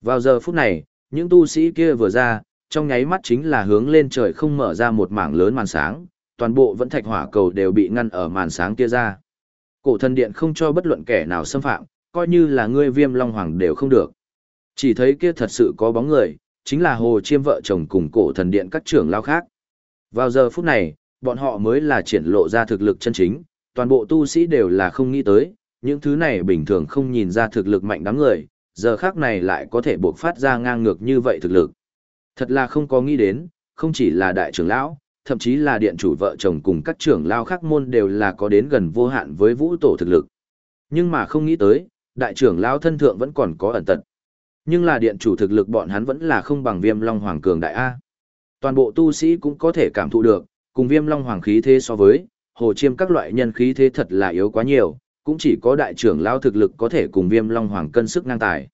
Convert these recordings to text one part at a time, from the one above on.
Vào giờ phút này, những tu sĩ kia vừa ra, trong nháy mắt chính là hướng lên trời không mở ra một mảng lớn màn sáng, toàn bộ vẫn thạch hỏa cầu đều bị ngăn ở màn sáng kia ra. Cổ thần điện không cho bất luận kẻ nào xâm phạm, coi như là ngươi viêm long hoàng đều không được. Chỉ thấy kia thật sự có bóng người, chính là hồ chiêm vợ chồng cùng cổ thần điện các trưởng lao khác. Vào giờ phút này, bọn họ mới là triển lộ ra thực lực chân chính, toàn bộ tu sĩ đều là không nghĩ tới, những thứ này bình thường không nhìn ra thực lực mạnh đám người, giờ khác này lại có thể buộc phát ra ngang ngược như vậy thực lực. Thật là không có nghĩ đến, không chỉ là đại trưởng lão, thậm chí là điện chủ vợ chồng cùng các trưởng lao khác môn đều là có đến gần vô hạn với vũ tổ thực lực. Nhưng mà không nghĩ tới, đại trưởng lão thân thượng vẫn còn có ẩn tật. Nhưng là điện chủ thực lực bọn hắn vẫn là không bằng viêm long hoàng cường đại A. Toàn bộ tu sĩ cũng có thể cảm thụ được, cùng viêm long hoàng khí thế so với, hồ chiêm các loại nhân khí thế thật là yếu quá nhiều, cũng chỉ có đại trưởng lão thực lực có thể cùng viêm long hoàng cân sức ngang tài.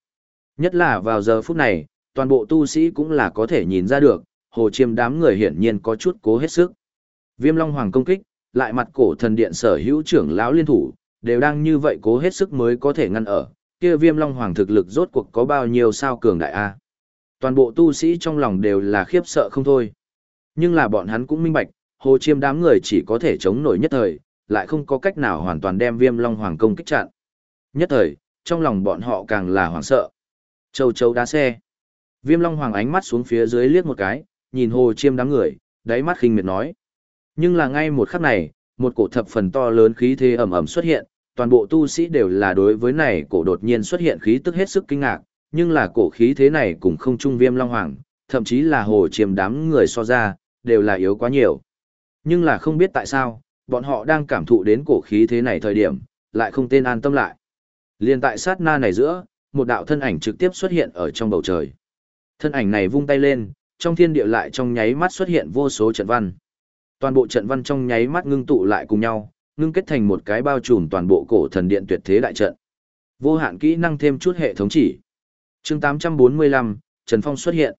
Nhất là vào giờ phút này, toàn bộ tu sĩ cũng là có thể nhìn ra được, hồ chiêm đám người hiển nhiên có chút cố hết sức. Viêm long hoàng công kích, lại mặt cổ thần điện sở hữu trưởng lão liên thủ, đều đang như vậy cố hết sức mới có thể ngăn ở, kia viêm long hoàng thực lực rốt cuộc có bao nhiêu sao cường đại a Toàn bộ tu sĩ trong lòng đều là khiếp sợ không thôi. Nhưng là bọn hắn cũng minh bạch, hồ chiêm đám người chỉ có thể chống nổi nhất thời, lại không có cách nào hoàn toàn đem viêm long hoàng công kích chặn. Nhất thời, trong lòng bọn họ càng là hoảng sợ. Châu châu đá xe. Viêm long hoàng ánh mắt xuống phía dưới liếc một cái, nhìn hồ chiêm đám người, đáy mắt khinh miệt nói. Nhưng là ngay một khắc này, một cổ thập phần to lớn khí thế ẩm ẩm xuất hiện, toàn bộ tu sĩ đều là đối với này cổ đột nhiên xuất hiện khí tức hết sức kinh ngạc, nhưng là cổ khí thế này cũng không trung viêm long hoàng, thậm chí là hồ chiêm đám người so ra, đều là yếu quá nhiều. Nhưng là không biết tại sao, bọn họ đang cảm thụ đến cổ khí thế này thời điểm, lại không tên an tâm lại. Liên tại sát na này giữa, một đạo thân ảnh trực tiếp xuất hiện ở trong bầu trời. Thân ảnh này vung tay lên, trong thiên địa lại trong nháy mắt xuất hiện vô số trận văn. Toàn bộ trận văn trong nháy mắt ngưng tụ lại cùng nhau, ngưng kết thành một cái bao trùm toàn bộ cổ thần điện tuyệt thế đại trận. Vô hạn kỹ năng thêm chút hệ thống chỉ. Chương 845, Trần Phong xuất hiện.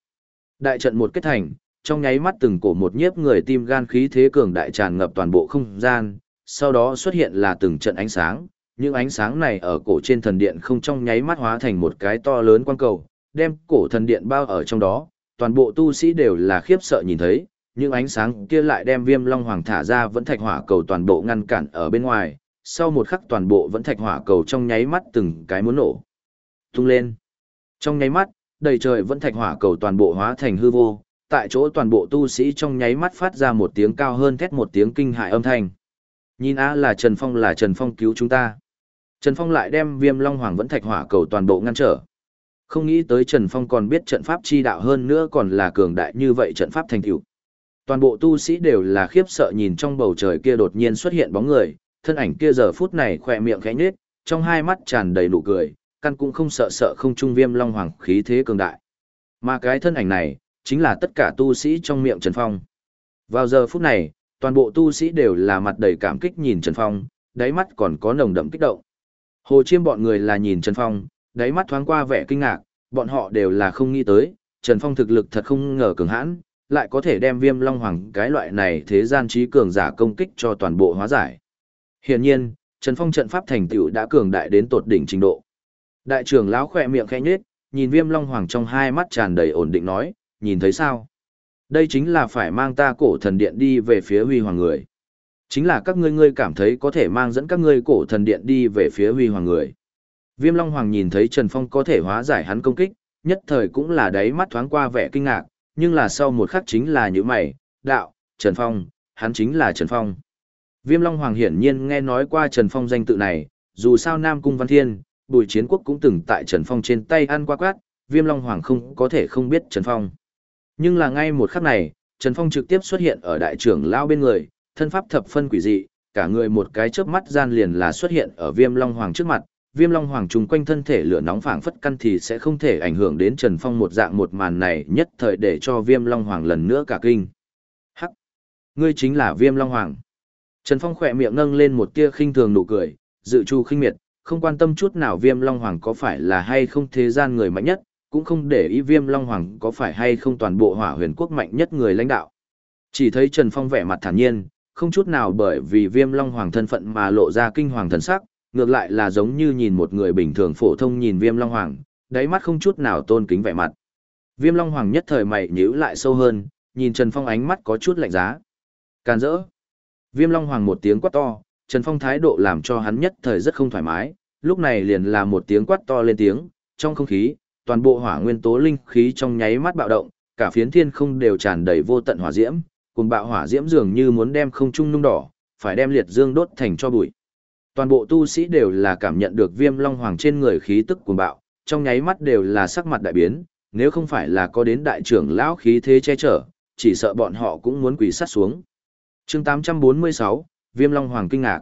Đại trận một kết thành, trong nháy mắt từng cổ một nhiếp người tim gan khí thế cường đại tràn ngập toàn bộ không gian, sau đó xuất hiện là từng trận ánh sáng, những ánh sáng này ở cổ trên thần điện không trong nháy mắt hóa thành một cái to lớn quang cầu, đem cổ thần điện bao ở trong đó, toàn bộ tu sĩ đều là khiếp sợ nhìn thấy, những ánh sáng kia lại đem viêm long hoàng thả ra vẫn thạch hỏa cầu toàn bộ ngăn cản ở bên ngoài, sau một khắc toàn bộ vẫn thạch hỏa cầu trong nháy mắt từng cái muốn nổ. Tung lên. Trong nháy mắt, đầy trời vẫn thạch hỏa cầu toàn bộ hóa thành hư vô, tại chỗ toàn bộ tu sĩ trong nháy mắt phát ra một tiếng cao hơn thét một tiếng kinh hại âm thanh. Nhìn á là Trần Phong là Trần Phong cứu chúng ta. Trần Phong lại đem viêm long hoàng vẫn thạch hỏa cầu toàn bộ ngăn trở. Không nghĩ tới Trần Phong còn biết trận pháp chi đạo hơn nữa còn là cường đại như vậy trận pháp thành tựu. Toàn bộ tu sĩ đều là khiếp sợ nhìn trong bầu trời kia đột nhiên xuất hiện bóng người, thân ảnh kia giờ phút này khỏe miệng khẽ nhếch, trong hai mắt tràn đầy nụ cười, căn cũng không sợ sợ không trung viêm long hoàng khí thế cường đại. Mà cái thân ảnh này, chính là tất cả tu sĩ trong miệng Trần Phong. Vào giờ phút này, toàn bộ tu sĩ đều là mặt đầy cảm kích nhìn Trần Phong, đáy mắt còn có nồng đậm kích động. Hồ Chiêm bọn người là nhìn Trần Phong, đáy mắt thoáng qua vẻ kinh ngạc, bọn họ đều là không nghĩ tới, Trần Phong thực lực thật không ngờ cường hãn, lại có thể đem viêm long hoàng cái loại này thế gian trí cường giả công kích cho toàn bộ hóa giải. Hiển nhiên, Trần Phong trận pháp thành tựu đã cường đại đến tột đỉnh trình độ. Đại trưởng lão khỏe miệng khẽ nhếch, nhìn viêm long hoàng trong hai mắt tràn đầy ổn định nói, nhìn thấy sao? Đây chính là phải mang ta cổ thần điện đi về phía huy hoàng người. Chính là các ngươi ngươi cảm thấy có thể mang dẫn các ngươi cổ thần điện đi về phía huy hoàng người. Viêm Long Hoàng nhìn thấy Trần Phong có thể hóa giải hắn công kích, nhất thời cũng là đáy mắt thoáng qua vẻ kinh ngạc, nhưng là sau một khắc chính là những mày, đạo, Trần Phong, hắn chính là Trần Phong. Viêm Long Hoàng hiển nhiên nghe nói qua Trần Phong danh tự này, dù sao Nam Cung Văn Thiên, Bùi Chiến Quốc cũng từng tại Trần Phong trên tay ăn qua quát, Viêm Long Hoàng không có thể không biết Trần Phong. Nhưng là ngay một khắc này, Trần Phong trực tiếp xuất hiện ở đại trưởng lao bên người, thân pháp thập phân quỷ dị, cả người một cái chớp mắt gian liền là xuất hiện ở Viêm Long Hoàng trước mặt, Viêm Long Hoàng trùng quanh thân thể lửa nóng phảng phất căn thì sẽ không thể ảnh hưởng đến Trần Phong một dạng một màn này, nhất thời để cho Viêm Long Hoàng lần nữa cả kinh. Hắc, ngươi chính là Viêm Long Hoàng. Trần Phong khỏe miệng nâng lên một tia khinh thường nụ cười, dự chu khinh miệt, không quan tâm chút nào Viêm Long Hoàng có phải là hay không thế gian người mạnh nhất, cũng không để ý viêm long hoàng có phải hay không toàn bộ hỏa huyền quốc mạnh nhất người lãnh đạo. Chỉ thấy Trần Phong vẻ mặt thản nhiên, không chút nào bởi vì viêm long hoàng thân phận mà lộ ra kinh hoàng thần sắc, ngược lại là giống như nhìn một người bình thường phổ thông nhìn viêm long hoàng, đáy mắt không chút nào tôn kính vẻ mặt. Viêm Long Hoàng nhất thời mày nhíu lại sâu hơn, nhìn Trần Phong ánh mắt có chút lạnh giá. Càn rỡ. Viêm Long Hoàng một tiếng quát to, Trần Phong thái độ làm cho hắn nhất thời rất không thoải mái, lúc này liền là một tiếng quát to lên tiếng, trong không khí, toàn bộ hỏa nguyên tố linh khí trong nháy mắt bạo động, cả phiến thiên không đều tràn đầy vô tận hỏa diễm, cùng bạo hỏa diễm dường như muốn đem không trung nung đỏ, phải đem liệt dương đốt thành cho bụi. Toàn bộ tu sĩ đều là cảm nhận được Viêm Long Hoàng trên người khí tức cuồng bạo, trong nháy mắt đều là sắc mặt đại biến, nếu không phải là có đến đại trưởng lão khí thế che chở, chỉ sợ bọn họ cũng muốn quỳ sát xuống. chương 846, Viêm Long Hoàng kinh ngạc.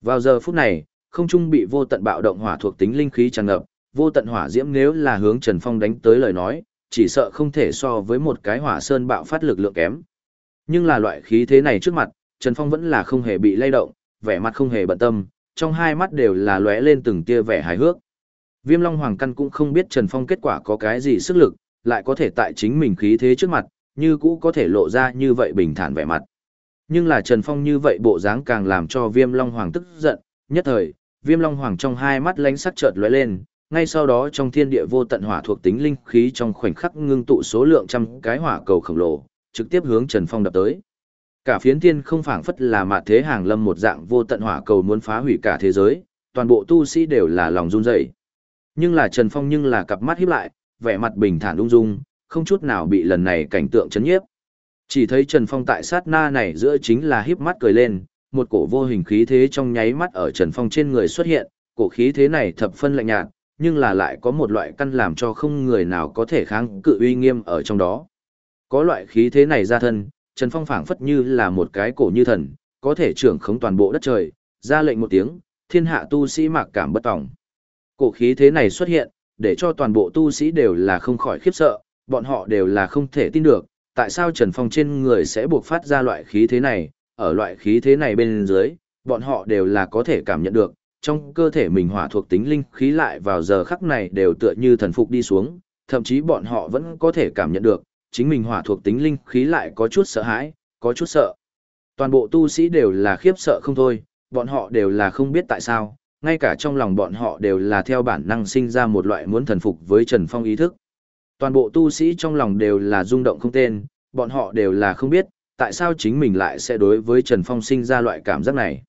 Vào giờ phút này, không trung bị vô tận bạo động hỏa thuộc tính linh khí tràn ngập, vô tận hỏa diễm nếu là hướng Trần Phong đánh tới lời nói, chỉ sợ không thể so với một cái hỏa sơn bạo phát lực lượng kém. Nhưng là loại khí thế này trước mặt, Trần Phong vẫn là không hề bị lay động, vẻ mặt không hề bận tâm, trong hai mắt đều là lóe lên từng tia vẻ hài hước. Viêm Long Hoàng Căn cũng không biết Trần Phong kết quả có cái gì sức lực, lại có thể tại chính mình khí thế trước mặt, như cũ có thể lộ ra như vậy bình thản vẻ mặt. Nhưng là Trần Phong như vậy bộ dáng càng làm cho Viêm Long Hoàng tức giận, nhất thời, Viêm Long Hoàng trong hai mắt lánh sắc chợt lóe lên, ngay sau đó trong thiên địa vô tận hỏa thuộc tính linh khí trong khoảnh khắc ngưng tụ số lượng trăm cái hỏa cầu khổng lồ, trực tiếp hướng Trần Phong đập tới. Cả phiến thiên không phảng phất là mạt thế hàng lâm một dạng vô tận hỏa cầu muốn phá hủy cả thế giới, toàn bộ tu sĩ đều là lòng run rẩy. Nhưng là Trần Phong nhưng là cặp mắt híp lại, vẻ mặt bình thản ung dung, không chút nào bị lần này cảnh tượng chấn nhiếp. Chỉ thấy Trần Phong tại sát na này giữa chính là híp mắt cười lên, một cổ vô hình khí thế trong nháy mắt ở Trần Phong trên người xuất hiện, cổ khí thế này thập phân lạnh nhạt, nhưng là lại có một loại căn làm cho không người nào có thể kháng cự uy nghiêm ở trong đó. Có loại khí thế này ra thân, Trần Phong phảng phất như là một cái cổ như thần, có thể trưởng khống toàn bộ đất trời, ra lệnh một tiếng, thiên hạ tu sĩ mạc cảm bất tòng. Cổ khí thế này xuất hiện, để cho toàn bộ tu sĩ đều là không khỏi khiếp sợ, bọn họ đều là không thể tin được, tại sao Trần Phong trên người sẽ buộc phát ra loại khí thế này, ở loại khí thế này bên dưới, bọn họ đều là có thể cảm nhận được, trong cơ thể mình hỏa thuộc tính linh khí lại vào giờ khắc này đều tựa như thần phục đi xuống, thậm chí bọn họ vẫn có thể cảm nhận được, chính mình hỏa thuộc tính linh khí lại có chút sợ hãi, có chút sợ. Toàn bộ tu sĩ đều là khiếp sợ không thôi, bọn họ đều là không biết tại sao, ngay cả trong lòng bọn họ đều là theo bản năng sinh ra một loại muốn thần phục với Trần Phong ý thức. Toàn bộ tu sĩ trong lòng đều là rung động không tên, bọn họ đều là không biết, tại sao chính mình lại sẽ đối với Trần Phong sinh ra loại cảm giác này.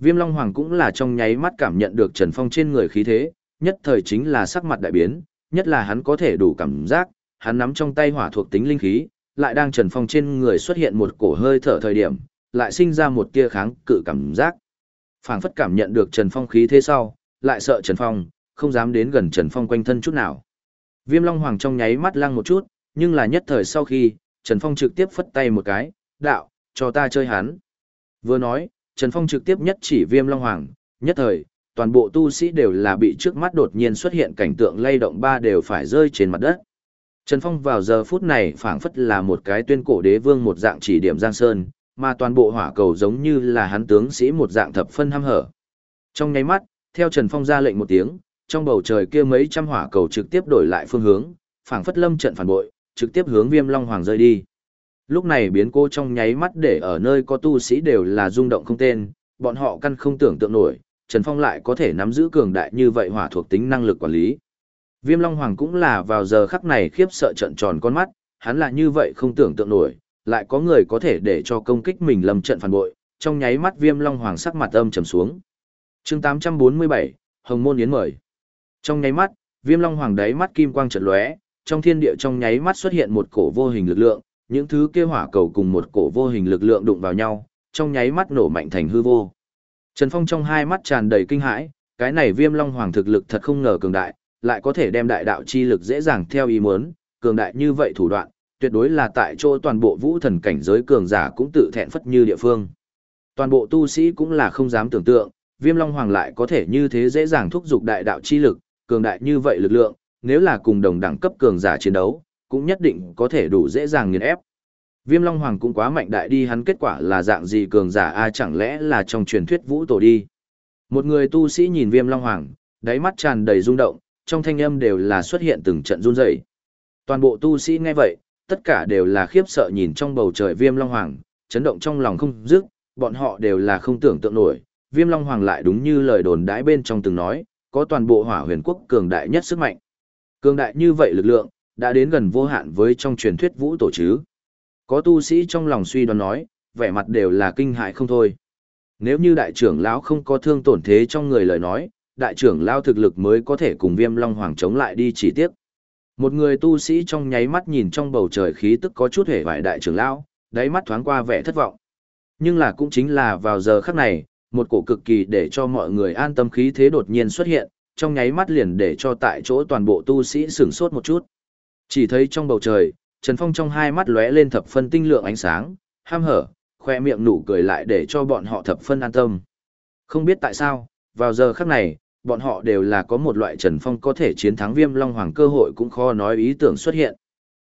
Viêm Long Hoàng cũng là trong nháy mắt cảm nhận được Trần Phong trên người khí thế, nhất thời chính là sắc mặt đại biến, nhất là hắn có thể đủ cảm giác, hắn nắm trong tay hỏa thuộc tính linh khí, lại đang Trần Phong trên người xuất hiện một cổ hơi thở thời điểm, lại sinh ra một tia kháng cự cảm giác. Phảng phất cảm nhận được Trần Phong khí thế sau, lại sợ Trần Phong, không dám đến gần Trần Phong quanh thân chút nào. Viêm Long Hoàng trong nháy mắt lăng một chút, nhưng là nhất thời sau khi, Trần Phong trực tiếp phất tay một cái, đạo, cho ta chơi hắn. Vừa nói, Trần Phong trực tiếp nhất chỉ Viêm Long Hoàng, nhất thời, toàn bộ tu sĩ đều là bị trước mắt đột nhiên xuất hiện cảnh tượng lay động ba đều phải rơi trên mặt đất. Trần Phong vào giờ phút này phảng phất là một cái tuyên cổ đế vương một dạng chỉ điểm Giang Sơn, mà toàn bộ hỏa cầu giống như là hắn tướng sĩ một dạng thập phân ham hở. Trong nháy mắt, theo Trần Phong ra lệnh một tiếng, trong bầu trời kia mấy trăm hỏa cầu trực tiếp đổi lại phương hướng, phảng phất lâm trận phản bội, trực tiếp hướng Viêm Long Hoàng rơi đi. Lúc này biến cô trong nháy mắt để ở nơi có tu sĩ đều là rung động không tên, bọn họ căn không tưởng tượng nổi, Trần Phong lại có thể nắm giữ cường đại như vậy hỏa thuộc tính năng lực quản lý. Viêm Long Hoàng cũng là vào giờ khắc này khiếp sợ trận tròn con mắt, hắn là như vậy không tưởng tượng nổi, lại có người có thể để cho công kích mình lầm trận phản bội, trong nháy mắt Viêm Long Hoàng sắc mặt âm trầm xuống. Chương 847, Hồng Môn Yến mời. Trong nháy mắt, Viêm Long Hoàng đáy mắt kim quang chợt lóe, trong thiên địa trong nháy mắt xuất hiện một cổ vô hình lực lượng, những thứ kia hỏa cầu cùng một cổ vô hình lực lượng đụng vào nhau, trong nháy mắt nổ mạnh thành hư vô. Trần Phong trong hai mắt tràn đầy kinh hãi, cái này Viêm Long Hoàng thực lực thật không ngờ cường đại, lại có thể đem đại đạo chi lực dễ dàng theo ý muốn, cường đại như vậy thủ đoạn, tuyệt đối là tại chỗ toàn bộ vũ thần cảnh giới cường giả cũng tự thẹn phất như địa phương. Toàn bộ tu sĩ cũng là không dám tưởng tượng, Viêm Long Hoàng lại có thể như thế dễ dàng thúc giục đại đạo chi lực, cường đại như vậy lực lượng, nếu là cùng đồng đẳng cấp cường giả chiến đấu, cũng nhất định có thể đủ dễ dàng nghiền ép. Viêm Long Hoàng cũng quá mạnh đại đi hắn kết quả là dạng gì cường giả a chẳng lẽ là trong truyền thuyết vũ tổ đi. Một người tu sĩ nhìn Viêm Long Hoàng, đáy mắt tràn đầy rung động, trong thanh âm đều là xuất hiện từng trận run rẩy. Toàn bộ tu sĩ nghe vậy, tất cả đều là khiếp sợ nhìn trong bầu trời Viêm Long Hoàng, chấn động trong lòng không dứt, bọn họ đều là không tưởng tượng nổi, Viêm Long Hoàng lại đúng như lời đồn đãi bên trong từng nói, có toàn bộ Hỏa Huyền Quốc cường đại nhất sức mạnh. Cường đại như vậy lực lượng, đã đến gần vô hạn với trong truyền thuyết vũ tổ chứ. Có tu sĩ trong lòng suy đoán nói, vẻ mặt đều là kinh hại không thôi. Nếu như đại trưởng lão không có thương tổn thế trong người lời nói, đại trưởng lão thực lực mới có thể cùng viêm long hoàng chống lại đi chỉ tiếp. Một người tu sĩ trong nháy mắt nhìn trong bầu trời khí tức có chút hề vải đại trưởng lão, đáy mắt thoáng qua vẻ thất vọng. Nhưng là cũng chính là vào giờ khắc này, một cổ cực kỳ để cho mọi người an tâm khí thế đột nhiên xuất hiện, trong nháy mắt liền để cho tại chỗ toàn bộ tu sĩ sửng sốt một chút. Chỉ thấy trong bầu trời, Trần Phong trong hai mắt lóe lên thập phân tinh lượng ánh sáng, ham hở, khoe miệng nụ cười lại để cho bọn họ thập phân an tâm. Không biết tại sao, vào giờ khắc này, bọn họ đều là có một loại Trần Phong có thể chiến thắng Viêm Long Hoàng cơ hội cũng khó nói ý tưởng xuất hiện.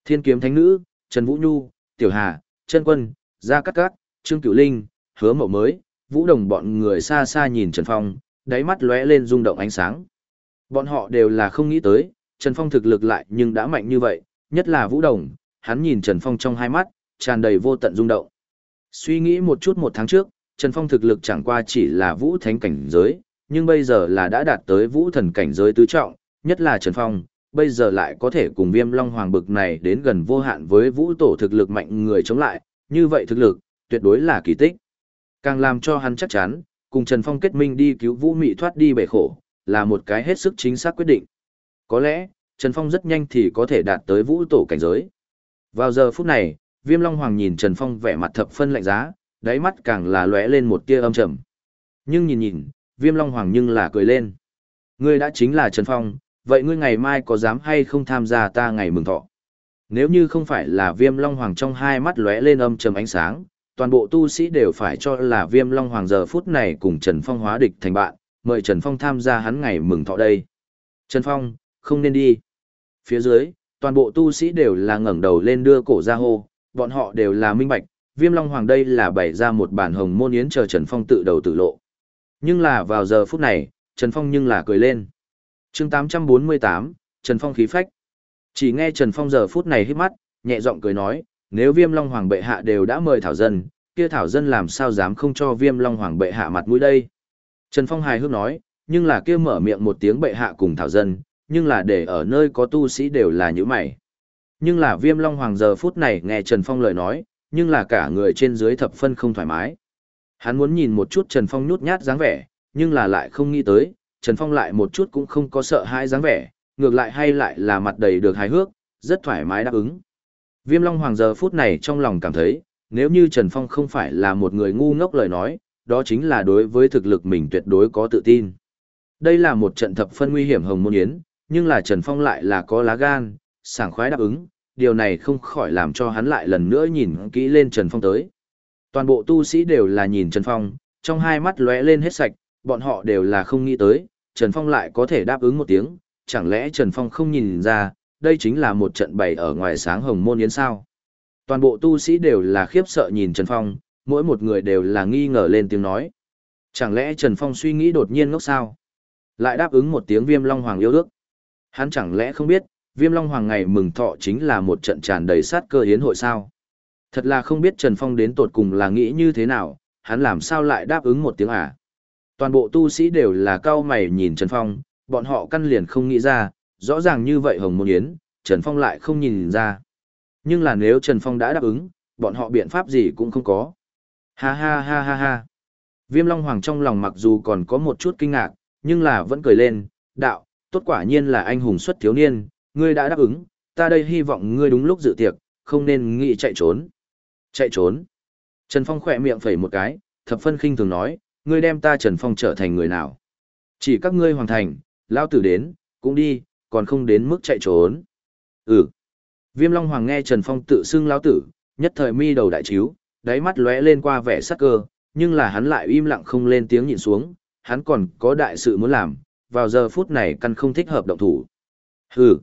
Thiên kiếm thánh nữ, Trần Vũ Nhu, Tiểu Hà, Trân Quân, Gia Cát Cát, Trương Cửu Linh, Hứa Mậu Mới, Vũ Đồng bọn người xa xa nhìn Trần Phong, đáy mắt lóe lên rung động ánh sáng. Bọn họ đều là không nghĩ tới, Trần Phong thực lực lại nhưng đã mạnh như vậy, nhất là Vũ Đồng, hắn nhìn Trần Phong trong hai mắt, tràn đầy vô tận rung động. Suy nghĩ một chút một tháng trước, Trần Phong thực lực chẳng qua chỉ là Vũ Thánh cảnh giới, nhưng bây giờ là đã đạt tới Vũ Thần cảnh giới tứ trọng, nhất là Trần Phong, bây giờ lại có thể cùng Viêm Long Hoàng bực này đến gần vô hạn với Vũ Tổ thực lực mạnh người chống lại, như vậy thực lực, tuyệt đối là kỳ tích. Càng làm cho hắn chắc chắn, cùng Trần Phong kết minh đi cứu Vũ Mị thoát đi bể khổ, là một cái hết sức chính xác quyết định. Có lẽ, Trần Phong rất nhanh thì có thể đạt tới Vũ Tổ cảnh giới. Vào giờ phút này, Viêm Long Hoàng nhìn Trần Phong vẻ mặt thập phân lạnh giá, đáy mắt càng là lóe lên một tia âm trầm. Nhưng nhìn nhìn, Viêm Long Hoàng nhưng là cười lên. Ngươi đã chính là Trần Phong, vậy ngươi ngày mai có dám hay không tham gia ta ngày mừng thọ? Nếu như không phải là Viêm Long Hoàng trong hai mắt lóe lên âm trầm ánh sáng, toàn bộ tu sĩ đều phải cho là Viêm Long Hoàng giờ phút này cùng Trần Phong hóa địch thành bạn, mời Trần Phong tham gia hắn ngày mừng thọ đây. Trần Phong, không nên đi. Phía dưới, toàn bộ tu sĩ đều là ngẩng đầu lên đưa cổ ra hô, bọn họ đều là minh bạch, Viêm Long Hoàng đây là bày ra một bản hồng môn yến chờ Trần Phong tự đầu tự lộ. Nhưng là vào giờ phút này, Trần Phong nhưng là cười lên. chương 848, Trần Phong khí phách. Chỉ nghe Trần Phong giờ phút này hít mắt, nhẹ giọng cười nói, nếu Viêm Long Hoàng bệ hạ đều đã mời Thảo Dân, kia Thảo Dân làm sao dám không cho Viêm Long Hoàng bệ hạ mặt mũi đây. Trần Phong hài hước nói, nhưng là kia mở miệng một tiếng bệ hạ cùng Thảo Dân, nhưng là để ở nơi có tu sĩ đều là như mày. Nhưng là Viêm Long Hoàng giờ phút này nghe Trần Phong lời nói, nhưng là cả người trên dưới thập phân không thoải mái. Hắn muốn nhìn một chút Trần Phong nhút nhát dáng vẻ, nhưng là lại không nghĩ tới, Trần Phong lại một chút cũng không có sợ hãi dáng vẻ, ngược lại hay lại là mặt đầy được hài hước, rất thoải mái đáp ứng. Viêm Long Hoàng giờ phút này trong lòng cảm thấy, nếu như Trần Phong không phải là một người ngu ngốc lời nói, đó chính là đối với thực lực mình tuyệt đối có tự tin. Đây là một trận thập phân nguy hiểm hồng môn yến, nhưng là Trần Phong lại là có lá gan, sảng khoái đáp ứng, điều này không khỏi làm cho hắn lại lần nữa nhìn kỹ lên Trần Phong tới. Toàn bộ tu sĩ đều là nhìn Trần Phong, trong hai mắt lóe lên hết sạch, bọn họ đều là không nghĩ tới, Trần Phong lại có thể đáp ứng một tiếng, chẳng lẽ Trần Phong không nhìn ra, đây chính là một trận bày ở ngoài sáng hồng môn yến sao. Toàn bộ tu sĩ đều là khiếp sợ nhìn Trần Phong, mỗi một người đều là nghi ngờ lên tiếng nói. Chẳng lẽ Trần Phong suy nghĩ đột nhiên ngốc sao? Lại đáp ứng một tiếng viêm long hoàng yêu đức. Hắn chẳng lẽ không biết, viêm long hoàng ngày mừng thọ chính là một trận tràn đầy sát cơ hiến hội sao? Thật là không biết Trần Phong đến tột cùng là nghĩ như thế nào, hắn làm sao lại đáp ứng một tiếng à? Toàn bộ tu sĩ đều là cao mày nhìn Trần Phong, bọn họ căn liền không nghĩ ra, rõ ràng như vậy Hồng Môn Yến, Trần Phong lại không nhìn ra. Nhưng là nếu Trần Phong đã đáp ứng, bọn họ biện pháp gì cũng không có. Ha ha ha ha ha. Viêm Long Hoàng trong lòng mặc dù còn có một chút kinh ngạc, nhưng là vẫn cười lên, đạo, tốt quả nhiên là anh hùng xuất thiếu niên, ngươi đã đáp ứng, ta đây hy vọng ngươi đúng lúc dự tiệc, không nên nghĩ chạy trốn. Chạy trốn. Trần Phong khỏe miệng phẩy một cái, thập phân khinh thường nói, ngươi đem ta Trần Phong trở thành người nào. Chỉ các ngươi hoàn thành, lao tử đến, cũng đi, còn không đến mức chạy trốn. Ừ. Viêm Long Hoàng nghe Trần Phong tự xưng lao tử, nhất thời mi đầu đại chiếu, đáy mắt lóe lên qua vẻ sắc cơ, nhưng là hắn lại im lặng không lên tiếng nhìn xuống, hắn còn có đại sự muốn làm, vào giờ phút này căn không thích hợp động thủ. Hừ.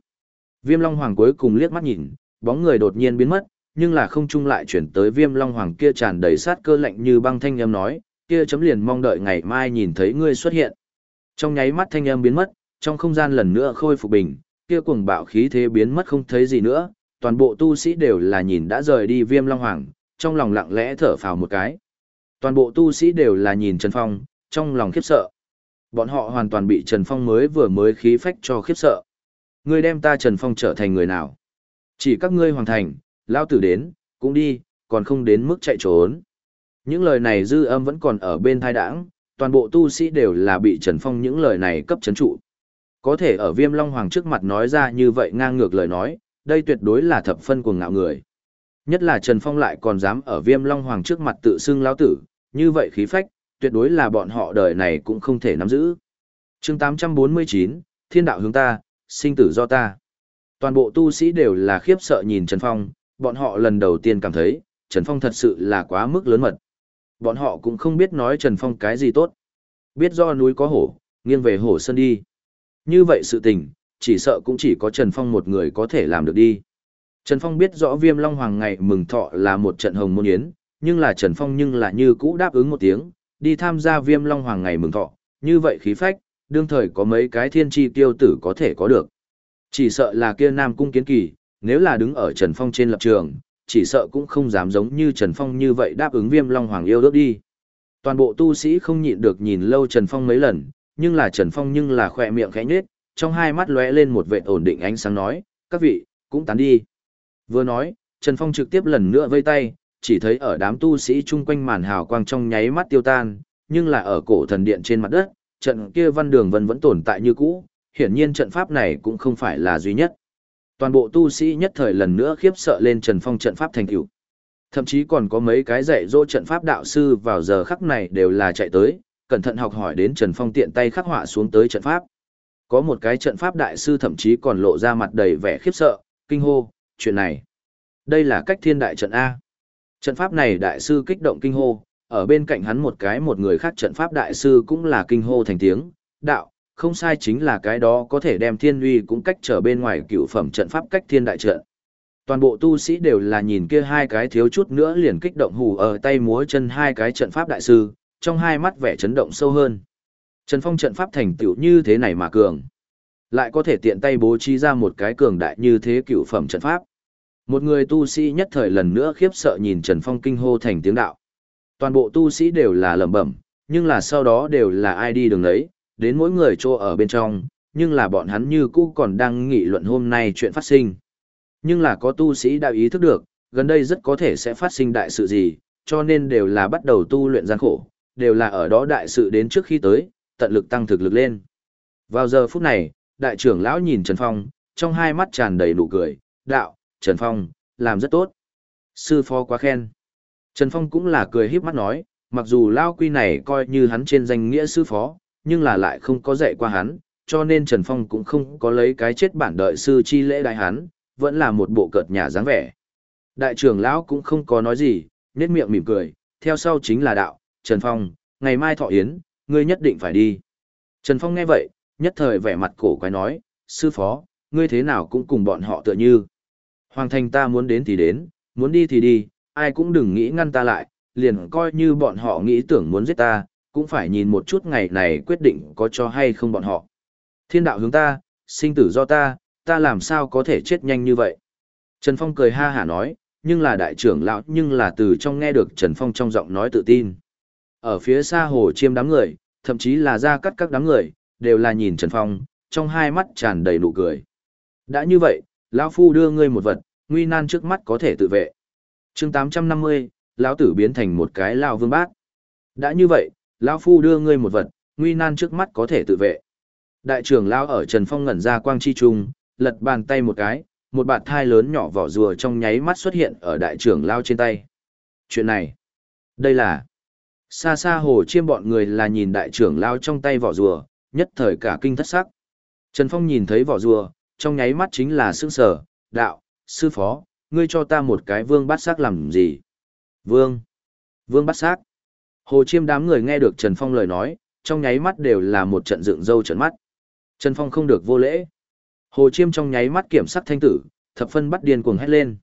Viêm Long Hoàng cuối cùng liếc mắt nhìn, bóng người đột nhiên biến mất, nhưng là không chung lại chuyển tới Viêm Long Hoàng kia tràn đầy sát cơ lạnh như băng thanh âm nói, kia chấm liền mong đợi ngày mai nhìn thấy ngươi xuất hiện. Trong nháy mắt thanh âm biến mất, trong không gian lần nữa khôi phục bình, kia cuồng bạo khí thế biến mất không thấy gì nữa, toàn bộ tu sĩ đều là nhìn đã rời đi Viêm Long Hoàng, trong lòng lặng lẽ thở phào một cái. Toàn bộ tu sĩ đều là nhìn Trần Phong, trong lòng khiếp sợ. Bọn họ hoàn toàn bị Trần Phong mới vừa mới khí phách cho khiếp sợ. ngươi đem ta Trần Phong trở thành người nào? Chỉ các ngươi hoàn thành, lao tử đến, cũng đi, còn không đến mức chạy trốn. Những lời này dư âm vẫn còn ở bên thai đảng, toàn bộ tu sĩ đều là bị Trần Phong những lời này cấp chấn trụ. Có thể ở viêm long hoàng trước mặt nói ra như vậy ngang ngược lời nói, đây tuyệt đối là thập phân cuồng ngạo người. Nhất là Trần Phong lại còn dám ở viêm long hoàng trước mặt tự xưng lão tử, như vậy khí phách, tuyệt đối là bọn họ đời này cũng không thể nắm giữ. chương 849, Thiên đạo hướng ta, sinh tử do ta. Toàn bộ tu sĩ đều là khiếp sợ nhìn Trần Phong, bọn họ lần đầu tiên cảm thấy, Trần Phong thật sự là quá mức lớn mật. Bọn họ cũng không biết nói Trần Phong cái gì tốt. Biết do núi có hổ, nghiêng về hổ sơn đi. Như vậy sự tình, chỉ sợ cũng chỉ có Trần Phong một người có thể làm được đi. Trần Phong biết rõ viêm long hoàng ngày mừng thọ là một trận hồng môn yến, nhưng là Trần Phong nhưng là như cũ đáp ứng một tiếng, đi tham gia viêm long hoàng ngày mừng thọ, như vậy khí phách, đương thời có mấy cái thiên tri tiêu tử có thể có được. Chỉ sợ là kia Nam Cung Kiến Kỳ, nếu là đứng ở Trần Phong trên lập trường, chỉ sợ cũng không dám giống như Trần Phong như vậy đáp ứng viêm long hoàng yêu ước đi. Toàn bộ tu sĩ không nhịn được nhìn lâu Trần Phong mấy lần, nhưng là Trần Phong nhưng là khỏe miệng khẽ nhếch, trong hai mắt lóe lên một vệt ổn định ánh sáng nói, các vị, cũng tán đi. Vừa nói, Trần Phong trực tiếp lần nữa vây tay, chỉ thấy ở đám tu sĩ chung quanh màn hào quang trong nháy mắt tiêu tan, nhưng là ở cổ thần điện trên mặt đất, trận kia văn đường vân vẫn tồn tại như cũ, hiển nhiên trận pháp này cũng không phải là duy nhất. Toàn bộ tu sĩ nhất thời lần nữa khiếp sợ lên Trần Phong trận pháp thành tựu. Thậm chí còn có mấy cái dạy dỗ trận pháp đạo sư vào giờ khắc này đều là chạy tới, cẩn thận học hỏi đến Trần Phong tiện tay khắc họa xuống tới trận pháp. Có một cái trận pháp đại sư thậm chí còn lộ ra mặt đầy vẻ khiếp sợ, kinh hô, chuyện này. Đây là cách thiên đại trận A. Trận pháp này đại sư kích động kinh hô, ở bên cạnh hắn một cái một người khác trận pháp đại sư cũng là kinh hô thành tiếng, đạo, không sai chính là cái đó có thể đem thiên uy cũng cách trở bên ngoài cựu phẩm trận pháp cách thiên đại trận. Toàn bộ tu sĩ đều là nhìn kia hai cái thiếu chút nữa liền kích động hù ở tay múa chân hai cái trận pháp đại sư, trong hai mắt vẻ chấn động sâu hơn. Trần Phong trận pháp thành tựu như thế này mà cường. Lại có thể tiện tay bố trí ra một cái cường đại như thế cựu phẩm trận pháp. Một người tu sĩ nhất thời lần nữa khiếp sợ nhìn Trần Phong kinh hô thành tiếng đạo. Toàn bộ tu sĩ đều là lẩm bẩm, nhưng là sau đó đều là ai đi đường ấy, đến mỗi người chỗ ở bên trong, nhưng là bọn hắn như cũ còn đang nghị luận hôm nay chuyện phát sinh. Nhưng là có tu sĩ đã ý thức được, gần đây rất có thể sẽ phát sinh đại sự gì, cho nên đều là bắt đầu tu luyện gian khổ, đều là ở đó đại sự đến trước khi tới, tận lực tăng thực lực lên. Vào giờ phút này, đại trưởng lão nhìn Trần Phong, trong hai mắt tràn đầy nụ cười, đạo, Trần Phong, làm rất tốt. Sư phó quá khen. Trần Phong cũng là cười híp mắt nói, mặc dù Lao Quy này coi như hắn trên danh nghĩa sư phó, nhưng là lại không có dạy qua hắn, cho nên Trần Phong cũng không có lấy cái chết bản đợi sư chi lễ đại hắn, vẫn là một bộ cợt nhà dáng vẻ. Đại trưởng lão cũng không có nói gì, nét miệng mỉm cười, theo sau chính là đạo, Trần Phong, ngày mai thọ yến, ngươi nhất định phải đi. Trần Phong nghe vậy, nhất thời vẻ mặt cổ quái nói, sư phó, ngươi thế nào cũng cùng bọn họ tựa như. Hoàng thành ta muốn đến thì đến, muốn đi thì đi, ai cũng đừng nghĩ ngăn ta lại, liền coi như bọn họ nghĩ tưởng muốn giết ta, cũng phải nhìn một chút ngày này quyết định có cho hay không bọn họ. Thiên đạo hướng ta, sinh tử do ta, ta làm sao có thể chết nhanh như vậy. Trần Phong cười ha hả nói, nhưng là đại trưởng lão nhưng là từ trong nghe được Trần Phong trong giọng nói tự tin. Ở phía xa hồ chiêm đám người, thậm chí là ra cắt các đám người, đều là nhìn Trần Phong, trong hai mắt tràn đầy nụ cười. Đã như vậy, lão Phu đưa ngươi một vật, nguy nan trước mắt có thể tự vệ. chương 850, lão tử biến thành một cái lao vương bát. Đã như vậy, lão Phu đưa ngươi một vật, nguy nan trước mắt có thể tự vệ. Đại trưởng lão ở Trần Phong ngẩn ra quang chi trung, lật bàn tay một cái, một bạt thai lớn nhỏ vỏ rùa trong nháy mắt xuất hiện ở đại trưởng lao trên tay. Chuyện này, đây là xa xa hồ chiêm bọn người là nhìn đại trưởng lao trong tay vỏ rùa, nhất thời cả kinh thất sắc. Trần Phong nhìn thấy vỏ rùa, trong nháy mắt chính là sững sở, đạo, sư phó, ngươi cho ta một cái vương bát sắc làm gì? Vương, vương bát sắc. Hồ chiêm đám người nghe được Trần Phong lời nói, trong nháy mắt đều là một trận dựng dâu trận mắt. Trần Phong không được vô lễ. Hồ chiêm trong nháy mắt kiểm sắc thanh tử, thập phân bắt điên cuồng hét lên.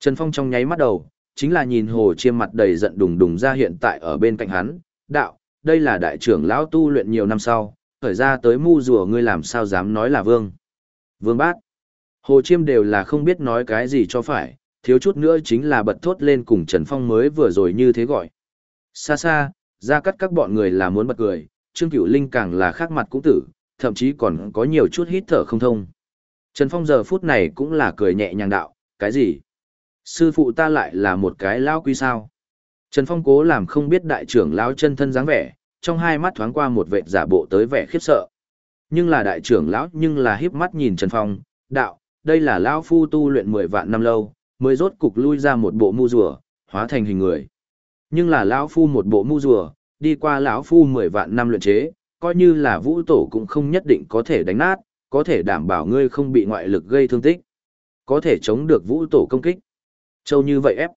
Trần Phong trong nháy mắt đầu, chính là nhìn hồ chiêm mặt đầy giận đùng đùng ra hiện tại ở bên cạnh hắn, đạo, đây là đại trưởng lão tu luyện nhiều năm sau, khởi ra tới mu rùa ngươi làm sao dám nói là vương. Vương bát. Hồ chiêm đều là không biết nói cái gì cho phải, thiếu chút nữa chính là bật thốt lên cùng Trần Phong mới vừa rồi như thế gọi. Xa xa, ra cắt các bọn người là muốn bật cười, Trương Cửu Linh càng là khác mặt cũng tử, thậm chí còn có nhiều chút hít thở không thông. Trần Phong giờ phút này cũng là cười nhẹ nhàng đạo, cái gì? Sư phụ ta lại là một cái lão quy sao? Trần Phong cố làm không biết đại trưởng lão chân thân dáng vẻ, trong hai mắt thoáng qua một vệt giả bộ tới vẻ khiếp sợ. Nhưng là đại trưởng lão nhưng là hiếp mắt nhìn Trần Phong, đạo, đây là lão phu tu luyện 10 vạn năm lâu, mới rốt cục lui ra một bộ mu rùa, hóa thành hình người. Nhưng là lão phu một bộ mu rùa, đi qua lão phu 10 vạn năm luyện chế, coi như là vũ tổ cũng không nhất định có thể đánh nát, có thể đảm bảo ngươi không bị ngoại lực gây thương tích, có thể chống được vũ tổ công kích. Châu như vậy ép.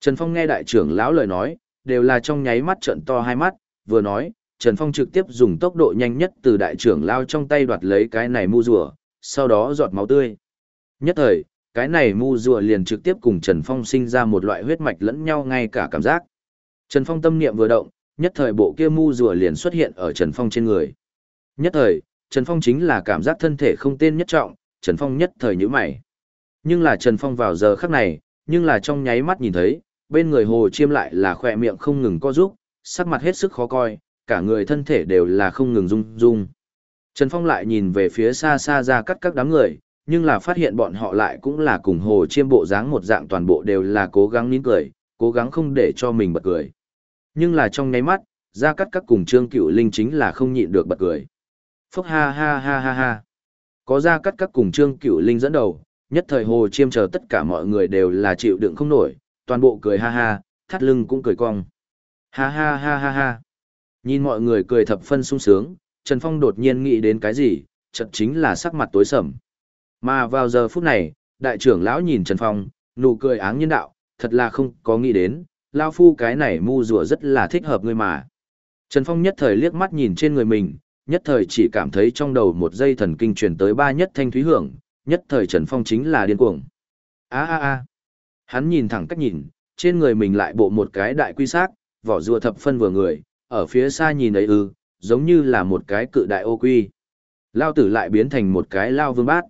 Trần Phong nghe đại trưởng lão lời nói, đều là trong nháy mắt trợn to hai mắt, vừa nói, Trần Phong trực tiếp dùng tốc độ nhanh nhất từ đại trưởng lao trong tay đoạt lấy cái này mu rùa, sau đó giọt máu tươi. Nhất thời, cái này mu rùa liền trực tiếp cùng Trần Phong sinh ra một loại huyết mạch lẫn nhau ngay cả cảm giác. Trần Phong tâm niệm vừa động, nhất thời bộ kia mu rùa liền xuất hiện ở Trần Phong trên người. Nhất thời, Trần Phong chính là cảm giác thân thể không tên nhất trọng, Trần Phong nhất thời nhíu mày. Nhưng là Trần Phong vào giờ khắc này, nhưng là trong nháy mắt nhìn thấy, bên người hồ chiêm lại là khỏe miệng không ngừng co rúc, sắc mặt hết sức khó coi, cả người thân thể đều là không ngừng rung rung. Trần Phong lại nhìn về phía xa xa ra cắt các đám người, nhưng là phát hiện bọn họ lại cũng là cùng hồ chiêm bộ dáng một dạng toàn bộ đều là cố gắng nín cười, cố gắng không để cho mình bật cười. Nhưng là trong nháy mắt, ra cắt các cùng Trương Cựu Linh chính là không nhịn được bật cười. Phúc ha ha ha ha ha. Có ra cắt các cùng Trương Cựu Linh dẫn đầu, nhất thời hồ chiêm chờ tất cả mọi người đều là chịu đựng không nổi, toàn bộ cười ha ha, thắt lưng cũng cười cong. Ha ha ha ha ha. Nhìn mọi người cười thập phân sung sướng, Trần Phong đột nhiên nghĩ đến cái gì, chợt chính là sắc mặt tối sầm. Mà vào giờ phút này, đại trưởng lão nhìn Trần Phong, nụ cười áng nhân đạo, thật là không có nghĩ đến, lao phu cái này mu rùa rất là thích hợp ngươi mà. Trần Phong nhất thời liếc mắt nhìn trên người mình, nhất thời chỉ cảm thấy trong đầu một dây thần kinh truyền tới ba nhất thanh thúy hưởng, nhất thời Trần Phong chính là điên cuồng. A a a. Hắn nhìn thẳng cách nhìn, trên người mình lại bộ một cái đại quy xác, vỏ rùa thập phân vừa người, ở phía xa nhìn ấy ư, giống như là một cái cự đại ô quy. Lao tử lại biến thành một cái lao vương bát.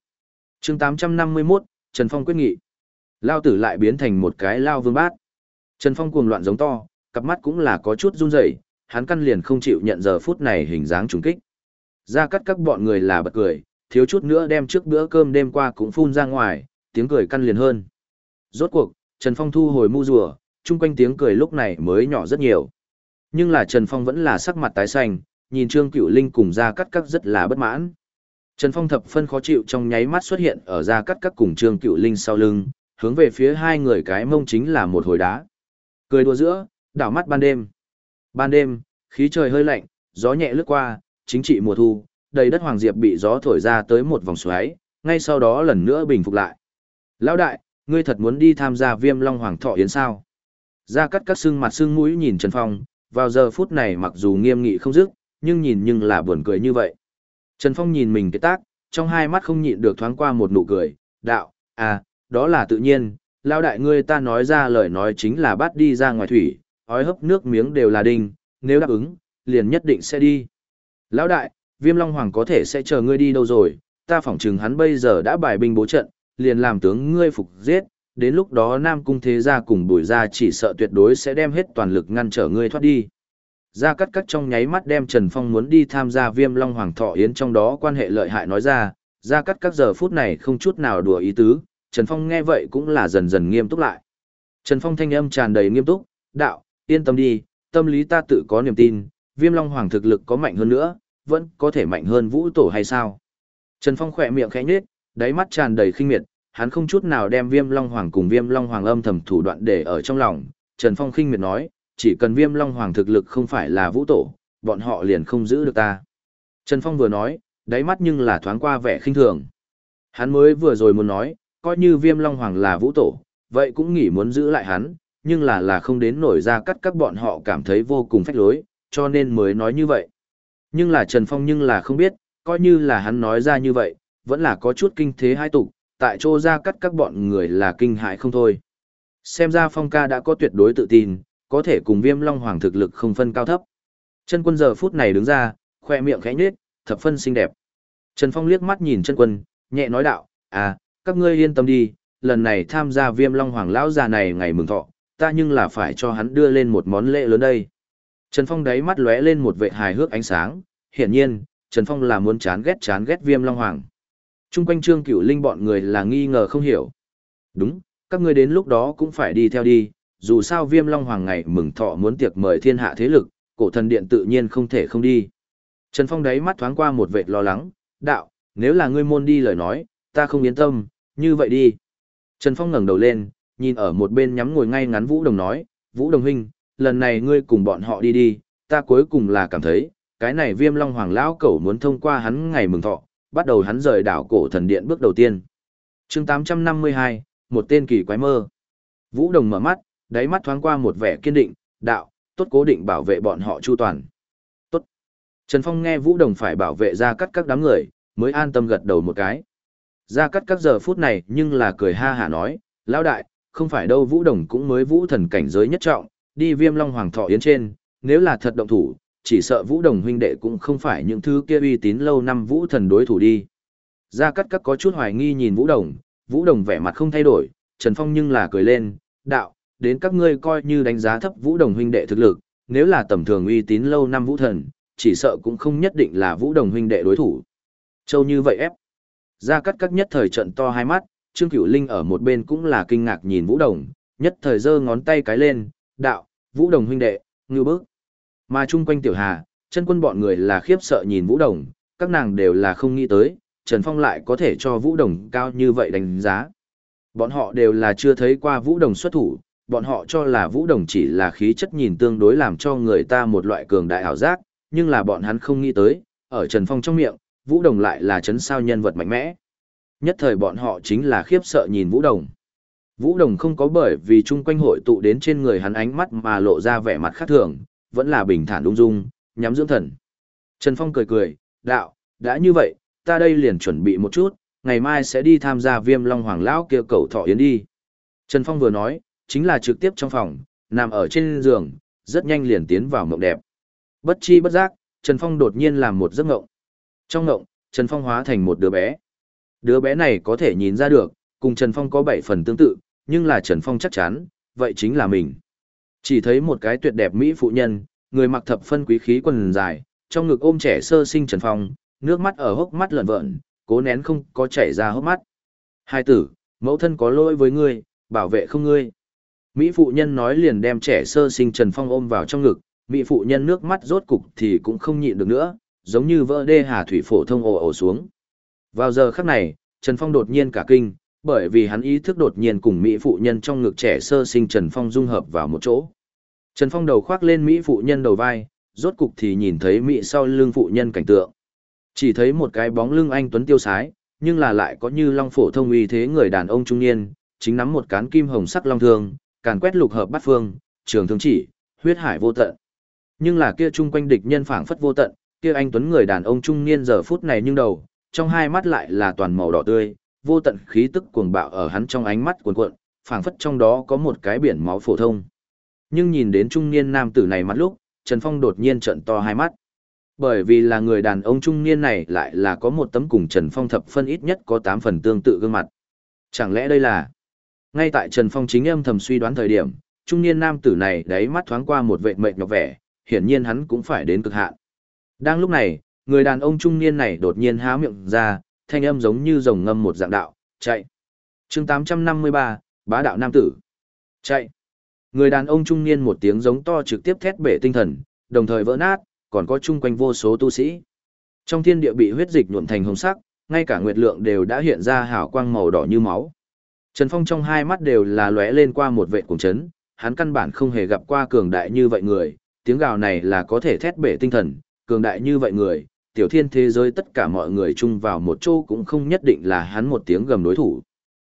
chương 851, Trần Phong quyết nghị. Lao tử lại biến thành một cái lao vương bát. Trần Phong cuồng loạn giống to, cặp mắt cũng là có chút run rẩy, hắn căn liền không chịu nhận giờ phút này hình dáng trùng kích. Ra cắt các bọn người là bật cười, thiếu chút nữa đem trước bữa cơm đêm qua cũng phun ra ngoài, tiếng cười căn liền hơn. Rốt cuộc, Trần Phong thu hồi mu rùa, chung quanh tiếng cười lúc này mới nhỏ rất nhiều. Nhưng là Trần Phong vẫn là sắc mặt tái xanh, nhìn Trương Cửu Linh cùng Gia cắt các rất là bất mãn. Trần Phong thập phân khó chịu trong nháy mắt xuất hiện ở Gia cắt các cùng Trương Cửu Linh sau lưng, hướng về phía hai người cái mông chính là một hồi đá. Cười đùa giữa, đảo mắt ban đêm. Ban đêm, khí trời hơi lạnh, gió nhẹ lướt qua, chính trị mùa thu, đầy đất hoàng diệp bị gió thổi ra tới một vòng xoáy, ngay sau đó lần nữa bình phục lại. Lão đại, ngươi thật muốn đi tham gia viêm long hoàng thọ yến sao? Gia cắt các xương mặt xương mũi nhìn Trần Phong, vào giờ phút này mặc dù nghiêm nghị không dứt, nhưng nhìn nhưng là buồn cười như vậy. Trần Phong nhìn mình cái tác, trong hai mắt không nhịn được thoáng qua một nụ cười, đạo, à, đó là tự nhiên, lao đại ngươi ta nói ra lời nói chính là bắt đi ra ngoài thủy, ói hấp nước miếng đều là đinh, nếu đáp ứng, liền nhất định sẽ đi. Lão đại, viêm long hoàng có thể sẽ chờ ngươi đi đâu rồi, ta phỏng chừng hắn bây giờ đã bài binh bố trận, liền làm tướng ngươi phục giết, đến lúc đó Nam Cung Thế Gia cùng Bùi Gia chỉ sợ tuyệt đối sẽ đem hết toàn lực ngăn trở ngươi thoát đi. Gia Cắt Cắt trong nháy mắt đem Trần Phong muốn đi tham gia Viêm Long Hoàng Thọ Yến trong đó quan hệ lợi hại nói ra, Gia Cắt Cắt giờ phút này không chút nào đùa ý tứ, Trần Phong nghe vậy cũng là dần dần nghiêm túc lại. Trần Phong thanh âm tràn đầy nghiêm túc, đạo, yên tâm đi, tâm lý ta tự có niềm tin, Viêm Long Hoàng thực lực có mạnh hơn nữa, vẫn có thể mạnh hơn Vũ Tổ hay sao? Trần Phong khỏe miệng khẽ nhếch, đáy mắt tràn đầy khinh miệt, hắn không chút nào đem viêm long hoàng cùng viêm long hoàng âm thầm thủ đoạn để ở trong lòng. Trần Phong khinh miệt nói, chỉ cần viêm long hoàng thực lực không phải là vũ tổ, bọn họ liền không giữ được ta. Trần Phong vừa nói, đáy mắt nhưng là thoáng qua vẻ khinh thường. Hắn mới vừa rồi muốn nói, coi như viêm long hoàng là vũ tổ, vậy cũng nghĩ muốn giữ lại hắn, nhưng là là không đến nổi ra cắt các bọn họ cảm thấy vô cùng phách lối, cho nên mới nói như vậy. Nhưng là Trần Phong nhưng là không biết, coi như là hắn nói ra như vậy, vẫn là có chút kinh thế hai tục, tại chỗ ra cắt các bọn người là kinh hại không thôi. Xem ra Phong ca đã có tuyệt đối tự tin, có thể cùng viêm long hoàng thực lực không phân cao thấp. Chân quân giờ phút này đứng ra, khoe miệng khẽ nhếch, thập phân xinh đẹp. Trần Phong liếc mắt nhìn chân quân, nhẹ nói đạo, à, các ngươi yên tâm đi, lần này tham gia viêm long hoàng lão già này ngày mừng thọ, ta nhưng là phải cho hắn đưa lên một món lễ lớn đây. Trần Phong đáy mắt lóe lên một vệ hài hước ánh sáng, hiển nhiên, Trần Phong là muốn chán ghét chán ghét viêm long hoàng. Trung quanh Trương Cửu Linh bọn người là nghi ngờ không hiểu. Đúng, các ngươi đến lúc đó cũng phải đi theo đi, dù sao Viêm Long Hoàng ngày mừng thọ muốn tiệc mời thiên hạ thế lực, cổ thần điện tự nhiên không thể không đi. Trần Phong đáy mắt thoáng qua một vệt lo lắng, đạo, nếu là ngươi môn đi lời nói, ta không yên tâm, như vậy đi. Trần Phong ngẩng đầu lên, nhìn ở một bên nhắm ngồi ngay ngắn Vũ Đồng nói, Vũ Đồng huynh, lần này ngươi cùng bọn họ đi đi, ta cuối cùng là cảm thấy, cái này viêm long hoàng lão cẩu muốn thông qua hắn ngày mừng thọ, bắt đầu hắn rời đảo cổ thần điện bước đầu tiên. chương 852, một tên kỳ quái mơ. Vũ Đồng mở mắt, đáy mắt thoáng qua một vẻ kiên định, đạo, tốt cố định bảo vệ bọn họ chu toàn. Tốt. Trần Phong nghe Vũ Đồng phải bảo vệ ra cắt các đám người, mới an tâm gật đầu một cái. Ra cắt các giờ phút này nhưng là cười ha hả nói, lão đại, không phải đâu Vũ Đồng cũng mới vũ thần cảnh giới nhất trọng, đi viêm long hoàng thọ yến trên, nếu là thật động thủ, chỉ sợ Vũ Đồng huynh đệ cũng không phải những thứ kia uy tín lâu năm Vũ thần đối thủ đi. Gia Cát Cát có chút hoài nghi nhìn Vũ Đồng, Vũ Đồng vẻ mặt không thay đổi, Trần Phong nhưng là cười lên, đạo, đến các ngươi coi như đánh giá thấp Vũ Đồng huynh đệ thực lực, nếu là tầm thường uy tín lâu năm Vũ thần, chỉ sợ cũng không nhất định là Vũ Đồng huynh đệ đối thủ. Châu như vậy ép. Gia Cát Cát nhất thời trận to hai mắt, Trương Cửu Linh ở một bên cũng là kinh ngạc nhìn Vũ Đồng, nhất thời giơ ngón tay cái lên, đạo, Vũ Đồng huynh đệ, ngư bước. Mà chung quanh Tiểu Hà, chân quân bọn người là khiếp sợ nhìn Vũ Đồng, các nàng đều là không nghĩ tới, Trần Phong lại có thể cho Vũ Đồng cao như vậy đánh giá. Bọn họ đều là chưa thấy qua Vũ Đồng xuất thủ, bọn họ cho là Vũ Đồng chỉ là khí chất nhìn tương đối làm cho người ta một loại cường đại ảo giác, nhưng là bọn hắn không nghĩ tới, ở Trần Phong trong miệng, Vũ Đồng lại là chấn sao nhân vật mạnh mẽ. Nhất thời bọn họ chính là khiếp sợ nhìn Vũ Đồng. Vũ Đồng không có bởi vì chung quanh hội tụ đến trên người hắn ánh mắt mà lộ ra vẻ mặt khác thường, vẫn là bình thản ung dung, nhắm dưỡng thần. Trần Phong cười cười, đạo, đã như vậy, ta đây liền chuẩn bị một chút, ngày mai sẽ đi tham gia viêm long hoàng lão kia cầu thọ yến đi. Trần Phong vừa nói, chính là trực tiếp trong phòng, nằm ở trên giường, rất nhanh liền tiến vào mộng đẹp. Bất chi bất giác, Trần Phong đột nhiên làm một giấc mộng. Trong mộng, Trần Phong hóa thành một đứa bé. Đứa bé này có thể nhìn ra được, cùng Trần Phong có bảy phần tương tự, nhưng là Trần Phong chắc chắn, vậy chính là mình. Chỉ thấy một cái tuyệt đẹp mỹ phụ nhân, người mặc thập phân quý khí quần dài, trong ngực ôm trẻ sơ sinh Trần Phong, nước mắt ở hốc mắt lợn vợn, cố nén không có chảy ra hốc mắt. Hai tử, mẫu thân có lỗi với ngươi, bảo vệ không ngươi. Mỹ phụ nhân nói liền đem trẻ sơ sinh Trần Phong ôm vào trong ngực, Mỹ phụ nhân nước mắt rốt cục thì cũng không nhịn được nữa, giống như vỡ đê hà thủy phổ thông ồ ồ xuống. Vào giờ khắc này, Trần Phong đột nhiên cả kinh, bởi vì hắn ý thức đột nhiên cùng Mỹ phụ nhân trong ngực trẻ sơ sinh Trần Phong dung hợp vào một chỗ. Trần Phong đầu khoác lên Mỹ phụ nhân đầu vai, rốt cục thì nhìn thấy Mỹ sau lưng phụ nhân cảnh tượng. Chỉ thấy một cái bóng lưng anh tuấn tiêu sái, nhưng là lại có như long phổ thông uy thế người đàn ông trung niên, chính nắm một cán kim hồng sắc long thương, càn quét lục hợp bát phương, trường thương chỉ, huyết hải vô tận. Nhưng là kia chung quanh địch nhân phảng phất vô tận, kia anh tuấn người đàn ông trung niên giờ phút này nhưng đầu, trong hai mắt lại là toàn màu đỏ tươi, vô tận khí tức cuồng bạo ở hắn trong ánh mắt cuồn cuộn, phảng phất trong đó có một cái biển máu phổ thông. Nhưng nhìn đến trung niên nam tử này mắt lúc, Trần Phong đột nhiên trợn to hai mắt. Bởi vì là người đàn ông trung niên này lại là có một tấm cùng Trần Phong thập phân ít nhất có 8 phần tương tự gương mặt. Chẳng lẽ đây là... Ngay tại Trần Phong chính âm thầm suy đoán thời điểm, trung niên nam tử này đáy mắt thoáng qua một vệ mệt nhọc vẻ, hiển nhiên hắn cũng phải đến cực hạn. Đang lúc này, người đàn ông trung niên này đột nhiên há miệng ra, thanh âm giống như rồng ngâm một dạng đạo, chạy. chương 853, bá đạo nam tử. Chạy. Người đàn ông trung niên một tiếng giống to trực tiếp thét bể tinh thần, đồng thời vỡ nát, còn có chung quanh vô số tu sĩ. Trong thiên địa bị huyết dịch nhuộm thành hồng sắc, ngay cả nguyệt lượng đều đã hiện ra hào quang màu đỏ như máu. Trần Phong trong hai mắt đều là lóe lên qua một vệ cuồng chấn, hắn căn bản không hề gặp qua cường đại như vậy người, tiếng gào này là có thể thét bể tinh thần, cường đại như vậy người, tiểu thiên thế giới tất cả mọi người chung vào một chỗ cũng không nhất định là hắn một tiếng gầm đối thủ.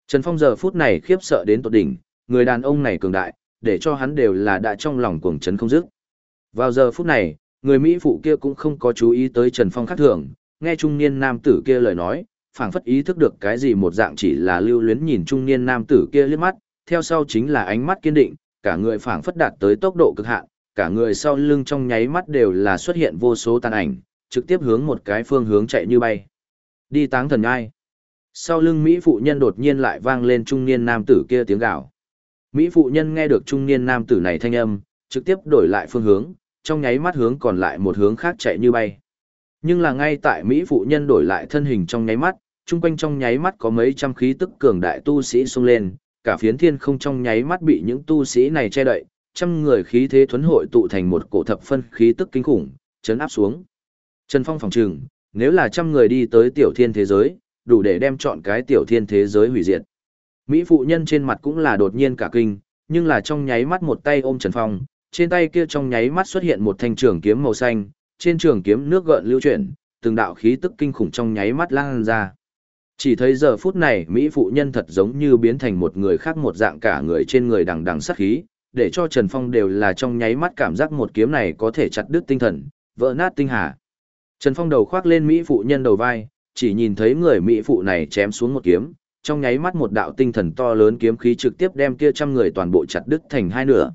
Trần Phong giờ phút này khiếp sợ đến tột đỉnh, người đàn ông này cường đại, để cho hắn đều là đã trong lòng cuồng chấn không dứt. Vào giờ phút này, người Mỹ phụ kia cũng không có chú ý tới Trần Phong khác thường, nghe trung niên nam tử kia lời nói, phảng phất ý thức được cái gì một dạng chỉ là lưu luyến nhìn trung niên nam tử kia liếc mắt, theo sau chính là ánh mắt kiên định, cả người phảng phất đạt tới tốc độ cực hạn, cả người sau lưng trong nháy mắt đều là xuất hiện vô số tàn ảnh, trực tiếp hướng một cái phương hướng chạy như bay. Đi táng thần ai? Sau lưng Mỹ phụ nhân đột nhiên lại vang lên trung niên nam tử kia tiếng gào. Mỹ phụ nhân nghe được trung niên nam tử này thanh âm, trực tiếp đổi lại phương hướng, trong nháy mắt hướng còn lại một hướng khác chạy như bay. Nhưng là ngay tại Mỹ phụ nhân đổi lại thân hình trong nháy mắt, chung quanh trong nháy mắt có mấy trăm khí tức cường đại tu sĩ xông lên, cả phiến thiên không trong nháy mắt bị những tu sĩ này che đậy, trăm người khí thế thuấn hội tụ thành một cổ thập phân khí tức kinh khủng, chấn áp xuống. Trần Phong phòng trừng, nếu là trăm người đi tới tiểu thiên thế giới, đủ để đem chọn cái tiểu thiên thế giới hủy diệt. Mỹ phụ nhân trên mặt cũng là đột nhiên cả kinh, nhưng là trong nháy mắt một tay ôm Trần Phong, trên tay kia trong nháy mắt xuất hiện một thanh trường kiếm màu xanh, trên trường kiếm nước gợn lưu chuyển, từng đạo khí tức kinh khủng trong nháy mắt lan ra. Chỉ thấy giờ phút này Mỹ phụ nhân thật giống như biến thành một người khác một dạng cả người trên người đằng đằng sát khí, để cho Trần Phong đều là trong nháy mắt cảm giác một kiếm này có thể chặt đứt tinh thần, vỡ nát tinh hà. Trần Phong đầu khoác lên Mỹ phụ nhân đầu vai, chỉ nhìn thấy người Mỹ phụ này chém xuống một kiếm, trong nháy mắt một đạo tinh thần to lớn kiếm khí trực tiếp đem kia trăm người toàn bộ chặt đứt thành hai nửa.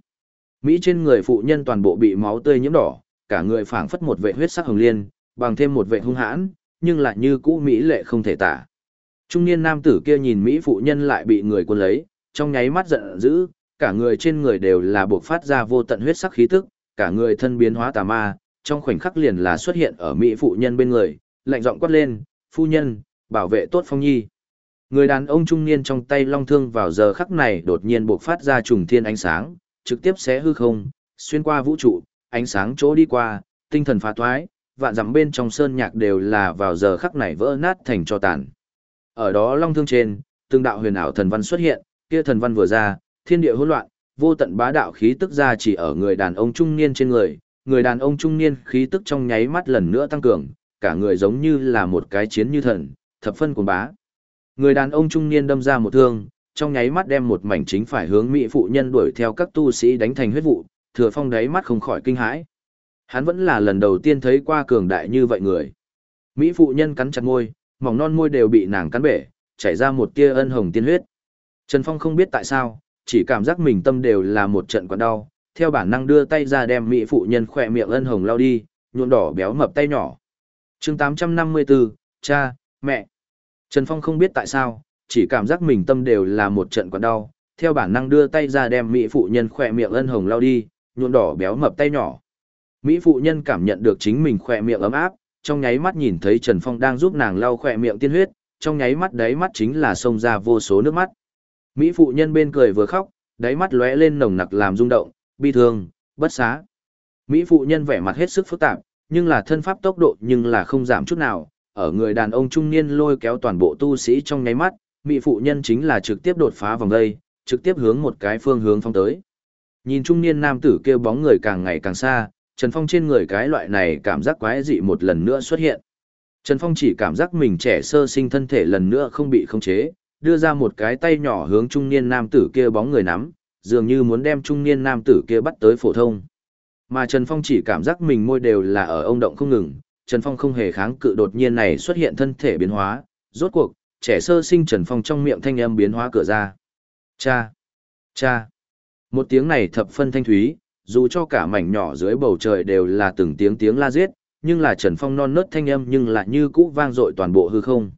Mỹ trên người phụ nhân toàn bộ bị máu tươi nhiễm đỏ, cả người phảng phất một vệ huyết sắc hồng liên, bằng thêm một vệ hung hãn, nhưng lại như cũ mỹ lệ không thể tả. Trung niên nam tử kia nhìn Mỹ phụ nhân lại bị người quân lấy, trong nháy mắt giận dữ, cả người trên người đều là buộc phát ra vô tận huyết sắc khí tức, cả người thân biến hóa tà ma, trong khoảnh khắc liền là xuất hiện ở Mỹ phụ nhân bên người, lạnh giọng quát lên, phu nhân, bảo vệ tốt phong nhi. Người đàn ông trung niên trong tay long thương vào giờ khắc này đột nhiên bộc phát ra trùng thiên ánh sáng, trực tiếp xé hư không, xuyên qua vũ trụ, ánh sáng chỗ đi qua, tinh thần phá thoái, vạn dặm bên trong sơn nhạc đều là vào giờ khắc này vỡ nát thành cho tàn. Ở đó long thương trên, từng đạo huyền ảo thần văn xuất hiện, kia thần văn vừa ra, thiên địa hỗn loạn, vô tận bá đạo khí tức ra chỉ ở người đàn ông trung niên trên người, người đàn ông trung niên khí tức trong nháy mắt lần nữa tăng cường, cả người giống như là một cái chiến như thần, thập phân cuồng bá. Người đàn ông trung niên đâm ra một thương, trong nháy mắt đem một mảnh chính phải hướng mỹ phụ nhân đuổi theo các tu sĩ đánh thành huyết vụ, thừa phong đáy mắt không khỏi kinh hãi. Hắn vẫn là lần đầu tiên thấy qua cường đại như vậy người. Mỹ phụ nhân cắn chặt môi, mỏng non môi đều bị nàng cắn bể, chảy ra một tia ân hồng tiên huyết. Trần Phong không biết tại sao, chỉ cảm giác mình tâm đều là một trận quặn đau, theo bản năng đưa tay ra đem mỹ phụ nhân khỏe miệng ân hồng lao đi, nhuộm đỏ béo mập tay nhỏ. chương 854, cha, mẹ. Trần Phong không biết tại sao, chỉ cảm giác mình tâm đều là một trận quặn đau, theo bản năng đưa tay ra đem mỹ phụ nhân khỏe miệng ân hồng lao đi, nhuộm đỏ béo mập tay nhỏ. Mỹ phụ nhân cảm nhận được chính mình khỏe miệng ấm áp, trong nháy mắt nhìn thấy Trần Phong đang giúp nàng lau khỏe miệng tiên huyết, trong nháy mắt đáy mắt chính là xông ra vô số nước mắt. Mỹ phụ nhân bên cười vừa khóc, đáy mắt lóe lên nồng nặc làm rung động, bi thương, bất xá. Mỹ phụ nhân vẻ mặt hết sức phức tạp, nhưng là thân pháp tốc độ nhưng là không giảm chút nào, ở người đàn ông trung niên lôi kéo toàn bộ tu sĩ trong nháy mắt, Mỹ phụ nhân chính là trực tiếp đột phá vòng đây, trực tiếp hướng một cái phương hướng phong tới. Nhìn trung niên nam tử kêu bóng người càng ngày càng xa, Trần Phong trên người cái loại này cảm giác quái dị một lần nữa xuất hiện. Trần Phong chỉ cảm giác mình trẻ sơ sinh thân thể lần nữa không bị khống chế, đưa ra một cái tay nhỏ hướng trung niên nam tử kia bóng người nắm, dường như muốn đem trung niên nam tử kia bắt tới phổ thông. Mà Trần Phong chỉ cảm giác mình môi đều là ở ông động không ngừng, Trần Phong không hề kháng cự đột nhiên này xuất hiện thân thể biến hóa, rốt cuộc, trẻ sơ sinh Trần Phong trong miệng thanh âm biến hóa cửa ra. Cha! Cha! Một tiếng này thập phân thanh thúy, dù cho cả mảnh nhỏ dưới bầu trời đều là từng tiếng tiếng la giết, nhưng là Trần Phong non nớt thanh âm nhưng lại như cũ vang dội toàn bộ hư không.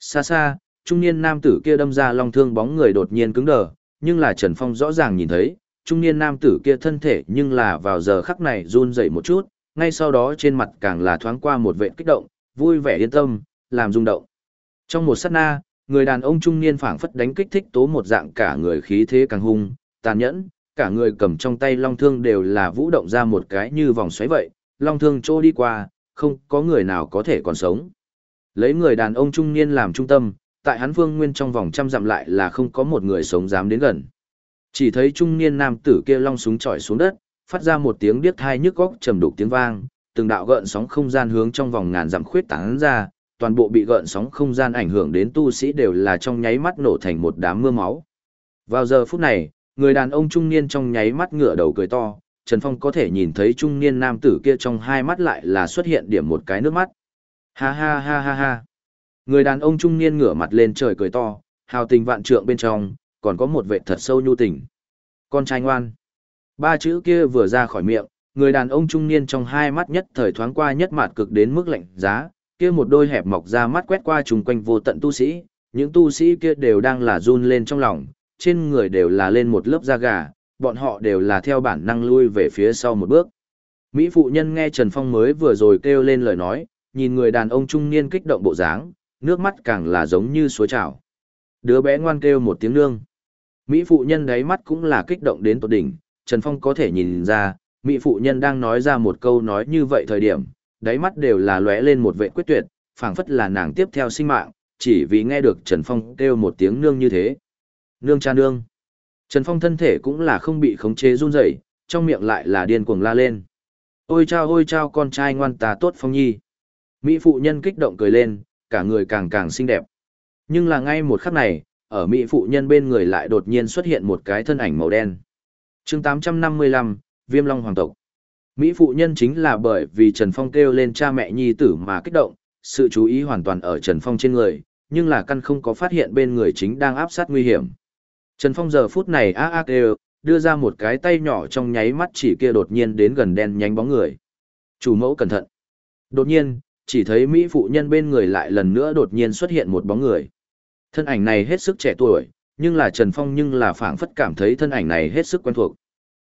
Xa xa, trung niên nam tử kia đâm ra long thương bóng người đột nhiên cứng đờ, nhưng là Trần Phong rõ ràng nhìn thấy, trung niên nam tử kia thân thể nhưng là vào giờ khắc này run rẩy một chút, ngay sau đó trên mặt càng là thoáng qua một vệ kích động, vui vẻ yên tâm, làm rung động. Trong một sát na, người đàn ông trung niên phảng phất đánh kích thích tố một dạng cả người khí thế càng hung, tàn nhẫn, cả người cầm trong tay long thương đều là vũ động ra một cái như vòng xoáy vậy, long thương trô đi qua, không có người nào có thể còn sống. Lấy người đàn ông trung niên làm trung tâm, tại hắn vương nguyên trong vòng trăm dặm lại là không có một người sống dám đến gần. Chỉ thấy trung niên nam tử kia long súng trọi xuống đất, phát ra một tiếng điếc thai nhức góc trầm đục tiếng vang, từng đạo gợn sóng không gian hướng trong vòng ngàn dặm khuyết tán ra, toàn bộ bị gợn sóng không gian ảnh hưởng đến tu sĩ đều là trong nháy mắt nổ thành một đám mưa máu. Vào giờ phút này, người đàn ông trung niên trong nháy mắt ngửa đầu cười to, Trần Phong có thể nhìn thấy trung niên nam tử kia trong hai mắt lại là xuất hiện điểm một cái nước mắt. Ha ha ha ha ha. Người đàn ông trung niên ngửa mặt lên trời cười to, hào tình vạn trượng bên trong, còn có một vệ thật sâu nhu tình. Con trai ngoan. Ba chữ kia vừa ra khỏi miệng, người đàn ông trung niên trong hai mắt nhất thời thoáng qua nhất mạt cực đến mức lạnh giá, kia một đôi hẹp mọc ra mắt quét qua chung quanh vô tận tu sĩ, những tu sĩ kia đều đang là run lên trong lòng, trên người đều là lên một lớp da gà, bọn họ đều là theo bản năng lui về phía sau một bước. Mỹ phụ nhân nghe Trần Phong mới vừa rồi kêu lên lời nói, nhìn người đàn ông trung niên kích động bộ dáng, nước mắt càng là giống như suối trào. Đứa bé ngoan kêu một tiếng nương. Mỹ phụ nhân đáy mắt cũng là kích động đến tột đỉnh, Trần Phong có thể nhìn ra, Mỹ phụ nhân đang nói ra một câu nói như vậy thời điểm, đáy mắt đều là lóe lên một vệ quyết tuyệt, phảng phất là nàng tiếp theo sinh mạng, chỉ vì nghe được Trần Phong kêu một tiếng nương như thế. Nương cha nương. Trần Phong thân thể cũng là không bị khống chế run rẩy, trong miệng lại là điên cuồng la lên. Ôi chao ôi chao con trai ngoan tà tốt Phong Nhi. Mỹ phụ nhân kích động cười lên, cả người càng càng xinh đẹp. Nhưng là ngay một khắc này, ở Mỹ phụ nhân bên người lại đột nhiên xuất hiện một cái thân ảnh màu đen chương 855, Viêm Long Hoàng tộc. Mỹ phụ nhân chính là bởi vì Trần Phong kêu lên cha mẹ nhi tử mà kích động, sự chú ý hoàn toàn ở Trần Phong trên người, nhưng là căn không có phát hiện bên người chính đang áp sát nguy hiểm. Trần Phong giờ phút này a a kêu, đưa ra một cái tay nhỏ trong nháy mắt chỉ kia đột nhiên đến gần đen nhánh bóng người. Chủ mẫu cẩn thận. Đột nhiên, chỉ thấy Mỹ phụ nhân bên người lại lần nữa đột nhiên xuất hiện một bóng người. Thân ảnh này hết sức trẻ tuổi, nhưng là Trần Phong nhưng là phảng phất cảm thấy thân ảnh này hết sức quen thuộc.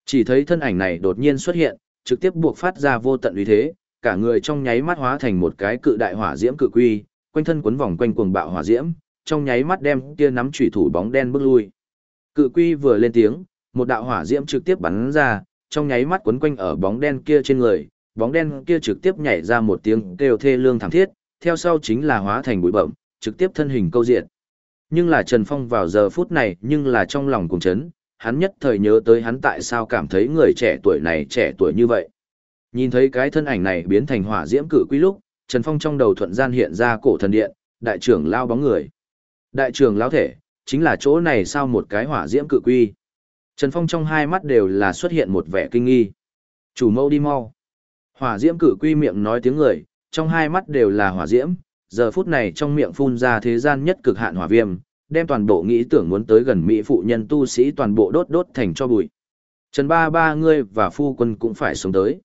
Chỉ thấy thân ảnh này đột nhiên xuất hiện, trực tiếp buộc phát ra vô tận uy thế, cả người trong nháy mắt hóa thành một cái cự đại hỏa diễm cự quy, quanh thân quấn vòng quanh cuồng bạo hỏa diễm, trong nháy mắt đem kia nắm chủy thủ bóng đen bước lui. Cự quy vừa lên tiếng, một đạo hỏa diễm trực tiếp bắn ra, trong nháy mắt quấn quanh ở bóng đen kia trên người, bóng đen kia trực tiếp nhảy ra một tiếng kêu thê lương thảm thiết, theo sau chính là hóa thành bụi bậm, trực tiếp thân hình câu diện. Nhưng là Trần Phong vào giờ phút này nhưng là trong lòng cùng chấn, hắn nhất thời nhớ tới hắn tại sao cảm thấy người trẻ tuổi này trẻ tuổi như vậy. Nhìn thấy cái thân ảnh này biến thành hỏa diễm cử quy lúc, Trần Phong trong đầu thuận gian hiện ra cổ thần điện, đại trưởng lao bóng người. Đại trưởng lao thể, chính là chỗ này sao một cái hỏa diễm cự quy. Trần Phong trong hai mắt đều là xuất hiện một vẻ kinh nghi. Chủ mâu đi mau. Hỏa diễm cự quy miệng nói tiếng người, trong hai mắt đều là hỏa diễm, giờ phút này trong miệng phun ra thế gian nhất cực hạn hỏa viêm, đem toàn bộ nghĩ tưởng muốn tới gần mỹ phụ nhân tu sĩ toàn bộ đốt đốt thành cho bụi. Trần ba ba ngươi và phu quân cũng phải sống tới.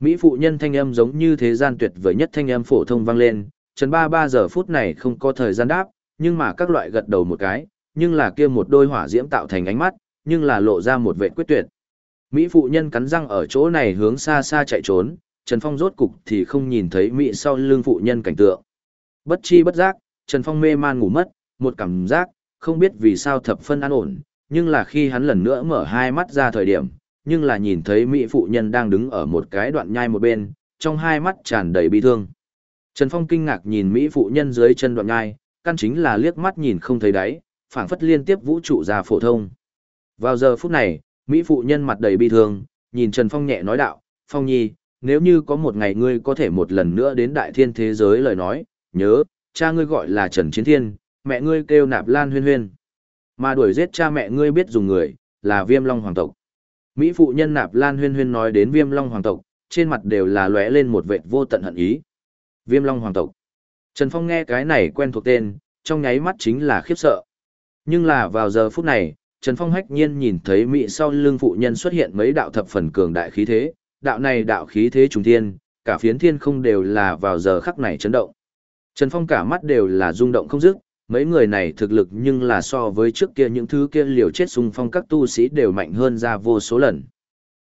Mỹ phụ nhân thanh âm giống như thế gian tuyệt vời nhất thanh âm phổ thông vang lên, Trần ba ba giờ phút này không có thời gian đáp, nhưng mà các loại gật đầu một cái, nhưng là kia một đôi hỏa diễm tạo thành ánh mắt, nhưng là lộ ra một vệ quyết tuyệt. Mỹ phụ nhân cắn răng ở chỗ này hướng xa xa chạy trốn, Trần Phong rốt cục thì không nhìn thấy Mỹ sau lưng phụ nhân cảnh tượng. Bất chi bất giác, Trần Phong mê man ngủ mất, một cảm giác, không biết vì sao thập phân an ổn, nhưng là khi hắn lần nữa mở hai mắt ra thời điểm, nhưng là nhìn thấy Mỹ phụ nhân đang đứng ở một cái đoạn nhai một bên, trong hai mắt tràn đầy bi thương. Trần Phong kinh ngạc nhìn Mỹ phụ nhân dưới chân đoạn nhai, căn chính là liếc mắt nhìn không thấy đáy, phảng phất liên tiếp vũ trụ ra phổ thông. Vào giờ phút này, Mỹ phụ nhân mặt đầy bi thương, nhìn Trần Phong nhẹ nói đạo, Phong Nhi, nếu như có một ngày ngươi có thể một lần nữa đến đại thiên thế giới lời nói, nhớ, cha ngươi gọi là Trần Chiến Thiên, mẹ ngươi kêu nạp lan huyên huyên. Mà đuổi giết cha mẹ ngươi biết dùng người, là viêm long hoàng tộc. Mỹ phụ nhân nạp lan huyên huyên nói đến viêm long hoàng tộc, trên mặt đều là lóe lên một vệt vô tận hận ý. Viêm long hoàng tộc. Trần Phong nghe cái này quen thuộc tên, trong nháy mắt chính là khiếp sợ. Nhưng là vào giờ phút này, Trần Phong hách nhiên nhìn thấy Mỹ sau lưng phụ nhân xuất hiện mấy đạo thập phần cường đại khí thế, đạo này đạo khí thế trùng thiên, cả phiến thiên không đều là vào giờ khắc này chấn động. Trần Phong cả mắt đều là rung động không dứt, mấy người này thực lực nhưng là so với trước kia những thứ kia liều chết xung phong các tu sĩ đều mạnh hơn ra vô số lần.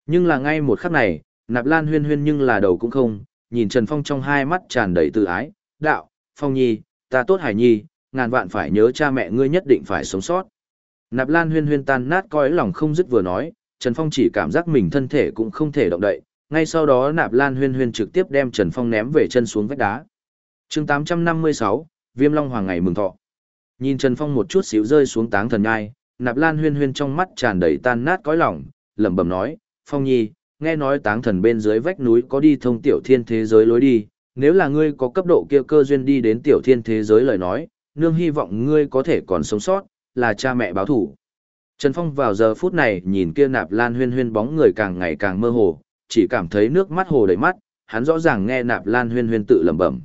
Nhưng là ngay một khắc này, nạp lan huyên huyên nhưng là đầu cũng không, nhìn Trần Phong trong hai mắt tràn đầy tự ái, đạo, Phong Nhi, ta tốt hải nhi, ngàn vạn phải nhớ cha mẹ ngươi nhất định phải sống sót. Nạp lan huyên huyên tan nát coi lòng không dứt vừa nói, Trần Phong chỉ cảm giác mình thân thể cũng không thể động đậy, ngay sau đó nạp lan huyên huyên trực tiếp đem Trần Phong ném về chân xuống vách đá chương 856, Viêm Long Hoàng ngày mừng thọ. Nhìn Trần Phong một chút xíu rơi xuống táng thần nhai, nạp lan huyên huyên trong mắt tràn đầy tan nát cõi lòng, lẩm bẩm nói, Phong Nhi, nghe nói táng thần bên dưới vách núi có đi thông tiểu thiên thế giới lối đi, nếu là ngươi có cấp độ kia cơ duyên đi đến tiểu thiên thế giới lời nói, nương hy vọng ngươi có thể còn sống sót, là cha mẹ báo thủ. Trần Phong vào giờ phút này nhìn kia nạp lan huyên huyên bóng người càng ngày càng mơ hồ, chỉ cảm thấy nước mắt hồ đầy mắt, hắn rõ ràng nghe nạp lan huyên huyên tự lẩm bẩm.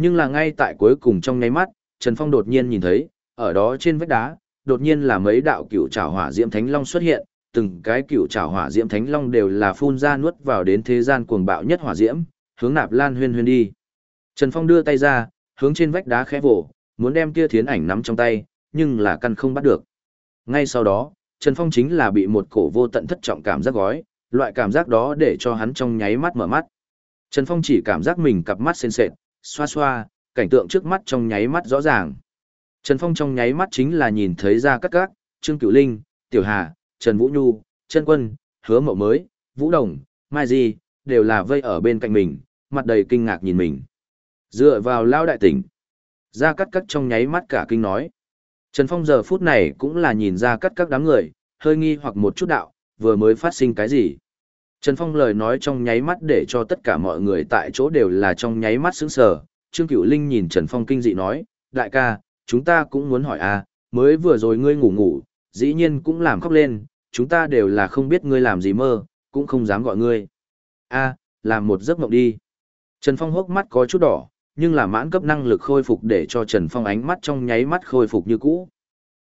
Nhưng là ngay tại cuối cùng trong nháy mắt, Trần Phong đột nhiên nhìn thấy, ở đó trên vách đá, đột nhiên là mấy đạo cựu trảo hỏa diễm thánh long xuất hiện, từng cái cựu trảo hỏa diễm thánh long đều là phun ra nuốt vào đến thế gian cuồng bạo nhất hỏa diễm, hướng nạp lan huyên huyên đi. Trần Phong đưa tay ra, hướng trên vách đá khẽ vỗ, muốn đem kia thiến ảnh nắm trong tay, nhưng là căn không bắt được. Ngay sau đó, Trần Phong chính là bị một cổ vô tận thất trọng cảm giác gói, loại cảm giác đó để cho hắn trong nháy mắt mở mắt. Trần Phong chỉ cảm giác mình cặp mắt sền sệt, xoa xoa, cảnh tượng trước mắt trong nháy mắt rõ ràng. Trần Phong trong nháy mắt chính là nhìn thấy ra các các, Trương Cửu Linh, Tiểu Hà, Trần Vũ Nhu, Trần Quân, Hứa Mậu Mới, Vũ Đồng, Mai Di, đều là vây ở bên cạnh mình, mặt đầy kinh ngạc nhìn mình. Dựa vào lao đại tỉnh. Ra cắt cắt trong nháy mắt cả kinh nói. Trần Phong giờ phút này cũng là nhìn ra cắt các đám người, hơi nghi hoặc một chút đạo, vừa mới phát sinh cái gì. Trần Phong lời nói trong nháy mắt để cho tất cả mọi người tại chỗ đều là trong nháy mắt sững sờ. Trương Cửu Linh nhìn Trần Phong kinh dị nói, đại ca, chúng ta cũng muốn hỏi à, mới vừa rồi ngươi ngủ ngủ, dĩ nhiên cũng làm khóc lên, chúng ta đều là không biết ngươi làm gì mơ, cũng không dám gọi ngươi. a làm một giấc mộng đi. Trần Phong hốc mắt có chút đỏ, nhưng là mãn cấp năng lực khôi phục để cho Trần Phong ánh mắt trong nháy mắt khôi phục như cũ.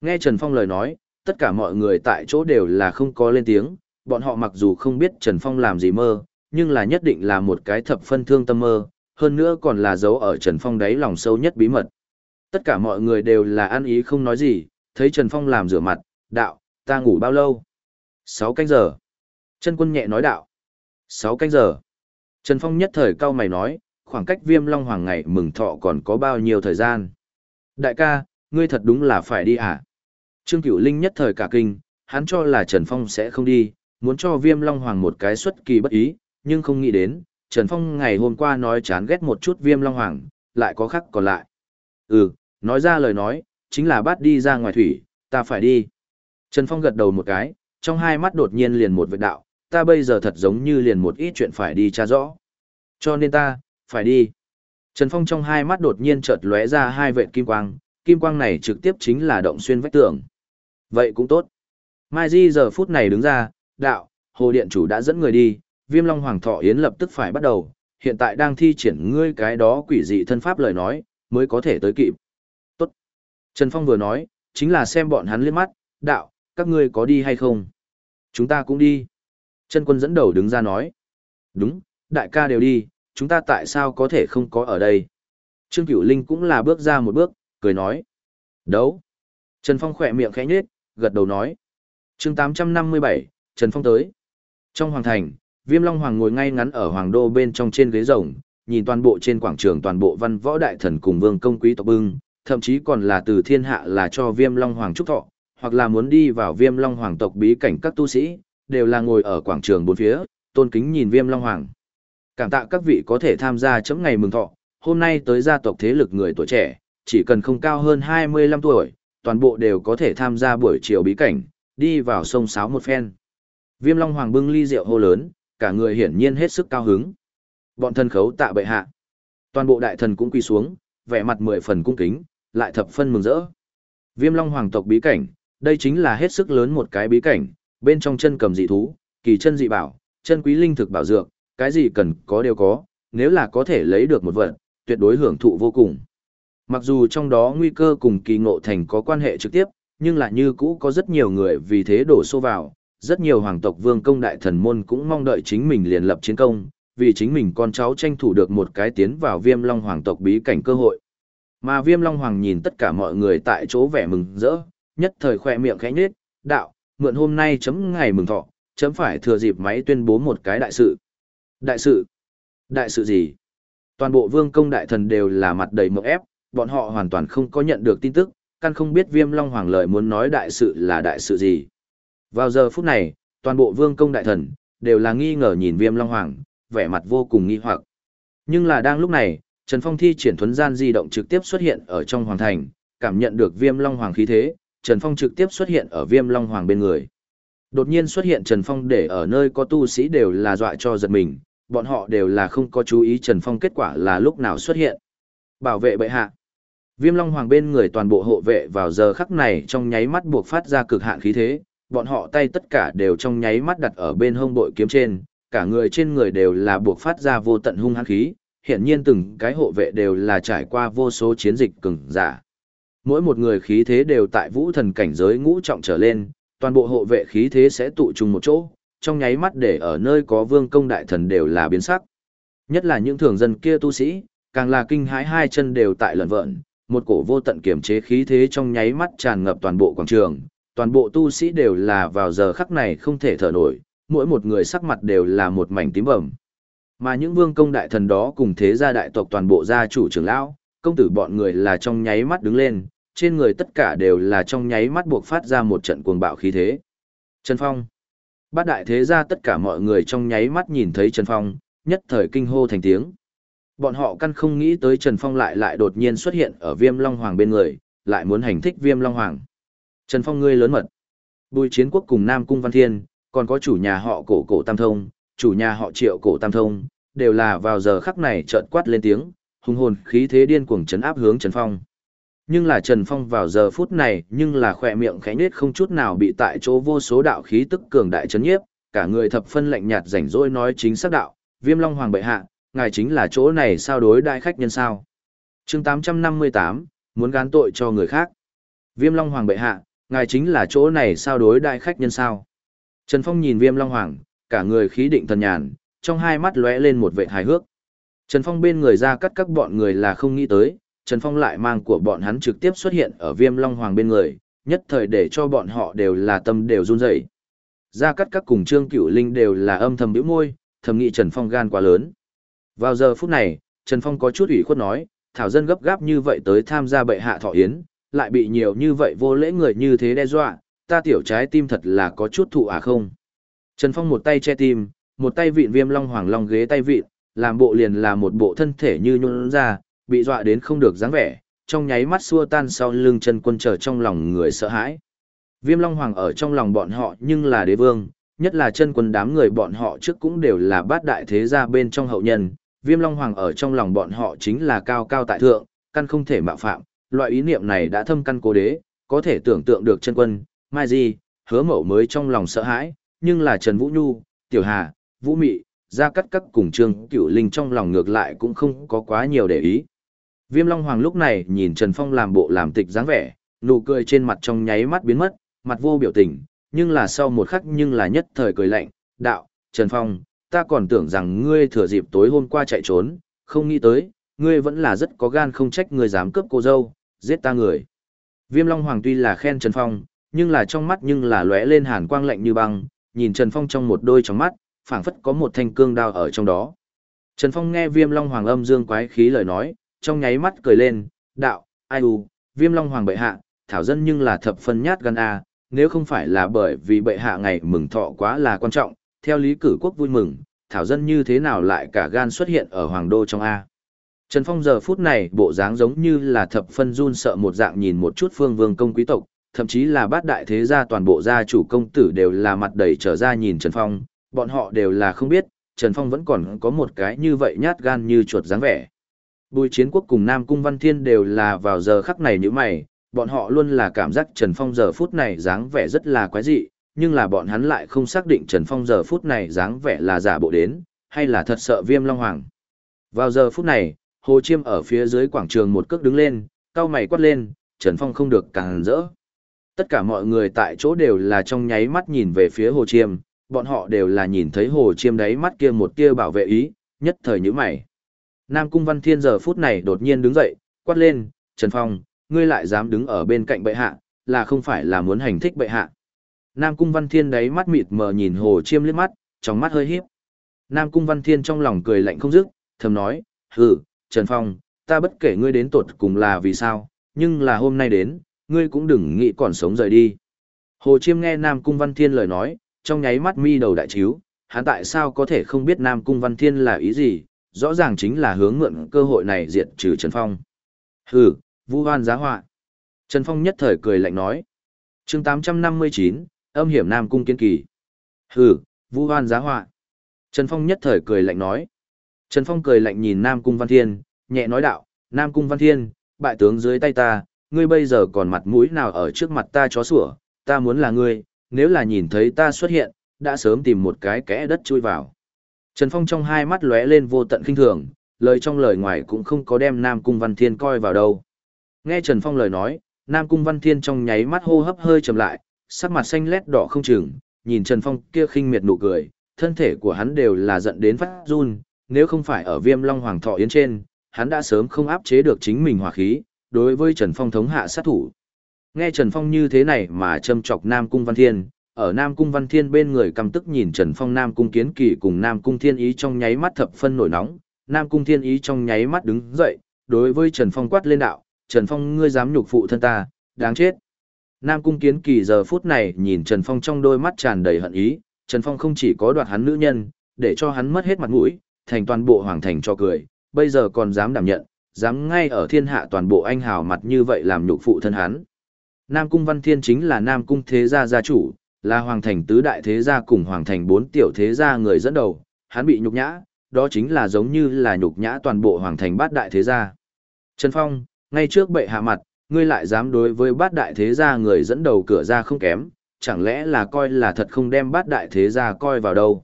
Nghe Trần Phong lời nói, tất cả mọi người tại chỗ đều là không có lên tiếng, bọn họ mặc dù không biết Trần Phong làm gì mơ, nhưng là nhất định là một cái thập phân thương tâm mơ, hơn nữa còn là dấu ở Trần Phong đáy lòng sâu nhất bí mật. Tất cả mọi người đều là ăn ý không nói gì, thấy Trần Phong làm rửa mặt, đạo, ta ngủ bao lâu? Sáu canh giờ. Chân quân nhẹ nói đạo. Sáu canh giờ. Trần Phong nhất thời cao mày nói, khoảng cách viêm long hoàng ngày mừng thọ còn có bao nhiêu thời gian. Đại ca, ngươi thật đúng là phải đi à? Trương Cửu Linh nhất thời cả kinh, hắn cho là Trần Phong sẽ không đi, muốn cho viêm long hoàng một cái xuất kỳ bất ý, nhưng không nghĩ đến, Trần Phong ngày hôm qua nói chán ghét một chút viêm long hoàng, lại có khắc còn lại. Ừ, nói ra lời nói, chính là bắt đi ra ngoài thủy, ta phải đi. Trần Phong gật đầu một cái, trong hai mắt đột nhiên liền một vệt đạo, ta bây giờ thật giống như liền một ít chuyện phải đi tra rõ. Cho nên ta, phải đi. Trần Phong trong hai mắt đột nhiên chợt lóe ra hai vệt kim quang, kim quang này trực tiếp chính là động xuyên vách tường. Vậy cũng tốt. Mai Di giờ phút này đứng ra, đạo, hồ điện chủ đã dẫn người đi, viêm long hoàng thọ yến lập tức phải bắt đầu, hiện tại đang thi triển ngươi cái đó quỷ dị thân pháp lời nói, mới có thể tới kịp. Tốt. Trần Phong vừa nói, chính là xem bọn hắn liếc mắt, đạo, các ngươi có đi hay không? Chúng ta cũng đi. Trần quân dẫn đầu đứng ra nói. Đúng, đại ca đều đi, chúng ta tại sao có thể không có ở đây? Trương Cửu Linh cũng là bước ra một bước, cười nói. Đấu. Trần Phong khỏe miệng khẽ nhếch, gật đầu nói. chương 857, Trần Phong tới. Trong hoàng thành, Viêm Long Hoàng ngồi ngay ngắn ở hoàng đô bên trong trên ghế rồng, nhìn toàn bộ trên quảng trường toàn bộ văn võ đại thần cùng vương công quý tộc bưng, thậm chí còn là từ thiên hạ là cho Viêm Long Hoàng chúc thọ, hoặc là muốn đi vào Viêm Long Hoàng tộc bí cảnh các tu sĩ, đều là ngồi ở quảng trường bốn phía, tôn kính nhìn Viêm Long Hoàng. Cảm tạ các vị có thể tham gia chấm ngày mừng thọ, hôm nay tới gia tộc thế lực người tuổi trẻ, chỉ cần không cao hơn 25 tuổi, toàn bộ đều có thể tham gia buổi chiều bí cảnh, đi vào sông sáo một phen. Viêm Long Hoàng bưng ly rượu hô lớn, cả người hiển nhiên hết sức cao hứng. Bọn thần khấu tạ bệ hạ. Toàn bộ đại thần cũng quỳ xuống, vẻ mặt mười phần cung kính, lại thập phân mừng rỡ. Viêm Long Hoàng tộc bí cảnh, đây chính là hết sức lớn một cái bí cảnh, bên trong chân cầm dị thú, kỳ chân dị bảo, chân quý linh thực bảo dược, cái gì cần có đều có, nếu là có thể lấy được một vật, tuyệt đối hưởng thụ vô cùng. Mặc dù trong đó nguy cơ cùng kỳ ngộ thành có quan hệ trực tiếp, nhưng là như cũ có rất nhiều người vì thế đổ xô vào, rất nhiều hoàng tộc vương công đại thần môn cũng mong đợi chính mình liền lập chiến công, vì chính mình con cháu tranh thủ được một cái tiến vào viêm long hoàng tộc bí cảnh cơ hội. Mà viêm long hoàng nhìn tất cả mọi người tại chỗ vẻ mừng rỡ, nhất thời khoe miệng khẽ nhết, đạo, mượn hôm nay chấm ngày mừng thọ, chấm phải thừa dịp máy tuyên bố một cái đại sự. Đại sự? Đại sự gì? Toàn bộ vương công đại thần đều là mặt đầy mộng ép, bọn họ hoàn toàn không có nhận được tin tức, căn không biết viêm long hoàng lợi muốn nói đại sự là đại sự gì. Vào giờ phút này, toàn bộ vương công đại thần, đều là nghi ngờ nhìn viêm long hoàng, vẻ mặt vô cùng nghi hoặc. Nhưng là đang lúc này, Trần Phong thi triển thuấn gian di động trực tiếp xuất hiện ở trong hoàng thành, cảm nhận được viêm long hoàng khí thế, Trần Phong trực tiếp xuất hiện ở viêm long hoàng bên người. Đột nhiên xuất hiện Trần Phong để ở nơi có tu sĩ đều là dọa cho giật mình, bọn họ đều là không có chú ý Trần Phong kết quả là lúc nào xuất hiện. Bảo vệ bệ hạ. Viêm Long Hoàng bên người toàn bộ hộ vệ vào giờ khắc này trong nháy mắt buộc phát ra cực hạn khí thế, bọn họ tay tất cả đều trong nháy mắt đặt ở bên hông bội kiếm trên, cả người trên người đều là buộc phát ra vô tận hung hăng khí, hiện nhiên từng cái hộ vệ đều là trải qua vô số chiến dịch cường giả. Mỗi một người khí thế đều tại vũ thần cảnh giới ngũ trọng trở lên, toàn bộ hộ vệ khí thế sẽ tụ trung một chỗ, trong nháy mắt để ở nơi có vương công đại thần đều là biến sắc. Nhất là những thường dân kia tu sĩ, càng là kinh hãi hai chân đều tại lợn vợn, một cổ vô tận kiểm chế khí thế trong nháy mắt tràn ngập toàn bộ quảng trường, toàn bộ tu sĩ đều là vào giờ khắc này không thể thở nổi, mỗi một người sắc mặt đều là một mảnh tím bầm. Mà những vương công đại thần đó cùng thế gia đại tộc toàn bộ gia chủ trưởng lão, công tử bọn người là trong nháy mắt đứng lên, trên người tất cả đều là trong nháy mắt buộc phát ra một trận cuồng bạo khí thế. Trần Phong. Bát đại thế gia tất cả mọi người trong nháy mắt nhìn thấy Trần Phong, nhất thời kinh hô thành tiếng. Bọn họ căn không nghĩ tới Trần Phong lại lại đột nhiên xuất hiện ở Viêm Long Hoàng bên người, lại muốn hành thích Viêm Long Hoàng. Trần Phong ngươi lớn mật. Bùi chiến quốc cùng Nam Cung Văn Thiên, còn có chủ nhà họ cổ cổ Tam Thông, chủ nhà họ triệu cổ Tam Thông, đều là vào giờ khắc này chợt quát lên tiếng, hùng hồn khí thế điên cuồng chấn áp hướng Trần Phong. Nhưng là Trần Phong vào giờ phút này, nhưng là khỏe miệng khẽ nết không chút nào bị tại chỗ vô số đạo khí tức cường đại chấn nhiếp, cả người thập phân lạnh nhạt rảnh rỗi nói chính xác đạo, Viêm Long Hoàng bệ hạ, ngài chính là chỗ này sao đối đại khách nhân sao? Chương 858, muốn gán tội cho người khác. Viêm Long Hoàng bệ hạ, ngài chính là chỗ này sao đối đại khách nhân sao? Trần Phong nhìn Viêm Long Hoàng, cả người khí định thần nhàn, trong hai mắt lóe lên một vệ hài hước. Trần Phong bên người ra cắt các bọn người là không nghĩ tới, Trần Phong lại mang của bọn hắn trực tiếp xuất hiện ở Viêm Long Hoàng bên người, nhất thời để cho bọn họ đều là tâm đều run rẩy. Ra cắt các cùng Trương Cửu Linh đều là âm thầm bĩu môi, thầm nghĩ Trần Phong gan quá lớn. Vào giờ phút này, Trần Phong có chút ủy khuất nói, thảo dân gấp gáp như vậy tới tham gia bệ hạ thọ yến, lại bị nhiều như vậy vô lễ người như thế đe dọa, ta tiểu trái tim thật là có chút thụ à không. Trần Phong một tay che tim, một tay vịn viêm long hoàng long ghế tay vịn, làm bộ liền là một bộ thân thể như nhún ra, bị dọa đến không được dáng vẻ, trong nháy mắt xua tan sau lưng chân quân trở trong lòng người sợ hãi. Viêm long hoàng ở trong lòng bọn họ nhưng là đế vương, nhất là chân quân đám người bọn họ trước cũng đều là bát đại thế gia bên trong hậu nhân, viêm long hoàng ở trong lòng bọn họ chính là cao cao tại thượng, căn không thể mạo phạm, loại ý niệm này đã thâm căn cố đế, có thể tưởng tượng được chân quân, mai di, hứa mẫu mới trong lòng sợ hãi, nhưng là Trần Vũ Nhu, Tiểu Hà, Vũ Mị, Gia Cắt Cắt cùng Trương Cửu Linh trong lòng ngược lại cũng không có quá nhiều để ý. Viêm Long Hoàng lúc này nhìn Trần Phong làm bộ làm tịch dáng vẻ, nụ cười trên mặt trong nháy mắt biến mất, mặt vô biểu tình, nhưng là sau một khắc nhưng là nhất thời cười lạnh, đạo, Trần Phong, ta còn tưởng rằng ngươi thừa dịp tối hôm qua chạy trốn, không nghĩ tới, ngươi vẫn là rất có gan không trách ngươi dám cướp cô dâu, giết ta người. Viêm Long Hoàng tuy là khen Trần Phong, nhưng là trong mắt nhưng là lóe lên hàn quang lạnh như băng, nhìn Trần Phong trong một đôi trong mắt, phảng phất có một thanh cương đao ở trong đó. Trần Phong nghe Viêm Long Hoàng âm dương quái khí lời nói, trong nháy mắt cười lên, đạo, ai u, Viêm Long Hoàng bệ hạ, thảo dân nhưng là thập phân nhát gan a, nếu không phải là bởi vì bệ hạ ngày mừng thọ quá là quan trọng, theo lý cử quốc vui mừng, thảo dân như thế nào lại cả gan xuất hiện ở hoàng đô trong A. Trần Phong giờ phút này bộ dáng giống như là thập phân run sợ một dạng nhìn một chút phương vương công quý tộc, thậm chí là bát đại thế gia toàn bộ gia chủ công tử đều là mặt đầy trở ra nhìn Trần Phong, bọn họ đều là không biết, Trần Phong vẫn còn có một cái như vậy nhát gan như chuột dáng vẻ. Bùi chiến quốc cùng Nam Cung Văn Thiên đều là vào giờ khắc này như mày, bọn họ luôn là cảm giác Trần Phong giờ phút này dáng vẻ rất là quái dị, nhưng là bọn hắn lại không xác định Trần Phong giờ phút này dáng vẻ là giả bộ đến, hay là thật sợ viêm long hoàng. Vào giờ phút này, Hồ Chiêm ở phía dưới quảng trường một cước đứng lên, cao mày quát lên, Trần Phong không được càng rỡ. Tất cả mọi người tại chỗ đều là trong nháy mắt nhìn về phía Hồ Chiêm, bọn họ đều là nhìn thấy Hồ Chiêm đáy mắt kia một tia bảo vệ ý, nhất thời như mày. Nam Cung Văn Thiên giờ phút này đột nhiên đứng dậy, quát lên, Trần Phong, ngươi lại dám đứng ở bên cạnh bệ hạ, là không phải là muốn hành thích bệ hạ. Nam Cung Văn Thiên đáy mắt mịt mờ nhìn Hồ Chiêm liếc mắt, trong mắt hơi híp. Nam Cung Văn Thiên trong lòng cười lạnh không dứt, thầm nói, hừ, Trần Phong, ta bất kể ngươi đến tột cùng là vì sao, nhưng là hôm nay đến, ngươi cũng đừng nghĩ còn sống rời đi. Hồ Chiêm nghe Nam Cung Văn Thiên lời nói, trong nháy mắt mi đầu đại chiếu, hắn tại sao có thể không biết Nam Cung Văn Thiên là ý gì, rõ ràng chính là hướng mượn cơ hội này diệt trừ Trần Phong. Hừ, vu hoan giá họa. Trần Phong nhất thời cười lạnh nói. chương 859, âm hiểm Nam Cung Kiên Kỳ. Hừ, vu hoan giá họa. Trần Phong nhất thời cười lạnh nói. Trần Phong cười lạnh nhìn Nam Cung Văn Thiên, nhẹ nói đạo, Nam Cung Văn Thiên, bại tướng dưới tay ta, ngươi bây giờ còn mặt mũi nào ở trước mặt ta chó sủa, ta muốn là ngươi, nếu là nhìn thấy ta xuất hiện, đã sớm tìm một cái kẽ đất chui vào. Trần Phong trong hai mắt lóe lên vô tận kinh thường, lời trong lời ngoài cũng không có đem Nam Cung Văn Thiên coi vào đâu. Nghe Trần Phong lời nói, Nam Cung Văn Thiên trong nháy mắt hô hấp hơi trầm lại, sắc mặt xanh lét đỏ không chừng, nhìn Trần Phong kia khinh miệt nụ cười, thân thể của hắn đều là giận đến phát run, nếu không phải ở Viêm Long Hoàng Thọ Yến trên, hắn đã sớm không áp chế được chính mình hỏa khí, đối với Trần Phong thống hạ sát thủ. Nghe Trần Phong như thế này mà châm chọc Nam Cung Văn Thiên, ở Nam Cung Văn Thiên bên người căm tức nhìn Trần Phong Nam Cung Kiến Kỳ cùng Nam Cung Thiên Ý trong nháy mắt thập phân nổi nóng, Nam Cung Thiên Ý trong nháy mắt đứng dậy, đối với Trần Phong quát lên đạo, Trần Phong ngươi dám nhục phụ thân ta, đáng chết. Nam Cung Kiến Kỳ giờ phút này nhìn Trần Phong trong đôi mắt tràn đầy hận ý, Trần Phong không chỉ có đoạt hắn nữ nhân, để cho hắn mất hết mặt mũi, thành toàn bộ hoàng thành cho cười, bây giờ còn dám đảm nhận, dám ngay ở thiên hạ toàn bộ anh hào mặt như vậy làm nhục phụ thân hắn. Nam Cung Văn Thiên chính là Nam Cung Thế Gia gia chủ, là hoàng thành tứ đại thế gia cùng hoàng thành bốn tiểu thế gia người dẫn đầu, hắn bị nhục nhã, đó chính là giống như là nhục nhã toàn bộ hoàng thành bát đại thế gia. Trần Phong, ngay trước bệ hạ mặt, ngươi lại dám đối với bát đại thế gia người dẫn đầu cửa ra không kém, chẳng lẽ là coi là thật không đem bát đại thế gia coi vào đâu.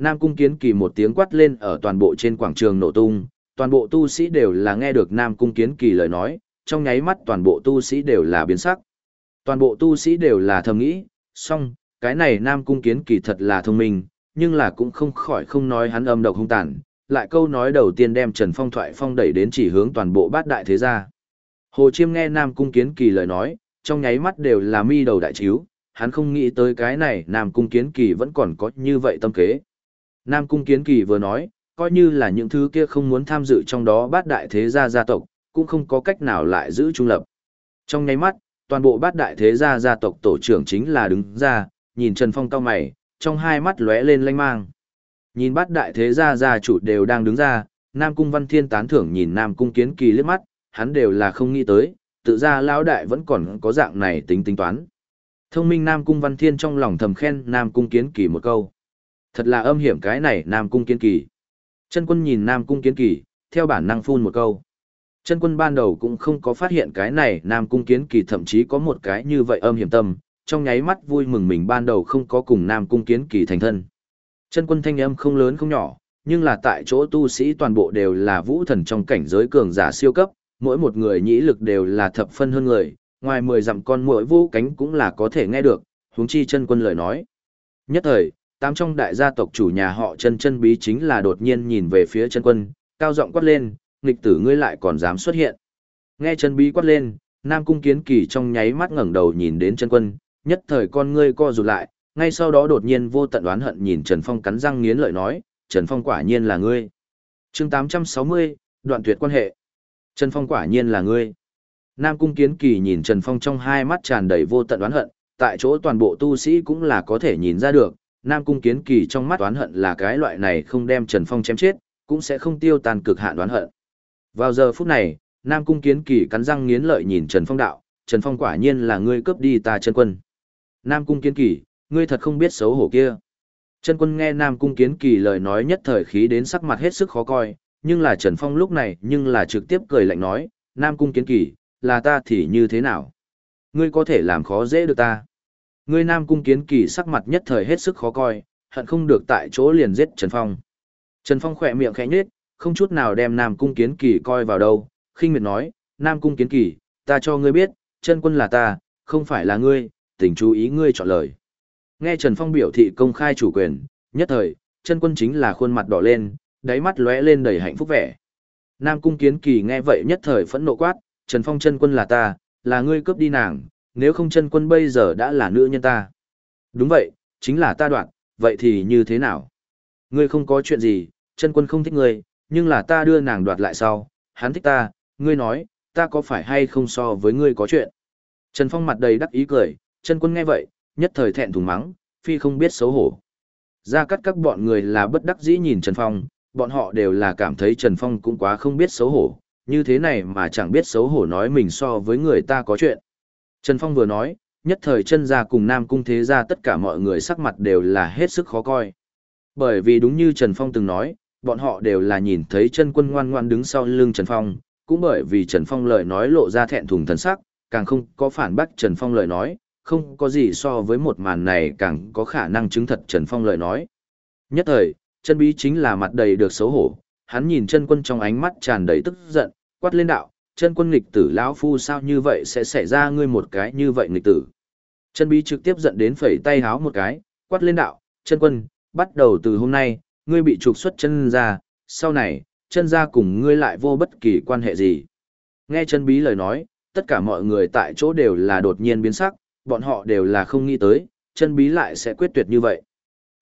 Nam Cung Kiến Kỳ một tiếng quát lên ở toàn bộ trên quảng trường nổ tung, toàn bộ tu sĩ đều là nghe được Nam Cung Kiến Kỳ lời nói, trong nháy mắt toàn bộ tu sĩ đều là biến sắc. Toàn bộ tu sĩ đều là thầm nghĩ, song, cái này Nam Cung Kiến Kỳ thật là thông minh, nhưng là cũng không khỏi không nói hắn âm độc hung tàn, lại câu nói đầu tiên đem Trần Phong thoại phong đẩy đến chỉ hướng toàn bộ bát đại thế gia. Hồ Chiêm nghe Nam Cung Kiến Kỳ lời nói, trong nháy mắt đều là mi đầu đại chiếu, hắn không nghĩ tới cái này Nam Cung Kiến Kỳ vẫn còn có như vậy tâm kế. Nam Cung Kiến Kỳ vừa nói, coi như là những thứ kia không muốn tham dự trong đó bát đại thế gia gia tộc, cũng không có cách nào lại giữ trung lập. Trong nháy mắt, toàn bộ bát đại thế gia gia tộc tổ trưởng chính là đứng ra, nhìn Trần Phong cao mày, trong hai mắt lóe lên lanh mang. Nhìn bát đại thế gia gia chủ đều đang đứng ra, Nam Cung Văn Thiên tán thưởng nhìn Nam Cung Kiến Kỳ liếc mắt, hắn đều là không nghĩ tới, tự ra lão đại vẫn còn có dạng này tính tính toán. Thông minh Nam Cung Văn Thiên trong lòng thầm khen Nam Cung Kiến Kỳ một câu. Thật là âm hiểm cái này Nam Cung Kiến Kỳ. Chân quân nhìn Nam Cung Kiến Kỳ, theo bản năng phun một câu. Chân quân ban đầu cũng không có phát hiện cái này Nam Cung Kiến Kỳ thậm chí có một cái như vậy âm hiểm tâm, trong nháy mắt vui mừng mình ban đầu không có cùng Nam Cung Kiến Kỳ thành thân. Chân quân thanh âm không lớn không nhỏ, nhưng là tại chỗ tu sĩ toàn bộ đều là vũ thần trong cảnh giới cường giả siêu cấp, mỗi một người nhĩ lực đều là thập phân hơn người, ngoài mười dặm con muỗi vũ cánh cũng là có thể nghe được, huống chi chân quân lời nói. Nhất thời, tám trong đại gia tộc chủ nhà họ chân chân bí chính là đột nhiên nhìn về phía chân quân, cao giọng quát lên, nghịch tử ngươi lại còn dám xuất hiện. Nghe chân bí quát lên, Nam Cung Kiến Kỳ trong nháy mắt ngẩng đầu nhìn đến chân quân, nhất thời con ngươi co rụt lại, ngay sau đó đột nhiên vô tận đoán hận nhìn Trần Phong cắn răng nghiến lợi nói, Trần Phong quả nhiên là ngươi. chương 860, đoạn tuyệt quan hệ. Trần Phong quả nhiên là ngươi. Nam Cung Kiến Kỳ nhìn Trần Phong trong hai mắt tràn đầy vô tận oán hận, tại chỗ toàn bộ tu sĩ cũng là có thể nhìn ra được, Nam Cung Kiến Kỳ trong mắt oán hận là cái loại này không đem Trần Phong chém chết, cũng sẽ không tiêu tan cực hạn oán hận. Vào giờ phút này, Nam Cung Kiến Kỳ cắn răng nghiến lợi nhìn Trần Phong đạo, Trần Phong quả nhiên là ngươi cướp đi ta chân quân. Nam Cung Kiến Kỳ, ngươi thật không biết xấu hổ kia. Chân quân nghe Nam Cung Kiến Kỳ lời nói nhất thời khí đến sắc mặt hết sức khó coi, nhưng là Trần Phong lúc này nhưng là trực tiếp cười lạnh nói, Nam Cung Kiến Kỳ, là ta thì như thế nào? Ngươi có thể làm khó dễ được ta. Ngươi Nam Cung Kiến Kỳ sắc mặt nhất thời hết sức khó coi, hận không được tại chỗ liền giết Trần Phong. Trần Phong khỏe miệng khẽ nhếch, không chút nào đem Nam Cung Kiến Kỳ coi vào đâu, khinh miệt nói, Nam Cung Kiến Kỳ, ta cho ngươi biết, chân quân là ta, không phải là ngươi, tình chú ý ngươi chọn lời. Nghe Trần Phong biểu thị công khai chủ quyền, nhất thời, chân quân chính là khuôn mặt đỏ lên, đáy mắt lóe lên đầy hạnh phúc vẻ. Nam Cung Kiến Kỳ nghe vậy nhất thời phẫn nộ quát, Trần Phong chân quân là ta, là ngươi cướp đi nàng, nếu không chân quân bây giờ đã là nữ nhân ta. Đúng vậy, chính là ta đoạn, vậy thì như thế nào? Ngươi không có chuyện gì, chân quân không thích ngươi, nhưng là ta đưa nàng đoạt lại sau, hắn thích ta, ngươi nói, ta có phải hay không so với ngươi có chuyện? Trần Phong mặt đầy đắc ý cười, chân quân nghe vậy, nhất thời thẹn thùng mắng, phi không biết xấu hổ. Ra cắt các bọn người là bất đắc dĩ nhìn Trần Phong, bọn họ đều là cảm thấy Trần Phong cũng quá không biết xấu hổ, như thế này mà chẳng biết xấu hổ nói mình so với người ta có chuyện. Trần Phong vừa nói, nhất thời chân ra cùng Nam Cung Thế gia tất cả mọi người sắc mặt đều là hết sức khó coi. Bởi vì đúng như Trần Phong từng nói, bọn họ đều là nhìn thấy chân quân ngoan ngoan đứng sau lưng Trần Phong, cũng bởi vì Trần Phong lời nói lộ ra thẹn thùng thần sắc, càng không có phản bác Trần Phong lời nói, không có gì so với một màn này càng có khả năng chứng thật Trần Phong lời nói. Nhất thời, chân bí chính là mặt đầy được xấu hổ, hắn nhìn chân quân trong ánh mắt tràn đầy tức giận, quát lên đạo, chân quân nghịch tử lão phu sao như vậy sẽ xảy ra ngươi một cái như vậy nghịch tử. Chân bí trực tiếp giận đến phẩy tay háo một cái, quát lên đạo, chân quân, bắt đầu từ hôm nay, ngươi bị trục xuất chân ra, sau này, chân ra cùng ngươi lại vô bất kỳ quan hệ gì. Nghe chân bí lời nói, tất cả mọi người tại chỗ đều là đột nhiên biến sắc, bọn họ đều là không nghĩ tới, chân bí lại sẽ quyết tuyệt như vậy.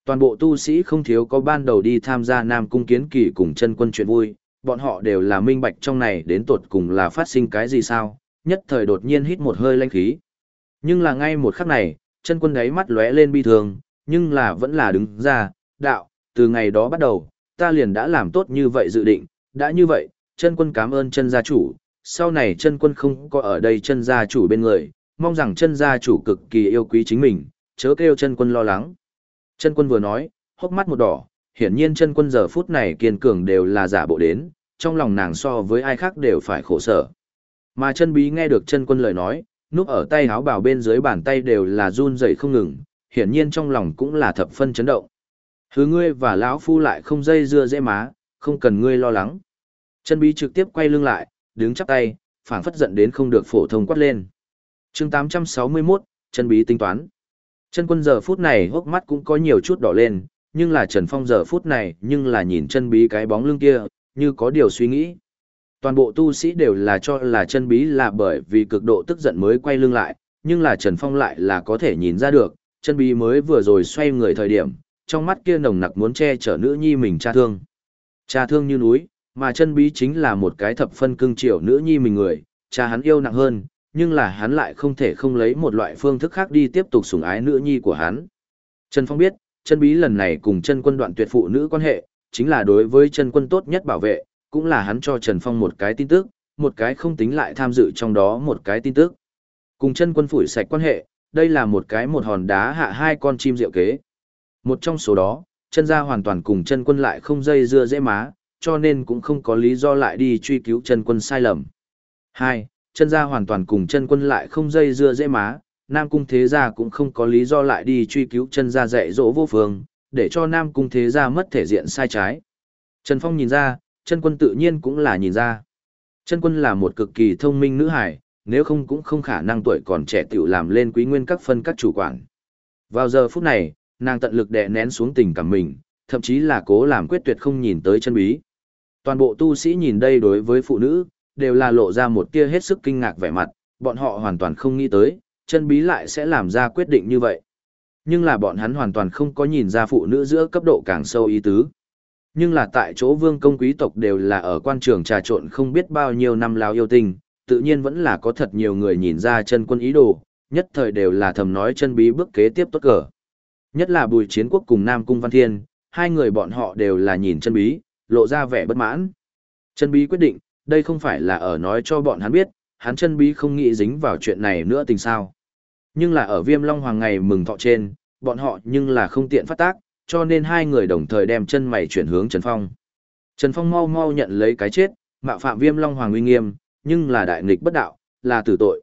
Toàn bộ tu sĩ không thiếu có ban đầu đi tham gia Nam Cung Kiến Kỳ cùng chân quân chuyện vui, bọn họ đều là minh bạch trong này đến tột cùng là phát sinh cái gì sao, nhất thời đột nhiên hít một hơi lanh khí. Nhưng là ngay một khắc này, chân quân đáy mắt lóe lên bi thường, nhưng là vẫn là đứng ra, đạo, từ ngày đó bắt đầu, ta liền đã làm tốt như vậy dự định, đã như vậy, chân quân cảm ơn chân gia chủ, sau này chân quân không có ở đây chân gia chủ bên người, mong rằng chân gia chủ cực kỳ yêu quý chính mình, chớ kêu chân quân lo lắng. Chân quân vừa nói, hốc mắt một đỏ, hiển nhiên chân quân giờ phút này kiên cường đều là giả bộ đến, trong lòng nàng so với ai khác đều phải khổ sở. Mà chân bí nghe được chân quân lời nói, núp ở tay háo bảo bên dưới bàn tay đều là run rẩy không ngừng, hiển nhiên trong lòng cũng là thập phân chấn động. Hứa ngươi và lão phu lại không dây dưa dễ má, không cần ngươi lo lắng. Chân bí trực tiếp quay lưng lại, đứng chắp tay, phảng phất giận đến không được phổ thông quát lên. chương 861, chân bí tính toán. Chân quân giờ phút này hốc mắt cũng có nhiều chút đỏ lên, nhưng là Trần Phong giờ phút này nhưng là nhìn chân bí cái bóng lưng kia, như có điều suy nghĩ. Toàn bộ tu sĩ đều là cho là chân bí là bởi vì cực độ tức giận mới quay lưng lại, nhưng là Trần Phong lại là có thể nhìn ra được, chân bí mới vừa rồi xoay người thời điểm, trong mắt kia nồng nặc muốn che chở nữ nhi mình cha thương. Cha thương như núi, mà chân bí chính là một cái thập phân cưng chiều nữ nhi mình người, cha hắn yêu nặng hơn, nhưng là hắn lại không thể không lấy một loại phương thức khác đi tiếp tục sủng ái nữ nhi của hắn. Trần Phong biết, chân bí lần này cùng chân quân đoạn tuyệt phụ nữ quan hệ, chính là đối với chân quân tốt nhất bảo vệ, cũng là hắn cho Trần Phong một cái tin tức, một cái không tính lại tham dự trong đó một cái tin tức. Cùng chân quân phủi sạch quan hệ, đây là một cái một hòn đá hạ hai con chim diệu kế. Một trong số đó, chân gia hoàn toàn cùng chân quân lại không dây dưa dễ má, cho nên cũng không có lý do lại đi truy cứu chân quân sai lầm. Hai, chân gia hoàn toàn cùng chân quân lại không dây dưa dễ má, Nam Cung Thế Gia cũng không có lý do lại đi truy cứu chân gia dạy dỗ vô phương, để cho Nam Cung Thế Gia mất thể diện sai trái. Trần Phong nhìn ra, chân quân tự nhiên cũng là nhìn ra. Chân quân là một cực kỳ thông minh nữ hải, nếu không cũng không khả năng tuổi còn trẻ tiểu làm lên quý nguyên các phân các chủ quản. Vào giờ phút này, nàng tận lực đè nén xuống tình cảm mình, thậm chí là cố làm quyết tuyệt không nhìn tới chân bí. Toàn bộ tu sĩ nhìn đây đối với phụ nữ, đều là lộ ra một tia hết sức kinh ngạc vẻ mặt, bọn họ hoàn toàn không nghĩ tới, chân bí lại sẽ làm ra quyết định như vậy. Nhưng là bọn hắn hoàn toàn không có nhìn ra phụ nữ giữa cấp độ càng sâu ý tứ. Nhưng là tại chỗ vương công quý tộc đều là ở quan trường trà trộn không biết bao nhiêu năm lao yêu tình, tự nhiên vẫn là có thật nhiều người nhìn ra chân quân ý đồ, nhất thời đều là thầm nói chân bí bước kế tiếp tốt cờ. Nhất là bùi chiến quốc cùng Nam Cung Văn Thiên, hai người bọn họ đều là nhìn chân bí, lộ ra vẻ bất mãn. Chân bí quyết định, đây không phải là ở nói cho bọn hắn biết, hắn chân bí không nghĩ dính vào chuyện này nữa tình sao. Nhưng là ở viêm long hoàng ngày mừng thọ trên, bọn họ nhưng là không tiện phát tác, cho nên hai người đồng thời đem chân mày chuyển hướng Trần Phong. Trần Phong mau mau nhận lấy cái chết, mạo phạm viêm long hoàng uy nghiêm, nhưng là đại nghịch bất đạo, là tử tội.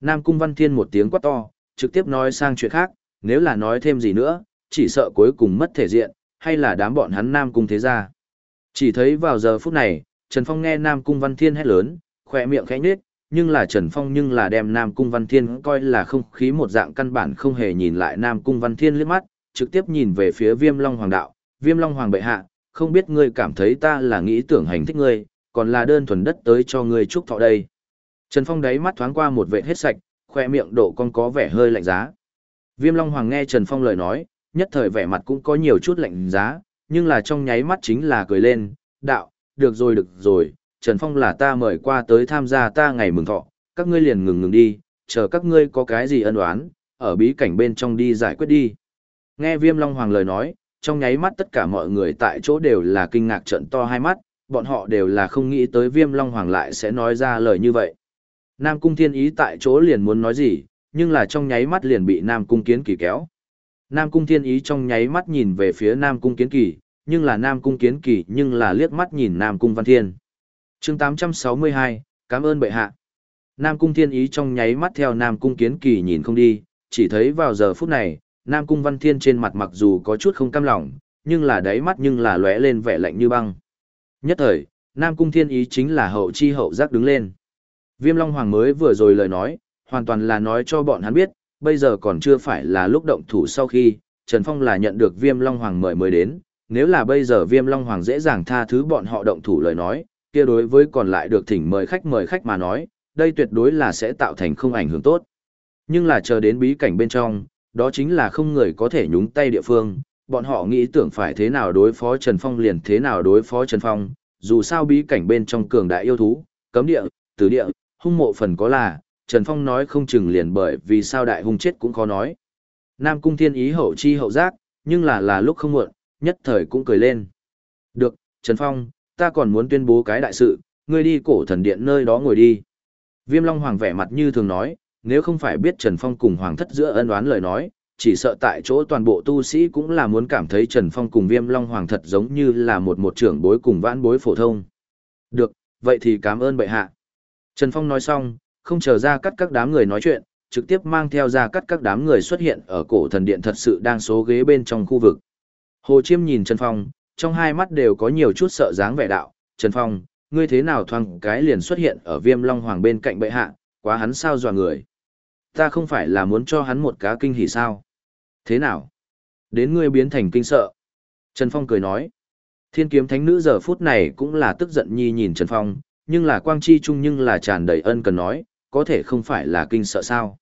Nam Cung Văn Thiên một tiếng quát to, trực tiếp nói sang chuyện khác, nếu là nói thêm gì nữa, chỉ sợ cuối cùng mất thể diện, hay là đám bọn hắn Nam Cung thế gia. Chỉ thấy vào giờ phút này, Trần Phong nghe Nam Cung Văn Thiên hét lớn, khỏe miệng khẽ nhếch, nhưng là Trần Phong nhưng là đem Nam Cung Văn Thiên coi là không khí một dạng căn bản không hề nhìn lại Nam Cung Văn Thiên liếc mắt, trực tiếp nhìn về phía Viêm Long Hoàng đạo, Viêm Long Hoàng bệ hạ, không biết ngươi cảm thấy ta là nghĩ tưởng hành thích ngươi, còn là đơn thuần đất tới cho ngươi chúc thọ đây. Trần Phong đáy mắt thoáng qua một vệ hết sạch, khoe miệng độ con có vẻ hơi lạnh giá. Viêm Long Hoàng nghe Trần Phong lời nói, nhất thời vẻ mặt cũng có nhiều chút lạnh giá, nhưng là trong nháy mắt chính là cười lên, đạo, được rồi được rồi, Trần Phong là ta mời qua tới tham gia ta ngày mừng thọ, các ngươi liền ngừng ngừng đi, chờ các ngươi có cái gì ân oán, ở bí cảnh bên trong đi giải quyết đi. Nghe Viêm Long Hoàng lời nói, trong nháy mắt tất cả mọi người tại chỗ đều là kinh ngạc trận to hai mắt, bọn họ đều là không nghĩ tới Viêm Long Hoàng lại sẽ nói ra lời như vậy. Nam Cung Thiên Ý tại chỗ liền muốn nói gì, nhưng là trong nháy mắt liền bị Nam Cung Kiến Kỳ kéo. Nam Cung Thiên Ý trong nháy mắt nhìn về phía Nam Cung Kiến Kỳ, nhưng là Nam Cung Kiến Kỳ nhưng là liếc mắt nhìn Nam Cung Văn Thiên chương 862, cảm ơn bệ hạ. Nam Cung Thiên Ý trong nháy mắt theo Nam Cung Kiến Kỳ nhìn không đi, chỉ thấy vào giờ phút này, Nam Cung Văn Thiên trên mặt mặc dù có chút không cam lòng, nhưng là đáy mắt nhưng là lóe lên vẻ lạnh như băng. Nhất thời, Nam Cung Thiên Ý chính là hậu chi hậu giác đứng lên. Viêm Long Hoàng mới vừa rồi lời nói, hoàn toàn là nói cho bọn hắn biết, bây giờ còn chưa phải là lúc động thủ sau khi, Trần Phong là nhận được Viêm Long Hoàng mời mới đến, nếu là bây giờ Viêm Long Hoàng dễ dàng tha thứ bọn họ động thủ lời nói, kia đối với còn lại được thỉnh mời khách mời khách mà nói, đây tuyệt đối là sẽ tạo thành không ảnh hưởng tốt. Nhưng là chờ đến bí cảnh bên trong, đó chính là không người có thể nhúng tay địa phương, bọn họ nghĩ tưởng phải thế nào đối phó Trần Phong liền thế nào đối phó Trần Phong, dù sao bí cảnh bên trong cường đại yêu thú, cấm địa, tứ địa, hung mộ phần có là, Trần Phong nói không chừng liền bởi vì sao đại hung chết cũng khó nói. Nam Cung Thiên ý hậu chi hậu giác, nhưng là là lúc không muộn, nhất thời cũng cười lên. Được, Trần Phong, ta còn muốn tuyên bố cái đại sự, ngươi đi cổ thần điện nơi đó ngồi đi. Viêm Long Hoàng vẻ mặt như thường nói, nếu không phải biết Trần Phong cùng Hoàng thất giữa ân oán lời nói, chỉ sợ tại chỗ toàn bộ tu sĩ cũng là muốn cảm thấy Trần Phong cùng Viêm Long Hoàng thật giống như là một một trưởng bối cùng vãn bối phổ thông. Được, vậy thì cảm ơn bệ hạ. Trần Phong nói xong, không chờ ra cắt các đám người nói chuyện, trực tiếp mang theo ra cắt các đám người xuất hiện ở cổ thần điện thật sự đang số ghế bên trong khu vực. Hồ Chiêm nhìn Trần Phong, trong hai mắt đều có nhiều chút sợ dáng vẻ đạo, Trần Phong, ngươi thế nào thoang cái liền xuất hiện ở viêm long hoàng bên cạnh bệ hạ, quá hắn sao dọa người. Ta không phải là muốn cho hắn một cá kinh hỉ sao. Thế nào? Đến ngươi biến thành kinh sợ. Trần Phong cười nói. Thiên kiếm thánh nữ giờ phút này cũng là tức giận nhi nhìn Trần Phong, nhưng là quang chi chung nhưng là tràn đầy ân cần nói, có thể không phải là kinh sợ sao.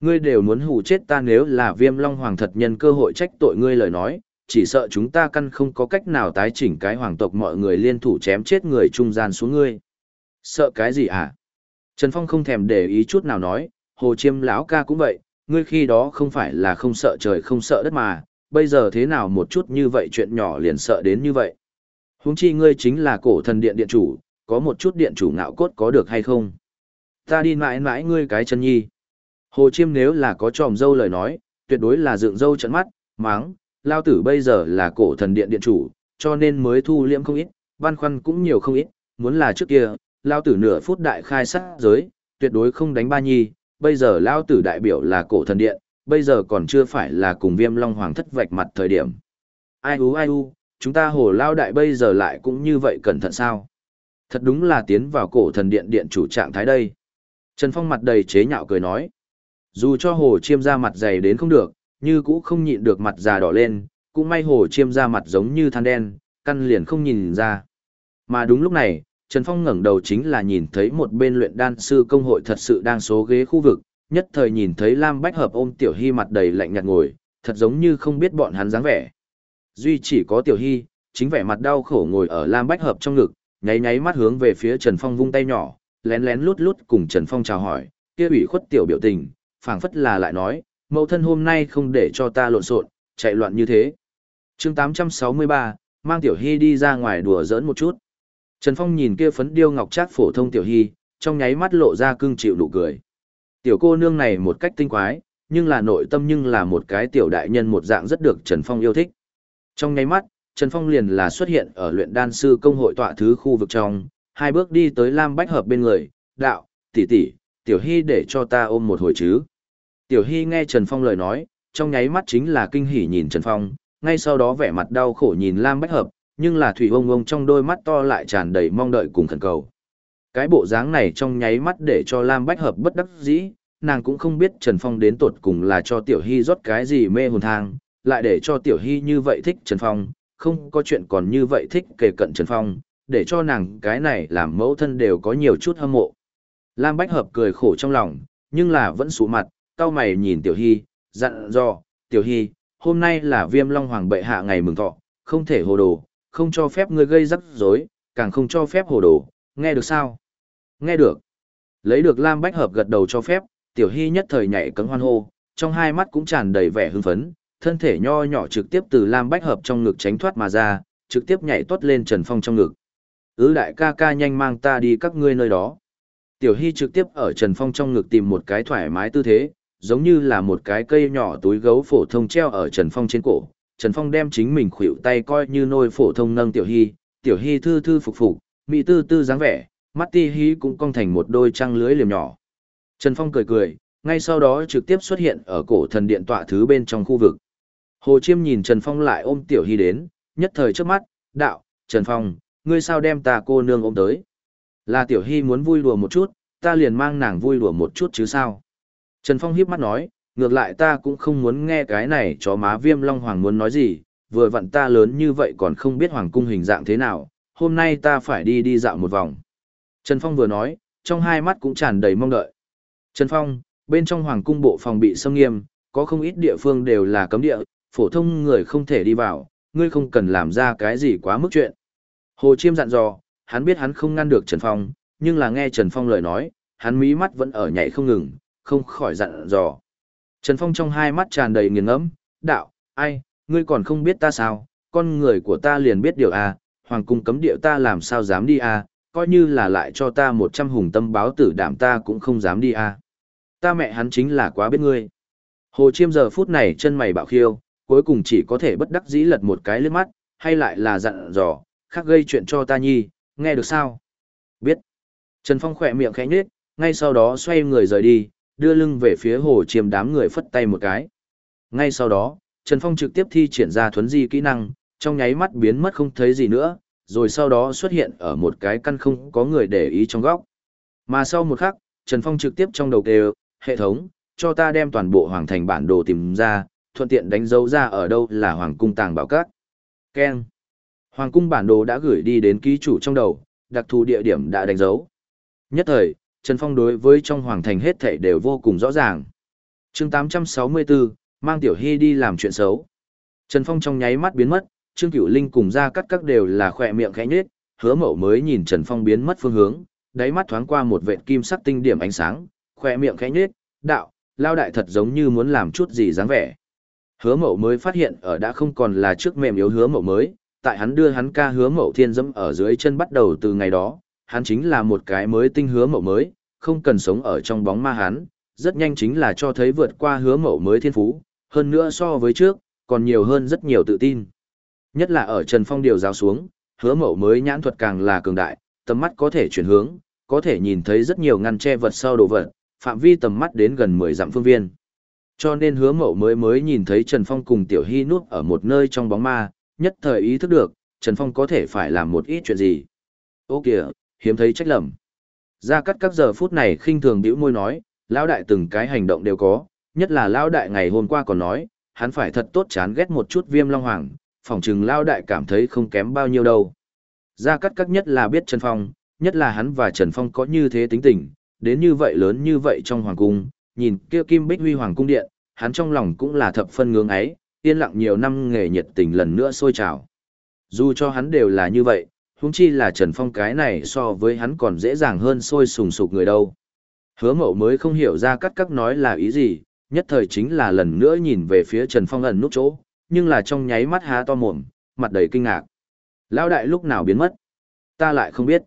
Ngươi đều muốn hù chết ta nếu là viêm long hoàng thật nhân cơ hội trách tội ngươi lời nói, chỉ sợ chúng ta căn không có cách nào tái chỉnh cái hoàng tộc mọi người liên thủ chém chết người trung gian xuống ngươi. Sợ cái gì hả? À? Trần Phong không thèm để ý chút nào nói, hồ chiêm lão ca cũng vậy, ngươi khi đó không phải là không sợ trời không sợ đất mà, bây giờ thế nào một chút như vậy chuyện nhỏ liền sợ đến như vậy. Huống chi ngươi chính là cổ thần điện điện chủ, có một chút điện chủ ngạo cốt có được hay không? Ta đi mãi mãi ngươi cái chân nhi. Hồ chiêm nếu là có tròm dâu lời nói, tuyệt đối là dựng dâu trận mắt, máng, lao tử bây giờ là cổ thần điện điện chủ, cho nên mới thu liễm không ít, văn khoăn cũng nhiều không ít, muốn là trước kia, lao tử nửa phút đại khai sát giới, tuyệt đối không đánh ba nhi, bây giờ lao tử đại biểu là cổ thần điện, bây giờ còn chưa phải là cùng viêm long hoàng thất vạch mặt thời điểm. Ai u ai u, chúng ta hồ lao đại bây giờ lại cũng như vậy cẩn thận sao? Thật đúng là tiến vào cổ thần điện điện chủ trạng thái đây. Trần Phong mặt đầy chế nhạo cười nói. Dù cho hồ chiêm ra mặt dày đến không được, như cũ không nhịn được mặt già đỏ lên, cũng may hồ chiêm ra mặt giống như than đen, căn liền không nhìn ra. Mà đúng lúc này, Trần Phong ngẩng đầu chính là nhìn thấy một bên luyện đan sư công hội thật sự đang số ghế khu vực, nhất thời nhìn thấy Lam Bách Hợp ôm Tiểu Hy mặt đầy lạnh nhạt ngồi, thật giống như không biết bọn hắn dáng vẻ. Duy chỉ có Tiểu Hy, chính vẻ mặt đau khổ ngồi ở Lam Bách Hợp trong ngực, nháy nháy mắt hướng về phía Trần Phong vung tay nhỏ, lén lén lút lút cùng Trần Phong chào hỏi, kia ủy khuất tiểu biểu tình, phảng phất là lại nói, mẫu thân hôm nay không để cho ta lộn xộn, chạy loạn như thế. chương 863, mang Tiểu Hy đi ra ngoài đùa giỡn một chút. Trần Phong nhìn kia phấn điêu ngọc trác phổ thông Tiểu Hy, trong nháy mắt lộ ra cưng chịu nụ cười. Tiểu cô nương này một cách tinh quái, nhưng là nội tâm nhưng là một cái tiểu đại nhân một dạng rất được Trần Phong yêu thích. Trong nháy mắt, Trần Phong liền là xuất hiện ở luyện đan sư công hội tọa thứ khu vực trong, hai bước đi tới Lam Bách Hợp bên người, đạo, tỷ tỷ, Tiểu Hy để cho ta ôm một hồi chứ. Tiểu Hy nghe Trần Phong lời nói, trong nháy mắt chính là kinh hỉ nhìn Trần Phong, ngay sau đó vẻ mặt đau khổ nhìn Lam Bách Hợp, nhưng là thủy ông ông trong đôi mắt to lại tràn đầy mong đợi cùng khẩn cầu. Cái bộ dáng này trong nháy mắt để cho Lam Bách Hợp bất đắc dĩ, nàng cũng không biết Trần Phong đến tột cùng là cho Tiểu Hy rót cái gì mê hồn thang, lại để cho Tiểu Hy như vậy thích Trần Phong, không có chuyện còn như vậy thích kề cận Trần Phong, để cho nàng cái này làm mẫu thân đều có nhiều chút hâm mộ. Lam Bách Hợp cười khổ trong lòng, nhưng là vẫn sụ mặt, cao mày nhìn Tiểu Hy, dặn dò, Tiểu Hy, hôm nay là viêm long hoàng bệ hạ ngày mừng thọ, không thể hồ đồ, không cho phép ngươi gây rắc rối, càng không cho phép hồ đồ, nghe được sao? Nghe được. Lấy được Lam Bách Hợp gật đầu cho phép, Tiểu Hy nhất thời nhảy cấm hoan hô, trong hai mắt cũng tràn đầy vẻ hưng phấn, thân thể nho nhỏ trực tiếp từ Lam Bách Hợp trong ngực tránh thoát mà ra, trực tiếp nhảy tuốt lên Trần Phong trong ngực. Ứ đại ca ca nhanh mang ta đi các ngươi nơi đó. Tiểu Hy trực tiếp ở Trần Phong trong ngực tìm một cái thoải mái tư thế, giống như là một cái cây nhỏ túi gấu phổ thông treo ở Trần Phong trên cổ. Trần Phong đem chính mình khuỵu tay coi như nôi phổ thông nâng Tiểu Hy, Tiểu Hy thư thư phục phục, mỹ tư tư dáng vẻ, mắt ti hí cũng cong thành một đôi trăng lưới liềm nhỏ. Trần Phong cười cười, ngay sau đó trực tiếp xuất hiện ở cổ thần điện tọa thứ bên trong khu vực. Hồ Chiêm nhìn Trần Phong lại ôm Tiểu Hy đến, nhất thời trước mắt, đạo, Trần Phong, ngươi sao đem ta cô nương ôm tới? Là Tiểu Hy muốn vui đùa một chút, ta liền mang nàng vui đùa một chút chứ sao? Trần Phong hiếp mắt nói, ngược lại ta cũng không muốn nghe cái này chó má viêm long hoàng muốn nói gì, vừa vặn ta lớn như vậy còn không biết hoàng cung hình dạng thế nào, hôm nay ta phải đi đi dạo một vòng. Trần Phong vừa nói, trong hai mắt cũng tràn đầy mong đợi. Trần Phong, bên trong hoàng cung bộ phòng bị xâm nghiêm, có không ít địa phương đều là cấm địa, phổ thông người không thể đi vào, ngươi không cần làm ra cái gì quá mức chuyện. Hồ Chiêm dặn dò, hắn biết hắn không ngăn được Trần Phong, nhưng là nghe Trần Phong lời nói, hắn mí mắt vẫn ở nhảy không ngừng, không khỏi dặn dò. Trần Phong trong hai mắt tràn đầy nghiền ngẫm, đạo, ai, ngươi còn không biết ta sao, con người của ta liền biết điều à, hoàng cung cấm địa ta làm sao dám đi à, coi như là lại cho ta một trăm hùng tâm báo tử đảm ta cũng không dám đi à. Ta mẹ hắn chính là quá biết ngươi. Hồ Chiêm giờ phút này chân mày bạo khiêu, cuối cùng chỉ có thể bất đắc dĩ lật một cái lướt mắt, hay lại là dặn dò, khác gây chuyện cho ta nhi, nghe được sao? Biết. Trần Phong khỏe miệng khẽ nhếch, ngay sau đó xoay người rời đi, đưa lưng về phía hồ chiêm đám người phất tay một cái. Ngay sau đó, Trần Phong trực tiếp thi triển ra thuấn di kỹ năng, trong nháy mắt biến mất không thấy gì nữa, rồi sau đó xuất hiện ở một cái căn không có người để ý trong góc. Mà sau một khắc, Trần Phong trực tiếp trong đầu kêu, hệ thống, cho ta đem toàn bộ hoàng thành bản đồ tìm ra, thuận tiện đánh dấu ra ở đâu là hoàng cung tàng bảo các. Ken. Hoàng cung bản đồ đã gửi đi đến ký chủ trong đầu, đặc thù địa điểm đã đánh dấu. Nhất thời, Trần Phong đối với trong hoàng thành hết thảy đều vô cùng rõ ràng. chương 864, mang Tiểu Hy đi làm chuyện xấu. Trần Phong trong nháy mắt biến mất, Trương Cửu Linh cùng ra cắt các đều là khỏe miệng khẽ nhếch, hứa mậu mới nhìn Trần Phong biến mất phương hướng, đáy mắt thoáng qua một vệt kim sắc tinh điểm ánh sáng, khỏe miệng khẽ nhếch, đạo, lao đại thật giống như muốn làm chút gì dáng vẻ. Hứa mậu mới phát hiện ở đã không còn là trước mềm yếu hứa mậu mới, tại hắn đưa hắn ca hứa mậu thiên dẫm ở dưới chân bắt đầu từ ngày đó, hắn chính là một cái mới tinh hứa mậu mới, không cần sống ở trong bóng ma hắn, rất nhanh chính là cho thấy vượt qua hứa mậu mới thiên phú, hơn nữa so với trước, còn nhiều hơn rất nhiều tự tin. Nhất là ở Trần Phong điều giáo xuống, hứa mậu mới nhãn thuật càng là cường đại, tầm mắt có thể chuyển hướng, có thể nhìn thấy rất nhiều ngăn che vật sau đồ vật, phạm vi tầm mắt đến gần 10 dặm phương viên. Cho nên hứa mậu mới mới nhìn thấy Trần Phong cùng Tiểu Hy nuốt ở một nơi trong bóng ma, nhất thời ý thức được, Trần Phong có thể phải làm một ít chuyện gì. Ô kìa, hiếm thấy trách lầm. Gia Cát các giờ phút này khinh thường bĩu môi nói, lão đại từng cái hành động đều có, nhất là lão đại ngày hôm qua còn nói, hắn phải thật tốt chán ghét một chút viêm long hoàng, phỏng chừng lão đại cảm thấy không kém bao nhiêu đâu. Gia Cát các nhất là biết Trần Phong, nhất là hắn và Trần Phong có như thế tính tình, đến như vậy lớn như vậy trong hoàng cung, nhìn kia kim bích huy hoàng cung điện, hắn trong lòng cũng là thập phân ngưỡng ấy, yên lặng nhiều năm nghề nhiệt tình lần nữa sôi trào. Dù cho hắn đều là như vậy, huống chi là Trần Phong cái này so với hắn còn dễ dàng hơn sôi sùng sục người đâu. Hứa mậu mới không hiểu ra cắt cắt nói là ý gì, nhất thời chính là lần nữa nhìn về phía Trần Phong ẩn nút chỗ, nhưng là trong nháy mắt há to mồm, mặt đầy kinh ngạc. Lão đại lúc nào biến mất? Ta lại không biết.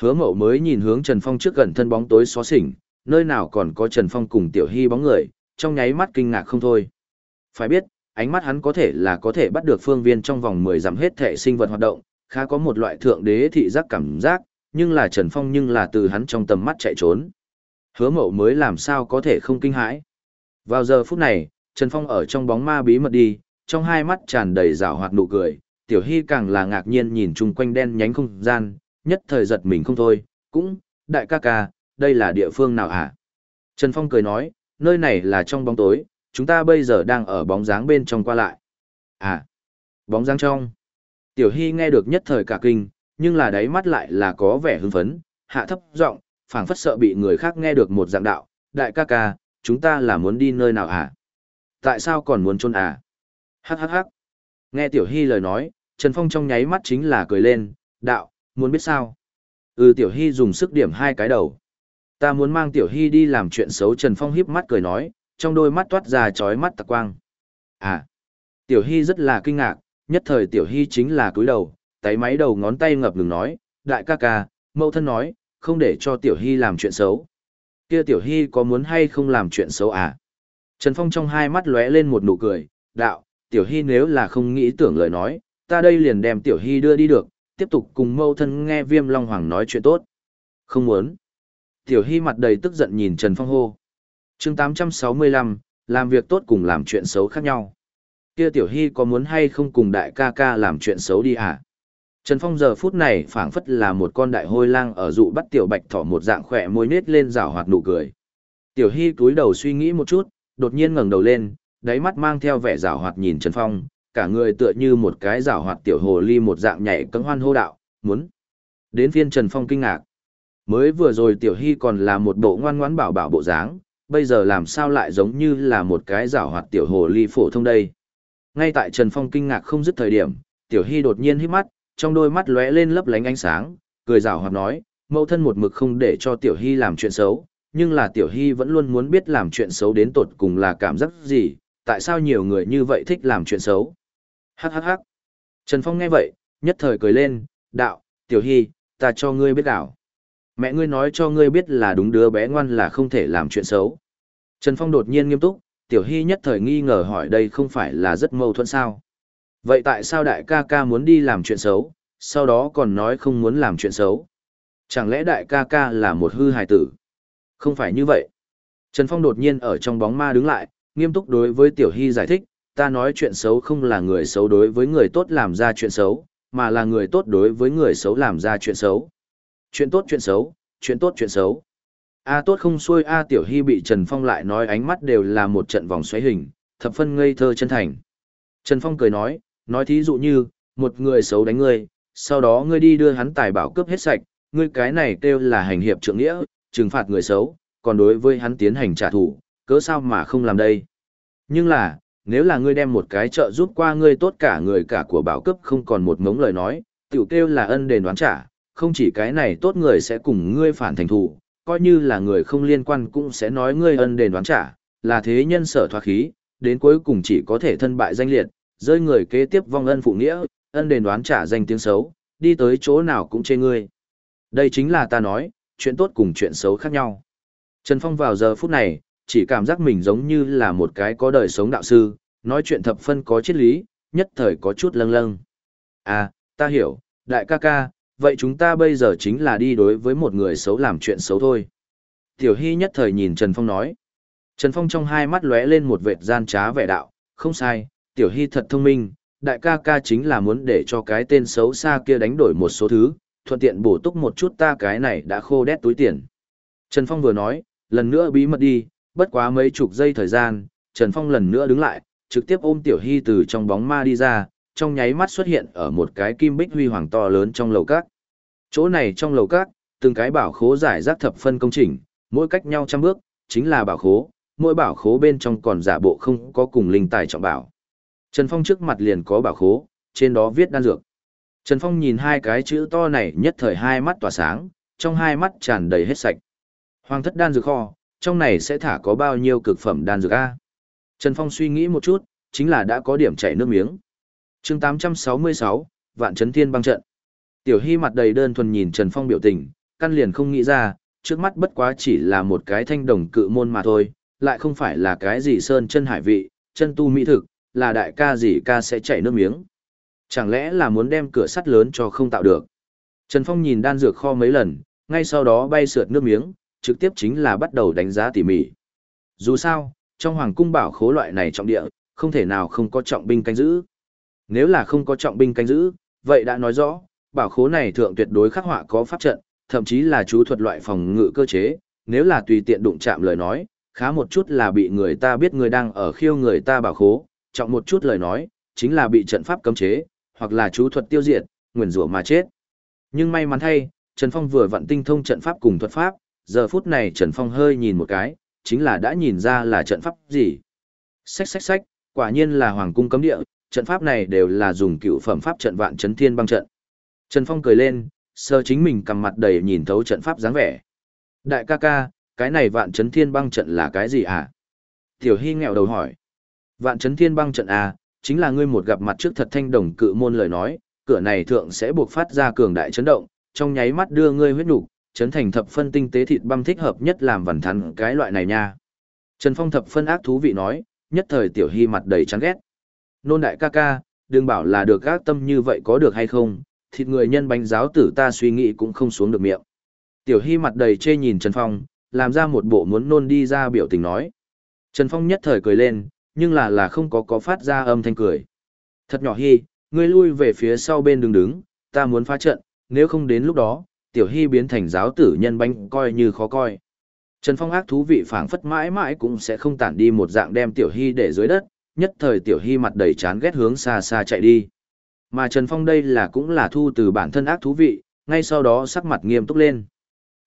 Hứa mậu mới nhìn hướng Trần Phong trước gần thân bóng tối xóa xỉnh, nơi nào còn có Trần Phong cùng Tiểu Hy bóng người, trong nháy mắt kinh ngạc không thôi. Phải biết, ánh mắt hắn có thể là có thể bắt được phương viên trong vòng 10 dặm hết thể sinh vật hoạt động, khá có một loại thượng đế thị giác cảm giác, nhưng là Trần Phong nhưng là từ hắn trong tầm mắt chạy trốn. Hứa mậu mới làm sao có thể không kinh hãi. Vào giờ phút này, Trần Phong ở trong bóng ma bí mật đi, trong hai mắt tràn đầy rào hoạt nụ cười, Tiểu Hy càng là ngạc nhiên nhìn chung quanh đen nhánh không gian, nhất thời giật mình không thôi, cũng, đại ca ca, đây là địa phương nào hả? Trần Phong cười nói, nơi này là trong bóng tối, chúng ta bây giờ đang ở bóng dáng bên trong qua lại. À, bóng dáng trong. Tiểu Hy nghe được nhất thời cả kinh, nhưng là đáy mắt lại là có vẻ hưng phấn, hạ thấp giọng, phảng phất sợ bị người khác nghe được một dạng đạo, đại ca ca, chúng ta là muốn đi nơi nào à? Tại sao còn muốn chôn à? Hắc hắc hắc. Nghe Tiểu Hy lời nói, Trần Phong trong nháy mắt chính là cười lên, đạo, muốn biết sao? Ừ Tiểu Hy dùng sức điểm hai cái đầu. Ta muốn mang Tiểu Hy đi làm chuyện xấu Trần Phong híp mắt cười nói, trong đôi mắt toát ra chói mắt tạc quang. À, Tiểu Hy rất là kinh ngạc, nhất thời Tiểu Hy chính là cúi đầu, tay máy đầu ngón tay ngập ngừng nói, đại ca ca, mẫu thân nói, không để cho Tiểu Hy làm chuyện xấu. Kia Tiểu Hy có muốn hay không làm chuyện xấu à? Trần Phong trong hai mắt lóe lên một nụ cười, đạo, Tiểu Hy nếu là không nghĩ tưởng lời nói, ta đây liền đem Tiểu Hy đưa đi được, tiếp tục cùng mâu thân nghe viêm long hoàng nói chuyện tốt. Không muốn. Tiểu Hy mặt đầy tức giận nhìn Trần Phong hô. chương 865, làm việc tốt cùng làm chuyện xấu khác nhau. Kia Tiểu Hy có muốn hay không cùng đại ca ca làm chuyện xấu đi hả? Trần Phong giờ phút này phảng phất là một con đại hôi lang ở dụ bắt Tiểu Bạch thỏ một dạng khỏe môi nết lên rào hoạt nụ cười. Tiểu Hy cúi đầu suy nghĩ một chút, đột nhiên ngẩng đầu lên, đáy mắt mang theo vẻ rào hoạt nhìn Trần Phong, cả người tựa như một cái rào hoạt tiểu hồ ly một dạng nhảy cẫng hoan hô đạo, muốn. Đến phiên Trần Phong kinh ngạc. Mới vừa rồi Tiểu Hy còn là một bộ ngoan ngoãn bảo bảo bộ dáng, bây giờ làm sao lại giống như là một cái rảo hoạt tiểu hồ ly phổ thông đây. Ngay tại Trần Phong kinh ngạc không dứt thời điểm, Tiểu Hy đột nhiên hít mắt, trong đôi mắt lóe lên lấp lánh ánh sáng, cười rảo hoạt nói, mẫu thân một mực không để cho Tiểu Hy làm chuyện xấu, nhưng là Tiểu Hy vẫn luôn muốn biết làm chuyện xấu đến tột cùng là cảm giác gì, tại sao nhiều người như vậy thích làm chuyện xấu. Hắc hắc hắc. Trần Phong nghe vậy, nhất thời cười lên, đạo, Tiểu Hy, ta cho ngươi biết đảo. Mẹ ngươi nói cho ngươi biết là đúng đứa bé ngoan là không thể làm chuyện xấu. Trần Phong đột nhiên nghiêm túc, Tiểu Hy nhất thời nghi ngờ hỏi đây không phải là rất mâu thuẫn sao. Vậy tại sao đại ca ca muốn đi làm chuyện xấu, sau đó còn nói không muốn làm chuyện xấu? Chẳng lẽ đại ca ca là một hư hài tử? Không phải như vậy. Trần Phong đột nhiên ở trong bóng ma đứng lại, nghiêm túc đối với Tiểu Hy giải thích, ta nói chuyện xấu không là người xấu đối với người tốt làm ra chuyện xấu, mà là người tốt đối với người xấu làm ra chuyện xấu. Chuyện tốt chuyện xấu, chuyện tốt chuyện xấu. A tốt không xuôi A Tiểu Hy bị Trần Phong lại nói ánh mắt đều là một trận vòng xoáy hình, thập phân ngây thơ chân thành. Trần Phong cười nói, nói thí dụ như, một người xấu đánh ngươi, sau đó ngươi đi đưa hắn tài bảo cướp hết sạch, ngươi cái này kêu là hành hiệp trượng nghĩa, trừng phạt người xấu, còn đối với hắn tiến hành trả thù, cớ sao mà không làm đây. Nhưng là, nếu là ngươi đem một cái trợ giúp qua ngươi tốt cả người cả của bảo cấp không còn một ngống lời nói, tiểu kêu là ân đền đoán trả, không chỉ cái này tốt người sẽ cùng ngươi phản thành thù, coi như là người không liên quan cũng sẽ nói ngươi ân đền đoán trả, là thế nhân sở thoát khí, đến cuối cùng chỉ có thể thân bại danh liệt, rơi người kế tiếp vong ân phụ nghĩa, ân đền đoán trả danh tiếng xấu, đi tới chỗ nào cũng chê ngươi. Đây chính là ta nói, chuyện tốt cùng chuyện xấu khác nhau. Trần Phong vào giờ phút này, chỉ cảm giác mình giống như là một cái có đời sống đạo sư, nói chuyện thập phân có triết lý, nhất thời có chút lâng lâng. À, ta hiểu, đại ca ca, vậy chúng ta bây giờ chính là đi đối với một người xấu làm chuyện xấu thôi. Tiểu Hy nhất thời nhìn Trần Phong nói. Trần Phong trong hai mắt lóe lên một vệt gian trá vẻ đạo, không sai, Tiểu Hy thật thông minh, đại ca ca chính là muốn để cho cái tên xấu xa kia đánh đổi một số thứ, thuận tiện bổ túc một chút ta cái này đã khô đét túi tiền. Trần Phong vừa nói, lần nữa bí mật đi, bất quá mấy chục giây thời gian, Trần Phong lần nữa đứng lại, trực tiếp ôm Tiểu Hy từ trong bóng ma đi ra, trong nháy mắt xuất hiện ở một cái kim bích huy hoàng to lớn trong lầu cát. Chỗ này trong lầu cát, từng cái bảo khố giải rác thập phân công trình, mỗi cách nhau trăm bước, chính là bảo khố, mỗi bảo khố bên trong còn giả bộ không có cùng linh tài trọng bảo. Trần Phong trước mặt liền có bảo khố, trên đó viết đan dược. Trần Phong nhìn hai cái chữ to này nhất thời hai mắt tỏa sáng, trong hai mắt tràn đầy hết sạch. Hoàng thất đan dược kho, trong này sẽ thả có bao nhiêu cực phẩm đan dược A. Trần Phong suy nghĩ một chút, chính là đã có điểm chảy nước miếng chương 866, Vạn Trấn Thiên băng trận. Tiểu Hy mặt đầy đơn thuần nhìn Trần Phong biểu tình, căn liền không nghĩ ra, trước mắt bất quá chỉ là một cái thanh đồng cự môn mà thôi, lại không phải là cái gì sơn chân hải vị, chân tu mỹ thực, là đại ca gì ca sẽ chảy nước miếng. Chẳng lẽ là muốn đem cửa sắt lớn cho không tạo được. Trần Phong nhìn đan dược kho mấy lần, ngay sau đó bay sượt nước miếng, trực tiếp chính là bắt đầu đánh giá tỉ mỉ. Dù sao, trong hoàng cung bảo khố loại này trọng địa, không thể nào không có trọng binh canh giữ. Nếu là không có trọng binh canh giữ, vậy đã nói rõ, bảo khố này thượng tuyệt đối khắc họa có pháp trận, thậm chí là chú thuật loại phòng ngự cơ chế, nếu là tùy tiện đụng chạm lời nói, khá một chút là bị người ta biết người đang ở khiêu người ta bảo khố, trọng một chút lời nói, chính là bị trận pháp cấm chế, hoặc là chú thuật tiêu diệt, nguyền rủa mà chết. Nhưng may mắn thay, Trần Phong vừa vận tinh thông trận pháp cùng thuật pháp, giờ phút này Trần Phong hơi nhìn một cái, chính là đã nhìn ra là trận pháp gì. Xách xách xách, quả nhiên là hoàng cung cấm địa, trận pháp này đều là dùng cựu phẩm pháp trận vạn chấn thiên băng trận. Trần Phong cười lên, sơ chính mình cầm mặt đầy nhìn thấu trận pháp dáng vẻ. Đại ca ca, cái này vạn chấn thiên băng trận là cái gì hả? Tiểu Hy nghẹo đầu hỏi. Vạn chấn thiên băng trận à, chính là ngươi một gặp mặt trước thật thanh đồng cự môn lời nói, cửa này thượng sẽ buộc phát ra cường đại chấn động, trong nháy mắt đưa ngươi huyết nục, chấn thành thập phân tinh tế thịt băm thích hợp nhất làm vần thắn cái loại này nha. Trần Phong thập phân ác thú vị nói, nhất thời tiểu hy mặt đầy chán ghét. Nôn đại ca ca, đừng bảo là được ác tâm như vậy có được hay không, thịt người nhân bánh giáo tử ta suy nghĩ cũng không xuống được miệng. Tiểu hy mặt đầy chê nhìn Trần Phong, làm ra một bộ muốn nôn đi ra biểu tình nói. Trần Phong nhất thời cười lên, nhưng là là không có có phát ra âm thanh cười. Thật nhỏ hy, ngươi lui về phía sau bên đường đứng, ta muốn phá trận, nếu không đến lúc đó, tiểu hy biến thành giáo tử nhân bánh coi như khó coi. Trần Phong ác thú vị phảng phất mãi mãi cũng sẽ không tản đi một dạng đem tiểu hy để dưới đất, nhất thời tiểu hy mặt đầy chán ghét hướng xa xa chạy đi. Mà Trần Phong đây là cũng là thu từ bản thân ác thú vị, ngay sau đó sắc mặt nghiêm túc lên.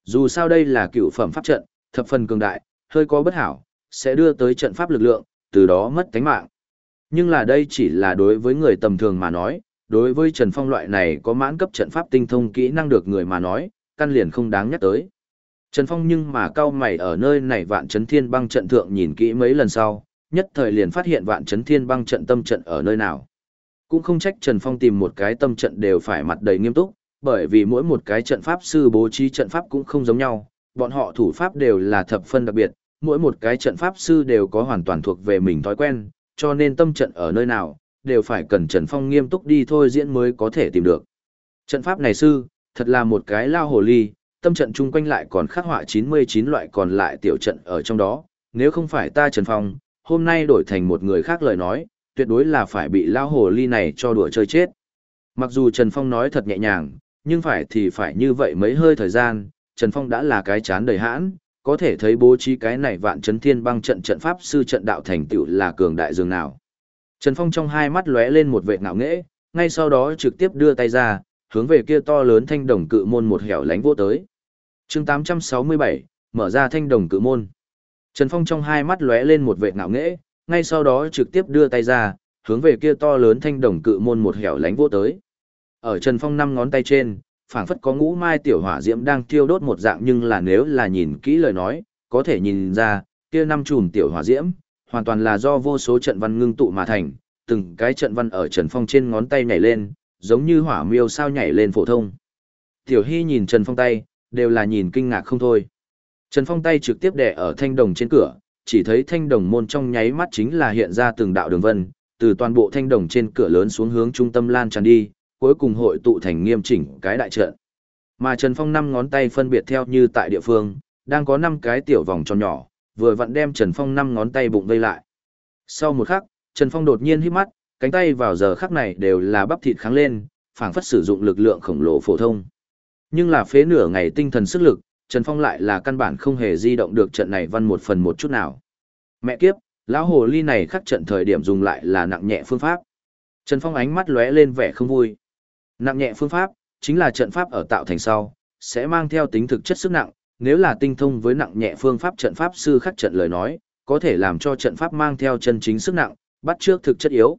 Dù sao đây là cựu phẩm pháp trận, thập phần cường đại, hơi có bất hảo, sẽ đưa tới trận pháp lực lượng, từ đó mất tánh mạng. Nhưng là đây chỉ là đối với người tầm thường mà nói, đối với Trần Phong loại này có mãn cấp trận pháp tinh thông kỹ năng được người mà nói, căn liền không đáng nhắc tới. Trần Phong nhưng mà cao mày ở nơi này vạn chấn thiên băng trận thượng nhìn kỹ mấy lần sau, nhất thời liền phát hiện vạn chấn thiên băng trận tâm trận ở nơi nào. Cũng không trách Trần Phong tìm một cái tâm trận đều phải mặt đầy nghiêm túc, bởi vì mỗi một cái trận pháp sư bố trí trận pháp cũng không giống nhau, bọn họ thủ pháp đều là thập phân đặc biệt, mỗi một cái trận pháp sư đều có hoàn toàn thuộc về mình thói quen, cho nên tâm trận ở nơi nào, đều phải cần Trần Phong nghiêm túc đi thôi diễn mới có thể tìm được. Trận pháp này sư, thật là một cái lao hồ ly, tâm trận chung quanh lại còn khắc họa 99 loại còn lại tiểu trận ở trong đó, nếu không phải ta Trần Phong, hôm nay đổi thành một người khác lời nói, tuyệt đối là phải bị lao hồ ly này cho đùa chơi chết. Mặc dù Trần Phong nói thật nhẹ nhàng, nhưng phải thì phải như vậy mấy hơi thời gian, Trần Phong đã là cái chán đầy hãn, có thể thấy bố trí cái này vạn chấn thiên băng trận trận pháp sư trận đạo thành tựu là cường đại dường nào. Trần Phong trong hai mắt lóe lên một vệ ngạo nghễ, ngay sau đó trực tiếp đưa tay ra, hướng về kia to lớn thanh đồng cự môn một hẻo lánh vô tới. Chương 867, mở ra thanh đồng cự môn. Trần Phong trong hai mắt lóe lên một vệ ngạo nghễ, ngay sau đó trực tiếp đưa tay ra, hướng về kia to lớn thanh đồng cự môn một hẻo lánh vô tới. Ở Trần Phong năm ngón tay trên, phảng phất có ngũ mai tiểu hỏa diễm đang thiêu đốt một dạng nhưng là nếu là nhìn kỹ lời nói, có thể nhìn ra, kia năm chùm tiểu hỏa diễm, hoàn toàn là do vô số trận văn ngưng tụ mà thành, từng cái trận văn ở Trần Phong trên ngón tay nhảy lên, giống như hỏa miêu sao nhảy lên phổ thông. Tiểu Hy nhìn Trần Phong tay, đều là nhìn kinh ngạc không thôi. Trần Phong tay trực tiếp đè ở thanh đồng trên cửa, chỉ thấy thanh đồng môn trong nháy mắt chính là hiện ra từng đạo đường vân, từ toàn bộ thanh đồng trên cửa lớn xuống hướng trung tâm lan tràn đi, cuối cùng hội tụ thành nghiêm chỉnh cái đại trận. Mà Trần Phong năm ngón tay phân biệt theo như tại địa phương, đang có năm cái tiểu vòng tròn nhỏ, vừa vặn đem Trần Phong năm ngón tay bụng vây lại. Sau một khắc, Trần Phong đột nhiên hít mắt, cánh tay vào giờ khắc này đều là bắp thịt kháng lên, phảng phất sử dụng lực lượng khổng lồ phổ thông. Nhưng là phế nửa ngày tinh thần sức lực, Trần Phong lại là căn bản không hề di động được trận này văn một phần một chút nào. Mẹ kiếp, lão hồ ly này khắc trận thời điểm dùng lại là nặng nhẹ phương pháp. Trần Phong ánh mắt lóe lên vẻ không vui. Nặng nhẹ phương pháp, chính là trận pháp ở tạo thành sau, sẽ mang theo tính thực chất sức nặng, nếu là tinh thông với nặng nhẹ phương pháp trận pháp sư khắc trận lời nói, có thể làm cho trận pháp mang theo chân chính sức nặng, bắt trước thực chất yếu.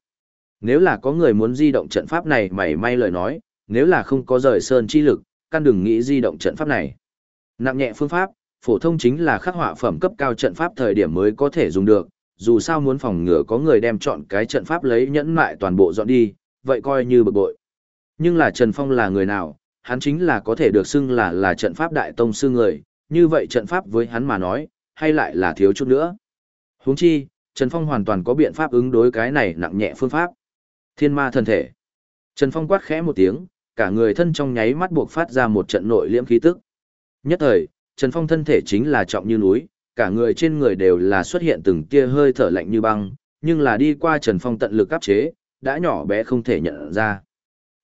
Nếu là có người muốn di động trận pháp này mảy may lời nói, nếu là không có rời sơn chi lực, căn đừng nghĩ di động trận pháp này. Nặng nhẹ phương pháp, phổ thông chính là khắc họa phẩm cấp cao trận pháp thời điểm mới có thể dùng được, dù sao muốn phòng ngừa có người đem chọn cái trận pháp lấy nhẫn mại toàn bộ dọn đi, vậy coi như bực bội. Nhưng là Trần Phong là người nào, hắn chính là có thể được xưng là là trận pháp đại tông sư người, như vậy trận pháp với hắn mà nói, hay lại là thiếu chút nữa. Huống chi, Trần Phong hoàn toàn có biện pháp ứng đối cái này nặng nhẹ phương pháp. Thiên ma thần thể. Trần Phong quát khẽ một tiếng, cả người thân trong nháy mắt buộc phát ra một trận nội liễm khí tức. Nhất thời, Trần Phong thân thể chính là trọng như núi, cả người trên người đều là xuất hiện từng tia hơi thở lạnh như băng, nhưng là đi qua Trần Phong tận lực áp chế, đã nhỏ bé không thể nhận ra.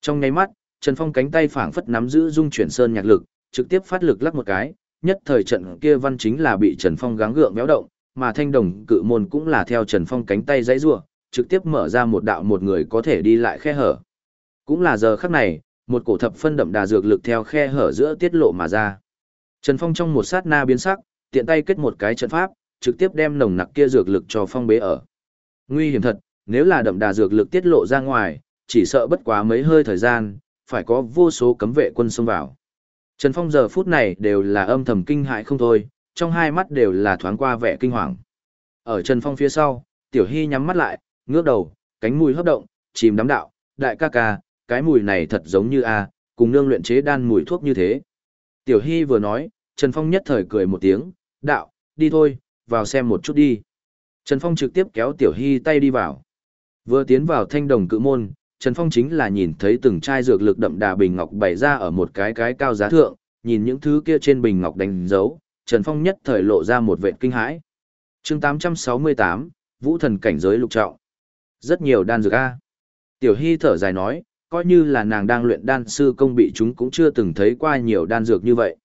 Trong nháy mắt, Trần Phong cánh tay phảng phất nắm giữ dung chuyển sơn nhạc lực, trực tiếp phát lực lắc một cái, nhất thời trận kia văn chính là bị Trần Phong gắng gượng méo động, mà thanh đồng cự môn cũng là theo Trần Phong cánh tay dãy rủa, trực tiếp mở ra một đạo một người có thể đi lại khe hở. Cũng là giờ khắc này, một cổ thập phân đậm đà dược lực theo khe hở giữa tiết lộ mà ra. Trần Phong trong một sát na biến sắc, tiện tay kết một cái trận pháp, trực tiếp đem nồng nặc kia dược lực cho phong bế ở. Nguy hiểm thật, nếu là đậm đà dược lực tiết lộ ra ngoài, chỉ sợ bất quá mấy hơi thời gian, phải có vô số cấm vệ quân xông vào. Trần Phong giờ phút này đều là âm thầm kinh hại không thôi, trong hai mắt đều là thoáng qua vẻ kinh hoàng. Ở Trần Phong phía sau, Tiểu Hy nhắm mắt lại, ngước đầu, cánh mùi hấp động, chìm đắm đạo, đại ca ca, cái mùi này thật giống như a, cùng nương luyện chế đan mùi thuốc như thế. Tiểu Hy vừa nói, Trần Phong nhất thời cười một tiếng, đạo, đi thôi, vào xem một chút đi. Trần Phong trực tiếp kéo Tiểu Hy tay đi vào. Vừa tiến vào thanh đồng cự môn, Trần Phong chính là nhìn thấy từng chai dược lực đậm đà bình ngọc bày ra ở một cái cái cao giá thượng, nhìn những thứ kia trên bình ngọc đánh dấu, Trần Phong nhất thời lộ ra một vệ kinh hãi. Chương 868, Vũ thần cảnh giới lục trọng. Rất nhiều đan dược a. Tiểu Hy thở dài nói, coi như là nàng đang luyện đan sư công bị chúng cũng chưa từng thấy qua nhiều đan dược như vậy.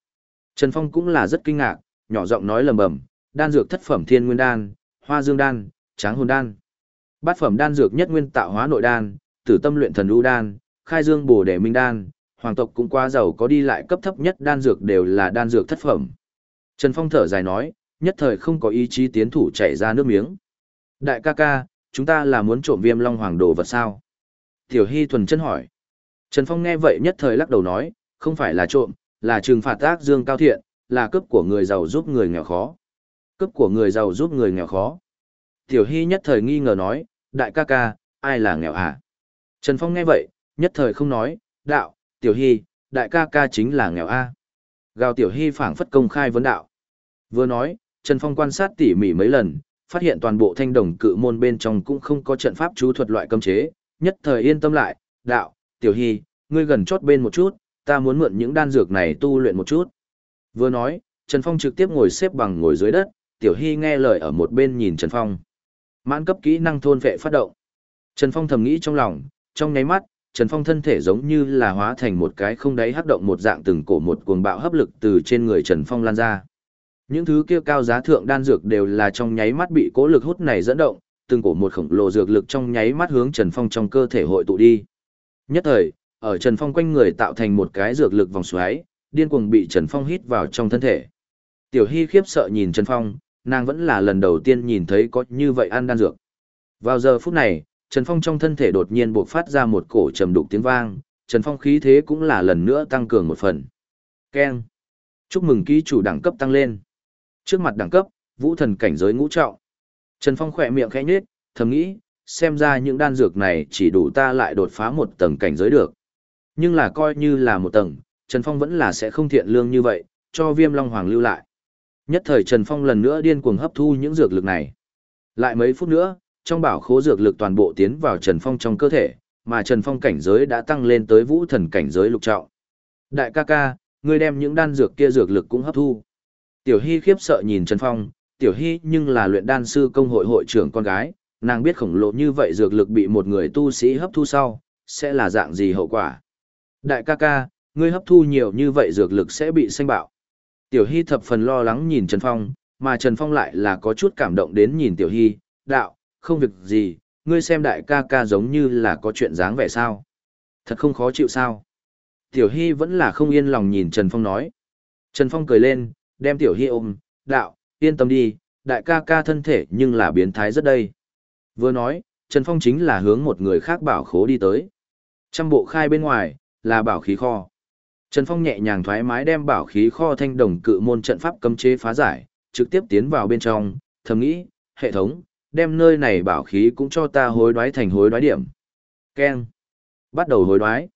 Trần Phong cũng là rất kinh ngạc, nhỏ giọng nói lầm bầm, đan dược thất phẩm thiên nguyên đan, hoa dương đan, tráng hồn đan. Bát phẩm đan dược nhất nguyên tạo hóa nội đan, tử tâm luyện thần u đan, khai dương bổ đề minh đan, hoàng tộc cũng quá giàu có đi lại cấp thấp nhất đan dược đều là đan dược thất phẩm. Trần Phong thở dài nói, nhất thời không có ý chí tiến thủ chảy ra nước miếng. Đại ca ca, chúng ta là muốn trộm viêm long hoàng đồ vật sao? Tiểu Hy thuần chân hỏi. Trần Phong nghe vậy nhất thời lắc đầu nói, không phải là trộm, là trừng phạt ác dương cao thiện, là cướp của người giàu giúp người nghèo khó. Cướp của người giàu giúp người nghèo khó. Tiểu Hy nhất thời nghi ngờ nói, đại ca ca, ai là nghèo à? Trần Phong nghe vậy, nhất thời không nói, đạo, Tiểu Hy, đại ca ca chính là nghèo a. Gào Tiểu Hy phảng phất công khai vấn đạo. Vừa nói, Trần Phong quan sát tỉ mỉ mấy lần, phát hiện toàn bộ thanh đồng cự môn bên trong cũng không có trận pháp chú thuật loại cấm chế, nhất thời yên tâm lại, đạo, Tiểu Hy, ngươi gần chót bên một chút, ta muốn mượn những đan dược này tu luyện một chút. Vừa nói, Trần Phong trực tiếp ngồi xếp bằng ngồi dưới đất, Tiểu Hy nghe lời ở một bên nhìn Trần Phong. Mãn cấp kỹ năng thôn vệ phát động. Trần Phong thầm nghĩ trong lòng, trong nháy mắt, Trần Phong thân thể giống như là hóa thành một cái không đáy hấp động một dạng từng cổ một cuồng bạo hấp lực từ trên người Trần Phong lan ra. Những thứ kia cao giá thượng đan dược đều là trong nháy mắt bị cố lực hút này dẫn động, từng cổ một khổng lồ dược lực trong nháy mắt hướng Trần Phong trong cơ thể hội tụ đi. Nhất thời, ở Trần Phong quanh người tạo thành một cái dược lực vòng xoáy, điên cuồng bị Trần Phong hít vào trong thân thể. Tiểu Hy khiếp sợ nhìn Trần Phong, nàng vẫn là lần đầu tiên nhìn thấy có như vậy ăn đan dược. Vào giờ phút này, Trần Phong trong thân thể đột nhiên buộc phát ra một cổ trầm đục tiếng vang, Trần Phong khí thế cũng là lần nữa tăng cường một phần. Keng. Chúc mừng ký chủ đẳng cấp tăng lên. Trước mặt đẳng cấp, vũ thần cảnh giới ngũ trọng. Trần Phong khỏe miệng khẽ nhếch, thầm nghĩ, xem ra những đan dược này chỉ đủ ta lại đột phá một tầng cảnh giới được. Nhưng là coi như là một tầng, Trần Phong vẫn là sẽ không thiện lương như vậy, cho viêm long hoàng lưu lại. Nhất thời Trần Phong lần nữa điên cuồng hấp thu những dược lực này. Lại mấy phút nữa, trong bảo khố dược lực toàn bộ tiến vào Trần Phong trong cơ thể, mà Trần Phong cảnh giới đã tăng lên tới vũ thần cảnh giới lục trọng. Đại ca ca, ngươi đem những đan dược kia dược lực cũng hấp thu. Tiểu Hy khiếp sợ nhìn Trần Phong, Tiểu Hy nhưng là luyện đan sư công hội hội trưởng con gái, nàng biết khổng lồ như vậy dược lực bị một người tu sĩ hấp thu sau, sẽ là dạng gì hậu quả. Đại ca ca, ngươi hấp thu nhiều như vậy dược lực sẽ bị sanh bạo. Tiểu Hy thập phần lo lắng nhìn Trần Phong, mà Trần Phong lại là có chút cảm động đến nhìn Tiểu Hy, đạo, không việc gì, ngươi xem đại ca ca giống như là có chuyện dáng vẻ sao. Thật không khó chịu sao. Tiểu Hy vẫn là không yên lòng nhìn Trần Phong nói. Trần Phong cười lên, đem Tiểu Hy ôm, đạo, yên tâm đi, đại ca ca thân thể nhưng là biến thái rất đây. Vừa nói, Trần Phong chính là hướng một người khác bảo khố đi tới. Trăm bộ khai bên ngoài, là bảo khí kho. Trần Phong nhẹ nhàng thoải mái đem bảo khí kho thanh đồng cự môn trận pháp cấm chế phá giải, trực tiếp tiến vào bên trong, thầm nghĩ, hệ thống, đem nơi này bảo khí cũng cho ta hối đoái thành hối đoái điểm. Ken. Bắt đầu hối đoái.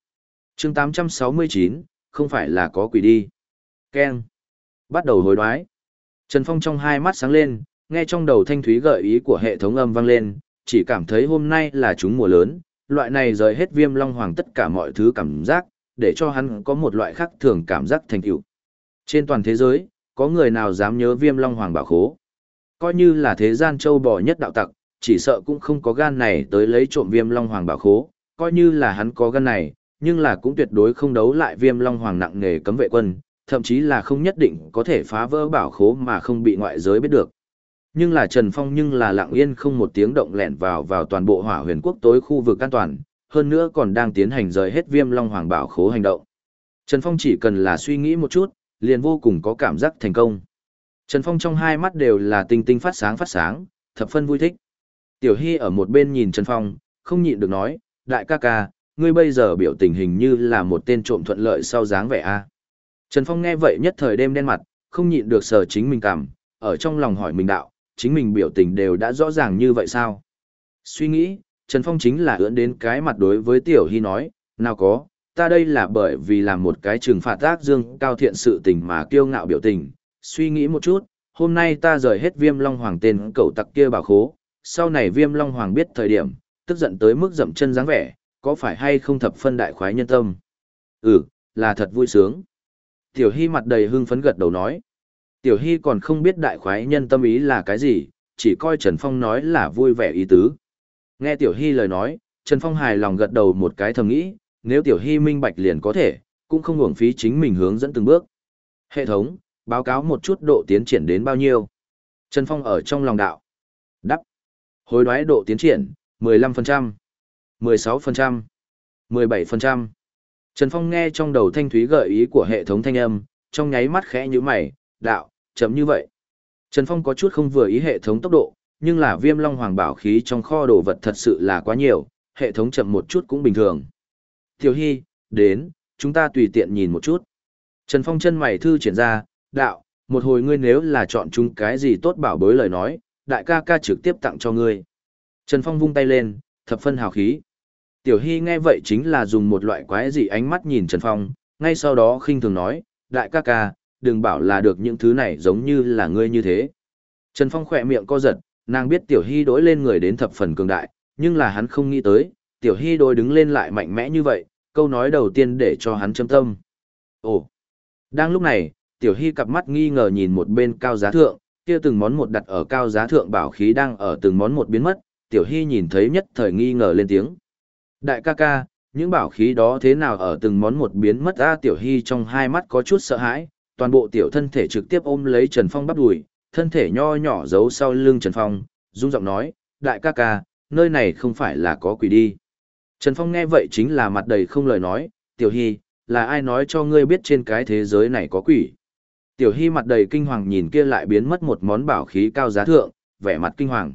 chương 869, không phải là có quỷ đi. Ken. Bắt đầu hối đoái. Trần Phong trong hai mắt sáng lên, nghe trong đầu thanh thúy gợi ý của hệ thống âm vang lên, chỉ cảm thấy hôm nay là chúng mùa lớn, loại này rời hết viêm long hoàng tất cả mọi thứ cảm giác, để cho hắn có một loại khác thường cảm giác thành tựu. Trên toàn thế giới, có người nào dám nhớ viêm long hoàng bảo khố? Coi như là thế gian châu bò nhất đạo tặc, chỉ sợ cũng không có gan này tới lấy trộm viêm long hoàng bảo khố, coi như là hắn có gan này, nhưng là cũng tuyệt đối không đấu lại viêm long hoàng nặng nghề cấm vệ quân, thậm chí là không nhất định có thể phá vỡ bảo khố mà không bị ngoại giới biết được. Nhưng là Trần Phong nhưng là lặng yên không một tiếng động lẹn vào vào toàn bộ hỏa huyền quốc tối khu vực an toàn, hơn nữa còn đang tiến hành rời hết viêm long hoàng bảo khố hành động. Trần Phong chỉ cần là suy nghĩ một chút, liền vô cùng có cảm giác thành công. Trần Phong trong hai mắt đều là tinh tinh phát sáng phát sáng, thập phân vui thích. Tiểu Hy ở một bên nhìn Trần Phong, không nhịn được nói, đại ca ca, ngươi bây giờ biểu tình hình như là một tên trộm thuận lợi sau dáng vẻ a. Trần Phong nghe vậy nhất thời đêm đen mặt, không nhịn được sờ chính mình cảm, ở trong lòng hỏi mình đạo, chính mình biểu tình đều đã rõ ràng như vậy sao? Suy nghĩ, Trần Phong chính là ưỡn đến cái mặt đối với Tiểu Hy nói, nào có, ta đây là bởi vì làm một cái trừng phạt tác dương cao thiện sự tình mà kiêu ngạo biểu tình, suy nghĩ một chút, hôm nay ta rời hết viêm long hoàng tên cậu tặc kia bảo khố, sau này viêm long hoàng biết thời điểm, tức giận tới mức dậm chân dáng vẻ, có phải hay không thập phân đại khoái nhân tâm? Ừ, là thật vui sướng. Tiểu Hy mặt đầy hưng phấn gật đầu nói. Tiểu Hy còn không biết đại khoái nhân tâm ý là cái gì, chỉ coi Trần Phong nói là vui vẻ ý tứ. Nghe Tiểu Hy lời nói, Trần Phong hài lòng gật đầu một cái thầm nghĩ, nếu Tiểu Hy minh bạch liền có thể, cũng không hưởng phí chính mình hướng dẫn từng bước. Hệ thống, báo cáo một chút độ tiến triển đến bao nhiêu. Trần Phong ở trong lòng đạo. Đắp. Hối đoái độ tiến triển, 15%, 16%, 17%. Trần Phong nghe trong đầu thanh thúy gợi ý của hệ thống thanh âm, trong nháy mắt khẽ như mày, đạo, chấm như vậy. Trần Phong có chút không vừa ý hệ thống tốc độ, nhưng là viêm long hoàng bảo khí trong kho đồ vật thật sự là quá nhiều, hệ thống chậm một chút cũng bình thường. Tiểu Hy, đến, chúng ta tùy tiện nhìn một chút. Trần Phong chân mày thư triển ra, đạo, một hồi ngươi nếu là chọn chúng cái gì tốt bảo bối lời nói, đại ca ca trực tiếp tặng cho ngươi. Trần Phong vung tay lên, thập phân hào khí. Tiểu Hy nghe vậy chính là dùng một loại quái dị ánh mắt nhìn Trần Phong, ngay sau đó khinh thường nói, đại ca ca, đừng bảo là được những thứ này giống như là ngươi như thế. Trần Phong khỏe miệng co giật, nàng biết Tiểu Hy đối lên người đến thập phần cường đại, nhưng là hắn không nghĩ tới, Tiểu Hy đối đứng lên lại mạnh mẽ như vậy, câu nói đầu tiên để cho hắn châm tâm. Ồ! Đang lúc này, Tiểu Hy cặp mắt nghi ngờ nhìn một bên cao giá thượng, kia từng món một đặt ở cao giá thượng bảo khí đang ở từng món một biến mất, Tiểu Hy nhìn thấy nhất thời nghi ngờ lên tiếng. Đại ca ca, những bảo khí đó thế nào ở từng món một biến mất ra Tiểu Hy trong hai mắt có chút sợ hãi, toàn bộ tiểu thân thể trực tiếp ôm lấy Trần Phong bắt đùi, thân thể nho nhỏ giấu sau lưng Trần Phong, rung giọng nói, đại ca ca, nơi này không phải là có quỷ đi. Trần Phong nghe vậy chính là mặt đầy không lời nói, Tiểu Hy, là ai nói cho ngươi biết trên cái thế giới này có quỷ. Tiểu Hy mặt đầy kinh hoàng nhìn kia lại biến mất một món bảo khí cao giá thượng, vẻ mặt kinh hoàng.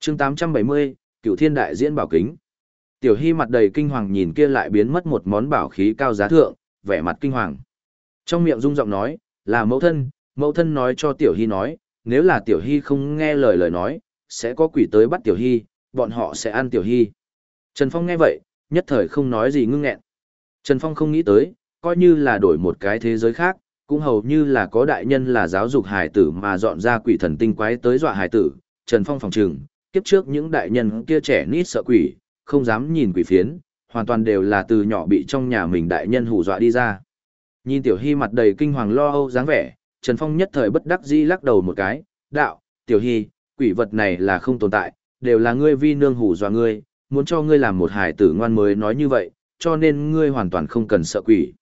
chương 870, cựu thiên đại diễn bảo kính. Tiểu Hy mặt đầy kinh hoàng nhìn kia lại biến mất một món bảo khí cao giá thượng, vẻ mặt kinh hoàng. Trong miệng rung giọng nói, là mẫu thân, mẫu thân nói cho Tiểu Hy nói, nếu là Tiểu Hy không nghe lời lời nói, sẽ có quỷ tới bắt Tiểu Hy, bọn họ sẽ ăn Tiểu Hy. Trần Phong nghe vậy, nhất thời không nói gì ngưng nghẹn. Trần Phong không nghĩ tới, coi như là đổi một cái thế giới khác, cũng hầu như là có đại nhân là giáo dục hài tử mà dọn ra quỷ thần tinh quái tới dọa hài tử. Trần Phong phòng trừng, kiếp trước những đại nhân kia trẻ nít sợ quỷ, không dám nhìn quỷ phiến, hoàn toàn đều là từ nhỏ bị trong nhà mình đại nhân hù dọa đi ra. Nhìn Tiểu Hy mặt đầy kinh hoàng lo âu dáng vẻ, Trần Phong nhất thời bất đắc dĩ lắc đầu một cái, đạo, Tiểu Hy, quỷ vật này là không tồn tại, đều là ngươi vi nương hủ dọa ngươi, muốn cho ngươi làm một hài tử ngoan mới nói như vậy, cho nên ngươi hoàn toàn không cần sợ quỷ.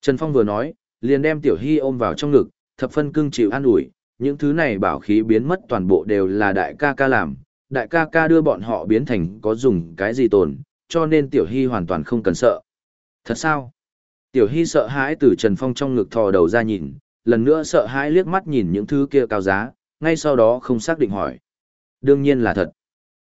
Trần Phong vừa nói, liền đem Tiểu Hy ôm vào trong ngực, thập phân cưng chịu an ủi, những thứ này bảo khí biến mất toàn bộ đều là đại ca ca làm, đại ca ca đưa bọn họ biến thành có dùng cái gì tồn, cho nên Tiểu Hy hoàn toàn không cần sợ. Thật sao? Tiểu Hy sợ hãi từ Trần Phong trong ngực thò đầu ra nhìn, lần nữa sợ hãi liếc mắt nhìn những thứ kia cao giá, ngay sau đó không xác định hỏi. Đương nhiên là thật.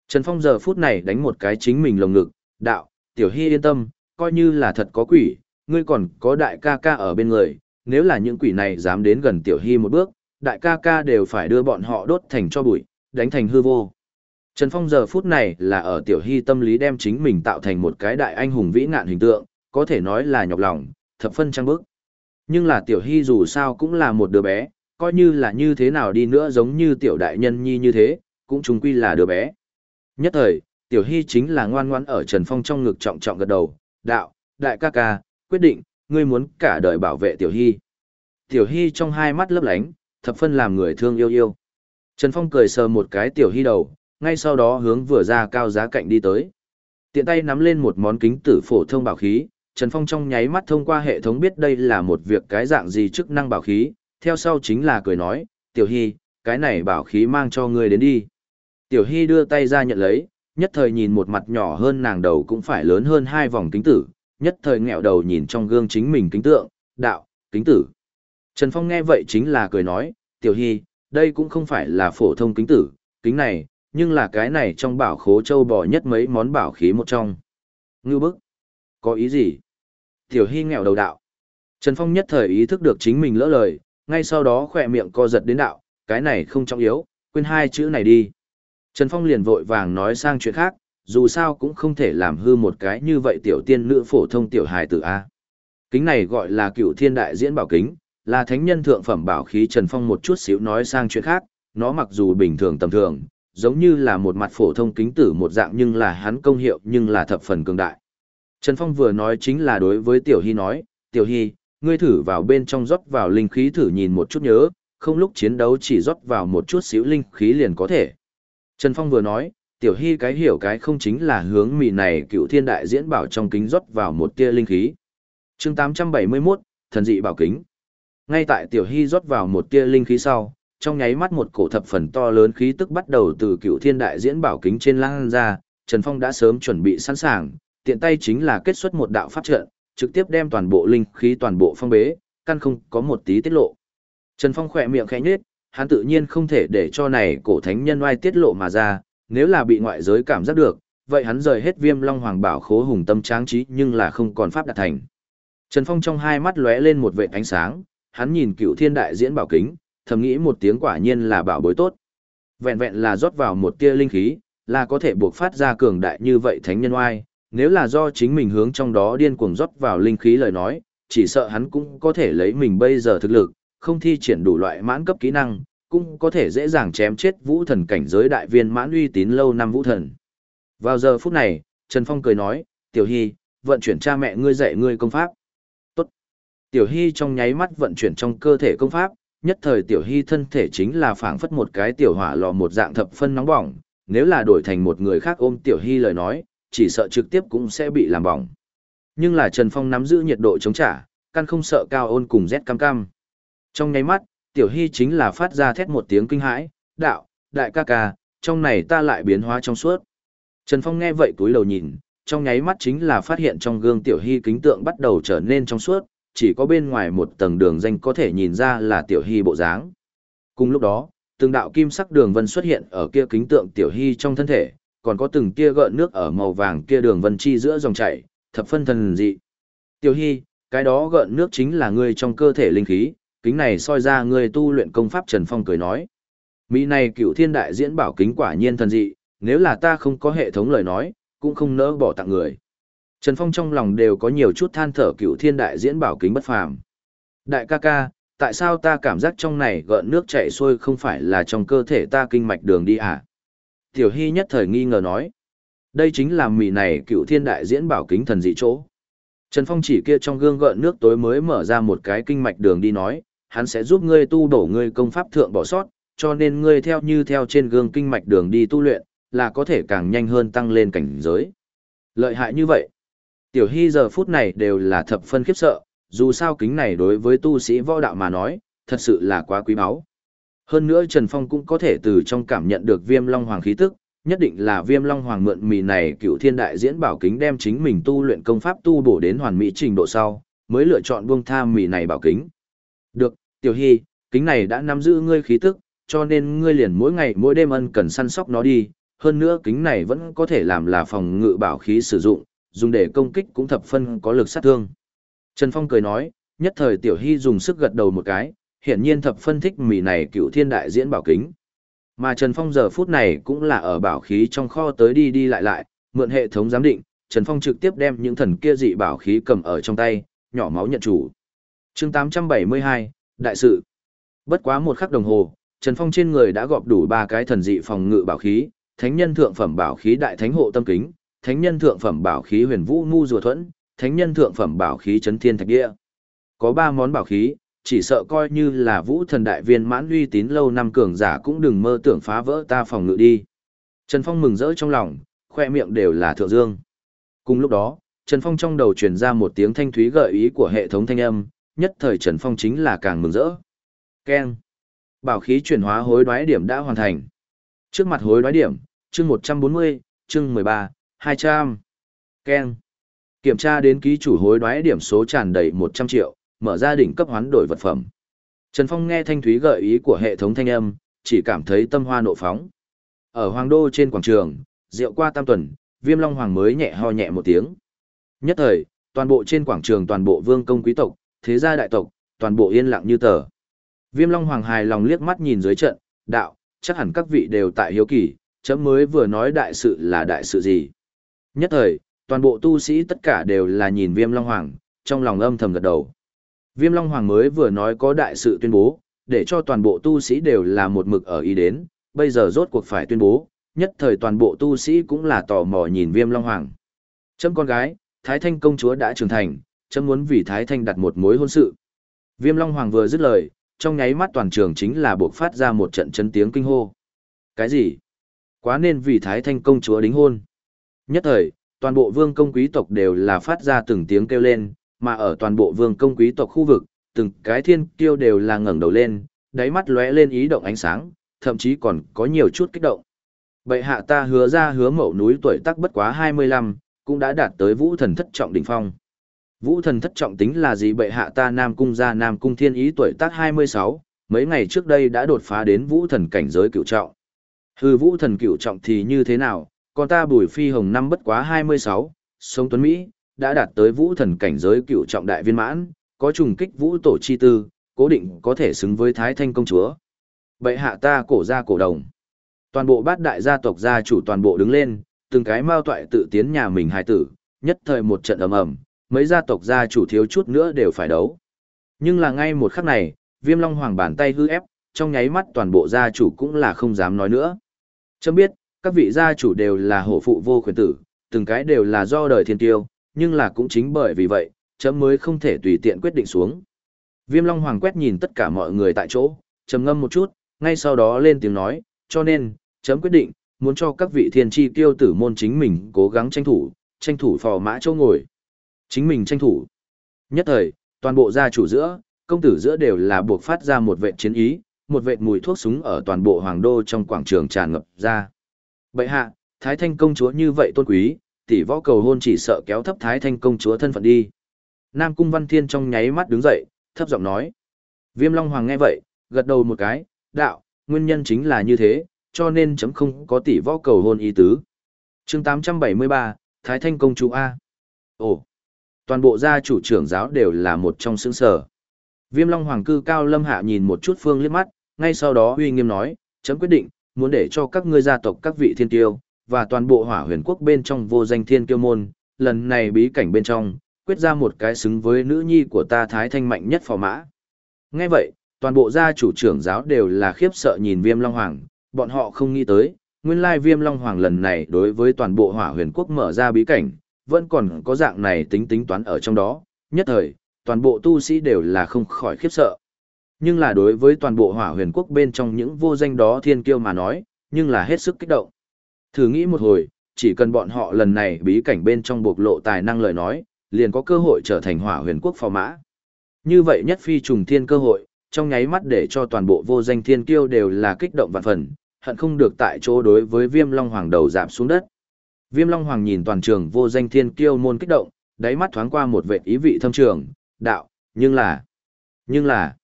Trần Phong giờ phút này đánh một cái chính mình lồng ngực, đạo, Tiểu Hy yên tâm, coi như là thật có quỷ, ngươi còn có đại ca ca ở bên người, nếu là những quỷ này dám đến gần Tiểu Hy một bước, đại ca ca đều phải đưa bọn họ đốt thành cho bụi, đánh thành hư vô. Trần Phong giờ phút này là ở Tiểu Hy tâm lý đem chính mình tạo thành một cái đại anh hùng vĩ ngạn hình tượng, có thể nói là nhọc lòng, thập phân trang bức. Nhưng là Tiểu Hy dù sao cũng là một đứa bé, coi như là như thế nào đi nữa giống như Tiểu Đại Nhân Nhi như thế, cũng chung quy là đứa bé. Nhất thời, Tiểu Hy chính là ngoan ngoãn ở Trần Phong trong ngực trọng trọng gật đầu, đạo, đại ca ca, quyết định, ngươi muốn cả đời bảo vệ Tiểu Hy. Tiểu Hy trong hai mắt lấp lánh, thập phân làm người thương yêu yêu. Trần Phong cười sờ một cái Tiểu Hy đầu, ngay sau đó hướng vừa ra cao giá cạnh đi tới. Tiện tay nắm lên một món kính tử phổ thông bảo khí, Trần Phong trong nháy mắt thông qua hệ thống biết đây là một việc cái dạng gì chức năng bảo khí, theo sau chính là cười nói, Tiểu Hy, cái này bảo khí mang cho ngươi đến đi. Tiểu Hy đưa tay ra nhận lấy, nhất thời nhìn một mặt nhỏ hơn nàng đầu cũng phải lớn hơn hai vòng kính tử, nhất thời nghẹo đầu nhìn trong gương chính mình kính tượng, đạo, kính tử. Trần Phong nghe vậy chính là cười nói, Tiểu Hy, đây cũng không phải là phổ thông kính tử, kính này, nhưng là cái này trong bảo khố châu bò nhất mấy món bảo khí một trong. Ngư bức. Có ý gì? Tiểu Hy nghèo đầu đạo. Trần Phong nhất thời ý thức được chính mình lỡ lời, ngay sau đó khỏe miệng co giật đến đạo, cái này không trọng yếu, quên hai chữ này đi. Trần Phong liền vội vàng nói sang chuyện khác, dù sao cũng không thể làm hư một cái như vậy tiểu tiên nữ phổ thông tiểu hài tử A. Kính này gọi là cựu thiên đại diễn bảo kính, là thánh nhân thượng phẩm bảo khí Trần Phong một chút xíu nói sang chuyện khác, nó mặc dù bình thường tầm thường, giống như là một mặt phổ thông kính tử một dạng nhưng là hắn công hiệu nhưng là thập phần cường đại. Trần Phong vừa nói chính là đối với Tiểu Hy nói, Tiểu Hy, ngươi thử vào bên trong rót vào linh khí thử nhìn một chút nhớ, không lúc chiến đấu chỉ rót vào một chút xíu linh khí liền có thể. Trần Phong vừa nói, Tiểu Hy cái hiểu cái không chính là hướng mì này cựu thiên đại diễn bảo trong kính rót vào một tia linh khí. chương 871, thần dị bảo kính. Ngay tại Tiểu Hy rót vào một tia linh khí sau, trong nháy mắt một cổ thập phần to lớn khí tức bắt đầu từ cựu thiên đại diễn bảo kính trên lan ra, Trần Phong đã sớm chuẩn bị sẵn sàng, tiện tay chính là kết xuất một đạo pháp trận, trực tiếp đem toàn bộ linh khí toàn bộ phong bế, căn không có một tí tiết lộ. Trần Phong khỏe miệng khẽ nhếch, hắn tự nhiên không thể để cho này cổ thánh nhân oai tiết lộ mà ra, nếu là bị ngoại giới cảm giác được, vậy hắn rời hết viêm long hoàng bảo khố hùng tâm tráng trí nhưng là không còn pháp đạt thành. Trần Phong trong hai mắt lóe lên một vệt ánh sáng, hắn nhìn cựu thiên đại diễn bảo kính, thầm nghĩ một tiếng quả nhiên là bảo bối tốt. Vẹn vẹn là rót vào một tia linh khí, là có thể buộc phát ra cường đại như vậy thánh nhân oai, nếu là do chính mình hướng trong đó điên cuồng rót vào linh khí lời nói, chỉ sợ hắn cũng có thể lấy mình bây giờ thực lực, không thi triển đủ loại mãn cấp kỹ năng, cũng có thể dễ dàng chém chết vũ thần cảnh giới đại viên mãn uy tín lâu năm vũ thần. Vào giờ phút này, Trần Phong cười nói, Tiểu Hy, vận chuyển cha mẹ ngươi dạy ngươi công pháp. Tốt. Tiểu Hy trong nháy mắt vận chuyển trong cơ thể công pháp, nhất thời Tiểu Hy thân thể chính là phảng phất một cái tiểu hỏa lò một dạng thập phân nóng bỏng, nếu là đổi thành một người khác ôm Tiểu Hy lời nói, chỉ sợ trực tiếp cũng sẽ bị làm bỏng. Nhưng là Trần Phong nắm giữ nhiệt độ chống trả, căn không sợ cao ôn cùng rét cam cam. Trong nháy mắt, Tiểu Hy chính là phát ra thét một tiếng kinh hãi, đạo, đại ca ca, trong này ta lại biến hóa trong suốt. Trần Phong nghe vậy túi đầu nhìn, trong nháy mắt chính là phát hiện trong gương Tiểu Hy kính tượng bắt đầu trở nên trong suốt, chỉ có bên ngoài một tầng đường danh có thể nhìn ra là Tiểu Hy bộ dáng. Cùng lúc đó, từng đạo kim sắc đường vân xuất hiện ở kia kính tượng Tiểu Hy trong thân thể, còn có từng tia gợn nước ở màu vàng kia đường vân chi giữa dòng chảy, thập phân thần dị. Tiểu Hy, cái đó gợn nước chính là ngươi trong cơ thể linh khí, kính này soi ra ngươi tu luyện công pháp Trần Phong cười nói. Mỹ này cựu thiên đại diễn bảo kính quả nhiên thần dị, nếu là ta không có hệ thống lời nói, cũng không nỡ bỏ tặng người. Trần Phong trong lòng đều có nhiều chút than thở cựu thiên đại diễn bảo kính bất phàm. Đại ca ca, tại sao ta cảm giác trong này gợn nước chảy xuôi không phải là trong cơ thể ta kinh mạch đường đi à? Tiểu Hy nhất thời nghi ngờ nói. Đây chính là mì này cựu thiên đại diễn bảo kính thần dị chỗ. Trần Phong chỉ kia trong gương gợn nước tối mới mở ra một cái kinh mạch đường đi nói, hắn sẽ giúp ngươi tu đổ ngươi công pháp thượng bỏ sót, cho nên ngươi theo như theo trên gương kinh mạch đường đi tu luyện, là có thể càng nhanh hơn tăng lên cảnh giới. Lợi hại như vậy. Tiểu Hy giờ phút này đều là thập phân khiếp sợ, dù sao kính này đối với tu sĩ võ đạo mà nói, thật sự là quá quý báu. Hơn nữa Trần Phong cũng có thể từ trong cảm nhận được viêm long hoàng khí tức, nhất định là viêm long hoàng mượn mì này cựu thiên đại diễn bảo kính đem chính mình tu luyện công pháp tu bổ đến hoàn mỹ trình độ sau, mới lựa chọn buông tha mì này bảo kính. Được, Tiểu Hy, kính này đã nắm giữ ngươi khí tức, cho nên ngươi liền mỗi ngày mỗi đêm ân cần săn sóc nó đi, hơn nữa kính này vẫn có thể làm là phòng ngự bảo khí sử dụng, dùng để công kích cũng thập phân có lực sát thương. Trần Phong cười nói, nhất thời Tiểu Hy dùng sức gật đầu một cái, hiển nhiên thập phân thích mì này cựu thiên đại diễn bảo kính. Mà Trần Phong giờ phút này cũng là ở bảo khí trong kho tới đi đi lại lại, mượn hệ thống giám định, Trần Phong trực tiếp đem những thần kia dị bảo khí cầm ở trong tay, nhỏ máu nhận chủ. chương 872, Đại sự. Bất quá một khắc đồng hồ, Trần Phong trên người đã gọp đủ ba cái thần dị phòng ngự bảo khí, thánh nhân thượng phẩm bảo khí đại thánh hộ tâm kính, thánh nhân thượng phẩm bảo khí huyền vũ ngu rùa thuẫn, thánh nhân thượng phẩm bảo khí chấn thiên thạch địa. Có ba món bảo khí, chỉ sợ coi như là vũ thần đại viên mãn uy tín lâu năm cường giả cũng đừng mơ tưởng phá vỡ ta phòng ngự đi. Trần Phong mừng rỡ trong lòng, khoe miệng đều là thượng dương. Cùng lúc đó, Trần Phong trong đầu truyền ra một tiếng thanh thúy gợi ý của hệ thống thanh âm, nhất thời Trần Phong chính là càng mừng rỡ. Keng. Bảo khí chuyển hóa hối đoái điểm đã hoàn thành. Trước mặt hối đoái điểm, chương 140, chương 13, 200. Keng. Kiểm tra đến ký chủ hối đoái điểm số tràn đầy 100 triệu, mở ra đỉnh cấp hoán đổi vật phẩm. Trần Phong nghe thanh thúy gợi ý của hệ thống thanh âm, chỉ cảm thấy tâm hoa nộ phóng. Ở Hoàng Đô trên quảng trường, rượu qua tam tuần, Viêm Long Hoàng mới nhẹ ho nhẹ một tiếng. Nhất thời, toàn bộ trên quảng trường toàn bộ vương công quý tộc, thế gia đại tộc, toàn bộ yên lặng như tờ. Viêm Long Hoàng hài lòng liếc mắt nhìn dưới trận, đạo, chắc hẳn các vị đều tại hiếu kỳ, chấm mới vừa nói đại sự là đại sự gì. Nhất thời, toàn bộ tu sĩ tất cả đều là nhìn Viêm Long Hoàng, trong lòng âm thầm gật đầu. Viêm Long Hoàng mới vừa nói có đại sự tuyên bố, để cho toàn bộ tu sĩ đều là một mực ở ý đến, bây giờ rốt cuộc phải tuyên bố, nhất thời toàn bộ tu sĩ cũng là tò mò nhìn Viêm Long Hoàng. Chấm con gái, Thái Thanh công chúa đã trưởng thành, chấm muốn vì Thái Thanh đặt một mối hôn sự. Viêm Long Hoàng vừa dứt lời, trong nháy mắt toàn trường chính là buộc phát ra một trận chấn tiếng kinh hô. Cái gì? Quá nên vì Thái Thanh công chúa đính hôn. Nhất thời, toàn bộ vương công quý tộc đều là phát ra từng tiếng kêu lên, mà ở toàn bộ vương công quý tộc khu vực, từng cái thiên kiêu đều là ngẩng đầu lên, đáy mắt lóe lên ý động ánh sáng, thậm chí còn có nhiều chút kích động. Bệ hạ ta hứa ra hứa mậu núi tuổi tác bất quá 25, cũng đã đạt tới vũ thần thất trọng đỉnh phong. Vũ thần thất trọng tính là gì bệ hạ ta Nam Cung ra Nam Cung thiên ý tuổi tác 26, mấy ngày trước đây đã đột phá đến vũ thần cảnh giới cựu trọng. Hư vũ thần cựu trọng thì như thế nào, con ta Bùi Phi Hồng năm bất quá 26, sống tuấn Mỹ, đã đạt tới vũ thần cảnh giới cựu trọng đại viên mãn, có trùng kích vũ tổ chi tư, cố định có thể xứng với Thái Thanh công chúa. Bệ hạ ta cổ ra cổ đồng. Toàn bộ bát đại gia tộc gia chủ toàn bộ đứng lên, từng cái mao toại tự tiến nhà mình hài tử, nhất thời một trận ầm ầm, mấy gia tộc gia chủ thiếu chút nữa đều phải đấu. Nhưng là ngay một khắc này, Viêm Long Hoàng bàn tay hư ép, trong nháy mắt toàn bộ gia chủ cũng là không dám nói nữa. Chấm biết, các vị gia chủ đều là hổ phụ vô khuyến tử, từng cái đều là do đời thiên tiêu, nhưng là cũng chính bởi vì vậy, chấm mới không thể tùy tiện quyết định xuống. Viêm Long Hoàng quét nhìn tất cả mọi người tại chỗ, trầm ngâm một chút, ngay sau đó lên tiếng nói, cho nên, chấm quyết định, muốn cho các vị thiên tri tiêu tử môn chính mình cố gắng tranh thủ, tranh thủ phò mã châu ngồi. Chính mình tranh thủ. Nhất thời, toàn bộ gia chủ giữa, công tử giữa đều là buộc phát ra một vệ chiến ý, một vệ mùi thuốc súng ở toàn bộ hoàng đô trong quảng trường tràn ngập ra. Bậy hạ, Thái Thanh công chúa như vậy tôn quý, tỷ võ cầu hôn chỉ sợ kéo thấp Thái Thanh công chúa thân phận đi. Nam Cung Văn Thiên trong nháy mắt đứng dậy, thấp giọng nói. Viêm Long Hoàng nghe vậy, gật đầu một cái, đạo, nguyên nhân chính là như thế, cho nên chấm không có tỷ võ cầu hôn ý tứ. chương 873, Thái Thanh công chúa A. Ồ, toàn bộ gia chủ trưởng giáo đều là một trong xứng sở. Viêm Long Hoàng cư cao lâm hạ nhìn một chút phương liếc mắt, ngay sau đó uy nghiêm nói, chấm quyết định, muốn để cho các ngươi gia tộc các vị thiên tiêu, và toàn bộ hỏa huyền quốc bên trong vô danh thiên kiêu môn, lần này bí cảnh bên trong, quyết ra một cái xứng với nữ nhi của ta thái thanh mạnh nhất phò mã. Nghe vậy, toàn bộ gia chủ trưởng giáo đều là khiếp sợ nhìn viêm long hoàng, bọn họ không nghĩ tới, nguyên lai viêm long hoàng lần này đối với toàn bộ hỏa huyền quốc mở ra bí cảnh, vẫn còn có dạng này tính tính toán ở trong đó, nhất thời, toàn bộ tu sĩ đều là không khỏi khiếp sợ. Nhưng là đối với toàn bộ hỏa huyền quốc bên trong những vô danh đó thiên kiêu mà nói, nhưng là hết sức kích động. Thử nghĩ một hồi, chỉ cần bọn họ lần này bí cảnh bên trong bộc lộ tài năng lời nói, liền có cơ hội trở thành hỏa huyền quốc phò mã. Như vậy nhất phi trùng thiên cơ hội, trong nháy mắt để cho toàn bộ vô danh thiên kiêu đều là kích động vạn phần, hận không được tại chỗ đối với viêm long hoàng đầu giảm xuống đất. Viêm long hoàng nhìn toàn trường vô danh thiên kiêu môn kích động, đáy mắt thoáng qua một vệ ý vị thâm trường, đạo, nhưng là, nhưng là,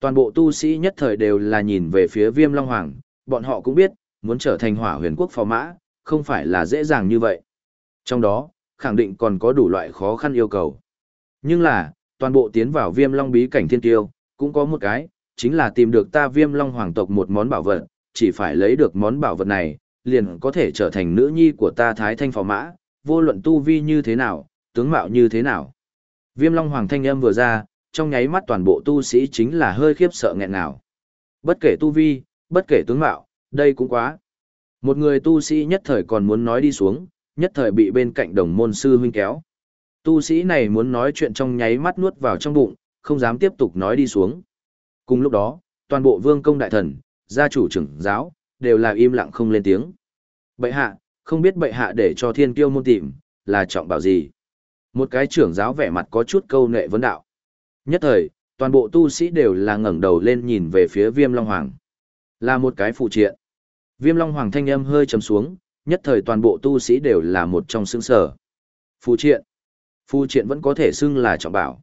toàn bộ tu sĩ nhất thời đều là nhìn về phía viêm long hoàng, bọn họ cũng biết, muốn trở thành hỏa huyền quốc phò mã, không phải là dễ dàng như vậy. Trong đó, khẳng định còn có đủ loại khó khăn yêu cầu. Nhưng là, toàn bộ tiến vào viêm long bí cảnh thiên tiêu, cũng có một cái, chính là tìm được ta viêm long hoàng tộc một món bảo vật, chỉ phải lấy được món bảo vật này, liền có thể trở thành nữ nhi của ta thái thanh phò mã, vô luận tu vi như thế nào, tướng mạo như thế nào. Viêm long hoàng thanh âm vừa ra, trong nháy mắt toàn bộ tu sĩ chính là hơi khiếp sợ nghẹn nào. Bất kể tu vi, bất kể tướng mạo, đây cũng quá. Một người tu sĩ nhất thời còn muốn nói đi xuống, nhất thời bị bên cạnh đồng môn sư huynh kéo. Tu sĩ này muốn nói chuyện trong nháy mắt nuốt vào trong bụng, không dám tiếp tục nói đi xuống. Cùng lúc đó, toàn bộ vương công đại thần, gia chủ trưởng giáo, đều là im lặng không lên tiếng. Bệ hạ, không biết bệ hạ để cho thiên kiêu môn tìm, là trọng bảo gì? Một cái trưởng giáo vẻ mặt có chút câu nệ vấn đạo. Nhất thời, toàn bộ tu sĩ đều là ngẩng đầu lên nhìn về phía viêm long hoàng. Là một cái phụ triện. Viêm Long Hoàng thanh âm hơi trầm xuống, nhất thời toàn bộ tu sĩ đều là một trong xương sở. Phù triện. Phù triện vẫn có thể xưng là trọng bảo.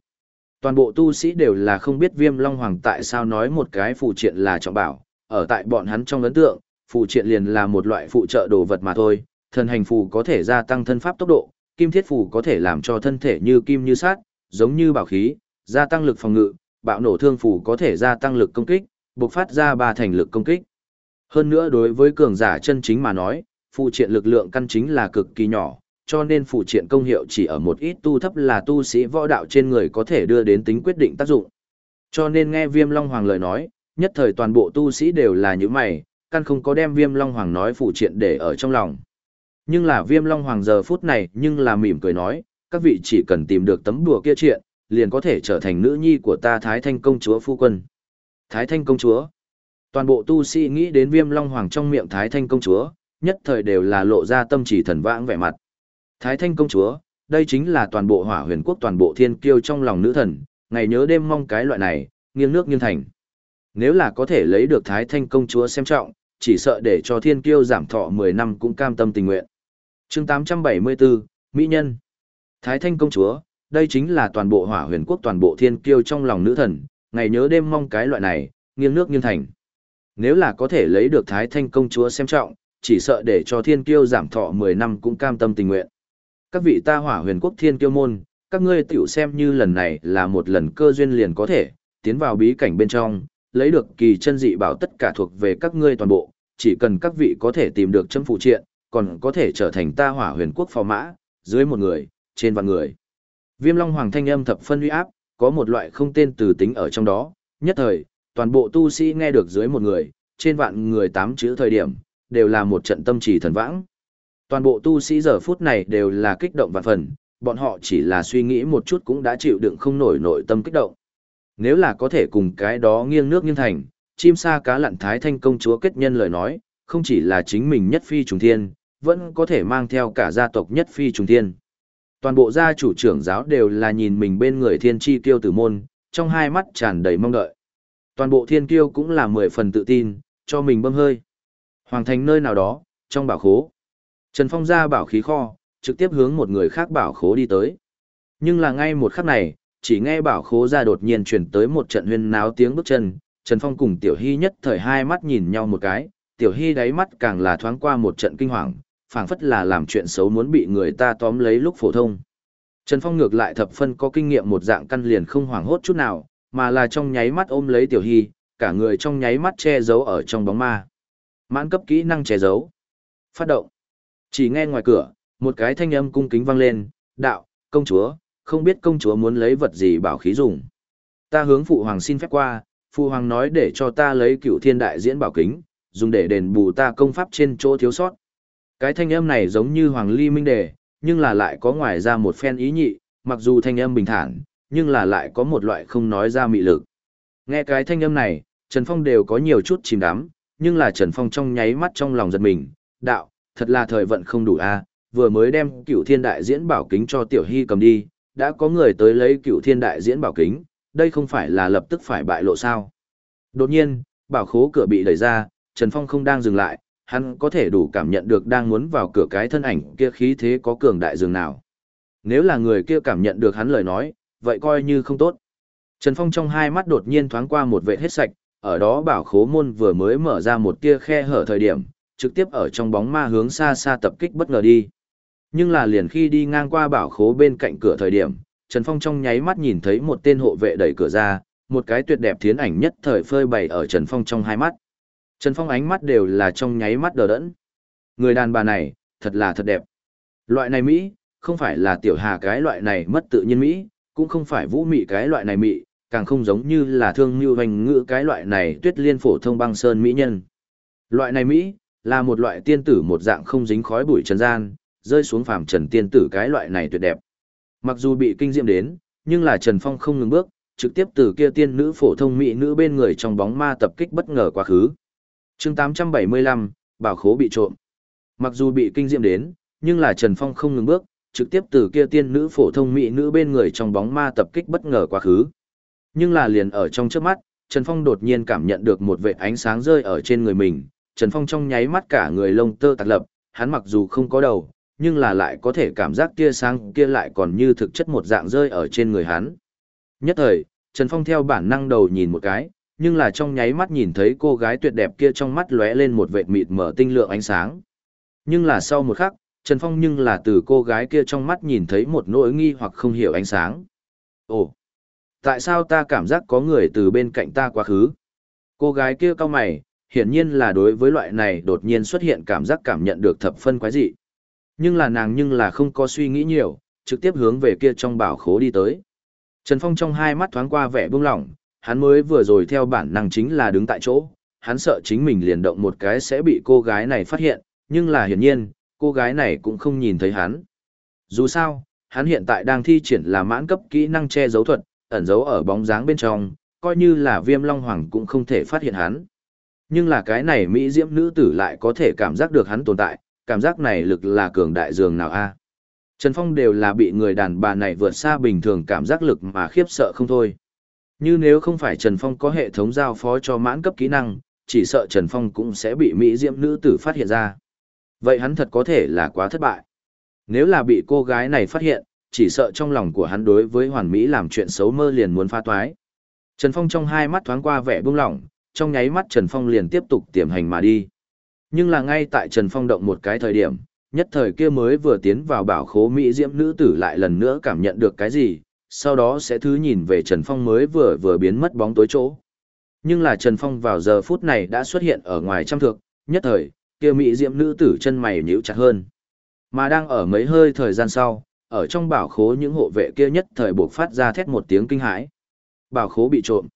Toàn bộ tu sĩ đều là không biết Viêm Long Hoàng tại sao nói một cái phù triện là trọng bảo, ở tại bọn hắn trong ấn tượng, phù triện liền là một loại phụ trợ đồ vật mà thôi, thần hành phù có thể gia tăng thân pháp tốc độ, kim thiết phù có thể làm cho thân thể như kim như sát, giống như bảo khí, gia tăng lực phòng ngự, bạo nổ thương phù có thể gia tăng lực công kích, bộc phát ra ba thành lực công kích. Hơn nữa đối với cường giả chân chính mà nói, phụ triện lực lượng căn chính là cực kỳ nhỏ, cho nên phụ triện công hiệu chỉ ở một ít tu thấp là tu sĩ võ đạo trên người có thể đưa đến tính quyết định tác dụng. Cho nên nghe Viêm Long Hoàng lời nói, nhất thời toàn bộ tu sĩ đều là những mày, căn không có đem Viêm Long Hoàng nói phụ triện để ở trong lòng. Nhưng là Viêm Long Hoàng giờ phút này nhưng là mỉm cười nói, các vị chỉ cần tìm được tấm đùa kia triện, liền có thể trở thành nữ nhi của ta Thái Thanh công chúa phu quân. Thái Thanh công chúa. Toàn bộ tu sĩ nghĩ đến Viêm Long Hoàng trong miệng Thái Thanh công chúa, nhất thời đều là lộ ra tâm chỉ thần vãng vẻ mặt. Thái Thanh công chúa, đây chính là toàn bộ Hỏa Huyền quốc toàn bộ thiên kiêu trong lòng nữ thần, ngày nhớ đêm mong cái loại này, nghiêng nước nghiêng thành. Nếu là có thể lấy được Thái Thanh công chúa xem trọng, chỉ sợ để cho thiên kiêu giảm thọ 10 năm cũng cam tâm tình nguyện. Chương 874, Mỹ Nhân Thái Thanh công chúa, đây chính là toàn bộ Hỏa Huyền quốc toàn bộ thiên kiêu trong lòng nữ thần, ngày nhớ đêm mong cái loại này, nghiêng nước nghiêng thành. Nếu là có thể lấy được Thái Thanh công chúa xem trọng, chỉ sợ để cho thiên kiêu giảm thọ 10 năm cũng cam tâm tình nguyện. Các vị ta hỏa huyền quốc thiên kiêu môn, các ngươi tiểu xem như lần này là một lần cơ duyên liền có thể, tiến vào bí cảnh bên trong, lấy được kỳ chân dị bảo tất cả thuộc về các ngươi toàn bộ, chỉ cần các vị có thể tìm được châm phụ triện, còn có thể trở thành ta hỏa huyền quốc phò mã, dưới một người, trên vạn người. Viêm Long Hoàng thanh âm thập phân uy áp, có một loại không tên từ tính ở trong đó, nhất thời, toàn bộ tu sĩ nghe được dưới một người, trên vạn người tám chữ thời điểm, đều là một trận tâm trì thần vãng. Toàn bộ tu sĩ giờ phút này đều là kích động vạn phần, bọn họ chỉ là suy nghĩ một chút cũng đã chịu đựng không nổi nội tâm kích động. Nếu là có thể cùng cái đó nghiêng nước nghiêng thành, chim sa cá lặn thái thanh công chúa kết nhân lời nói, không chỉ là chính mình nhất phi trùng thiên, vẫn có thể mang theo cả gia tộc nhất phi trùng thiên. Toàn bộ gia chủ trưởng giáo đều là nhìn mình bên người thiên chi tiêu tử môn, trong hai mắt tràn đầy mong đợi. Toàn bộ thiên kiêu cũng là mười phần tự tin, cho mình bơm hơi. Hoàng thành nơi nào đó, trong bảo khố. Trần Phong ra bảo khí kho, trực tiếp hướng một người khác bảo khố đi tới. Nhưng là ngay một khắc này, chỉ nghe bảo khố ra đột nhiên chuyển tới một trận huyên náo tiếng bước chân, Trần Phong cùng Tiểu Hy nhất thời hai mắt nhìn nhau một cái, Tiểu Hy đáy mắt càng là thoáng qua một trận kinh hoàng, phảng phất là làm chuyện xấu muốn bị người ta tóm lấy lúc phổ thông. Trần Phong ngược lại thập phân có kinh nghiệm một dạng căn liền không hoảng hốt chút nào, mà là trong nháy mắt ôm lấy Tiểu Hy, cả người trong nháy mắt che giấu ở trong bóng ma. Mãn cấp kỹ năng che giấu. Phát động. Chỉ nghe ngoài cửa, một cái thanh âm cung kính vang lên, đạo, công chúa, không biết công chúa muốn lấy vật gì bảo khí dùng. Ta hướng phụ hoàng xin phép qua, phụ hoàng nói để cho ta lấy cựu thiên đại diễn bảo kính, dùng để đền bù ta công pháp trên chỗ thiếu sót. Cái thanh âm này giống như hoàng ly minh đề, nhưng là lại có ngoài ra một phen ý nhị, mặc dù thanh âm bình thản, nhưng là lại có một loại không nói ra mị lực. Nghe cái thanh âm này, Trần Phong đều có nhiều chút chìm đắm, nhưng là Trần Phong trong nháy mắt trong lòng giật mình, đạo, thật là thời vận không đủ a vừa mới đem cửu thiên đại diễn bảo kính cho Tiểu Hy cầm đi, đã có người tới lấy cửu thiên đại diễn bảo kính, đây không phải là lập tức phải bại lộ sao. Đột nhiên, bảo khố cửa bị đẩy ra, Trần Phong không đang dừng lại, hắn có thể đủ cảm nhận được đang muốn vào cửa cái thân ảnh kia khí thế có cường đại dường nào. Nếu là người kia cảm nhận được hắn lời nói, vậy coi như không tốt. Trần Phong trong hai mắt đột nhiên thoáng qua một vệ hết sạch, ở đó bảo khố môn vừa mới mở ra một tia khe hở thời điểm, trực tiếp ở trong bóng ma hướng xa xa tập kích bất ngờ đi. Nhưng là liền khi đi ngang qua bảo khố bên cạnh cửa thời điểm, Trần Phong trong nháy mắt nhìn thấy một tên hộ vệ đẩy cửa ra, một cái tuyệt đẹp thiến ảnh nhất thời phơi bày ở Trần Phong trong hai mắt. Trần Phong ánh mắt đều là trong nháy mắt đờ đẫn. Người đàn bà này, thật là thật đẹp. Loại này Mỹ, không phải là tiểu hà cái loại này mất tự nhiên Mỹ, cũng không phải vũ mị cái loại này Mỹ, càng không giống như là thương như hoành ngữ cái loại này tuyết liên phổ thông băng sơn Mỹ nhân. Loại này Mỹ, là một loại tiên tử một dạng không dính khói bụi trần gian, rơi xuống phàm trần tiên tử cái loại này tuyệt đẹp. Mặc dù bị kinh diệm đến, nhưng là Trần Phong không ngừng bước, trực tiếp từ kia tiên nữ phổ thông mỹ nữ bên người trong bóng ma tập kích bất ngờ quá khứ. chương 875, bảo khố bị trộm. Mặc dù bị kinh diệm đến, nhưng là Trần Phong không ngừng bước, trực tiếp từ kia tiên nữ phổ thông mỹ nữ bên người trong bóng ma tập kích bất ngờ quá khứ. Nhưng là liền ở trong trước mắt, Trần Phong đột nhiên cảm nhận được một vệt ánh sáng rơi ở trên người mình, Trần Phong trong nháy mắt cả người lông tơ tạc lập, hắn mặc dù không có đầu, nhưng là lại có thể cảm giác tia sáng kia lại còn như thực chất một dạng rơi ở trên người hắn. Nhất thời, Trần Phong theo bản năng đầu nhìn một cái, nhưng là trong nháy mắt nhìn thấy cô gái tuyệt đẹp kia trong mắt lóe lên một vệt mịt mở tinh lượng ánh sáng. Nhưng là sau một khắc, Trần Phong nhưng là từ cô gái kia trong mắt nhìn thấy một nỗi nghi hoặc không hiểu ánh sáng. Ồ, tại sao ta cảm giác có người từ bên cạnh ta quá khứ? Cô gái kia cao mày, hiển nhiên là đối với loại này đột nhiên xuất hiện cảm giác cảm nhận được thập phân quái dị. Nhưng là nàng nhưng là không có suy nghĩ nhiều, trực tiếp hướng về kia trong bảo khố đi tới. Trần Phong trong hai mắt thoáng qua vẻ buông lỏng, hắn mới vừa rồi theo bản năng chính là đứng tại chỗ, hắn sợ chính mình liền động một cái sẽ bị cô gái này phát hiện, nhưng là hiển nhiên, cô gái này cũng không nhìn thấy hắn. Dù sao, hắn hiện tại đang thi triển là mãn cấp kỹ năng che giấu thuật, ẩn giấu ở bóng dáng bên trong, coi như là viêm long hoàng cũng không thể phát hiện hắn. Nhưng là cái này Mỹ diễm nữ tử lại có thể cảm giác được hắn tồn tại, cảm giác này lực là cường đại dường nào a à? Trần Phong đều là bị người đàn bà này vượt xa bình thường cảm giác lực mà khiếp sợ không thôi. Như nếu không phải Trần Phong có hệ thống giao phó cho mãn cấp kỹ năng, chỉ sợ Trần Phong cũng sẽ bị Mỹ diễm nữ tử phát hiện ra. Vậy hắn thật có thể là quá thất bại. Nếu là bị cô gái này phát hiện, chỉ sợ trong lòng của hắn đối với hoàn mỹ làm chuyện xấu mơ liền muốn phá toái. Trần Phong trong hai mắt thoáng qua vẻ buông lỏng, trong nháy mắt Trần Phong liền tiếp tục tiềm hành mà đi. Nhưng là ngay tại Trần Phong động một cái thời điểm, nhất thời kia mới vừa tiến vào bảo khố Mỹ diễm nữ tử lại lần nữa cảm nhận được cái gì, sau đó sẽ thứ nhìn về Trần Phong mới vừa vừa biến mất bóng tối chỗ. Nhưng là Trần Phong vào giờ phút này đã xuất hiện ở ngoài trăm thước, nhất thời, kia Mỹ diễm nữ tử chân mày nhíu chặt hơn. Mà đang ở mấy hơi thời gian sau, ở trong bảo khố những hộ vệ kia nhất thời buộc phát ra thét một tiếng kinh hãi. Bảo khố bị trộm.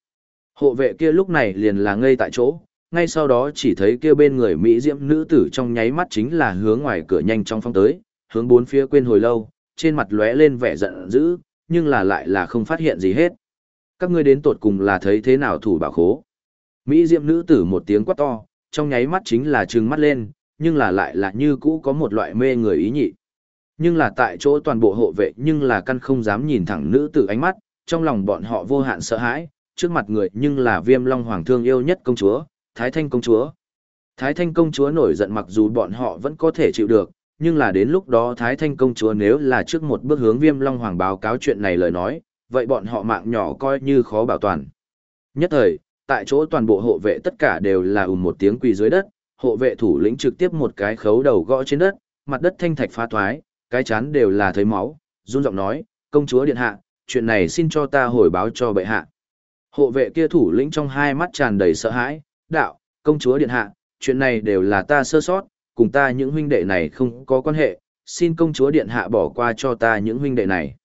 Hộ vệ kia lúc này liền là ngây tại chỗ, ngay sau đó chỉ thấy kia bên người Mỹ diễm nữ tử trong nháy mắt chính là hướng ngoài cửa nhanh chóng phong tới, hướng bốn phía quên hồi lâu, trên mặt lóe lên vẻ giận dữ, nhưng là lại là không phát hiện gì hết. Các ngươi đến tột cùng là thấy thế nào thủ bảo khố. Mỹ diễm nữ tử một tiếng quát to, trong nháy mắt chính là trừng mắt lên, nhưng là lại là như cũ có một loại mê người ý nhị. Nhưng là tại chỗ toàn bộ hộ vệ nhưng là căn không dám nhìn thẳng nữ tử ánh mắt, trong lòng bọn họ vô hạn sợ hãi, trước mặt người nhưng là viêm long hoàng thương yêu nhất công chúa, Thái Thanh công chúa. Thái Thanh công chúa nổi giận mặc dù bọn họ vẫn có thể chịu được, nhưng là đến lúc đó Thái Thanh công chúa nếu là trước một bước hướng viêm long hoàng báo cáo chuyện này lời nói, vậy bọn họ mạng nhỏ coi như khó bảo toàn. Nhất thời, tại chỗ toàn bộ hộ vệ tất cả đều là ùm một tiếng quỳ dưới đất, hộ vệ thủ lĩnh trực tiếp một cái khấu đầu gõ trên đất, mặt đất thanh thạch phá thoái, cái chán đều là thấy máu, run giọng nói, công chúa điện hạ, chuyện này xin cho ta hồi báo cho bệ hạ. Hộ vệ kia thủ lĩnh trong hai mắt tràn đầy sợ hãi, đạo, công chúa điện hạ, chuyện này đều là ta sơ sót, cùng ta những huynh đệ này không có quan hệ, xin công chúa điện hạ bỏ qua cho ta những huynh đệ này.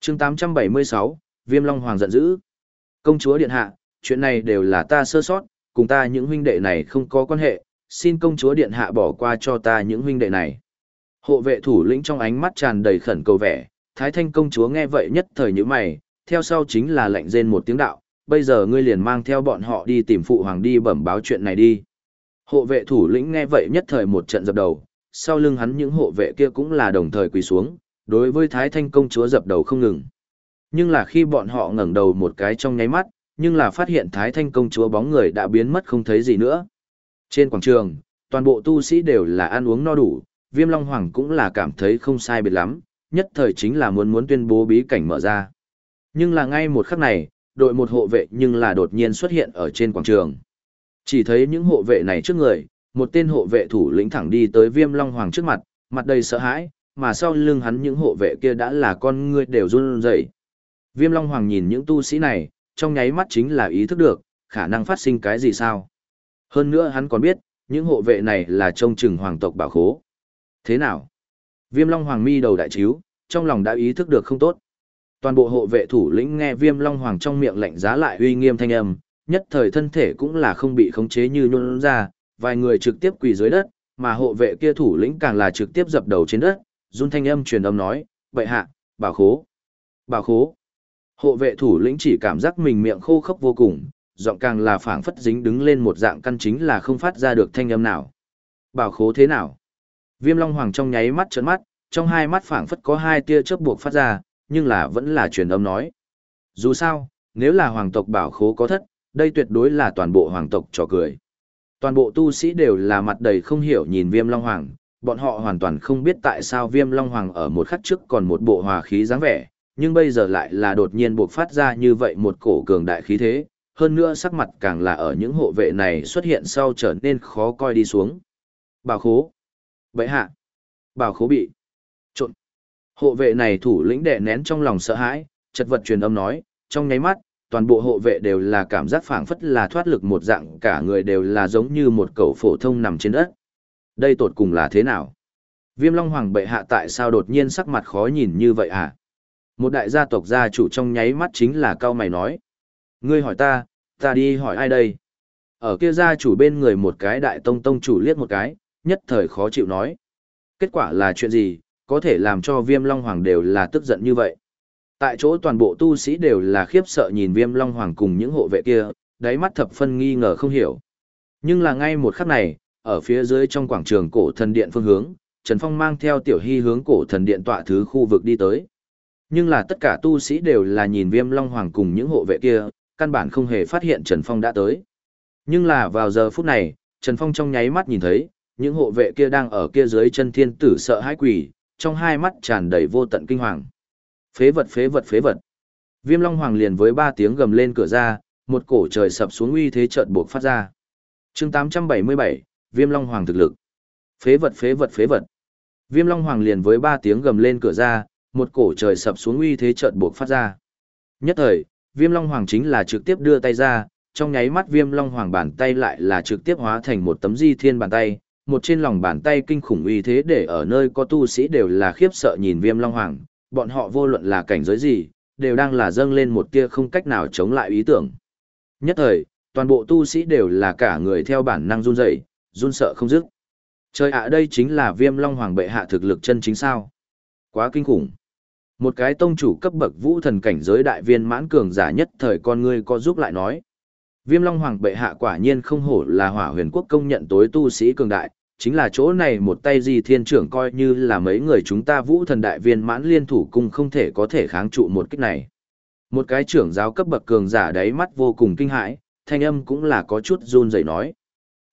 chương 876, Viêm Long Hoàng giận dữ. Công chúa điện hạ, chuyện này đều là ta sơ sót, cùng ta những huynh đệ này không có quan hệ, xin công chúa điện hạ bỏ qua cho ta những huynh đệ này. Hộ vệ thủ lĩnh trong ánh mắt tràn đầy khẩn cầu vẻ, Thái Thanh công chúa nghe vậy nhất thời như mày, theo sau chính là lệnh rên một tiếng đạo, bây giờ ngươi liền mang theo bọn họ đi tìm phụ hoàng đi bẩm báo chuyện này đi. Hộ vệ thủ lĩnh nghe vậy nhất thời một trận dập đầu, sau lưng hắn những hộ vệ kia cũng là đồng thời quỳ xuống, đối với Thái Thanh công chúa dập đầu không ngừng. Nhưng là khi bọn họ ngẩng đầu một cái trong nháy mắt, nhưng là phát hiện Thái Thanh công chúa bóng người đã biến mất không thấy gì nữa. Trên quảng trường, toàn bộ tu sĩ đều là ăn uống no đủ, Viêm Long Hoàng cũng là cảm thấy không sai biệt lắm, nhất thời chính là muốn muốn tuyên bố bí cảnh mở ra. Nhưng là ngay một khắc này, đội một hộ vệ nhưng là đột nhiên xuất hiện ở trên quảng trường. Chỉ thấy những hộ vệ này trước người, một tên hộ vệ thủ lĩnh thẳng đi tới Viêm Long Hoàng trước mặt, mặt đầy sợ hãi, mà sau lưng hắn những hộ vệ kia đã là con ngươi đều run rẩy. Viêm Long Hoàng nhìn những tu sĩ này, trong nháy mắt chính là ý thức được, khả năng phát sinh cái gì sao. Hơn nữa hắn còn biết, những hộ vệ này là trông chừng hoàng tộc bảo khố. Thế nào? Viêm Long Hoàng mi đầu đại chiếu, trong lòng đã ý thức được không tốt. Toàn bộ hộ vệ thủ lĩnh nghe Viêm Long Hoàng trong miệng lạnh giá lại uy nghiêm thanh âm, nhất thời thân thể cũng là không bị khống chế như nhún ra, vài người trực tiếp quỳ dưới đất, mà hộ vệ kia thủ lĩnh càng là trực tiếp dập đầu trên đất, run thanh âm truyền âm nói, "Bệ hạ, bảo khố." Bảo khố. Hộ vệ thủ lĩnh chỉ cảm giác mình miệng khô khốc vô cùng, giọng càng là phảng phất dính đứng lên một dạng căn chính là không phát ra được thanh âm nào. Bảo khố thế nào? Viêm Long Hoàng trong nháy mắt trợn mắt, trong hai mắt phảng phất có hai tia chớp buộc phát ra, nhưng là vẫn là truyền âm nói. Dù sao, nếu là hoàng tộc bảo khố có thất, đây tuyệt đối là toàn bộ hoàng tộc trò cười. Toàn bộ tu sĩ đều là mặt đầy không hiểu nhìn Viêm Long Hoàng, bọn họ hoàn toàn không biết tại sao Viêm Long Hoàng ở một khắc trước còn một bộ hòa khí dáng vẻ, nhưng bây giờ lại là đột nhiên buộc phát ra như vậy một cổ cường đại khí thế, hơn nữa sắc mặt càng là ở những hộ vệ này xuất hiện sau trở nên khó coi đi xuống. Bảo khố. Vậy hạ. Bảo khố bị. Trộn. Hộ vệ này thủ lĩnh đệ nén trong lòng sợ hãi, chật vật truyền âm nói, trong nháy mắt, toàn bộ hộ vệ đều là cảm giác phảng phất là thoát lực một dạng, cả người đều là giống như một cẩu phổ thông nằm trên đất. Đây tột cùng là thế nào? Viêm Long Hoàng bệ hạ tại sao đột nhiên sắc mặt khó nhìn như vậy à một đại gia tộc gia chủ trong nháy mắt chính là cao mày nói. Ngươi hỏi ta, ta đi hỏi ai đây? Ở kia gia chủ bên người một cái đại tông tông chủ liếc một cái, nhất thời khó chịu nói. Kết quả là chuyện gì, có thể làm cho viêm long hoàng đều là tức giận như vậy. Tại chỗ toàn bộ tu sĩ đều là khiếp sợ nhìn viêm long hoàng cùng những hộ vệ kia, đáy mắt thập phân nghi ngờ không hiểu. Nhưng là ngay một khắc này, ở phía dưới trong quảng trường cổ thần điện phương hướng, Trần Phong mang theo tiểu hy hướng cổ thần điện tọa thứ khu vực đi tới. Nhưng là tất cả tu sĩ đều là nhìn viêm long hoàng cùng những hộ vệ kia, căn bản không hề phát hiện Trần Phong đã tới. Nhưng là vào giờ phút này, Trần Phong trong nháy mắt nhìn thấy, những hộ vệ kia đang ở kia dưới chân thiên tử sợ hãi quỷ, trong hai mắt tràn đầy vô tận kinh hoàng. Phế vật phế vật phế vật. Viêm Long Hoàng liền với ba tiếng gầm lên cửa ra, một cổ trời sập xuống uy thế chợt buộc phát ra. chương 877, Viêm Long Hoàng thực lực. Phế vật phế vật phế vật. Viêm Long Hoàng liền với ba tiếng gầm lên cửa ra, một cổ trời sập xuống uy thế chợt buộc phát ra. Nhất thời, Viêm Long Hoàng chính là trực tiếp đưa tay ra, trong nháy mắt Viêm Long Hoàng bàn tay lại là trực tiếp hóa thành một tấm di thiên bàn tay, một trên lòng bàn tay kinh khủng uy thế để ở nơi có tu sĩ đều là khiếp sợ nhìn Viêm Long Hoàng, bọn họ vô luận là cảnh giới gì, đều đang là dâng lên một tia không cách nào chống lại ý tưởng. Nhất thời, toàn bộ tu sĩ đều là cả người theo bản năng run rẩy, run sợ không dứt. Trời ạ đây chính là Viêm Long Hoàng bệ hạ thực lực chân chính sao? Quá kinh khủng. Một cái tông chủ cấp bậc vũ thần cảnh giới đại viên mãn cường giả nhất thời con ngươi có giúp lại nói. Viêm Long Hoàng bệ hạ quả nhiên không hổ là hỏa huyền quốc công nhận tối tu sĩ cường đại, chính là chỗ này một tay di thiên trưởng coi như là mấy người chúng ta vũ thần đại viên mãn liên thủ cung không thể có thể kháng trụ một kích này. Một cái trưởng giáo cấp bậc cường giả đáy mắt vô cùng kinh hãi, thanh âm cũng là có chút run rẩy nói.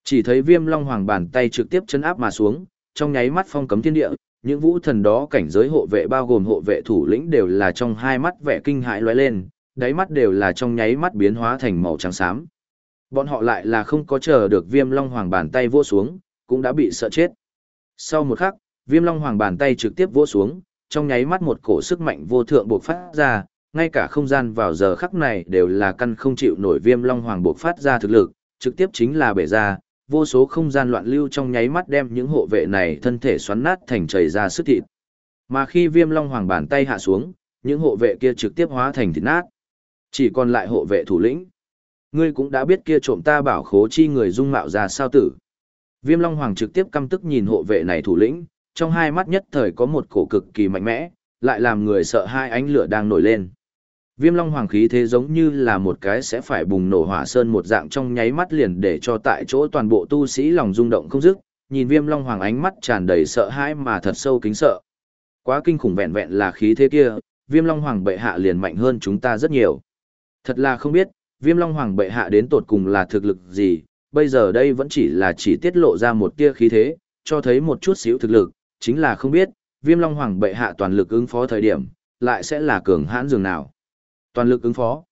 Chỉ thấy viêm long hoàng bàn tay trực tiếp chân áp mà xuống, trong nháy mắt phong cấm thiên địa, những vũ thần đó cảnh giới hộ vệ bao gồm hộ vệ thủ lĩnh đều là trong hai mắt vẻ kinh hãi lóe lên, đáy mắt đều là trong nháy mắt biến hóa thành màu trắng xám. Bọn họ lại là không có chờ được viêm long hoàng bàn tay vỗ xuống, cũng đã bị sợ chết. Sau một khắc, viêm long hoàng bàn tay trực tiếp vỗ xuống, trong nháy mắt một cổ sức mạnh vô thượng bộc phát ra, ngay cả không gian vào giờ khắc này đều là căn không chịu nổi viêm long hoàng bộc phát ra thực lực, trực tiếp chính là bể ra, vô số không gian loạn lưu trong nháy mắt đem những hộ vệ này thân thể xoắn nát thành chảy ra sức thịt. Mà khi viêm long hoàng bàn tay hạ xuống, những hộ vệ kia trực tiếp hóa thành thịt nát. Chỉ còn lại hộ vệ thủ lĩnh. Ngươi cũng đã biết kia trộm ta bảo khố chi người dung mạo ra sao tử. Viêm long hoàng trực tiếp căm tức nhìn hộ vệ này thủ lĩnh, trong hai mắt nhất thời có một cổ cực kỳ mạnh mẽ, lại làm người sợ hai ánh lửa đang nổi lên. Viêm long hoàng khí thế giống như là một cái sẽ phải bùng nổ hỏa sơn một dạng trong nháy mắt liền để cho tại chỗ toàn bộ tu sĩ lòng rung động không dứt, nhìn viêm long hoàng ánh mắt tràn đầy sợ hãi mà thật sâu kính sợ. Quá kinh khủng vẹn vẹn là khí thế kia, viêm long hoàng bệ hạ liền mạnh hơn chúng ta rất nhiều. Thật là không biết, viêm long hoàng bệ hạ đến tột cùng là thực lực gì, bây giờ đây vẫn chỉ là chỉ tiết lộ ra một tia khí thế, cho thấy một chút xíu thực lực, chính là không biết, viêm long hoàng bệ hạ toàn lực ứng phó thời điểm, lại sẽ là cường hãn dường nào. Toàn lực ứng phó.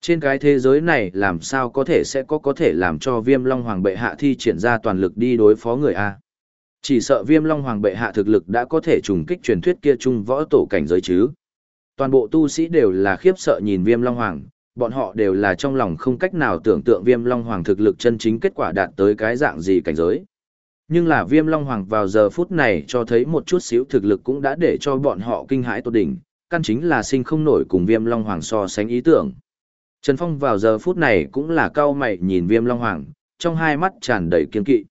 Trên cái thế giới này làm sao có thể sẽ có có thể làm cho viêm long hoàng bệ hạ thi triển ra toàn lực đi đối phó người A. Chỉ sợ viêm long hoàng bệ hạ thực lực đã có thể trùng kích truyền thuyết kia chung võ tổ cảnh giới chứ. Toàn bộ tu sĩ đều là khiếp sợ nhìn viêm long hoàng, bọn họ đều là trong lòng không cách nào tưởng tượng viêm long hoàng thực lực chân chính kết quả đạt tới cái dạng gì cảnh giới. Nhưng là viêm long hoàng vào giờ phút này cho thấy một chút xíu thực lực cũng đã để cho bọn họ kinh hãi tột đỉnh, căn chính là sinh không nổi cùng viêm long hoàng so sánh ý tưởng. Trần Phong vào giờ phút này cũng là cao mày nhìn viêm long hoàng, trong hai mắt tràn đầy kiên kỵ.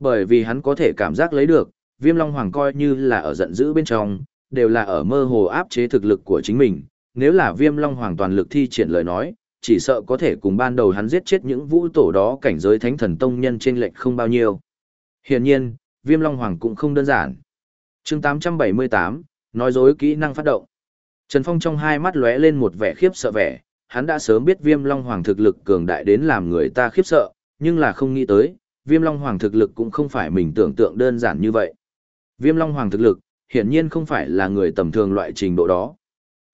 Bởi vì hắn có thể cảm giác lấy được, viêm long hoàng coi như là ở giận dữ bên trong, đều là ở mơ hồ áp chế thực lực của chính mình. Nếu là viêm long hoàng toàn lực thi triển lời nói, chỉ sợ có thể cùng ban đầu hắn giết chết những vũ tổ đó cảnh giới thánh thần tông nhân trên lệch không bao nhiêu. Hiển nhiên, viêm long hoàng cũng không đơn giản. chương 878, nói dối kỹ năng phát động. Trần Phong trong hai mắt lóe lên một vẻ khiếp sợ vẻ, hắn đã sớm biết Viêm Long Hoàng thực lực cường đại đến làm người ta khiếp sợ, nhưng là không nghĩ tới, Viêm Long Hoàng thực lực cũng không phải mình tưởng tượng đơn giản như vậy. Viêm Long Hoàng thực lực, hiển nhiên không phải là người tầm thường loại trình độ đó.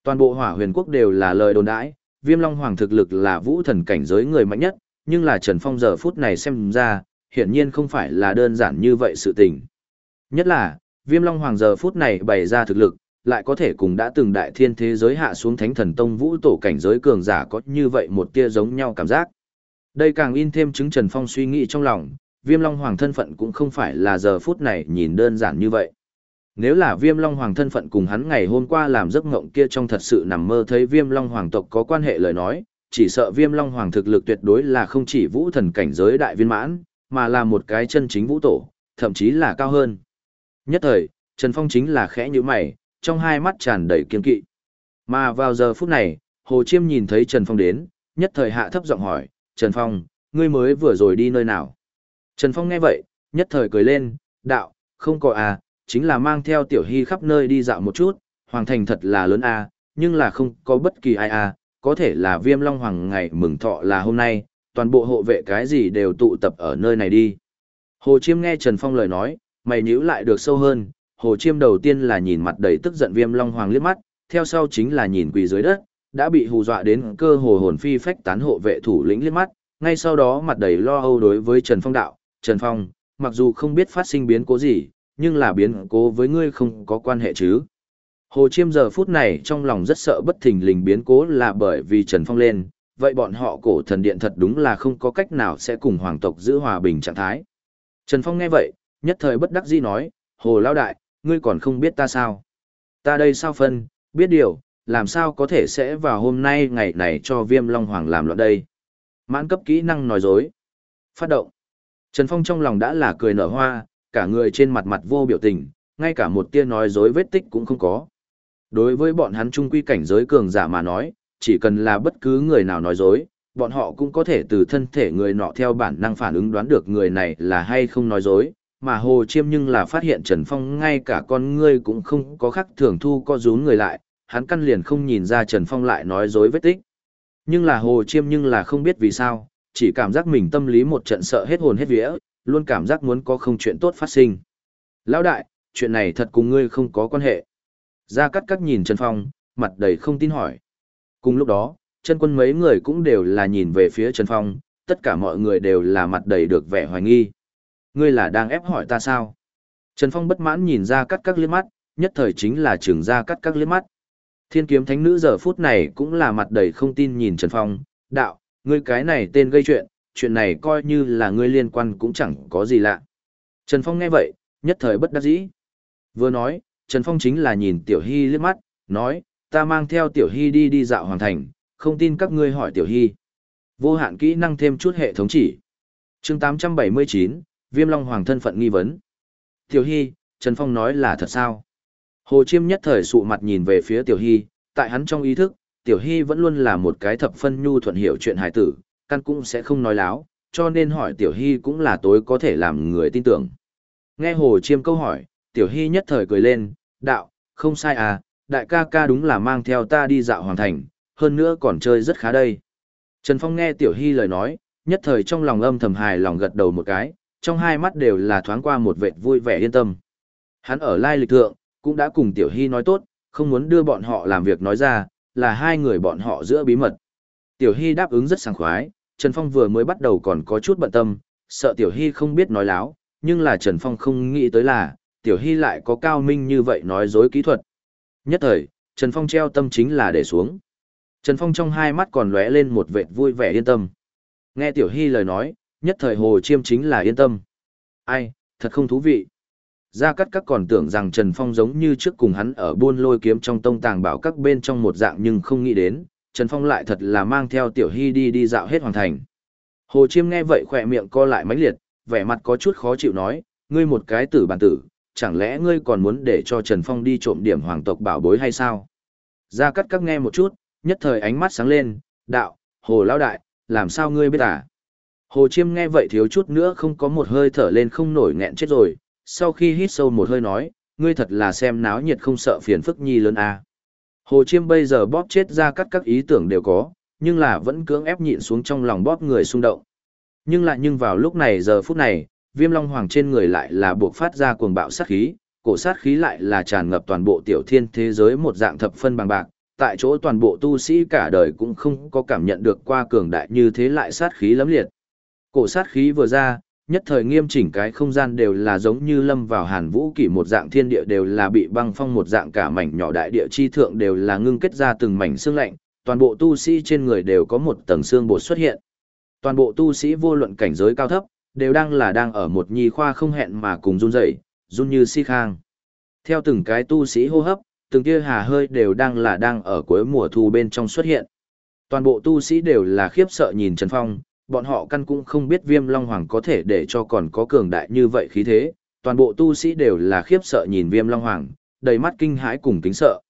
Toàn bộ Hỏa Huyền Quốc đều là lời đồn đãi, Viêm Long Hoàng thực lực là vũ thần cảnh giới người mạnh nhất, nhưng là Trần Phong giờ phút này xem ra, hiển nhiên không phải là đơn giản như vậy sự tình. Nhất là, Viêm Long Hoàng giờ phút này bày ra thực lực, lại có thể cùng đã từng đại thiên thế giới hạ xuống thánh thần tông vũ tổ cảnh giới cường giả có như vậy một tia giống nhau cảm giác. Đây càng in thêm chứng Trần Phong suy nghĩ trong lòng, viêm long hoàng thân phận cũng không phải là giờ phút này nhìn đơn giản như vậy. Nếu là viêm long hoàng thân phận cùng hắn ngày hôm qua làm giấc ngộng kia trong thật sự nằm mơ thấy viêm long hoàng tộc có quan hệ lời nói, chỉ sợ viêm long hoàng thực lực tuyệt đối là không chỉ vũ thần cảnh giới đại viên mãn, mà là một cái chân chính vũ tổ, thậm chí là cao hơn. Nhất thời, Trần Phong chính là khẽ như mày, trong hai mắt tràn đầy kiên kỵ. Mà vào giờ phút này, Hồ Chiêm nhìn thấy Trần Phong đến, nhất thời hạ thấp giọng hỏi, Trần Phong, ngươi mới vừa rồi đi nơi nào? Trần Phong nghe vậy, nhất thời cười lên, đạo, không có à, chính là mang theo tiểu hy khắp nơi đi dạo một chút, hoàng thành thật là lớn à, nhưng là không có bất kỳ ai à, có thể là viêm long hoàng ngày mừng thọ là hôm nay, toàn bộ hộ vệ cái gì đều tụ tập ở nơi này đi. Hồ Chiêm nghe Trần Phong lời nói, mày nhíu lại được sâu hơn, hồ chiêm đầu tiên là nhìn mặt đầy tức giận viêm long hoàng liếc mắt, theo sau chính là nhìn quỳ dưới đất, đã bị hù dọa đến cơ hồ hồn phi phách tán hộ vệ thủ lĩnh liếc mắt, ngay sau đó mặt đầy lo âu đối với Trần Phong đạo, Trần Phong, mặc dù không biết phát sinh biến cố gì, nhưng là biến cố với ngươi không có quan hệ chứ. Hồ Chiêm giờ phút này trong lòng rất sợ bất thình lình biến cố là bởi vì Trần Phong lên, vậy bọn họ cổ thần điện thật đúng là không có cách nào sẽ cùng hoàng tộc giữ hòa bình trạng thái. Trần Phong nghe vậy, nhất thời bất đắc dĩ nói, Hồ Lao Đại, ngươi còn không biết ta sao? Ta đây sao phân, biết điều, làm sao có thể sẽ vào hôm nay ngày này cho viêm long hoàng làm loạn đây? Mãn cấp kỹ năng nói dối. Phát động. Trần Phong trong lòng đã là cười nở hoa, cả người trên mặt mặt vô biểu tình, ngay cả một tia nói dối vết tích cũng không có. Đối với bọn hắn trung quy cảnh giới cường giả mà nói, chỉ cần là bất cứ người nào nói dối, bọn họ cũng có thể từ thân thể người nọ theo bản năng phản ứng đoán được người này là hay không nói dối, mà Hồ Chiêm nhưng là phát hiện Trần Phong ngay cả con ngươi cũng không có khắc thường thu co rú người lại, hắn căn liền không nhìn ra Trần Phong lại nói dối vết tích. Nhưng là Hồ Chiêm nhưng là không biết vì sao, chỉ cảm giác mình tâm lý một trận sợ hết hồn hết vía, luôn cảm giác muốn có không chuyện tốt phát sinh. Lão đại, chuyện này thật cùng ngươi không có quan hệ. Gia Cát Cát nhìn Trần Phong, mặt đầy không tin hỏi. Cùng lúc đó, chân quân mấy người cũng đều là nhìn về phía Trần Phong, tất cả mọi người đều là mặt đầy được vẻ hoài nghi. Ngươi là đang ép hỏi ta sao? Trần Phong bất mãn nhìn ra cắt các liếc mắt, nhất thời chính là trường ra cắt các liếc mắt. Thiên kiếm thánh nữ giờ phút này cũng là mặt đầy không tin nhìn Trần Phong, đạo, ngươi cái này tên gây chuyện, chuyện này coi như là ngươi liên quan cũng chẳng có gì lạ. Trần Phong nghe vậy, nhất thời bất đắc dĩ. Vừa nói, Trần Phong chính là nhìn Tiểu Hy liếc mắt, nói, ta mang theo Tiểu Hy đi đi dạo hoàng thành, không tin các ngươi hỏi Tiểu Hy. Vô hạn kỹ năng thêm chút hệ thống chỉ. chương 879, Viêm Long Hoàng thân phận nghi vấn. Tiểu Hy, Trần Phong nói là thật sao? Hồ Chiêm nhất thời sụ mặt nhìn về phía Tiểu Hy, tại hắn trong ý thức, Tiểu Hy vẫn luôn là một cái thập phân nhu thuận hiểu chuyện hài tử, căn cũng sẽ không nói láo, cho nên hỏi Tiểu Hy cũng là tối có thể làm người tin tưởng. Nghe Hồ Chiêm câu hỏi, Tiểu Hy nhất thời cười lên, đạo, không sai à, đại ca ca đúng là mang theo ta đi dạo hoàng thành, hơn nữa còn chơi rất khá đây. Trần Phong nghe Tiểu Hy lời nói, nhất thời trong lòng âm thầm hài lòng gật đầu một cái, trong hai mắt đều là thoáng qua một vệt vui vẻ yên tâm. Hắn ở lai lịch thượng, cũng đã cùng Tiểu Hy nói tốt, không muốn đưa bọn họ làm việc nói ra, là hai người bọn họ giữa bí mật. Tiểu Hy đáp ứng rất sảng khoái, Trần Phong vừa mới bắt đầu còn có chút bận tâm, sợ Tiểu Hy không biết nói láo, nhưng là Trần Phong không nghĩ tới là, Tiểu Hy lại có cao minh như vậy nói dối kỹ thuật. Nhất thời, Trần Phong treo tâm chính là để xuống. Trần Phong trong hai mắt còn lóe lên một vệt vui vẻ yên tâm. Nghe Tiểu Hy lời nói, nhất thời Hồ Chiêm chính là yên tâm. Ai, thật không thú vị. Gia Cát Các còn tưởng rằng Trần Phong giống như trước cùng hắn ở buôn lôi kiếm trong tông tàng bảo các bên trong một dạng nhưng không nghĩ đến, Trần Phong lại thật là mang theo Tiểu Hy đi đi dạo hết hoàng thành. Hồ Chiêm nghe vậy khỏe miệng co lại mãnh liệt, vẻ mặt có chút khó chịu nói, ngươi một cái tử bản tử, chẳng lẽ ngươi còn muốn để cho Trần Phong đi trộm điểm hoàng tộc bảo bối hay sao? Gia Cát Các nghe một chút, nhất thời ánh mắt sáng lên, đạo, Hồ Lão Đại, làm sao ngươi biết à? Hồ Chiêm nghe vậy thiếu chút nữa không có một hơi thở lên không nổi nghẹn chết rồi, sau khi hít sâu một hơi nói, ngươi thật là xem náo nhiệt không sợ phiền phức nhi lớn à. Hồ Chiêm bây giờ bóp chết ra cắt các ý tưởng đều có, nhưng là vẫn cưỡng ép nhịn xuống trong lòng bóp người xung động. Nhưng lại nhưng vào lúc này giờ phút này, viêm long hoàng trên người lại là buộc phát ra cuồng bạo sát khí, cổ sát khí lại là tràn ngập toàn bộ tiểu thiên thế giới một dạng thập phân bằng bạc, tại chỗ toàn bộ tu sĩ cả đời cũng không có cảm nhận được qua cường đại như thế lại sát khí lắm liệt. Cổ sát khí vừa ra, nhất thời nghiêm chỉnh cái không gian đều là giống như lâm vào hàn vũ kỷ một dạng thiên địa đều là bị băng phong một dạng cả mảnh nhỏ đại địa chi thượng đều là ngưng kết ra từng mảnh xương lạnh, toàn bộ tu sĩ trên người đều có một tầng xương bột xuất hiện. Toàn bộ tu sĩ vô luận cảnh giới cao thấp, đều đang là đang ở một nhi khoa không hẹn mà cùng run rẩy, run như si khang. Theo từng cái tu sĩ hô hấp, từng tia hà hơi đều đang là đang ở cuối mùa thu bên trong xuất hiện. Toàn bộ tu sĩ đều là khiếp sợ nhìn Trần Phong, bọn họ căn cũng không biết viêm long hoàng có thể để cho còn có cường đại như vậy khí thế, toàn bộ tu sĩ đều là khiếp sợ nhìn viêm long hoàng, đầy mắt kinh hãi cùng kính sợ.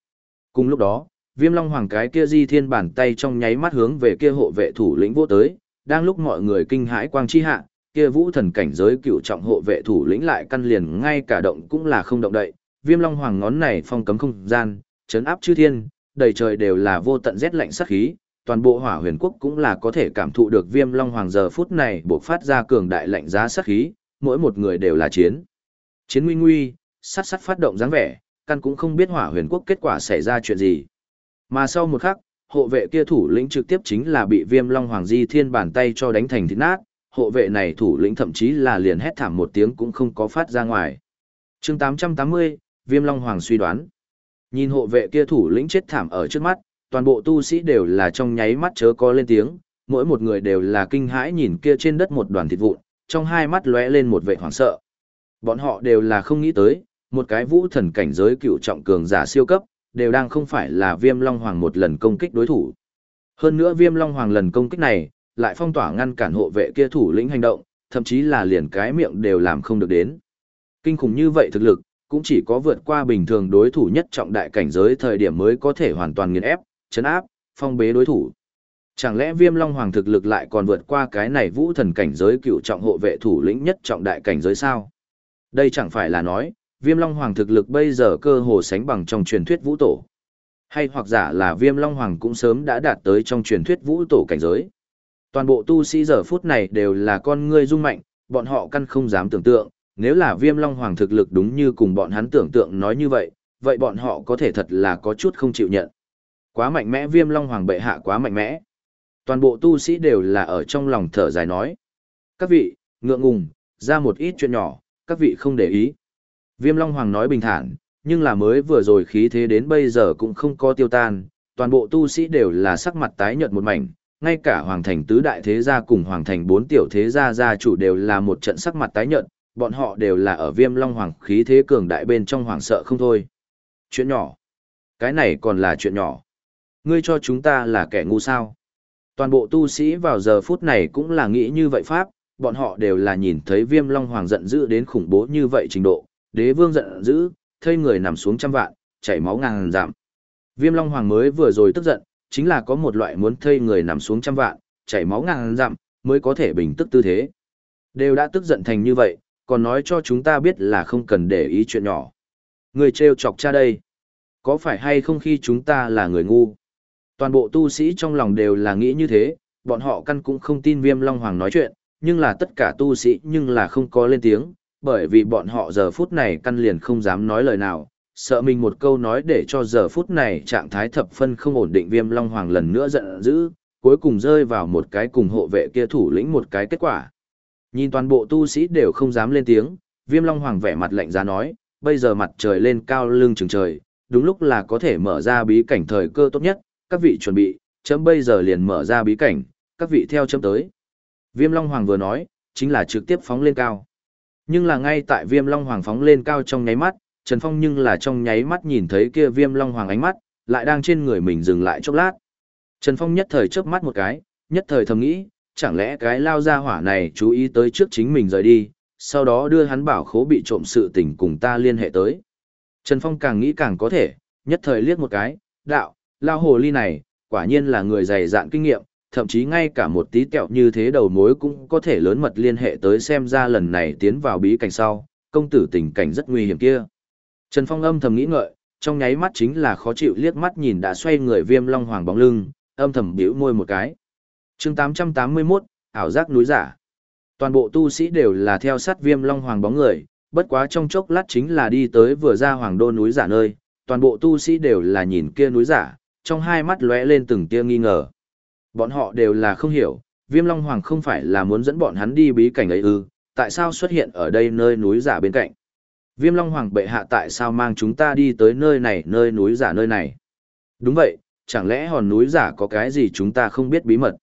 Cùng lúc đó, viêm long hoàng cái kia di thiên bàn tay trong nháy mắt hướng về kia hộ vệ thủ lĩnh vô tới, đang lúc mọi người kinh hãi quang chi hạ, kia vũ thần cảnh giới cựu trọng hộ vệ thủ lĩnh lại căn liền ngay cả động cũng là không động đậy, viêm long hoàng ngón này phong cấm không gian, chấn áp chư thiên, đầy trời đều là vô tận rét lạnh sát khí, toàn bộ hỏa huyền quốc cũng là có thể cảm thụ được viêm long hoàng giờ phút này buộc phát ra cường đại lạnh giá sát khí, mỗi một người đều là chiến. Chiến nguy nguy, sát sát phát động dáng vẻ, căn cũng không biết hỏa huyền quốc kết quả xảy ra chuyện gì. Mà sau một khắc, hộ vệ kia thủ lĩnh trực tiếp chính là bị viêm long hoàng di thiên bàn tay cho đánh thành thịt nát, hộ vệ này thủ lĩnh thậm chí là liền hét thảm một tiếng cũng không có phát ra ngoài. chương 880, Viêm Long Hoàng suy đoán. Nhìn hộ vệ kia thủ lĩnh chết thảm ở trước mắt, toàn bộ tu sĩ đều là trong nháy mắt chớ có lên tiếng, mỗi một người đều là kinh hãi nhìn kia trên đất một đoàn thịt vụn, trong hai mắt lóe lên một vẻ hoảng sợ. Bọn họ đều là không nghĩ tới, một cái vũ thần cảnh giới cựu trọng cường giả siêu cấp, đều đang không phải là Viêm Long Hoàng một lần công kích đối thủ. Hơn nữa Viêm Long Hoàng lần công kích này, lại phong tỏa ngăn cản hộ vệ kia thủ lĩnh hành động, thậm chí là liền cái miệng đều làm không được đến. Kinh khủng như vậy thực lực, cũng chỉ có vượt qua bình thường đối thủ nhất trọng đại cảnh giới thời điểm mới có thể hoàn toàn nghiền ép, chấn áp, phong bế đối thủ. Chẳng lẽ Viêm Long Hoàng thực lực lại còn vượt qua cái này vũ thần cảnh giới cựu trọng hộ vệ thủ lĩnh nhất trọng đại cảnh giới sao? Đây chẳng phải là nói, Viêm Long Hoàng thực lực bây giờ cơ hồ sánh bằng trong truyền thuyết vũ tổ. Hay hoặc giả là Viêm Long Hoàng cũng sớm đã đạt tới trong truyền thuyết vũ tổ cảnh giới. Toàn bộ tu sĩ giờ phút này đều là con ngươi rung mạnh, bọn họ căn không dám tưởng tượng, nếu là Viêm Long Hoàng thực lực đúng như cùng bọn hắn tưởng tượng nói như vậy, vậy bọn họ có thể thật là có chút không chịu nhận. Quá mạnh mẽ Viêm Long Hoàng bệ hạ quá mạnh mẽ. Toàn bộ tu sĩ đều là ở trong lòng thở dài nói. Các vị, ngượng ngùng, ra một ít chuyện nhỏ, các vị không để ý. Viêm Long Hoàng nói bình thản, nhưng là mới vừa rồi khí thế đến bây giờ cũng không có tiêu tan, toàn bộ tu sĩ đều là sắc mặt tái nhợt một mảnh, ngay cả Hoàng Thành tứ đại thế gia cùng Hoàng Thành bốn tiểu thế gia gia chủ đều là một trận sắc mặt tái nhợt, bọn họ đều là ở Viêm Long Hoàng khí thế cường đại bên trong hoàng sợ không thôi. Chuyện nhỏ. Cái này còn là chuyện nhỏ. Ngươi cho chúng ta là kẻ ngu sao? Toàn bộ tu sĩ vào giờ phút này cũng là nghĩ như vậy pháp, bọn họ đều là nhìn thấy viêm long hoàng giận dữ đến khủng bố như vậy trình độ, đế vương giận dữ, thây người nằm xuống trăm vạn, chảy máu ngàn giảm. Viêm long hoàng mới vừa rồi tức giận, chính là có một loại muốn thây người nằm xuống trăm vạn, chảy máu ngàn dặm, mới có thể bình tức tư thế. Đều đã tức giận thành như vậy, còn nói cho chúng ta biết là không cần để ý chuyện nhỏ. Người trêu chọc cha đây. Có phải hay không khi chúng ta là người ngu? Toàn bộ tu sĩ trong lòng đều là nghĩ như thế, bọn họ căn cũng không tin viêm long hoàng nói chuyện, nhưng là tất cả tu sĩ nhưng là không có lên tiếng, bởi vì bọn họ giờ phút này căn liền không dám nói lời nào, sợ mình một câu nói để cho giờ phút này trạng thái thập phân không ổn định viêm long hoàng lần nữa giận dữ, cuối cùng rơi vào một cái cùng hộ vệ kia thủ lĩnh một cái kết quả. Nhìn toàn bộ tu sĩ đều không dám lên tiếng, viêm long hoàng vẻ mặt lạnh giá nói, bây giờ mặt trời lên cao lưng chừng trời, đúng lúc là có thể mở ra bí cảnh thời cơ tốt nhất, các vị chuẩn bị, chấm bây giờ liền mở ra bí cảnh, các vị theo chấm tới. Viêm Long Hoàng vừa nói, chính là trực tiếp phóng lên cao. Nhưng là ngay tại Viêm Long Hoàng phóng lên cao trong nháy mắt, Trần Phong nhưng là trong nháy mắt nhìn thấy kia Viêm Long Hoàng ánh mắt, lại đang trên người mình dừng lại chốc lát. Trần Phong nhất thời chớp mắt một cái, nhất thời thầm nghĩ, chẳng lẽ cái lao ra hỏa này chú ý tới trước chính mình rời đi, sau đó đưa hắn bảo khố bị trộm sự tình cùng ta liên hệ tới. Trần Phong càng nghĩ càng có thể, nhất thời liếc một cái, đạo, lao hồ ly này, quả nhiên là người dày dạn kinh nghiệm, thậm chí ngay cả một tí kẹo như thế đầu mối cũng có thể lớn mật liên hệ tới xem ra lần này tiến vào bí cảnh sau, công tử tình cảnh rất nguy hiểm kia. Trần Phong âm thầm nghĩ ngợi, trong nháy mắt chính là khó chịu liếc mắt nhìn đã xoay người viêm long hoàng bóng lưng, âm thầm biểu môi một cái. chương 881, ảo giác núi giả. Toàn bộ tu sĩ đều là theo sát viêm long hoàng bóng người, bất quá trong chốc lát chính là đi tới vừa ra hoàng đô núi giả nơi, toàn bộ tu sĩ đều là nhìn kia núi giả, trong hai mắt lóe lên từng tia nghi ngờ. Bọn họ đều là không hiểu, Viêm Long Hoàng không phải là muốn dẫn bọn hắn đi bí cảnh ấy ư, tại sao xuất hiện ở đây nơi núi giả bên cạnh. Viêm Long Hoàng bệ hạ tại sao mang chúng ta đi tới nơi này nơi núi giả nơi này. Đúng vậy, chẳng lẽ hòn núi giả có cái gì chúng ta không biết bí mật.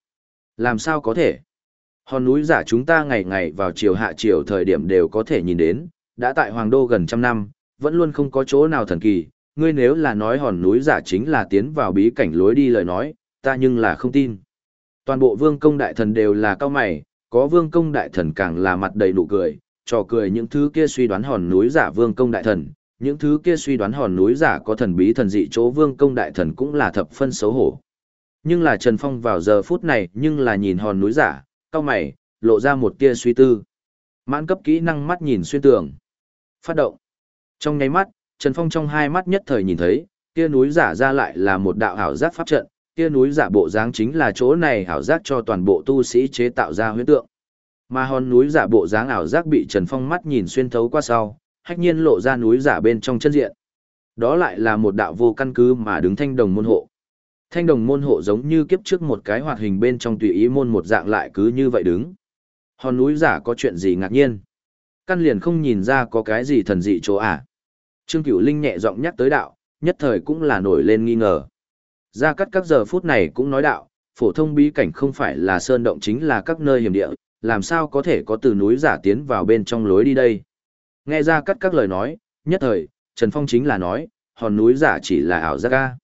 Làm sao có thể? Hòn núi giả chúng ta ngày ngày vào chiều hạ chiều thời điểm đều có thể nhìn đến, đã tại Hoàng Đô gần trăm năm, vẫn luôn không có chỗ nào thần kỳ, ngươi nếu là nói hòn núi giả chính là tiến vào bí cảnh lối đi lời nói, ta nhưng là không tin. Toàn bộ vương công đại thần đều là cao mày, có vương công đại thần càng là mặt đầy nụ cười, trò cười những thứ kia suy đoán hòn núi giả vương công đại thần, những thứ kia suy đoán hòn núi giả có thần bí thần dị chỗ vương công đại thần cũng là thập phân xấu hổ. Nhưng là Trần Phong vào giờ phút này nhưng là nhìn hòn núi giả, cao mày, lộ ra một tia suy tư. Mãn cấp kỹ năng mắt nhìn xuyên tường. Phát động. Trong nháy mắt, Trần Phong trong hai mắt nhất thời nhìn thấy, kia núi giả ra lại là một đạo hảo giác pháp trận, kia núi giả bộ dáng chính là chỗ này hảo giác cho toàn bộ tu sĩ chế tạo ra huyễn tượng. Mà hòn núi giả bộ dáng ảo giác bị Trần Phong mắt nhìn xuyên thấu qua sau, hách nhiên lộ ra núi giả bên trong chân diện. Đó lại là một đạo vô căn cứ mà đứng thanh đồng môn hộ. Thanh đồng môn hộ giống như kiếp trước một cái hoạt hình bên trong tùy ý môn một dạng lại cứ như vậy đứng. Hòn núi giả có chuyện gì ngạc nhiên? Căn liền không nhìn ra có cái gì thần dị chỗ à? Trương Cửu Linh nhẹ giọng nhắc tới đạo, nhất thời cũng là nổi lên nghi ngờ. Gia Cát các giờ phút này cũng nói đạo, phổ thông bí cảnh không phải là sơn động chính là các nơi hiểm địa, làm sao có thể có từ núi giả tiến vào bên trong lối đi đây. Nghe Gia Cát các lời nói, nhất thời, Trần Phong chính là nói, hòn núi giả chỉ là ảo giác ca.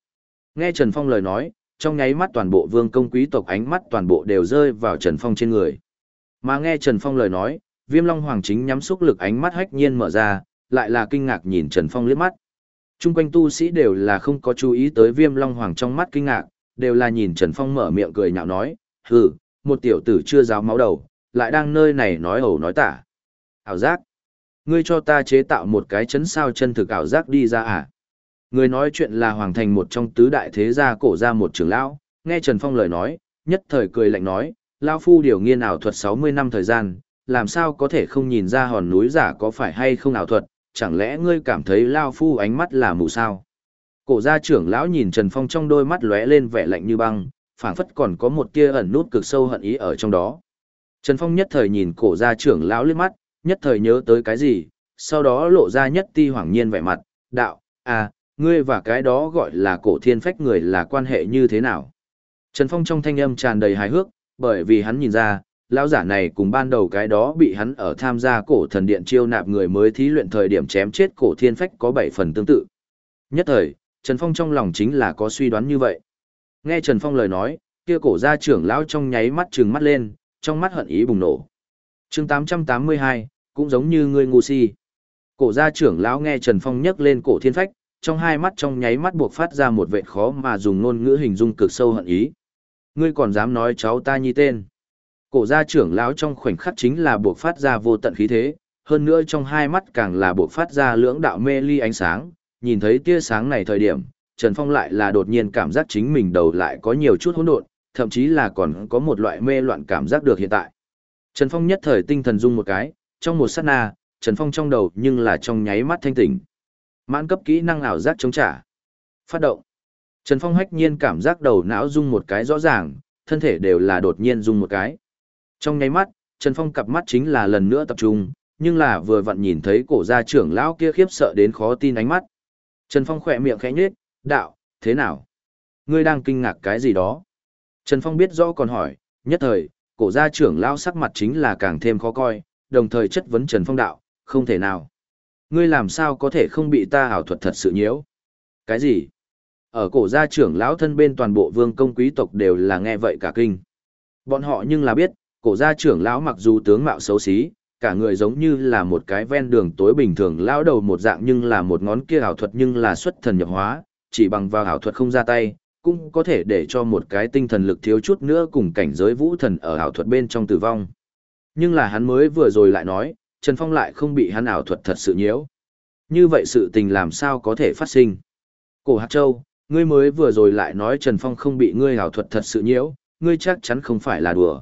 Nghe Trần Phong lời nói, trong nháy mắt toàn bộ vương công quý tộc ánh mắt toàn bộ đều rơi vào Trần Phong trên người. Mà nghe Trần Phong lời nói, Viêm Long Hoàng chính nhắm xúc lực ánh mắt hách nhiên mở ra, lại là kinh ngạc nhìn Trần Phong liếc mắt. Trung quanh tu sĩ đều là không có chú ý tới Viêm Long Hoàng trong mắt kinh ngạc, đều là nhìn Trần Phong mở miệng cười nhạo nói, hừ, một tiểu tử chưa giáo máu đầu, lại đang nơi này nói ẩu nói tả. Ảo giác. Ngươi cho ta chế tạo một cái chấn sao chân thực ảo giác đi ra à? Người nói chuyện là Hoàng Thành một trong tứ đại thế gia cổ ra một trưởng lão, nghe Trần Phong lời nói, nhất thời cười lạnh nói, lão Phu điều nghiên ảo thuật 60 năm thời gian, làm sao có thể không nhìn ra hòn núi giả có phải hay không ảo thuật, chẳng lẽ ngươi cảm thấy Lao Phu ánh mắt là mù sao? Cổ gia trưởng lão nhìn Trần Phong trong đôi mắt lóe lên vẻ lạnh như băng, phảng phất còn có một tia ẩn nút cực sâu hận ý ở trong đó. Trần Phong nhất thời nhìn cổ gia trưởng lão liếc mắt, nhất thời nhớ tới cái gì, sau đó lộ ra nhất ti hoảng nhiên vẻ mặt, đạo, à, ngươi và cái đó gọi là cổ thiên phách người là quan hệ như thế nào? Trần Phong trong thanh âm tràn đầy hài hước, bởi vì hắn nhìn ra, lão giả này cùng ban đầu cái đó bị hắn ở tham gia cổ thần điện chiêu nạp người mới thí luyện thời điểm chém chết cổ thiên phách có bảy phần tương tự. Nhất thời, Trần Phong trong lòng chính là có suy đoán như vậy. Nghe Trần Phong lời nói, kia cổ gia trưởng lão trong nháy mắt trừng mắt lên, trong mắt hận ý bùng nổ. chương 882, cũng giống như ngươi ngu si. Cổ gia trưởng lão nghe Trần Phong nhắc lên cổ thiên phách, trong hai mắt trong nháy mắt buộc phát ra một vẻ khó mà dùng ngôn ngữ hình dung cực sâu hận ý. Ngươi còn dám nói cháu ta nhi tên. Cổ gia trưởng lão trong khoảnh khắc chính là buộc phát ra vô tận khí thế, hơn nữa trong hai mắt càng là buộc phát ra lưỡng đạo mê ly ánh sáng, nhìn thấy tia sáng này thời điểm, Trần Phong lại là đột nhiên cảm giác chính mình đầu lại có nhiều chút hỗn độn, thậm chí là còn có một loại mê loạn cảm giác được hiện tại. Trần Phong nhất thời tinh thần rung một cái, trong một sát na, Trần Phong trong đầu nhưng là trong nháy mắt thanh tỉnh. Mãn cấp kỹ năng ảo giác chống trả. Phát động. Trần Phong hách nhiên cảm giác đầu não rung một cái rõ ràng, thân thể đều là đột nhiên rung một cái. Trong nháy mắt, Trần Phong cặp mắt chính là lần nữa tập trung, nhưng là vừa vặn nhìn thấy cổ gia trưởng lão kia khiếp sợ đến khó tin ánh mắt. Trần Phong khỏe miệng khẽ nhếch, đạo, thế nào? Ngươi đang kinh ngạc cái gì đó? Trần Phong biết rõ còn hỏi, nhất thời, cổ gia trưởng lão sắc mặt chính là càng thêm khó coi, đồng thời chất vấn Trần Phong đạo, không thể nào. Ngươi làm sao có thể không bị ta ảo thuật thật sự nhiễu? Cái gì? Ở cổ gia trưởng lão thân bên toàn bộ vương công quý tộc đều là nghe vậy cả kinh. Bọn họ nhưng là biết, cổ gia trưởng lão mặc dù tướng mạo xấu xí, cả người giống như là một cái ven đường tối bình thường lão đầu một dạng nhưng là một ngón kia ảo thuật nhưng là xuất thần nhập hóa, chỉ bằng vào ảo thuật không ra tay, cũng có thể để cho một cái tinh thần lực thiếu chút nữa cùng cảnh giới vũ thần ở ảo thuật bên trong tử vong. Nhưng là hắn mới vừa rồi lại nói, Trần Phong lại không bị hắn ảo thuật thật sự nhiễu. Như vậy sự tình làm sao có thể phát sinh? Cổ Hạc Châu, ngươi mới vừa rồi lại nói Trần Phong không bị ngươi ảo thuật thật sự nhiễu, ngươi chắc chắn không phải là đùa.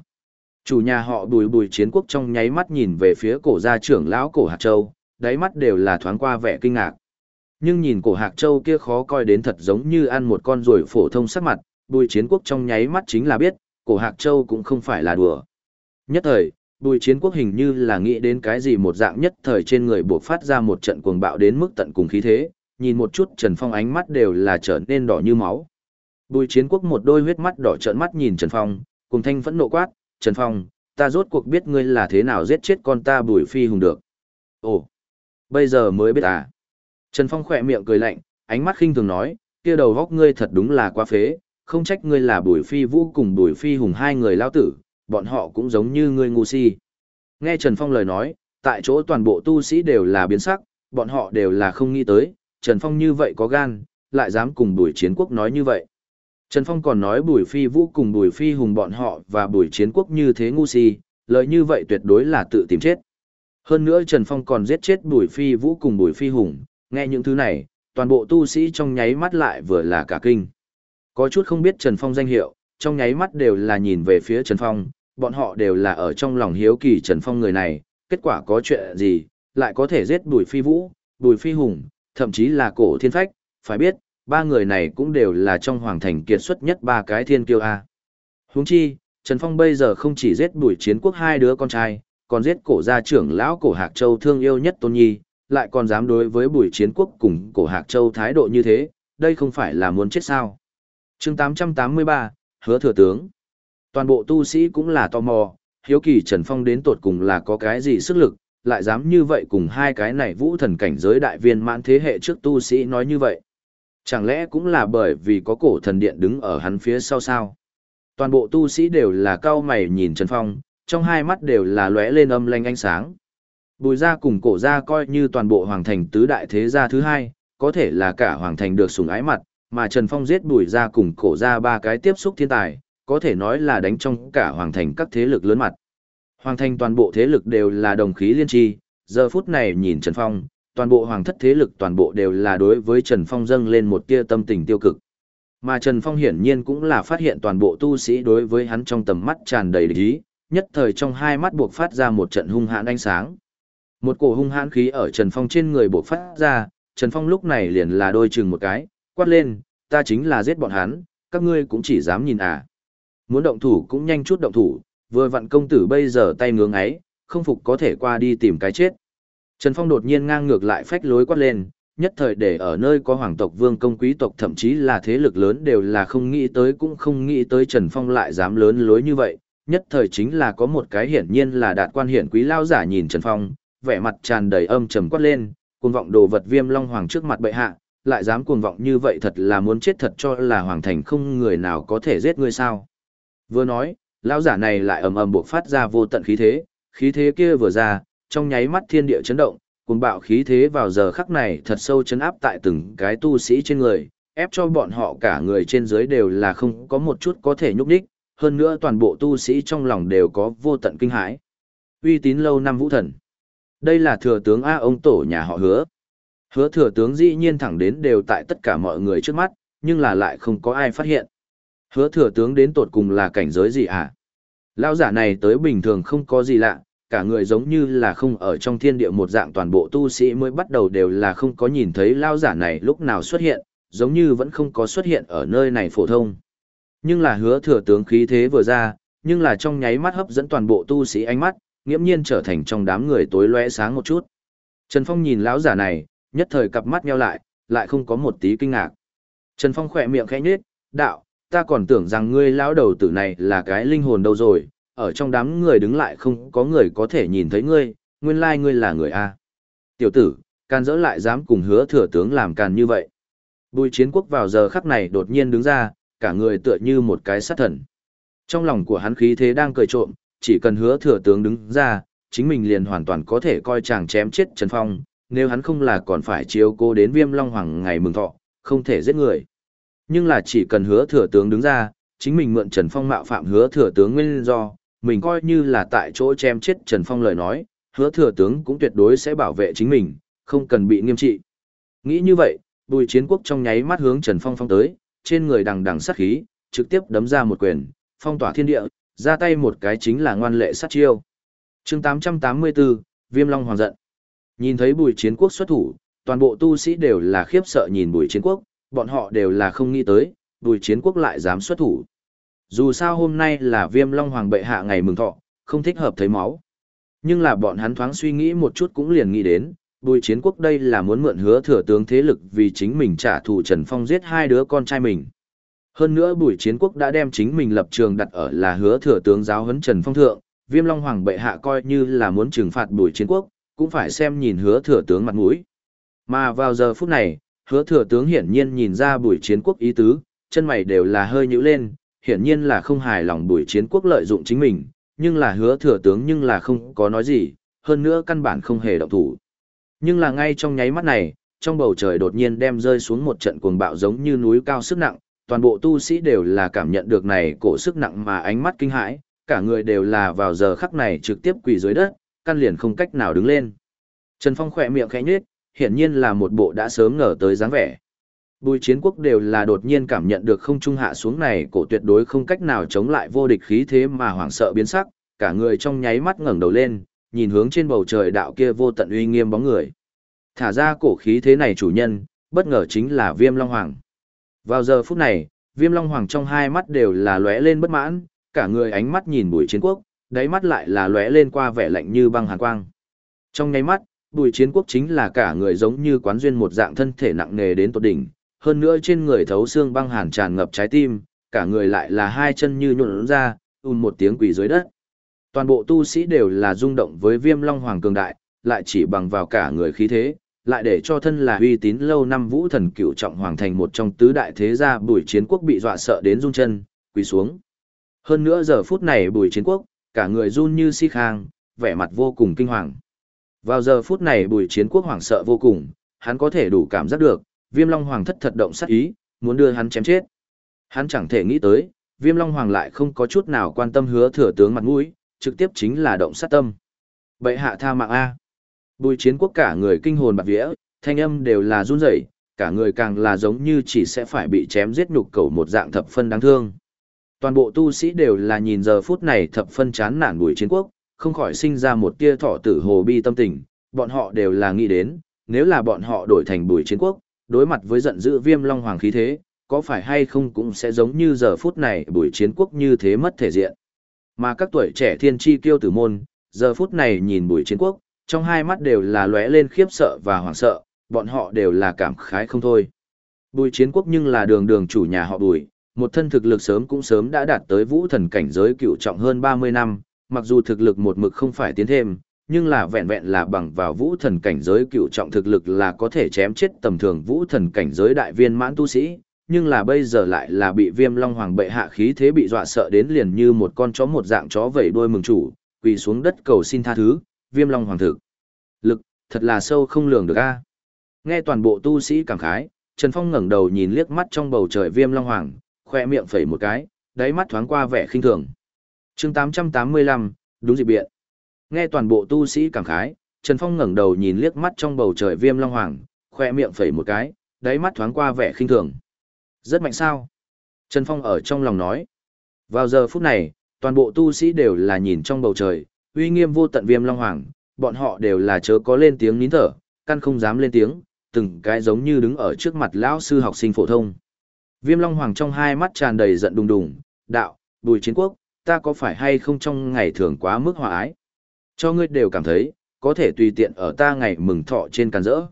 Chủ nhà họ bùi bùi chiến quốc trong nháy mắt nhìn về phía cổ gia trưởng lão cổ Hạc Châu, đáy mắt đều là thoáng qua vẻ kinh ngạc. Nhưng nhìn cổ Hạc Châu kia khó coi đến thật giống như ăn một con ruồi phổ thông sắc mặt, bùi chiến quốc trong nháy mắt chính là biết, cổ Hạc Châu cũng không phải là đùa. Nhất thời, bùi chiến quốc hình như là nghĩ đến cái gì một dạng nhất thời trên người buộc phát ra một trận cuồng bạo đến mức tận cùng khí thế, nhìn một chút Trần Phong ánh mắt đều là trở nên đỏ như máu. Bùi chiến quốc một đôi huyết mắt đỏ trợn mắt nhìn Trần Phong, cùng thanh phẫn nộ quát, Trần Phong, ta rốt cuộc biết ngươi là thế nào giết chết con ta bùi phi hùng được. Ồ, bây giờ mới biết à. Trần Phong khỏe miệng cười lạnh, ánh mắt khinh thường nói, kia đầu góc ngươi thật đúng là quá phế, không trách ngươi là bùi phi vũ cùng bùi phi hùng hai người lao tử, bọn họ cũng giống như ngươi ngu si. Nghe Trần Phong lời nói, tại chỗ toàn bộ tu sĩ đều là biến sắc, bọn họ đều là không nghĩ tới, Trần Phong như vậy có gan, lại dám cùng bùi chiến quốc nói như vậy. Trần Phong còn nói bùi phi vũ cùng bùi phi hùng bọn họ và bùi chiến quốc như thế ngu si, lợi như vậy tuyệt đối là tự tìm chết. Hơn nữa Trần Phong còn giết chết bùi phi vũ cùng bùi phi hùng, nghe những thứ này, toàn bộ tu sĩ trong nháy mắt lại vừa là cả kinh. Có chút không biết Trần Phong danh hiệu, trong nháy mắt đều là nhìn về phía Trần Phong, bọn họ đều là ở trong lòng hiếu kỳ Trần Phong người này, kết quả có chuyện gì, lại có thể giết Bùi Phi Vũ, Bùi Phi Hùng, thậm chí là cổ thiên phách, phải biết, ba người này cũng đều là trong hoàng thành kiệt xuất nhất ba cái thiên kiêu A. Huống chi, Trần Phong bây giờ không chỉ giết bùi chiến quốc hai đứa con trai, còn giết cổ gia trưởng lão cổ Hạc Châu thương yêu nhất Tôn Nhi, lại còn dám đối với bùi chiến quốc cùng cổ Hạc Châu thái độ như thế, đây không phải là muốn chết sao. chương 883, Hứa Thừa Tướng Toàn bộ tu sĩ cũng là tò mò, hiếu kỳ Trần Phong đến tột cùng là có cái gì sức lực, lại dám như vậy cùng hai cái này vũ thần cảnh giới đại viên mãn thế hệ trước tu sĩ nói như vậy. Chẳng lẽ cũng là bởi vì có cổ thần điện đứng ở hắn phía sau sao? Toàn bộ tu sĩ đều là cao mày nhìn Trần Phong, trong hai mắt đều là lóe lên âm lanh ánh sáng. Bùi gia cùng cổ gia coi như toàn bộ hoàng thành tứ đại thế gia thứ hai, có thể là cả hoàng thành được sủng ái mặt, mà Trần Phong giết bùi gia cùng cổ gia ba cái tiếp xúc thiên tài, có thể nói là đánh trong cả hoàng thành các thế lực lớn mặt. Hoàng thành toàn bộ thế lực đều là đồng khí liên tri, giờ phút này nhìn Trần Phong, toàn bộ hoàng thất thế lực toàn bộ đều là đối với Trần Phong dâng lên một tia tâm tình tiêu cực. Mà Trần Phong hiển nhiên cũng là phát hiện toàn bộ tu sĩ đối với hắn trong tầm mắt tràn đầy ý, nhất thời trong hai mắt buộc phát ra một trận hung hãn ánh sáng. Một cổ hung hãn khí ở Trần Phong trên người buộc phát ra, Trần Phong lúc này liền là đôi chừng một cái, quát lên, ta chính là giết bọn hắn, các ngươi cũng chỉ dám nhìn à. Muốn động thủ cũng nhanh chút động thủ, vừa vặn công tử bây giờ tay ngưỡng ấy, không phục có thể qua đi tìm cái chết. Trần Phong đột nhiên ngang ngược lại phách lối quát lên, nhất thời để ở nơi có hoàng tộc vương công quý tộc thậm chí là thế lực lớn đều là không nghĩ tới cũng không nghĩ tới Trần Phong lại dám lớn lối như vậy, nhất thời chính là có một cái hiển nhiên là đạt quan hiển quý lao giả nhìn Trần Phong, vẻ mặt tràn đầy âm trầm quát lên, cuồng vọng đồ vật viêm long hoàng trước mặt bệ hạ, lại dám cuồng vọng như vậy thật là muốn chết thật cho là hoàng thành không người nào có thể giết ngươi sao. Vừa nói, lao giả này lại ầm ầm buộc phát ra vô tận khí thế, khí thế kia vừa ra, trong nháy mắt thiên địa chấn động, cùng bạo khí thế vào giờ khắc này thật sâu chấn áp tại từng cái tu sĩ trên người, ép cho bọn họ cả người trên dưới đều là không có một chút có thể nhúc đích, hơn nữa toàn bộ tu sĩ trong lòng đều có vô tận kinh hãi. Uy tín lâu năm vũ thần. Đây là thừa tướng A ông tổ nhà họ hứa. Hứa thừa tướng dĩ nhiên thẳng đến đều tại tất cả mọi người trước mắt, nhưng là lại không có ai phát hiện. Hứa thừa tướng đến tột cùng là cảnh giới gì? À? Lão giả này tới bình thường không có gì lạ, cả người giống như là không ở trong thiên địa một dạng toàn bộ tu sĩ mới bắt đầu đều là không có nhìn thấy lao giả này lúc nào xuất hiện, giống như vẫn không có xuất hiện ở nơi này phổ thông. Nhưng là hứa thừa tướng khí thế vừa ra, nhưng là trong nháy mắt hấp dẫn toàn bộ tu sĩ ánh mắt, nghiễm nhiên trở thành trong đám người tối lóe sáng một chút. Trần Phong nhìn lão giả này, nhất thời cặp mắt nheo lại, lại không có một tí kinh ngạc. Trần Phong khỏe miệng khẽ nhếch, đạo, ta còn tưởng rằng ngươi lão đầu tử này là cái linh hồn đâu rồi, ở trong đám người đứng lại không có người có thể nhìn thấy ngươi, nguyên lai ngươi là người A. Tiểu tử, can dỡ lại dám cùng hứa thừa tướng làm càn như vậy. Bùi chiến quốc vào giờ khắc này đột nhiên đứng ra, cả người tựa như một cái sát thần. Trong lòng của hắn khí thế đang cười trộm, chỉ cần hứa thừa tướng đứng ra, chính mình liền hoàn toàn có thể coi chàng chém chết Trần Phong, nếu hắn không là còn phải chiếu cô đến viêm long hoàng ngày mừng thọ, không thể giết người. Nhưng là chỉ cần hứa thừa tướng đứng ra, chính mình mượn Trần Phong mạo phạm hứa thừa tướng nguyên do, mình coi như là tại chỗ chém chết Trần Phong lời nói, hứa thừa tướng cũng tuyệt đối sẽ bảo vệ chính mình, không cần bị nghiêm trị. Nghĩ như vậy, bùi chiến quốc trong nháy mắt hướng Trần Phong phong tới, trên người đằng đằng sát khí, trực tiếp đấm ra một quyền, phong tỏa thiên địa, ra tay một cái chính là ngoan lệ sát chiêu. chương 884, Viêm Long Hoàng giận. Nhìn thấy bùi chiến quốc xuất thủ, toàn bộ tu sĩ đều là khiếp sợ nhìn bùi chiến quốc, bọn họ đều là không nghĩ tới, bùi chiến quốc lại dám xuất thủ. Dù sao hôm nay là viêm long hoàng bệ hạ ngày mừng thọ, không thích hợp thấy máu. Nhưng là bọn hắn thoáng suy nghĩ một chút cũng liền nghĩ đến, bùi chiến quốc đây là muốn mượn hứa thừa tướng thế lực vì chính mình trả thù Trần Phong giết hai đứa con trai mình. Hơn nữa bùi chiến quốc đã đem chính mình lập trường đặt ở là hứa thừa tướng giáo huấn Trần Phong thượng, viêm long hoàng bệ hạ coi như là muốn trừng phạt bùi chiến quốc, cũng phải xem nhìn hứa thừa tướng mặt mũi. Mà vào giờ phút này, hứa thừa tướng hiển nhiên nhìn ra bùi chiến quốc ý tứ, chân mày đều là hơi nhữ lên, hiển nhiên là không hài lòng bùi chiến quốc lợi dụng chính mình, nhưng là hứa thừa tướng nhưng là không có nói gì, hơn nữa căn bản không hề động thủ. Nhưng là ngay trong nháy mắt này, trong bầu trời đột nhiên đem rơi xuống một trận cuồng bạo giống như núi cao sức nặng, toàn bộ tu sĩ đều là cảm nhận được này cổ sức nặng mà ánh mắt kinh hãi, cả người đều là vào giờ khắc này trực tiếp quỳ dưới đất, căn liền không cách nào đứng lên. Trần Phong khỏe miệng khẽ nhếch, hiển nhiên là một bộ đã sớm ngờ tới dáng vẻ. Bùi chiến quốc đều là đột nhiên cảm nhận được không trung hạ xuống này cổ tuyệt đối không cách nào chống lại vô địch khí thế mà hoảng sợ biến sắc, cả người trong nháy mắt ngẩng đầu lên, nhìn hướng trên bầu trời đạo kia vô tận uy nghiêm bóng người. Thả ra cổ khí thế này chủ nhân, bất ngờ chính là Viêm Long Hoàng. Vào giờ phút này, Viêm Long Hoàng trong hai mắt đều là lóe lên bất mãn, cả người ánh mắt nhìn bùi chiến quốc, đáy mắt lại là lóe lên qua vẻ lạnh như băng hàn quang. Trong nháy mắt, bùi chiến quốc chính là cả người giống như quán duyên một dạng thân thể nặng nề đến tột đỉnh, hơn nữa trên người thấu xương băng hàn tràn ngập trái tim, cả người lại là hai chân như nhuộn ra, ùn một tiếng quỳ dưới đất. Toàn bộ tu sĩ đều là rung động với viêm long hoàng cường đại, lại chỉ bằng vào cả người khí thế, lại để cho thân là uy tín lâu năm vũ thần cựu trọng hoàng thành một trong tứ đại thế gia bùi chiến quốc bị dọa sợ đến rung chân, quỳ xuống. Hơn nữa giờ phút này bùi chiến quốc, cả người run như si khang, vẻ mặt vô cùng kinh hoàng. Vào giờ phút này bùi chiến quốc hoảng sợ vô cùng, hắn có thể đủ cảm giác được, viêm long hoàng thất thật động sát ý, muốn đưa hắn chém chết. Hắn chẳng thể nghĩ tới, viêm long hoàng lại không có chút nào quan tâm hứa thừa tướng mặt mũi, trực tiếp chính là động sát tâm. Bệ hạ tha mạng A. Bùi chiến quốc cả người kinh hồn bạc vía, thanh âm đều là run rẩy, cả người càng là giống như chỉ sẽ phải bị chém giết nhục cầu một dạng thập phân đáng thương. Toàn bộ tu sĩ đều là nhìn giờ phút này thập phân chán nản bùi chiến quốc, không khỏi sinh ra một tia thọ tử hồ bi tâm tình, bọn họ đều là nghĩ đến, nếu là bọn họ đổi thành bùi chiến quốc, đối mặt với giận dữ viêm long hoàng khí thế, có phải hay không cũng sẽ giống như giờ phút này bùi chiến quốc như thế mất thể diện. Mà các tuổi trẻ thiên tri kiêu tử môn, giờ phút này nhìn bùi chiến quốc, trong hai mắt đều là lóe lên khiếp sợ và hoảng sợ, bọn họ đều là cảm khái không thôi. Bùi chiến quốc nhưng là đường đường chủ nhà họ bùi, một thân thực lực sớm cũng sớm đã đạt tới vũ thần cảnh giới cựu trọng hơn 30 năm, mặc dù thực lực một mực không phải tiến thêm, nhưng là vẹn vẹn là bằng vào vũ thần cảnh giới cựu trọng thực lực là có thể chém chết tầm thường vũ thần cảnh giới đại viên mãn tu sĩ, nhưng là bây giờ lại là bị viêm long hoàng bệ hạ khí thế bị dọa sợ đến liền như một con chó một dạng chó vẩy đuôi mừng chủ, quỳ xuống đất cầu xin tha thứ, viêm long hoàng thực. Lực, thật là sâu không lường được a. Nghe toàn bộ tu sĩ cảm khái, Trần Phong ngẩng đầu nhìn liếc mắt trong bầu trời viêm long hoàng, khoe miệng phẩy một cái, đáy mắt thoáng qua vẻ khinh thường. chương 885, đúng dịp biện. Nghe toàn bộ tu sĩ cảm khái, Trần Phong ngẩng đầu nhìn liếc mắt trong bầu trời viêm long hoàng, khoe miệng phẩy một cái, đáy mắt thoáng qua vẻ khinh thường. Rất mạnh sao? Trần Phong ở trong lòng nói. Vào giờ phút này, toàn bộ tu sĩ đều là nhìn trong bầu trời, uy nghiêm vô tận viêm long hoàng, bọn họ đều là chớ có lên tiếng nín thở, căn không dám lên tiếng, từng cái giống như đứng ở trước mặt lão sư học sinh phổ thông. Viêm long hoàng trong hai mắt tràn đầy giận đùng đùng, đạo, bùi chiến quốc, ta có phải hay không trong ngày thường quá mức hòa ái? Cho ngươi đều cảm thấy, có thể tùy tiện ở ta ngày mừng thọ trên càn rỡ.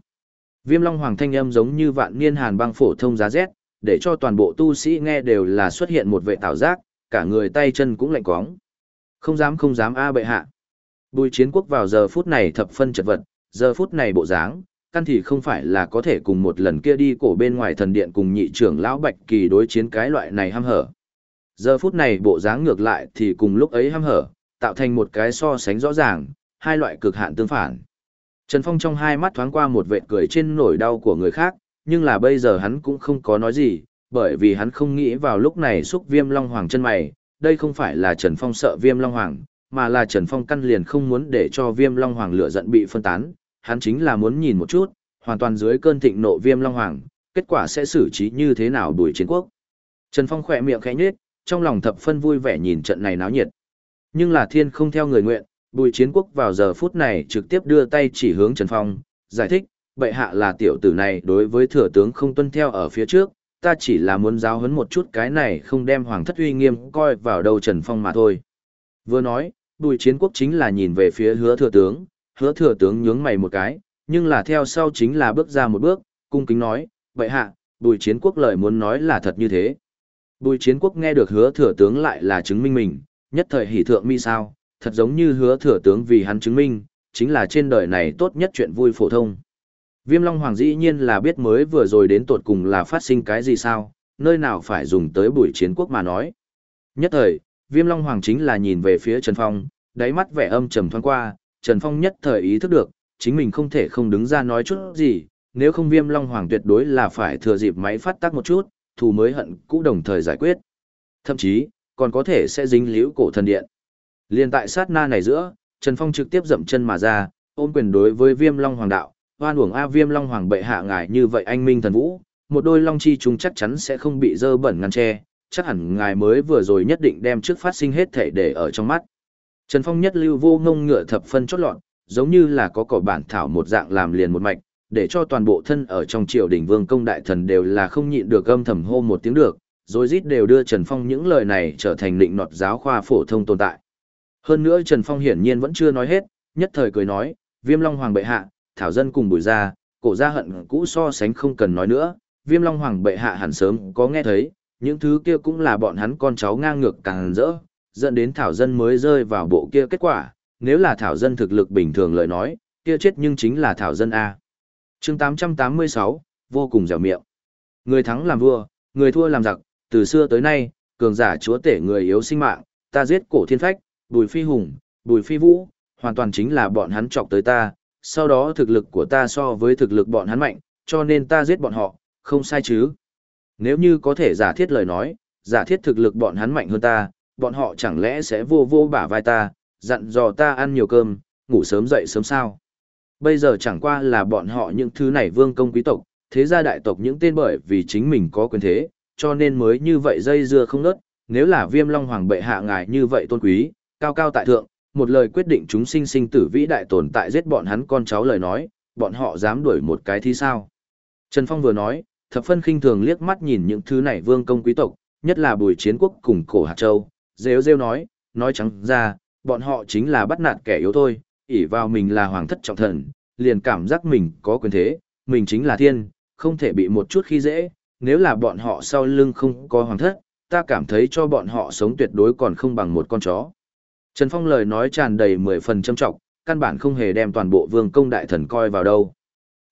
Viêm long hoàng thanh âm giống như vạn niên hàn băng phổ thông giá rét, để cho toàn bộ tu sĩ nghe đều là xuất hiện một vệ tạo giác, cả người tay chân cũng lạnh quóng. Không dám không dám a bệ hạ. Bùi chiến quốc vào giờ phút này thập phân chật vật, giờ phút này bộ dáng, căn thì không phải là có thể cùng một lần kia đi cổ bên ngoài thần điện cùng nhị trưởng lão Bạch Kỳ đối chiến cái loại này ham hở. Giờ phút này bộ dáng ngược lại thì cùng lúc ấy ham hở, tạo thành một cái so sánh rõ ràng, hai loại cực hạn tương phản. Trần Phong trong hai mắt thoáng qua một vệt cười trên nỗi đau của người khác, nhưng là bây giờ hắn cũng không có nói gì, bởi vì hắn không nghĩ vào lúc này xúc viêm long hoàng chân mày, đây không phải là Trần Phong sợ viêm long hoàng, mà là Trần Phong căn liền không muốn để cho viêm long hoàng lửa giận bị phân tán, hắn chính là muốn nhìn một chút, hoàn toàn dưới cơn thịnh nộ viêm long hoàng, kết quả sẽ xử trí như thế nào đuổi chiến quốc. Trần Phong khỏe miệng khẽ nhếch, trong lòng thập phân vui vẻ nhìn trận này náo nhiệt. Nhưng là thiên không theo người nguyện, bùi chiến quốc vào giờ phút này trực tiếp đưa tay chỉ hướng Trần Phong, giải thích, bệ hạ là tiểu tử này đối với thừa tướng không tuân theo ở phía trước, ta chỉ là muốn giáo huấn một chút cái này không đem hoàng thất uy nghiêm coi vào đầu Trần Phong mà thôi. Vừa nói, bùi chiến quốc chính là nhìn về phía hứa thừa tướng, hứa thừa tướng nhướng mày một cái, nhưng là theo sau chính là bước ra một bước, cung kính nói, bệ hạ, bùi chiến quốc lời muốn nói là thật như thế. Bùi chiến quốc nghe được hứa thừa tướng lại là chứng minh mình, nhất thời hỷ thượng mi sao, thật giống như hứa thừa tướng vì hắn chứng minh, chính là trên đời này tốt nhất chuyện vui phổ thông. Viêm Long Hoàng dĩ nhiên là biết mới vừa rồi đến tột cùng là phát sinh cái gì sao, nơi nào phải dùng tới buổi chiến quốc mà nói. Nhất thời, Viêm Long Hoàng chính là nhìn về phía Trần Phong, đáy mắt vẻ âm trầm thoáng qua, Trần Phong nhất thời ý thức được, chính mình không thể không đứng ra nói chút gì, nếu không Viêm Long Hoàng tuyệt đối là phải thừa dịp máy phát tác một chút, thù mới hận cũ đồng thời giải quyết. Thậm chí, còn có thể sẽ dính liễu cổ thần điện. Liên tại sát na này giữa, Trần Phong trực tiếp dậm chân mà ra, ôm quyền đối với Viêm Long Hoàng đạo, hoan uổng A Viêm Long Hoàng bệ hạ ngài như vậy anh minh thần vũ, một đôi long chi chúng chắc chắn sẽ không bị dơ bẩn ngăn che, chắc hẳn ngài mới vừa rồi nhất định đem trước phát sinh hết thể để ở trong mắt. Trần Phong nhất lưu vô ngông ngựa thập phân chót lọt, giống như là có cỏ bản thảo một dạng làm liền một mạch, để cho toàn bộ thân ở trong triều đình vương công đại thần đều là không nhịn được âm thầm hô một tiếng được, rồi rít đều đưa Trần Phong những lời này trở thành định nọt giáo khoa phổ thông tồn tại. Hơn nữa Trần Phong hiển nhiên vẫn chưa nói hết, nhất thời cười nói, Viêm Long Hoàng bệ hạ, Thảo Dân cùng bùi ra, cổ gia hận cũ so sánh không cần nói nữa, Viêm Long Hoàng bệ hạ hẳn sớm có nghe thấy, những thứ kia cũng là bọn hắn con cháu ngang ngược càng rỡ, dẫn đến Thảo Dân mới rơi vào bộ kia kết quả, nếu là Thảo Dân thực lực bình thường lời nói, kia chết nhưng chính là Thảo Dân A. chương 886, vô cùng dẻo miệng. Người thắng làm vua, người thua làm giặc, từ xưa tới nay, cường giả chúa tể người yếu sinh mạng, ta giết cổ thiên phách, bùi phi hùng, bùi phi vũ, hoàn toàn chính là bọn hắn chọc tới ta, sau đó thực lực của ta so với thực lực bọn hắn mạnh, cho nên ta giết bọn họ, không sai chứ. Nếu như có thể giả thiết lời nói, giả thiết thực lực bọn hắn mạnh hơn ta, bọn họ chẳng lẽ sẽ vô vô bả vai ta, dặn dò ta ăn nhiều cơm, ngủ sớm dậy sớm sao. Bây giờ chẳng qua là bọn họ những thứ này vương công quý tộc, thế gia đại tộc những tên bởi vì chính mình có quyền thế, cho nên mới như vậy dây dưa không nớt, nếu là viêm long hoàng bệ hạ ngài như vậy tôn quý, cao cao tại thượng, một lời quyết định chúng sinh sinh tử vĩ đại tồn tại giết bọn hắn con cháu lời nói, bọn họ dám đuổi một cái thì sao. Trần Phong vừa nói, thập phân khinh thường liếc mắt nhìn những thứ này vương công quý tộc, nhất là bùi chiến quốc cùng cổ hạt châu, rêu rêu nói, nói trắng ra, bọn họ chính là bắt nạt kẻ yếu thôi, ỷ vào mình là hoàng thất trọng thần, liền cảm giác mình có quyền thế, mình chính là thiên, không thể bị một chút khi dễ, nếu là bọn họ sau lưng không có hoàng thất, ta cảm thấy cho bọn họ sống tuyệt đối còn không bằng một con chó. Trần Phong lời nói tràn đầy mười phần châm trọng, căn bản không hề đem toàn bộ vương công đại thần coi vào đâu.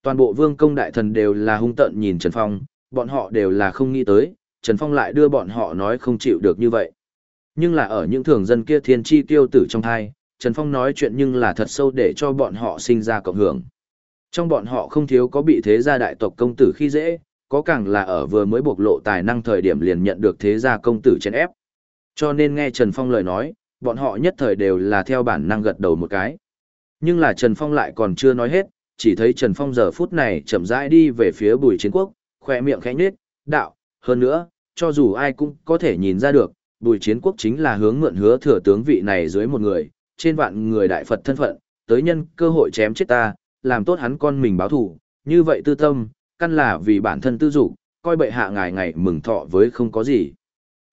Toàn bộ vương công đại thần đều là hung tận nhìn Trần Phong, bọn họ đều là không nghĩ tới, Trần Phong lại đưa bọn họ nói không chịu được như vậy. Nhưng là ở những thường dân kia thiên chi tiêu tử trong thai, Trần Phong nói chuyện nhưng là thật sâu để cho bọn họ sinh ra cộng hưởng. Trong bọn họ không thiếu có bị thế gia đại tộc công tử khi dễ, có càng là ở vừa mới bộc lộ tài năng thời điểm liền nhận được thế gia công tử chèn ép. Cho nên nghe Trần Phong lời nói, bọn họ nhất thời đều là theo bản năng gật đầu một cái. Nhưng là Trần Phong lại còn chưa nói hết, chỉ thấy Trần Phong giờ phút này chậm rãi đi về phía bùi chiến quốc, khỏe miệng khẽ nhếch, đạo, hơn nữa, cho dù ai cũng có thể nhìn ra được, bùi chiến quốc chính là hướng mượn hứa thừa tướng vị này dưới một người, trên vạn người đại Phật thân phận, tới nhân cơ hội chém chết ta, làm tốt hắn con mình báo thù, như vậy tư tâm, căn là vì bản thân tư dục, coi bệ hạ ngài ngày mừng thọ với không có gì.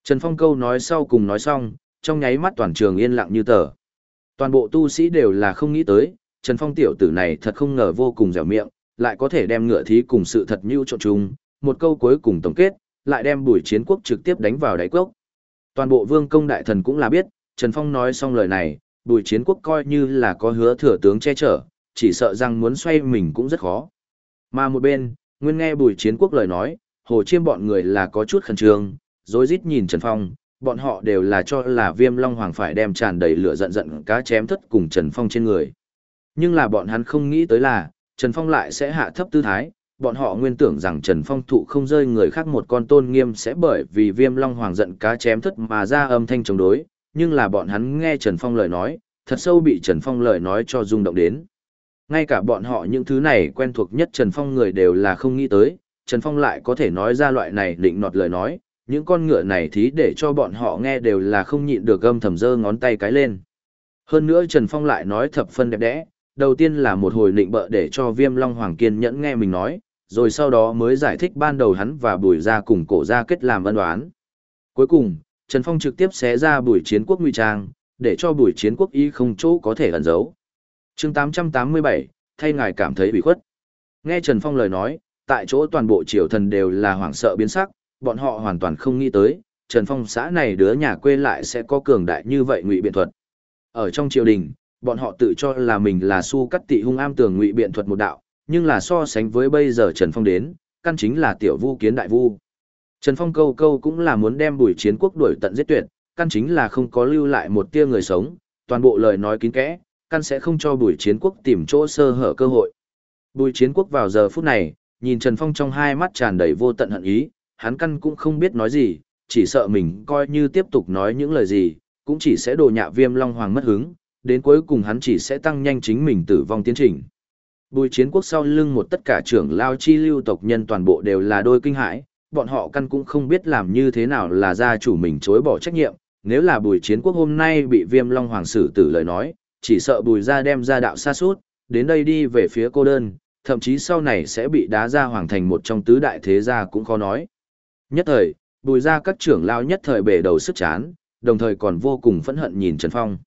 Trần Phong câu nói sau cùng nói xong, trong nháy mắt toàn trường yên lặng như tờ. Toàn bộ tu sĩ đều là không nghĩ tới, Trần Phong tiểu tử này thật không ngờ vô cùng dẻo miệng, lại có thể đem ngựa thí cùng sự thật như trộn chung, một câu cuối cùng tổng kết, lại đem bùi chiến quốc trực tiếp đánh vào đáy quốc. Toàn bộ vương công đại thần cũng là biết, Trần Phong nói xong lời này, bùi chiến quốc coi như là có hứa thừa tướng che chở, chỉ sợ rằng muốn xoay mình cũng rất khó. Mà một bên, nguyên nghe bùi chiến quốc lời nói, hồ chiêm bọn người là có chút khẩn trương, rối rít nhìn Trần Phong, bọn họ đều là cho là viêm long hoàng phải đem tràn đầy lửa giận giận cá chém thất cùng Trần Phong trên người. Nhưng là bọn hắn không nghĩ tới là, Trần Phong lại sẽ hạ thấp tư thái, bọn họ nguyên tưởng rằng Trần Phong thụ không rơi người khác một con tôn nghiêm sẽ bởi vì viêm long hoàng giận cá chém thất mà ra âm thanh chống đối, nhưng là bọn hắn nghe Trần Phong lời nói, thật sâu bị Trần Phong lời nói cho rung động đến. Ngay cả bọn họ những thứ này quen thuộc nhất Trần Phong người đều là không nghĩ tới, Trần Phong lại có thể nói ra loại này định nọt lời nói, những con ngựa này thí để cho bọn họ nghe đều là không nhịn được gâm thầm dơ ngón tay cái lên. Hơn nữa Trần Phong lại nói thập phân đẹp đẽ, đầu tiên là một hồi định bợ để cho viêm long hoàng kiên nhẫn nghe mình nói, rồi sau đó mới giải thích ban đầu hắn và bùi ra cùng cổ ra kết làm ân đoán. Cuối cùng, Trần Phong trực tiếp xé ra bùi chiến quốc nguy trang, để cho bùi chiến quốc y không chỗ có thể ẩn giấu chương 887, thay ngài cảm thấy bị khuất. Nghe Trần Phong lời nói, tại chỗ toàn bộ triều thần đều là hoảng sợ biến sắc, bọn họ hoàn toàn không nghĩ tới, Trần Phong xã này đứa nhà quê lại sẽ có cường đại như vậy ngụy biện thuật. Ở trong triều đình, bọn họ tự cho là mình là su cắt tị hung am tường ngụy biện thuật một đạo, nhưng là so sánh với bây giờ Trần Phong đến, căn chính là tiểu vu kiến đại vu. Trần Phong câu câu cũng là muốn đem bùi chiến quốc đuổi tận giết tuyệt, căn chính là không có lưu lại một tia người sống, toàn bộ lời nói kín kẽ, căn sẽ không cho bùi chiến quốc tìm chỗ sơ hở cơ hội. Bùi chiến quốc vào giờ phút này, nhìn Trần Phong trong hai mắt tràn đầy vô tận hận ý, hắn căn cũng không biết nói gì, chỉ sợ mình coi như tiếp tục nói những lời gì, cũng chỉ sẽ đồ nhạ viêm long hoàng mất hứng, đến cuối cùng hắn chỉ sẽ tăng nhanh chính mình tử vong tiến trình. Bùi chiến quốc sau lưng một tất cả trưởng lao chi lưu tộc nhân toàn bộ đều là đôi kinh hãi, bọn họ căn cũng không biết làm như thế nào là gia chủ mình chối bỏ trách nhiệm, nếu là bùi chiến quốc hôm nay bị viêm long hoàng xử tử lời nói, chỉ sợ bùi ra đem ra đạo xa suốt, đến đây đi về phía cô đơn, thậm chí sau này sẽ bị đá ra hoàng thành một trong tứ đại thế gia cũng khó nói. Nhất thời, bùi ra các trưởng lao nhất thời bể đầu sức chán, đồng thời còn vô cùng phẫn hận nhìn Trần Phong.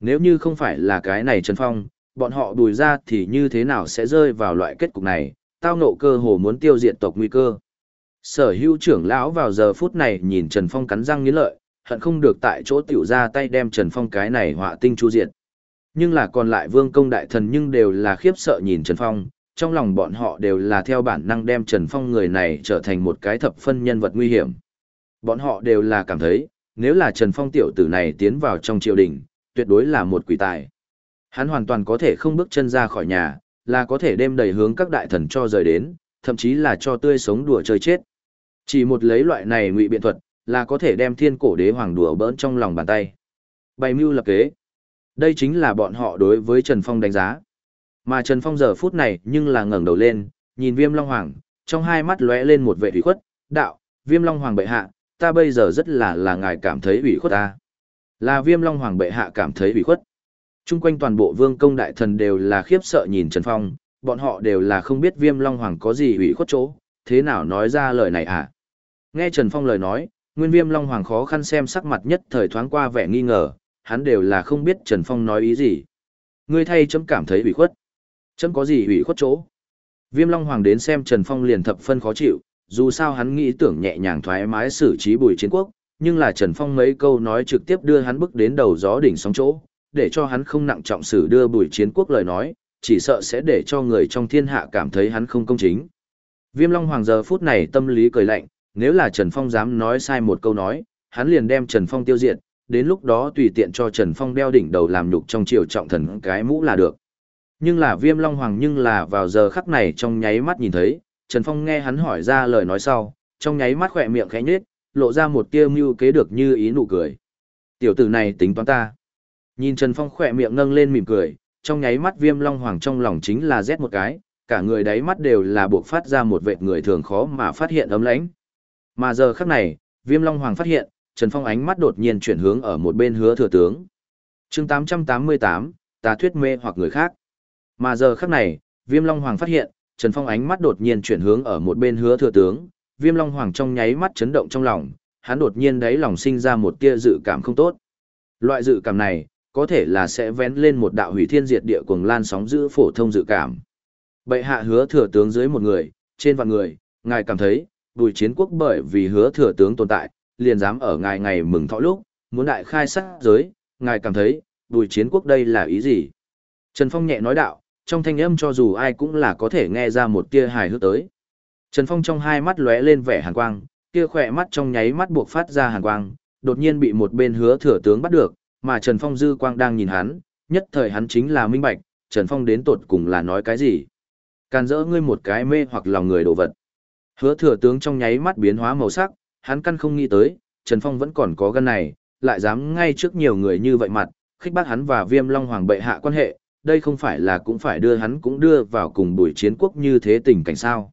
Nếu như không phải là cái này Trần Phong, bọn họ bùi ra thì như thế nào sẽ rơi vào loại kết cục này, tao nộ cơ hồ muốn tiêu diệt tộc nguy cơ. Sở hữu trưởng lão vào giờ phút này nhìn Trần Phong cắn răng nghiến lợi, hận không được tại chỗ tiểu ra tay đem Trần Phong cái này họa tinh chu diệt. Nhưng là còn lại vương công đại thần nhưng đều là khiếp sợ nhìn Trần Phong, trong lòng bọn họ đều là theo bản năng đem Trần Phong người này trở thành một cái thập phân nhân vật nguy hiểm. Bọn họ đều là cảm thấy, nếu là Trần Phong tiểu tử này tiến vào trong triều đình, tuyệt đối là một quỷ tài. Hắn hoàn toàn có thể không bước chân ra khỏi nhà, là có thể đem đầy hướng các đại thần cho rời đến, thậm chí là cho tươi sống đùa chơi chết. Chỉ một lấy loại này ngụy biện thuật, là có thể đem thiên cổ đế hoàng đùa bỡn trong lòng bàn tay. Bày mưu lập kế. Đây chính là bọn họ đối với Trần Phong đánh giá. Mà Trần Phong giờ phút này nhưng là ngẩng đầu lên, nhìn Viêm Long Hoàng, trong hai mắt lóe lên một vẻ ủy khuất, đạo, Viêm Long Hoàng bệ hạ, ta bây giờ rất là là ngài cảm thấy ủy khuất ta. Là Viêm Long Hoàng bệ hạ cảm thấy ủy khuất. Trung quanh toàn bộ vương công đại thần đều là khiếp sợ nhìn Trần Phong, bọn họ đều là không biết Viêm Long Hoàng có gì ủy khuất chỗ, thế nào nói ra lời này à? Nghe Trần Phong lời nói, Nguyên Viêm Long Hoàng khó khăn xem sắc mặt nhất thời thoáng qua vẻ nghi ngờ, hắn đều là không biết Trần Phong nói ý gì. Ngươi thay chấm cảm thấy ủy khuất. Chấm có gì ủy khuất chỗ? Viêm Long Hoàng đến xem Trần Phong liền thập phân khó chịu, dù sao hắn nghĩ tưởng nhẹ nhàng thoải mái xử trí bùi chiến quốc, nhưng là Trần Phong mấy câu nói trực tiếp đưa hắn bước đến đầu gió đỉnh sóng chỗ, để cho hắn không nặng trọng xử đưa bùi chiến quốc lời nói, chỉ sợ sẽ để cho người trong thiên hạ cảm thấy hắn không công chính. Viêm Long Hoàng giờ phút này tâm lý cười lạnh, nếu là Trần Phong dám nói sai một câu nói, hắn liền đem Trần Phong tiêu diệt, đến lúc đó tùy tiện cho Trần Phong đeo đỉnh đầu làm nhục trong triều trọng thần cái mũ là được. Nhưng là Viêm Long Hoàng nhưng là vào giờ khắc này trong nháy mắt nhìn thấy, Trần Phong nghe hắn hỏi ra lời nói sau, trong nháy mắt khỏe miệng khẽ nhếch, lộ ra một tia mưu kế được như ý nụ cười. Tiểu tử này tính toán ta. Nhìn Trần Phong khỏe miệng ngâng lên mỉm cười, trong nháy mắt Viêm Long Hoàng trong lòng chính là rét một cái, cả người đáy mắt đều là buộc phát ra một vệt người thường khó mà phát hiện ấm lãnh. Mà giờ khắc này, Viêm Long Hoàng phát hiện, Trần Phong ánh mắt đột nhiên chuyển hướng ở một bên hứa thừa tướng. chương 888, ta thuyết mê hoặc người khác. Mà giờ khắc này, Viêm Long Hoàng phát hiện, Trần Phong ánh mắt đột nhiên chuyển hướng ở một bên hứa thừa tướng, Viêm Long Hoàng trong nháy mắt chấn động trong lòng, hắn đột nhiên đáy lòng sinh ra một tia dự cảm không tốt. Loại dự cảm này, có thể là sẽ vén lên một đạo hủy thiên diệt địa cuồng lan sóng giữ phổ thông dự cảm. Bệ hạ hứa thừa tướng dưới một người, trên vạn người, ngài cảm thấy, bùi chiến quốc bởi vì hứa thừa tướng tồn tại, liền dám ở ngài ngày mừng thọ lúc, muốn đại khai sát giới, ngài cảm thấy, bùi chiến quốc đây là ý gì? Trần Phong nhẹ nói đạo, trong thanh âm cho dù ai cũng là có thể nghe ra một tia hài hước tới. Trần Phong trong hai mắt lóe lên vẻ hàn quang, kia khỏe mắt trong nháy mắt buộc phát ra hàn quang, đột nhiên bị một bên hứa thừa tướng bắt được, mà Trần Phong dư quang đang nhìn hắn, nhất thời hắn chính là minh bạch, Trần Phong đến tột cùng là nói cái gì. Can dỡ ngươi một cái mê hoặc lòng người đồ vật. Hứa thừa tướng trong nháy mắt biến hóa màu sắc, hắn căn không nghĩ tới, Trần Phong vẫn còn có gan này, lại dám ngay trước nhiều người như vậy mặt, khích bác hắn và viêm long hoàng bệ hạ quan hệ, đây không phải là cũng phải đưa hắn cũng đưa vào cùng buổi chiến quốc như thế tình cảnh sao.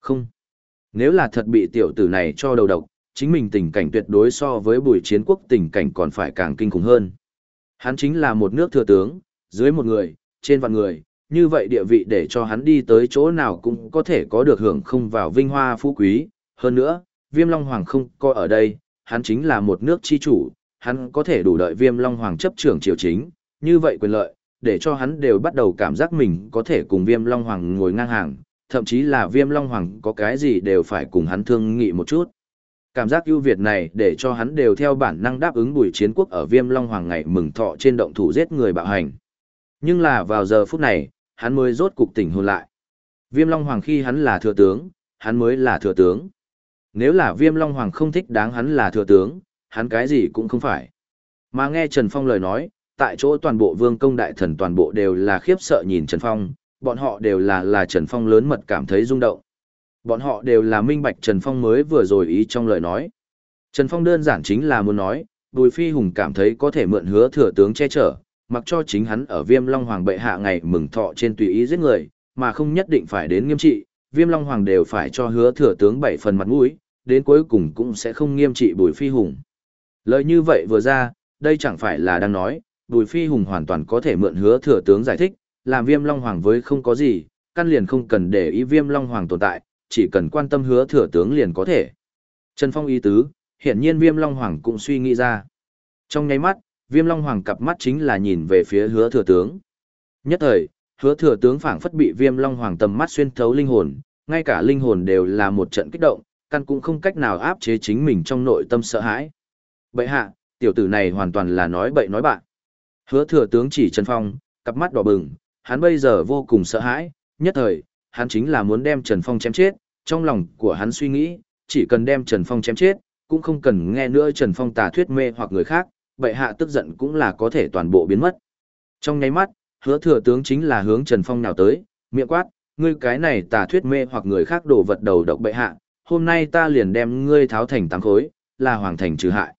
Không. Nếu là thật bị tiểu tử này cho đầu độc, chính mình tình cảnh tuyệt đối so với buổi chiến quốc tình cảnh còn phải càng kinh khủng hơn. Hắn chính là một nước thừa tướng, dưới một người, trên vạn người, như vậy địa vị để cho hắn đi tới chỗ nào cũng có thể có được hưởng không vào vinh hoa phú quý. Hơn nữa, viêm long hoàng không có ở đây, hắn chính là một nước chi chủ, hắn có thể đủ đợi viêm long hoàng chấp trưởng triều chính, như vậy quyền lợi, để cho hắn đều bắt đầu cảm giác mình có thể cùng viêm long hoàng ngồi ngang hàng, thậm chí là viêm long hoàng có cái gì đều phải cùng hắn thương nghị một chút. Cảm giác ưu việt này để cho hắn đều theo bản năng đáp ứng buổi chiến quốc ở viêm long hoàng ngày mừng thọ trên động thủ giết người bạo hành. Nhưng là vào giờ phút này, hắn mới rốt cục tỉnh hồn lại. Viêm long hoàng khi hắn là thừa tướng, hắn mới là thừa tướng. Nếu là viêm long hoàng không thích đáng hắn là thừa tướng, hắn cái gì cũng không phải. Mà nghe Trần Phong lời nói, tại chỗ toàn bộ vương công đại thần toàn bộ đều là khiếp sợ nhìn Trần Phong, bọn họ đều là là Trần Phong lớn mật cảm thấy rung động. Bọn họ đều là minh bạch Trần Phong mới vừa rồi ý trong lời nói. Trần Phong đơn giản chính là muốn nói, Bùi Phi Hùng cảm thấy có thể mượn hứa thừa tướng che chở, mặc cho chính hắn ở Viêm Long Hoàng bệ hạ ngày mừng thọ trên tùy ý giết người, mà không nhất định phải đến nghiêm trị, Viêm Long Hoàng đều phải cho hứa thừa tướng bảy phần mặt mũi, đến cuối cùng cũng sẽ không nghiêm trị Bùi Phi Hùng. Lời như vậy vừa ra, đây chẳng phải là đang nói, Bùi Phi Hùng hoàn toàn có thể mượn hứa thừa tướng giải thích, làm Viêm Long Hoàng với không có gì, căn liền không cần để ý Viêm Long Hoàng tồn tại, chỉ cần quan tâm hứa thừa tướng liền có thể. Trần Phong ý tứ, hiển nhiên Viêm Long Hoàng cũng suy nghĩ ra. Trong nháy mắt, Viêm Long Hoàng cặp mắt chính là nhìn về phía hứa thừa tướng. Nhất thời, hứa thừa tướng phảng phất bị Viêm Long Hoàng tầm mắt xuyên thấu linh hồn, ngay cả linh hồn đều là một trận kích động, căn cũng không cách nào áp chế chính mình trong nội tâm sợ hãi. Bệ hạ, tiểu tử này hoàn toàn là nói bậy nói bạn. Hứa thừa tướng chỉ Trần Phong, cặp mắt đỏ bừng, hắn bây giờ vô cùng sợ hãi, nhất thời, hắn chính là muốn đem Trần Phong chém chết, trong lòng của hắn suy nghĩ, chỉ cần đem Trần Phong chém chết, cũng không cần nghe nữa Trần Phong tà thuyết mê hoặc người khác, bệ hạ tức giận cũng là có thể toàn bộ biến mất. Trong nháy mắt, hứa thừa tướng chính là hướng Trần Phong nào tới, miệng quát, ngươi cái này tà thuyết mê hoặc người khác đổ vật đầu độc bệ hạ, hôm nay ta liền đem ngươi tháo thành tám khối, là hoàng thành trừ hại.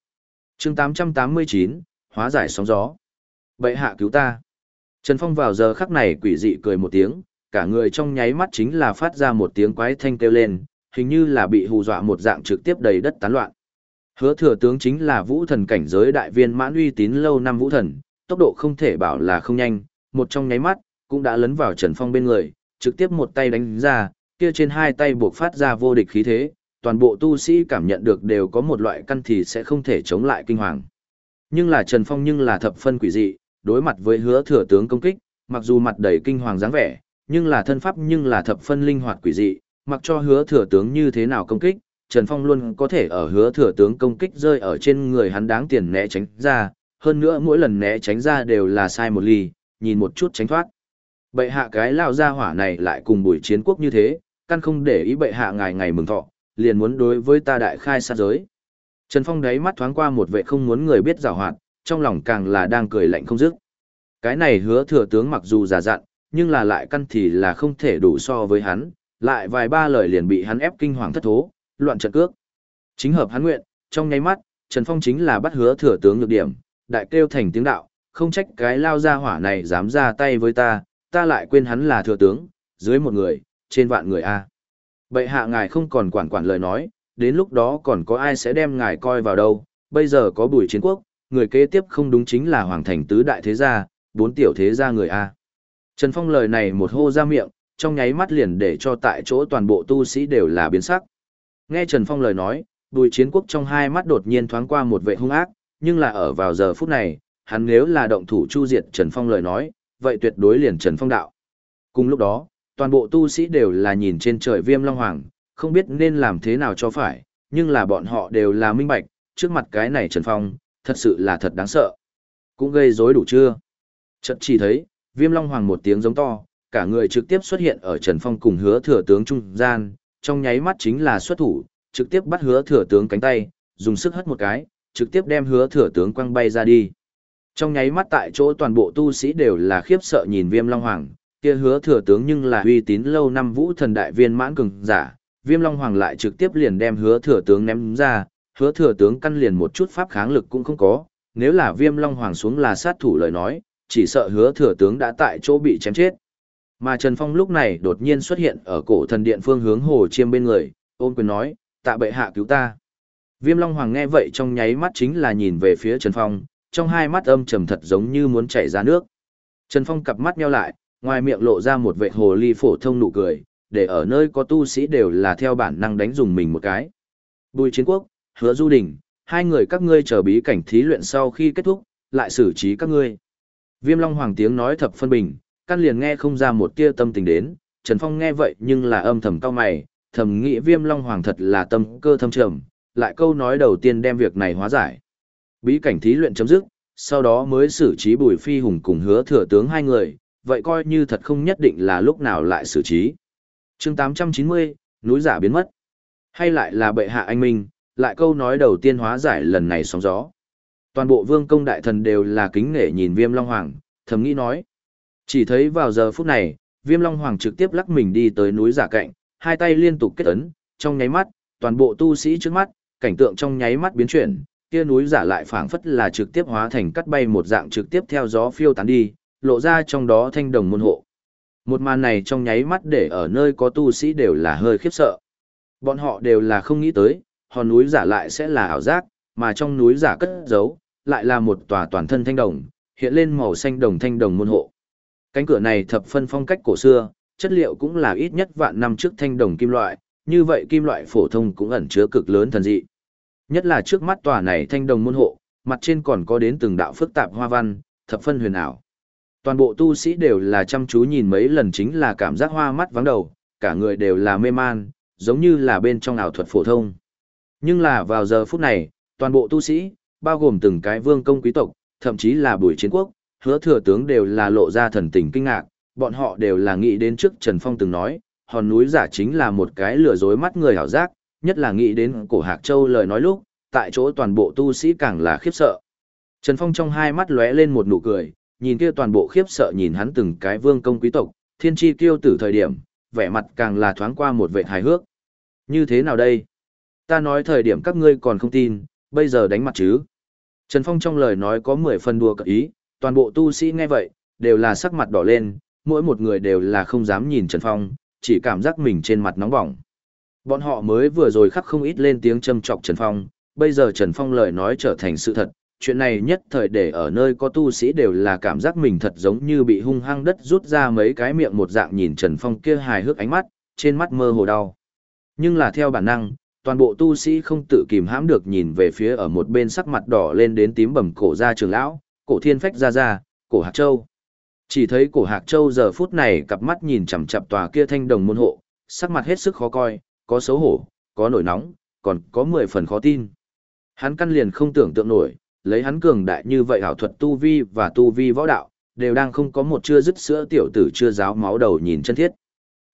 chương 889, hóa giải sóng gió. Bệ hạ cứu ta. Trần Phong vào giờ khắc này quỷ dị cười một tiếng, cả người trong nháy mắt chính là phát ra một tiếng quái thanh kêu lên, hình như là bị hù dọa một dạng trực tiếp đầy đất tán loạn. Hứa thừa tướng chính là vũ thần cảnh giới đại viên mãn uy tín lâu năm vũ thần, tốc độ không thể bảo là không nhanh, một trong nháy mắt, cũng đã lấn vào Trần Phong bên người, trực tiếp một tay đánh ra, kia trên hai tay buộc phát ra vô địch khí thế, toàn bộ tu sĩ cảm nhận được đều có một loại căn thì sẽ không thể chống lại kinh hoàng. Nhưng là Trần Phong nhưng là thập phân quỷ dị, đối mặt với hứa thừa tướng công kích, mặc dù mặt đầy kinh hoàng dáng vẻ, nhưng là thân pháp nhưng là thập phân linh hoạt quỷ dị, mặc cho hứa thừa tướng như thế nào công kích, Trần Phong luôn có thể ở hứa thừa tướng công kích rơi ở trên người hắn đáng tiền né tránh ra, hơn nữa mỗi lần né tránh ra đều là sai một ly, nhìn một chút tránh thoát. Bệ hạ cái lao ra hỏa này lại cùng buổi chiến quốc như thế, căn không để ý bệ hạ ngài ngày mừng thọ, liền muốn đối với ta đại khai sát giới. Trần Phong đáy mắt thoáng qua một vệ không muốn người biết rào hoạt, trong lòng càng là đang cười lạnh không dứt. Cái này hứa thừa tướng mặc dù giả dặn, nhưng là lại căn thì là không thể đủ so với hắn, lại vài ba lời liền bị hắn ép kinh hoàng thất thố, loạn trận cước. Chính hợp hắn nguyện, trong nháy mắt, Trần Phong chính là bắt hứa thừa tướng nhược điểm, đại kêu thành tiếng đạo, không trách cái lao ra hỏa này dám ra tay với ta, ta lại quên hắn là thừa tướng, dưới một người, trên vạn người a. Bệ hạ ngài không còn quản quản lời nói, đến lúc đó còn có ai sẽ đem ngài coi vào đâu, bây giờ có bùi chiến quốc, người kế tiếp không đúng chính là hoàng thành tứ đại thế gia, bốn tiểu thế gia người a. Trần Phong lời này một hô ra miệng, trong nháy mắt liền để cho tại chỗ toàn bộ tu sĩ đều là biến sắc. Nghe Trần Phong lời nói, bùi chiến quốc trong hai mắt đột nhiên thoáng qua một vệ hung ác, nhưng là ở vào giờ phút này, hắn nếu là động thủ chu diệt Trần Phong lời nói, vậy tuyệt đối liền Trần Phong đạo. Cùng lúc đó, toàn bộ tu sĩ đều là nhìn trên trời viêm long hoàng, không biết nên làm thế nào cho phải, nhưng là bọn họ đều là minh bạch, trước mặt cái này Trần Phong, thật sự là thật đáng sợ. Cũng gây rối đủ chưa? Chợt chỉ thấy, viêm long hoàng một tiếng giống to, cả người trực tiếp xuất hiện ở Trần Phong cùng hứa thừa tướng trung gian, trong nháy mắt chính là xuất thủ, trực tiếp bắt hứa thừa tướng cánh tay, dùng sức hất một cái, trực tiếp đem hứa thừa tướng quăng bay ra đi. Trong nháy mắt tại chỗ toàn bộ tu sĩ đều là khiếp sợ nhìn viêm long hoàng, kia hứa thừa tướng nhưng là uy tín lâu năm vũ thần đại viên mãn cường giả, viêm long hoàng lại trực tiếp liền đem hứa thừa tướng ném ra, hứa thừa tướng căn liền một chút pháp kháng lực cũng không có, nếu là viêm long hoàng xuống là sát thủ lời nói, chỉ sợ hứa thừa tướng đã tại chỗ bị chém chết. Mà Trần Phong lúc này đột nhiên xuất hiện ở cổ thần điện phương hướng hồ chiêm bên người, ôn quyền nói, tạ bệ hạ cứu ta. Viêm Long Hoàng nghe vậy trong nháy mắt chính là nhìn về phía Trần Phong, trong hai mắt âm trầm thật giống như muốn chảy ra nước. Trần Phong cặp mắt nheo lại, ngoài miệng lộ ra một vệ hồ ly phổ thông nụ cười, để ở nơi có tu sĩ đều là theo bản năng đánh dùng mình một cái. Bùi chiến quốc, hứa du đình, hai người các ngươi chờ bí cảnh thí luyện sau khi kết thúc, lại xử trí các ngươi. Viêm Long Hoàng tiếng nói thập phân bình, căn liền nghe không ra một tia tâm tình đến, Trần Phong nghe vậy nhưng là âm thầm cao mày, thầm nghĩ Viêm Long Hoàng thật là tâm cơ thâm trầm, lại câu nói đầu tiên đem việc này hóa giải. Bí cảnh thí luyện chấm dứt, sau đó mới xử trí Bùi Phi Hùng cùng hứa thừa tướng hai người, vậy coi như thật không nhất định là lúc nào lại xử trí. chương 890, núi giả biến mất. Hay lại là bệ hạ anh minh, lại câu nói đầu tiên hóa giải lần này sóng gió. Toàn bộ vương công đại thần đều là kính nể nhìn viêm long hoàng, thầm nghĩ nói. Chỉ thấy vào giờ phút này, viêm long hoàng trực tiếp lắc mình đi tới núi giả cạnh, hai tay liên tục kết ấn, trong nháy mắt, toàn bộ tu sĩ trước mắt, cảnh tượng trong nháy mắt biến chuyển, kia núi giả lại phảng phất là trực tiếp hóa thành cắt bay một dạng trực tiếp theo gió phiêu tán đi, lộ ra trong đó thanh đồng môn hộ. Một màn này trong nháy mắt để ở nơi có tu sĩ đều là hơi khiếp sợ. Bọn họ đều là không nghĩ tới, hòn núi giả lại sẽ là ảo giác, mà trong núi giả cất giấu, lại là một tòa toàn thân thanh đồng, hiện lên màu xanh đồng thanh đồng môn hộ. Cánh cửa này thập phân phong cách cổ xưa, chất liệu cũng là ít nhất vạn năm trước thanh đồng kim loại, như vậy kim loại phổ thông cũng ẩn chứa cực lớn thần dị. Nhất là trước mắt tòa này thanh đồng môn hộ, mặt trên còn có đến từng đạo phức tạp hoa văn, thập phân huyền ảo. Toàn bộ tu sĩ đều là chăm chú nhìn mấy lần chính là cảm giác hoa mắt vắng đầu, cả người đều là mê man, giống như là bên trong ảo thuật phổ thông. Nhưng là vào giờ phút này, toàn bộ tu sĩ, bao gồm từng cái vương công quý tộc, thậm chí là buổi chiến quốc, hứa thừa tướng đều là lộ ra thần tình kinh ngạc, bọn họ đều là nghĩ đến trước Trần Phong từng nói, hòn núi giả chính là một cái lừa dối mắt người hảo giác, nhất là nghĩ đến cổ Hạc Châu lời nói lúc, tại chỗ toàn bộ tu sĩ càng là khiếp sợ. Trần Phong trong hai mắt lóe lên một nụ cười, nhìn kia toàn bộ khiếp sợ nhìn hắn từng cái vương công quý tộc, thiên chi kiêu tử thời điểm, vẻ mặt càng là thoáng qua một vẻ hài hước. Như thế nào đây? Ta nói thời điểm các ngươi còn không tin, bây giờ đánh mặt chứ? Trần Phong trong lời nói có 10 phần đùa cợt ý, toàn bộ tu sĩ nghe vậy, đều là sắc mặt đỏ lên, mỗi một người đều là không dám nhìn Trần Phong, chỉ cảm giác mình trên mặt nóng bỏng. Bọn họ mới vừa rồi khắc không ít lên tiếng châm chọc Trần Phong, bây giờ Trần Phong lời nói trở thành sự thật, chuyện này nhất thời để ở nơi có tu sĩ đều là cảm giác mình thật giống như bị hung hăng đất rút ra mấy cái miệng một dạng nhìn Trần Phong kia hài hước ánh mắt, trên mắt mơ hồ đau. Nhưng là theo bản năng, toàn bộ tu sĩ không tự kìm hãm được nhìn về phía ở một bên sắc mặt đỏ lên đến tím bầm cổ ra trường lão, cổ thiên phách ra ra, cổ hạc châu. Chỉ thấy cổ hạc châu giờ phút này cặp mắt nhìn chằm chằm tòa kia thanh đồng môn hộ, sắc mặt hết sức khó coi, có xấu hổ, có nổi nóng, còn có mười phần khó tin. Hắn căn liền không tưởng tượng nổi, lấy hắn cường đại như vậy ảo thuật tu vi và tu vi võ đạo, đều đang không có một chưa dứt sữa tiểu tử chưa giáo máu đầu nhìn chân thiết.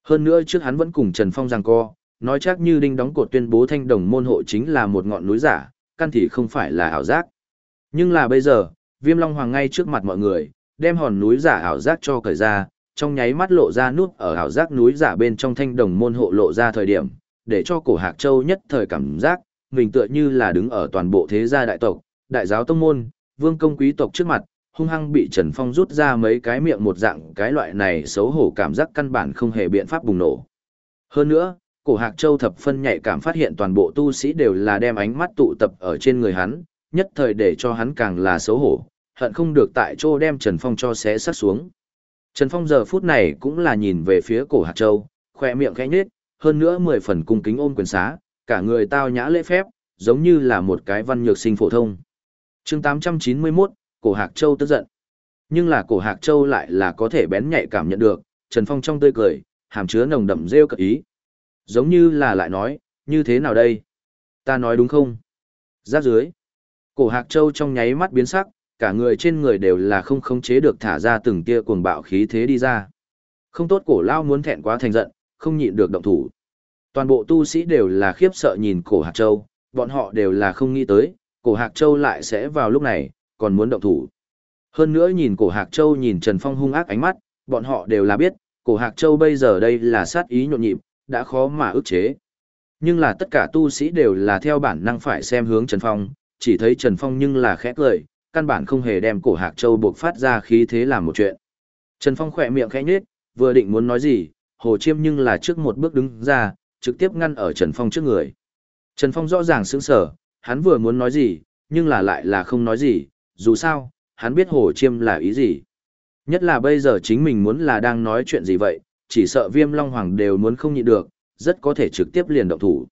Hơn nữa trước hắn vẫn cùng Trần Phong giằng co, nói chắc như đinh đóng cột tuyên bố thanh đồng môn hộ chính là một ngọn núi giả, căn thì không phải là ảo giác. Nhưng là bây giờ, Viêm Long Hoàng ngay trước mặt mọi người, đem hòn núi giả ảo giác cho cởi ra, trong nháy mắt lộ ra nút ở hảo giác núi giả bên trong thanh đồng môn hộ lộ ra thời điểm, để cho cổ Hạc Châu nhất thời cảm giác, mình tựa như là đứng ở toàn bộ thế gia đại tộc, đại giáo tông môn, vương công quý tộc trước mặt, hung hăng bị Trần Phong rút ra mấy cái miệng một dạng cái loại này xấu hổ cảm giác căn bản không hề biện pháp bùng nổ. Hơn nữa, cổ Hạc Châu thập phân nhạy cảm phát hiện toàn bộ tu sĩ đều là đem ánh mắt tụ tập ở trên người hắn, nhất thời để cho hắn càng là xấu hổ, hận không được tại chỗ đem Trần Phong cho xé sát xuống. Trần Phong giờ phút này cũng là nhìn về phía cổ hạt Châu, khoe miệng khẽ nhếch, hơn nữa mười phần cung kính ôm quyền xá, cả người tao nhã lễ phép, giống như là một cái văn nhược sinh phổ thông. chương 891, cổ Hạc Châu tức giận. Nhưng là cổ Hạc Châu lại là có thể bén nhạy cảm nhận được, Trần Phong trong tươi cười, hàm chứa nồng đậm rêu cợt ý. Giống như là lại nói, như thế nào đây? Ta nói đúng không? Giáp dưới. Cổ Hạc Châu trong nháy mắt biến sắc, cả người trên người đều là không khống chế được thả ra từng tia cuồng bạo khí thế đi ra. Không tốt cổ lao muốn thẹn quá thành giận, không nhịn được động thủ. Toàn bộ tu sĩ đều là khiếp sợ nhìn cổ Hạc Châu, bọn họ đều là không nghĩ tới, cổ Hạc Châu lại sẽ vào lúc này, còn muốn động thủ. Hơn nữa nhìn cổ Hạc Châu nhìn Trần Phong hung ác ánh mắt, bọn họ đều là biết, cổ Hạc Châu bây giờ đây là sát ý nhộn nhịp, đã khó mà ức chế. Nhưng là tất cả tu sĩ đều là theo bản năng phải xem hướng Trần Phong, chỉ thấy Trần Phong nhưng là khẽ cười, căn bản không hề đem cổ Hạc Châu buộc phát ra khí thế làm một chuyện. Trần Phong khỏe miệng khẽ nhếch, vừa định muốn nói gì, Hồ Chiêm nhưng là trước một bước đứng ra, trực tiếp ngăn ở Trần Phong trước người. Trần Phong rõ ràng sững sờ, hắn vừa muốn nói gì, nhưng là lại là không nói gì, dù sao, hắn biết Hồ Chiêm là ý gì. Nhất là bây giờ chính mình muốn là đang nói chuyện gì vậy, chỉ sợ viêm long hoàng đều muốn không nhịn được, rất có thể trực tiếp liền động thủ.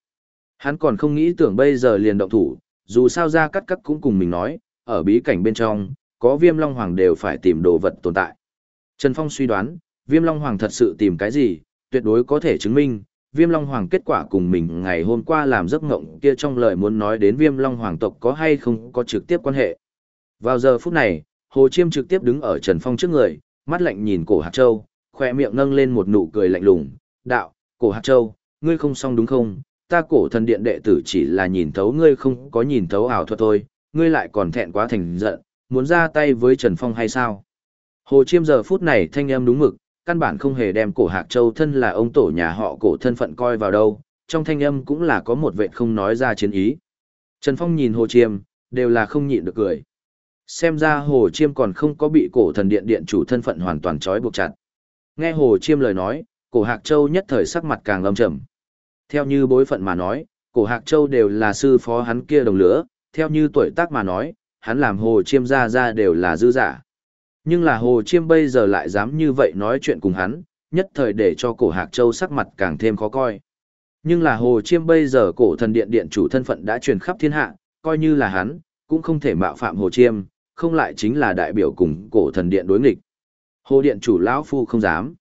Hắn còn không nghĩ tưởng bây giờ liền động thủ, dù sao ra cắt cắt cũng cùng mình nói, ở bí cảnh bên trong, có viêm long hoàng đều phải tìm đồ vật tồn tại. Trần Phong suy đoán, viêm long hoàng thật sự tìm cái gì, tuyệt đối có thể chứng minh, viêm long hoàng kết quả cùng mình ngày hôm qua làm giấc ngộng kia trong lời muốn nói đến viêm long hoàng tộc có hay không có trực tiếp quan hệ. Vào giờ phút này, Hồ Chiêm trực tiếp đứng ở Trần Phong trước người, mắt lạnh nhìn cổ hạt châu, khoe miệng nâng lên một nụ cười lạnh lùng, đạo, cổ hạt châu, ngươi không xong đúng không? Ta cổ thần điện đệ tử chỉ là nhìn thấu ngươi không có nhìn thấu ảo thuật thôi, ngươi lại còn thẹn quá thành giận, muốn ra tay với Trần Phong hay sao? Hồ Chiêm giờ phút này thanh em đúng mực, căn bản không hề đem cổ hạc châu thân là ông tổ nhà họ cổ thân phận coi vào đâu, trong thanh âm cũng là có một vệ không nói ra chiến ý. Trần Phong nhìn Hồ Chiêm, đều là không nhịn được cười. Xem ra Hồ Chiêm còn không có bị cổ thần điện điện chủ thân phận hoàn toàn trói buộc chặt. Nghe Hồ Chiêm lời nói, cổ Hạc Châu nhất thời sắc mặt càng lâm trầm. Theo như bối phận mà nói, cổ Hạc Châu đều là sư phó hắn kia đồng lửa, theo như tuổi tác mà nói, hắn làm Hồ Chiêm ra ra đều là dư giả. Nhưng là Hồ Chiêm bây giờ lại dám như vậy nói chuyện cùng hắn, nhất thời để cho cổ Hạc Châu sắc mặt càng thêm khó coi. Nhưng là Hồ Chiêm bây giờ cổ thần điện điện chủ thân phận đã truyền khắp thiên hạ, coi như là hắn, cũng không thể mạo phạm Hồ Chiêm, không lại chính là đại biểu cùng cổ thần điện đối nghịch. Hồ điện chủ lão phu không dám.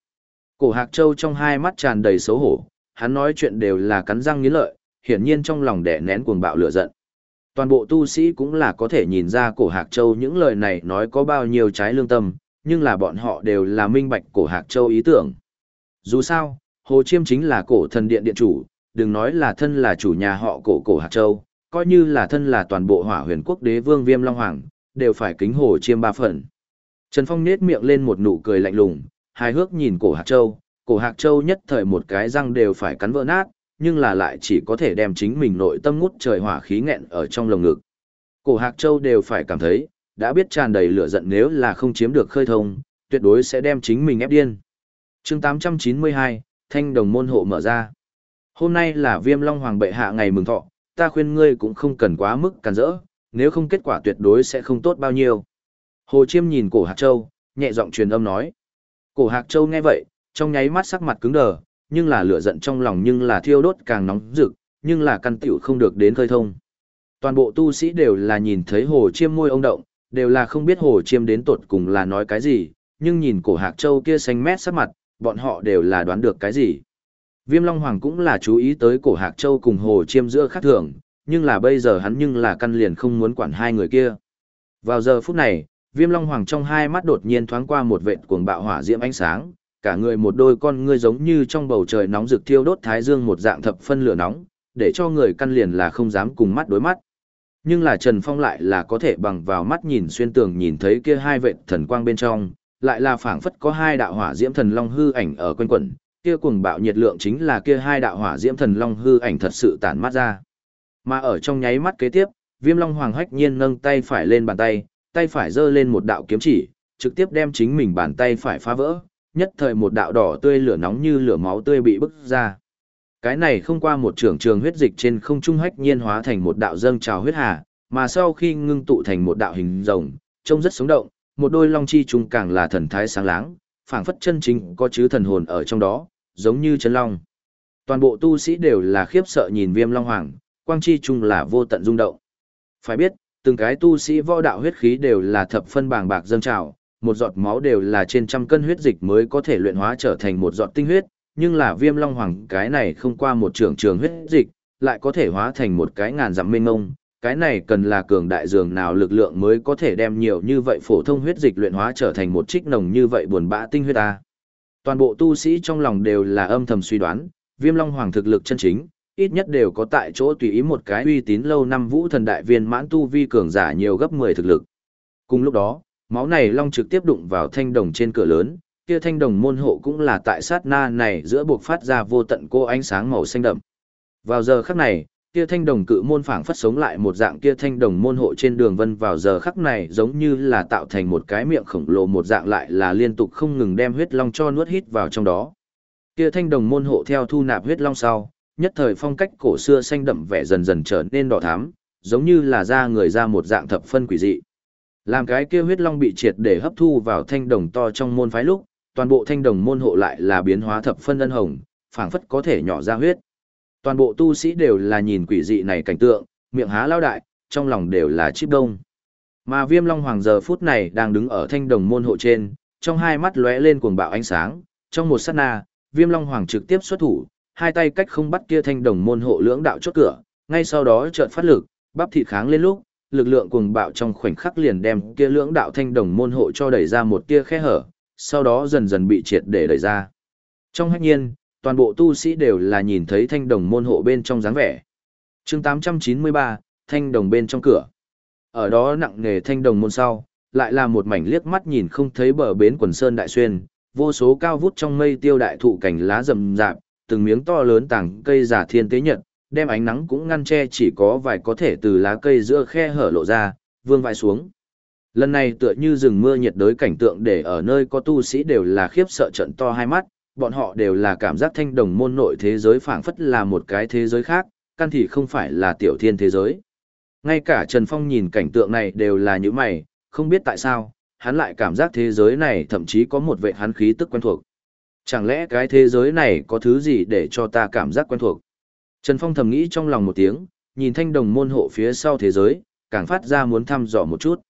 Cổ Hạc Châu trong hai mắt tràn đầy xấu hổ, hắn nói chuyện đều là cắn răng nghiến lợi, hiển nhiên trong lòng đè nén cuồng bạo lửa giận. Toàn bộ tu sĩ cũng là có thể nhìn ra cổ Hạc Châu những lời này nói có bao nhiêu trái lương tâm, nhưng là bọn họ đều là minh bạch cổ Hạc Châu ý tưởng. Dù sao, Hồ Chiêm chính là cổ thần điện điện chủ, đừng nói là thân là chủ nhà họ cổ cổ Hạc Châu, coi như là thân là toàn bộ hỏa huyền quốc đế vương viêm long hoàng, đều phải kính Hồ Chiêm ba phần. Trần Phong nết miệng lên một nụ cười lạnh lùng, hài hước nhìn cổ Hạc Châu, cổ Hạc Châu nhất thời một cái răng đều phải cắn vỡ nát, nhưng là lại chỉ có thể đem chính mình nội tâm ngút trời hỏa khí nghẹn ở trong lồng ngực. Cổ Hạc Châu đều phải cảm thấy, đã biết tràn đầy lửa giận nếu là không chiếm được khơi thông, tuyệt đối sẽ đem chính mình ép điên. chương 892, Thanh Đồng Môn Hộ mở ra. Hôm nay là Viêm Long Hoàng bệ hạ ngày mừng thọ, ta khuyên ngươi cũng không cần quá mức cản rỡ, nếu không kết quả tuyệt đối sẽ không tốt bao nhiêu. Hồ Chiêm nhìn cổ Hạc Châu, nhẹ giọng truyền âm nói. Cổ Hạc Châu nghe vậy, trong nháy mắt sắc mặt cứng đờ, nhưng là lửa giận trong lòng nhưng là thiêu đốt càng nóng rực, nhưng là căn tiểu không được đến khơi thông. Toàn bộ tu sĩ đều là nhìn thấy Hồ Chiêm môi ông động, đều là không biết Hồ Chiêm đến tột cùng là nói cái gì, nhưng nhìn cổ Hạc Châu kia xanh mét sắc mặt, bọn họ đều là đoán được cái gì. Viêm Long Hoàng cũng là chú ý tới cổ Hạc Châu cùng Hồ Chiêm giữa khác thường, nhưng là bây giờ hắn nhưng là căn liền không muốn quản hai người kia. Vào giờ phút này, Viêm Long Hoàng trong hai mắt đột nhiên thoáng qua một vệt cuồng bạo hỏa diễm ánh sáng, cả người một đôi con ngươi giống như trong bầu trời nóng rực thiêu đốt thái dương một dạng thập phân lửa nóng, để cho người căn liền là không dám cùng mắt đối mắt. Nhưng là Trần Phong lại là có thể bằng vào mắt nhìn xuyên tường nhìn thấy kia hai vệt thần quang bên trong, lại là phảng phất có hai đạo hỏa diễm thần long hư ảnh ở quanh quẩn, kia cuồng bạo nhiệt lượng chính là kia hai đạo hỏa diễm thần long hư ảnh thật sự tản mắt ra. Mà ở trong nháy mắt kế tiếp, Viêm Long Hoàng hách nhiên nâng tay phải lên bàn tay, tay phải giơ lên một đạo kiếm chỉ, trực tiếp đem chính mình bàn tay phải phá vỡ, nhất thời một đạo đỏ tươi lửa nóng như lửa máu tươi bị bức ra. Cái này không qua một trường trường huyết dịch trên không trung hách nhiên hóa thành một đạo dâng trào huyết hà, mà sau khi ngưng tụ thành một đạo hình rồng, trông rất sống động, một đôi long chi trung càng là thần thái sáng láng, phảng phất chân chính có chứ thần hồn ở trong đó, giống như chân long. Toàn bộ tu sĩ đều là khiếp sợ nhìn Viêm Long Hoàng, quang chi trung là vô tận rung động. Phải biết, từng cái tu sĩ võ đạo huyết khí đều là thập phân bàng bạc dâng trào, một giọt máu đều là trên trăm cân huyết dịch mới có thể luyện hóa trở thành một giọt tinh huyết, nhưng là viêm long hoàng cái này không qua một trường trường huyết dịch, lại có thể hóa thành một cái ngàn dặm mênh ngông. Cái này cần là cường đại dường nào lực lượng mới có thể đem nhiều như vậy phổ thông huyết dịch luyện hóa trở thành một trích nồng như vậy buồn bã tinh huyết ta. Toàn bộ tu sĩ trong lòng đều là âm thầm suy đoán, viêm long hoàng thực lực chân chính, ít nhất đều có tại chỗ tùy ý một cái uy tín lâu năm vũ thần đại viên mãn tu vi cường giả nhiều gấp 10 thực lực. Cùng lúc đó, máu này long trực tiếp đụng vào thanh đồng trên cửa lớn, kia thanh đồng môn hộ cũng là tại sát na này giữa buộc phát ra vô tận cô ánh sáng màu xanh đậm. Vào giờ khắc này, kia thanh đồng cự môn phảng phất sống lại một dạng kia thanh đồng môn hộ trên đường vân vào giờ khắc này giống như là tạo thành một cái miệng khổng lồ một dạng lại là liên tục không ngừng đem huyết long cho nuốt hít vào trong đó. Kia thanh đồng môn hộ theo thu nạp huyết long sau, nhất thời phong cách cổ xưa xanh đậm vẻ dần dần trở nên đỏ thắm, giống như là da người ra một dạng thập phân quỷ dị. Làm cái kia huyết long bị triệt để hấp thu vào thanh đồng to trong môn phái lúc, toàn bộ thanh đồng môn hộ lại là biến hóa thập phân ân hồng, phảng phất có thể nhỏ ra huyết. Toàn bộ tu sĩ đều là nhìn quỷ dị này cảnh tượng, miệng há lao đại, trong lòng đều là chip đông. Mà viêm long hoàng giờ phút này đang đứng ở thanh đồng môn hộ trên, trong hai mắt lóe lên cuồng bạo ánh sáng, trong một sát na, viêm long hoàng trực tiếp xuất thủ, hai tay cách không bắt kia thanh đồng môn hộ lưỡng đạo chốt cửa, ngay sau đó chợt phát lực, bắp thịt kháng lên lúc, lực lượng cuồng bạo trong khoảnh khắc liền đem kia lưỡng đạo thanh đồng môn hộ cho đẩy ra một tia khe hở, sau đó dần dần bị triệt để đẩy ra. Trong hách nhiên, toàn bộ tu sĩ đều là nhìn thấy thanh đồng môn hộ bên trong dáng vẻ. chương 893, thanh đồng bên trong cửa. Ở đó nặng nghề thanh đồng môn sau, lại là một mảnh liếc mắt nhìn không thấy bờ bến quần sơn đại xuyên, vô số cao vút trong mây tiêu đại thụ cảnh lá rậm rạp, từng miếng to lớn tảng cây giả thiên tế nhật, đem ánh nắng cũng ngăn che chỉ có vài có thể từ lá cây giữa khe hở lộ ra, vương vai xuống. Lần này tựa như rừng mưa nhiệt đới cảnh tượng để ở nơi có tu sĩ đều là khiếp sợ trận to hai mắt, bọn họ đều là cảm giác thanh đồng môn nội thế giới phảng phất là một cái thế giới khác, căn thì không phải là tiểu thiên thế giới. Ngay cả Trần Phong nhìn cảnh tượng này đều là như mày, không biết tại sao, hắn lại cảm giác thế giới này thậm chí có một vệ hắn khí tức quen thuộc. Chẳng lẽ cái thế giới này có thứ gì để cho ta cảm giác quen thuộc? Trần Phong thầm nghĩ trong lòng một tiếng, nhìn thanh đồng môn hộ phía sau thế giới, càng phát ra muốn thăm dò một chút.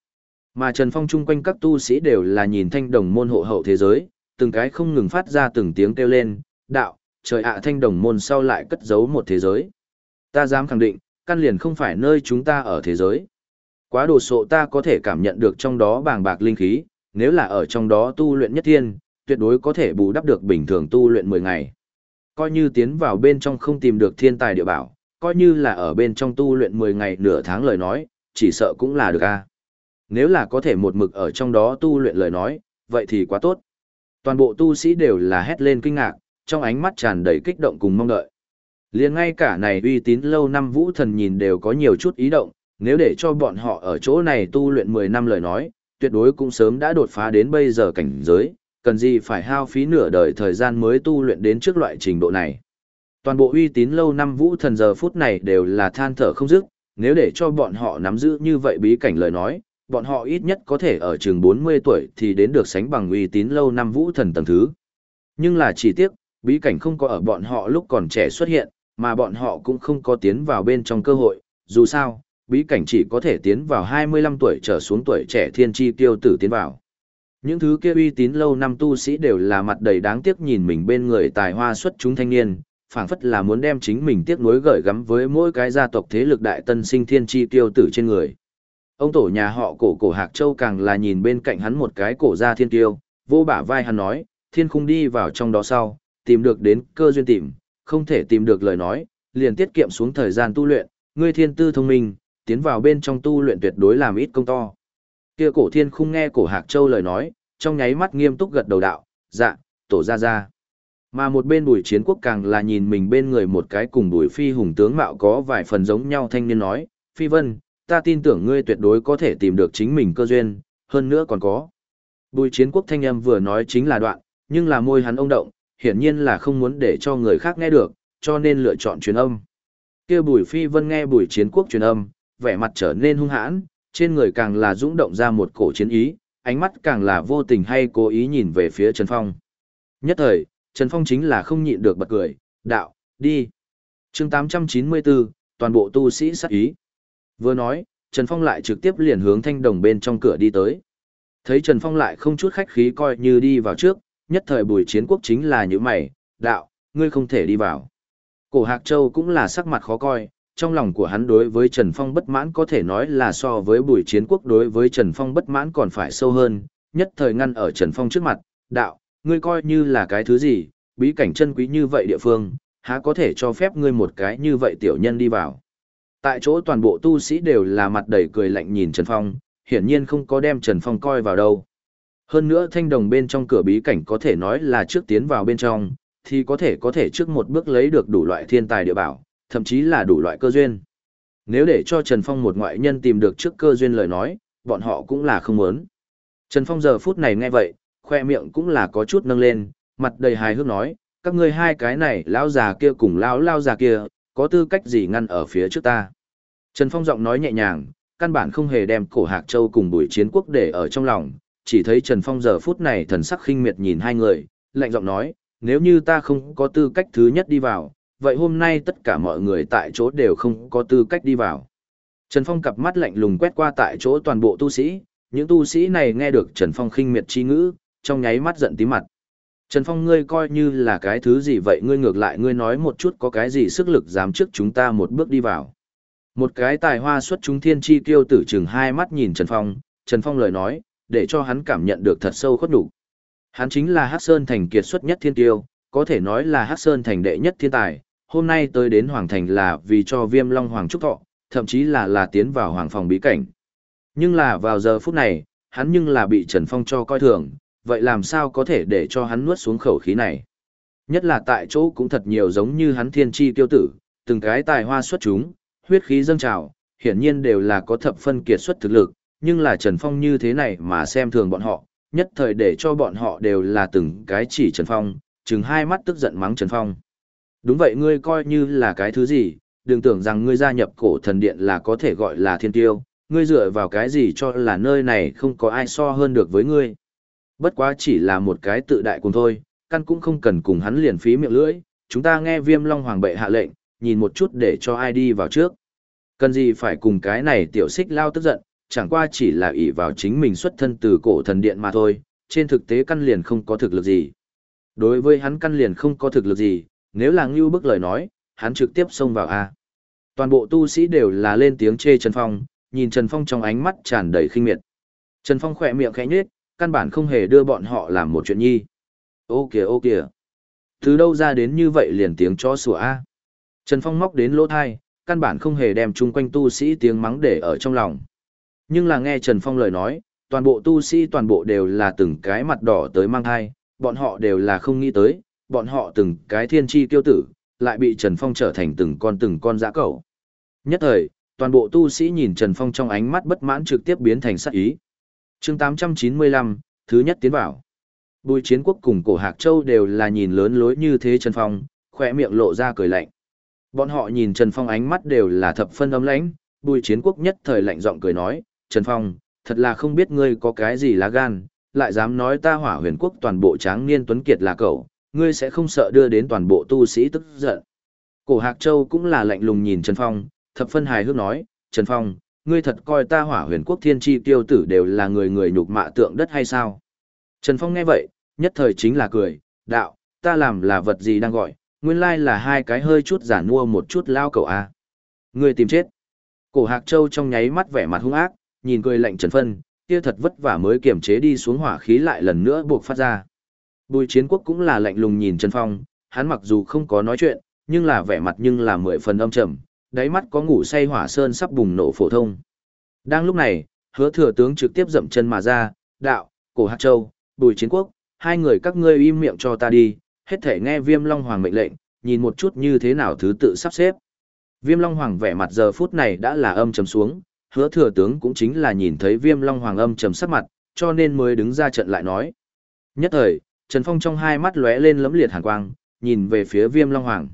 Mà Trần Phong chung quanh các tu sĩ đều là nhìn thanh đồng môn hộ hậu thế giới, từng cái không ngừng phát ra từng tiếng kêu lên, đạo, trời ạ thanh đồng môn sau lại cất giấu một thế giới. Ta dám khẳng định, căn liền không phải nơi chúng ta ở thế giới. Quá đồ sộ ta có thể cảm nhận được trong đó bàng bạc linh khí, nếu là ở trong đó tu luyện nhất thiên, tuyệt đối có thể bù đắp được bình thường tu luyện 10 ngày. Coi như tiến vào bên trong không tìm được thiên tài địa bảo, coi như là ở bên trong tu luyện 10 ngày nửa tháng lời nói, chỉ sợ cũng là được a. Nếu là có thể một mực ở trong đó tu luyện lời nói, vậy thì quá tốt. Toàn bộ tu sĩ đều là hét lên kinh ngạc, trong ánh mắt tràn đầy kích động cùng mong đợi. Liền ngay cả này uy tín lâu năm vũ thần nhìn đều có nhiều chút ý động, nếu để cho bọn họ ở chỗ này tu luyện 10 năm lời nói, tuyệt đối cũng sớm đã đột phá đến bây giờ cảnh giới, cần gì phải hao phí nửa đời thời gian mới tu luyện đến trước loại trình độ này. Toàn bộ uy tín lâu năm vũ thần giờ phút này đều là than thở không dứt, nếu để cho bọn họ nắm giữ như vậy bí cảnh lời nói, bọn họ ít nhất có thể ở trường 40 tuổi thì đến được sánh bằng uy tín lâu năm vũ thần tầng thứ. Nhưng là chỉ tiếc, bí cảnh không có ở bọn họ lúc còn trẻ xuất hiện, mà bọn họ cũng không có tiến vào bên trong cơ hội, dù sao, bí cảnh chỉ có thể tiến vào 25 tuổi trở xuống tuổi trẻ thiên chi tiêu tử tiến vào. Những thứ kia uy tín lâu năm tu sĩ đều là mặt đầy đáng tiếc nhìn mình bên người tài hoa xuất chúng thanh niên, phảng phất là muốn đem chính mình tiếc nuối gởi gắm với mỗi cái gia tộc thế lực đại tân sinh thiên chi tiêu tử trên người. Ông tổ nhà họ cổ cổ Hạc Châu càng là nhìn bên cạnh hắn một cái cổ gia thiên tiêu, vô bả vai hắn nói, thiên khung đi vào trong đó sau, tìm được đến cơ duyên tìm, không thể tìm được lời nói, liền tiết kiệm xuống thời gian tu luyện, ngươi thiên tư thông minh, tiến vào bên trong tu luyện tuyệt đối làm ít công to. Kia cổ thiên khung nghe cổ Hạc Châu lời nói, trong nháy mắt nghiêm túc gật đầu đạo, dạ, tổ ra ra. Mà một bên bùi chiến quốc càng là nhìn mình bên người một cái cùng bùi phi hùng tướng mạo có vài phần giống nhau thanh niên nói, phi vân, ta tin tưởng ngươi tuyệt đối có thể tìm được chính mình cơ duyên, hơn nữa còn có. Bùi chiến quốc thanh âm vừa nói chính là đoạn, nhưng là môi hắn ông động, hiển nhiên là không muốn để cho người khác nghe được, cho nên lựa chọn truyền âm. kia bùi phi vân nghe bùi chiến quốc truyền âm, vẻ mặt trở nên hung hãn, trên người càng là dũng động ra một cổ chiến ý, ánh mắt càng là vô tình hay cố ý nhìn về phía Trần Phong. Nhất thời, Trần Phong chính là không nhịn được bật cười, đạo, đi. chương 894, toàn bộ tu sĩ sát ý. Vừa nói, Trần Phong lại trực tiếp liền hướng thanh đồng bên trong cửa đi tới. Thấy Trần Phong lại không chút khách khí coi như đi vào trước, nhất thời bùi chiến quốc chính là như mày, đạo, ngươi không thể đi vào. Cổ Hạc Châu cũng là sắc mặt khó coi, trong lòng của hắn đối với Trần Phong bất mãn có thể nói là so với bùi chiến quốc đối với Trần Phong bất mãn còn phải sâu hơn, nhất thời ngăn ở Trần Phong trước mặt, đạo, ngươi coi như là cái thứ gì, bí cảnh chân quý như vậy địa phương, há có thể cho phép ngươi một cái như vậy tiểu nhân đi vào. Tại chỗ toàn bộ tu sĩ đều là mặt đầy cười lạnh nhìn Trần Phong, hiển nhiên không có đem Trần Phong coi vào đâu. Hơn nữa thanh đồng bên trong cửa bí cảnh có thể nói là trước tiến vào bên trong, thì có thể có thể trước một bước lấy được đủ loại thiên tài địa bảo, thậm chí là đủ loại cơ duyên. Nếu để cho Trần Phong một ngoại nhân tìm được trước cơ duyên lời nói, bọn họ cũng là không muốn. Trần Phong giờ phút này nghe vậy, khoe miệng cũng là có chút nâng lên, mặt đầy hài hước nói, các ngươi hai cái này lão già kia cùng lão lao già kia, có tư cách gì ngăn ở phía trước ta. Trần Phong giọng nói nhẹ nhàng, căn bản không hề đem cổ Hạc Châu cùng bùi chiến quốc để ở trong lòng, chỉ thấy Trần Phong giờ phút này thần sắc khinh miệt nhìn hai người, lạnh giọng nói, nếu như ta không có tư cách thứ nhất đi vào, vậy hôm nay tất cả mọi người tại chỗ đều không có tư cách đi vào. Trần Phong cặp mắt lạnh lùng quét qua tại chỗ toàn bộ tu sĩ, những tu sĩ này nghe được Trần Phong khinh miệt chi ngữ, trong nháy mắt giận tí mặt. Trần Phong ngươi coi như là cái thứ gì vậy ngươi ngược lại ngươi nói một chút có cái gì sức lực dám trước chúng ta một bước đi vào. Một cái tài hoa xuất chúng thiên chi tiêu tử chừng hai mắt nhìn Trần Phong, Trần Phong lời nói, để cho hắn cảm nhận được thật sâu khuất đủ. Hắn chính là Hắc Sơn thành kiệt xuất nhất thiên tiêu, có thể nói là Hắc Sơn thành đệ nhất thiên tài, hôm nay tới đến Hoàng thành là vì cho Viêm Long Hoàng trúc thọ, thậm chí là là tiến vào hoàng phòng bí cảnh. Nhưng là vào giờ phút này, hắn nhưng là bị Trần Phong cho coi thường, vậy làm sao có thể để cho hắn nuốt xuống khẩu khí này? Nhất là tại chỗ cũng thật nhiều giống như hắn thiên chi tiêu tử, từng cái tài hoa xuất chúng, huyết khí dâng trào, hiển nhiên đều là có thập phân kiệt xuất thực lực, nhưng là Trần Phong như thế này mà xem thường bọn họ, nhất thời để cho bọn họ đều là từng cái chỉ Trần Phong, chừng hai mắt tức giận mắng Trần Phong. Đúng vậy ngươi coi như là cái thứ gì, đừng tưởng rằng ngươi gia nhập cổ thần điện là có thể gọi là thiên tiêu, ngươi dựa vào cái gì cho là nơi này không có ai so hơn được với ngươi. Bất quá chỉ là một cái tự đại cùng thôi, căn cũng không cần cùng hắn liền phí miệng lưỡi, chúng ta nghe viêm long hoàng bệ hạ lệnh, nhìn một chút để cho ai đi vào trước. Cần gì phải cùng cái này tiểu xích lao tức giận, chẳng qua chỉ là ỷ vào chính mình xuất thân từ cổ thần điện mà thôi, trên thực tế căn liền không có thực lực gì. Đối với hắn căn liền không có thực lực gì, nếu là ngưu bức lời nói, hắn trực tiếp xông vào A. Toàn bộ tu sĩ đều là lên tiếng chê Trần Phong, nhìn Trần Phong trong ánh mắt tràn đầy khinh miệt. Trần Phong khỏe miệng khẽ nhếch, căn bản không hề đưa bọn họ làm một chuyện nhi. Ô kìa ô kìa. Từ đâu ra đến như vậy liền tiếng chó sủa A. Trần Phong móc đến lỗ thai, căn bản không hề đem chung quanh tu sĩ tiếng mắng để ở trong lòng. Nhưng là nghe Trần Phong lời nói, toàn bộ tu sĩ toàn bộ đều là từng cái mặt đỏ tới mang thai, bọn họ đều là không nghĩ tới, bọn họ từng cái thiên tri tiêu tử, lại bị Trần Phong trở thành từng con từng con dã cẩu. Nhất thời, toàn bộ tu sĩ nhìn Trần Phong trong ánh mắt bất mãn trực tiếp biến thành sát ý. chương 895, thứ nhất tiến vào. Bùi chiến quốc cùng cổ Hạc Châu đều là nhìn lớn lối như thế Trần Phong, khỏe miệng lộ ra cười lạnh. Bọn họ nhìn Trần Phong ánh mắt đều là thập phân ấm lãnh, bùi chiến quốc nhất thời lạnh giọng cười nói, Trần Phong, thật là không biết ngươi có cái gì lá gan, lại dám nói ta hỏa huyền quốc toàn bộ tráng niên tuấn kiệt là cậu, ngươi sẽ không sợ đưa đến toàn bộ tu sĩ tức giận. Cổ Hạc Châu cũng là lạnh lùng nhìn Trần Phong, thập phân hài hước nói, Trần Phong, ngươi thật coi ta hỏa huyền quốc thiên tri tiêu tử đều là người người nhục mạ tượng đất hay sao? Trần Phong nghe vậy, nhất thời chính là cười, đạo, ta làm là vật gì đang gọi, nguyên lai là hai cái hơi chút giả mua một chút lao cầu a. Ngươi tìm chết. Cổ Hạc Châu trong nháy mắt vẻ mặt hung ác, nhìn cười lạnh Trần Phân, kia thật vất vả mới kiềm chế đi xuống hỏa khí lại lần nữa buộc phát ra. Bùi chiến quốc cũng là lạnh lùng nhìn Trần Phong, hắn mặc dù không có nói chuyện, nhưng là vẻ mặt nhưng là mười phần âm trầm, đáy mắt có ngủ say hỏa sơn sắp bùng nổ phổ thông. Đang lúc này, hứa thừa tướng trực tiếp dậm chân mà ra, đạo, cổ hạt châu, bùi chiến quốc, hai người các ngươi im miệng cho ta đi, hết thể nghe viêm long hoàng mệnh lệnh, nhìn một chút như thế nào thứ tự sắp xếp. Viêm long hoàng vẻ mặt giờ phút này đã là âm trầm xuống, hứa thừa tướng cũng chính là nhìn thấy viêm long hoàng âm trầm sắc mặt, cho nên mới đứng ra trận lại nói. Nhất thời, Trần Phong trong hai mắt lóe lên lấm liệt hàn quang, nhìn về phía viêm long hoàng.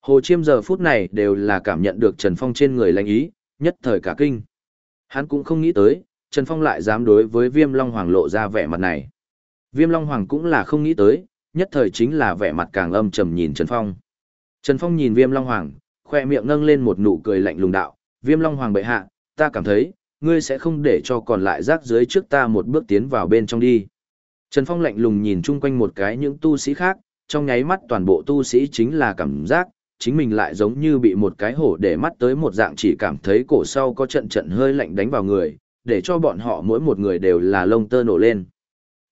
Hồ Chiêm giờ phút này đều là cảm nhận được Trần Phong trên người lãnh ý, nhất thời cả kinh. Hắn cũng không nghĩ tới, Trần Phong lại dám đối với viêm long hoàng lộ ra vẻ mặt này. Viêm long hoàng cũng là không nghĩ tới, nhất thời chính là vẻ mặt càng âm trầm nhìn Trần Phong. Trần Phong nhìn viêm long hoàng, khoe miệng nâng lên một nụ cười lạnh lùng đạo, viêm long hoàng bệ hạ, ta cảm thấy, ngươi sẽ không để cho còn lại rác dưới trước ta một bước tiến vào bên trong đi. Trần Phong lạnh lùng nhìn chung quanh một cái những tu sĩ khác, trong nháy mắt toàn bộ tu sĩ chính là cảm giác, chính mình lại giống như bị một cái hổ để mắt tới một dạng chỉ cảm thấy cổ sau có trận trận hơi lạnh đánh vào người, để cho bọn họ mỗi một người đều là lông tơ nổ lên.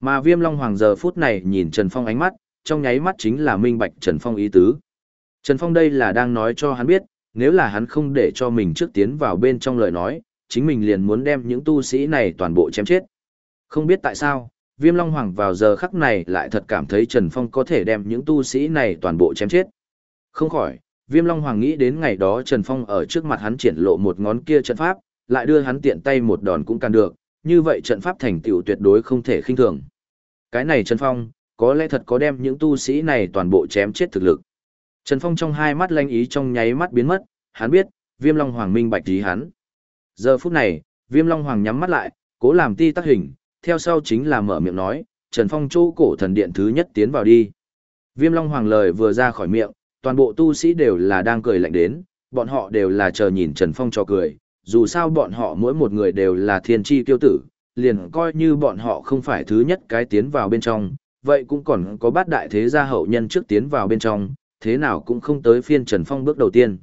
Mà viêm long hoàng giờ phút này nhìn Trần Phong ánh mắt, trong nháy mắt chính là minh bạch Trần Phong ý tứ. Trần Phong đây là đang nói cho hắn biết, nếu là hắn không để cho mình trước tiến vào bên trong lời nói, chính mình liền muốn đem những tu sĩ này toàn bộ chém chết. Không biết tại sao, Viêm Long Hoàng vào giờ khắc này lại thật cảm thấy Trần Phong có thể đem những tu sĩ này toàn bộ chém chết. Không khỏi, Viêm Long Hoàng nghĩ đến ngày đó Trần Phong ở trước mặt hắn triển lộ một ngón kia trận pháp, lại đưa hắn tiện tay một đòn cũng can được, như vậy trận pháp thành tựu tuyệt đối không thể khinh thường. Cái này Trần Phong, có lẽ thật có đem những tu sĩ này toàn bộ chém chết thực lực. Trần Phong trong hai mắt lanh ý trong nháy mắt biến mất, hắn biết, Viêm Long Hoàng minh bạch ý hắn. Giờ phút này, Viêm Long Hoàng nhắm mắt lại, cố làm ti tác hình, theo sau chính là mở miệng nói, Trần Phong chỗ cổ thần điện thứ nhất tiến vào đi. Viêm Long Hoàng lời vừa ra khỏi miệng, toàn bộ tu sĩ đều là đang cười lạnh đến, bọn họ đều là chờ nhìn Trần Phong cho cười, dù sao bọn họ mỗi một người đều là thiên tri tiêu tử, liền coi như bọn họ không phải thứ nhất cái tiến vào bên trong, vậy cũng còn có bát đại thế gia hậu nhân trước tiến vào bên trong, thế nào cũng không tới phiên Trần Phong bước đầu tiên.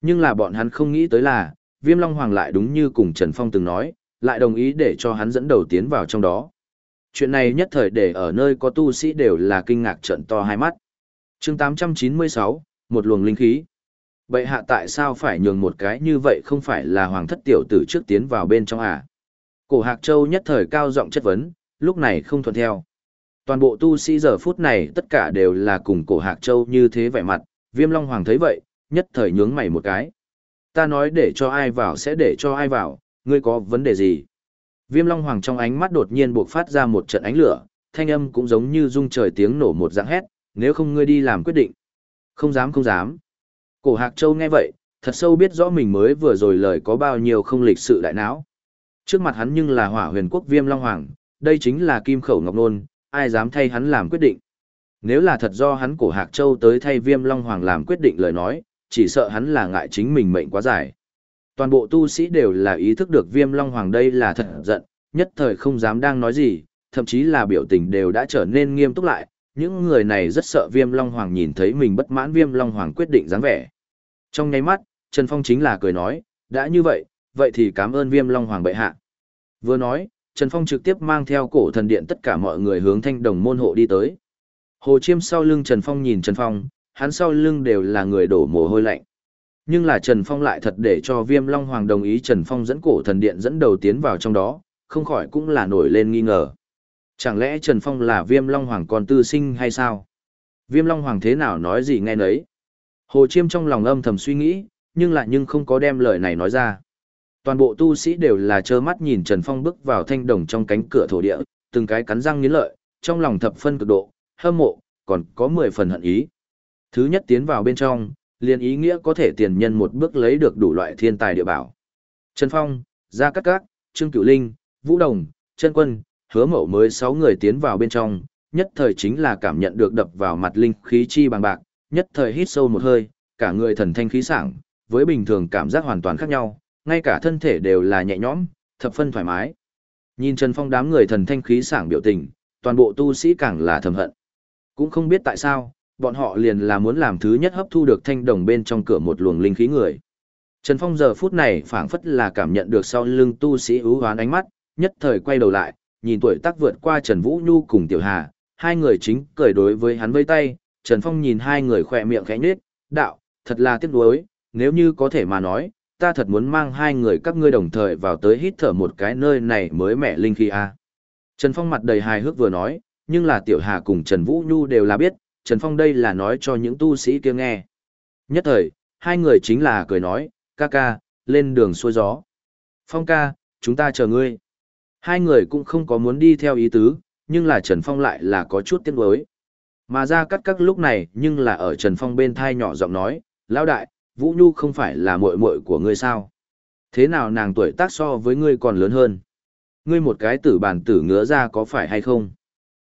Nhưng là bọn hắn không nghĩ tới là, Viêm Long Hoàng lại đúng như cùng Trần Phong từng nói, lại đồng ý để cho hắn dẫn đầu tiến vào trong đó. Chuyện này nhất thời để ở nơi có tu sĩ đều là kinh ngạc trận to hai mắt. chương 896, một luồng linh khí. Bệ hạ tại sao phải nhường một cái như vậy không phải là hoàng thất tiểu tử trước tiến vào bên trong à? Cổ Hạc Châu nhất thời cao giọng chất vấn, lúc này không thuận theo. Toàn bộ tu sĩ giờ phút này tất cả đều là cùng cổ Hạc Châu như thế vẻ mặt, viêm long hoàng thấy vậy, nhất thời nhướng mày một cái. Ta nói để cho ai vào sẽ để cho ai vào, ngươi có vấn đề gì? Viêm Long Hoàng trong ánh mắt đột nhiên bộc phát ra một trận ánh lửa, thanh âm cũng giống như rung trời tiếng nổ một dạng hét, nếu không ngươi đi làm quyết định. Không dám không dám. Cổ Hạc Châu nghe vậy, thật sâu biết rõ mình mới vừa rồi lời có bao nhiêu không lịch sự đại não. Trước mặt hắn nhưng là hỏa huyền quốc Viêm Long Hoàng, đây chính là kim khẩu ngọc nôn, ai dám thay hắn làm quyết định. Nếu là thật do hắn cổ Hạc Châu tới thay Viêm Long Hoàng làm quyết định lời nói, chỉ sợ hắn là ngại chính mình mệnh quá dài. Toàn bộ tu sĩ đều là ý thức được viêm long hoàng đây là thật giận, nhất thời không dám đang nói gì, thậm chí là biểu tình đều đã trở nên nghiêm túc lại, những người này rất sợ viêm long hoàng nhìn thấy mình bất mãn viêm long hoàng quyết định dáng vẻ. Trong nháy mắt, Trần Phong chính là cười nói, đã như vậy, vậy thì cảm ơn viêm long hoàng bệ hạ. Vừa nói, Trần Phong trực tiếp mang theo cổ thần điện tất cả mọi người hướng thanh đồng môn hộ đi tới. Hồ Chiêm sau lưng Trần Phong nhìn Trần Phong, hắn sau lưng đều là người đổ mồ hôi lạnh. Nhưng là Trần Phong lại thật để cho Viêm Long Hoàng đồng ý Trần Phong dẫn cổ thần điện dẫn đầu tiến vào trong đó, không khỏi cũng là nổi lên nghi ngờ. Chẳng lẽ Trần Phong là Viêm Long Hoàng con tư sinh hay sao? Viêm Long Hoàng thế nào nói gì nghe nấy? Hồ Chiêm trong lòng âm thầm suy nghĩ, nhưng lại nhưng không có đem lời này nói ra. Toàn bộ tu sĩ đều là trơ mắt nhìn Trần Phong bước vào thanh đồng trong cánh cửa thổ địa, từng cái cắn răng nghiến lợi, trong lòng thập phân cực độ, hâm mộ, còn có 10 phần hận ý. Thứ nhất tiến vào bên trong, liền ý nghĩa có thể tiền nhân một bước lấy được đủ loại thiên tài địa bảo. Trần Phong, Gia Cát Cát, Trương Cửu Linh, Vũ Đồng, Trân Quân, hứa mậu mới 6 người tiến vào bên trong, nhất thời chính là cảm nhận được đập vào mặt linh khí chi bằng bạc, nhất thời hít sâu một hơi, cả người thần thanh khí sảng, với bình thường cảm giác hoàn toàn khác nhau, ngay cả thân thể đều là nhẹ nhõm, thập phân thoải mái. Nhìn Trần Phong đám người thần thanh khí sảng biểu tình, toàn bộ tu sĩ càng là thầm hận. Cũng không biết tại sao, bọn họ liền là muốn làm thứ nhất hấp thu được thanh đồng bên trong cửa một luồng linh khí người. Trần Phong giờ phút này phảng phất là cảm nhận được sau lưng tu sĩ ưu hoán ánh mắt, nhất thời quay đầu lại, nhìn tuổi tác vượt qua Trần Vũ Nhu cùng Tiểu Hà, hai người chính cười đối với hắn vây tay, Trần Phong nhìn hai người khỏe miệng khẽ nhếch, đạo, thật là tiếc nuối, nếu như có thể mà nói, ta thật muốn mang hai người các ngươi đồng thời vào tới hít thở một cái nơi này mới mẻ linh khí a. Trần Phong mặt đầy hài hước vừa nói, nhưng là Tiểu Hà cùng Trần Vũ Nhu đều là biết, Trần Phong đây là nói cho những tu sĩ kia nghe. Nhất thời, hai người chính là cười nói, ca ca, lên đường xuôi gió. Phong ca, chúng ta chờ ngươi. Hai người cũng không có muốn đi theo ý tứ, nhưng là Trần Phong lại là có chút tiếc nuối. Mà ra cắt các lúc này nhưng là ở Trần Phong bên thai nhỏ giọng nói, lão đại, Vũ Nhu không phải là muội muội của ngươi sao? Thế nào nàng tuổi tác so với ngươi còn lớn hơn? Ngươi một cái tử bản tử ngứa ra có phải hay không?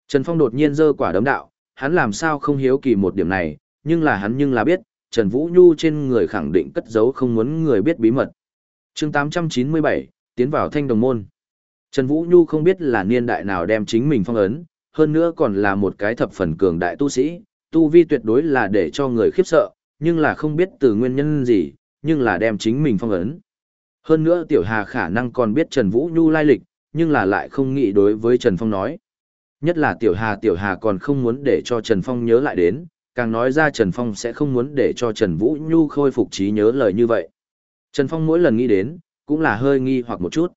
Trần Phong đột nhiên giơ quả đấm đạo, hắn làm sao không hiếu kỳ một điểm này, nhưng là hắn nhưng là biết, Trần Vũ Nhu trên người khẳng định cất giấu không muốn người biết bí mật. chương 897, tiến vào thanh đồng môn. Trần Vũ Nhu không biết là niên đại nào đem chính mình phong ấn, hơn nữa còn là một cái thập phần cường đại tu sĩ, tu vi tuyệt đối là để cho người khiếp sợ, nhưng là không biết từ nguyên nhân gì, nhưng là đem chính mình phong ấn. Hơn nữa Tiểu Hà khả năng còn biết Trần Vũ Nhu lai lịch, nhưng là lại không nghĩ đối với Trần Phong nói. Nhất là Tiểu Hà Tiểu Hà còn không muốn để cho Trần Phong nhớ lại đến, càng nói ra Trần Phong sẽ không muốn để cho Trần Vũ Nhu khôi phục trí nhớ lời như vậy. Trần Phong mỗi lần nghĩ đến, cũng là hơi nghi hoặc một chút.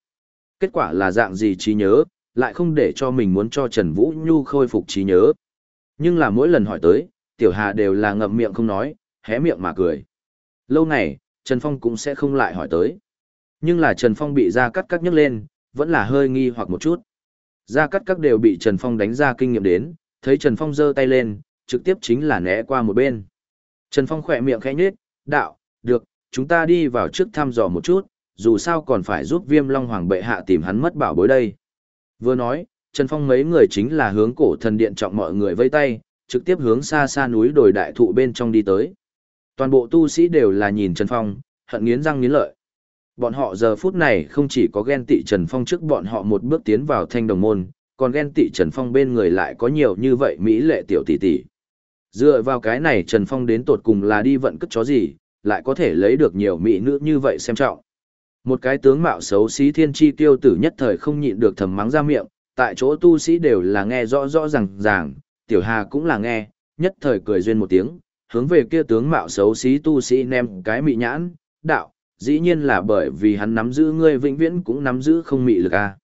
Kết quả là dạng gì trí nhớ, lại không để cho mình muốn cho Trần Vũ Nhu khôi phục trí nhớ. Nhưng là mỗi lần hỏi tới, Tiểu Hà đều là ngậm miệng không nói, hé miệng mà cười. Lâu này, Trần Phong cũng sẽ không lại hỏi tới. Nhưng là Trần Phong bị ra cắt cắt nhấc lên, vẫn là hơi nghi hoặc một chút gia cát các đều bị Trần Phong đánh ra kinh nghiệm đến, thấy Trần Phong giơ tay lên, trực tiếp chính là né qua một bên. Trần Phong khỏe miệng khẽ nhếch, đạo, được, chúng ta đi vào trước thăm dò một chút, dù sao còn phải giúp viêm long hoàng bệ hạ tìm hắn mất bảo bối đây. Vừa nói, Trần Phong mấy người chính là hướng cổ thần điện trọng mọi người vây tay, trực tiếp hướng xa xa núi đồi đại thụ bên trong đi tới. Toàn bộ tu sĩ đều là nhìn Trần Phong, hận nghiến răng nghiến lợi. Bọn họ giờ phút này không chỉ có ghen tị Trần Phong trước bọn họ một bước tiến vào thanh đồng môn, còn ghen tị Trần Phong bên người lại có nhiều như vậy Mỹ lệ tiểu tỷ tỷ. Dựa vào cái này Trần Phong đến tột cùng là đi vận cất chó gì, lại có thể lấy được nhiều mỹ nữ như vậy xem trọng. Một cái tướng mạo xấu xí thiên chi tiêu tử nhất thời không nhịn được thầm mắng ra miệng, tại chỗ tu sĩ đều là nghe rõ rõ ràng ràng, tiểu hà cũng là nghe, nhất thời cười duyên một tiếng, hướng về kia tướng mạo xấu xí tu sĩ nem cái mị nhãn, đạo, dĩ nhiên là bởi vì hắn nắm giữ ngươi vĩnh viễn cũng nắm giữ không mị lực a. À.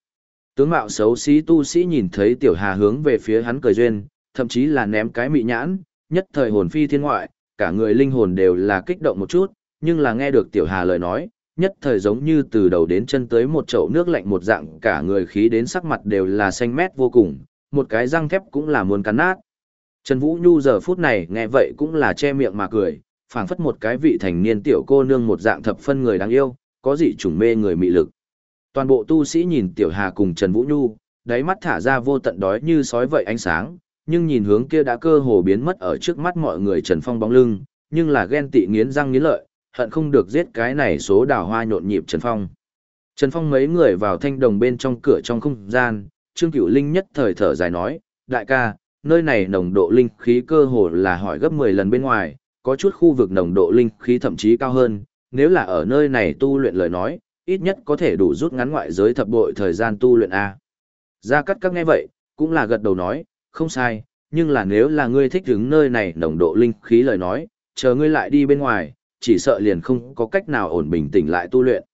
Tướng mạo xấu xí tu sĩ nhìn thấy tiểu hà hướng về phía hắn cười duyên, thậm chí là ném cái mị nhãn, nhất thời hồn phi thiên ngoại, cả người linh hồn đều là kích động một chút, nhưng là nghe được tiểu hà lời nói, nhất thời giống như từ đầu đến chân tới một chậu nước lạnh một dạng cả người khí đến sắc mặt đều là xanh mét vô cùng, một cái răng thép cũng là muốn cắn nát. Trần Vũ Nhu giờ phút này nghe vậy cũng là che miệng mà cười, phảng phất một cái vị thành niên tiểu cô nương một dạng thập phân người đáng yêu, có dị trùng mê người mị lực. Toàn bộ tu sĩ nhìn Tiểu Hà cùng Trần Vũ Nhu, đáy mắt thả ra vô tận đói như sói vậy ánh sáng, nhưng nhìn hướng kia đã cơ hồ biến mất ở trước mắt mọi người Trần Phong bóng lưng, nhưng là ghen tị nghiến răng nghiến lợi, hận không được giết cái này số đào hoa nhộn nhịp Trần Phong. Trần Phong mấy người vào thanh đồng bên trong cửa trong không gian, Trương Cửu Linh nhất thời thở dài nói, đại ca, nơi này nồng độ linh khí cơ hồ là hỏi gấp 10 lần bên ngoài, có chút khu vực nồng độ linh khí thậm chí cao hơn, nếu là ở nơi này tu luyện lời nói, ít nhất có thể đủ rút ngắn ngoại giới thập bội thời gian tu luyện A. Gia Cát các nghe vậy, cũng là gật đầu nói, không sai, nhưng là nếu là ngươi thích đứng nơi này nồng độ linh khí lời nói, chờ ngươi lại đi bên ngoài, chỉ sợ liền không có cách nào ổn bình tĩnh lại tu luyện.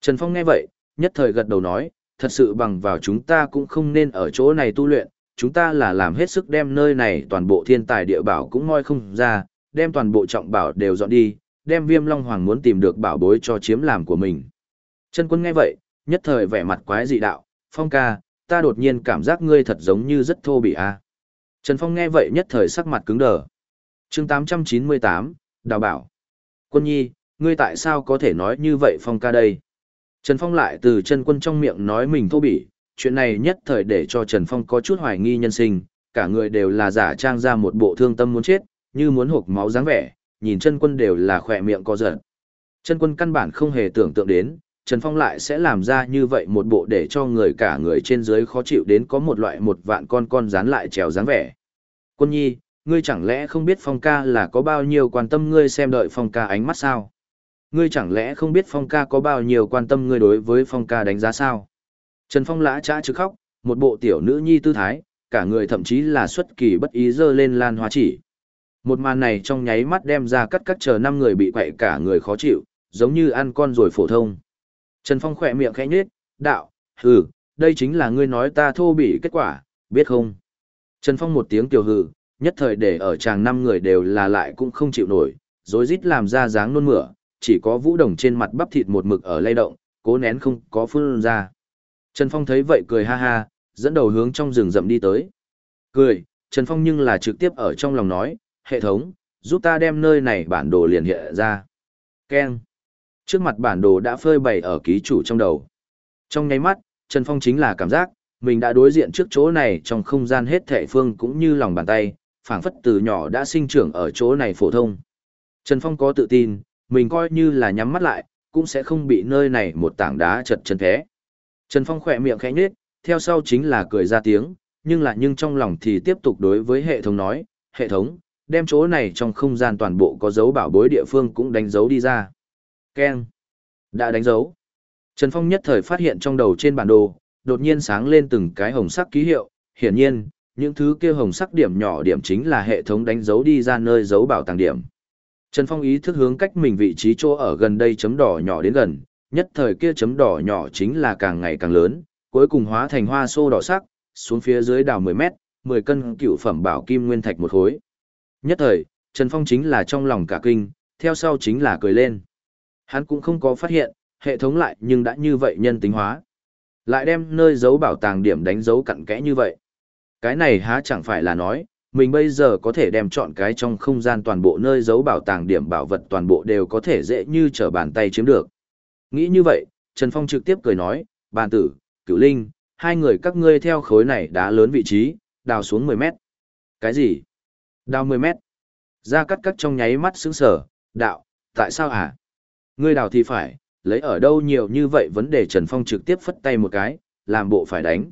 Trần Phong nghe vậy, nhất thời gật đầu nói, thật sự bằng vào chúng ta cũng không nên ở chỗ này tu luyện, chúng ta là làm hết sức đem nơi này toàn bộ thiên tài địa bảo cũng ngoi không ra, đem toàn bộ trọng bảo đều dọn đi, đem viêm long hoàng muốn tìm được bảo bối cho chiếm làm của mình. Chân quân nghe vậy, nhất thời vẻ mặt quái dị đạo, Phong ca, ta đột nhiên cảm giác ngươi thật giống như rất thô bỉ a. Trần Phong nghe vậy nhất thời sắc mặt cứng đờ. chương 898, Đào bảo. Quân nhi, ngươi tại sao có thể nói như vậy Phong ca đây? Trần Phong lại từ chân quân trong miệng nói mình thô bỉ, chuyện này nhất thời để cho Trần Phong có chút hoài nghi nhân sinh, cả người đều là giả trang ra một bộ thương tâm muốn chết, như muốn hộp máu dáng vẻ, nhìn chân quân đều là khỏe miệng co giật. Chân quân căn bản không hề tưởng tượng đến, Trần Phong lại sẽ làm ra như vậy một bộ để cho người cả người trên dưới khó chịu đến có một loại một vạn con con dán lại trèo dáng vẻ. Quân nhi, ngươi chẳng lẽ không biết Phong ca là có bao nhiêu quan tâm ngươi xem đợi Phong ca ánh mắt sao? Ngươi chẳng lẽ không biết Phong ca có bao nhiêu quan tâm ngươi đối với Phong ca đánh giá sao? Trần Phong lã trã chứ khóc, một bộ tiểu nữ nhi tư thái, cả người thậm chí là xuất kỳ bất ý dơ lên lan hoa chỉ. Một màn này trong nháy mắt đem ra cắt cắt chờ năm người bị quậy cả người khó chịu, giống như ăn con rồi phổ thông. Trần Phong khỏe miệng khẽ nhếch, đạo, hừ, đây chính là ngươi nói ta thô bỉ kết quả, biết không? Trần Phong một tiếng tiểu hừ, nhất thời để ở chàng năm người đều là lại cũng không chịu nổi, rối rít làm ra dáng nôn mửa, chỉ có vũ đồng trên mặt bắp thịt một mực ở lay động, cố nén không có phun ra. Trần Phong thấy vậy cười ha ha, dẫn đầu hướng trong rừng rậm đi tới. Cười, Trần Phong nhưng là trực tiếp ở trong lòng nói, hệ thống, giúp ta đem nơi này bản đồ liền hiện ra. Ken. Trước mặt bản đồ đã phơi bày ở ký chủ trong đầu. Trong nháy mắt, Trần Phong chính là cảm giác, mình đã đối diện trước chỗ này trong không gian hết thệ phương cũng như lòng bàn tay, phảng phất từ nhỏ đã sinh trưởng ở chỗ này phổ thông. Trần Phong có tự tin, mình coi như là nhắm mắt lại, cũng sẽ không bị nơi này một tảng đá chật chân thế. Trần Phong khỏe miệng khẽ nhếch, theo sau chính là cười ra tiếng, nhưng là nhưng trong lòng thì tiếp tục đối với hệ thống nói, hệ thống, đem chỗ này trong không gian toàn bộ có dấu bảo bối địa phương cũng đánh dấu đi ra. Keng, Đã đánh dấu. Trần Phong nhất thời phát hiện trong đầu trên bản đồ, đột nhiên sáng lên từng cái hồng sắc ký hiệu, hiển nhiên, những thứ kia hồng sắc điểm nhỏ điểm chính là hệ thống đánh dấu đi ra nơi dấu bảo tàng điểm. Trần Phong ý thức hướng cách mình vị trí chỗ ở gần đây chấm đỏ nhỏ đến gần, nhất thời kia chấm đỏ nhỏ chính là càng ngày càng lớn, cuối cùng hóa thành hoa xô đỏ sắc, xuống phía dưới đào 10 mét, 10 cân cựu phẩm bảo kim nguyên thạch một khối. Nhất thời, Trần Phong chính là trong lòng cả kinh, theo sau chính là cười lên. Hắn cũng không có phát hiện, hệ thống lại nhưng đã như vậy nhân tính hóa. Lại đem nơi giấu bảo tàng điểm đánh dấu cặn kẽ như vậy. Cái này há chẳng phải là nói, mình bây giờ có thể đem chọn cái trong không gian toàn bộ nơi giấu bảo tàng điểm bảo vật toàn bộ đều có thể dễ như trở bàn tay chiếm được. Nghĩ như vậy, Trần Phong trực tiếp cười nói, bàn tử, cửu linh, hai người các ngươi theo khối này đá lớn vị trí, đào xuống 10 mét. Cái gì? Đào 10 mét. Ra cắt cắt trong nháy mắt sững sở, đạo, tại sao hả? Ngươi đào thì phải, lấy ở đâu nhiều như vậy vấn đề Trần Phong trực tiếp phất tay một cái, làm bộ phải đánh.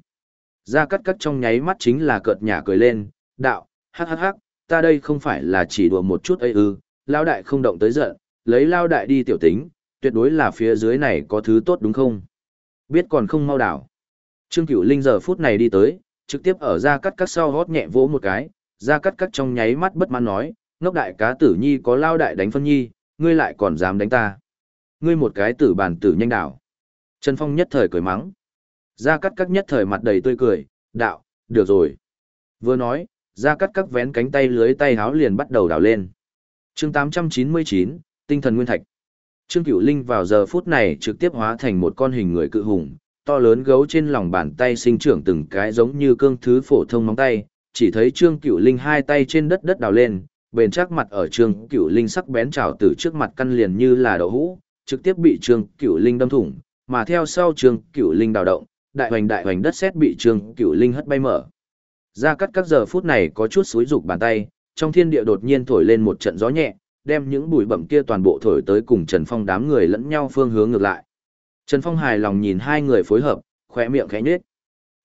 Ra cắt cắt trong nháy mắt chính là cợt nhả cười lên, đạo, hắc hắc hắc, ta đây không phải là chỉ đùa một chút ấy ư, lao đại không động tới giận, lấy lao đại đi tiểu tính, tuyệt đối là phía dưới này có thứ tốt đúng không? Biết còn không mau đảo. Trương Cửu Linh giờ phút này đi tới, trực tiếp ở ra cắt cắt sau hót nhẹ vỗ một cái, ra cắt cắt trong nháy mắt bất mãn nói, ngốc đại cá tử nhi có lao đại đánh phân nhi, ngươi lại còn dám đánh ta. Ngươi một cái tử bàn tử nhanh đảo. Trần Phong nhất thời cười mắng. Ra cắt cắt nhất thời mặt đầy tươi cười, đạo, được rồi. Vừa nói, ra cắt cắt vén cánh tay lưới tay háo liền bắt đầu đảo lên. chương 899, tinh thần nguyên thạch. Trương Cửu Linh vào giờ phút này trực tiếp hóa thành một con hình người cự hùng, to lớn gấu trên lòng bàn tay sinh trưởng từng cái giống như cương thứ phổ thông móng tay, chỉ thấy Trương Cửu Linh hai tay trên đất đất đào lên, bền chắc mặt ở Trương Cửu Linh sắc bén trào từ trước mặt căn liền như là đậu hũ, trực tiếp bị Trương Cửu Linh đâm thủng, mà theo sau Trương Cửu Linh đào động, đại hoành đại hoành đất sét bị Trương Cửu Linh hất bay mở. Ra cắt các giờ phút này có chút xúi rục bàn tay, trong thiên địa đột nhiên thổi lên một trận gió nhẹ, đem những bụi bẩm kia toàn bộ thổi tới cùng Trần Phong đám người lẫn nhau phương hướng ngược lại. Trần Phong hài lòng nhìn hai người phối hợp, khoe miệng khẽ nhếch.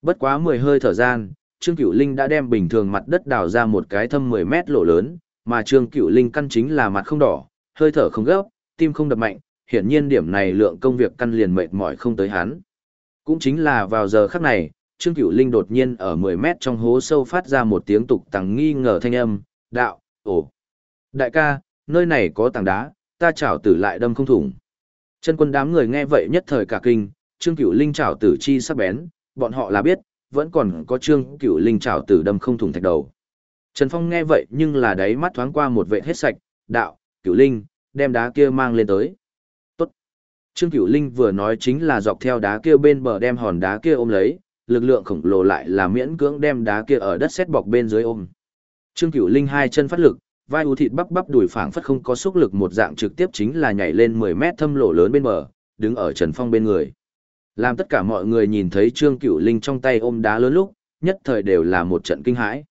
Bất quá mười hơi thở gian, Trương Cửu Linh đã đem bình thường mặt đất đào ra một cái thâm 10 mét lỗ lớn, mà Trương Cửu Linh căn chính là mặt không đỏ, hơi thở không gấp, tim không đập mạnh, hiển nhiên điểm này lượng công việc căn liền mệt mỏi không tới hắn. Cũng chính là vào giờ khắc này, Trương Cửu Linh đột nhiên ở 10 mét trong hố sâu phát ra một tiếng tục tăng nghi ngờ thanh âm, đạo, ồ, đại ca, nơi này có tảng đá, ta chảo tử lại đâm không thủng. Chân quân đám người nghe vậy nhất thời cả kinh, Trương Cửu Linh chảo tử chi sắc bén, bọn họ là biết, vẫn còn có Trương Cửu Linh trảo tử đâm không thủng thạch đầu. Trần Phong nghe vậy nhưng là đáy mắt thoáng qua một vệ hết sạch, đạo, Cửu Linh, đem đá kia mang lên tới. Tốt. Trương Cửu Linh vừa nói chính là dọc theo đá kia bên bờ đem hòn đá kia ôm lấy, lực lượng khổng lồ lại là miễn cưỡng đem đá kia ở đất xét bọc bên dưới ôm. Trương Cửu Linh hai chân phát lực, vai u thịt bắp bắp đùi phảng phất không có xúc lực một dạng trực tiếp chính là nhảy lên 10 mét thâm lỗ lớn bên bờ, đứng ở Trần Phong bên người. Làm tất cả mọi người nhìn thấy Trương Cửu Linh trong tay ôm đá lớn lúc, nhất thời đều là một trận kinh hãi.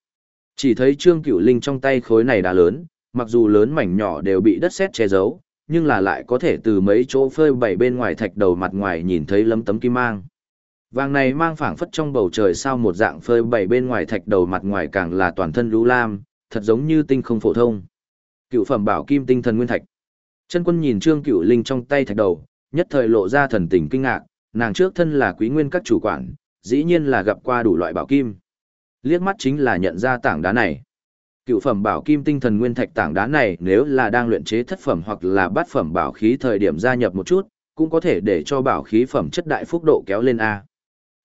Chỉ thấy Trương Cửu Linh trong tay khối này đá lớn, mặc dù lớn mảnh nhỏ đều bị đất sét che giấu, nhưng là lại có thể từ mấy chỗ phơi bày bên ngoài thạch đầu mặt ngoài nhìn thấy lấm tấm kim mang. Vàng này mang phảng phất trong bầu trời sao một dạng phơi bày bên ngoài thạch đầu mặt ngoài càng là toàn thân lũ lam, thật giống như tinh không phổ thông. Cựu phẩm bảo kim tinh thần nguyên thạch. Chân quân nhìn Trương cửu Linh trong tay thạch đầu, nhất thời lộ ra thần tình kinh ngạc, nàng trước thân là quý nguyên các chủ quản, dĩ nhiên là gặp qua đủ loại bảo kim. Liếc mắt chính là nhận ra tảng đá này. Cựu phẩm bảo kim tinh thần nguyên thạch tảng đá này nếu là đang luyện chế thất phẩm hoặc là bát phẩm bảo khí thời điểm gia nhập một chút, cũng có thể để cho bảo khí phẩm chất đại phúc độ kéo lên A.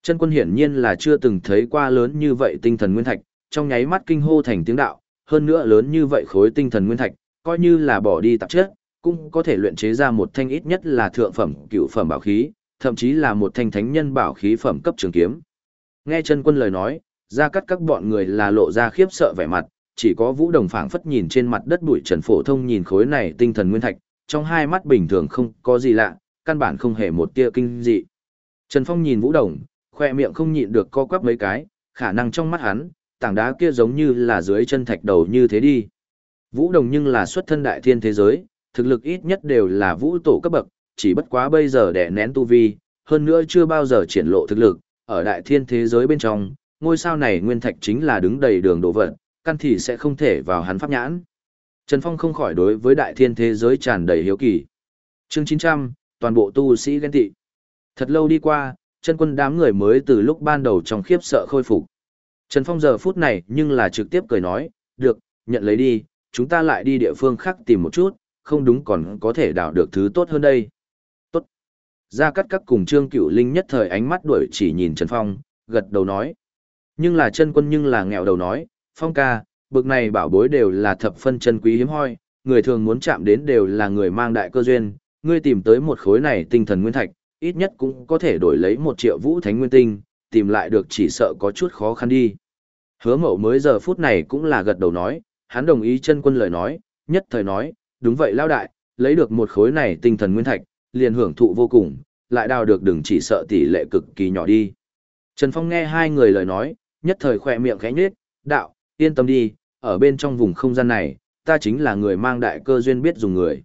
Chân quân hiển nhiên là chưa từng thấy qua lớn như vậy tinh thần nguyên thạch, trong nháy mắt kinh hô thành tiếng đạo, hơn nữa lớn như vậy khối tinh thần nguyên thạch, coi như là bỏ đi tạp chất, cũng có thể luyện chế ra một thanh ít nhất là thượng phẩm cựu phẩm bảo khí, thậm chí là một thanh thánh nhân bảo khí phẩm cấp trường kiếm. Nghe chân quân lời nói, ra cắt các bọn người là lộ ra khiếp sợ vẻ mặt, chỉ có vũ đồng phảng phất nhìn trên mặt đất bụi trần phổ thông nhìn khối này tinh thần nguyên thạch, trong hai mắt bình thường không có gì lạ, căn bản không hề một tia kinh dị. Trần Phong nhìn vũ đồng, khoe miệng không nhịn được co quắp mấy cái, khả năng trong mắt hắn, tảng đá kia giống như là dưới chân thạch đầu như thế đi. Vũ đồng nhưng là xuất thân đại thiên thế giới, thực lực ít nhất đều là vũ tổ cấp bậc, chỉ bất quá bây giờ đè nén tu vi, hơn nữa chưa bao giờ triển lộ thực lực, ở đại thiên thế giới bên trong, ngôi sao này nguyên thạch chính là đứng đầy đường đổ vật, căn thì sẽ không thể vào hắn pháp nhãn. Trần Phong không khỏi đối với đại thiên thế giới tràn đầy hiếu kỳ. Chương 900, toàn bộ tu sĩ ghen tị. Thật lâu đi qua, chân quân đám người mới từ lúc ban đầu trong khiếp sợ khôi phục. Trần Phong giờ phút này nhưng là trực tiếp cười nói, được, nhận lấy đi, chúng ta lại đi địa phương khác tìm một chút, không đúng còn có thể đào được thứ tốt hơn đây. Gia Cát Các cùng Trương Cửu Linh nhất thời ánh mắt đuổi chỉ nhìn Trần Phong, gật đầu nói. Nhưng là chân quân nhưng là nghèo đầu nói, Phong ca, bực này bảo bối đều là thập phân chân quý hiếm hoi, người thường muốn chạm đến đều là người mang đại cơ duyên, ngươi tìm tới một khối này tinh thần nguyên thạch, ít nhất cũng có thể đổi lấy một triệu vũ thánh nguyên tinh, tìm lại được chỉ sợ có chút khó khăn đi. Hứa mậu mới giờ phút này cũng là gật đầu nói, hắn đồng ý chân quân lời nói, nhất thời nói, đúng vậy lao đại, lấy được một khối này tinh thần nguyên thạch, liền hưởng thụ vô cùng, lại đào được đừng chỉ sợ tỷ lệ cực kỳ nhỏ đi. Trần Phong nghe hai người lời nói, nhất thời khỏe miệng khẽ nhếch, đạo, yên tâm đi, ở bên trong vùng không gian này, ta chính là người mang đại cơ duyên biết dùng người.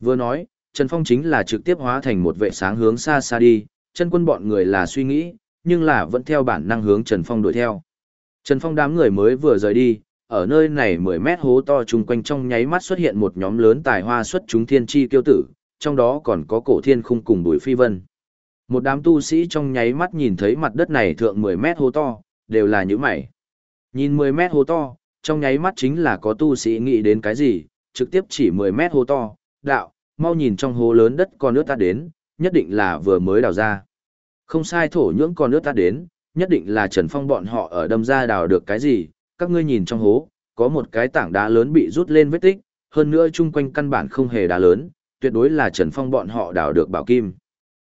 Vừa nói, Trần Phong chính là trực tiếp hóa thành một vệ sáng hướng xa xa đi, chân quân bọn người là suy nghĩ, nhưng là vẫn theo bản năng hướng Trần Phong đuổi theo. Trần Phong đám người mới vừa rời đi, ở nơi này 10 mét hố to chung quanh trong nháy mắt xuất hiện một nhóm lớn tài hoa xuất chúng thiên chi kiêu tử, trong đó còn có cổ thiên khung cùng bùi phi vân. Một đám tu sĩ trong nháy mắt nhìn thấy mặt đất này thượng 10 mét hố to, đều là những mảy Nhìn 10 mét hố to, trong nháy mắt chính là có tu sĩ nghĩ đến cái gì, trực tiếp chỉ 10 mét hố to, đạo, mau nhìn trong hố lớn đất còn nước ta đến, nhất định là vừa mới đào ra. Không sai thổ nhưỡng con nước ta đến, nhất định là Trần Phong bọn họ ở đâm ra đào được cái gì, các ngươi nhìn trong hố, có một cái tảng đá lớn bị rút lên vết tích, hơn nữa chung quanh căn bản không hề đá lớn, tuyệt đối là Trần Phong bọn họ đào được bảo kim.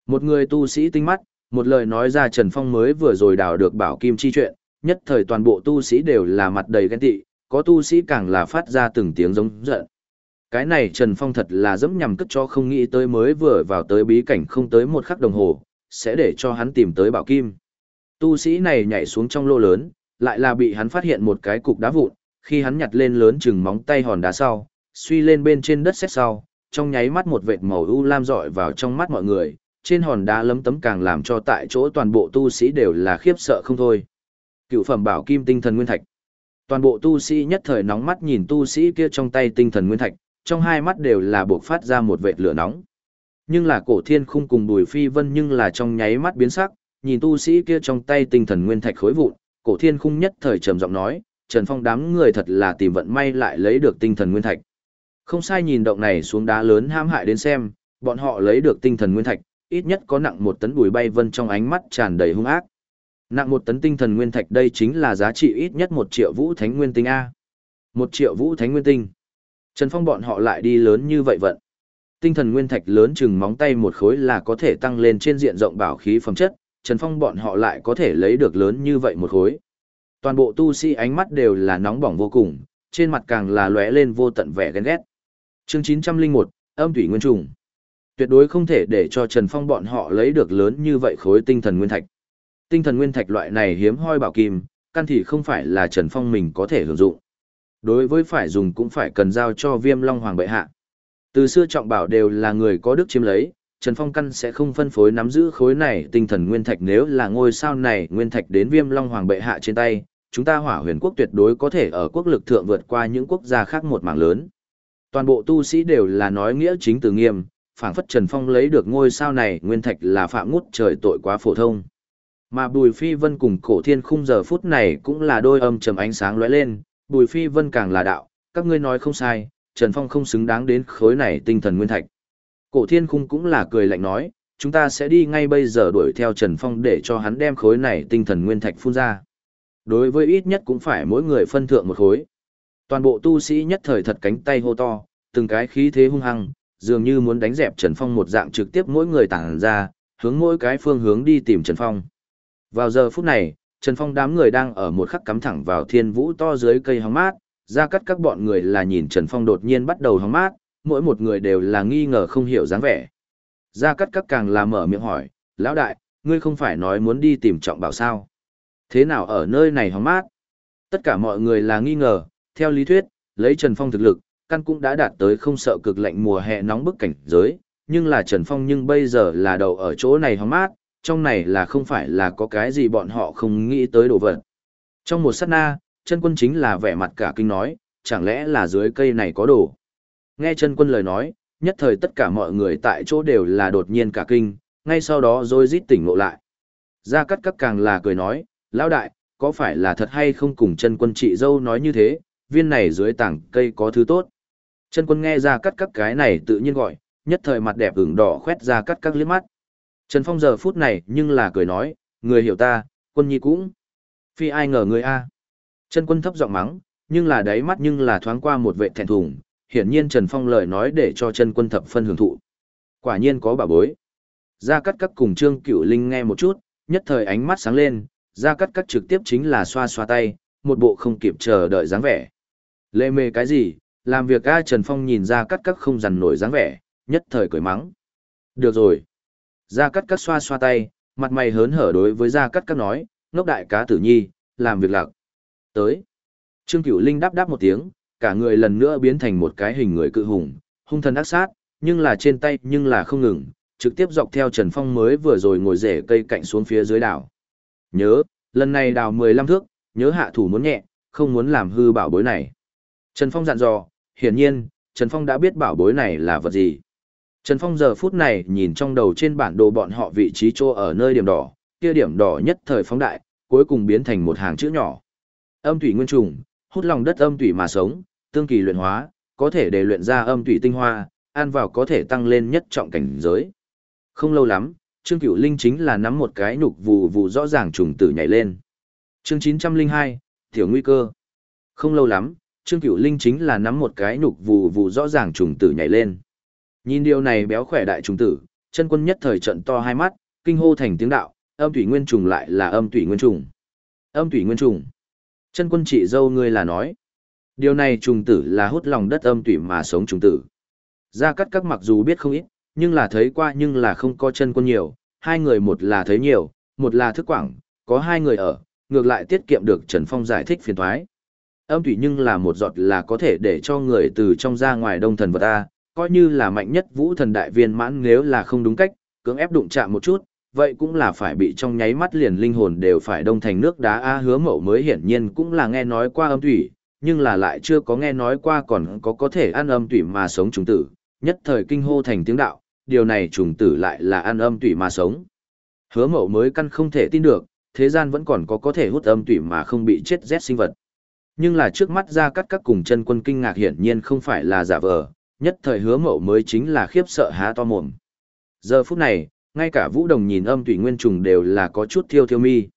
Một người tu sĩ tinh mắt, một lời nói ra Trần Phong mới vừa rồi đào được bảo kim chi chuyện, nhất thời toàn bộ tu sĩ đều là mặt đầy ghen tị, có tu sĩ càng là phát ra từng tiếng giống giận. Cái này Trần Phong thật là dẫm nhằm cất cho không nghĩ tới mới vừa vào tới bí cảnh không tới một khắc đồng hồ, sẽ để cho hắn tìm tới bảo kim. Tu sĩ này nhảy xuống trong lô lớn, lại là bị hắn phát hiện một cái cục đá vụn, khi hắn nhặt lên lớn chừng móng tay hòn đá sau, suy lên bên trên đất xét sau, trong nháy mắt một vệt màu u lam rọi vào trong mắt mọi người, trên hòn đá lấm tấm càng làm cho tại chỗ toàn bộ tu sĩ đều là khiếp sợ không thôi. Cựu phẩm bảo kim tinh thần nguyên thạch. Toàn bộ tu sĩ nhất thời nóng mắt nhìn tu sĩ kia trong tay tinh thần nguyên thạch, trong hai mắt đều là buộc phát ra một vệt lửa nóng. Nhưng là cổ thiên khung cùng bùi phi vân nhưng là trong nháy mắt biến sắc, nhìn tu sĩ kia trong tay tinh thần nguyên thạch khối vụn, cổ thiên khung nhất thời trầm giọng nói, Trần Phong đám người thật là tìm vận may lại lấy được tinh thần nguyên thạch. Không sai nhìn động này xuống đá lớn ham hại đến xem, bọn họ lấy được tinh thần nguyên thạch, ít nhất có nặng một tấn bùi bay vân trong ánh mắt tràn đầy hung ác. Nặng một tấn tinh thần nguyên thạch đây chính là giá trị ít nhất một triệu vũ thánh nguyên tinh A. Một triệu vũ thánh nguyên tinh. Trần Phong bọn họ lại đi lớn như vậy vận. Tinh thần nguyên thạch lớn chừng móng tay một khối là có thể tăng lên trên diện rộng bảo khí phẩm chất, Trần Phong bọn họ lại có thể lấy được lớn như vậy một khối. Toàn bộ tu sĩ ánh mắt đều là nóng bỏng vô cùng, trên mặt càng là lóe lên vô tận vẻ ghen ghét. Chương 901, âm thủy nguyên trùng. Tuyệt đối không thể để cho Trần Phong bọn họ lấy được lớn như vậy khối tinh thần nguyên thạch. Tinh thần nguyên thạch loại này hiếm hoi bảo kim, căn thì không phải là Trần Phong mình có thể hưởng dụng. Đối với phải dùng cũng phải cần giao cho Viêm Long Hoàng bệ hạ. Từ xưa trọng bảo đều là người có đức chiếm lấy, Trần Phong căn sẽ không phân phối nắm giữ khối này tinh thần nguyên thạch nếu là ngôi sao này nguyên thạch đến Viêm Long Hoàng bệ hạ trên tay, chúng ta Hỏa Huyền quốc tuyệt đối có thể ở quốc lực thượng vượt qua những quốc gia khác một mảng lớn. Toàn bộ tu sĩ đều là nói nghĩa chính từ nghiêm, phảng phất Trần Phong lấy được ngôi sao này nguyên thạch là phạm ngút trời tội quá phổ thông. Mà Bùi Phi Vân cùng Cổ Thiên Khung giờ phút này cũng là đôi âm trầm ánh sáng lóe lên, Bùi Phi Vân càng là đạo, các ngươi nói không sai, Trần Phong không xứng đáng đến khối này tinh thần nguyên thạch. Cổ Thiên Khung cũng là cười lạnh nói, chúng ta sẽ đi ngay bây giờ đuổi theo Trần Phong để cho hắn đem khối này tinh thần nguyên thạch phun ra. Đối với ít nhất cũng phải mỗi người phân thượng một khối. Toàn bộ tu sĩ nhất thời thật cánh tay hô to, từng cái khí thế hung hăng, dường như muốn đánh dẹp Trần Phong một dạng trực tiếp mỗi người tản ra, hướng mỗi cái phương hướng đi tìm Trần Phong. Vào giờ phút này, Trần Phong đám người đang ở một khắc cắm thẳng vào thiên vũ to dưới cây hóng mát, ra cắt các bọn người là nhìn Trần Phong đột nhiên bắt đầu hóng mát, mỗi một người đều là nghi ngờ không hiểu dáng vẻ. Ra cắt các càng là mở miệng hỏi, lão đại, ngươi không phải nói muốn đi tìm trọng bảo sao? Thế nào ở nơi này hóng mát? Tất cả mọi người là nghi ngờ, theo lý thuyết, lấy Trần Phong thực lực, căn cũng đã đạt tới không sợ cực lạnh mùa hè nóng bức cảnh giới, nhưng là Trần Phong nhưng bây giờ là đầu ở chỗ này hóng mát, trong này là không phải là có cái gì bọn họ không nghĩ tới đồ vật. Trong một sát na, chân quân chính là vẻ mặt cả kinh nói, chẳng lẽ là dưới cây này có đồ. Nghe chân quân lời nói, nhất thời tất cả mọi người tại chỗ đều là đột nhiên cả kinh, ngay sau đó rồi rít tỉnh ngộ lại. Gia Cát cắt càng là cười nói, lão đại, có phải là thật hay không cùng chân quân chị dâu nói như thế, viên này dưới tảng cây có thứ tốt. Chân quân nghe ra cắt các cái này tự nhiên gọi, nhất thời mặt đẹp ửng đỏ khoét ra cắt các liếc mắt. Trần Phong giờ phút này nhưng là cười nói, người hiểu ta, quân nhi cũng. Phi ai ngờ người A. Chân quân thấp giọng mắng, nhưng là đáy mắt nhưng là thoáng qua một vệ thẹn thùng, hiển nhiên Trần Phong lời nói để cho chân quân thập phân hưởng thụ. Quả nhiên có bà bối. Gia Cát Các cùng Trương Cửu Linh nghe một chút, nhất thời ánh mắt sáng lên, Gia Cát Các trực tiếp chính là xoa xoa tay, một bộ không kịp chờ đợi dáng vẻ. Lê mê cái gì, làm việc A Trần Phong nhìn Ra Cát Cát không dằn nổi dáng vẻ, nhất thời cười mắng. Được rồi. Ra Cát Cát xoa xoa tay, mặt mày hớn hở đối với Ra Cát Cát nói, ngốc đại cá tử nhi, làm việc lạc. Tới. Trương Cửu Linh đáp đáp một tiếng, cả người lần nữa biến thành một cái hình người cự hùng, hung thần ác sát, nhưng là trên tay nhưng là không ngừng, trực tiếp dọc theo Trần Phong mới vừa rồi ngồi rễ cây cạnh xuống phía dưới đảo. Nhớ, lần này đào 15 thước, nhớ hạ thủ muốn nhẹ, không muốn làm hư bảo bối này. Trần Phong dặn dò, hiển nhiên, Trần Phong đã biết bảo bối này là vật gì. Trần Phong giờ phút này nhìn trong đầu trên bản đồ bọn họ vị trí chỗ ở nơi điểm đỏ, kia điểm đỏ nhất thời phóng đại, cuối cùng biến thành một hàng chữ nhỏ. Âm thủy nguyên trùng, hút lòng đất âm thủy mà sống, tương kỳ luyện hóa, có thể để luyện ra âm thủy tinh hoa, ăn vào có thể tăng lên nhất trọng cảnh giới. Không lâu lắm, Trương Cửu Linh chính là nắm một cái nhục vù vù rõ ràng trùng tử nhảy lên. Chương 902, tiểu nguy cơ. Không lâu lắm, Trương Cửu Linh chính là nắm một cái nhục vù vù rõ ràng trùng tử nhảy lên. Nhìn điều này béo khỏe đại trùng tử, chân quân nhất thời trận to hai mắt, kinh hô thành tiếng đạo, âm thủy nguyên trùng lại là âm thủy nguyên trùng. Âm thủy nguyên trùng. Chân quân chị dâu ngươi là nói. Điều này trùng tử là hút lòng đất âm thủy mà sống trùng tử. Gia cắt các mặc dù biết không ít, nhưng là thấy qua nhưng là không có chân quân nhiều, hai người một là thấy nhiều, một là thức quảng, có hai người ở, ngược lại tiết kiệm được Trần Phong giải thích phiền thoái. Âm thủy nhưng là một giọt là có thể để cho người từ trong ra ngoài đông thần vật ta, coi như là mạnh nhất vũ thần đại viên mãn nếu là không đúng cách, cưỡng ép đụng chạm một chút, vậy cũng là phải bị trong nháy mắt liền linh hồn đều phải đông thành nước đá a hứa mậu mới hiển nhiên cũng là nghe nói qua âm thủy, nhưng là lại chưa có nghe nói qua còn có có thể ăn âm thủy mà sống trùng tử, nhất thời kinh hô thành tiếng đạo, điều này trùng tử lại là ăn âm thủy mà sống. Hứa mậu mới căn không thể tin được, thế gian vẫn còn có có thể hút âm thủy mà không bị chết rét sinh vật. Nhưng là trước mắt ra cắt các cùng chân quân kinh ngạc hiển nhiên không phải là giả vờ, nhất thời hứa mậu mới chính là khiếp sợ há to mồm. Giờ phút này, ngay cả vũ đồng nhìn âm thủy nguyên trùng đều là có chút thiêu thiêu mi.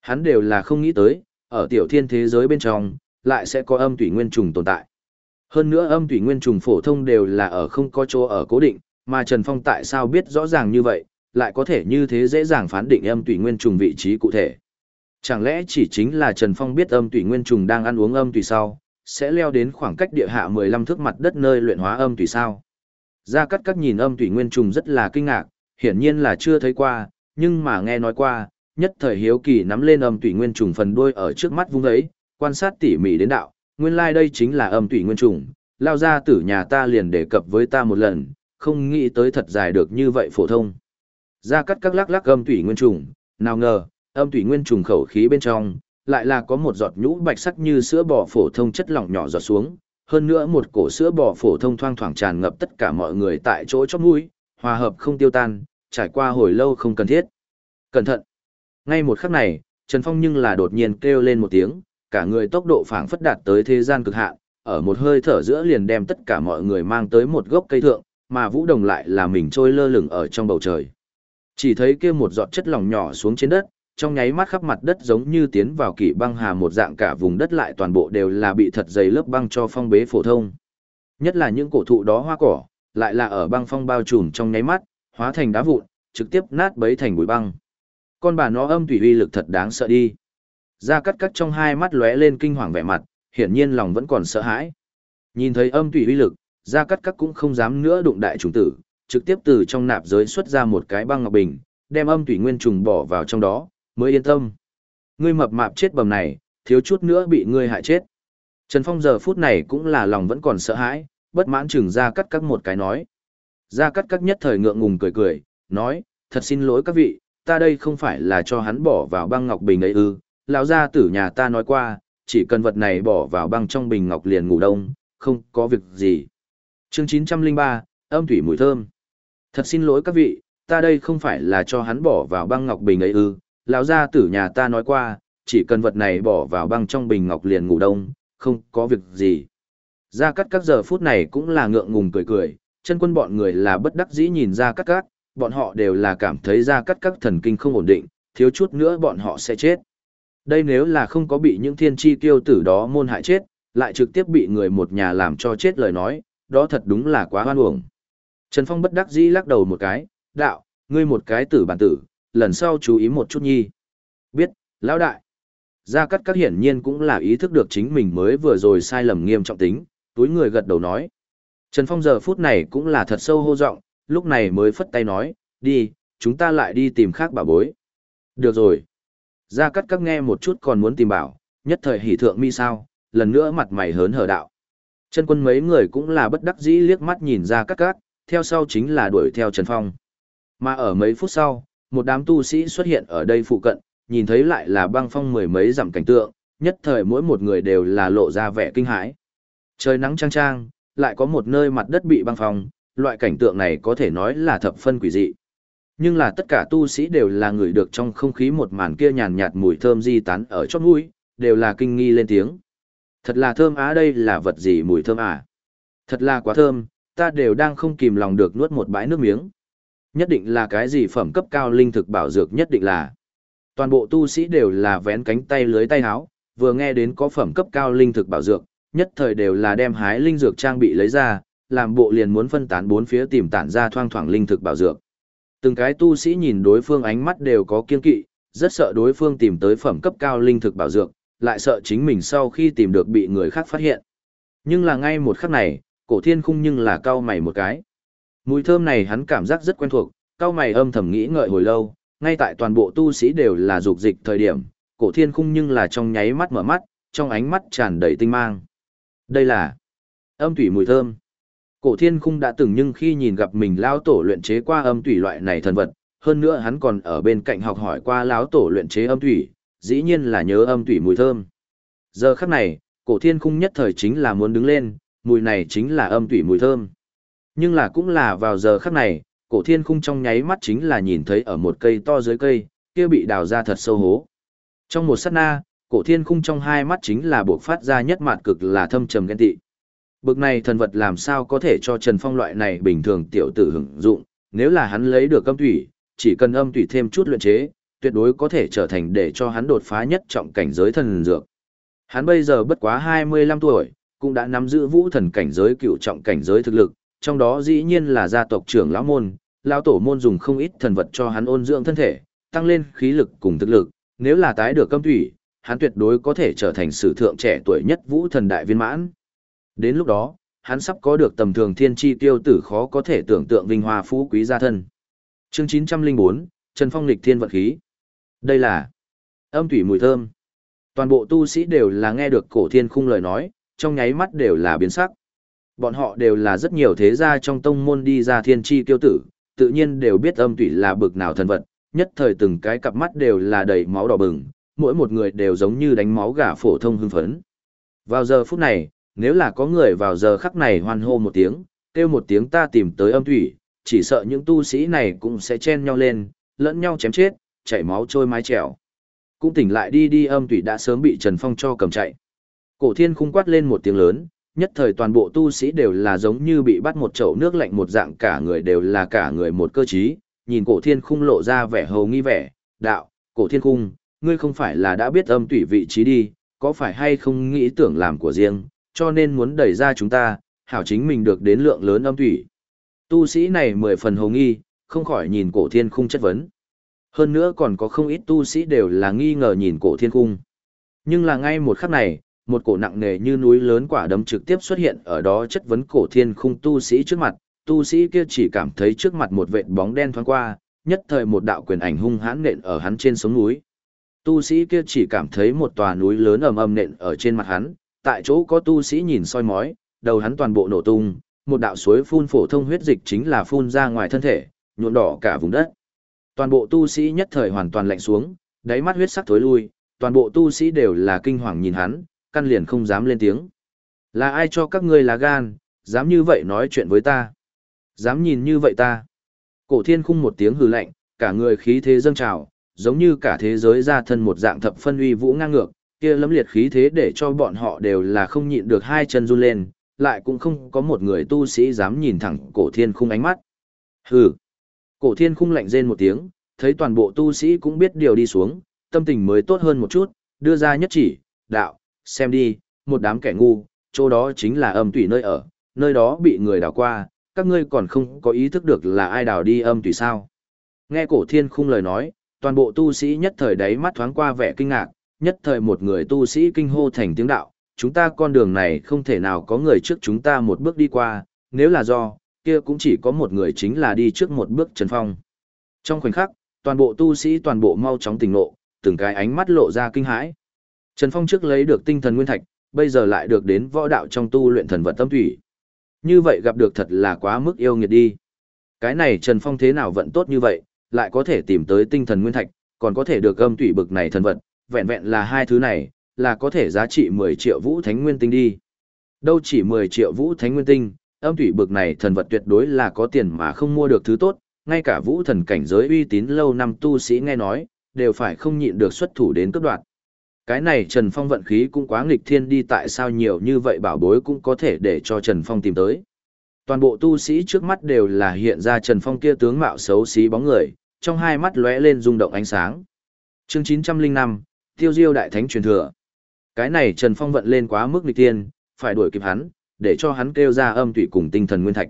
Hắn đều là không nghĩ tới, ở tiểu thiên thế giới bên trong, lại sẽ có âm thủy nguyên trùng tồn tại. Hơn nữa âm thủy nguyên trùng phổ thông đều là ở không có chỗ ở cố định, mà Trần Phong tại sao biết rõ ràng như vậy, lại có thể như thế dễ dàng phán định âm thủy nguyên trùng vị trí cụ thể. Chẳng lẽ chỉ chính là Trần Phong biết âm tùy nguyên trùng đang ăn uống âm tùy sau, sẽ leo đến khoảng cách địa hạ 15 thước mặt đất nơi luyện hóa âm tùy sao? Gia Cát Cát nhìn âm tùy nguyên trùng rất là kinh ngạc, hiển nhiên là chưa thấy qua, nhưng mà nghe nói qua, nhất thời hiếu kỳ nắm lên âm tùy nguyên trùng phần đuôi ở trước mắt vung ấy, quan sát tỉ mỉ đến đạo, nguyên lai like đây chính là âm tùy nguyên trùng, lao ra tử nhà ta liền đề cập với ta một lần, không nghĩ tới thật dài được như vậy phổ thông. Gia Cát Cát lắc lắc âm tùy nguyên trùng, nào ngờ, âm thủy nguyên trùng khẩu khí bên trong, lại là có một giọt nhũ bạch sắc như sữa bò phổ thông chất lỏng nhỏ giọt xuống, hơn nữa một cổ sữa bò phổ thông thoang thoảng tràn ngập tất cả mọi người tại chỗ chóp mũi, hòa hợp không tiêu tan, trải qua hồi lâu không cần thiết. Cẩn thận. Ngay một khắc này, Trần Phong nhưng là đột nhiên kêu lên một tiếng, cả người tốc độ phảng phất đạt tới thế gian cực hạn, ở một hơi thở giữa liền đem tất cả mọi người mang tới một gốc cây thượng, mà Vũ Đồng lại là mình trôi lơ lửng ở trong bầu trời. Chỉ thấy kia một giọt chất lỏng nhỏ xuống trên đất, trong nháy mắt khắp mặt đất giống như tiến vào kỷ băng hà một dạng cả vùng đất lại toàn bộ đều là bị thật dày lớp băng cho phong bế phổ thông. Nhất là những cổ thụ đó hoa cỏ, lại là ở băng phong bao trùm trong nháy mắt, hóa thành đá vụn, trực tiếp nát bấy thành bụi băng. Con bà nó âm thủy uy lực thật đáng sợ đi. gia cắt cắt trong hai mắt lóe lên kinh hoàng vẻ mặt, hiển nhiên lòng vẫn còn sợ hãi. Nhìn thấy âm thủy uy lực, gia cắt cắt cũng không dám nữa đụng đại trùng tử, trực tiếp từ trong nạp giới xuất ra một cái băng ngọc bình, đem âm thủy nguyên trùng bỏ vào trong đó, mới yên tâm. Ngươi mập mạp chết bầm này, thiếu chút nữa bị ngươi hại chết. Trần Phong giờ phút này cũng là lòng vẫn còn sợ hãi, bất mãn chừng ra cắt các một cái nói. Ra cắt các nhất thời ngượng ngùng cười cười, nói, thật xin lỗi các vị, ta đây không phải là cho hắn bỏ vào băng ngọc bình ấy ư, lão gia tử nhà ta nói qua, chỉ cần vật này bỏ vào băng trong bình ngọc liền ngủ đông, không có việc gì. Chương 903, âm thủy mùi thơm. Thật xin lỗi các vị, ta đây không phải là cho hắn bỏ vào băng ngọc bình ấy ư, lão gia tử nhà ta nói qua, chỉ cần vật này bỏ vào băng trong bình ngọc liền ngủ đông, không có việc gì. Gia cát các giờ phút này cũng là ngượng ngùng cười cười, chân quân bọn người là bất đắc dĩ nhìn gia cát cát bọn họ đều là cảm thấy gia cát các thần kinh không ổn định, thiếu chút nữa bọn họ sẽ chết. Đây nếu là không có bị những thiên chi tiêu tử đó môn hại chết, lại trực tiếp bị người một nhà làm cho chết lời nói, đó thật đúng là quá hoan uổng. Trần Phong bất đắc dĩ lắc đầu một cái, đạo, ngươi một cái tử bản tử, lần sau chú ý một chút nhi. Biết, lão đại. Gia Cát Cát hiển nhiên cũng là ý thức được chính mình mới vừa rồi sai lầm nghiêm trọng tính, túi người gật đầu nói. Trần Phong giờ phút này cũng là thật sâu hô giọng, lúc này mới phất tay nói, đi, chúng ta lại đi tìm khác bà bối. Được rồi. Gia Cát Cát nghe một chút còn muốn tìm bảo, nhất thời hỉ thượng mi sao, lần nữa mặt mày hớn hở đạo. Chân quân mấy người cũng là bất đắc dĩ liếc mắt nhìn ra Cát Cát, theo sau chính là đuổi theo Trần Phong. Mà ở mấy phút sau, một đám tu sĩ xuất hiện ở đây phụ cận, nhìn thấy lại là băng phong mười mấy dặm cảnh tượng, nhất thời mỗi một người đều là lộ ra vẻ kinh hãi. Trời nắng trang trang, lại có một nơi mặt đất bị băng phong, loại cảnh tượng này có thể nói là thập phân quỷ dị. Nhưng là tất cả tu sĩ đều là người được trong không khí một màn kia nhàn nhạt mùi thơm di tán ở chót mũi, đều là kinh nghi lên tiếng. Thật là thơm á đây là vật gì mùi thơm à? Thật là quá thơm, ta đều đang không kìm lòng được nuốt một bãi nước miếng. Nhất định là cái gì phẩm cấp cao linh thực bảo dược nhất định là. Toàn bộ tu sĩ đều là vén cánh tay lưới tay háo, vừa nghe đến có phẩm cấp cao linh thực bảo dược, nhất thời đều là đem hái linh dược trang bị lấy ra, làm bộ liền muốn phân tán bốn phía tìm tản ra thoang thoảng linh thực bảo dược. Từng cái tu sĩ nhìn đối phương ánh mắt đều có kiên kỵ, rất sợ đối phương tìm tới phẩm cấp cao linh thực bảo dược, lại sợ chính mình sau khi tìm được bị người khác phát hiện. Nhưng là ngay một khắc này, cổ thiên khung nhưng là cao mày một cái. Mùi thơm này hắn cảm giác rất quen thuộc, cao mày âm thầm nghĩ ngợi hồi lâu, ngay tại toàn bộ tu sĩ đều là dục dịch thời điểm, cổ thiên khung nhưng là trong nháy mắt mở mắt, trong ánh mắt tràn đầy tinh mang. Đây là âm thủy mùi thơm. Cổ thiên khung đã từng nhưng khi nhìn gặp mình lao tổ luyện chế qua âm thủy loại này thần vật, hơn nữa hắn còn ở bên cạnh học hỏi qua lão tổ luyện chế âm thủy, dĩ nhiên là nhớ âm thủy mùi thơm. Giờ khắc này, cổ thiên khung nhất thời chính là muốn đứng lên, mùi này chính là âm thủy mùi thơm. Nhưng là cũng là vào giờ khắc này, cổ thiên khung trong nháy mắt chính là nhìn thấy ở một cây to dưới cây, kia bị đào ra thật sâu hố. Trong một sát na, cổ thiên khung trong hai mắt chính là buộc phát ra nhất mạt cực là thâm trầm ghen tị. Bực này thần vật làm sao có thể cho Trần Phong loại này bình thường tiểu tử hưởng dụng, nếu là hắn lấy được âm thủy, chỉ cần âm thủy thêm chút luyện chế, tuyệt đối có thể trở thành để cho hắn đột phá nhất trọng cảnh giới thần dược. Hắn bây giờ bất quá 25 tuổi, cũng đã nắm giữ vũ thần cảnh giới cựu trọng cảnh giới thực lực, trong đó dĩ nhiên là gia tộc trưởng lão môn, lão tổ môn dùng không ít thần vật cho hắn ôn dưỡng thân thể, tăng lên khí lực cùng thực lực, nếu là tái được câm thủy, hắn tuyệt đối có thể trở thành sử thượng trẻ tuổi nhất vũ thần đại viên mãn. Đến lúc đó, hắn sắp có được tầm thường thiên chi tiêu tử khó có thể tưởng tượng vinh hoa phú quý gia thân. Chương 904, Trần Phong lịch thiên vận khí. Đây là âm thủy mùi thơm. Toàn bộ tu sĩ đều là nghe được cổ thiên khung lời nói, trong nháy mắt đều là biến sắc. Bọn họ đều là rất nhiều thế gia trong tông môn đi ra thiên chi tiêu tử, tự nhiên đều biết âm thủy là bực nào thần vật, nhất thời từng cái cặp mắt đều là đầy máu đỏ bừng, mỗi một người đều giống như đánh máu gà phổ thông hưng phấn. Vào giờ phút này, nếu là có người vào giờ khắc này hoan hô một tiếng, kêu một tiếng ta tìm tới âm thủy, chỉ sợ những tu sĩ này cũng sẽ chen nhau lên, lẫn nhau chém chết, chảy máu trôi mái trèo. Cũng tỉnh lại đi đi âm thủy đã sớm bị Trần Phong cho cầm chạy. Cổ thiên khung quát lên một tiếng lớn, nhất thời toàn bộ tu sĩ đều là giống như bị bắt một chậu nước lạnh một dạng cả người đều là cả người một cơ trí, nhìn cổ thiên khung lộ ra vẻ hầu nghi vẻ, đạo, cổ thiên khung, ngươi không phải là đã biết âm tủy vị trí đi, có phải hay không nghĩ tưởng làm của riêng, cho nên muốn đẩy ra chúng ta, hảo chính mình được đến lượng lớn âm tủy. Tu sĩ này mười phần hầu nghi, không khỏi nhìn cổ thiên khung chất vấn. Hơn nữa còn có không ít tu sĩ đều là nghi ngờ nhìn cổ thiên khung. Nhưng là ngay một khắc này, một cổ nặng nề như núi lớn quả đấm trực tiếp xuất hiện ở đó chất vấn cổ thiên khung tu sĩ trước mặt, tu sĩ kia chỉ cảm thấy trước mặt một vệt bóng đen thoáng qua, nhất thời một đạo quyền ảnh hung hãn nện ở hắn trên sống núi. Tu sĩ kia chỉ cảm thấy một tòa núi lớn ầm ầm nện ở trên mặt hắn, tại chỗ có tu sĩ nhìn soi mói, đầu hắn toàn bộ nổ tung, một đạo suối phun phổ thông huyết dịch chính là phun ra ngoài thân thể, nhuộm đỏ cả vùng đất. Toàn bộ tu sĩ nhất thời hoàn toàn lạnh xuống, đáy mắt huyết sắc thối lui, toàn bộ tu sĩ đều là kinh hoàng nhìn hắn, căn liền không dám lên tiếng. Là ai cho các ngươi là gan, dám như vậy nói chuyện với ta? Dám nhìn như vậy ta? Cổ thiên khung một tiếng hừ lạnh, cả người khí thế dâng trào, giống như cả thế giới ra thân một dạng thập phân uy vũ ngang ngược, kia lấm liệt khí thế để cho bọn họ đều là không nhịn được hai chân run lên, lại cũng không có một người tu sĩ dám nhìn thẳng cổ thiên khung ánh mắt. Hừ. Cổ thiên khung lạnh rên một tiếng, thấy toàn bộ tu sĩ cũng biết điều đi xuống, tâm tình mới tốt hơn một chút, đưa ra nhất chỉ, đạo, xem đi, một đám kẻ ngu, chỗ đó chính là âm tủy nơi ở, nơi đó bị người đào qua, các ngươi còn không có ý thức được là ai đào đi âm tủy sao. Nghe cổ thiên khung lời nói, toàn bộ tu sĩ nhất thời đấy mắt thoáng qua vẻ kinh ngạc, nhất thời một người tu sĩ kinh hô thành tiếng đạo, chúng ta con đường này không thể nào có người trước chúng ta một bước đi qua, nếu là do, kia cũng chỉ có một người chính là đi trước một bước Trần Phong. Trong khoảnh khắc, toàn bộ tu sĩ toàn bộ mau chóng tỉnh ngộ, từng cái ánh mắt lộ ra kinh hãi. Trần Phong trước lấy được tinh thần nguyên thạch, bây giờ lại được đến võ đạo trong tu luyện thần vật tâm thủy. Như vậy gặp được thật là quá mức yêu nghiệt đi. Cái này Trần Phong thế nào vận tốt như vậy, lại có thể tìm tới tinh thần nguyên thạch, còn có thể được âm thủy bực này thần vật, vẹn vẹn là hai thứ này, là có thể giá trị 10 triệu vũ thánh nguyên tinh đi. Đâu chỉ 10 triệu vũ thánh nguyên tinh, âm thủy bực này thần vật tuyệt đối là có tiền mà không mua được thứ tốt, ngay cả vũ thần cảnh giới uy tín lâu năm tu sĩ nghe nói, đều phải không nhịn được xuất thủ đến cấp đoạt. Cái này Trần Phong vận khí cũng quá nghịch thiên đi tại sao nhiều như vậy bảo bối cũng có thể để cho Trần Phong tìm tới. Toàn bộ tu sĩ trước mắt đều là hiện ra Trần Phong kia tướng mạo xấu xí bóng người, trong hai mắt lóe lên rung động ánh sáng. Chương 905, Tiêu Diêu Đại Thánh truyền thừa. Cái này Trần Phong vận lên quá mức nghịch thiên, phải đuổi kịp hắn, để cho hắn kêu ra âm tụy cùng tinh thần nguyên thạch.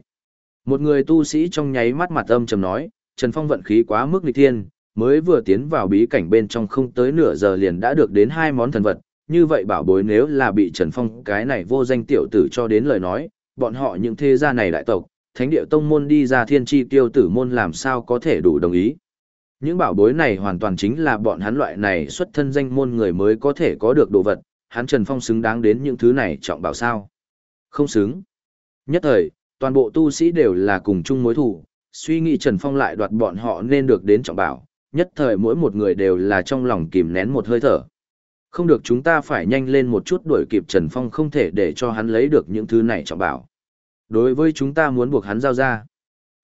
Một người tu sĩ trong nháy mắt mặt âm trầm nói, Trần Phong vận khí quá mức nghịch thiên, mới vừa tiến vào bí cảnh bên trong không tới nửa giờ liền đã được đến hai món thần vật, như vậy bảo bối nếu là bị Trần Phong cái này vô danh tiểu tử cho đến lời nói, bọn họ những thế gia này đại tộc, thánh địa tông môn đi ra thiên tri tiêu tử môn làm sao có thể đủ đồng ý. Những bảo bối này hoàn toàn chính là bọn hắn loại này xuất thân danh môn người mới có thể có được đồ vật, hắn Trần Phong xứng đáng đến những thứ này trọng bảo sao. Không xứng. Nhất thời, toàn bộ tu sĩ đều là cùng chung mối thủ, suy nghĩ Trần Phong lại đoạt bọn họ nên được đến trọng bảo, nhất thời mỗi một người đều là trong lòng kìm nén một hơi thở. Không được chúng ta phải nhanh lên một chút đuổi kịp Trần Phong không thể để cho hắn lấy được những thứ này trọng bảo. Đối với chúng ta muốn buộc hắn giao ra.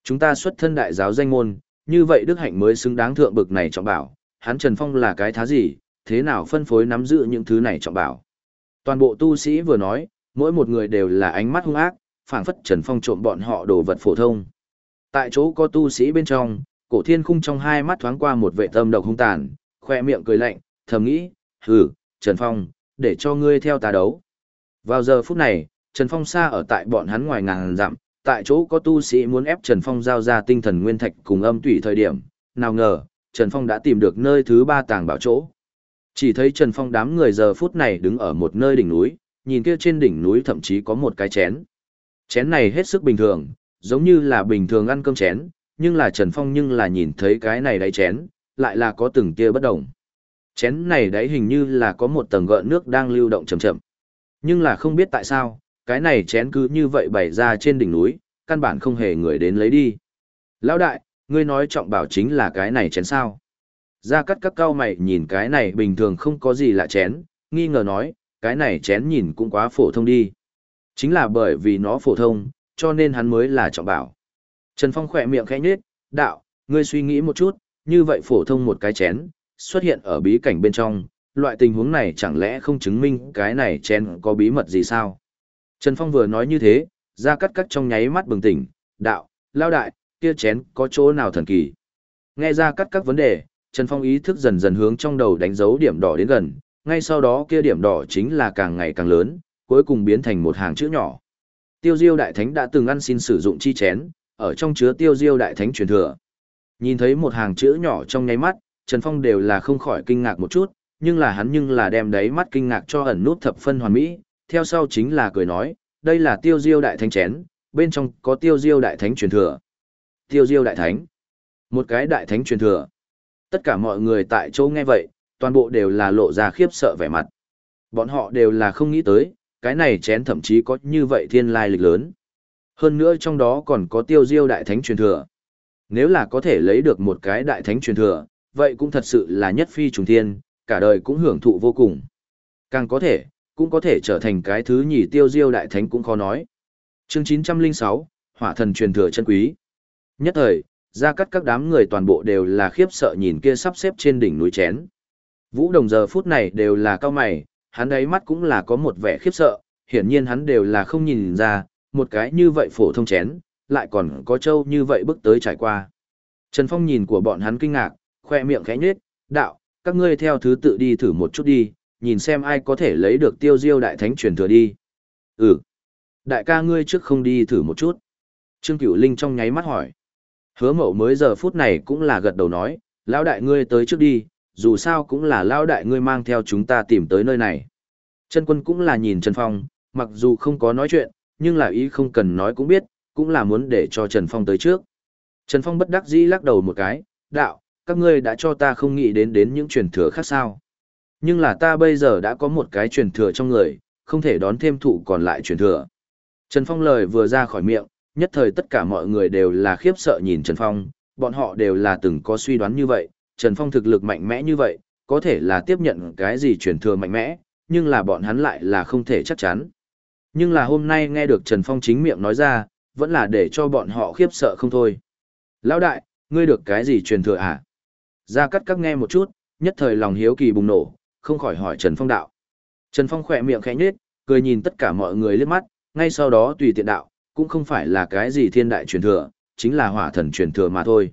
Chúng ta xuất thân đại giáo danh môn, như vậy Đức Hạnh mới xứng đáng thượng bực này trọng bảo, hắn Trần Phong là cái thá gì, thế nào phân phối nắm giữ những thứ này trọng bảo. Toàn bộ tu sĩ vừa nói, mỗi một người đều là ánh mắt hung ác, phảng phất Trần Phong trộm bọn họ đồ vật phổ thông. Tại chỗ có tu sĩ bên trong, cổ thiên khung trong hai mắt thoáng qua một vệ tâm độc hung tàn, khoe miệng cười lạnh, thầm nghĩ, hừ, Trần Phong, để cho ngươi theo ta đấu. Vào giờ phút này, Trần Phong xa ở tại bọn hắn ngoài ngàn dặm, tại chỗ có tu sĩ muốn ép Trần Phong giao ra tinh thần nguyên thạch cùng âm tủy thời điểm, nào ngờ, Trần Phong đã tìm được nơi thứ ba tàng bảo chỗ. Chỉ thấy Trần Phong đám người giờ phút này đứng ở một nơi đỉnh núi, nhìn kia trên đỉnh núi thậm chí có một cái chén. Chén này hết sức bình thường, giống như là bình thường ăn cơm chén, nhưng là Trần Phong nhưng là nhìn thấy cái này đáy chén, lại là có từng tia bất động. Chén này đáy hình như là có một tầng gợn nước đang lưu động chậm chậm. Nhưng là không biết tại sao, cái này chén cứ như vậy bày ra trên đỉnh núi, căn bản không hề người đến lấy đi. Lão đại, ngươi nói trọng bảo chính là cái này chén sao? Gia cắt các cao mày nhìn cái này bình thường không có gì lạ chén, nghi ngờ nói, cái này chén nhìn cũng quá phổ thông đi. Chính là bởi vì nó phổ thông, cho nên hắn mới là trọng bảo. Trần Phong khỏe miệng khẽ nhếch, đạo, ngươi suy nghĩ một chút, như vậy phổ thông một cái chén, xuất hiện ở bí cảnh bên trong, loại tình huống này chẳng lẽ không chứng minh cái này chén có bí mật gì sao? Trần Phong vừa nói như thế, ra cắt cắt trong nháy mắt bừng tỉnh, đạo, lao đại, kia chén có chỗ nào thần kỳ. Nghe ra cắt các vấn đề, Trần Phong ý thức dần dần hướng trong đầu đánh dấu điểm đỏ đến gần, ngay sau đó kia điểm đỏ chính là càng ngày càng lớn, cuối cùng biến thành một hàng chữ nhỏ. Tiêu Diêu Đại Thánh đã từng ăn xin sử dụng chi chén, ở trong chứa Tiêu Diêu Đại Thánh truyền thừa. Nhìn thấy một hàng chữ nhỏ trong nháy mắt, Trần Phong đều là không khỏi kinh ngạc một chút, nhưng là hắn nhưng là đem đấy mắt kinh ngạc cho ẩn nút thập phân hoàn mỹ, theo sau chính là cười nói, đây là Tiêu Diêu Đại Thánh chén, bên trong có Tiêu Diêu Đại Thánh truyền thừa. Tiêu Diêu Đại Thánh. Một cái Đại Thánh truyền thừa. Tất cả mọi người tại chỗ nghe vậy, toàn bộ đều là lộ ra khiếp sợ vẻ mặt. Bọn họ đều là không nghĩ tới, cái này chén thậm chí có như vậy thiên lai lịch lớn. Hơn nữa trong đó còn có tiêu diêu đại thánh truyền thừa. Nếu là có thể lấy được một cái đại thánh truyền thừa, vậy cũng thật sự là nhất phi trùng thiên, cả đời cũng hưởng thụ vô cùng. Càng có thể, cũng có thể trở thành cái thứ nhì tiêu diêu đại thánh cũng khó nói. Chương 906, Hỏa thần truyền thừa chân quý. Nhất thời, ra cắt các đám người toàn bộ đều là khiếp sợ nhìn kia sắp xếp trên đỉnh núi chén. Vũ Đồng giờ phút này đều là cao mày, hắn ấy mắt cũng là có một vẻ khiếp sợ, hiển nhiên hắn đều là không nhìn ra, một cái như vậy phổ thông chén, lại còn có trâu như vậy bước tới trải qua. Trần Phong nhìn của bọn hắn kinh ngạc, khoe miệng khẽ nhếch, đạo, các ngươi theo thứ tự đi thử một chút đi, nhìn xem ai có thể lấy được tiêu diêu đại thánh truyền thừa đi. Ừ. Đại ca ngươi trước không đi thử một chút. Trương Cửu Linh trong nháy mắt hỏi. Hứa mậu mới giờ phút này cũng là gật đầu nói, lão đại ngươi tới trước đi, dù sao cũng là lão đại ngươi mang theo chúng ta tìm tới nơi này. Trần quân cũng là nhìn Trần Phong, mặc dù không có nói chuyện, nhưng là ý không cần nói cũng biết, cũng là muốn để cho Trần Phong tới trước. Trần Phong bất đắc dĩ lắc đầu một cái, đạo, các ngươi đã cho ta không nghĩ đến đến những truyền thừa khác sao. Nhưng là ta bây giờ đã có một cái truyền thừa trong người, không thể đón thêm thụ còn lại truyền thừa. Trần Phong lời vừa ra khỏi miệng, nhất thời tất cả mọi người đều là khiếp sợ nhìn Trần Phong, bọn họ đều là từng có suy đoán như vậy, Trần Phong thực lực mạnh mẽ như vậy, có thể là tiếp nhận cái gì truyền thừa mạnh mẽ, nhưng là bọn hắn lại là không thể chắc chắn. Nhưng là hôm nay nghe được Trần Phong chính miệng nói ra, vẫn là để cho bọn họ khiếp sợ không thôi. Lão đại, ngươi được cái gì truyền thừa à? Ra cắt các nghe một chút, nhất thời lòng hiếu kỳ bùng nổ, không khỏi hỏi Trần Phong đạo. Trần Phong khỏe miệng khẽ nhếch, cười nhìn tất cả mọi người liếc mắt, ngay sau đó tùy tiện đạo, cũng không phải là cái gì thiên đại truyền thừa, chính là hỏa thần truyền thừa mà thôi.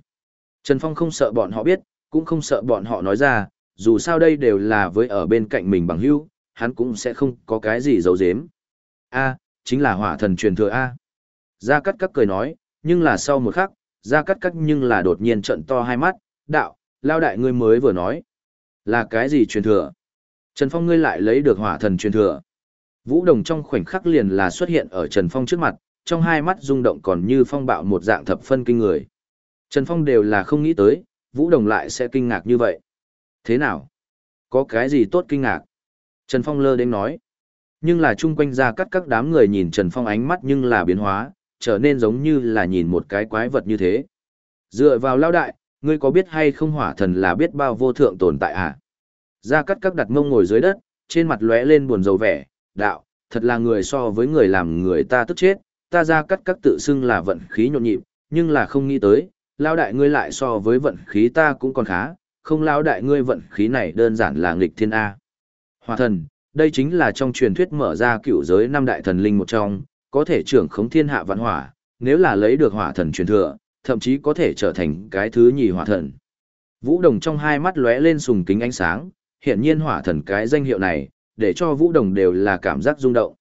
Trần Phong không sợ bọn họ biết, cũng không sợ bọn họ nói ra, dù sao đây đều là với ở bên cạnh mình bằng hữu, hắn cũng sẽ không có cái gì giấu giếm. A, chính là hỏa thần truyền thừa A. Gia Cát cắt cười nói, nhưng là sau một khắc, Gia Cát cắt nhưng là đột nhiên trận to hai mắt, đạo, lao đại ngươi mới vừa nói. Là cái gì truyền thừa? Trần Phong ngươi lại lấy được hỏa thần truyền thừa. Vũ Đồng trong khoảnh khắc liền là xuất hiện ở Trần Phong trước mặt, trong hai mắt rung động còn như phong bạo một dạng thập phân kinh người. Trần Phong đều là không nghĩ tới, Vũ Đồng lại sẽ kinh ngạc như vậy. Thế nào? Có cái gì tốt kinh ngạc? Trần Phong lơ đến nói. Nhưng là chung quanh ra cắt các đám người nhìn Trần Phong ánh mắt nhưng là biến hóa, trở nên giống như là nhìn một cái quái vật như thế. Dựa vào lao đại, ngươi có biết hay không hỏa thần là biết bao vô thượng tồn tại à? Ra cắt các đặt mông ngồi dưới đất, trên mặt lóe lên buồn rầu vẻ, đạo, thật là người so với người làm người ta tức chết, ta ra cắt các tự xưng là vận khí nhộn nhịp, nhưng là không nghĩ tới, lao đại ngươi lại so với vận khí ta cũng còn khá, không lao đại ngươi vận khí này đơn giản là nghịch thiên A. Hỏa thần, đây chính là trong truyền thuyết mở ra cựu giới năm đại thần linh một trong, có thể trưởng khống thiên hạ vạn hỏa, nếu là lấy được hỏa thần truyền thừa, thậm chí có thể trở thành cái thứ nhì hỏa thần. Vũ Đồng trong hai mắt lóe lên sùng kính ánh sáng, hiện nhiên hỏa thần cái danh hiệu này, để cho Vũ Đồng đều là cảm giác rung động.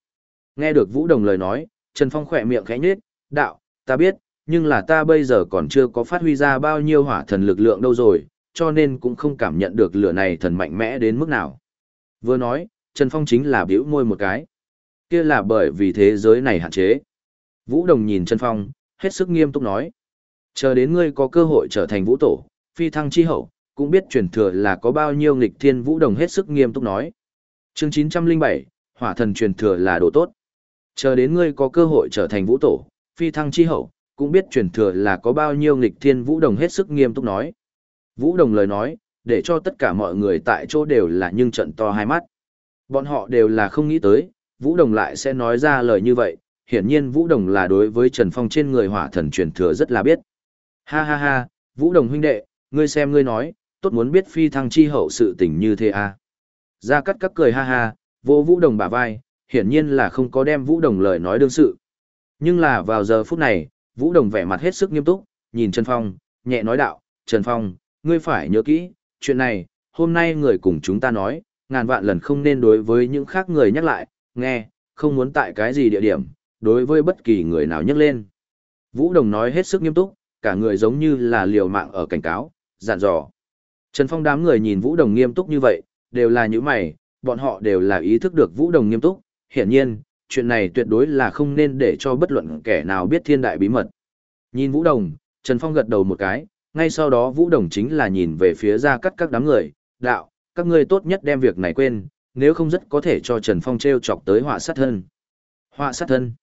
Nghe được Vũ Đồng lời nói, Trần Phong khỏe miệng khẽ nhếch, đạo, ta biết, nhưng là ta bây giờ còn chưa có phát huy ra bao nhiêu hỏa thần lực lượng đâu rồi, cho nên cũng không cảm nhận được lửa này thần mạnh mẽ đến mức nào. Vừa nói, Trần Phong chính là biểu môi một cái. Kia là bởi vì thế giới này hạn chế. Vũ Đồng nhìn Trần Phong, hết sức nghiêm túc nói. Chờ đến ngươi có cơ hội trở thành vũ tổ, phi thăng chi hậu, cũng biết truyền thừa là có bao nhiêu nghịch thiên Vũ Đồng hết sức nghiêm túc nói. Chương 907, hỏa thần truyền thừa là đồ tốt. Chờ đến ngươi có cơ hội trở thành vũ tổ, phi thăng chi hậu, cũng biết truyền thừa là có bao nhiêu nghịch thiên Vũ Đồng hết sức nghiêm túc nói. Vũ Đồng lời nói, để cho tất cả mọi người tại chỗ đều là nhưng trận to hai mắt. Bọn họ đều là không nghĩ tới, Vũ Đồng lại sẽ nói ra lời như vậy, hiển nhiên Vũ Đồng là đối với Trần Phong trên người hỏa thần truyền thừa rất là biết. Ha ha ha, Vũ Đồng huynh đệ, ngươi xem ngươi nói, tốt muốn biết phi thăng chi hậu sự tình như thế à. Gia cắt cắt cười ha ha, vô Vũ Đồng bả vai, hiển nhiên là không có đem Vũ Đồng lời nói đương sự. Nhưng là vào giờ phút này, Vũ Đồng vẻ mặt hết sức nghiêm túc, nhìn Trần Phong, nhẹ nói đạo, Trần Phong, ngươi phải nhớ kỹ, chuyện này, hôm nay người cùng chúng ta nói, ngàn vạn lần không nên đối với những khác người nhắc lại, nghe, không muốn tại cái gì địa điểm, đối với bất kỳ người nào nhắc lên. Vũ Đồng nói hết sức nghiêm túc, cả người giống như là liều mạng ở cảnh cáo, dặn dò. Trần Phong đám người nhìn Vũ Đồng nghiêm túc như vậy, đều là những mày, bọn họ đều là ý thức được Vũ Đồng nghiêm túc, hiển nhiên, chuyện này tuyệt đối là không nên để cho bất luận kẻ nào biết thiên đại bí mật. Nhìn Vũ Đồng, Trần Phong gật đầu một cái, ngay sau đó Vũ Đồng chính là nhìn về phía ra cắt các đám người, đạo, các ngươi tốt nhất đem việc này quên, nếu không rất có thể cho Trần Phong treo chọc tới họa sát thân. Họa sát thân.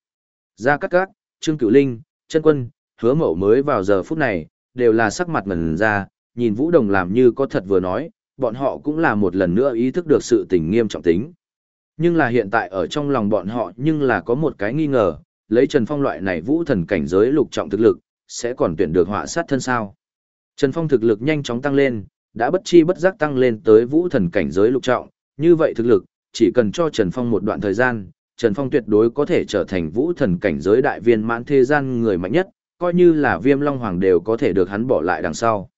Ra cắt cắt, Trương Cửu Linh, Trân quân, hứa mậu mới vào giờ phút này, đều là sắc mặt mẩn ra, nhìn Vũ Đồng làm như có thật vừa nói, bọn họ cũng là một lần nữa ý thức được sự tình nghiêm trọng tính. Nhưng là hiện tại ở trong lòng bọn họ nhưng là có một cái nghi ngờ, lấy Trần Phong loại này vũ thần cảnh giới lục trọng thực lực, sẽ còn tuyển được họa sát thân sao. Trần Phong thực lực nhanh chóng tăng lên, đã bất chi bất giác tăng lên tới vũ thần cảnh giới lục trọng, như vậy thực lực, chỉ cần cho Trần Phong một đoạn thời gian, Trần Phong tuyệt đối có thể trở thành vũ thần cảnh giới đại viên mãn thế gian người mạnh nhất, coi như là viêm long hoàng đều có thể được hắn bỏ lại đằng sau.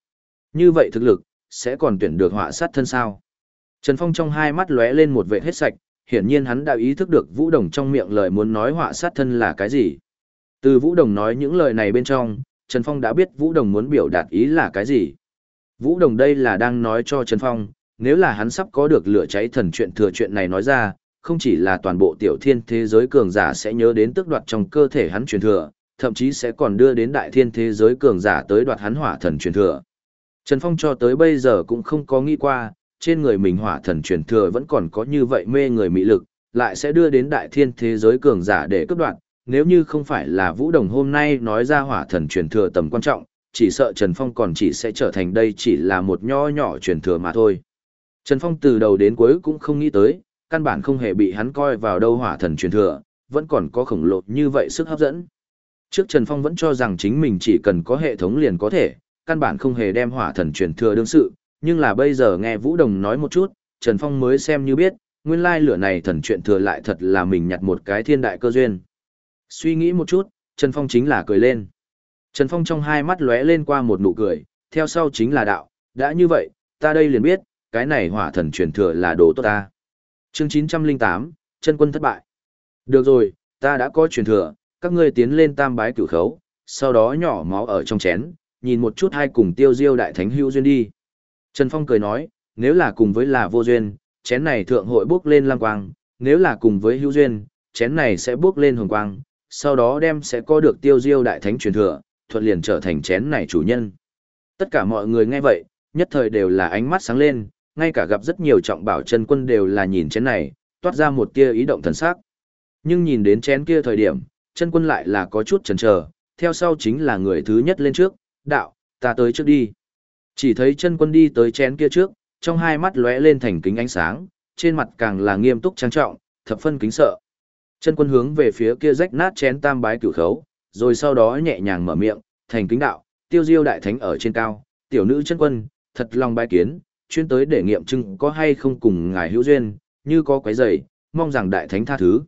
Như vậy thực lực, sẽ còn tuyển được họa sát thân sao. Trần Phong trong hai mắt lóe lên một vệ hết sạch, hiển nhiên hắn đã ý thức được Vũ Đồng trong miệng lời muốn nói họa sát thân là cái gì. Từ Vũ Đồng nói những lời này bên trong, Trần Phong đã biết Vũ Đồng muốn biểu đạt ý là cái gì. Vũ Đồng đây là đang nói cho Trần Phong, nếu là hắn sắp có được lửa cháy thần chuyện thừa chuyện này nói ra, không chỉ là toàn bộ tiểu thiên thế giới cường giả sẽ nhớ đến tức đoạt trong cơ thể hắn truyền thừa, thậm chí sẽ còn đưa đến đại thiên thế giới cường giả tới đoạt hắn hỏa thần truyền thừa. Trần Phong cho tới bây giờ cũng không có nghĩ qua, trên người mình hỏa thần truyền thừa vẫn còn có như vậy mê người mỹ lực, lại sẽ đưa đến đại thiên thế giới cường giả để cướp đoạt. Nếu như không phải là Vũ Đồng hôm nay nói ra hỏa thần truyền thừa tầm quan trọng, chỉ sợ Trần Phong còn chỉ sẽ trở thành đây chỉ là một nho nhỏ truyền thừa mà thôi. Trần Phong từ đầu đến cuối cũng không nghĩ tới, căn bản không hề bị hắn coi vào đâu hỏa thần truyền thừa, vẫn còn có khổng lồ như vậy sức hấp dẫn. Trước Trần Phong vẫn cho rằng chính mình chỉ cần có hệ thống liền có thể, căn bản không hề đem hỏa thần truyền thừa đương sự, nhưng là bây giờ nghe Vũ Đồng nói một chút, Trần Phong mới xem như biết, nguyên lai lửa này thần truyền thừa lại thật là mình nhặt một cái thiên đại cơ duyên. Suy nghĩ một chút, Trần Phong chính là cười lên. Trần Phong trong hai mắt lóe lên qua một nụ cười, theo sau chính là đạo, đã như vậy, ta đây liền biết, cái này hỏa thần truyền thừa là đồ tốt ta. Chương 908, chân quân thất bại. Được rồi, ta đã có truyền thừa, các ngươi tiến lên tam bái cửu khấu, sau đó nhỏ máu ở trong chén, nhìn một chút hai cùng tiêu diêu đại thánh hữu duyên đi. Trần Phong cười nói, nếu là cùng với là vô duyên, chén này thượng hội bước lên lang quang, nếu là cùng với hữu duyên, chén này sẽ bước lên hồng quang, sau đó đem sẽ có được tiêu diêu đại thánh truyền thừa, thuận liền trở thành chén này chủ nhân. Tất cả mọi người nghe vậy, nhất thời đều là ánh mắt sáng lên, ngay cả gặp rất nhiều trọng bảo chân quân đều là nhìn chén này, toát ra một tia ý động thần sắc. Nhưng nhìn đến chén kia thời điểm, chân quân lại là có chút chần chờ, theo sau chính là người thứ nhất lên trước, đạo, ta tới trước đi. Chỉ thấy chân quân đi tới chén kia trước, trong hai mắt lóe lên thành kính ánh sáng, trên mặt càng là nghiêm túc trang trọng, thập phân kính sợ. Chân quân hướng về phía kia rách nát chén tam bái cửu khấu, rồi sau đó nhẹ nhàng mở miệng, thành kính đạo, tiêu diêu đại thánh ở trên cao, tiểu nữ chân quân, thật lòng bái kiến, chuyên tới để nghiệm chứng có hay không cùng ngài hữu duyên, như có quấy rầy, mong rằng đại thánh tha thứ.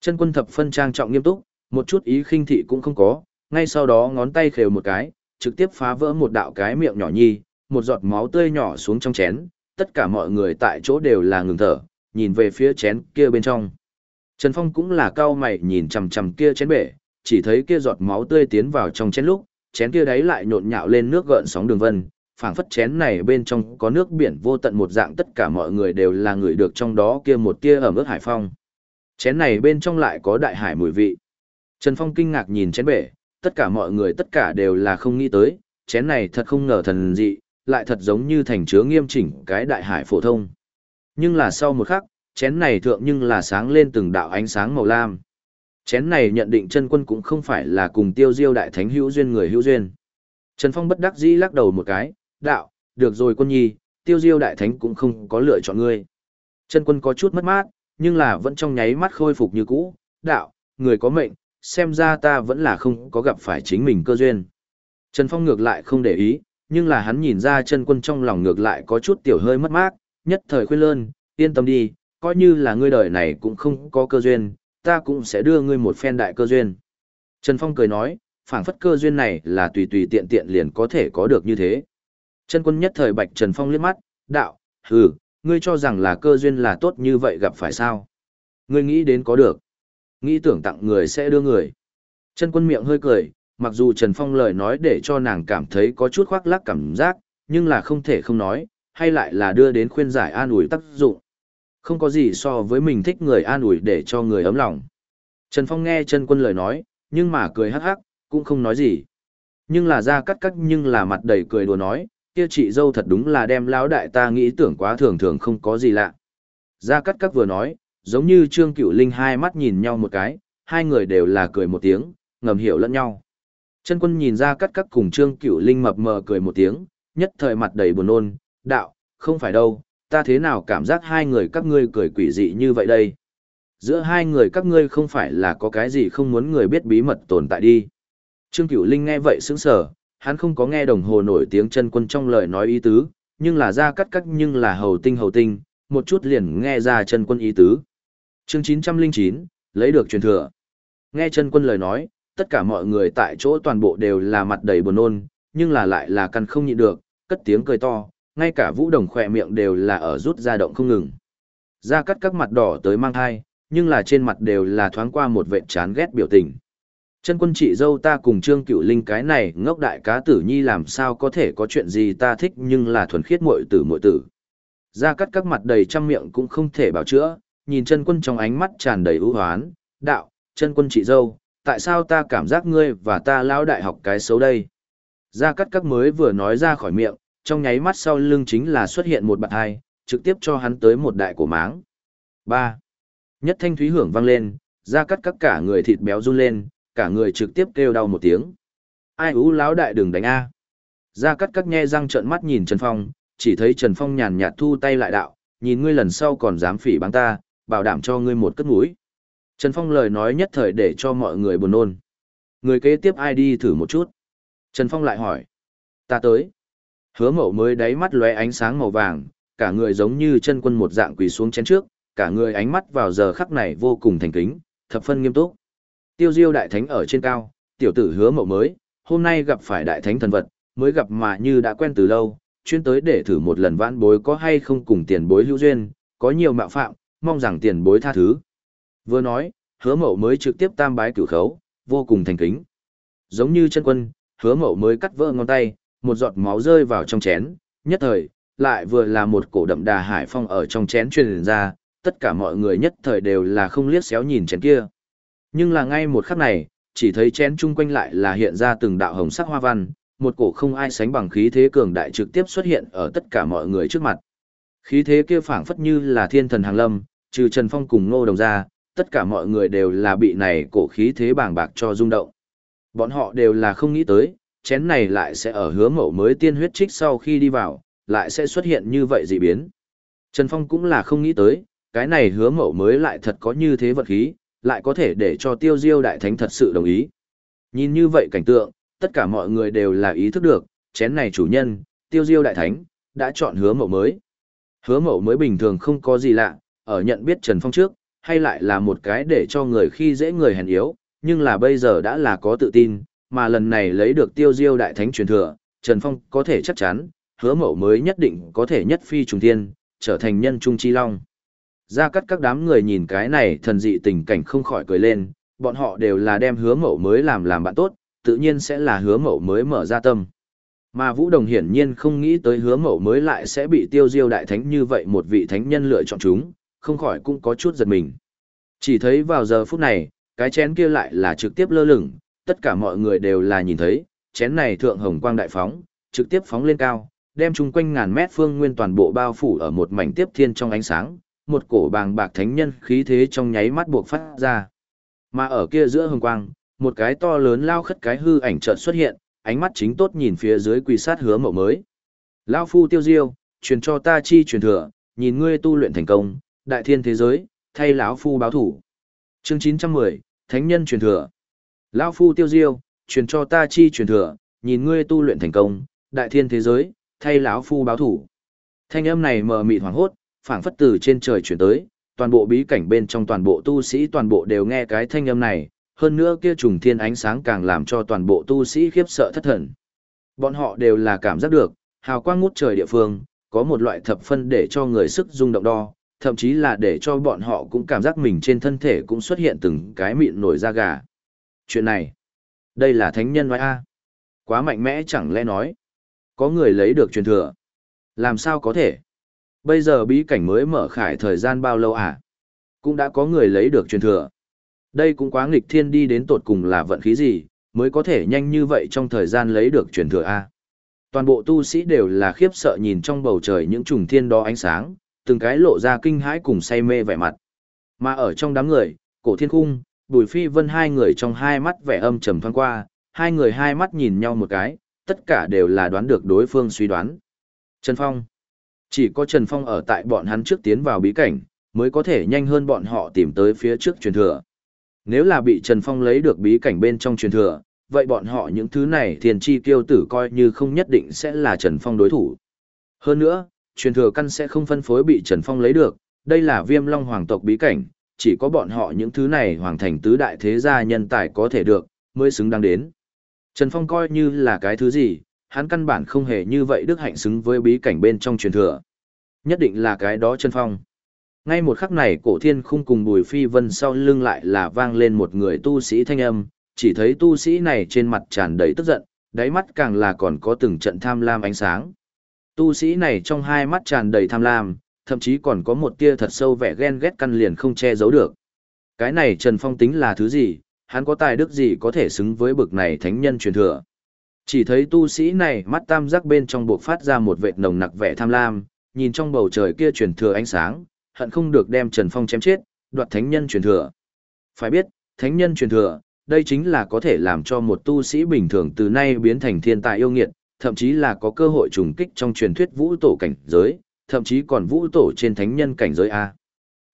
Chân quân thập phân trang trọng nghiêm túc, một chút ý khinh thị cũng không có, ngay sau đó ngón tay khều một cái, trực tiếp phá vỡ một đạo cái miệng nhỏ nhi, một giọt máu tươi nhỏ xuống trong chén, tất cả mọi người tại chỗ đều là ngừng thở, nhìn về phía chén kia bên trong. Trần Phong cũng là cao mày nhìn chằm chằm kia chén bể, chỉ thấy kia giọt máu tươi tiến vào trong chén lúc, chén kia đáy lại nhộn nhạo lên nước gợn sóng đường vân, phảng phất chén này bên trong có nước biển vô tận một dạng tất cả mọi người đều là người được trong đó kia một tia ẩm ướt hải phong. Chén này bên trong lại có đại hải mùi vị. Trần Phong kinh ngạc nhìn chén bể, tất cả mọi người tất cả đều là không nghĩ tới, chén này thật không ngờ thần dị, lại thật giống như thành chứa nghiêm chỉnh cái đại hải phổ thông. Nhưng là sau một khắc, chén này thượng nhưng là sáng lên từng đạo ánh sáng màu lam. Chén này nhận định chân quân cũng không phải là cùng tiêu diêu đại thánh hữu duyên người hữu duyên. Trần Phong bất đắc dĩ lắc đầu một cái, đạo, được rồi quân nhi, tiêu diêu đại thánh cũng không có lựa chọn ngươi. Chân quân có chút mất mát, nhưng là vẫn trong nháy mắt khôi phục như cũ, đạo, người có mệnh, xem ra ta vẫn là không có gặp phải chính mình cơ duyên. Trần Phong ngược lại không để ý, nhưng là hắn nhìn ra chân quân trong lòng ngược lại có chút tiểu hơi mất mát, nhất thời khuyên lơn, yên tâm đi, coi như là ngươi đời này cũng không có cơ duyên, ta cũng sẽ đưa ngươi một phen đại cơ duyên. Trần Phong cười nói, phảng phất cơ duyên này là tùy tùy tiện tiện liền có thể có được như thế. Chân quân nhất thời bạch Trần Phong liếc mắt, đạo, hừ, ngươi cho rằng là cơ duyên là tốt như vậy gặp phải sao? Ngươi nghĩ đến có được. Nghĩ tưởng tặng người sẽ đưa người. Chân quân miệng hơi cười, mặc dù Trần Phong lời nói để cho nàng cảm thấy có chút khoác lác cảm giác, nhưng là không thể không nói, hay lại là đưa đến khuyên giải an ủi tác dụng. Không có gì so với mình thích người an ủi để cho người ấm lòng. Trần Phong nghe chân quân lời nói, nhưng mà cười hắc hắc, cũng không nói gì. Nhưng là ra cắt cắt nhưng là mặt đầy cười đùa nói, kia chị dâu thật đúng là đem lão đại ta nghĩ tưởng quá thường thường không có gì lạ. Ra cắt cắt vừa nói, giống như Trương Cửu Linh hai mắt nhìn nhau một cái, hai người đều là cười một tiếng, ngầm hiểu lẫn nhau. Chân quân nhìn ra cắt cắt cùng Trương Cửu Linh mập mờ cười một tiếng, nhất thời mặt đầy buồn nôn, đạo, không phải đâu, ta thế nào cảm giác hai người các ngươi cười quỷ dị như vậy đây. Giữa hai người các ngươi không phải là có cái gì không muốn người biết bí mật tồn tại đi. Trương Cửu Linh nghe vậy sững sờ, hắn không có nghe đồng hồ nổi tiếng chân quân trong lời nói ý tứ, nhưng là ra cắt cắt nhưng là hầu tinh hầu tinh, một chút liền nghe ra chân quân ý tứ. Chương 909, lấy được truyền thừa. Nghe chân quân lời nói, tất cả mọi người tại chỗ toàn bộ đều là mặt đầy buồn nôn, nhưng là lại là căn không nhịn được, cất tiếng cười to, ngay cả vũ đồng khỏe miệng đều là ở rút ra động không ngừng. Ra cắt các mặt đỏ tới mang thai, nhưng là trên mặt đều là thoáng qua một vẻ chán ghét biểu tình. Chân quân chị dâu ta cùng Trương Cựu Linh cái này ngốc đại cá tử nhi làm sao có thể có chuyện gì ta thích nhưng là thuần khiết muội tử muội tử. Ra cắt các mặt đầy trăm miệng cũng không thể bảo chữa, nhìn chân quân trong ánh mắt tràn đầy ưu hoán, đạo, chân quân chị dâu, tại sao ta cảm giác ngươi và ta lão đại học cái xấu đây? Ra cắt các mới vừa nói ra khỏi miệng, trong nháy mắt sau lưng chính là xuất hiện một bạn hai, trực tiếp cho hắn tới một đại cổ máng. 3. Nhất thanh thúy hưởng vang lên, ra cắt các cả người thịt béo run lên, cả người trực tiếp kêu đau một tiếng. Ai ú láo đại đừng đánh A. Ra cắt các nhe răng trợn mắt nhìn Trần Phong, chỉ thấy Trần Phong nhàn nhạt thu tay lại đạo, nhìn ngươi lần sau còn dám phỉ báng ta, bảo đảm cho ngươi một cất mũi. Trần Phong lời nói nhất thời để cho mọi người buồn nôn. Người kế tiếp ai đi thử một chút. Trần Phong lại hỏi. Ta tới. Hứa mậu mới đáy mắt lóe ánh sáng màu vàng, cả người giống như chân quân một dạng quỳ xuống chén trước, cả người ánh mắt vào giờ khắc này vô cùng thành kính, thập phân nghiêm túc. Tiêu diêu đại thánh ở trên cao, tiểu tử hứa mậu mới, hôm nay gặp phải đại thánh thần vật, mới gặp mà như đã quen từ lâu, chuyên tới để thử một lần vãn bối có hay không cùng tiền bối hữu duyên, có nhiều mạo phạm, mong rằng tiền bối tha thứ. Vừa nói, hứa mậu mới trực tiếp tam bái cửu khấu, vô cùng thành kính. Giống như chân quân, hứa mậu mới cắt vỡ ngón tay, một giọt máu rơi vào trong chén, nhất thời, lại vừa là một cổ đậm đà hải phong ở trong chén truyền ra, tất cả mọi người nhất thời đều là không liếc xéo nhìn chén kia. Nhưng là ngay một khắc này, chỉ thấy chén chung quanh lại là hiện ra từng đạo hồng sắc hoa văn, một cổ không ai sánh bằng khí thế cường đại trực tiếp xuất hiện ở tất cả mọi người trước mặt. Khí thế kia phảng phất như là thiên thần hàng lâm, trừ Trần Phong cùng Ngô Đồng ra, tất cả mọi người đều là bị này cổ khí thế bàng bạc cho rung động. Bọn họ đều là không nghĩ tới, chén này lại sẽ ở hứa mậu mới tiên huyết trích sau khi đi vào, lại sẽ xuất hiện như vậy dị biến. Trần Phong cũng là không nghĩ tới, cái này hứa mậu mới lại thật có như thế vật khí, lại có thể để cho tiêu diêu đại thánh thật sự đồng ý. Nhìn như vậy cảnh tượng, tất cả mọi người đều là ý thức được, chén này chủ nhân, tiêu diêu đại thánh, đã chọn hứa mậu mới. Hứa mậu mới bình thường không có gì lạ, ở nhận biết Trần Phong trước, hay lại là một cái để cho người khi dễ người hèn yếu, nhưng là bây giờ đã là có tự tin, mà lần này lấy được tiêu diêu đại thánh truyền thừa, Trần Phong có thể chắc chắn, hứa mẫu mới nhất định có thể nhất phi trùng thiên, trở thành nhân trung chi long. Ra cắt các đám người nhìn cái này thần dị tình cảnh không khỏi cười lên, bọn họ đều là đem hứa mẫu mới làm làm bạn tốt, tự nhiên sẽ là hứa mẫu mới mở ra tâm. Mà Vũ Đồng hiển nhiên không nghĩ tới hứa mẫu mới lại sẽ bị tiêu diêu đại thánh như vậy một vị thánh nhân lựa chọn chúng, không khỏi cũng có chút giật mình. Chỉ thấy vào giờ phút này, cái chén kia lại là trực tiếp lơ lửng, tất cả mọi người đều là nhìn thấy, chén này thượng hồng quang đại phóng, trực tiếp phóng lên cao, đem chung quanh ngàn mét phương nguyên toàn bộ bao phủ ở một mảnh tiếp thiên trong ánh sáng, một cổ bàng bạc thánh nhân khí thế trong nháy mắt buộc phát ra. Mà ở kia giữa hồng quang, một cái to lớn lao khất cái hư ảnh chợt xuất hiện, ánh mắt chính tốt nhìn phía dưới quỳ sát hứa mậu mới. Lao phu tiêu diêu, truyền cho ta chi truyền thừa, nhìn ngươi tu luyện thành công, đại thiên thế giới, thay lão phu báo thủ. Chương 910, Thánh nhân truyền thừa. Lão phu tiêu diêu, truyền cho ta chi truyền thừa, nhìn ngươi tu luyện thành công, đại thiên thế giới, thay lão phu báo thủ. Thanh âm này mờ mịt hoảng hốt, phảng phất từ trên trời chuyển tới, toàn bộ bí cảnh bên trong toàn bộ tu sĩ toàn bộ đều nghe cái thanh âm này, hơn nữa kia trùng thiên ánh sáng càng làm cho toàn bộ tu sĩ khiếp sợ thất thần. Bọn họ đều là cảm giác được, hào quang ngút trời địa phương, có một loại thập phân để cho người sức rung động đo, thậm chí là để cho bọn họ cũng cảm giác mình trên thân thể cũng xuất hiện từng cái mịn nổi da gà. Chuyện này, đây là thánh nhân nói a Quá mạnh mẽ chẳng lẽ nói. Có người lấy được truyền thừa. Làm sao có thể? Bây giờ bí cảnh mới mở khải thời gian bao lâu à? Cũng đã có người lấy được truyền thừa. Đây cũng quá nghịch thiên đi đến tột cùng là vận khí gì, mới có thể nhanh như vậy trong thời gian lấy được truyền thừa A. Toàn bộ tu sĩ đều là khiếp sợ nhìn trong bầu trời những trùng thiên đó ánh sáng, từng cái lộ ra kinh hãi cùng say mê vẻ mặt. Mà ở trong đám người, cổ thiên khung, bùi phi vân hai người trong hai mắt vẻ âm trầm thoáng qua, hai người hai mắt nhìn nhau một cái, tất cả đều là đoán được đối phương suy đoán. Trần Phong. Chỉ có Trần Phong ở tại bọn hắn trước tiến vào bí cảnh, mới có thể nhanh hơn bọn họ tìm tới phía trước truyền thừa. Nếu là bị Trần Phong lấy được bí cảnh bên trong truyền thừa, vậy bọn họ những thứ này thiền chi kiêu tử coi như không nhất định sẽ là Trần Phong đối thủ. Hơn nữa, truyền thừa căn sẽ không phân phối bị Trần Phong lấy được, đây là viêm long hoàng tộc bí cảnh, chỉ có bọn họ những thứ này hoàng thành tứ đại thế gia nhân tài có thể được, mới xứng đáng đến. Trần Phong coi như là cái thứ gì, hắn căn bản không hề như vậy đức hạnh xứng với bí cảnh bên trong truyền thừa. Nhất định là cái đó Trần Phong. Ngay một khắc này cổ thiên khung cùng bùi phi vân sau lưng lại là vang lên một người tu sĩ thanh âm, chỉ thấy tu sĩ này trên mặt tràn đầy tức giận, đáy mắt càng là còn có từng trận tham lam ánh sáng. Tu sĩ này trong hai mắt tràn đầy tham lam, thậm chí còn có một tia thật sâu vẻ ghen ghét căn liền không che giấu được. Cái này Trần Phong tính là thứ gì, hắn có tài đức gì có thể xứng với bực này thánh nhân truyền thừa. Chỉ thấy tu sĩ này mắt tam giác bên trong buộc phát ra một vệt nồng nặc vẻ tham lam, nhìn trong bầu trời kia truyền thừa ánh sáng, hận không được đem Trần Phong chém chết, đoạt thánh nhân truyền thừa. Phải biết, thánh nhân truyền thừa, đây chính là có thể làm cho một tu sĩ bình thường từ nay biến thành thiên tài yêu nghiệt, thậm chí là có cơ hội trùng kích trong truyền thuyết vũ tổ cảnh giới, thậm chí còn vũ tổ trên thánh nhân cảnh giới A.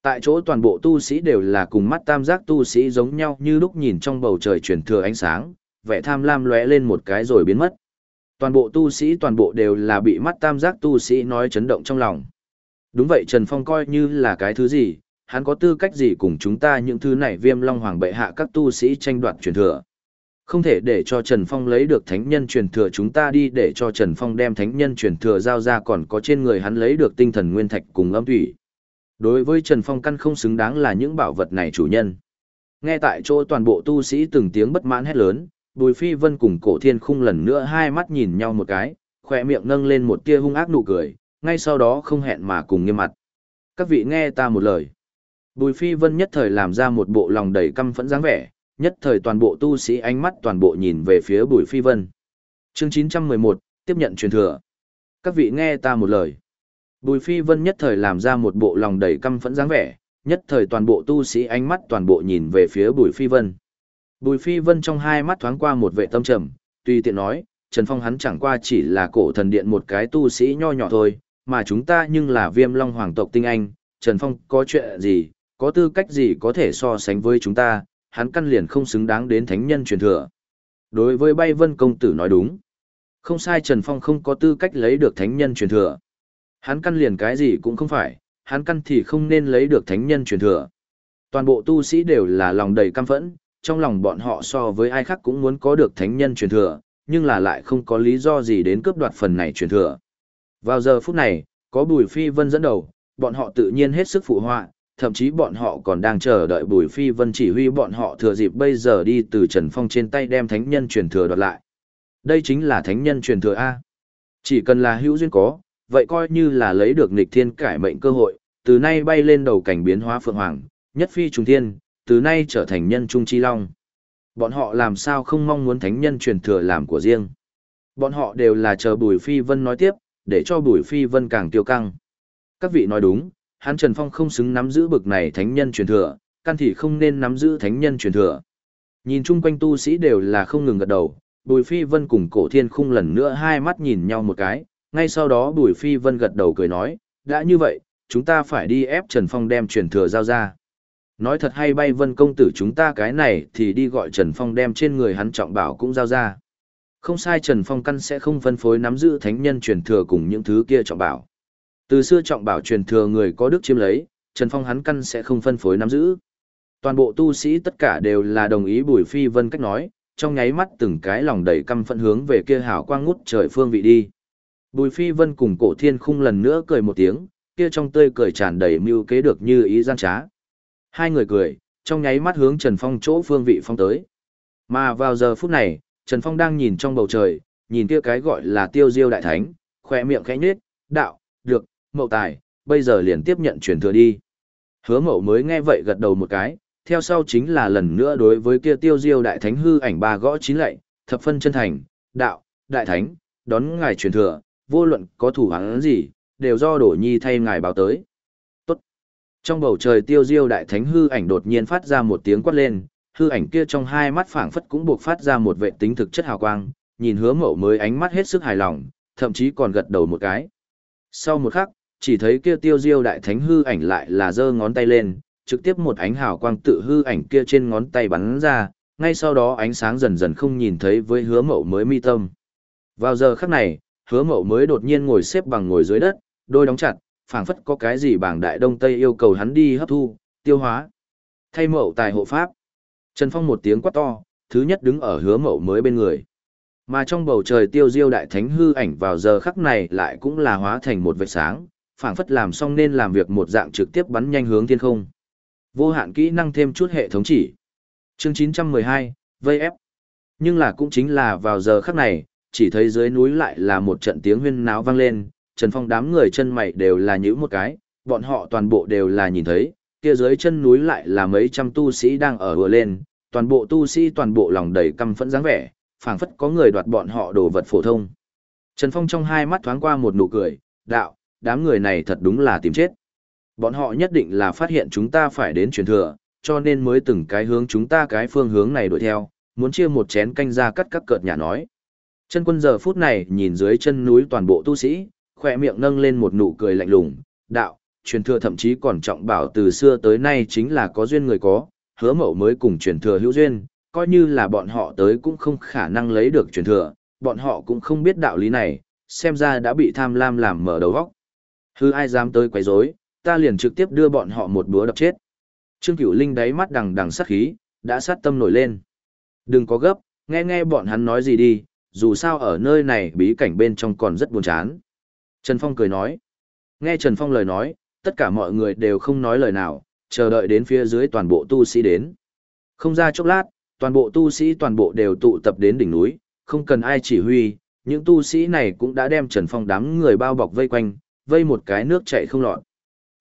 Tại chỗ toàn bộ tu sĩ đều là cùng mắt tam giác tu sĩ giống nhau như lúc nhìn trong bầu trời truyền thừa ánh sáng, vẻ tham lam lóe lên một cái rồi biến mất. Toàn bộ tu sĩ toàn bộ đều là bị mắt tam giác tu sĩ nói chấn động trong lòng. Đúng vậy Trần Phong coi như là cái thứ gì, hắn có tư cách gì cùng chúng ta những thứ này viêm long hoàng bệ hạ các tu sĩ tranh đoạt truyền thừa. Không thể để cho Trần Phong lấy được thánh nhân truyền thừa chúng ta đi để cho Trần Phong đem thánh nhân truyền thừa giao ra còn có trên người hắn lấy được tinh thần nguyên thạch cùng âm thủy. Đối với Trần Phong căn không xứng đáng là những bảo vật này chủ nhân. Nghe tại chỗ toàn bộ tu sĩ từng tiếng bất mãn hét lớn, Bùi Phi Vân cùng Cổ Thiên Khung lần nữa hai mắt nhìn nhau một cái, khỏe miệng nâng lên một tia hung ác nụ cười, ngay sau đó không hẹn mà cùng nghiêm mặt. Các vị nghe ta một lời. Bùi Phi Vân nhất thời làm ra một bộ lòng đầy căm phẫn dáng vẻ, nhất thời toàn bộ tu sĩ ánh mắt toàn bộ nhìn về phía Bùi Phi Vân. Chương 911, tiếp nhận truyền thừa. Các vị nghe ta một lời. Bùi Phi Vân nhất thời làm ra một bộ lòng đầy căm phẫn dáng vẻ, nhất thời toàn bộ tu sĩ ánh mắt toàn bộ nhìn về phía Bùi Phi Vân. Bùi Phi Vân trong hai mắt thoáng qua một vệ tâm trầm, Tuy tiện nói, Trần Phong hắn chẳng qua chỉ là cổ thần điện một cái tu sĩ nho nhỏ thôi, mà chúng ta nhưng là viêm long hoàng tộc tinh anh, Trần Phong có chuyện gì, có tư cách gì có thể so sánh với chúng ta, hắn căn liền không xứng đáng đến thánh nhân truyền thừa. Đối với bay vân công tử nói đúng. Không sai Trần Phong không có tư cách lấy được thánh nhân truyền thừa. Hắn căn liền cái gì cũng không phải, hắn căn thì không nên lấy được thánh nhân truyền thừa. Toàn bộ tu sĩ đều là lòng đầy căm phẫn, trong lòng bọn họ so với ai khác cũng muốn có được thánh nhân truyền thừa, nhưng là lại không có lý do gì đến cướp đoạt phần này truyền thừa. Vào giờ phút này, có Bùi Phi Vân dẫn đầu, bọn họ tự nhiên hết sức phụ họa, thậm chí bọn họ còn đang chờ đợi Bùi Phi Vân chỉ huy bọn họ thừa dịp bây giờ đi từ Trần Phong trên tay đem thánh nhân truyền thừa đoạt lại. Đây chính là thánh nhân truyền thừa A. Chỉ cần là hữu duyên có, vậy coi như là lấy được nghịch thiên cải mệnh cơ hội, từ nay bay lên đầu cảnh biến hóa phượng hoàng, nhất phi trùng thiên, từ nay trở thành nhân trung chi long. Bọn họ làm sao không mong muốn thánh nhân truyền thừa làm của riêng. Bọn họ đều là chờ Bùi Phi Vân nói tiếp, để cho Bùi Phi Vân càng tiêu căng. Các vị nói đúng, hắn Trần Phong không xứng nắm giữ bực này thánh nhân truyền thừa, căn thì không nên nắm giữ thánh nhân truyền thừa. Nhìn chung quanh tu sĩ đều là không ngừng gật đầu, Bùi Phi Vân cùng Cổ Thiên Khung lần nữa hai mắt nhìn nhau một cái, ngay sau đó Bùi Phi Vân gật đầu cười nói, đã như vậy, chúng ta phải đi ép Trần Phong đem truyền thừa giao ra. Nói thật hay bay Vân công tử chúng ta cái này thì đi gọi Trần Phong đem trên người hắn trọng bảo cũng giao ra. Không sai Trần Phong căn sẽ không phân phối nắm giữ thánh nhân truyền thừa cùng những thứ kia trọng bảo. Từ xưa trọng bảo truyền thừa người có đức chiếm lấy, Trần Phong hắn căn sẽ không phân phối nắm giữ. Toàn bộ tu sĩ tất cả đều là đồng ý Bùi Phi Vân cách nói, trong nháy mắt từng cái lòng đầy căm phẫn hướng về kia hào quang ngút trời phương vị đi. Bùi Phi Vân cùng Cổ Thiên Khung lần nữa cười một tiếng, kia trong tươi cười tràn đầy mưu kế được như ý gian trá. Hai người cười, trong nháy mắt hướng Trần Phong chỗ phương vị phong tới. Mà vào giờ phút này, Trần Phong đang nhìn trong bầu trời, nhìn kia cái gọi là tiêu diêu đại thánh, khoe miệng khẽ nhếch, đạo, được, mậu tài, bây giờ liền tiếp nhận truyền thừa đi. Hứa mậu mới nghe vậy gật đầu một cái, theo sau chính là lần nữa đối với kia tiêu diêu đại thánh hư ảnh ba gõ chín lạy, thập phân chân thành, đạo, đại thánh, đón ngài truyền thừa, vô luận có thủ hắn gì, đều do đổ nhi thay ngài báo tới. Tốt. Trong bầu trời tiêu diêu đại thánh hư ảnh đột nhiên phát ra một tiếng quát lên, hư ảnh kia trong hai mắt phảng phất cũng buộc phát ra một vệ tính thực chất hào quang, nhìn hứa mậu mới ánh mắt hết sức hài lòng, thậm chí còn gật đầu một cái. Sau một khắc, chỉ thấy kia tiêu diêu đại thánh hư ảnh lại là giơ ngón tay lên, trực tiếp một ánh hào quang tự hư ảnh kia trên ngón tay bắn ra, ngay sau đó ánh sáng dần dần không nhìn thấy với hứa mậu mới mi tâm. Vào giờ khắc này, hứa mậu mới đột nhiên ngồi xếp bằng ngồi dưới đất, đôi đóng chặt, phảng phất có cái gì bảng đại đông tây yêu cầu hắn đi hấp thu, tiêu hóa. Thay mậu tài hộ pháp. Trần Phong một tiếng quát to, thứ nhất đứng ở hứa mậu mới bên người. Mà trong bầu trời tiêu diêu đại thánh hư ảnh vào giờ khắc này lại cũng là hóa thành một vệt sáng, phảng phất làm xong nên làm việc một dạng trực tiếp bắn nhanh hướng thiên không. Vô hạn kỹ năng thêm chút hệ thống chỉ. Chương 912, VF. Nhưng là cũng chính là vào giờ khắc này, chỉ thấy dưới núi lại là một trận tiếng huyên náo vang lên, Trần Phong đám người chân mày đều là nhíu một cái, bọn họ toàn bộ đều là nhìn thấy, kia dưới chân núi lại là mấy trăm tu sĩ đang ở vừa lên, toàn bộ tu sĩ toàn bộ lòng đầy căm phẫn dáng vẻ, phảng phất có người đoạt bọn họ đồ vật phổ thông. Trần Phong trong hai mắt thoáng qua một nụ cười, đạo, đám người này thật đúng là tìm chết. Bọn họ nhất định là phát hiện chúng ta phải đến truyền thừa, cho nên mới từng cái hướng chúng ta cái phương hướng này đuổi theo, muốn chia một chén canh ra cắt các cợt nhà nói. Chân quân giờ phút này nhìn dưới chân núi toàn bộ tu sĩ, khỏe miệng nâng lên một nụ cười lạnh lùng, đạo, truyền thừa thậm chí còn trọng bảo từ xưa tới nay chính là có duyên người có, hứa mậu mới cùng truyền thừa hữu duyên, coi như là bọn họ tới cũng không khả năng lấy được truyền thừa, bọn họ cũng không biết đạo lý này, xem ra đã bị tham lam làm mở đầu góc. Hư ai dám tới quấy rối, ta liền trực tiếp đưa bọn họ một búa đập chết. Trương Cửu Linh đáy mắt đằng đằng sát khí, đã sát tâm nổi lên. Đừng có gấp, nghe nghe bọn hắn nói gì đi, dù sao ở nơi này bí cảnh bên trong còn rất buồn chán. Trần Phong cười nói. Nghe Trần Phong lời nói, tất cả mọi người đều không nói lời nào, chờ đợi đến phía dưới toàn bộ tu sĩ đến. Không ra chốc lát, toàn bộ tu sĩ toàn bộ đều tụ tập đến đỉnh núi, không cần ai chỉ huy, những tu sĩ này cũng đã đem Trần Phong đám người bao bọc vây quanh, vây một cái nước chảy không lọt.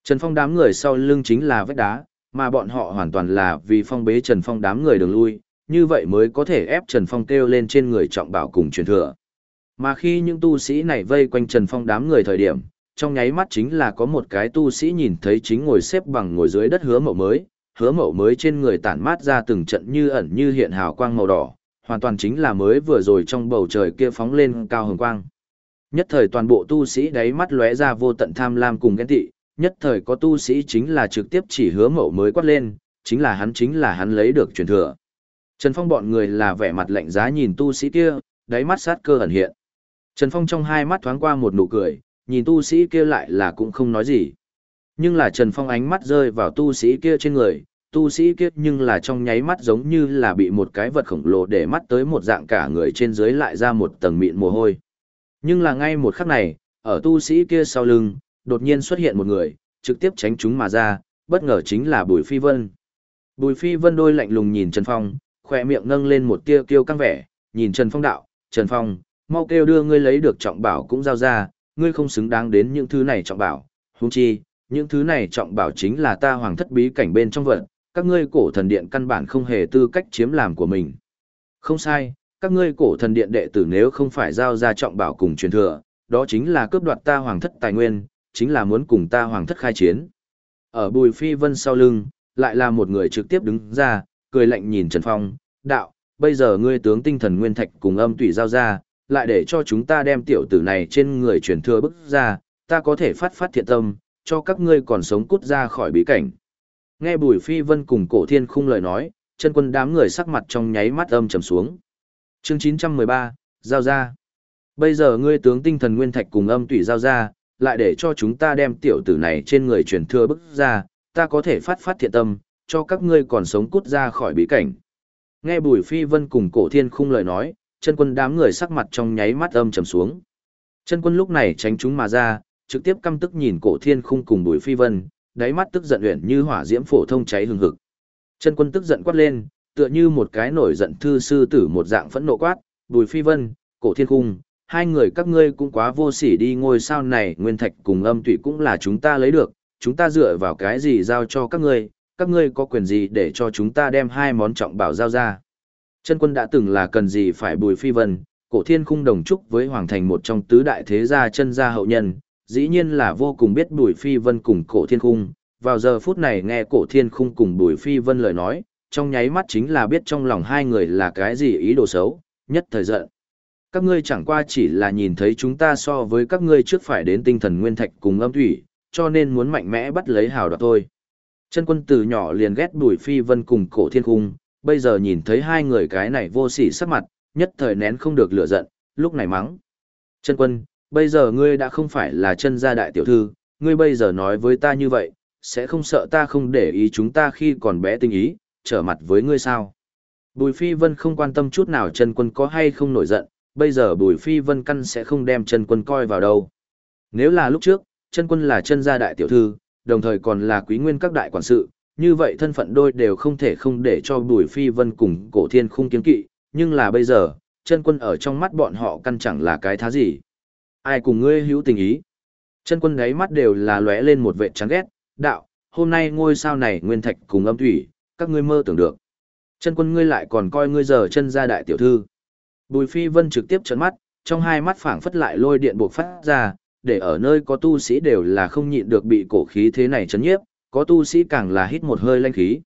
Trần Phong đám người sau lưng chính là vách đá, mà bọn họ hoàn toàn là vì phong bế Trần Phong đám người đường lui, như vậy mới có thể ép Trần Phong kêu lên trên người trọng bảo cùng truyền thừa. Mà khi những tu sĩ này vây quanh Trần Phong đám người thời điểm, trong nháy mắt chính là có một cái tu sĩ nhìn thấy chính ngồi xếp bằng ngồi dưới đất hứa mậu mới, hứa mậu mới trên người tản mát ra từng trận như ẩn như hiện hào quang màu đỏ, hoàn toàn chính là mới vừa rồi trong bầu trời kia phóng lên cao hồng quang. Nhất thời toàn bộ tu sĩ đáy mắt lóe ra vô tận tham lam cùng ghen tị, nhất thời có tu sĩ chính là trực tiếp chỉ hứa mậu mới quát lên, chính là hắn chính là hắn lấy được truyền thừa. Trần Phong bọn người là vẻ mặt lạnh giá nhìn tu sĩ kia, đáy mắt sát cơ ẩn hiện. Trần Phong trong hai mắt thoáng qua một nụ cười, nhìn tu sĩ kia lại là cũng không nói gì. Nhưng là Trần Phong ánh mắt rơi vào tu sĩ kia trên người, tu sĩ kia nhưng là trong nháy mắt giống như là bị một cái vật khổng lồ để mắt tới một dạng cả người trên dưới lại ra một tầng mịn mồ hôi. Nhưng là ngay một khắc này, ở tu sĩ kia sau lưng, đột nhiên xuất hiện một người, trực tiếp tránh chúng mà ra, bất ngờ chính là Bùi Phi Vân. Bùi Phi Vân đôi lạnh lùng nhìn Trần Phong, khỏe miệng nâng lên một tia kiêu căng vẻ, nhìn Trần Phong đạo, Trần Phong, mau kêu đưa ngươi lấy được trọng bảo cũng giao ra, ngươi không xứng đáng đến những thứ này trọng bảo, huống chi, những thứ này trọng bảo chính là ta hoàng thất bí cảnh bên trong vật, các ngươi cổ thần điện căn bản không hề tư cách chiếm làm của mình. Không sai, các ngươi cổ thần điện đệ tử nếu không phải giao ra trọng bảo cùng truyền thừa, đó chính là cướp đoạt ta hoàng thất tài nguyên, chính là muốn cùng ta hoàng thất khai chiến. Ở Bùi Phi Vân sau lưng, lại là một người trực tiếp đứng ra, cười lạnh nhìn Trần Phong, đạo, bây giờ ngươi tướng tinh thần nguyên thạch cùng âm tủy giao ra, lại để cho chúng ta đem tiểu tử này trên người truyền thừa bức ra, ta có thể phát phát thiện tâm, cho các ngươi còn sống cút ra khỏi bí cảnh. Nghe Bùi Phi Vân cùng Cổ Thiên Khung lời nói, chân quân đám người sắc mặt trong nháy mắt âm trầm xuống. Chương 913, giao ra. Bây giờ ngươi tướng tinh thần nguyên thạch cùng âm tủy giao ra, lại để cho chúng ta đem tiểu tử này trên người truyền thừa bức ra, ta có thể phát phát thiện tâm, cho các ngươi còn sống cút ra khỏi bí cảnh. Nghe Bùi Phi Vân cùng Cổ Thiên Khung lời nói, chân quân đám người sắc mặt trong nháy mắt âm trầm xuống. Chân quân lúc này tránh chúng mà ra, trực tiếp căm tức nhìn Cổ Thiên Khung cùng Bùi Phi Vân, đáy mắt tức giận luyện như hỏa diễm phổ thông cháy hừng hực. Chân quân tức giận quát lên, tựa như một cái nổi giận thư sư tử một dạng phẫn nộ quát, Bùi Phi Vân, Cổ Thiên Cung, hai người các ngươi cũng quá vô sỉ đi ngôi sao này, nguyên thạch cùng âm tụy cũng là chúng ta lấy được, chúng ta dựa vào cái gì giao cho các ngươi, các ngươi có quyền gì để cho chúng ta đem hai món trọng bảo giao ra. Chân quân đã từng là cần gì phải Bùi Phi Vân, Cổ Thiên Cung đồng chúc với Hoàng Thành một trong tứ đại thế gia chân gia hậu nhân, dĩ nhiên là vô cùng biết Bùi Phi Vân cùng Cổ Thiên Cung. vào giờ phút này nghe Cổ Thiên Khung cùng Bùi Phi Vân lời nói, trong nháy mắt chính là biết trong lòng hai người là cái gì ý đồ xấu, nhất thời giận. Các ngươi chẳng qua chỉ là nhìn thấy chúng ta so với các ngươi trước phải đến tinh thần nguyên thạch cùng âm thủy, cho nên muốn mạnh mẽ bắt lấy hào đoạt thôi. Chân quân từ nhỏ liền ghét Bùi Phi Vân cùng Cổ Thiên Khung, bây giờ nhìn thấy hai người cái này vô sỉ sắc mặt, nhất thời nén không được lửa giận, lúc này mắng. Chân quân, bây giờ ngươi đã không phải là chân gia đại tiểu thư, ngươi bây giờ nói với ta như vậy, sẽ không sợ ta không để ý chúng ta khi còn bé tình ý, trở mặt với ngươi sao. Bùi Phi Vân không quan tâm chút nào Trần quân có hay không nổi giận, bây giờ Bùi Phi Vân căn sẽ không đem Trần quân coi vào đâu. Nếu là lúc trước, Trần quân là chân gia đại tiểu thư, đồng thời còn là quý nguyên các đại quản sự, như vậy thân phận đôi đều không thể không để cho Bùi Phi Vân cùng cổ thiên khung kiến kỵ, nhưng là bây giờ, Trần quân ở trong mắt bọn họ căn chẳng là cái thá gì. Ai cùng ngươi hữu tình ý? Trần quân gáy mắt đều là lóe lên một vệ chán ghét, đạo, hôm nay ngôi sao này nguyên thạch cùng âm thủy, các ngươi mơ tưởng được. Chân quân ngươi lại còn coi ngươi giờ chân gia đại tiểu thư. Bùi Phi Vân trực tiếp trấn mắt, trong hai mắt phảng phất lại lôi điện buộc phát ra, để ở nơi có tu sĩ đều là không nhịn được bị cổ khí thế này chấn nhiếp, có tu sĩ càng là hít một hơi lanh khí.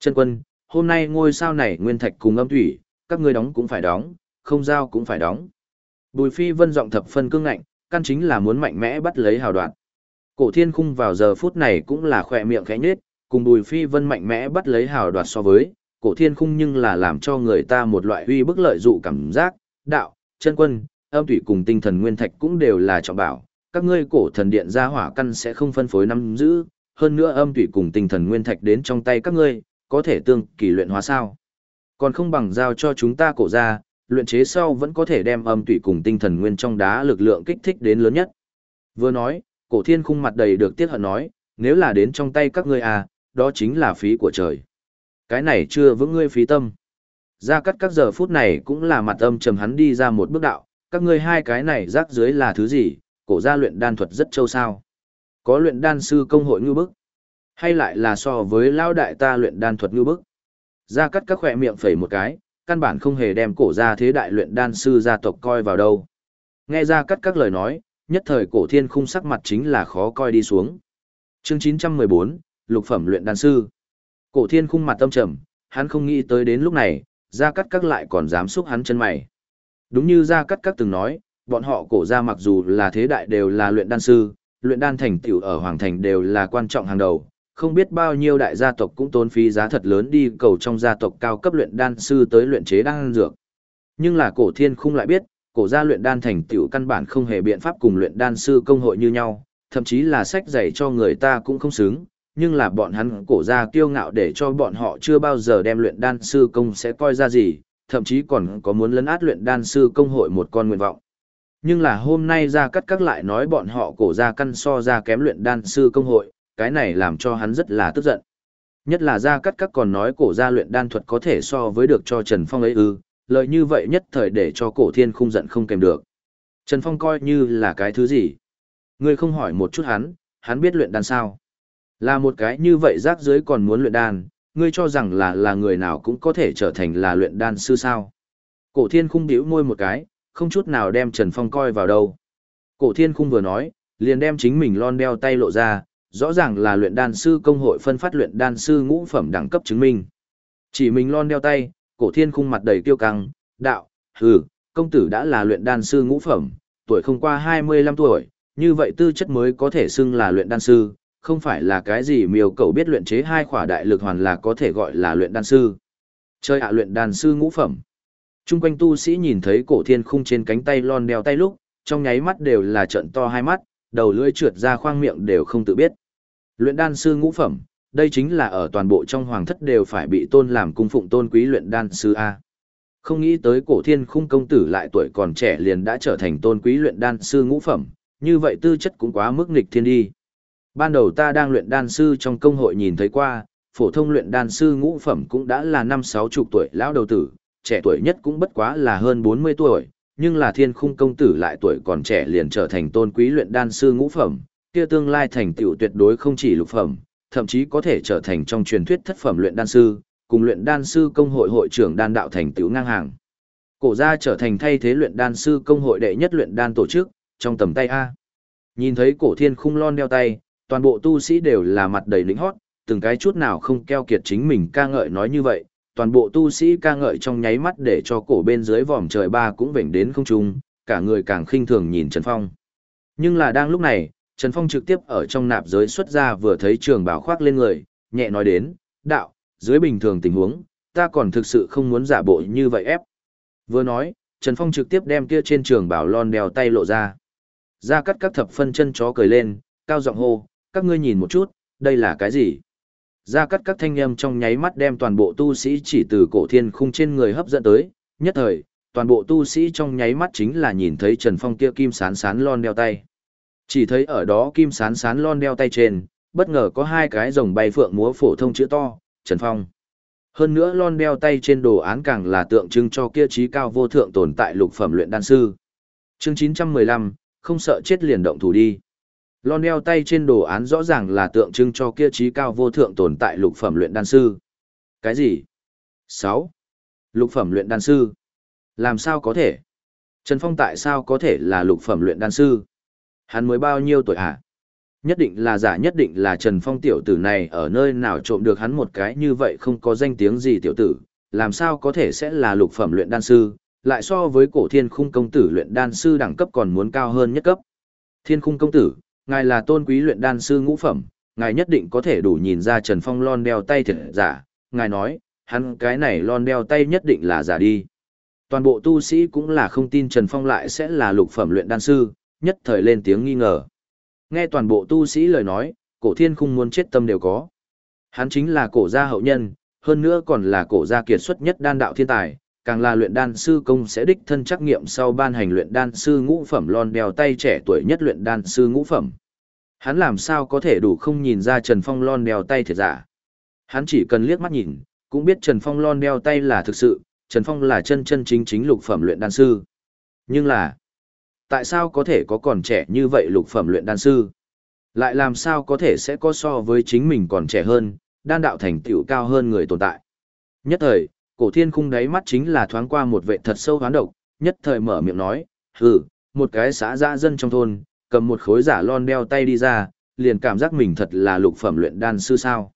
Chân quân, hôm nay ngôi sao này nguyên thạch cùng âm thủy, các ngươi đóng cũng phải đóng, không giao cũng phải đóng. Bùi Phi Vân giọng thập phân cương ngạnh, căn chính là muốn mạnh mẽ bắt lấy hào đoạn. Cổ thiên khung vào giờ phút này cũng là khỏe miệng khẽ nhết, cùng Bùi Phi Vân mạnh mẽ bắt lấy hào đoạt so với, cổ thiên khung nhưng là làm cho người ta một loại uy bức lợi dụ cảm giác, đạo, chân quân, âm thủy cùng tinh thần nguyên thạch cũng đều là trọng bảo, các ngươi cổ thần điện ra hỏa căn sẽ không phân phối nắm giữ, hơn nữa âm thủy cùng tinh thần nguyên thạch đến trong tay các ngươi, có thể tương kỳ luyện hóa sao. Còn không bằng giao cho chúng ta cổ ra, luyện chế sau vẫn có thể đem âm thủy cùng tinh thần nguyên trong đá lực lượng kích thích đến lớn nhất. Vừa nói, cổ thiên khung mặt đầy được tiết hận nói, nếu là đến trong tay các ngươi à, đó chính là phí của trời. Cái này chưa vững ngươi phí tâm. Ra cắt các giờ phút này cũng là mặt âm trầm hắn đi ra một bước đạo, các ngươi hai cái này rác dưới là thứ gì, cổ gia luyện đan thuật rất châu sao. Có luyện đan sư công hội ngư bức, hay lại là so với lao đại ta luyện đan thuật ngư bức. Ra cắt các khỏe miệng phẩy một cái, căn bản không hề đem cổ gia thế đại luyện đan sư gia tộc coi vào đâu. Nghe ra cắt các lời nói, nhất thời cổ thiên khung sắc mặt chính là khó coi đi xuống. Chương 914, lục phẩm luyện đan sư. Cổ thiên khung mặt tâm trầm, hắn không nghĩ tới đến lúc này, Gia Cát Các lại còn dám xúc hắn chân mày. Đúng như Gia Cát Các từng nói, bọn họ cổ gia mặc dù là thế đại đều là luyện đan sư, luyện đan thành tiểu ở Hoàng Thành đều là quan trọng hàng đầu, không biết bao nhiêu đại gia tộc cũng tốn phí giá thật lớn đi cầu trong gia tộc cao cấp luyện đan sư tới luyện chế đan dược. Nhưng là cổ thiên khung lại biết, cổ gia luyện đan thành tiểu căn bản không hề biện pháp cùng luyện đan sư công hội như nhau, thậm chí là sách dạy cho người ta cũng không xứng, nhưng là bọn hắn cổ gia kiêu ngạo để cho bọn họ chưa bao giờ đem luyện đan sư công sẽ coi ra gì, thậm chí còn có muốn lấn át luyện đan sư công hội một con nguyện vọng. Nhưng là hôm nay ra cắt các lại nói bọn họ cổ gia căn so ra kém luyện đan sư công hội, cái này làm cho hắn rất là tức giận. Nhất là ra cắt các còn nói cổ gia luyện đan thuật có thể so với được cho Trần Phong ấy ư, lời như vậy nhất thời để cho cổ thiên không giận không kèm được. Trần Phong coi như là cái thứ gì? Ngươi không hỏi một chút hắn, hắn biết luyện đan sao? Là một cái như vậy rác dưới còn muốn luyện đan, ngươi cho rằng là là người nào cũng có thể trở thành là luyện đan sư sao? Cổ thiên khung điếu môi một cái, không chút nào đem Trần Phong coi vào đâu. Cổ thiên khung vừa nói, liền đem chính mình lon đeo tay lộ ra, rõ ràng là luyện đan sư công hội phân phát luyện đan sư ngũ phẩm đẳng cấp chứng minh. Chỉ mình lon đeo tay, cổ thiên khung mặt đầy kiêu căng, đạo, hừ, công tử đã là luyện đan sư ngũ phẩm, tuổi không qua 25 tuổi, như vậy tư chất mới có thể xưng là luyện đan sư, không phải là cái gì miêu cầu biết luyện chế hai khỏa đại lực hoàn là có thể gọi là luyện đan sư. Chơi ạ luyện đan sư ngũ phẩm. Trung quanh tu sĩ nhìn thấy cổ thiên khung trên cánh tay lon đeo tay lúc, trong nháy mắt đều là trận to hai mắt, đầu lưỡi trượt ra khoang miệng đều không tự biết. Luyện đan sư ngũ phẩm, đây chính là ở toàn bộ trong hoàng thất đều phải bị tôn làm cung phụng tôn quý luyện đan sư A. Không nghĩ tới cổ thiên khung công tử lại tuổi còn trẻ liền đã trở thành tôn quý luyện đan sư ngũ phẩm, như vậy tư chất cũng quá mức nghịch thiên đi. Ban đầu ta đang luyện đan sư trong công hội nhìn thấy qua, phổ thông luyện đan sư ngũ phẩm cũng đã là năm sáu chục tuổi lão đầu tử, trẻ tuổi nhất cũng bất quá là hơn 40 tuổi, nhưng là thiên khung công tử lại tuổi còn trẻ liền trở thành tôn quý luyện đan sư ngũ phẩm, kia tương lai thành tựu tuyệt đối không chỉ lục phẩm, thậm chí có thể trở thành trong truyền thuyết thất phẩm luyện đan sư, cùng luyện đan sư công hội hội trưởng đan đạo thành tựu ngang hàng. Cổ gia trở thành thay thế luyện đan sư công hội đệ nhất luyện đan tổ chức, trong tầm tay A. Nhìn thấy cổ thiên khung lon đeo tay, toàn bộ tu sĩ đều là mặt đầy lĩnh hót, từng cái chút nào không keo kiệt chính mình ca ngợi nói như vậy, toàn bộ tu sĩ ca ngợi trong nháy mắt để cho cổ bên dưới vòm trời ba cũng vểnh đến không trung, cả người càng khinh thường nhìn Trần Phong. Nhưng là đang lúc này, Trần Phong trực tiếp ở trong nạp giới xuất ra vừa thấy trường bảo khoác lên người, nhẹ nói đến, đạo, dưới bình thường tình huống, ta còn thực sự không muốn giả bộ như vậy ép. Vừa nói, Trần Phong trực tiếp đem kia trên trường bảo lon đeo tay lộ ra. Ra cắt các thập phân chân chó cười lên, cao giọng hô, các ngươi nhìn một chút, đây là cái gì? Ra cắt các thanh âm trong nháy mắt đem toàn bộ tu sĩ chỉ từ cổ thiên khung trên người hấp dẫn tới, nhất thời, toàn bộ tu sĩ trong nháy mắt chính là nhìn thấy Trần Phong kia kim sán sán lon đeo tay. Chỉ thấy ở đó kim sán sán lon đeo tay trên, bất ngờ có hai cái rồng bay phượng múa phổ thông chữ to, Trần Phong. Hơn nữa lon đeo tay trên đồ án càng là tượng trưng cho kia trí cao vô thượng tồn tại lục phẩm luyện đan sư. Chương 915, không sợ chết liền động thủ đi. Lon đeo tay trên đồ án rõ ràng là tượng trưng cho kia trí cao vô thượng tồn tại lục phẩm luyện đan sư. Cái gì? 6. Lục phẩm luyện đan sư. Làm sao có thể? Trần Phong tại sao có thể là lục phẩm luyện đan sư? Hắn mới bao nhiêu tuổi hả? Nhất định là giả nhất định là Trần Phong tiểu tử này ở nơi nào trộm được hắn một cái như vậy không có danh tiếng gì tiểu tử, làm sao có thể sẽ là lục phẩm luyện đan sư, lại so với cổ thiên khung công tử luyện đan sư đẳng cấp còn muốn cao hơn nhất cấp. Thiên khung công tử, ngài là tôn quý luyện đan sư ngũ phẩm, ngài nhất định có thể đủ nhìn ra Trần Phong lon đeo tay thật giả, ngài nói, hắn cái này lon đeo tay nhất định là giả đi. Toàn bộ tu sĩ cũng là không tin Trần Phong lại sẽ là lục phẩm luyện đan sư, nhất thời lên tiếng nghi ngờ. Nghe toàn bộ tu sĩ lời nói, cổ thiên khung muốn chết tâm đều có. Hắn chính là cổ gia hậu nhân, hơn nữa còn là cổ gia kiệt xuất nhất đan đạo thiên tài, càng là luyện đan sư công sẽ đích thân trắc nghiệm sau ban hành luyện đan sư ngũ phẩm lon đeo tay trẻ tuổi nhất luyện đan sư ngũ phẩm. Hắn làm sao có thể đủ không nhìn ra Trần Phong lon đeo tay thiệt giả. Hắn chỉ cần liếc mắt nhìn, cũng biết Trần Phong lon đeo tay là thực sự, Trần Phong là chân chân chính chính lục phẩm luyện đan sư. Nhưng là, tại sao có thể có còn trẻ như vậy lục phẩm luyện đan sư? Lại làm sao có thể sẽ có so với chính mình còn trẻ hơn, đan đạo thành tựu cao hơn người tồn tại? Nhất thời, cổ thiên khung đáy mắt chính là thoáng qua một vệ thật sâu hoán độc, nhất thời mở miệng nói, hừ, một cái xã gia dân trong thôn, cầm một khối giả lon đeo tay đi ra, liền cảm giác mình thật là lục phẩm luyện đan sư sao.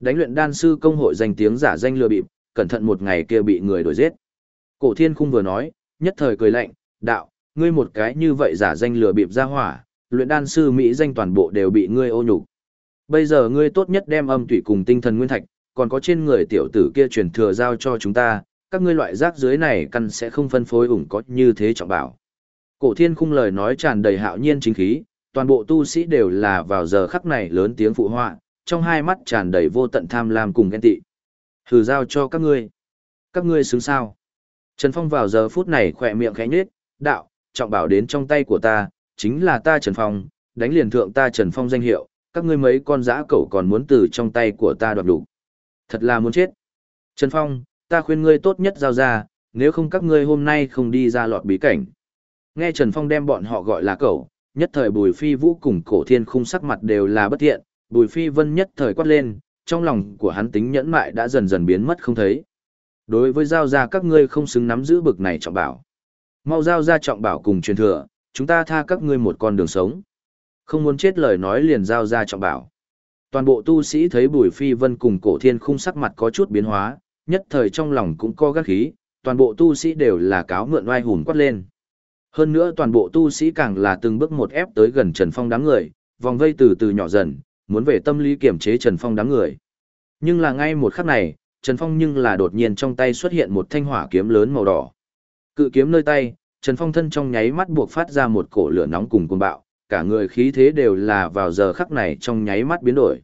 Đánh luyện đan sư công hội danh tiếng giả danh lừa bịp, cẩn thận một ngày kia bị người đuổi giết. Cổ thiên khung vừa nói, nhất thời cười lạnh, đạo, ngươi một cái như vậy giả danh lừa bịp ra hỏa, luyện đan sư Mỹ danh toàn bộ đều bị ngươi ô nhục. Bây giờ ngươi tốt nhất đem âm tủy cùng tinh thần nguyên thạch, còn có trên người tiểu tử kia truyền thừa giao cho chúng ta, các ngươi loại rác dưới này căn sẽ không phân phối ủng có như thế trọng bảo. Cổ thiên khung lời nói tràn đầy hạo nhiên chính khí, toàn bộ tu sĩ đều là vào giờ khắc này lớn tiếng phụ họa, trong hai mắt tràn đầy vô tận tham lam cùng ghen tị. Thử giao cho các ngươi. Các ngươi xứng sao. Trần Phong vào giờ phút này khỏe miệng khẽ nhếch, đạo, trọng bảo đến trong tay của ta, chính là ta Trần Phong, đánh liền thượng ta Trần Phong danh hiệu, các ngươi mấy con dã cẩu còn muốn từ trong tay của ta đoạt đủ. Thật là muốn chết. Trần Phong, ta khuyên ngươi tốt nhất giao ra, nếu không các ngươi hôm nay không đi ra lọt bí cảnh. Nghe Trần Phong đem bọn họ gọi là cẩu, nhất thời Bùi Phi Vũ cùng cổ thiên khung sắc mặt đều là bất thiện, Bùi Phi Vân nhất thời quát lên, trong lòng của hắn tính nhẫn mại đã dần dần biến mất không thấy. Đối với giao ra các ngươi không xứng nắm giữ bực này trọng bảo. Mau giao ra trọng bảo cùng truyền thừa, chúng ta tha các ngươi một con đường sống. Không muốn chết lời nói liền giao ra trọng bảo. Toàn bộ tu sĩ thấy Bùi Phi Vân cùng cổ thiên khung sắc mặt có chút biến hóa, nhất thời trong lòng cũng có gắt khí, toàn bộ tu sĩ đều là cáo mượn oai hùng quát lên. Hơn nữa toàn bộ tu sĩ càng là từng bước một ép tới gần Trần Phong đám người, vòng vây từ từ nhỏ dần, muốn về tâm lý kiểm chế Trần Phong đám người. Nhưng là ngay một khắc này, Trần Phong nhưng là đột nhiên trong tay xuất hiện một thanh hỏa kiếm lớn màu đỏ. Cự kiếm nơi tay, Trần Phong thân trong nháy mắt buộc phát ra một cổ lửa nóng cùng cuồng bạo, cả người khí thế đều là vào giờ khắc này trong nháy mắt biến đổi.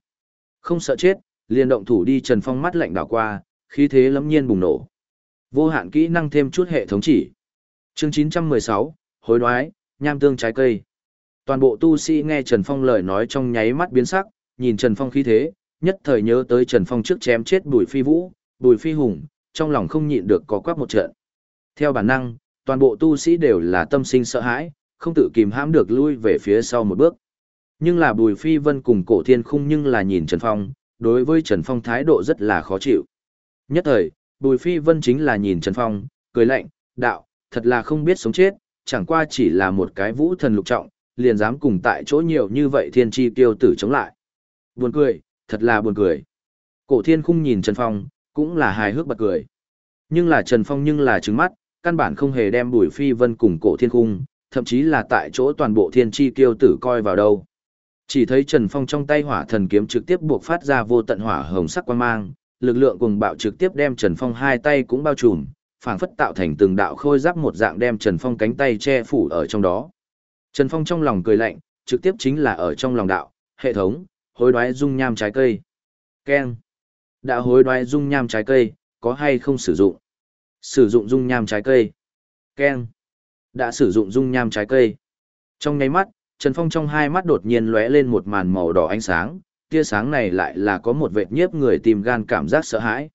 Không sợ chết, liền động thủ đi Trần Phong mắt lạnh đảo qua, khí thế lẫm nhiên bùng nổ. Vô hạn kỹ năng thêm chút hệ thống chỉ. Chương 916, hối đoái, nham tương trái cây. Toàn bộ tu sĩ nghe Trần Phong lời nói trong nháy mắt biến sắc, nhìn Trần Phong khí thế, nhất thời nhớ tới Trần Phong trước chém chết Bùi Phi Vũ, Bùi Phi Hùng, trong lòng không nhịn được có quắc một trận. Theo bản năng, toàn bộ tu sĩ đều là tâm sinh sợ hãi, không tự kìm hãm được lui về phía sau một bước. Nhưng là Bùi Phi Vân cùng Cổ Thiên Khung nhưng là nhìn Trần Phong, đối với Trần Phong thái độ rất là khó chịu. Nhất thời, Bùi Phi Vân chính là nhìn Trần Phong, cười lạnh, đạo, thật là không biết sống chết, chẳng qua chỉ là một cái vũ thần lục trọng, liền dám cùng tại chỗ nhiều như vậy thiên chi tiêu tử chống lại. Buồn cười, thật là buồn cười. Cổ thiên khung nhìn Trần Phong, cũng là hài hước bật cười. Nhưng là Trần Phong nhưng là trứng mắt, căn bản không hề đem bùi phi vân cùng cổ thiên khung, thậm chí là tại chỗ toàn bộ thiên chi tiêu tử coi vào đâu. Chỉ thấy Trần Phong trong tay hỏa thần kiếm trực tiếp buộc phát ra vô tận hỏa hồng sắc quang mang, lực lượng cùng bạo trực tiếp đem Trần Phong hai tay cũng bao trùm, phảng phất tạo thành từng đạo khôi giáp một dạng đem Trần Phong cánh tay che phủ ở trong đó. Trần Phong trong lòng cười lạnh, trực tiếp chính là ở trong lòng đạo, hệ thống, hối đoái dung nham trái cây. Ken. Đã hối đoái dung nham trái cây, có hay không sử dụng? Sử dụng dung nham trái cây. Ken. Đã sử dụng dung nham trái cây. Trong nháy mắt, Trần Phong trong hai mắt đột nhiên lóe lên một màn màu đỏ ánh sáng, tia sáng này lại là có một vệt nhiếp người tìm gan cảm giác sợ hãi.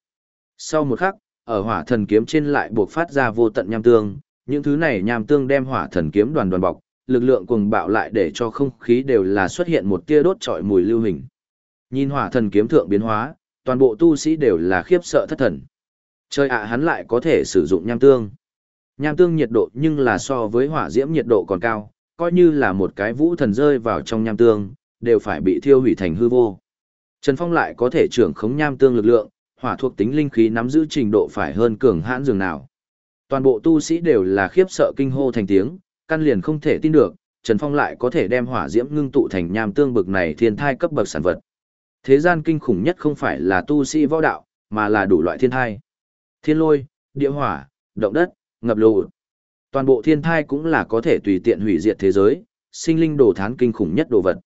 Sau một khắc, ở hỏa thần kiếm trên lại buộc phát ra vô tận nham tương, những thứ này nham tương đem hỏa thần kiếm đoàn đoàn bọc, lực lượng cuồng bạo lại để cho không khí đều là xuất hiện một tia đốt trọi mùi lưu hình. Nhìn hỏa thần kiếm thượng biến hóa, toàn bộ tu sĩ đều là khiếp sợ thất thần. Trời ạ à, hắn lại có thể sử dụng nham tương. Nham tương nhiệt độ nhưng là so với hỏa diễm nhiệt độ còn cao, coi như là một cái vũ thần rơi vào trong nham tương, đều phải bị thiêu hủy thành hư vô. Trần Phong lại có thể trưởng khống nham tương lực lượng, hỏa thuộc tính linh khí nắm giữ trình độ phải hơn cường hãn dường nào. Toàn bộ tu sĩ đều là khiếp sợ kinh hô thành tiếng, căn liền không thể tin được, Trần Phong lại có thể đem hỏa diễm ngưng tụ thành nham tương bực này thiên thai cấp bậc sản vật. Thế gian kinh khủng nhất không phải là tu sĩ võ đạo, mà là đủ loại thiên thai. Thiên lôi, địa hỏa, động đất, ngập lụt. Toàn bộ thiên thai cũng là có thể tùy tiện hủy diệt thế giới, sinh linh đồ thán kinh khủng nhất đồ vật.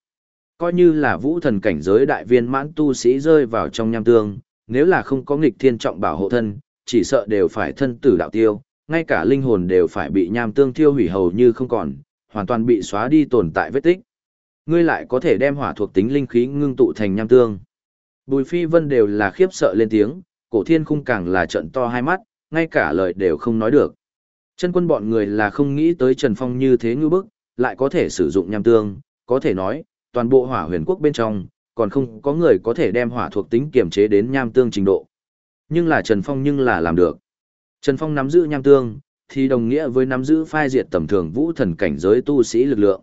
Coi như là vũ thần cảnh giới đại viên mãn tu sĩ rơi vào trong nham tương, nếu là không có nghịch thiên trọng bảo hộ thân, chỉ sợ đều phải thân tử đạo tiêu, ngay cả linh hồn đều phải bị nham tương tiêu hủy hầu như không còn, hoàn toàn bị xóa đi tồn tại vết tích. Ngươi lại có thể đem hỏa thuộc tính linh khí ngưng tụ thành nham tương. Bùi Phi Vân đều là khiếp sợ lên tiếng, cổ thiên khung càng là trận to hai mắt, ngay cả lời đều không nói được. Chân quân bọn người là không nghĩ tới Trần Phong như thế ngư bức, lại có thể sử dụng nham tương, có thể nói, toàn bộ hỏa huyền quốc bên trong, còn không có người có thể đem hỏa thuộc tính kiểm chế đến nham tương trình độ. Nhưng là Trần Phong nhưng là làm được. Trần Phong nắm giữ nham tương, thì đồng nghĩa với nắm giữ phai diệt tầm thường vũ thần cảnh giới tu sĩ lực lượng.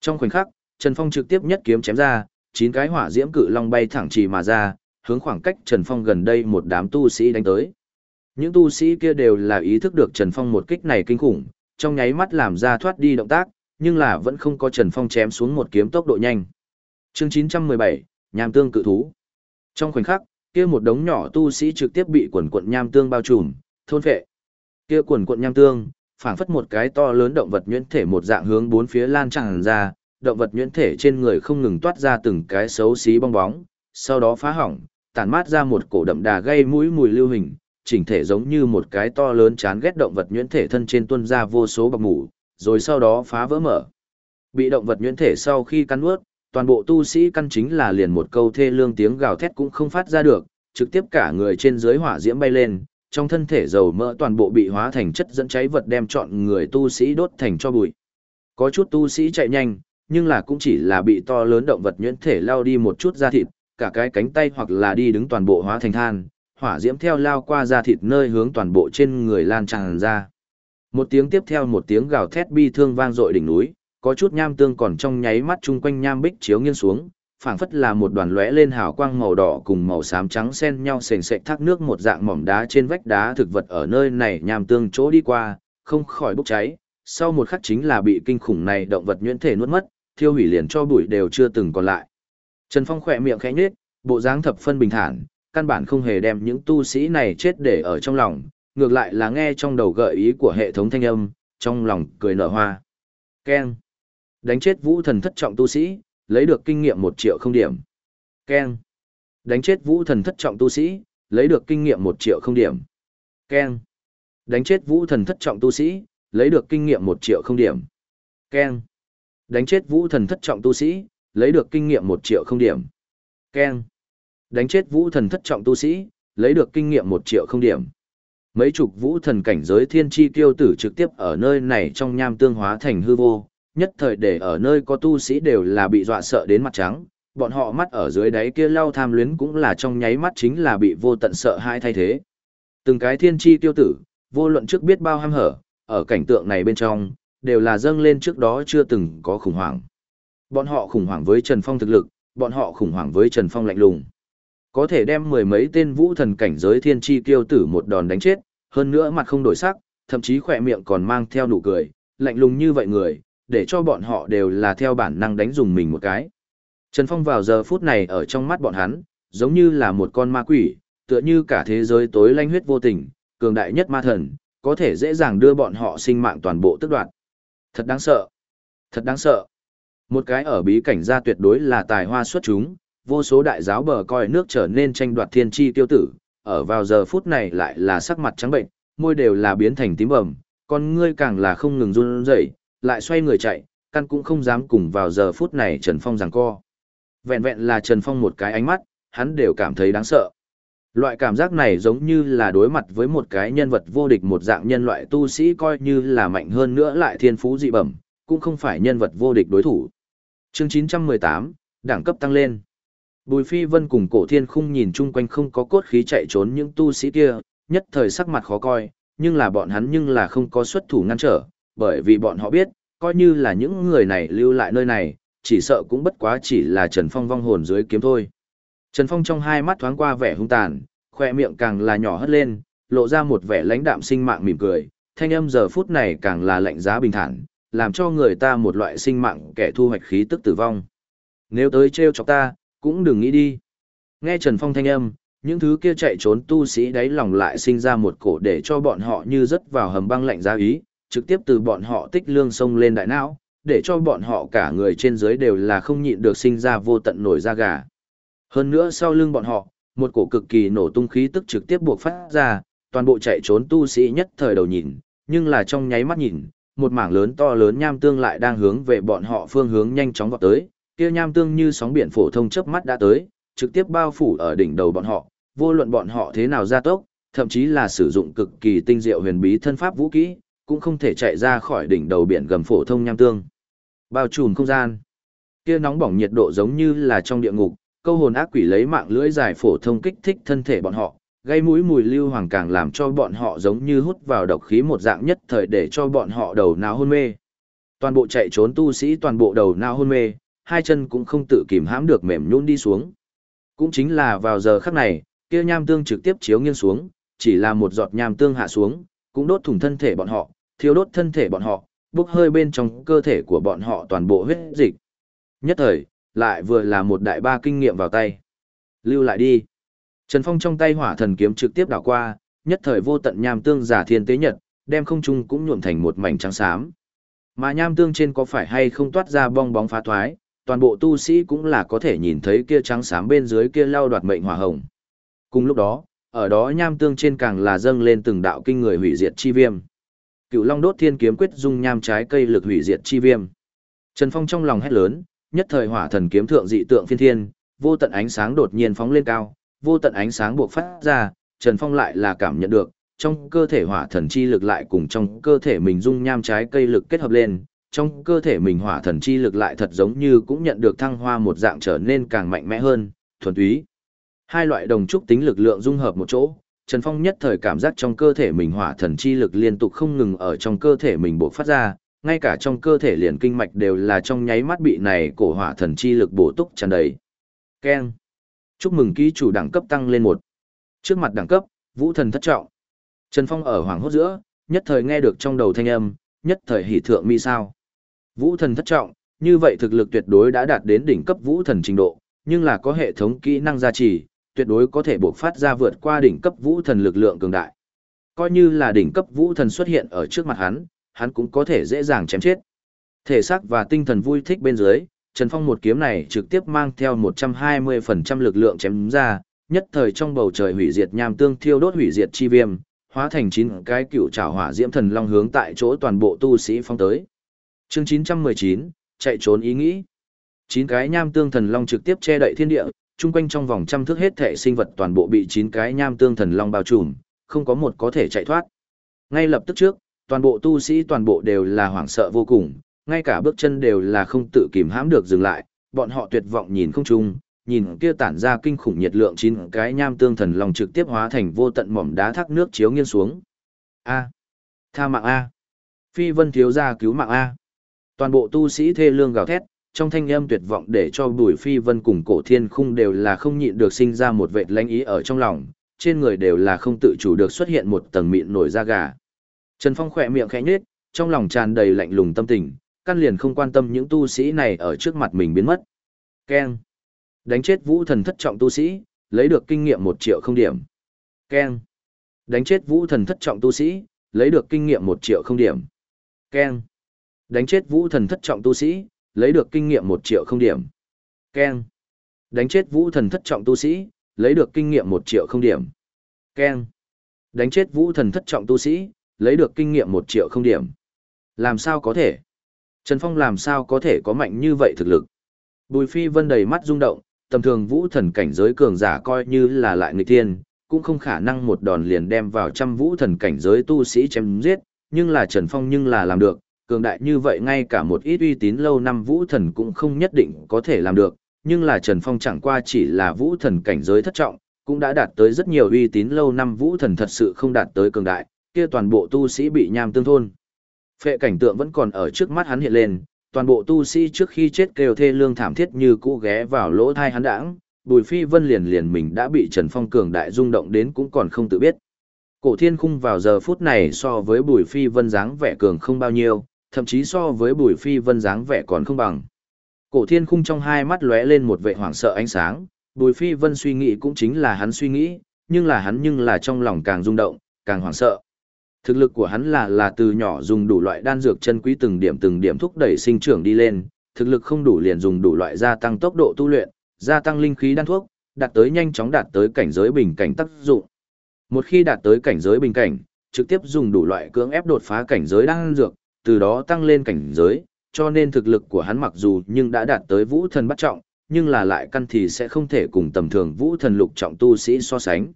Trong khoảnh khắc, Trần Phong trực tiếp nhất kiếm chém ra, chín cái hỏa diễm cự long bay thẳng chỉ mà ra, hướng khoảng cách Trần Phong gần đây một đám tu sĩ đánh tới. Những tu sĩ kia đều là ý thức được Trần Phong một kích này kinh khủng, trong nháy mắt làm ra thoát đi động tác, nhưng là vẫn không có Trần Phong chém xuống một kiếm tốc độ nhanh. Chương 917, Nham tương cự thú. Trong khoảnh khắc, kia một đống nhỏ tu sĩ trực tiếp bị quần quận nham tương bao trùm, thôn phệ. Kia quần quận nham tương, phảng phất một cái to lớn động vật nhuyễn thể một dạng hướng bốn phía lan tràn ra, động vật nhuyễn thể trên người không ngừng toát ra từng cái xấu xí bong bóng, sau đó phá hỏng, tản mát ra một cổ đậm đà gây mũi mùi lưu hình, chỉnh thể giống như một cái to lớn chán ghét động vật nhuyễn thể thân trên tuôn ra vô số bọc mủ, rồi sau đó phá vỡ mở. Bị động vật nhuyễn thể sau khi cắn nuốt, toàn bộ tu sĩ căn chính là liền một câu thê lương tiếng gào thét cũng không phát ra được, trực tiếp cả người trên dưới hỏa diễm bay lên, trong thân thể dầu mỡ toàn bộ bị hóa thành chất dẫn cháy vật đem chọn người tu sĩ đốt thành cho bụi. Có chút tu sĩ chạy nhanh, nhưng là cũng chỉ là bị to lớn động vật nhuyễn thể lao đi một chút da thịt, cả cái cánh tay hoặc là đi đứng toàn bộ hóa thành than, hỏa diễm theo lao qua da thịt nơi hướng toàn bộ trên người lan tràn ra. Một tiếng tiếp theo một tiếng gào thét bi thương vang dội đỉnh núi, có chút nham tương còn trong nháy mắt chung quanh nham bích chiếu nghiêng xuống, phảng phất là một đoàn lóe lên hào quang màu đỏ cùng màu xám trắng xen nhau sền sệt thác nước một dạng mỏm đá trên vách đá thực vật ở nơi này nham tương chỗ đi qua, không khỏi bốc cháy. Sau một khắc chính là bị kinh khủng này động vật nhuyễn thể nuốt mất, thiêu hủy liền cho bụi đều chưa từng còn lại. Trần Phong khỏe miệng khẽ nhếch, bộ dáng thập phân bình thản, căn bản không hề đem những tu sĩ này chết để ở trong lòng, ngược lại là nghe trong đầu gợi ý của hệ thống thanh âm, trong lòng cười nở hoa. Keng. Đánh chết vũ thần thất trọng tu sĩ, lấy được kinh nghiệm một triệu không điểm. Keng. Đánh chết vũ thần thất trọng tu sĩ, lấy được kinh nghiệm một triệu không điểm. Keng. Đánh chết vũ thần thất trọng tu sĩ, lấy được kinh nghiệm một triệu không điểm. Keng. Đánh chết vũ thần thất trọng tu sĩ, lấy được kinh nghiệm một triệu không điểm. Keng. Đánh chết vũ thần thất trọng tu sĩ, lấy được kinh nghiệm một triệu không điểm. Mấy chục vũ thần cảnh giới thiên chi tiêu tử trực tiếp ở nơi này trong nham tương hóa thành hư vô, nhất thời để ở nơi có tu sĩ đều là bị dọa sợ đến mặt trắng, bọn họ mắt ở dưới đáy kia lau tham luyến cũng là trong nháy mắt chính là bị vô tận sợ hãi thay thế. Từng cái thiên chi tiêu tử, vô luận trước biết bao ham hở, ở cảnh tượng này bên trong, đều là dâng lên trước đó chưa từng có khủng hoảng. Bọn họ khủng hoảng với Trần Phong thực lực, bọn họ khủng hoảng với Trần Phong lạnh lùng. Có thể đem mười mấy tên vũ thần cảnh giới thiên chi tiêu tử một đòn đánh chết, hơn nữa mặt không đổi sắc, thậm chí khỏe miệng còn mang theo nụ cười, lạnh lùng như vậy người, để cho bọn họ đều là theo bản năng đánh dùng mình một cái. Trần Phong vào giờ phút này ở trong mắt bọn hắn, giống như là một con ma quỷ, tựa như cả thế giới tối lanh huyết vô tình, cường đại nhất ma thần, có thể dễ dàng đưa bọn họ sinh mạng toàn bộ tức đoạt. Thật đáng sợ. Thật đáng sợ. Một cái ở bí cảnh ra tuyệt đối là tài hoa xuất chúng, vô số đại giáo bờ coi nước trở nên tranh đoạt thiên chi tiêu tử, ở vào giờ phút này lại là sắc mặt trắng bệnh, môi đều là biến thành tím bầm, con ngươi càng là không ngừng run rẩy, lại xoay người chạy, căn cũng không dám cùng vào giờ phút này Trần Phong giằng co. Vẹn vẹn là Trần Phong một cái ánh mắt, hắn đều cảm thấy đáng sợ. Loại cảm giác này giống như là đối mặt với một cái nhân vật vô địch một dạng nhân loại tu sĩ coi như là mạnh hơn nữa lại thiên phú dị bẩm, cũng không phải nhân vật vô địch đối thủ. Chương 918, đẳng cấp tăng lên. Bùi Phi Vân cùng cổ thiên khung nhìn chung quanh không có cốt khí chạy trốn những tu sĩ kia, nhất thời sắc mặt khó coi, nhưng là bọn hắn nhưng là không có xuất thủ ngăn trở, bởi vì bọn họ biết, coi như là những người này lưu lại nơi này, chỉ sợ cũng bất quá chỉ là Trần Phong vong hồn dưới kiếm thôi. Trần Phong trong hai mắt thoáng qua vẻ hung tàn, khoe miệng càng là nhỏ hất lên, lộ ra một vẻ lãnh đạm sinh mạng mỉm cười, thanh âm giờ phút này càng là lạnh giá bình thản, làm cho người ta một loại sinh mạng kẻ thu hoạch khí tức tử vong. Nếu tới trêu chọc ta, cũng đừng nghĩ đi. Nghe Trần Phong thanh âm, những thứ kia chạy trốn tu sĩ đáy lòng lại sinh ra một cổ để cho bọn họ như rớt vào hầm băng lạnh giá ý, trực tiếp từ bọn họ tích lương sông lên đại não, để cho bọn họ cả người trên dưới đều là không nhịn được sinh ra vô tận nổi da gà. Hơn nữa sau lưng bọn họ, một cổ cực kỳ nổ tung khí tức trực tiếp buộc phát ra, toàn bộ chạy trốn tu sĩ nhất thời đầu nhìn, nhưng là trong nháy mắt nhìn, một mảng lớn to lớn nham tương lại đang hướng về bọn họ phương hướng nhanh chóng vọt tới, kia nham tương như sóng biển phổ thông chớp mắt đã tới, trực tiếp bao phủ ở đỉnh đầu bọn họ, vô luận bọn họ thế nào gia tốc, thậm chí là sử dụng cực kỳ tinh diệu huyền bí thân pháp vũ kỹ, cũng không thể chạy ra khỏi đỉnh đầu biển gầm phổ thông nham tương. Bao trùm không gian. Kia nóng bỏng nhiệt độ giống như là trong địa ngục, câu hồn ác quỷ lấy mạng lưỡi dài phổ thông kích thích thân thể bọn họ, gây mũi mùi lưu hoàng càng làm cho bọn họ giống như hút vào độc khí một dạng nhất thời để cho bọn họ đầu não hôn mê. Toàn bộ chạy trốn tu sĩ toàn bộ đầu não hôn mê, hai chân cũng không tự kìm hãm được mềm nhũn đi xuống. Cũng chính là vào giờ khắc này, kia nham tương trực tiếp chiếu nghiêng xuống, chỉ là một giọt nham tương hạ xuống, cũng đốt thủng thân thể bọn họ, thiêu đốt thân thể bọn họ, bốc hơi bên trong cơ thể của bọn họ toàn bộ huyết dịch. Nhất thời, lại vừa là một đại ba kinh nghiệm vào tay. Lưu lại đi. Trần Phong trong tay hỏa thần kiếm trực tiếp đảo qua, nhất thời vô tận nham tương giả thiên tế nhật, đem không trung cũng nhuộm thành một mảnh trắng xám. Mà nham tương trên có phải hay không toát ra bong bóng phá thoái, toàn bộ tu sĩ cũng là có thể nhìn thấy kia trắng xám bên dưới kia lao đoạt mệnh hỏa hồng. Cùng lúc đó, ở đó nham tương trên càng là dâng lên từng đạo kinh người hủy diệt chi viêm. Cựu Long đốt thiên kiếm quyết dung nham trái cây lực hủy diệt chi viêm. Trần Phong trong lòng hét lớn, nhất thời hỏa thần kiếm thượng dị tượng phiên thiên, vô tận ánh sáng đột nhiên phóng lên cao, vô tận ánh sáng buộc phát ra, Trần Phong lại là cảm nhận được, trong cơ thể hỏa thần chi lực lại cùng trong cơ thể mình dung nham trái cây lực kết hợp lên, trong cơ thể mình hỏa thần chi lực lại thật giống như cũng nhận được thăng hoa một dạng trở nên càng mạnh mẽ hơn, thuần túy. Hai loại đồng trúc tính lực lượng dung hợp một chỗ, Trần Phong nhất thời cảm giác trong cơ thể mình hỏa thần chi lực liên tục không ngừng ở trong cơ thể mình bộc phát ra, ngay cả trong cơ thể liền kinh mạch đều là trong nháy mắt bị này cổ hỏa thần chi lực bổ túc tràn đầy. Keng. Chúc mừng ký chủ đẳng cấp tăng lên một. Trước mặt đẳng cấp, vũ thần thất trọng. Trần Phong ở hoàng hốt giữa, nhất thời nghe được trong đầu thanh âm, nhất thời hỉ thượng mi sao. Vũ thần thất trọng, như vậy thực lực tuyệt đối đã đạt đến đỉnh cấp vũ thần trình độ, nhưng là có hệ thống kỹ năng gia trì, tuyệt đối có thể buộc phát ra vượt qua đỉnh cấp vũ thần lực lượng cường đại. Coi như là đỉnh cấp vũ thần xuất hiện ở trước mặt hắn, hắn cũng có thể dễ dàng chém chết. Thể xác và tinh thần vui thích bên dưới, Trần Phong một kiếm này trực tiếp mang theo 120% lực lượng chém ra, nhất thời trong bầu trời hủy diệt nham tương thiêu đốt hủy diệt chi viêm, hóa thành chín cái cựu trảo hỏa diễm thần long hướng tại chỗ toàn bộ tu sĩ phong tới. Chương 919, chạy trốn ý nghĩ. Chín cái nham tương thần long trực tiếp che đậy thiên địa, chung quanh trong vòng trăm thước hết thể sinh vật toàn bộ bị chín cái nham tương thần long bao trùm, không có một có thể chạy thoát. Ngay lập tức trước, toàn bộ tu sĩ toàn bộ đều là hoảng sợ vô cùng, ngay cả bước chân đều là không tự kìm hãm được dừng lại, bọn họ tuyệt vọng nhìn không chung, nhìn kia tản ra kinh khủng nhiệt lượng chín cái nham tương thần long trực tiếp hóa thành vô tận mỏm đá thác nước chiếu nghiêng xuống. A. Tha mạng A. Phi vân thiếu gia cứu mạng A. Toàn bộ tu sĩ thê lương gào thét, trong thanh âm tuyệt vọng để cho bùi phi vân cùng cổ thiên khung đều là không nhịn được sinh ra một vệt lãnh ý ở trong lòng, trên người đều là không tự chủ được xuất hiện một tầng mịn nổi da gà. Trần Phong khỏe miệng khẽ nhếch, trong lòng tràn đầy lạnh lùng tâm tình, căn liền không quan tâm những tu sĩ này ở trước mặt mình biến mất. Keng. Đánh chết vũ thần thất trọng tu sĩ, lấy được kinh nghiệm một triệu không điểm. Keng. Đánh chết vũ thần thất trọng tu sĩ, lấy được kinh nghiệm một triệu không điểm. Keng. Đánh chết vũ thần thất trọng tu sĩ, lấy được kinh nghiệm một triệu không điểm. Keng. Đánh chết vũ thần thất trọng tu sĩ, lấy được kinh nghiệm một triệu không điểm. Keng. Đánh chết vũ thần thất trọng tu sĩ, lấy được kinh nghiệm một triệu không điểm. Làm sao có thể? Trần Phong làm sao có thể có mạnh như vậy thực lực? Bùi Phi Vân đầy mắt rung động, tầm thường vũ thần cảnh giới cường giả coi như là lại người tiên, cũng không khả năng một đòn liền đem vào trăm vũ thần cảnh giới tu sĩ chém giết, nhưng là Trần Phong nhưng là làm được, cường đại như vậy ngay cả một ít uy tín lâu năm vũ thần cũng không nhất định có thể làm được, nhưng là Trần Phong chẳng qua chỉ là vũ thần cảnh giới thất trọng, cũng đã đạt tới rất nhiều uy tín lâu năm vũ thần thật sự không đạt tới cường đại, kia toàn bộ tu sĩ bị nham tương thôn. Phệ cảnh tượng vẫn còn ở trước mắt hắn hiện lên, toàn bộ tu sĩ trước khi chết kêu thê lương thảm thiết như cũ ghé vào lỗ thai hắn đãng, Bùi Phi Vân liền liền mình đã bị Trần Phong cường đại rung động đến cũng còn không tự biết. Cổ Thiên Khung vào giờ phút này so với Bùi Phi Vân dáng vẻ cường không bao nhiêu, thậm chí so với Bùi Phi Vân dáng vẻ còn không bằng. Cổ Thiên Khung trong hai mắt lóe lên một vẻ hoảng sợ ánh sáng, Bùi Phi Vân suy nghĩ cũng chính là hắn suy nghĩ, nhưng là hắn nhưng là trong lòng càng rung động, càng hoảng sợ. Thực lực của hắn là là từ nhỏ dùng đủ loại đan dược chân quý từng điểm từng điểm thúc đẩy sinh trưởng đi lên, thực lực không đủ liền dùng đủ loại gia tăng tốc độ tu luyện, gia tăng linh khí đan thuốc, đạt tới nhanh chóng đạt tới cảnh giới bình cảnh tác dụng. Một khi đạt tới cảnh giới bình cảnh, trực tiếp dùng đủ loại cưỡng ép đột phá cảnh giới đan dược, từ đó tăng lên cảnh giới, cho nên thực lực của hắn mặc dù nhưng đã đạt tới vũ thần bắt trọng, nhưng là lại căn thì sẽ không thể cùng tầm thường vũ thần lục trọng tu sĩ so sánh.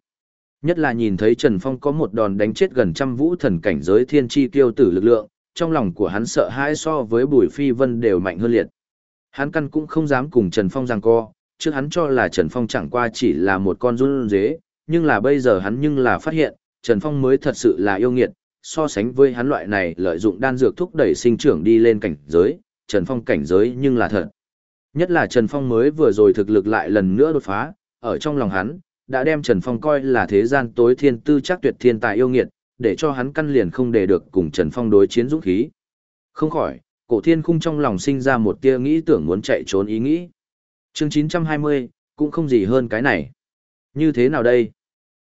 Nhất là nhìn thấy Trần Phong có một đòn đánh chết gần trăm vũ thần cảnh giới thiên chi tiêu tử lực lượng, trong lòng của hắn sợ hãi so với Bùi Phi Vân đều mạnh hơn liệt. Hắn căn cũng không dám cùng Trần Phong giằng co, trước hắn cho là Trần Phong chẳng qua chỉ là một con run dế, nhưng là bây giờ hắn nhưng là phát hiện, Trần Phong mới thật sự là yêu nghiệt, so sánh với hắn loại này lợi dụng đan dược thúc đẩy sinh trưởng đi lên cảnh giới, Trần Phong cảnh giới nhưng là thật. Nhất là Trần Phong mới vừa rồi thực lực lại lần nữa đột phá, ở trong lòng hắn, đã đem Trần Phong coi là thế gian tối thiên tư chắc tuyệt thiên tài yêu nghiệt, để cho hắn căn liền không để được cùng Trần Phong đối chiến dũng khí. Không khỏi, cổ thiên khung trong lòng sinh ra một tia nghĩ tưởng muốn chạy trốn ý nghĩ. Chương 920, cũng không gì hơn cái này. Như thế nào đây?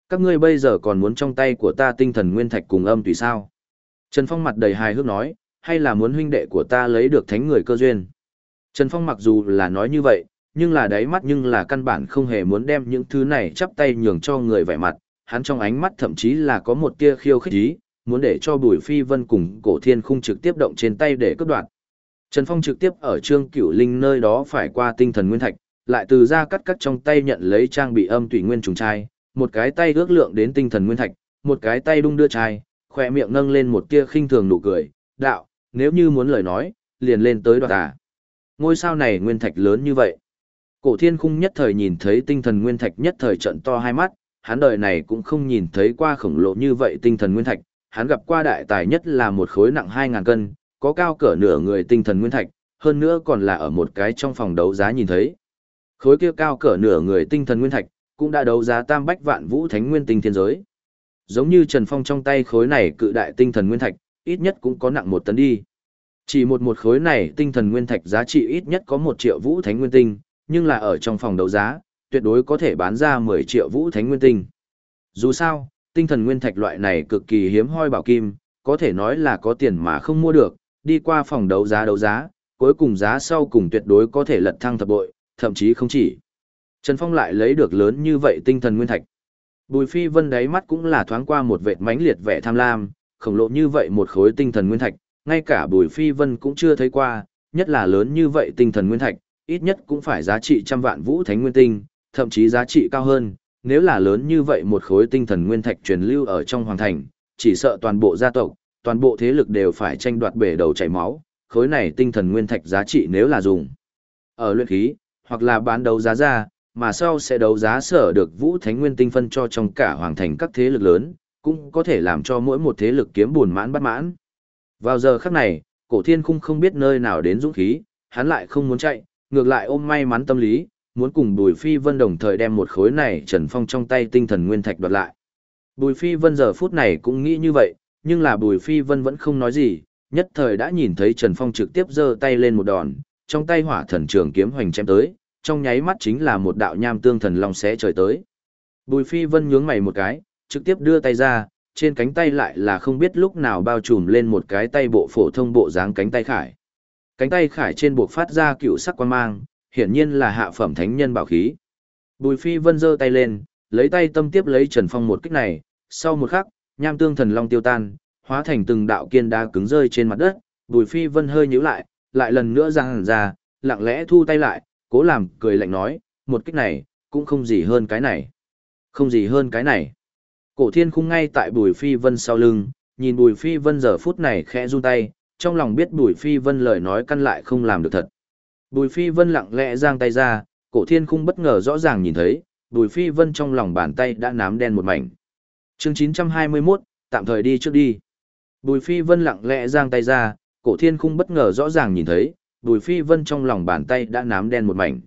Các ngươi bây giờ còn muốn trong tay của ta tinh thần nguyên thạch cùng âm tùy sao? Trần Phong mặt đầy hài hước nói, hay là muốn huynh đệ của ta lấy được thánh người cơ duyên? Trần Phong mặc dù là nói như vậy, nhưng là đáy mắt nhưng là căn bản không hề muốn đem những thứ này chắp tay nhường cho người vẻ mặt, hắn trong ánh mắt thậm chí là có một tia khiêu khích ý, muốn để cho Bùi Phi Vân cùng Cổ Thiên Khung trực tiếp động trên tay để cướp đoạt. Trần Phong trực tiếp ở Trương Cửu Linh nơi đó phải qua tinh thần nguyên thạch, lại từ ra cắt cắt trong tay nhận lấy trang bị âm tùy nguyên trùng trai, một cái tay ước lượng đến tinh thần nguyên thạch, một cái tay đung đưa chai, khỏe miệng nâng lên một tia khinh thường nụ cười, đạo, nếu như muốn lời nói, liền lên tới đoạt à. Ngôi sao này nguyên thạch lớn như vậy. Cổ thiên khung nhất thời nhìn thấy tinh thần nguyên thạch nhất thời trận to hai mắt, hắn đời này cũng không nhìn thấy qua khổng lồ như vậy tinh thần nguyên thạch, hắn gặp qua đại tài nhất là một khối nặng 2.000 cân, có cao cỡ nửa người tinh thần nguyên thạch, hơn nữa còn là ở một cái trong phòng đấu giá nhìn thấy. Khối kia cao cỡ nửa người tinh thần nguyên thạch, cũng đã đấu giá tam bách vạn vũ thánh nguyên tinh thiên giới. Giống như Trần Phong trong tay khối này cự đại tinh thần nguyên thạch, ít nhất cũng có nặng một tấn đi. Chỉ một một khối này tinh thần nguyên thạch giá trị ít nhất có một triệu vũ thánh nguyên tinh, nhưng là ở trong phòng đấu giá, tuyệt đối có thể bán ra 10 triệu vũ thánh nguyên tinh. Dù sao, tinh thần nguyên thạch loại này cực kỳ hiếm hoi bảo kim, có thể nói là có tiền mà không mua được, đi qua phòng đấu giá đấu giá, cuối cùng giá sau cùng tuyệt đối có thể lật thăng thập bội, thậm chí không chỉ. Trần Phong lại lấy được lớn như vậy tinh thần nguyên thạch. Bùi Phi Vân đáy mắt cũng là thoáng qua một vệt mãnh liệt vẻ tham lam, khổng lồ như vậy một khối tinh thần nguyên thạch, ngay cả Bùi Phi Vân cũng chưa thấy qua, nhất là lớn như vậy tinh thần nguyên thạch, ít nhất cũng phải giá trị trăm vạn vũ thánh nguyên tinh, thậm chí giá trị cao hơn, nếu là lớn như vậy một khối tinh thần nguyên thạch truyền lưu ở trong hoàng thành, chỉ sợ toàn bộ gia tộc, toàn bộ thế lực đều phải tranh đoạt bể đầu chảy máu, khối này tinh thần nguyên thạch giá trị nếu là dùng ở luyện khí, hoặc là bán đấu giá ra, mà sau sẽ đấu giá sở được vũ thánh nguyên tinh phân cho trong cả hoàng thành các thế lực lớn, cũng có thể làm cho mỗi một thế lực kiếm buồn mãn bất mãn. Vào giờ khắc này, cổ thiên khung không biết nơi nào đến dũng khí, hắn lại không muốn chạy, ngược lại ôm may mắn tâm lý, muốn cùng Bùi Phi Vân đồng thời đem một khối này Trần Phong trong tay tinh thần nguyên thạch đoạt lại. Bùi Phi Vân giờ phút này cũng nghĩ như vậy, nhưng là Bùi Phi Vân vẫn không nói gì, nhất thời đã nhìn thấy Trần Phong trực tiếp giơ tay lên một đòn, trong tay hỏa thần trường kiếm hoành chém tới, trong nháy mắt chính là một đạo nham tương thần long xé trời tới. Bùi Phi Vân nhướng mày một cái, trực tiếp đưa tay ra, trên cánh tay lại là không biết lúc nào bao trùm lên một cái tay bộ phổ thông bộ dáng cánh tay khải. Cánh tay khải trên buộc phát ra cựu sắc quan mang, hiển nhiên là hạ phẩm thánh nhân bảo khí. Bùi Phi Vân giơ tay lên, lấy tay tâm tiếp lấy Trần Phong một kích này, sau một khắc, nham tương thần long tiêu tan, hóa thành từng đạo kiên đá cứng rơi trên mặt đất, Bùi Phi Vân hơi nhíu lại, lại lần nữa giang ra, lặng lẽ thu tay lại, cố làm cười lạnh nói, một kích này, cũng không gì hơn cái này. Không gì hơn cái này. Cổ thiên khung ngay tại Bùi Phi Vân sau lưng, nhìn Bùi Phi Vân giờ phút này khẽ run tay, trong lòng biết Bùi Phi Vân lời nói căn lại không làm được thật. Bùi Phi Vân lặng lẽ giang tay ra, cổ thiên khung bất ngờ rõ ràng nhìn thấy, Bùi Phi Vân trong lòng bàn tay đã nám đen một mảnh. Chương 921, tạm thời đi trước đi. Bùi Phi Vân lặng lẽ giang tay ra, cổ thiên khung bất ngờ rõ ràng nhìn thấy, Bùi Phi Vân trong lòng bàn tay đã nám đen một mảnh.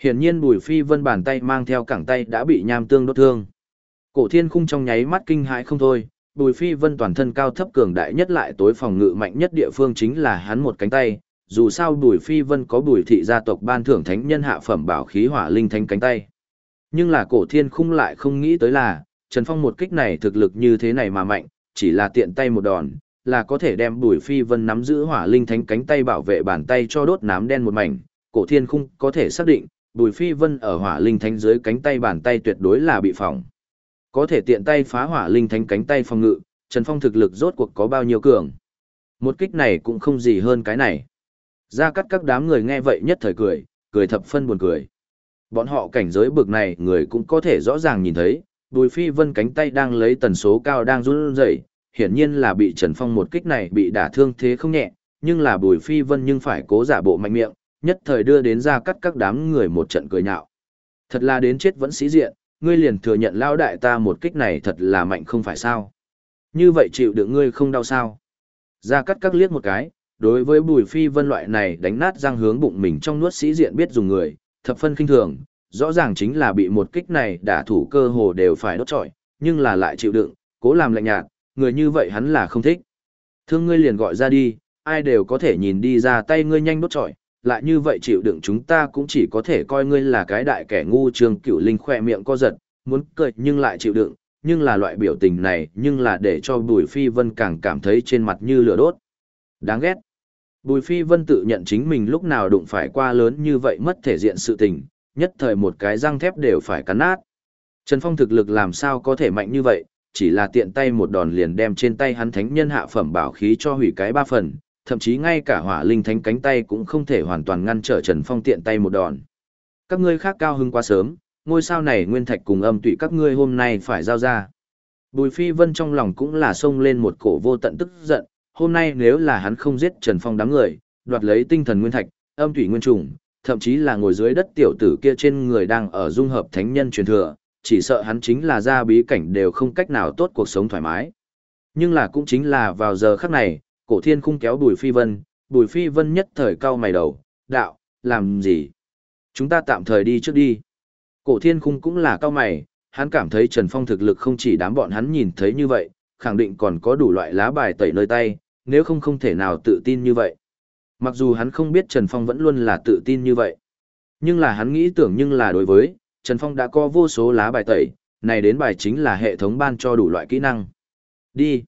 Hiển nhiên Bùi Phi Vân bàn tay mang theo cẳng tay đã bị nham tương đốt thương. Cổ thiên khung trong nháy mắt kinh hãi không thôi, Bùi Phi Vân toàn thân cao thấp cường đại nhất lại tối phòng ngự mạnh nhất địa phương chính là hắn một cánh tay, dù sao Bùi Phi Vân có Bùi thị gia tộc ban thưởng thánh nhân hạ phẩm bảo khí hỏa linh thánh cánh tay. Nhưng là cổ thiên khung lại không nghĩ tới là, Trần Phong một kích này thực lực như thế này mà mạnh, chỉ là tiện tay một đòn, là có thể đem Bùi Phi Vân nắm giữ hỏa linh thánh cánh tay bảo vệ bàn tay cho đốt nám đen một mảnh, cổ thiên khung có thể xác định, Bùi Phi Vân ở hỏa linh thánh dưới cánh tay bàn tay tuyệt đối là bị phòng. Có thể tiện tay phá hỏa linh thánh cánh tay phòng ngự, Trần Phong thực lực rốt cuộc có bao nhiêu cường. Một kích này cũng không gì hơn cái này. Ra cắt các đám người nghe vậy nhất thời cười, cười thập phân buồn cười. Bọn họ cảnh giới bực này người cũng có thể rõ ràng nhìn thấy, Bùi Phi Vân cánh tay đang lấy tần số cao đang run rẩy, hiển nhiên là bị Trần Phong một kích này bị đả thương thế không nhẹ, nhưng là Bùi Phi Vân nhưng phải cố giả bộ mạnh miệng, nhất thời đưa đến ra cắt các đám người một trận cười nhạo. Thật là đến chết vẫn sĩ diện, ngươi liền thừa nhận lao đại ta một kích này thật là mạnh không phải sao. Như vậy chịu được ngươi không đau sao? Ra cắt các liếc một cái, đối với bùi phi vân loại này đánh nát răng hướng bụng mình trong nuốt sĩ diện biết dùng người, thập phân kinh thường, rõ ràng chính là bị một kích này đả thủ cơ hồ đều phải đốt trọi, nhưng là lại chịu đựng, cố làm lạnh nhạt, người như vậy hắn là không thích. Thương ngươi liền gọi ra đi, ai đều có thể nhìn đi ra tay ngươi nhanh đốt trọi, lại như vậy chịu đựng chúng ta cũng chỉ có thể coi ngươi là cái đại kẻ ngu trường cửu linh khỏe miệng co giật, muốn cười nhưng lại chịu đựng, nhưng là loại biểu tình này nhưng là để cho Bùi Phi Vân càng cảm thấy trên mặt như lửa đốt. Đáng ghét. Bùi Phi Vân tự nhận chính mình lúc nào đụng phải qua lớn như vậy mất thể diện sự tình, nhất thời một cái răng thép đều phải cắn nát. Trần Phong thực lực làm sao có thể mạnh như vậy, chỉ là tiện tay một đòn liền đem trên tay hắn thánh nhân hạ phẩm bảo khí cho hủy cái ba phần, thậm chí ngay cả hỏa linh thánh cánh tay cũng không thể hoàn toàn ngăn trở Trần Phong tiện tay một đòn. Các ngươi khác cao hưng quá sớm, ngôi sao này nguyên thạch cùng âm tụy các ngươi hôm nay phải giao ra. Bùi Phi Vân trong lòng cũng là xông lên một cổ vô tận tức giận, hôm nay nếu là hắn không giết Trần Phong đám người, đoạt lấy tinh thần nguyên thạch, âm tụy nguyên trùng, thậm chí là ngồi dưới đất tiểu tử kia trên người đang ở dung hợp thánh nhân truyền thừa, chỉ sợ hắn chính là ra bí cảnh đều không cách nào tốt cuộc sống thoải mái. Nhưng là cũng chính là vào giờ khắc này, cổ thiên khung kéo Bùi Phi Vân, Bùi Phi Vân nhất thời cao mày đầu, đạo, làm gì? Chúng ta tạm thời đi trước đi. Cổ thiên khung cũng là cao mày, hắn cảm thấy Trần Phong thực lực không chỉ đám bọn hắn nhìn thấy như vậy, khẳng định còn có đủ loại lá bài tẩy nơi tay, nếu không không thể nào tự tin như vậy. Mặc dù hắn không biết Trần Phong vẫn luôn là tự tin như vậy, nhưng là hắn nghĩ tưởng nhưng là đối với, Trần Phong đã có vô số lá bài tẩy, này đến bài chính là hệ thống ban cho đủ loại kỹ năng. Đi.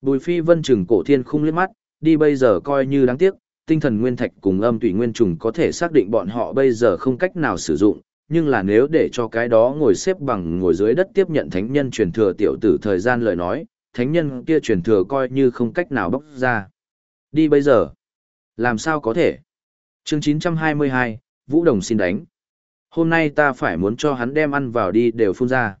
Bùi Phi Vân chừng cổ thiên khung liếc mắt, đi bây giờ coi như đáng tiếc, tinh thần nguyên thạch cùng âm tùy nguyên trùng có thể xác định bọn họ bây giờ không cách nào sử dụng, nhưng là nếu để cho cái đó ngồi xếp bằng ngồi dưới đất tiếp nhận thánh nhân truyền thừa tiểu tử thời gian lời nói, thánh nhân kia truyền thừa coi như không cách nào bóc ra. Đi bây giờ. Làm sao có thể? Chương 922, Vũ Đồng xin đánh. Hôm nay ta phải muốn cho hắn đem ăn vào đi đều phun ra.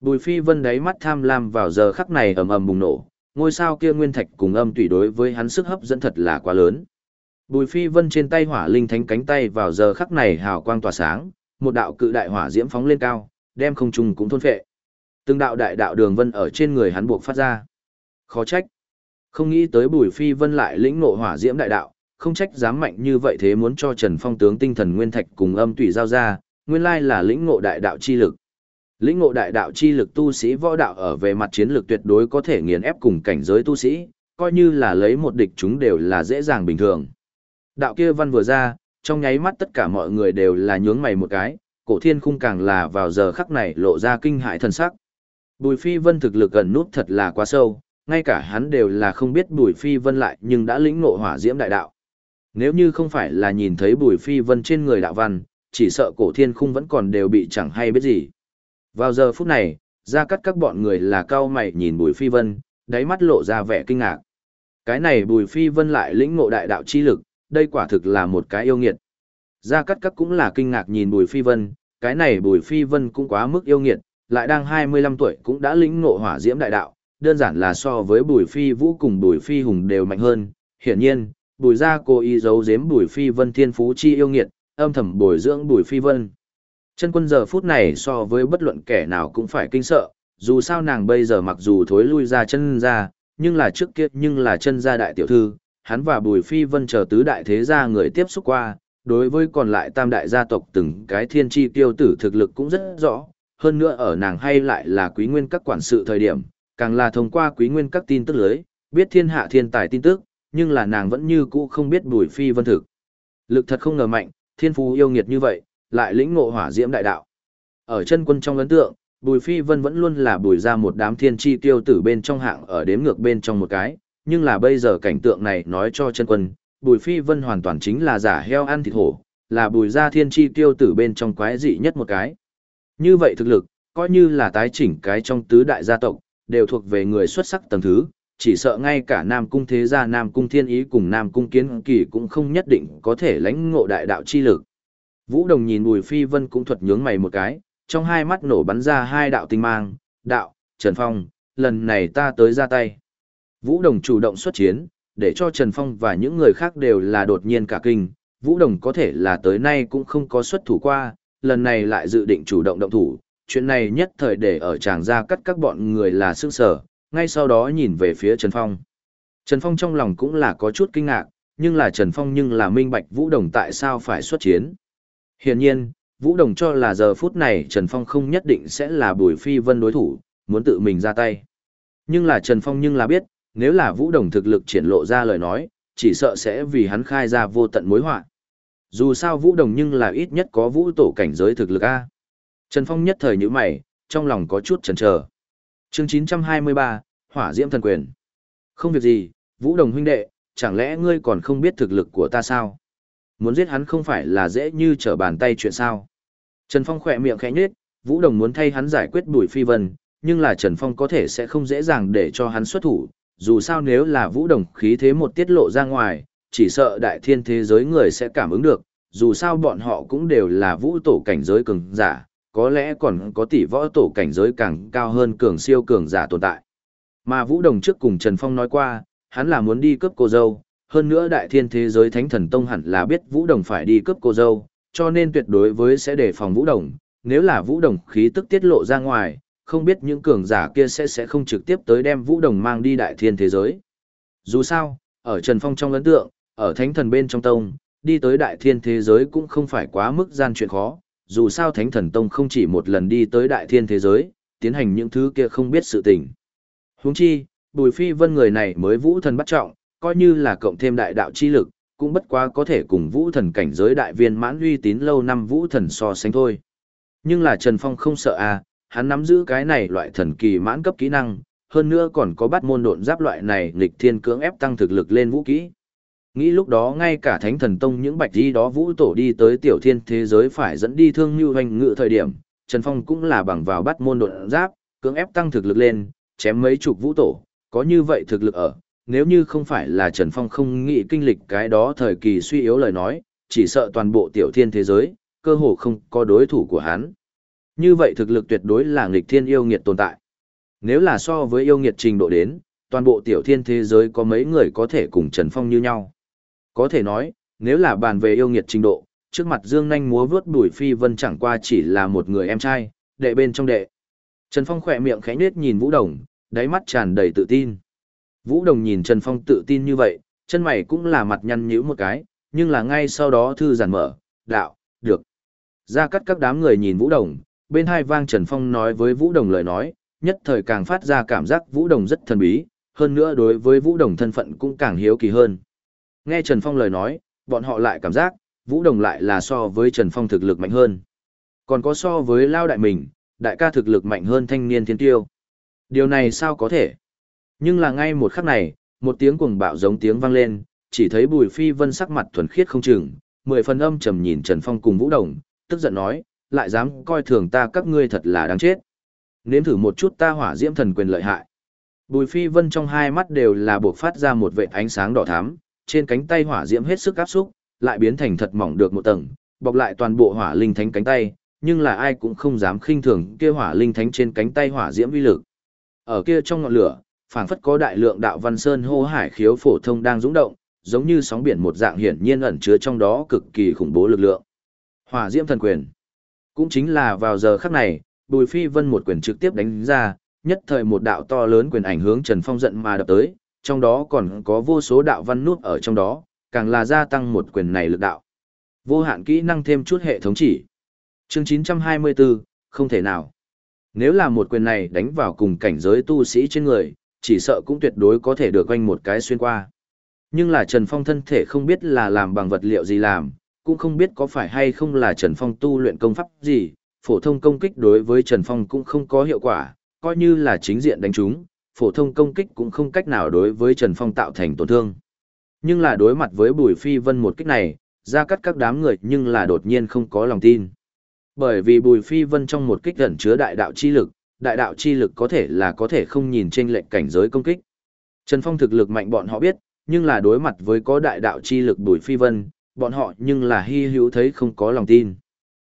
Bùi phi vân đáy mắt tham lam vào giờ khắc này ầm ầm bùng nổ, ngôi sao kia nguyên thạch cùng âm tùy đối với hắn sức hấp dẫn thật là quá lớn. Bùi phi vân trên tay hỏa linh thánh cánh tay vào giờ khắc này hào quang tỏa sáng, một đạo cự đại hỏa diễm phóng lên cao, đem không trung cũng thôn phệ. Từng đạo đại đạo đường vân ở trên người hắn buộc phát ra. Khó trách. Không nghĩ tới Bùi Phi Vân lại lĩnh ngộ hỏa diễm đại đạo, không trách dám mạnh như vậy thế muốn cho Trần Phong tướng tinh thần nguyên thạch cùng âm tụy giao ra, nguyên lai là lĩnh ngộ đại đạo chi lực. Lĩnh ngộ đại đạo chi lực tu sĩ võ đạo ở về mặt chiến lược tuyệt đối có thể nghiền ép cùng cảnh giới tu sĩ, coi như là lấy một địch chúng đều là dễ dàng bình thường. Đạo kia văn vừa ra, trong nháy mắt tất cả mọi người đều là nhướng mày một cái, cổ thiên khung càng là vào giờ khắc này lộ ra kinh hãi thần sắc. Bùi Phi Vân thực lực gần nút thật là quá sâu, ngay cả hắn đều là không biết Bùi Phi Vân lại nhưng đã lĩnh ngộ hỏa diễm đại đạo. Nếu như không phải là nhìn thấy Bùi Phi Vân trên người đạo văn, chỉ sợ cổ thiên khung vẫn còn đều bị chẳng hay biết gì. Vào giờ phút này, ra cắt các bọn người là cao mày nhìn Bùi Phi Vân, đáy mắt lộ ra vẻ kinh ngạc. Cái này Bùi Phi Vân lại lĩnh ngộ đại đạo chi lực, đây quả thực là một cái yêu nghiệt. Gia Cát Các cũng là kinh ngạc nhìn Bùi Phi Vân, cái này Bùi Phi Vân cũng quá mức yêu nghiệt, lại đang 25 tuổi cũng đã lĩnh ngộ hỏa diễm đại đạo, đơn giản là so với Bùi Phi Vũ cùng Bùi Phi Hùng đều mạnh hơn. Hiển nhiên, Bùi gia cố ý giấu giếm Bùi Phi Vân thiên phú chi yêu nghiệt, âm thầm bồi dưỡng Bùi Phi Vân. Chân quân giờ phút này so với bất luận kẻ nào cũng phải kinh sợ, dù sao nàng bây giờ mặc dù thối lui ra chân ra, nhưng là trước kia nhưng là chân gia đại tiểu thư, hắn và Bùi Phi Vân chờ tứ đại thế gia người tiếp xúc qua, đối với còn lại tam đại gia tộc từng cái thiên chi tiêu tử thực lực cũng rất rõ, hơn nữa ở nàng hay lại là quý nguyên các quản sự thời điểm, càng là thông qua quý nguyên các tin tức lưới, biết thiên hạ thiên tài tin tức, nhưng là nàng vẫn như cũ không biết Bùi Phi Vân thực. Lực thật không ngờ mạnh, thiên phú yêu nghiệt như vậy, lại lĩnh ngộ hỏa diễm đại đạo. Ở chân quân trong ấn tượng, Bùi Phi Vân vẫn luôn là bùi ra một đám thiên chi tiêu tử bên trong hạng ở đếm ngược bên trong một cái, nhưng là bây giờ cảnh tượng này nói cho chân quân, Bùi Phi Vân hoàn toàn chính là giả heo ăn thịt hổ, là bùi ra thiên chi tiêu tử bên trong quái dị nhất một cái. Như vậy thực lực, coi như là tái chỉnh cái trong tứ đại gia tộc, đều thuộc về người xuất sắc tầng thứ, chỉ sợ ngay cả Nam Cung Thế Gia Nam Cung Thiên Ý cùng Nam Cung Kiến Kỳ cũng không nhất định có thể lãnh ngộ đại đạo chi lực. Vũ Đồng nhìn Bùi Phi Vân cũng thuật nhướng mày một cái, trong hai mắt nổ bắn ra hai đạo tinh mang, đạo, Trần Phong, lần này ta tới ra tay. Vũ Đồng chủ động xuất chiến, để cho Trần Phong và những người khác đều là đột nhiên cả kinh, Vũ Đồng có thể là tới nay cũng không có xuất thủ qua, lần này lại dự định chủ động động thủ, chuyện này nhất thời để ở tràng ra cắt các bọn người là sức sở, ngay sau đó nhìn về phía Trần Phong. Trần Phong trong lòng cũng là có chút kinh ngạc, nhưng là Trần Phong nhưng là minh bạch Vũ Đồng tại sao phải xuất chiến. Hiển nhiên, Vũ Đồng cho là giờ phút này Trần Phong không nhất định sẽ là Bùi Phi Vân đối thủ, muốn tự mình ra tay. Nhưng là Trần Phong nhưng là biết, nếu là Vũ Đồng thực lực triển lộ ra lời nói, chỉ sợ sẽ vì hắn khai ra vô tận mối họa. Dù sao Vũ Đồng nhưng là ít nhất có Vũ tổ cảnh giới thực lực A. Trần Phong nhất thời như mày, trong lòng có chút chần chờ. Chương 923, Hỏa Diễm Thần Quyền. Không việc gì, Vũ Đồng huynh đệ, chẳng lẽ ngươi còn không biết thực lực của ta sao? Muốn giết hắn không phải là dễ như trở bàn tay chuyện sao? Trần Phong khỏe miệng khẽ nhếch, Vũ Đồng muốn thay hắn giải quyết Bùi Phi Vân, nhưng là Trần Phong có thể sẽ không dễ dàng để cho hắn xuất thủ, dù sao nếu là Vũ Đồng khí thế một tiết lộ ra ngoài, chỉ sợ đại thiên thế giới người sẽ cảm ứng được, dù sao bọn họ cũng đều là vũ tổ cảnh giới cường giả, có lẽ còn có tỷ võ tổ cảnh giới càng cao hơn cường siêu cường giả tồn tại. Mà Vũ Đồng trước cùng Trần Phong nói qua, hắn là muốn đi cướp cô dâu, hơn nữa đại thiên thế giới thánh thần tông hẳn là biết Vũ Đồng phải đi cướp cô dâu, cho nên tuyệt đối với sẽ đề phòng Vũ Đồng, nếu là Vũ Đồng khí tức tiết lộ ra ngoài, không biết những cường giả kia sẽ sẽ không trực tiếp tới đem Vũ Đồng mang đi đại thiên thế giới. Dù sao, ở Trần Phong trong ấn tượng, ở thánh thần bên trong tông, đi tới đại thiên thế giới cũng không phải quá mức gian chuyện khó, dù sao thánh thần tông không chỉ một lần đi tới đại thiên thế giới, tiến hành những thứ kia không biết sự tình. Huống chi, Bùi Phi Vân người này mới vũ thần bắt trọng, coi như là cộng thêm đại đạo chi lực, cũng bất quá có thể cùng vũ thần cảnh giới đại viên mãn uy tín lâu năm vũ thần so sánh thôi. Nhưng là Trần Phong không sợ à, hắn nắm giữ cái này loại thần kỳ mãn cấp kỹ năng, hơn nữa còn có bắt môn độn giáp loại này nghịch thiên cưỡng ép tăng thực lực lên vũ kỹ. Nghĩ lúc đó ngay cả thánh thần tông những bạch di đó vũ tổ đi tới tiểu thiên thế giới phải dẫn đi thương như hoành ngự thời điểm, Trần Phong cũng là bằng vào bắt môn đột giáp, cưỡng ép tăng thực lực lên, chém mấy chục vũ tổ, có như vậy thực lực ở, nếu như không phải là Trần Phong không nghĩ kinh lịch cái đó thời kỳ suy yếu lời nói, chỉ sợ toàn bộ tiểu thiên thế giới, cơ hồ không có đối thủ của hắn. Như vậy thực lực tuyệt đối là nghịch thiên yêu nghiệt tồn tại. Nếu là so với yêu nghiệt trình độ đến, toàn bộ tiểu thiên thế giới có mấy người có thể cùng Trần Phong như nhau. Có thể nói, nếu là bàn về yêu nghiệt trình độ, trước mặt Dương Nanh múa vướt Bùi Phi Vân chẳng qua chỉ là một người em trai, đệ bên trong đệ. Trần Phong khỏe miệng khẽ nết nhìn Vũ Đồng, đáy mắt tràn đầy tự tin. Vũ Đồng nhìn Trần Phong tự tin như vậy, chân mày cũng là mặt nhăn nhíu một cái, nhưng là ngay sau đó thư giản mở, đạo, được. Ra cắt các đám người nhìn Vũ Đồng, bên hai vang Trần Phong nói với Vũ Đồng lời nói, nhất thời càng phát ra cảm giác Vũ Đồng rất thần bí, hơn nữa đối với Vũ Đồng thân phận cũng càng hiếu kỳ hơn. Nghe Trần Phong lời nói, bọn họ lại cảm giác, Vũ Đồng lại là so với Trần Phong thực lực mạnh hơn. Còn có so với Lao Đại mình, đại ca thực lực mạnh hơn thanh niên thiên tiêu. Điều này sao có thể? Nhưng là ngay một khắc này, một tiếng cuồng bạo giống tiếng vang lên, chỉ thấy Bùi Phi Vân sắc mặt thuần khiết không chừng, mười phần âm trầm nhìn Trần Phong cùng Vũ Đồng, tức giận nói, lại dám coi thường ta các ngươi thật là đáng chết. Nếm thử một chút ta hỏa diễm thần quyền lợi hại. Bùi Phi Vân trong hai mắt đều là buộc phát ra một vệt ánh sáng đỏ thắm, trên cánh tay hỏa diễm hết sức áp xúc, lại biến thành thật mỏng được một tầng, bọc lại toàn bộ hỏa linh thánh cánh tay, nhưng là ai cũng không dám khinh thường kia hỏa linh thánh trên cánh tay hỏa diễm uy lực. Ở kia trong ngọn lửa, phảng phất có đại lượng đạo văn sơn hô hải khiếu phổ thông đang dũng động, giống như sóng biển một dạng hiển nhiên ẩn chứa trong đó cực kỳ khủng bố lực lượng. Hỏa diễm thần quyền. Cũng chính là vào giờ khắc này, Bùi Phi Vân một quyền trực tiếp đánh ra, nhất thời một đạo to lớn quyền ảnh hướng Trần Phong giận mà đập tới, trong đó còn có vô số đạo văn nút ở trong đó, càng là gia tăng một quyền này lực đạo. Vô hạn kỹ năng thêm chút hệ thống chỉ. Chương 924, không thể nào. Nếu là một quyền này đánh vào cùng cảnh giới tu sĩ trên người, chỉ sợ cũng tuyệt đối có thể được quanh một cái xuyên qua. Nhưng là Trần Phong thân thể không biết là làm bằng vật liệu gì làm, cũng không biết có phải hay không là Trần Phong tu luyện công pháp gì, phổ thông công kích đối với Trần Phong cũng không có hiệu quả, coi như là chính diện đánh chúng phổ thông công kích cũng không cách nào đối với Trần Phong tạo thành tổn thương. Nhưng là đối mặt với Bùi Phi Vân một kích này, ra cắt các đám người nhưng là đột nhiên không có lòng tin. Bởi vì Bùi Phi Vân trong một kích ẩn chứa đại đạo chi lực, đại đạo chi lực có thể là có thể không nhìn trên lệnh cảnh giới công kích. Trần Phong thực lực mạnh bọn họ biết, nhưng là đối mặt với có đại đạo chi lực Bùi Phi Vân, bọn họ nhưng là hy hữu thấy không có lòng tin.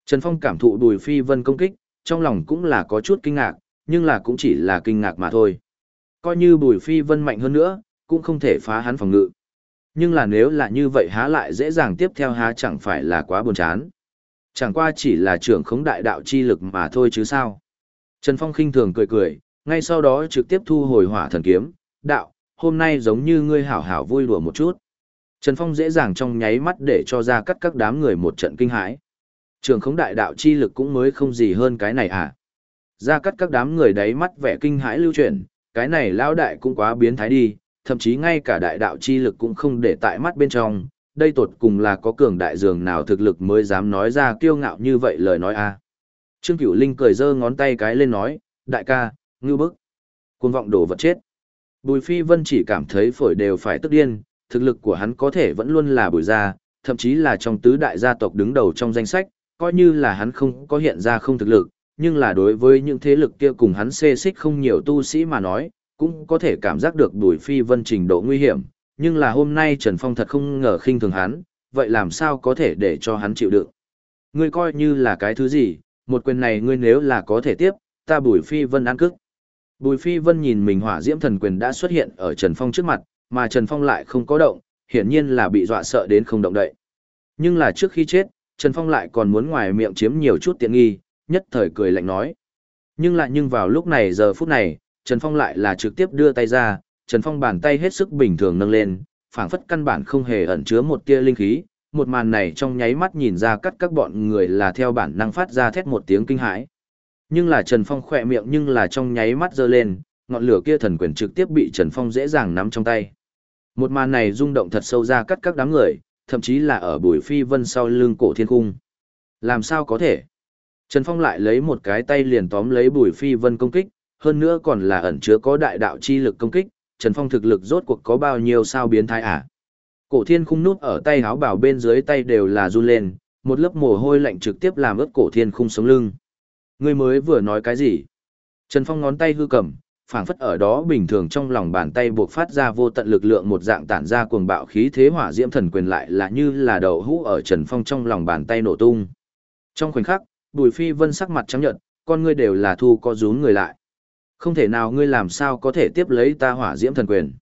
Trần Phong cảm thụ Bùi Phi Vân công kích, trong lòng cũng là có chút kinh ngạc, nhưng là cũng chỉ là kinh ngạc mà thôi. Coi như Bùi Phi Vân mạnh hơn nữa, cũng không thể phá hắn phòng ngự. Nhưng là nếu là như vậy há lại dễ dàng tiếp theo há chẳng phải là quá buồn chán. Chẳng qua chỉ là trưởng khống đại đạo chi lực mà thôi chứ sao. Trần Phong khinh thường cười cười, ngay sau đó trực tiếp thu hồi hỏa thần kiếm, đạo, hôm nay giống như ngươi hảo hảo vui đùa một chút. Trần Phong dễ dàng trong nháy mắt để cho ra cắt các đám người một trận kinh hãi. Trường khống đại đạo chi lực cũng mới không gì hơn cái này à. Ra cắt các đám người đấy mắt vẻ kinh hãi lưu chuyển, cái này lão đại cũng quá biến thái đi, thậm chí ngay cả đại đạo chi lực cũng không để tại mắt bên trong, đây tột cùng là có cường đại dường nào thực lực mới dám nói ra kiêu ngạo như vậy lời nói a. Trương Cửu Linh cười giơ ngón tay cái lên nói, đại ca, ngưu bức. Cuồng vọng đồ vật chết. Bùi Phi Vân chỉ cảm thấy phổi đều phải tức điên, thực lực của hắn có thể vẫn luôn là bùi gia, thậm chí là trong tứ đại gia tộc đứng đầu trong danh sách, coi như là hắn không có hiện ra không thực lực, nhưng là đối với những thế lực kia cùng hắn xê xích không nhiều tu sĩ mà nói, cũng có thể cảm giác được Bùi Phi Vân trình độ nguy hiểm, nhưng là hôm nay Trần Phong thật không ngờ khinh thường hắn, vậy làm sao có thể để cho hắn chịu đựng. Ngươi coi như là cái thứ gì, một quyền này ngươi nếu là có thể tiếp, ta Bùi Phi Vân ăn cức. Bùi Phi Vân nhìn mình hỏa diễm thần quyền đã xuất hiện ở Trần Phong trước mặt, mà Trần Phong lại không có động, hiển nhiên là bị dọa sợ đến không động đậy. Nhưng là trước khi chết, Trần Phong lại còn muốn ngoài miệng chiếm nhiều chút tiện nghi, nhất thời cười lạnh nói. Nhưng lại nhưng vào lúc này giờ phút này, Trần Phong lại là trực tiếp đưa tay ra, Trần Phong bàn tay hết sức bình thường nâng lên, phảng phất căn bản không hề ẩn chứa một tia linh khí, một màn này trong nháy mắt nhìn ra cắt các bọn người là theo bản năng phát ra thét một tiếng kinh hãi. Nhưng là Trần Phong khỏe miệng nhưng là trong nháy mắt giơ lên, ngọn lửa kia thần quyền trực tiếp bị Trần Phong dễ dàng nắm trong tay. Một màn này rung động thật sâu ra cắt các đám người, thậm chí là ở bùi phi vân sau lưng cổ thiên cung. Làm sao có thể? Trần Phong lại lấy một cái tay liền tóm lấy bùi phi vân công kích, hơn nữa còn là ẩn chứa có đại đạo chi lực công kích, Trần Phong thực lực rốt cuộc có bao nhiêu sao biến thái à? Cổ thiên khung nút ở tay háo bảo bên dưới tay đều là run lên, một lớp mồ hôi lạnh trực tiếp làm ướt cổ thiên khung sống lưng. Ngươi mới vừa nói cái gì? Trần Phong ngón tay hư cầm, phảng phất ở đó bình thường trong lòng bàn tay buộc phát ra vô tận lực lượng một dạng tản ra cuồng bạo khí thế hỏa diễm thần quyền lại là như là đầu hũ ở Trần Phong trong lòng bàn tay nổ tung. Trong khoảnh khắc, Bùi Phi Vân sắc mặt trắng nhợt, con ngươi đều là thu co rún người lại. Không thể nào ngươi làm sao có thể tiếp lấy ta hỏa diễm thần quyền.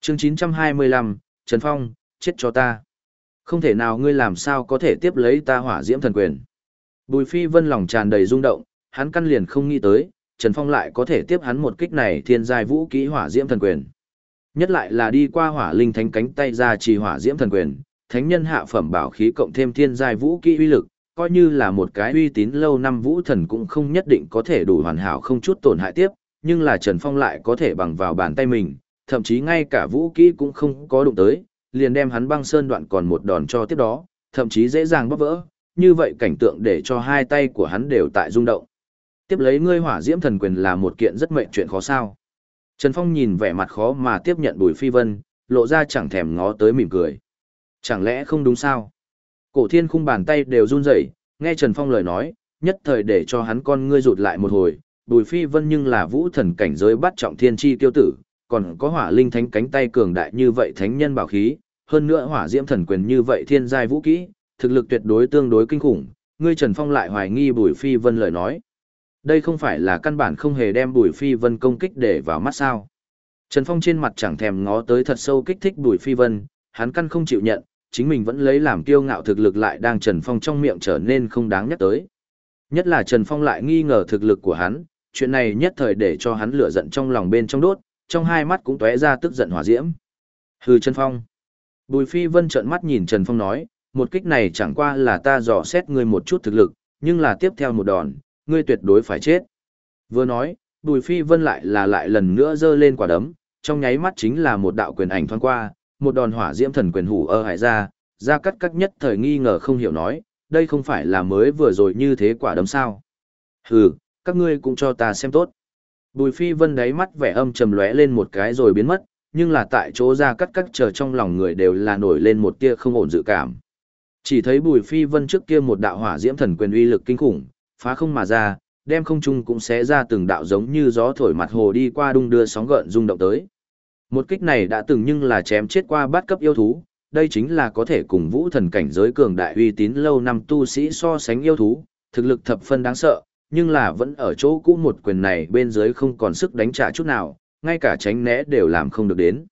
Chương 925, Trần Phong, chết cho ta. Không thể nào ngươi làm sao có thể tiếp lấy ta hỏa diễm thần quyền. Bùi Phi Vân lòng tràn đầy rung động, hắn căn liền không nghĩ tới, Trần Phong lại có thể tiếp hắn một kích này thiên giai vũ kỹ hỏa diễm thần quyền. Nhất lại là đi qua hỏa linh thánh cánh tay ra trì hỏa diễm thần quyền, thánh nhân hạ phẩm bảo khí cộng thêm thiên giai vũ kỹ uy lực, coi như là một cái uy tín lâu năm vũ thần cũng không nhất định có thể đủ hoàn hảo không chút tổn hại tiếp, nhưng là Trần Phong lại có thể bằng vào bàn tay mình, thậm chí ngay cả vũ kỹ cũng không có đụng tới, liền đem hắn băng sơn đoạn còn một đòn cho tiếp đó, thậm chí dễ dàng bóp vỡ, như vậy cảnh tượng để cho hai tay của hắn đều tại rung động. Tiếp lấy ngươi hỏa diễm thần quyền là một kiện rất mệnh chuyện khó sao. Trần Phong nhìn vẻ mặt khó mà tiếp nhận Bùi Phi Vân, lộ ra chẳng thèm ngó tới mỉm cười. Chẳng lẽ không đúng sao? Cổ thiên khung bàn tay đều run rẩy, nghe Trần Phong lời nói, nhất thời để cho hắn con ngươi rụt lại một hồi, Bùi Phi Vân nhưng là vũ thần cảnh giới bắt trọng thiên chi tiêu tử, còn có hỏa linh thánh cánh tay cường đại như vậy thánh nhân bảo khí, hơn nữa hỏa diễm thần quyền như vậy thiên giai vũ kỹ, thực lực tuyệt đối tương đối kinh khủng, ngươi Trần Phong lại hoài nghi Bùi Phi Vân lời nói. Đây không phải là căn bản không hề đem Bùi Phi Vân công kích để vào mắt sao. Trần Phong trên mặt chẳng thèm ngó tới thật sâu kích thích Bùi Phi Vân, hắn căn không chịu nhận, chính mình vẫn lấy làm kiêu ngạo thực lực lại đang Trần Phong trong miệng trở nên không đáng nhắc tới. Nhất là Trần Phong lại nghi ngờ thực lực của hắn, chuyện này nhất thời để cho hắn lửa giận trong lòng bên trong đốt, trong hai mắt cũng tóe ra tức giận hỏa diễm. Hừ Trần Phong. Bùi Phi Vân trợn mắt nhìn Trần Phong nói, một kích này chẳng qua là ta dò xét ngươi một chút thực lực, nhưng là tiếp theo một đòn, ngươi tuyệt đối phải chết. Vừa nói, Bùi Phi Vân lại là lại lần nữa giơ lên quả đấm, trong nháy mắt chính là một đạo quyền ảnh thoáng qua, một đòn hỏa diễm thần quyền hủ ơ hải ra, ra cắt cắt nhất thời nghi ngờ không hiểu nói, đây không phải là mới vừa rồi như thế quả đấm sao. Hừ, các ngươi cũng cho ta xem tốt. Bùi Phi Vân đáy mắt vẻ âm trầm lóe lên một cái rồi biến mất, nhưng là tại chỗ ra cắt cắt chờ trong lòng người đều là nổi lên một tia không ổn dự cảm. Chỉ thấy Bùi Phi Vân trước kia một đạo hỏa diễm thần quyền uy lực kinh khủng, phá không mà ra, đem không trung cũng xé ra từng đạo giống như gió thổi mặt hồ đi qua đung đưa sóng gợn rung động tới. Một kích này đã từng nhưng là chém chết qua bát cấp yêu thú, đây chính là có thể cùng vũ thần cảnh giới cường đại uy tín lâu năm tu sĩ so sánh yêu thú, thực lực thập phân đáng sợ, nhưng là vẫn ở chỗ cũ một quyền này bên dưới không còn sức đánh trả chút nào, ngay cả tránh né đều làm không được đến.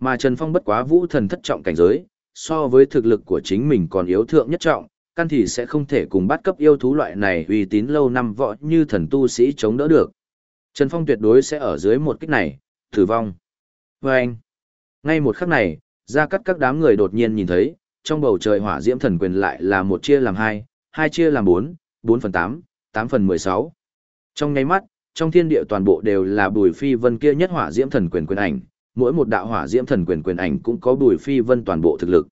Mà Trần Phong bất quá vũ thần thất trọng cảnh giới, so với thực lực của chính mình còn yếu thượng nhất trọng, căn thì sẽ không thể cùng bắt cấp yêu thú loại này uy tín lâu năm võ như thần tu sĩ chống đỡ được. Trần Phong tuyệt đối sẽ ở dưới một kích này, tử vong. Và anh, ngay một khắc này, ra cắt các đám người đột nhiên nhìn thấy, trong bầu trời hỏa diễm thần quyền lại là một chia làm hai, hai chia làm bốn, bốn phần tám, tám phần mười sáu. Trong nháy mắt, trong thiên địa toàn bộ đều là bùi phi vân kia nhất hỏa diễm thần quyền quyền ảnh, mỗi một đạo hỏa diễm thần quyền quyền ảnh cũng có bùi phi vân toàn bộ thực lực.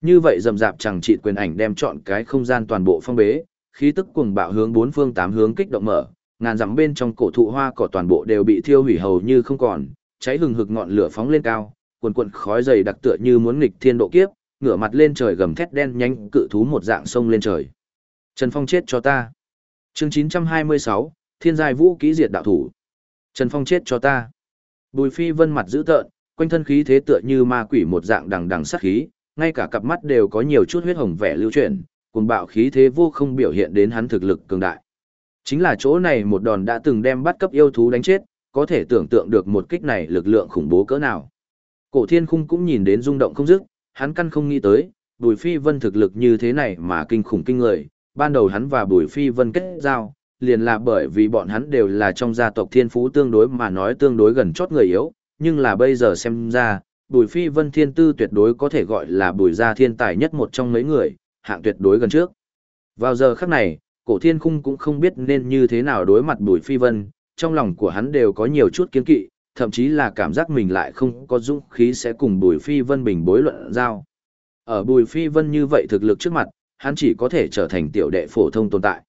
Như vậy rầm rạp chẳng trị quyền ảnh đem chọn cái không gian toàn bộ phong bế, khí tức cuồng bạo hướng bốn phương tám hướng kích động mở, ngàn dặm bên trong cổ thụ hoa cỏ toàn bộ đều bị thiêu hủy hầu như không còn, cháy hừng hực ngọn lửa phóng lên cao, cuồn cuộn khói dày đặc tựa như muốn nghịch thiên độ kiếp, ngửa mặt lên trời gầm thét đen nhanh cự thú một dạng sông lên trời. Trần Phong chết cho ta. Chương 926, Thiên giai vũ kỹ diệt đạo thủ. Trần Phong chết cho ta. Bùi Phi Vân mặt dữ tợn, quanh thân khí thế tựa như ma quỷ một dạng đằng đằng sát khí, ngay cả cặp mắt đều có nhiều chút huyết hồng vẻ lưu chuyển, cuồng bạo khí thế vô không biểu hiện đến hắn thực lực cường đại. Chính là chỗ này một đòn đã từng đem bắt cấp yêu thú đánh chết, có thể tưởng tượng được một kích này lực lượng khủng bố cỡ nào. Cổ thiên khung cũng nhìn đến rung động không dứt, hắn căn không nghĩ tới, Bùi Phi Vân thực lực như thế này mà kinh khủng kinh người, ban đầu hắn và Bùi Phi Vân kết giao, liền là bởi vì bọn hắn đều là trong gia tộc thiên phú tương đối mà nói tương đối gần chót người yếu, nhưng là bây giờ xem ra, Bùi Phi Vân thiên tư tuyệt đối có thể gọi là bùi gia thiên tài nhất một trong mấy người, hạng tuyệt đối gần trước. Vào giờ khắc này, cổ thiên khung cũng không biết nên như thế nào đối mặt Bùi Phi Vân, trong lòng của hắn đều có nhiều chút kiên kỵ, thậm chí là cảm giác mình lại không có dũng khí sẽ cùng Bùi Phi Vân bình bối luận giao. Ở Bùi Phi Vân như vậy thực lực trước mặt, hắn chỉ có thể trở thành tiểu đệ phổ thông tồn tại.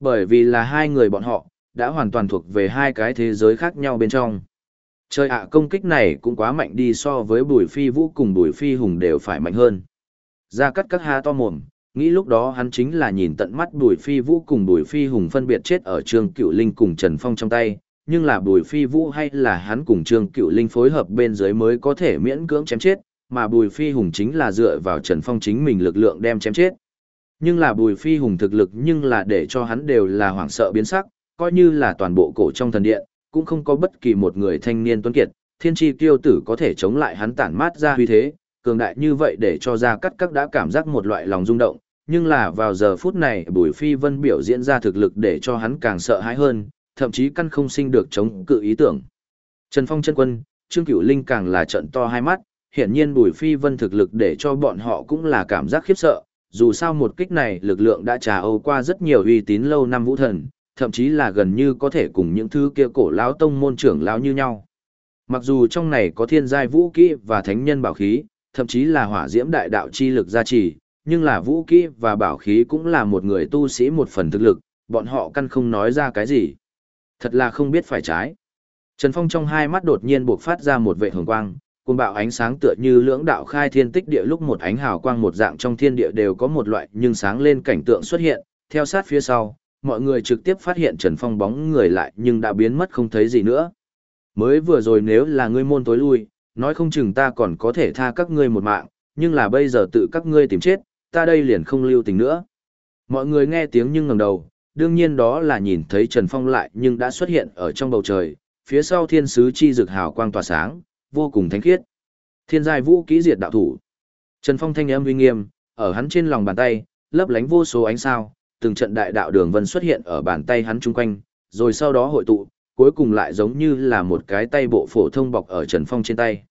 Bởi vì là hai người bọn họ, đã hoàn toàn thuộc về hai cái thế giới khác nhau bên trong. Trời ạ công kích này cũng quá mạnh đi so với Bùi Phi Vũ cùng Bùi Phi Hùng đều phải mạnh hơn. Ra cắt các ha to mồm, nghĩ lúc đó hắn chính là nhìn tận mắt Bùi Phi Vũ cùng Bùi Phi Hùng phân biệt chết ở Trương Cựu Linh cùng Trần Phong trong tay, nhưng là Bùi Phi Vũ hay là hắn cùng Trương Cựu Linh phối hợp bên dưới mới có thể miễn cưỡng chém chết, mà Bùi Phi Hùng chính là dựa vào Trần Phong chính mình lực lượng đem chém chết. Nhưng là Bùi Phi Hùng thực lực nhưng là để cho hắn đều là hoảng sợ biến sắc, coi như là toàn bộ cổ trong thần điện, cũng không có bất kỳ một người thanh niên tuấn kiệt, thiên tri tiêu tử có thể chống lại hắn tản mát ra huy thế, cường đại như vậy để cho ra cắt các đã cảm giác một loại lòng rung động, nhưng là vào giờ phút này Bùi Phi Vân biểu diễn ra thực lực để cho hắn càng sợ hãi hơn, thậm chí căn không sinh được chống cự ý tưởng. Trần Phong chân quân, Trương Cửu Linh càng là trận to hai mắt, hiển nhiên Bùi Phi Vân thực lực để cho bọn họ cũng là cảm giác khiếp sợ, dù sao một kích này lực lượng đã trà âu qua rất nhiều uy tín lâu năm vũ thần, thậm chí là gần như có thể cùng những thứ kia cổ lão tông môn trưởng lão như nhau. Mặc dù trong này có thiên giai vũ kỹ và thánh nhân bảo khí, thậm chí là hỏa diễm đại đạo chi lực gia trì, nhưng là vũ kỹ và bảo khí cũng là một người tu sĩ một phần thực lực, bọn họ căn không nói ra cái gì. Thật là không biết phải trái. Trần Phong trong hai mắt đột nhiên buộc phát ra một vệ hồng quang, cùng bạo ánh sáng tựa như lưỡng đạo khai thiên tích địa lúc một ánh hào quang một dạng trong thiên địa đều có một loại nhưng sáng lên cảnh tượng xuất hiện, theo sát phía sau, mọi người trực tiếp phát hiện Trần Phong bóng người lại nhưng đã biến mất không thấy gì nữa. Mới vừa rồi nếu là ngươi môn tối lui, nói không chừng ta còn có thể tha các ngươi một mạng, nhưng là bây giờ tự các ngươi tìm chết, ta đây liền không lưu tình nữa. Mọi người nghe tiếng nhưng ngẩng đầu, đương nhiên đó là nhìn thấy Trần Phong lại nhưng đã xuất hiện ở trong bầu trời, phía sau thiên sứ chi rực hào quang tỏa sáng, vô cùng thánh khiết. Thiên giai vũ kỹ diệt đạo thủ. Trần Phong thanh âm uy nghiêm, ở hắn trên lòng bàn tay, lấp lánh vô số ánh sao, từng trận đại đạo đường vân xuất hiện ở bàn tay hắn chung quanh, rồi sau đó hội tụ, cuối cùng lại giống như là một cái tay bộ phổ thông bọc ở Trần Phong trên tay.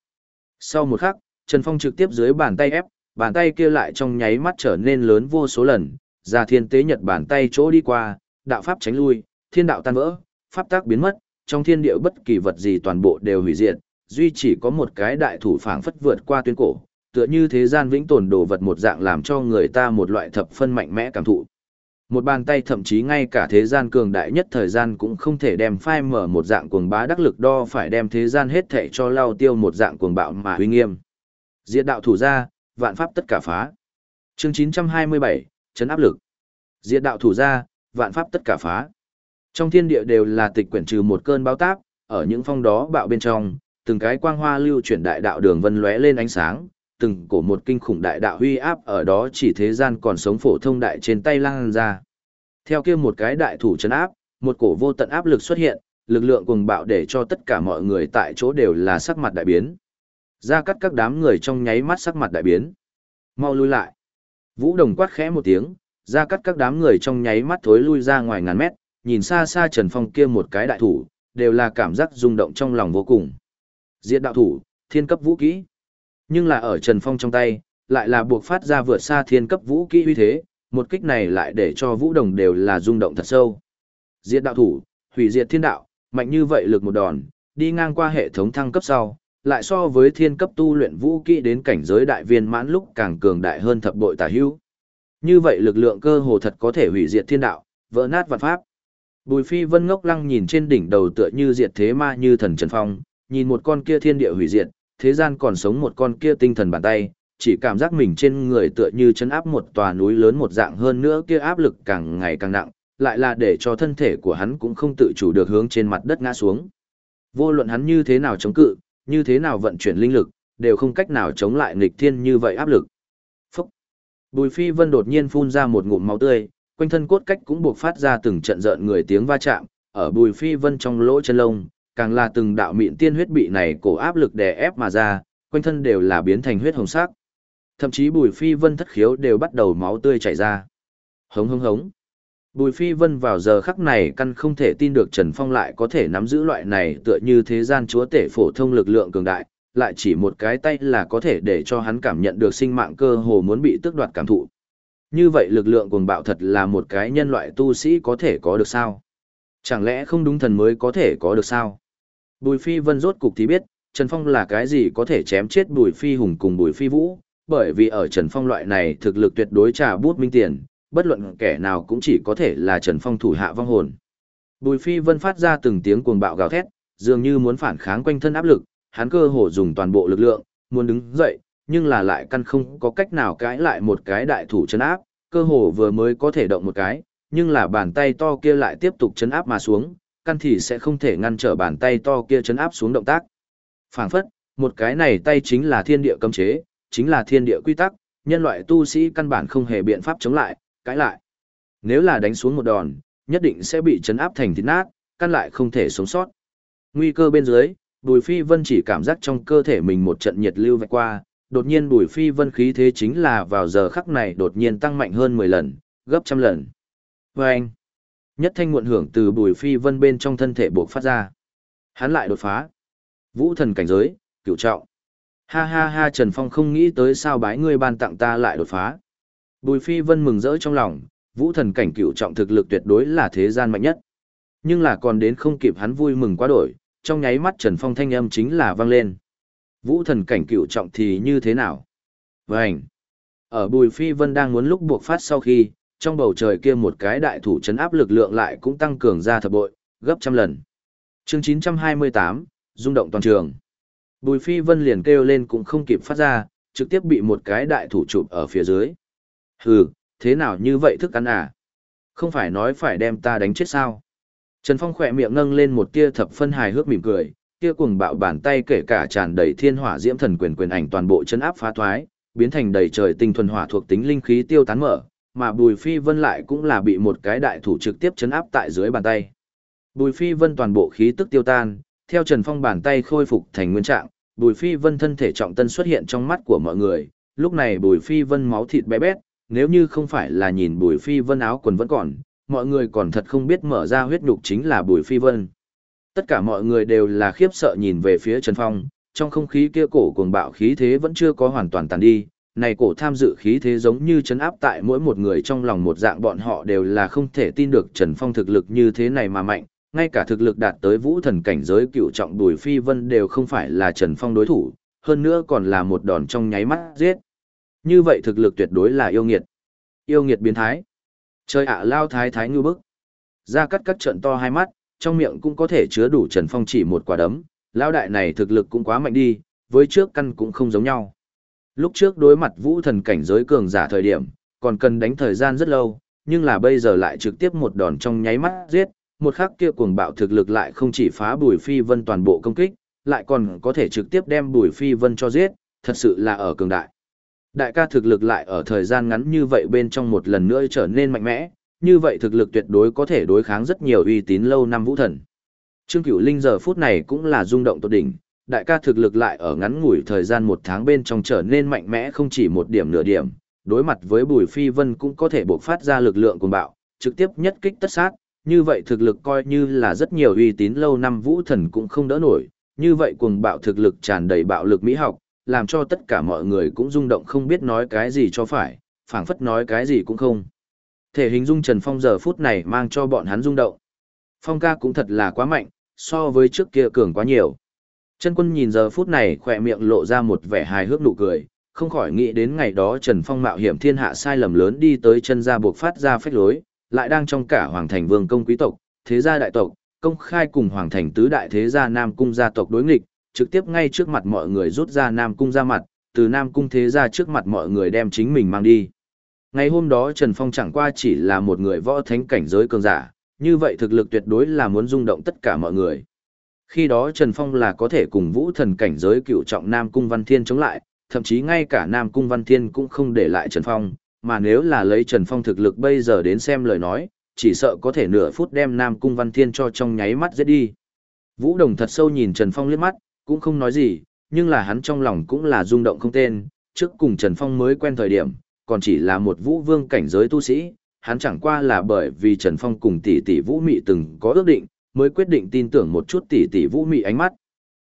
Sau một khắc, Trần Phong trực tiếp dưới bàn tay ép, bàn tay kia lại trong nháy mắt trở nên lớn vô số lần, ra thiên tế nhật bàn tay chỗ đi qua, đạo pháp tránh lui, thiên đạo tan vỡ, pháp tác biến mất, trong thiên địa bất kỳ vật gì toàn bộ đều hủy diệt, duy chỉ có một cái đại thủ phảng phất vượt qua tuyến cổ, tựa như thế gian vĩnh tồn đồ vật một dạng làm cho người ta một loại thập phân mạnh mẽ cảm thụ. Một bàn tay thậm chí ngay cả thế gian cường đại nhất thời gian cũng không thể đem phai mở một dạng cuồng bá đắc lực đo phải đem thế gian hết thảy cho lao tiêu một dạng cuồng bạo mà uy nghiêm. Diệt đạo thủ ra, vạn pháp tất cả phá. Chương 927, chấn áp lực. Diệt đạo thủ ra, vạn pháp tất cả phá. Trong thiên địa đều là tịch quyển trừ một cơn báo táp, ở những phong đó bạo bên trong, từng cái quang hoa lưu chuyển đại đạo đường vân lóe lên ánh sáng, từng cổ một kinh khủng đại đạo huy áp ở đó chỉ thế gian còn sống phổ thông đại trên tay lăng ra. Theo kia một cái đại thủ chấn áp, một cổ vô tận áp lực xuất hiện, lực lượng cuồng bạo để cho tất cả mọi người tại chỗ đều là sắc mặt đại biến. Ra cắt các đám người trong nháy mắt sắc mặt đại biến. Mau lui lại. Vũ Đồng quát khẽ một tiếng, ra cắt các đám người trong nháy mắt thối lui ra ngoài ngàn mét, nhìn xa xa Trần Phong kia một cái đại thủ, đều là cảm giác rung động trong lòng vô cùng. Diệt đạo thủ, thiên cấp vũ kỹ. Nhưng là ở Trần Phong trong tay, lại là buộc phát ra vượt xa thiên cấp vũ kỹ uy thế, một kích này lại để cho vũ đồng đều là rung động thật sâu. Diệt đạo thủ, hủy diệt thiên đạo, mạnh như vậy lực một đòn, đi ngang qua hệ thống thăng cấp sau, lại so với thiên cấp tu luyện vũ kỹ đến cảnh giới đại viên mãn lúc càng cường đại hơn thập bội tả hữu. Như vậy lực lượng cơ hồ thật có thể hủy diệt thiên đạo, vỡ nát vạn pháp. Bùi Phi Vân ngốc lăng nhìn trên đỉnh đầu tựa như diệt thế ma như thần Trần Phong, nhìn một con kia thiên địa hủy diệt, thế gian còn sống một con kia tinh thần bàn tay, chỉ cảm giác mình trên người tựa như chấn áp một tòa núi lớn một dạng hơn nữa kia áp lực càng ngày càng nặng, lại là để cho thân thể của hắn cũng không tự chủ được hướng trên mặt đất ngã xuống. Vô luận hắn như thế nào chống cự, như thế nào vận chuyển linh lực, đều không cách nào chống lại nghịch thiên như vậy áp lực. Phúc! Bùi Phi Vân đột nhiên phun ra một ngụm máu tươi, quanh thân cốt cách cũng buộc phát ra từng trận rợn người tiếng va chạm, ở Bùi Phi Vân trong lỗ chân lông, càng là từng đạo mịn tiên huyết bị này cổ áp lực đè ép mà ra, quanh thân đều là biến thành huyết hồng sắc. Thậm chí Bùi Phi Vân thất khiếu đều bắt đầu máu tươi chảy ra. Hống hống hống. Bùi Phi Vân vào giờ khắc này căn không thể tin được Trần Phong lại có thể nắm giữ loại này tựa như thế gian chúa tể phổ thông lực lượng cường đại, lại chỉ một cái tay là có thể để cho hắn cảm nhận được sinh mạng cơ hồ muốn bị tước đoạt cảm thụ. Như vậy lực lượng cuồng bạo thật là một cái nhân loại tu sĩ có thể có được sao? Chẳng lẽ không đúng thần mới có thể có được sao? Bùi Phi Vân rốt cục thì biết, Trần Phong là cái gì có thể chém chết Bùi Phi Hùng cùng Bùi Phi Vũ, bởi vì ở Trần Phong loại này thực lực tuyệt đối trả bút minh tiền, bất luận kẻ nào cũng chỉ có thể là Trần Phong thủ hạ vong hồn. Bùi Phi Vân phát ra từng tiếng cuồng bạo gào thét, dường như muốn phản kháng quanh thân áp lực, hắn cơ hồ dùng toàn bộ lực lượng, muốn đứng dậy, nhưng là lại căn không có cách nào cãi lại một cái đại thủ chấn áp, cơ hồ vừa mới có thể động một cái, nhưng là bàn tay to kia lại tiếp tục chấn áp mà xuống, căn thì sẽ không thể ngăn trở bàn tay to kia chấn áp xuống động tác. Phảng phất, một cái này tay chính là thiên địa cấm chế, chính là thiên địa quy tắc, nhân loại tu sĩ căn bản không hề biện pháp chống lại, cãi lại. Nếu là đánh xuống một đòn, nhất định sẽ bị chấn áp thành thịt nát, căn lại không thể sống sót. Nguy cơ bên dưới, Bùi Phi Vân chỉ cảm giác trong cơ thể mình một trận nhiệt lưu vạch qua, đột nhiên Bùi Phi Vân khí thế chính là vào giờ khắc này đột nhiên tăng mạnh hơn 10 lần, gấp trăm lần. Và anh, nhất thanh muộn hưởng từ Bùi Phi Vân bên trong thân thể buộc phát ra. Hắn lại đột phá. Vũ thần cảnh giới, cửu trọng. Ha ha ha Trần Phong không nghĩ tới sao bái ngươi ban tặng ta lại đột phá. Bùi Phi Vân mừng rỡ trong lòng, vũ thần cảnh cửu trọng thực lực tuyệt đối là thế gian mạnh nhất. Nhưng là còn đến không kịp hắn vui mừng quá đổi, trong nháy mắt Trần Phong thanh âm chính là vang lên. Vũ thần cảnh cửu trọng thì như thế nào? Vânh! Ở Bùi Phi Vân đang muốn lúc buộc phát sau khi, trong bầu trời kia một cái đại thủ chấn áp lực lượng lại cũng tăng cường ra thập bội, gấp trăm lần. Chương 928, rung động toàn trường. Bùi Phi Vân liền kêu lên cũng không kịp phát ra, trực tiếp bị một cái đại thủ chụp ở phía dưới. Hừ, thế nào như vậy thức ăn à? Không phải nói phải đem ta đánh chết sao? Trần Phong khỏe miệng ngâng lên một tia thập phân hài hước mỉm cười, tia cuồng bạo bàn tay kể cả tràn đầy thiên hỏa diễm thần quyền quyền ảnh toàn bộ chấn áp phá thoái, biến thành đầy trời tinh thuần hỏa thuộc tính linh khí tiêu tán mở, mà Bùi Phi Vân lại cũng là bị một cái đại thủ trực tiếp chấn áp tại dưới bàn tay. Bùi Phi Vân toàn bộ khí tức tiêu tan, theo Trần Phong bàn tay khôi phục thành nguyên trạng, Bùi Phi Vân thân thể trọng tân xuất hiện trong mắt của mọi người, lúc này Bùi Phi Vân máu thịt bé bét, nếu như không phải là nhìn Bùi Phi Vân áo quần vẫn còn, mọi người còn thật không biết mở ra huyết nhục chính là Bùi Phi Vân. Tất cả mọi người đều là khiếp sợ nhìn về phía Trần Phong, trong không khí kia cổ cuồng bạo khí thế vẫn chưa có hoàn toàn tàn đi, này cổ tham dự khí thế giống như chấn áp tại mỗi một người trong lòng một dạng bọn họ đều là không thể tin được Trần Phong thực lực như thế này mà mạnh, ngay cả thực lực đạt tới vũ thần cảnh giới cựu trọng Bùi Phi Vân đều không phải là Trần Phong đối thủ, hơn nữa còn là một đòn trong nháy mắt giết. Như vậy thực lực tuyệt đối là yêu nghiệt. Yêu nghiệt biến thái. Chơi ạ lao thái thái như bức. Ra cắt cắt trận to hai mắt, trong miệng cũng có thể chứa đủ Trần Phong chỉ một quả đấm. Lao đại này thực lực cũng quá mạnh đi, với trước căn cũng không giống nhau. Lúc trước đối mặt vũ thần cảnh giới cường giả thời điểm, còn cần đánh thời gian rất lâu, nhưng là bây giờ lại trực tiếp một đòn trong nháy mắt giết, một khắc kia cuồng bạo thực lực lại không chỉ phá Bùi Phi Vân toàn bộ công kích, lại còn có thể trực tiếp đem Bùi Phi Vân cho giết, thật sự là ở cường đại. Đại ca thực lực lại ở thời gian ngắn như vậy bên trong một lần nữa trở nên mạnh mẽ, như vậy thực lực tuyệt đối có thể đối kháng rất nhiều uy tín lâu năm vũ thần. Trương Cửu Linh giờ phút này cũng là rung động tột đỉnh, đại ca thực lực lại ở ngắn ngủi thời gian một tháng bên trong trở nên mạnh mẽ không chỉ một điểm nửa điểm, đối mặt với Bùi Phi Vân cũng có thể bộc phát ra lực lượng cuồng bạo, trực tiếp nhất kích tất sát, như vậy thực lực coi như là rất nhiều uy tín lâu năm vũ thần cũng không đỡ nổi, như vậy cuồng bạo thực lực tràn đầy bạo lực mỹ học, làm cho tất cả mọi người cũng rung động không biết nói cái gì cho phải, phảng phất nói cái gì cũng không. Thể hình dung Trần Phong giờ phút này mang cho bọn hắn rung động. Phong ca cũng thật là quá mạnh, so với trước kia cường quá nhiều. Chân quân nhìn giờ phút này khỏe miệng lộ ra một vẻ hài hước nụ cười, không khỏi nghĩ đến ngày đó Trần Phong mạo hiểm thiên hạ sai lầm lớn đi tới chân ra buộc phát ra phách lối, lại đang trong cả hoàng thành vương công quý tộc, thế gia đại tộc, công khai cùng hoàng thành tứ đại thế gia Nam cung gia tộc đối nghịch, trực tiếp ngay trước mặt mọi người rút ra Nam cung ra mặt, từ Nam cung thế ra trước mặt mọi người đem chính mình mang đi. Ngày hôm đó Trần Phong chẳng qua chỉ là một người võ thánh cảnh giới cường giả, như vậy thực lực tuyệt đối là muốn rung động tất cả mọi người. Khi đó Trần Phong là có thể cùng vũ thần cảnh giới cựu trọng Nam Cung Văn Thiên chống lại, thậm chí ngay cả Nam Cung Văn Thiên cũng không để lại Trần Phong, mà nếu là lấy Trần Phong thực lực bây giờ đến xem lời nói, chỉ sợ có thể nửa phút đem Nam Cung Văn Thiên cho trong nháy mắt giết đi. Vũ Đồng thật sâu nhìn Trần Phong liếc mắt, cũng không nói gì, nhưng là hắn trong lòng cũng là rung động không tên, trước cùng Trần Phong mới quen thời điểm, còn chỉ là một vũ vương cảnh giới tu sĩ, hắn chẳng qua là bởi vì Trần Phong cùng tỷ tỷ Vũ Mị từng có ước định, mới quyết định tin tưởng một chút tỷ tỷ Vũ Mị ánh mắt.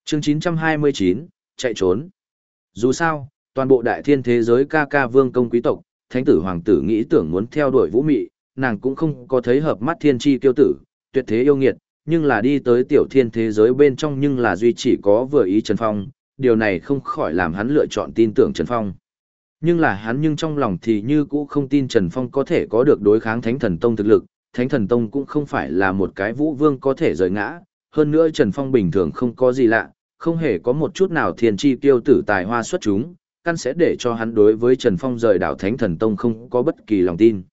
Chương 929, chạy trốn. Dù sao, toàn bộ đại thiên thế giới ca ca vương công quý tộc, thánh tử hoàng tử nghĩ tưởng muốn theo đuổi Vũ Mị, nàng cũng không có thấy hợp mắt thiên chi tiêu tử, tuyệt thế yêu nghiệt, nhưng là đi tới tiểu thiên thế giới bên trong nhưng là duy chỉ có vừa ý Trần Phong, điều này không khỏi làm hắn lựa chọn tin tưởng Trần Phong. Nhưng là hắn nhưng trong lòng thì như cũ không tin Trần Phong có thể có được đối kháng Thánh Thần Tông thực lực, Thánh Thần Tông cũng không phải là một cái vũ vương có thể rời ngã, hơn nữa Trần Phong bình thường không có gì lạ, không hề có một chút nào thiên chi tiêu tử tài hoa xuất chúng, căn sẽ để cho hắn đối với Trần Phong rời đảo Thánh Thần Tông không có bất kỳ lòng tin.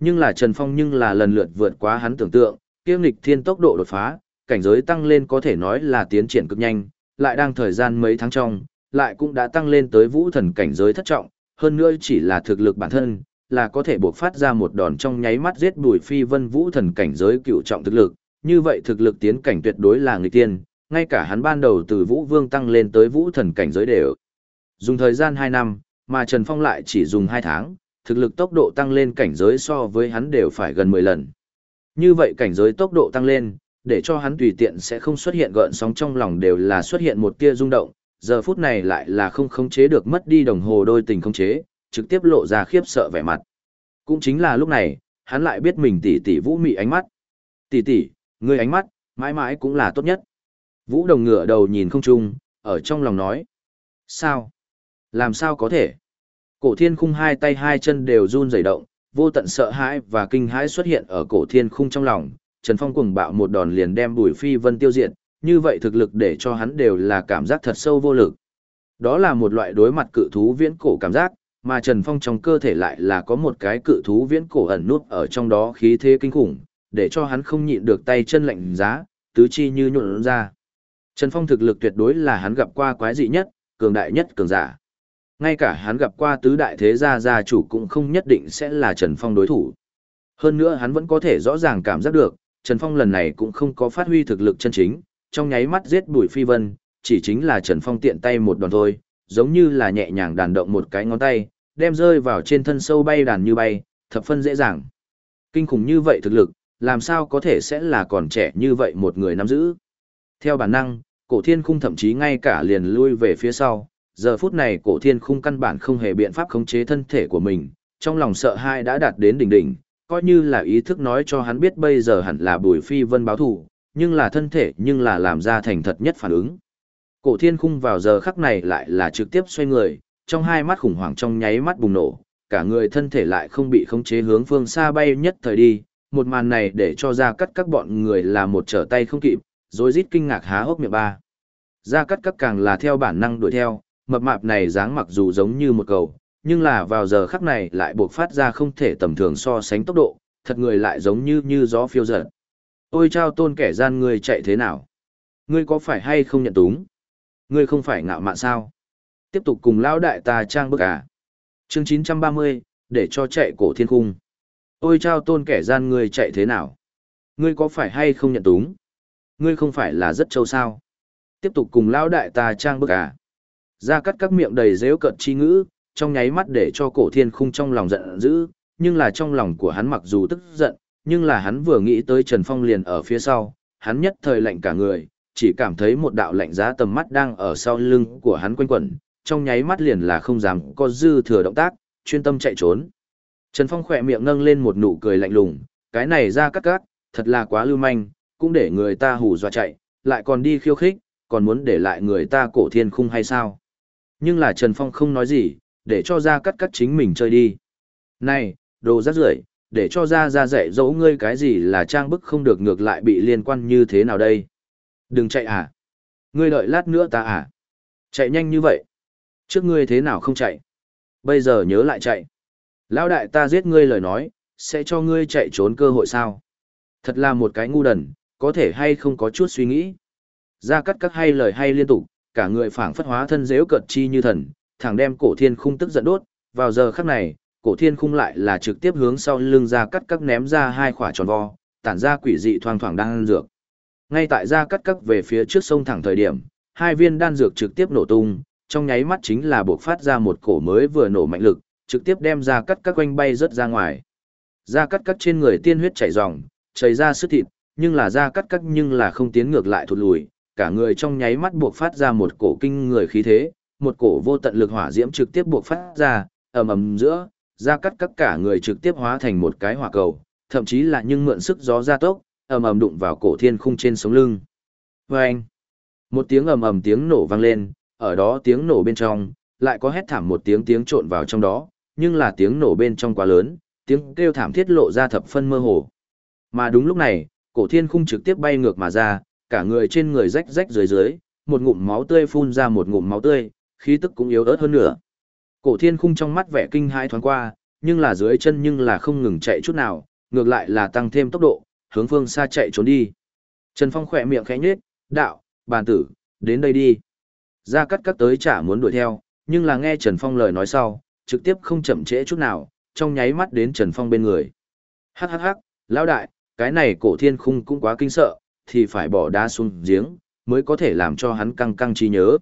Nhưng là Trần Phong nhưng là lần lượt vượt quá hắn tưởng tượng, kiêm lịch thiên tốc độ đột phá, cảnh giới tăng lên có thể nói là tiến triển cực nhanh, lại đang thời gian mấy tháng trong, lại cũng đã tăng lên tới vũ thần cảnh giới thất trọng, hơn nữa chỉ là thực lực bản thân, là có thể buộc phát ra một đòn trong nháy mắt giết bùi phi vân vũ thần cảnh giới cựu trọng thực lực, như vậy thực lực tiến cảnh tuyệt đối là người tiên, ngay cả hắn ban đầu từ vũ vương tăng lên tới vũ thần cảnh giới đều. Dùng thời gian 2 năm, mà Trần Phong lại chỉ dùng 2 tháng, thực lực tốc độ tăng lên cảnh giới so với hắn đều phải gần 10 lần. Như vậy cảnh giới tốc độ tăng lên, để cho hắn tùy tiện sẽ không xuất hiện gợn sóng trong lòng đều là xuất hiện một tia rung động, giờ phút này lại là không khống chế được mất đi đồng hồ đôi tình khống chế, trực tiếp lộ ra khiếp sợ vẻ mặt. Cũng chính là lúc này, hắn lại biết mình tỷ tỷ Vũ Mị ánh mắt. Tỷ tỷ, ngươi ánh mắt, mãi mãi cũng là tốt nhất. Vũ Đồng ngửa đầu nhìn không trung, ở trong lòng nói. Sao? Làm sao có thể? Cổ thiên khung hai tay hai chân đều run rẩy động, vô tận sợ hãi và kinh hãi xuất hiện ở cổ thiên khung trong lòng. Trần Phong cuồng bạo một đòn liền đem Bùi Phi Vân tiêu diệt, như vậy thực lực để cho hắn đều là cảm giác thật sâu vô lực. Đó là một loại đối mặt cự thú viễn cổ cảm giác, mà Trần Phong trong cơ thể lại là có một cái cự thú viễn cổ ẩn nút ở trong đó khí thế kinh khủng, để cho hắn không nhịn được tay chân lạnh giá, tứ chi như nhuộn ra. Trần Phong thực lực tuyệt đối là hắn gặp qua quái dị nhất, cường đại nhất cường giả. Ngay cả hắn gặp qua tứ đại thế gia gia chủ cũng không nhất định sẽ là Trần Phong đối thủ. Hơn nữa hắn vẫn có thể rõ ràng cảm giác được, Trần Phong lần này cũng không có phát huy thực lực chân chính, trong nháy mắt giết Bùi Phi Vân, chỉ chính là Trần Phong tiện tay một đòn thôi, giống như là nhẹ nhàng đàn động một cái ngón tay, đem rơi vào trên thân sâu bay đàn như bay, thập phân dễ dàng. Kinh khủng như vậy thực lực, làm sao có thể sẽ là còn trẻ như vậy một người nắm giữ. Theo bản năng, cổ thiên khung thậm chí ngay cả liền lui về phía sau, giờ phút này cổ thiên khung căn bản không hề biện pháp khống chế thân thể của mình, trong lòng sợ hai đã đạt đến đỉnh đỉnh, coi như là ý thức nói cho hắn biết bây giờ hẳn là bùi phi vân báo thù, nhưng là thân thể nhưng là làm ra thành thật nhất phản ứng. Cổ thiên khung vào giờ khắc này lại là trực tiếp xoay người, trong hai mắt khủng hoảng trong nháy mắt bùng nổ, cả người thân thể lại không bị khống chế hướng phương xa bay nhất thời đi, một màn này để cho ra cắt các bọn người là một trở tay không kịp, rồi rít kinh ngạc há hốc miệng ba. Ra cắt các càng là theo bản năng đuổi theo, mập mạp này dáng mặc dù giống như một cầu, nhưng là vào giờ khắc này lại buộc phát ra không thể tầm thường so sánh tốc độ, thật người lại giống như như gió phiêu dở Ôi trao tôn kẻ gian ngươi chạy thế nào? Ngươi có phải hay không nhận túng? Ngươi không phải ngạo mạn sao? Tiếp tục cùng lão đại ta trang bức à? Chương 930, để cho chạy cổ thiên cung. Ôi trao tôn kẻ gian ngươi chạy thế nào? Ngươi có phải hay không nhận túng? Ngươi không phải là rất trâu sao? Tiếp tục cùng lão đại ta trang bức à? Ra cắt các miệng đầy dễu cợt chi ngữ, trong nháy mắt để cho cổ thiên khung trong lòng giận dữ, nhưng là trong lòng của hắn mặc dù tức giận, nhưng là hắn vừa nghĩ tới Trần Phong liền ở phía sau, hắn nhất thời lạnh cả người, chỉ cảm thấy một đạo lạnh giá tầm mắt đang ở sau lưng của hắn quanh quẩn, trong nháy mắt liền là không dám có dư thừa động tác, chuyên tâm chạy trốn. Trần Phong khỏe miệng nâng lên một nụ cười lạnh lùng, cái này ra cắt cắt, thật là quá lưu manh, cũng để người ta hù dọa chạy, lại còn đi khiêu khích, còn muốn để lại người ta cổ thiên khung hay sao? Nhưng là Trần Phong không nói gì, để cho ra cắt cắt chính mình chơi đi. Này, đồ rác rưởi, để cho ra ra dạy dỗ ngươi cái gì là trang bức không được ngược lại bị liên quan như thế nào đây? Đừng chạy à? Ngươi đợi lát nữa ta à? Chạy nhanh như vậy. Trước ngươi thế nào không chạy? Bây giờ nhớ lại chạy. Lão đại ta giết ngươi lời nói, sẽ cho ngươi chạy trốn cơ hội sao? Thật là một cái ngu đần, có thể hay không có chút suy nghĩ. Ra cắt cắt hay lời hay liên tục, cả người phảng phất hóa thân dếu cợt chi như thần, thẳng đem cổ thiên khung tức giận đốt, vào giờ khắc này, cổ thiên khung lại là trực tiếp hướng sau lưng ra cắt cắt ném ra hai quả tròn vo, tản ra quỷ dị thoang thoảng đang ăn dược. Ngay tại ra cắt cắt về phía trước sông thẳng thời điểm, hai viên đan dược trực tiếp nổ tung, trong nháy mắt chính là buộc phát ra một cổ mới vừa nổ mạnh lực, trực tiếp đem ra cắt cắt quanh bay rớt ra ngoài. Ra cắt cắt trên người tiên huyết chảy ròng, chảy ra sức thịt, nhưng là ra cắt cắt nhưng là không tiến ngược lại thụt lùi, cả người trong nháy mắt buộc phát ra một cổ kinh người khí thế, một cổ vô tận lực hỏa diễm trực tiếp buộc phát ra, ầm ầm giữa, ra cắt cắt cả người trực tiếp hóa thành một cái hỏa cầu, thậm chí là nhưng mượn sức gió gia tốc, ầm ầm đụng vào cổ thiên khung trên sống lưng. Vâng! Một tiếng ầm ầm tiếng nổ vang lên, ở đó tiếng nổ bên trong, lại có hét thảm một tiếng tiếng trộn vào trong đó, nhưng là tiếng nổ bên trong quá lớn, tiếng kêu thảm thiết lộ ra thập phân mơ hồ. Mà đúng lúc này, cổ thiên khung trực tiếp bay ngược mà ra, cả người trên người rách rách dưới dưới, một ngụm máu tươi phun ra một ngụm máu tươi, khí tức cũng yếu ớt hơn nữa. Cổ thiên khung trong mắt vẻ kinh hãi thoáng qua, nhưng là dưới chân nhưng là không ngừng chạy chút nào, ngược lại là tăng thêm tốc độ, hướng phương xa chạy trốn đi. Trần Phong khỏe miệng khẽ nhếch, đạo, bàn tử, đến đây đi. gia cắt cắt tới chả muốn đuổi theo, nhưng là nghe Trần Phong lời nói sau, trực tiếp không chậm trễ chút nào, trong nháy mắt đến Trần Phong bên người. Hắc hắc hắc, lão đại, cái này cổ thiên khung cũng quá kinh sợ, thì phải bỏ đá xuống giếng, mới có thể làm cho hắn căng căng trí nhớ.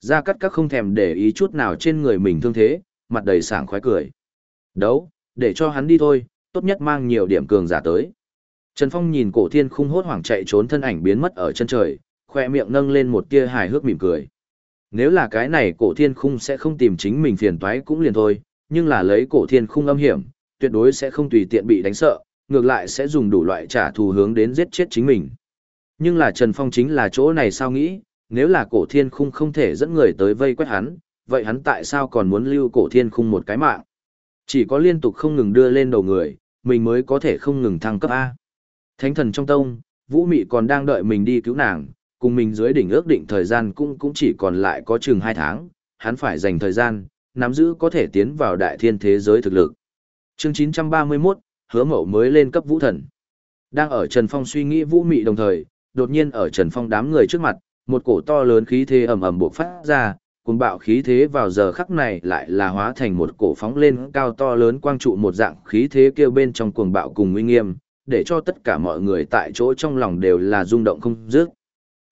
Gia Cát Các không thèm để ý chút nào trên người mình thương thế, mặt đầy sảng khoái cười. Đấu, để cho hắn đi thôi, tốt nhất mang nhiều điểm cường giả tới. Trần Phong nhìn cổ thiên khung hốt hoảng chạy trốn thân ảnh biến mất ở chân trời, khoe miệng nâng lên một tia hài hước mỉm cười. Nếu là cái này cổ thiên khung sẽ không tìm chính mình phiền toái cũng liền thôi, nhưng là lấy cổ thiên khung âm hiểm, tuyệt đối sẽ không tùy tiện bị đánh sợ, ngược lại sẽ dùng đủ loại trả thù hướng đến giết chết chính mình. Nhưng là Trần Phong chính là chỗ này sao nghĩ, nếu là cổ thiên khung không thể dẫn người tới vây quét hắn, vậy hắn tại sao còn muốn lưu cổ thiên khung một cái mạng? Chỉ có liên tục không ngừng đưa lên đầu người, mình mới có thể không ngừng thăng cấp A. Thánh thần trong tông, Vũ Mị còn đang đợi mình đi cứu nàng, cùng mình dưới đỉnh ước định thời gian cũng cũng chỉ còn lại có chừng 2 tháng, hắn phải dành thời gian, nắm giữ có thể tiến vào đại thiên thế giới thực lực. Chương 931, hứa mậu mới lên cấp vũ thần. Đang ở Trần Phong suy nghĩ vũ mị đồng thời, đột nhiên ở Trần Phong đám người trước mặt, một cổ to lớn khí thế ầm ầm bộc phát ra, cuồng bạo khí thế vào giờ khắc này lại là hóa thành một cổ phóng lên cao to lớn quang trụ một dạng khí thế kêu bên trong cuồng bạo cùng uy nghiêm, để cho tất cả mọi người tại chỗ trong lòng đều là rung động không dứt.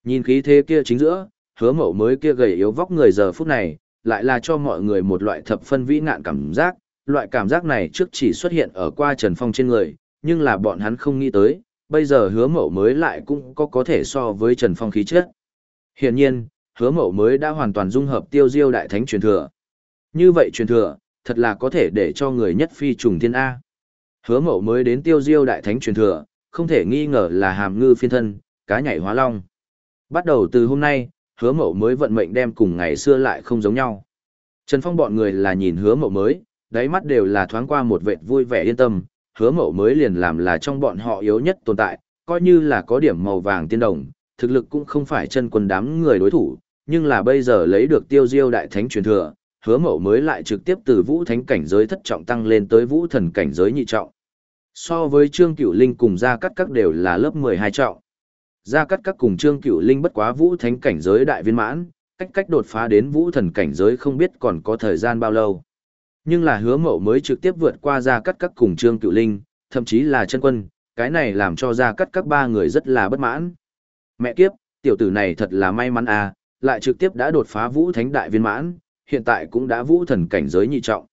Nhìn khí thế kia chính giữa, hứa mậu mới kia gầy yếu vóc người giờ phút này, lại là cho mọi người một loại thập phân vĩ nạn cảm giác, loại cảm giác này trước chỉ xuất hiện ở qua Trần Phong trên người, nhưng là bọn hắn không nghĩ tới, bây giờ hứa mậu mới lại cũng có có thể so với Trần Phong khí chất. Hiển nhiên, hứa mậu mới đã hoàn toàn dung hợp tiêu diêu đại thánh truyền thừa. Như vậy truyền thừa, thật là có thể để cho người nhất phi trùng thiên A. Hứa mậu mới đến tiêu diêu đại thánh truyền thừa, không thể nghi ngờ là hàm ngư phiên thân, cá nhảy hóa long. Bắt đầu từ hôm nay, hứa mậu mới vận mệnh đem cùng ngày xưa lại không giống nhau. Trần Phong bọn người là nhìn hứa mậu mới, đáy mắt đều là thoáng qua một vệt vui vẻ yên tâm, hứa mậu mới liền làm là trong bọn họ yếu nhất tồn tại, coi như là có điểm màu vàng tiên đồng, thực lực cũng không phải chân quân đám người đối thủ, nhưng là bây giờ lấy được tiêu diêu đại thánh truyền thừa, hứa mậu mới lại trực tiếp từ vũ thánh cảnh giới thất trọng tăng lên tới vũ thần cảnh giới nhị trọng. So với Trương Cửu Linh cùng Gia Cắt Các đều là lớp 12 trọng. Gia Cắt Các cùng Trương Cửu Linh bất quá vũ thánh cảnh giới đại viên mãn, cách cách đột phá đến vũ thần cảnh giới không biết còn có thời gian bao lâu. Nhưng là hứa mậu mới trực tiếp vượt qua ra Cắt Các cùng Trương Cửu Linh, thậm chí là chân quân, cái này làm cho Gia Cắt Các ba người rất là bất mãn. Mẹ kiếp, tiểu tử này thật là may mắn à, lại trực tiếp đã đột phá vũ thánh đại viên mãn, hiện tại cũng đã vũ thần cảnh giới nhị trọng.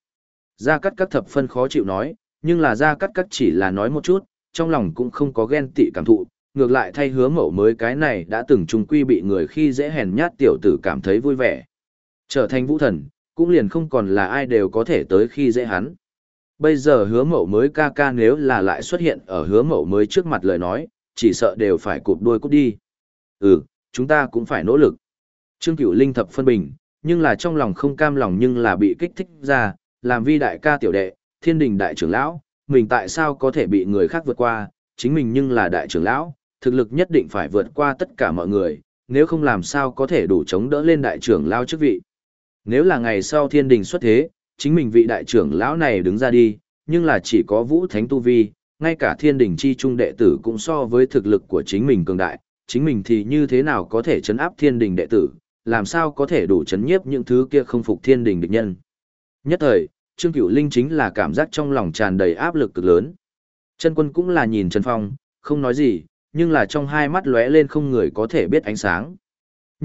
Gia Cắt Các thập phân khó chịu nói, nhưng là Gia Cắt Các chỉ là nói một chút, trong lòng cũng không có ghen tị cảm thụ, ngược lại thay hứa mậu mới cái này đã từng trùng quy bị người khi dễ hèn nhát tiểu tử cảm thấy vui vẻ. Trở thành vũ thần, cũng liền không còn là ai đều có thể tới khi dễ hắn. Bây giờ hứa mậu mới ca ca nếu là lại xuất hiện ở hứa mậu mới trước mặt lời nói, chỉ sợ đều phải cụp đuôi cút đi. Ừ, chúng ta cũng phải nỗ lực. Trương Cửu Linh thập phân bình, nhưng là trong lòng không cam lòng nhưng là bị kích thích ra, làm vi đại ca tiểu đệ, thiên đình đại trưởng lão, mình tại sao có thể bị người khác vượt qua, chính mình nhưng là đại trưởng lão, thực lực nhất định phải vượt qua tất cả mọi người, nếu không làm sao có thể đủ chống đỡ lên đại trưởng lão chức vị. Nếu là ngày sau thiên đình xuất thế, chính mình vị đại trưởng lão này đứng ra đi, nhưng là chỉ có vũ thánh tu vi, ngay cả thiên đình chi trung đệ tử cũng so với thực lực của chính mình cường đại, chính mình thì như thế nào có thể chấn áp thiên đình đệ tử, làm sao có thể đủ chấn nhiếp những thứ kia không phục thiên đình địch nhân. Nhất thời, Trương Cửu Linh chính là cảm giác trong lòng tràn đầy áp lực cực lớn. Chân quân cũng là nhìn Trần Phong, không nói gì, nhưng là trong hai mắt lóe lên không người có thể biết ánh sáng.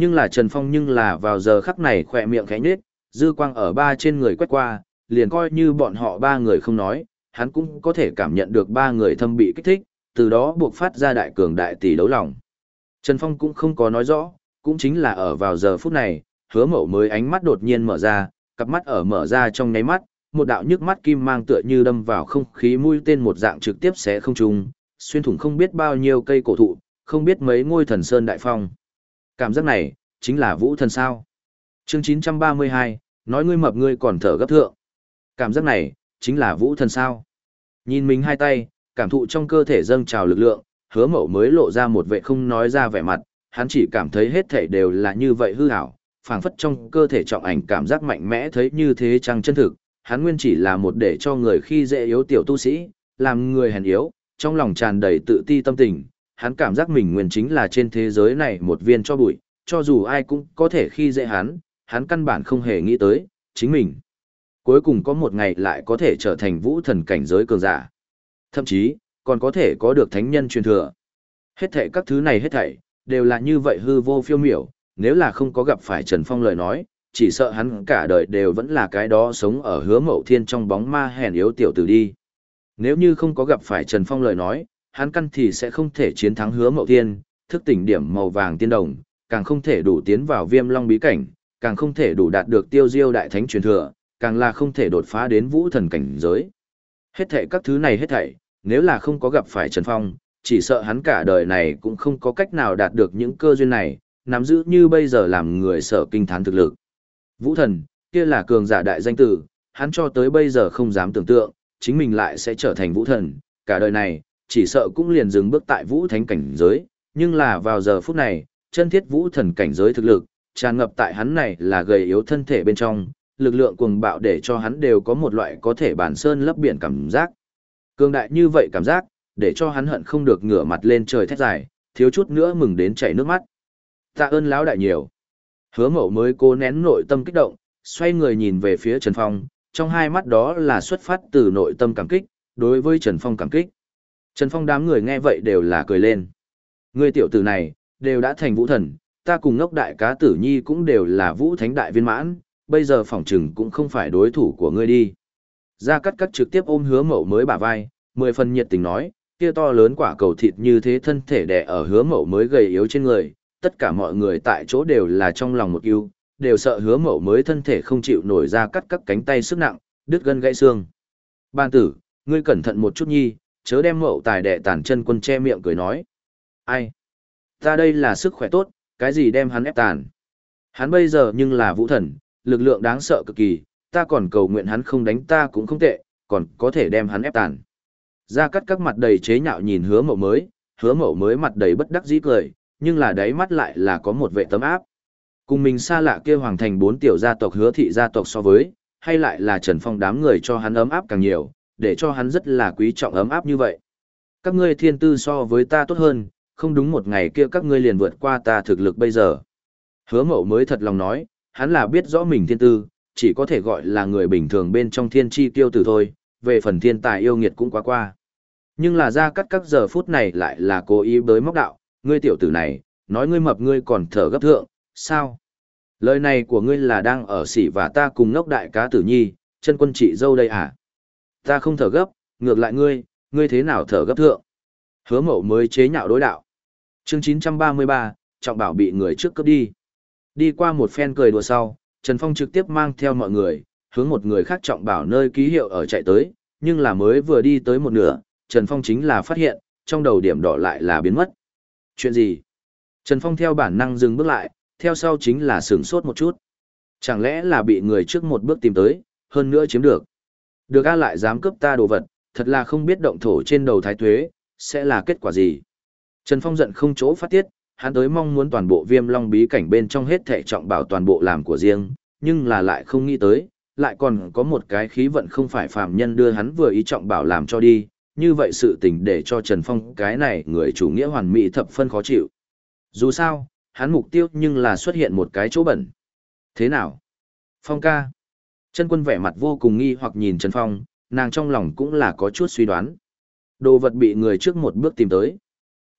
Nhưng là Trần Phong nhưng là vào giờ khắc này khỏe miệng khẽ nhếch, dư quang ở ba trên người quét qua, liền coi như bọn họ ba người không nói, hắn cũng có thể cảm nhận được ba người thâm bị kích thích, từ đó buộc phát ra đại cường đại tỷ đấu lòng. Trần Phong cũng không có nói rõ, cũng chính là ở vào giờ phút này, hứa mậu mới ánh mắt đột nhiên mở ra, cặp mắt ở mở ra trong nháy mắt, một đạo nhức mắt kim mang tựa như đâm vào không khí mũi tên một dạng trực tiếp sẽ không trùng, xuyên thủng không biết bao nhiêu cây cổ thụ, không biết mấy ngôi thần sơn đại phong. Cảm giác này, chính là vũ thần sao. Chương 932, nói ngươi mập ngươi còn thở gấp thượng. Cảm giác này, chính là vũ thần sao. Nhìn mình hai tay, cảm thụ trong cơ thể dâng trào lực lượng, hứa mậu mới lộ ra một vệ không nói ra vẻ mặt, hắn chỉ cảm thấy hết thể đều là như vậy hư hảo, phảng phất trong cơ thể trọng ảnh cảm giác mạnh mẽ thấy như thế chăng chân thực, hắn nguyên chỉ là một để cho người khi dễ yếu tiểu tu sĩ, làm người hèn yếu, trong lòng tràn đầy tự ti tâm tình, hắn cảm giác mình nguyên chính là trên thế giới này một viên cho bụi, cho dù ai cũng có thể khi dễ hắn, hắn căn bản không hề nghĩ tới, chính mình. Cuối cùng có một ngày lại có thể trở thành vũ thần cảnh giới cường giả. Thậm chí, còn có thể có được thánh nhân truyền thừa. Hết thảy các thứ này hết thảy, đều là như vậy hư vô phiêu miểu, nếu là không có gặp phải Trần Phong lời nói, chỉ sợ hắn cả đời đều vẫn là cái đó sống ở hứa mậu thiên trong bóng ma hèn yếu tiểu tử đi. Nếu như không có gặp phải Trần Phong lời nói, hắn căn thì sẽ không thể chiến thắng hứa mậu tiên thức tỉnh điểm màu vàng tiên đồng, càng không thể đủ tiến vào viêm long bí cảnh, càng không thể đủ đạt được tiêu diêu đại thánh truyền thừa, càng là không thể đột phá đến vũ thần cảnh giới. Hết thảy các thứ này hết thảy, nếu là không có gặp phải Trần Phong, chỉ sợ hắn cả đời này cũng không có cách nào đạt được những cơ duyên này, nắm giữ như bây giờ làm người sợ kinh thán thực lực. Vũ thần, kia là cường giả đại danh tử, hắn cho tới bây giờ không dám tưởng tượng, chính mình lại sẽ trở thành vũ thần, cả đời này, chỉ sợ cũng liền dừng bước tại vũ thánh cảnh giới, nhưng là vào giờ phút này, chân thiết vũ thần cảnh giới thực lực, tràn ngập tại hắn này là gầy yếu thân thể bên trong, lực lượng cuồng bạo để cho hắn đều có một loại có thể bản sơn lấp biển cảm giác. Cường đại như vậy cảm giác, để cho hắn hận không được ngửa mặt lên trời thét dài, thiếu chút nữa mừng đến chảy nước mắt. Tạ ơn lão đại nhiều. Hứa mẫu mới cố nén nội tâm kích động, xoay người nhìn về phía Trần Phong, trong hai mắt đó là xuất phát từ nội tâm cảm kích, đối với Trần Phong cảm kích. Trần Phong đám người nghe vậy đều là cười lên. Người tiểu tử này, đều đã thành vũ thần, ta cùng ngốc đại cá tử nhi cũng đều là vũ thánh đại viên mãn, bây giờ phỏng trừng cũng không phải đối thủ của ngươi đi. Gia cắt cắt trực tiếp ôm hứa mậu mới bả vai, mười phần nhiệt tình nói, kia to lớn quả cầu thịt như thế thân thể đè ở hứa mậu mới gầy yếu trên người, tất cả mọi người tại chỗ đều là trong lòng một yêu, đều sợ hứa mậu mới thân thể không chịu nổi ra cắt các cánh tay sức nặng, đứt gân gãy xương. Ban tử, ngươi cẩn thận một chút nhi, chớ đem mậu tài đệ tàn chân quân che miệng cười nói. Ai? Ta đây là sức khỏe tốt, cái gì đem hắn ép tàn? Hắn bây giờ nhưng là vũ thần, lực lượng đáng sợ cực kỳ, ta còn cầu nguyện hắn không đánh ta cũng không tệ, còn có thể đem hắn ép tàn. Ra cắt các mặt đầy chế nhạo nhìn hứa mậu mới, hứa mậu mới mặt đầy bất đắc dĩ cười, nhưng là đáy mắt lại là có một vệ tấm áp. Cùng mình xa lạ kia hoàng thành bốn tiểu gia tộc hứa thị gia tộc so với, hay lại là Trần Phong đám người cho hắn ấm áp càng nhiều, để cho hắn rất là quý trọng ấm áp như vậy. Các ngươi thiên tư so với ta tốt hơn, không đúng một ngày kia các ngươi liền vượt qua ta thực lực bây giờ. Hứa mậu mới thật lòng nói, hắn là biết rõ mình thiên tư, chỉ có thể gọi là người bình thường bên trong thiên chi tiêu tử thôi, về phần thiên tài yêu nghiệt cũng quá qua. Nhưng là ra cắt các giờ phút này lại là cố ý bới móc đạo, ngươi tiểu tử này, nói ngươi mập ngươi còn thở gấp thượng, sao? Lời này của ngươi là đang ở sỉ và ta cùng ngốc đại cá tử nhi, chân quân trị dâu đây à? Ta không thở gấp, ngược lại ngươi, ngươi thế nào thở gấp thượng? Hứa mậu mới chế nhạo đối đạo. Chương 933, trọng bảo bị người trước cướp đi. Đi qua một phen cười đùa sau, Trần Phong trực tiếp mang theo mọi người, hướng một người khác trọng bảo nơi ký hiệu ở chạy tới, nhưng là mới vừa đi tới một nửa, Trần Phong chính là phát hiện, trong đầu điểm đỏ lại là biến mất. Chuyện gì? Trần Phong theo bản năng dừng bước lại, theo sau chính là sửng sốt một chút. Chẳng lẽ là bị người trước một bước tìm tới, hơn nữa chiếm được. Được A lại dám cướp ta đồ vật, thật là không biết động thổ trên đầu thái tuế, sẽ là kết quả gì. Trần Phong giận không chỗ phát tiết, hắn tới mong muốn toàn bộ viêm long bí cảnh bên trong hết thể trọng bảo toàn bộ làm của riêng, nhưng là lại không nghĩ tới, lại còn có một cái khí vận không phải phàm nhân đưa hắn vừa ý trọng bảo làm cho đi, như vậy sự tình để cho Trần Phong cái này người chủ nghĩa hoàn mỹ thập phân khó chịu. Dù sao, hắn mục tiêu nhưng là xuất hiện một cái chỗ bẩn. Thế nào? Phong ca. Chân quân vẻ mặt vô cùng nghi hoặc nhìn Trần Phong, nàng trong lòng cũng là có chút suy đoán. Đồ vật bị người trước một bước tìm tới.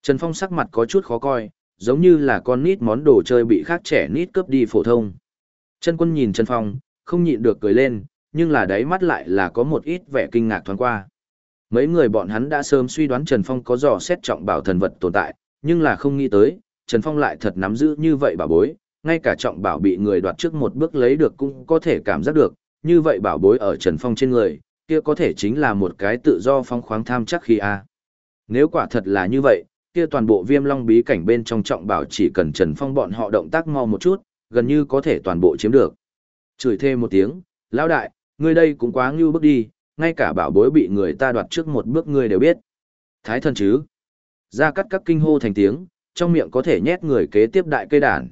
Trần Phong sắc mặt có chút khó coi, giống như là con nít món đồ chơi bị khác trẻ nít cướp đi phổ thông. Chân quân nhìn Trần Phong, không nhịn được cười lên, nhưng là đáy mắt lại là có một ít vẻ kinh ngạc thoáng qua. Mấy người bọn hắn đã sớm suy đoán Trần Phong có dò xét trọng bảo thần vật tồn tại, nhưng là không nghĩ tới, Trần Phong lại thật nắm giữ như vậy bảo bối, ngay cả trọng bảo bị người đoạt trước một bước lấy được cũng có thể cảm giác được, như vậy bảo bối ở Trần Phong trên người, kia có thể chính là một cái tự do phong khoáng tham chắc khi a. Nếu quả thật là như vậy, kia toàn bộ viêm long bí cảnh bên trong trọng bảo chỉ cần Trần Phong bọn họ động tác mau một chút, gần như có thể toàn bộ chiếm được. Chửi thêm một tiếng, lão đại, ngươi đây cũng quá ngưu bước đi, ngay cả bảo bối bị người ta đoạt trước một bước ngươi đều biết. Thái thân chứ. Ra cắt các kinh hô thành tiếng, trong miệng có thể nhét người kế tiếp đại cây đàn.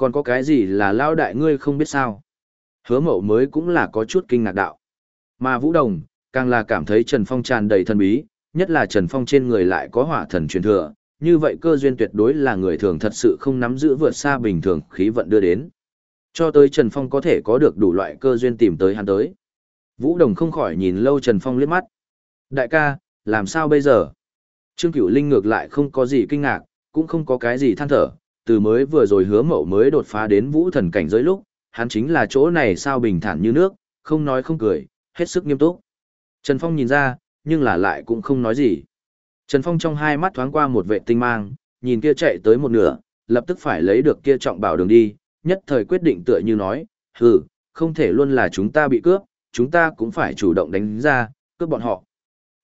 Còn có cái gì là lao đại ngươi không biết sao. Hứa mậu mới cũng là có chút kinh ngạc đạo. Mà Vũ Đồng, càng là cảm thấy Trần Phong tràn đầy thần bí, nhất là Trần Phong trên người lại có hỏa thần truyền thừa, như vậy cơ duyên tuyệt đối là người thường thật sự không nắm giữ vượt xa bình thường khí vận đưa đến. Cho tới Trần Phong có thể có được đủ loại cơ duyên tìm tới hắn tới. Vũ Đồng không khỏi nhìn lâu Trần Phong liếc mắt. Đại ca, làm sao bây giờ? Trương Cửu Linh ngược lại không có gì kinh ngạc, cũng không có cái gì than thở, từ mới vừa rồi hứa mậu mới đột phá đến vũ thần cảnh giới lúc, hắn chính là chỗ này sao bình thản như nước, không nói không cười, hết sức nghiêm túc. Trần Phong nhìn ra, nhưng là lại cũng không nói gì. Trần Phong trong hai mắt thoáng qua một vệ tinh mang, nhìn kia chạy tới một nửa, lập tức phải lấy được kia trọng bảo đường đi, nhất thời quyết định tựa như nói, hừ, không thể luôn là chúng ta bị cướp, chúng ta cũng phải chủ động đánh ra, cướp bọn họ.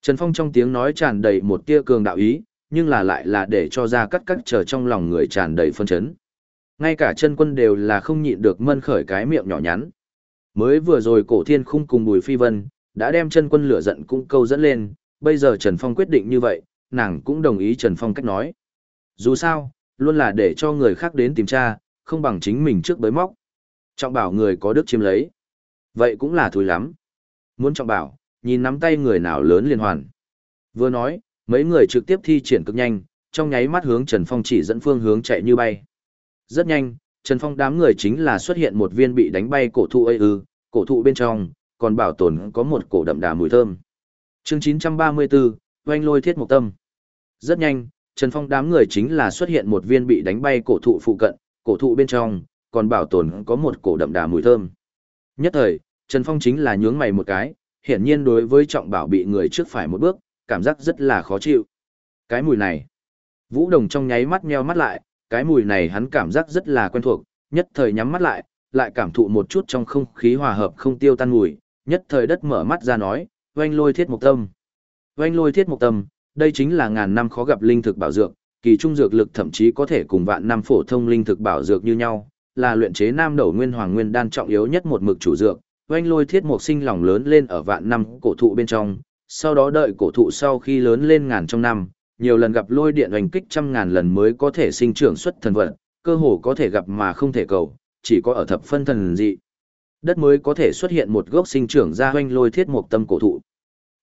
Trần Phong trong tiếng nói tràn đầy một tia cường đạo ý, nhưng là lại là để cho ra cắt cắt chờ trong lòng người tràn đầy phân chấn. Ngay cả chân quân đều là không nhịn được mân khởi cái miệng nhỏ nhắn. Mới vừa rồi cổ thiên khung cùng bùi phi vân, đã đem chân quân lửa giận cũng câu dẫn lên, bây giờ Trần Phong quyết định như vậy, nàng cũng đồng ý Trần Phong cách nói. Dù sao, luôn là để cho người khác đến tìm tra, không bằng chính mình trước bới móc. Trọng bảo người có đức chiếm lấy. Vậy cũng là thúi lắm. Muốn trọng bảo, nhìn nắm tay người nào lớn liên hoàn. Vừa nói, mấy người trực tiếp thi triển cực nhanh, trong nháy mắt hướng Trần Phong chỉ dẫn phương hướng chạy như bay. Rất nhanh, Trần Phong đám người chính là xuất hiện một viên bị đánh bay cổ thụ ấy ư, cổ thụ bên trong, còn bảo tồn có một cổ đậm đà mùi thơm. Chương 934, oanh lôi thiết mục tâm. Rất nhanh, Trần Phong đám người chính là xuất hiện một viên bị đánh bay cổ thụ phụ cận, cổ thụ bên trong, còn bảo tồn có một cổ đậm đà mùi thơm. Nhất thời, Trần Phong chính là nhướng mày một cái, hiển nhiên đối với trọng bảo bị người trước phải một bước, cảm giác rất là khó chịu. Cái mùi này, Vũ Đồng trong nháy mắt nheo mắt lại, cái mùi này hắn cảm giác rất là quen thuộc, nhất thời nhắm mắt lại, lại cảm thụ một chút trong không khí hòa hợp không tiêu tan mùi, nhất thời đất mở mắt ra nói, oanh lôi thiết mục tâm. Oanh lôi thiết mục tâm, đây chính là ngàn năm khó gặp linh thực bảo dược, kỳ trung dược lực thậm chí có thể cùng vạn năm phổ thông linh thực bảo dược như nhau, là luyện chế nam đầu nguyên hoàng nguyên đan trọng yếu nhất một mực chủ dược. Oanh lôi thiết mục sinh lòng lớn lên ở vạn năm cổ thụ bên trong, sau đó đợi cổ thụ sau khi lớn lên ngàn trong năm, nhiều lần gặp lôi điện oanh kích trăm ngàn lần mới có thể sinh trưởng xuất thần vật, cơ hồ có thể gặp mà không thể cầu, chỉ có ở thập phân thần dị. Đất mới có thể xuất hiện một gốc sinh trưởng ra hoanh lôi thiết mục tâm cổ thụ.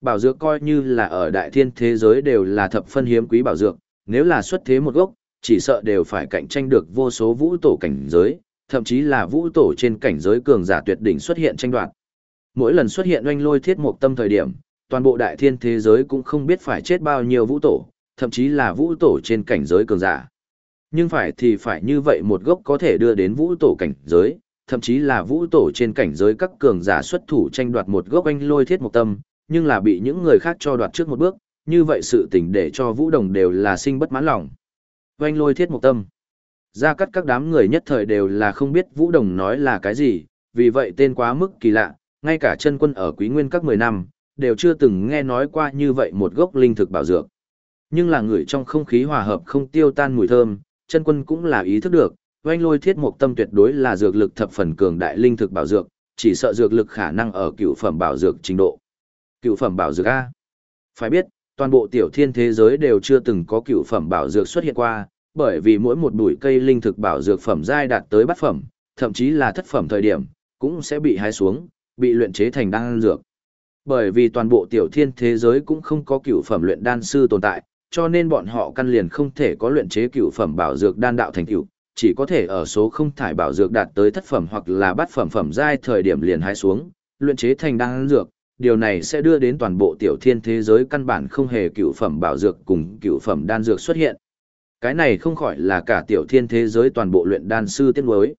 Bảo dược coi như là ở đại thiên thế giới đều là thập phân hiếm quý bảo dược, nếu là xuất thế một gốc, chỉ sợ đều phải cạnh tranh được vô số vũ tổ cảnh giới, thậm chí là vũ tổ trên cảnh giới cường giả tuyệt đỉnh xuất hiện tranh đoạt. Mỗi lần xuất hiện oanh lôi thiết mục tâm thời điểm, toàn bộ đại thiên thế giới cũng không biết phải chết bao nhiêu vũ tổ, thậm chí là vũ tổ trên cảnh giới cường giả. Nhưng phải thì phải như vậy một gốc có thể đưa đến vũ tổ cảnh giới, thậm chí là vũ tổ trên cảnh giới các cường giả xuất thủ tranh đoạt một gốc anh lôi thiết một tâm, nhưng là bị những người khác cho đoạt trước một bước, như vậy sự tình để cho Vũ Đồng đều là sinh bất mãn lòng. Anh lôi thiết một tâm. Ra cắt các đám người nhất thời đều là không biết Vũ Đồng nói là cái gì, vì vậy tên quá mức kỳ lạ, ngay cả chân quân ở quý nguyên các 10 năm, đều chưa từng nghe nói qua như vậy một gốc linh thực bảo dược. Nhưng là người trong không khí hòa hợp không tiêu tan mùi thơm, chân quân cũng là ý thức được, oanh lôi thiết mục tâm tuyệt đối là dược lực thập phần cường đại linh thực bảo dược, chỉ sợ dược lực khả năng ở cựu phẩm bảo dược trình độ. Cựu phẩm bảo dược A. Phải biết, toàn bộ tiểu thiên thế giới đều chưa từng có cựu phẩm bảo dược xuất hiện qua, bởi vì mỗi một bụi cây linh thực bảo dược phẩm giai đạt tới bát phẩm, thậm chí là thất phẩm thời điểm, cũng sẽ bị hái xuống, bị luyện chế thành đan dược. Bởi vì toàn bộ tiểu thiên thế giới cũng không có cựu phẩm luyện đan sư tồn tại, cho nên bọn họ căn liền không thể có luyện chế cựu phẩm bảo dược đan đạo thành cựu, chỉ có thể ở số không thải bảo dược đạt tới thất phẩm hoặc là bát phẩm phẩm giai thời điểm liền hái xuống, luyện chế thành đan dược. Điều này sẽ đưa đến toàn bộ tiểu thiên thế giới căn bản không hề cựu phẩm bảo dược cùng cựu phẩm đan dược xuất hiện. Cái này không khỏi là cả tiểu thiên thế giới toàn bộ luyện đan sư tiết đối.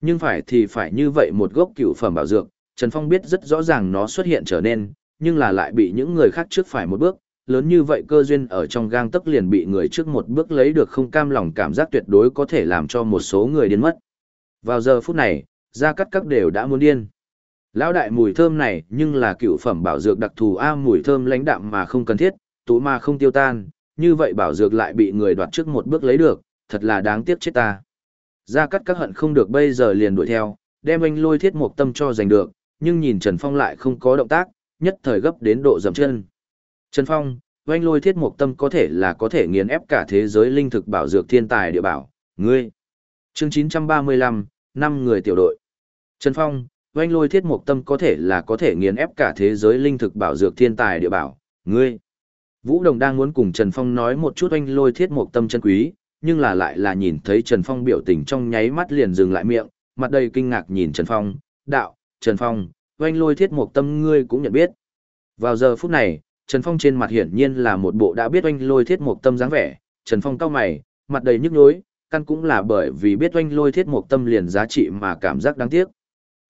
Nhưng phải thì phải như vậy một gốc cựu phẩm bảo dược, Trần Phong biết rất rõ ràng nó xuất hiện trở nên, nhưng là lại bị những người khác trước phải một bước, lớn như vậy cơ duyên ở trong gang tấc liền bị người trước một bước lấy được không cam lòng cảm giác tuyệt đối có thể làm cho một số người điên mất. Vào giờ phút này, gia cắt các đều đã muốn điên. Lão đại mùi thơm này nhưng là cựu phẩm bảo dược đặc thù a mùi thơm lãnh đạm mà không cần thiết, tú mà không tiêu tan, như vậy bảo dược lại bị người đoạt trước một bước lấy được, thật là đáng tiếc chết ta. Gia cắt các hận không được bây giờ liền đuổi theo, đem anh lôi thiết một tâm cho giành được, nhưng nhìn Trần Phong lại không có động tác, nhất thời gấp đến độ dầm chân. Trần Phong, oanh lôi thiết mục tâm có thể là có thể nghiền ép cả thế giới linh thực bảo dược thiên tài địa bảo, ngươi. Chương 935, năm người tiểu đội. Trần Phong, oanh lôi thiết mục tâm có thể là có thể nghiền ép cả thế giới linh thực bảo dược thiên tài địa bảo, ngươi. Vũ Đồng đang muốn cùng Trần Phong nói một chút oanh lôi thiết mục tâm chân quý, nhưng là lại là nhìn thấy Trần Phong biểu tình trong nháy mắt liền dừng lại miệng, mặt đầy kinh ngạc nhìn Trần Phong, đạo, Trần Phong, oanh lôi thiết mục tâm ngươi cũng nhận biết. Vào giờ phút này, Trần Phong trên mặt hiển nhiên là một bộ đã biết oanh lôi thiết mục tâm dáng vẻ, Trần Phong cau mày, mặt đầy nhức nhối, căn cũng là bởi vì biết oanh lôi thiết mục tâm liền giá trị mà cảm giác đáng tiếc.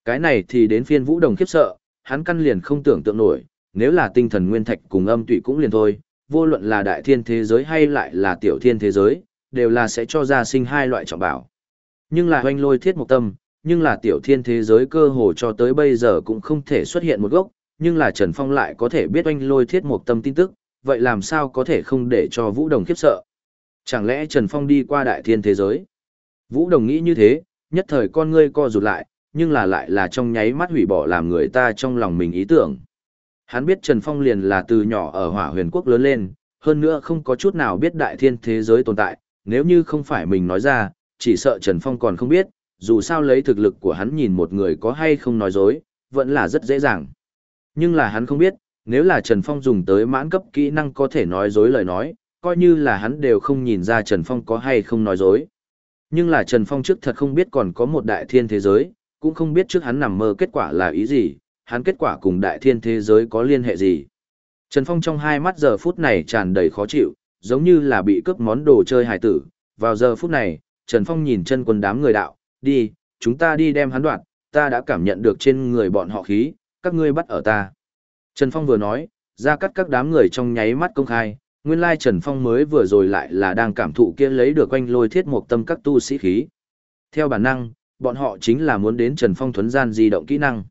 Cái này thì đến phiên Vũ Đồng khiếp sợ, hắn căn liền không tưởng tượng nổi, nếu là tinh thần nguyên thạch cùng âm tụy cũng liền thôi, vô luận là đại thiên thế giới hay lại là tiểu thiên thế giới, đều là sẽ cho ra sinh hai loại trọng bảo. Nhưng là oanh lôi thiết mục tâm, nhưng là tiểu thiên thế giới cơ hồ cho tới bây giờ cũng không thể xuất hiện một gốc, nhưng là Trần Phong lại có thể biết oanh lôi thiết một tâm tin tức, vậy làm sao có thể không để cho Vũ Đồng khiếp sợ? Chẳng lẽ Trần Phong đi qua đại thiên thế giới? Vũ Đồng nghĩ như thế, nhất thời con ngươi co rụt lại, nhưng là lại là trong nháy mắt hủy bỏ làm người ta trong lòng mình ý tưởng. Hắn biết Trần Phong liền là từ nhỏ ở hỏa huyền quốc lớn lên, hơn nữa không có chút nào biết đại thiên thế giới tồn tại, nếu như không phải mình nói ra, chỉ sợ Trần Phong còn không biết, dù sao lấy thực lực của hắn nhìn một người có hay không nói dối, vẫn là rất dễ dàng. Nhưng là hắn không biết, nếu là Trần Phong dùng tới mãn cấp kỹ năng có thể nói dối lời nói, coi như là hắn đều không nhìn ra Trần Phong có hay không nói dối. Nhưng là Trần Phong trước thật không biết còn có một đại thiên thế giới, cũng không biết trước hắn nằm mơ kết quả là ý gì, hắn kết quả cùng đại thiên thế giới có liên hệ gì. Trần Phong trong hai mắt giờ phút này tràn đầy khó chịu, giống như là bị cướp món đồ chơi hài tử. Vào giờ phút này, Trần Phong nhìn chân quân đám người đạo, đi, chúng ta đi đem hắn đoạt, ta đã cảm nhận được trên người bọn họ khí, các ngươi bắt ở ta. Trần Phong vừa nói, ra cắt các đám người trong nháy mắt công khai, nguyên lai Trần Phong mới vừa rồi lại là đang cảm thụ kia lấy được quanh lôi thiết một tâm các tu sĩ khí. Theo bản năng, bọn họ chính là muốn đến Trần Phong thuấn gian di động kỹ năng.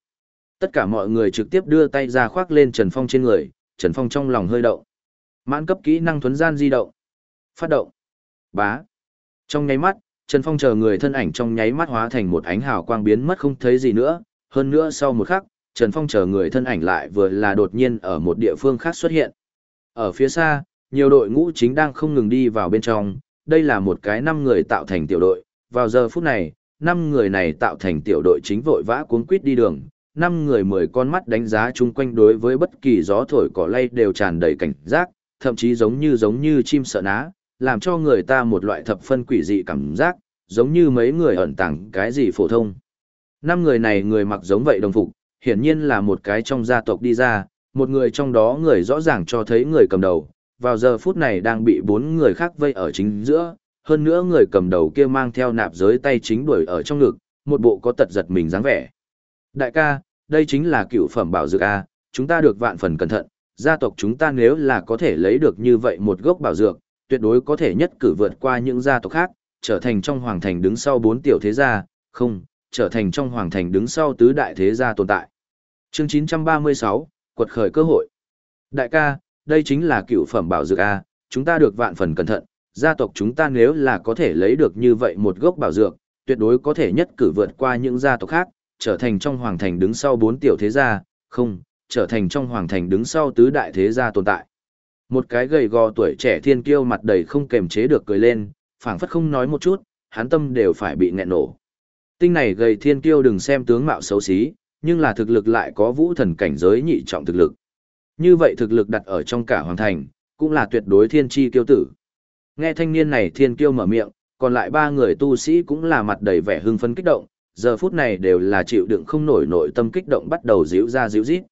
Tất cả mọi người trực tiếp đưa tay ra khoác lên Trần Phong trên người, Trần Phong trong lòng hơi động. Mãn cấp kỹ năng thuấn gian di động. Phát động. Bá. Trong nháy mắt, Trần Phong chờ người thân ảnh trong nháy mắt hóa thành một ánh hào quang biến mất không thấy gì nữa, hơn nữa sau một khắc, Trần Phong chờ người thân ảnh lại vừa là đột nhiên ở một địa phương khác xuất hiện. Ở phía xa, nhiều đội ngũ chính đang không ngừng đi vào bên trong, đây là một cái năm người tạo thành tiểu đội, vào giờ phút này, năm người này tạo thành tiểu đội chính vội vã cuốn quýt đi đường, năm người mười con mắt đánh giá chung quanh đối với bất kỳ gió thổi cỏ lay đều tràn đầy cảnh giác, thậm chí giống như giống như chim sợ ná, làm cho người ta một loại thập phân quỷ dị cảm giác, giống như mấy người ẩn tàng cái gì phổ thông. Năm người này người mặc giống vậy đồng phục, hiển nhiên là một cái trong gia tộc đi ra, một người trong đó người rõ ràng cho thấy người cầm đầu, vào giờ phút này đang bị bốn người khác vây ở chính giữa, hơn nữa người cầm đầu kia mang theo nạp giới tay chính đuổi ở trong ngực, một bộ có tật giật mình dáng vẻ. Đại ca, đây chính là cựu phẩm bảo dược A, chúng ta được vạn phần cẩn thận, gia tộc chúng ta nếu là có thể lấy được như vậy một gốc bảo dược, tuyệt đối có thể nhất cử vượt qua những gia tộc khác, trở thành trong hoàng thành đứng sau bốn tiểu thế gia, không, trở thành trong hoàng thành đứng sau tứ đại thế gia tồn tại. Chương 936, quật khởi cơ hội. Đại ca, đây chính là cựu phẩm bảo dược A, chúng ta được vạn phần cẩn thận, gia tộc chúng ta nếu là có thể lấy được như vậy một gốc bảo dược, tuyệt đối có thể nhất cử vượt qua những gia tộc khác, trở thành trong hoàng thành đứng sau bốn tiểu thế gia, không, trở thành trong hoàng thành đứng sau tứ đại thế gia tồn tại. Một cái gầy gò tuổi trẻ thiên kiêu mặt đầy không kềm chế được cười lên, phảng phất không nói một chút, hắn tâm đều phải bị nghẹn nổ. Tinh này gầy thiên kiêu đừng xem tướng mạo xấu xí, nhưng là thực lực lại có vũ thần cảnh giới nhị trọng thực lực. Như vậy thực lực đặt ở trong cả hoàng thành, cũng là tuyệt đối thiên chi kiêu tử. Nghe thanh niên này thiên kiêu mở miệng, còn lại ba người tu sĩ cũng là mặt đầy vẻ hưng phấn kích động, giờ phút này đều là chịu đựng không nổi nội tâm kích động bắt đầu díu ra díu rít.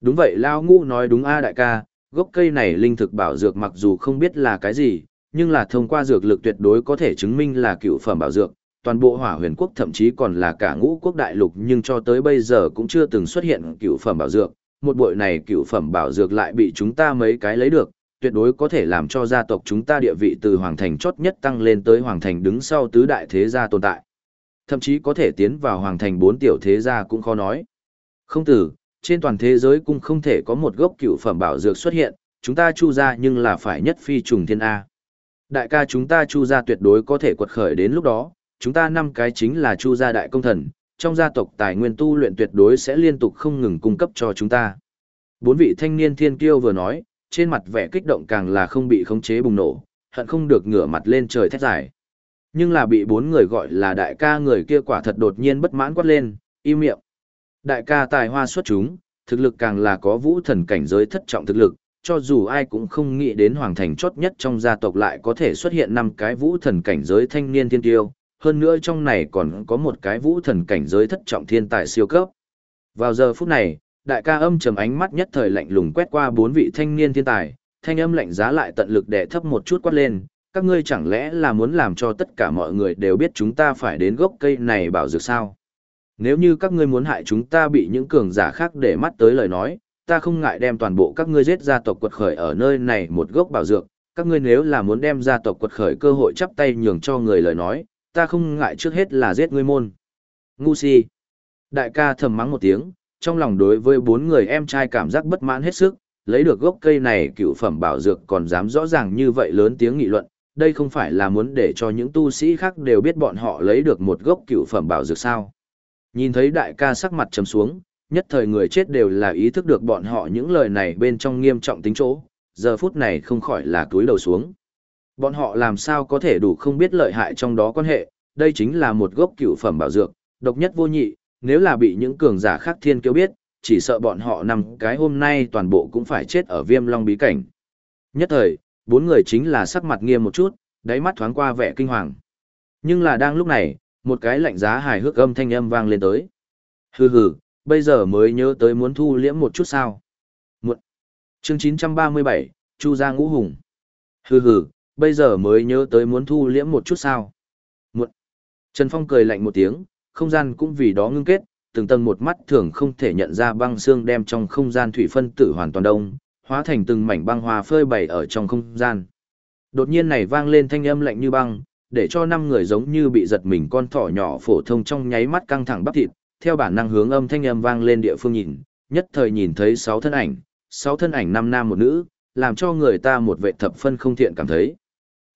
Đúng vậy Lao Ngũ nói đúng a đại ca, gốc cây này linh thực bảo dược mặc dù không biết là cái gì, nhưng là thông qua dược lực tuyệt đối có thể chứng minh là cựu phẩm bảo dược, toàn bộ hỏa huyền quốc thậm chí còn là cả ngũ quốc đại lục nhưng cho tới bây giờ cũng chưa từng xuất hiện cựu phẩm bảo dược, một bội này cựu phẩm bảo dược lại bị chúng ta mấy cái lấy được, tuyệt đối có thể làm cho gia tộc chúng ta địa vị từ hoàng thành chót nhất tăng lên tới hoàng thành đứng sau tứ đại thế gia tồn tại. Thậm chí có thể tiến vào hoàng thành bốn tiểu thế gia cũng khó nói. Không tử, trên toàn thế giới cũng không thể có một gốc cựu phẩm bảo dược xuất hiện, chúng ta chu ra nhưng là phải nhất phi trùng thiên A. Đại ca chúng ta chu ra tuyệt đối có thể quật khởi đến lúc đó, chúng ta năm cái chính là chu gia đại công thần, trong gia tộc tài nguyên tu luyện tuyệt đối sẽ liên tục không ngừng cung cấp cho chúng ta. Bốn vị thanh niên thiên kiêu vừa nói, trên mặt vẻ kích động càng là không bị khống chế bùng nổ, hận không được ngửa mặt lên trời thét dài. Nhưng là bị bốn người gọi là đại ca người kia quả thật đột nhiên bất mãn quát lên, im miệng. Đại ca tài hoa xuất chúng, thực lực càng là có vũ thần cảnh giới thất trọng thực lực, cho dù ai cũng không nghĩ đến hoàng thành chót nhất trong gia tộc lại có thể xuất hiện năm cái vũ thần cảnh giới thanh niên thiên tiêu, hơn nữa trong này còn có một cái vũ thần cảnh giới thất trọng thiên tài siêu cấp. Vào giờ phút này, đại ca âm trầm ánh mắt nhất thời lạnh lùng quét qua bốn vị thanh niên thiên tài, thanh âm lạnh giá lại tận lực đè thấp một chút quát lên, các ngươi chẳng lẽ là muốn làm cho tất cả mọi người đều biết chúng ta phải đến gốc cây này bảo dược sao? Nếu như các ngươi muốn hại chúng ta bị những cường giả khác để mắt tới lời nói, ta không ngại đem toàn bộ các ngươi giết gia tộc quật khởi ở nơi này một gốc bảo dược, các ngươi nếu là muốn đem gia tộc quật khởi cơ hội chắp tay nhường cho người lời nói, ta không ngại trước hết là giết ngươi môn. Ngu si. Đại ca thầm mắng một tiếng, trong lòng đối với bốn người em trai cảm giác bất mãn hết sức, lấy được gốc cây này cựu phẩm bảo dược còn dám rõ ràng như vậy lớn tiếng nghị luận, đây không phải là muốn để cho những tu sĩ khác đều biết bọn họ lấy được một gốc cựu phẩm bảo dược sao. Nhìn thấy đại ca sắc mặt trầm xuống, nhất thời người chết đều là ý thức được bọn họ những lời này bên trong nghiêm trọng tính chỗ, giờ phút này không khỏi là túi đầu xuống. Bọn họ làm sao có thể đủ không biết lợi hại trong đó quan hệ, đây chính là một gốc cựu phẩm bảo dược, độc nhất vô nhị, nếu là bị những cường giả khác thiên kiêu biết, chỉ sợ bọn họ nằm cái hôm nay toàn bộ cũng phải chết ở viêm long bí cảnh. Nhất thời, bốn người chính là sắc mặt nghiêm một chút, đáy mắt thoáng qua vẻ kinh hoàng. Nhưng là đang lúc này, một cái lạnh giá hài hước âm thanh âm vang lên tới. Hừ hừ, bây giờ mới nhớ tới muốn thu liễm một chút sao. Muộn. Chương 937, Chu gia ngũ hùng. Hừ hừ, bây giờ mới nhớ tới muốn thu liễm một chút sao. Muộn. Trần Phong cười lạnh một tiếng, không gian cũng vì đó ngưng kết, từng tầng một mắt thường không thể nhận ra băng xương đem trong không gian thủy phân tử hoàn toàn đông, hóa thành từng mảnh băng hoa phơi bày ở trong không gian. Đột nhiên này vang lên thanh âm lạnh như băng, để cho năm người giống như bị giật mình con thỏ nhỏ phổ thông trong nháy mắt căng thẳng bắp thịt, theo bản năng hướng âm thanh âm vang lên địa phương nhìn, nhất thời nhìn thấy sáu thân ảnh, sáu thân ảnh năm nam một nữ, làm cho người ta một vệ thập phân không thiện cảm thấy.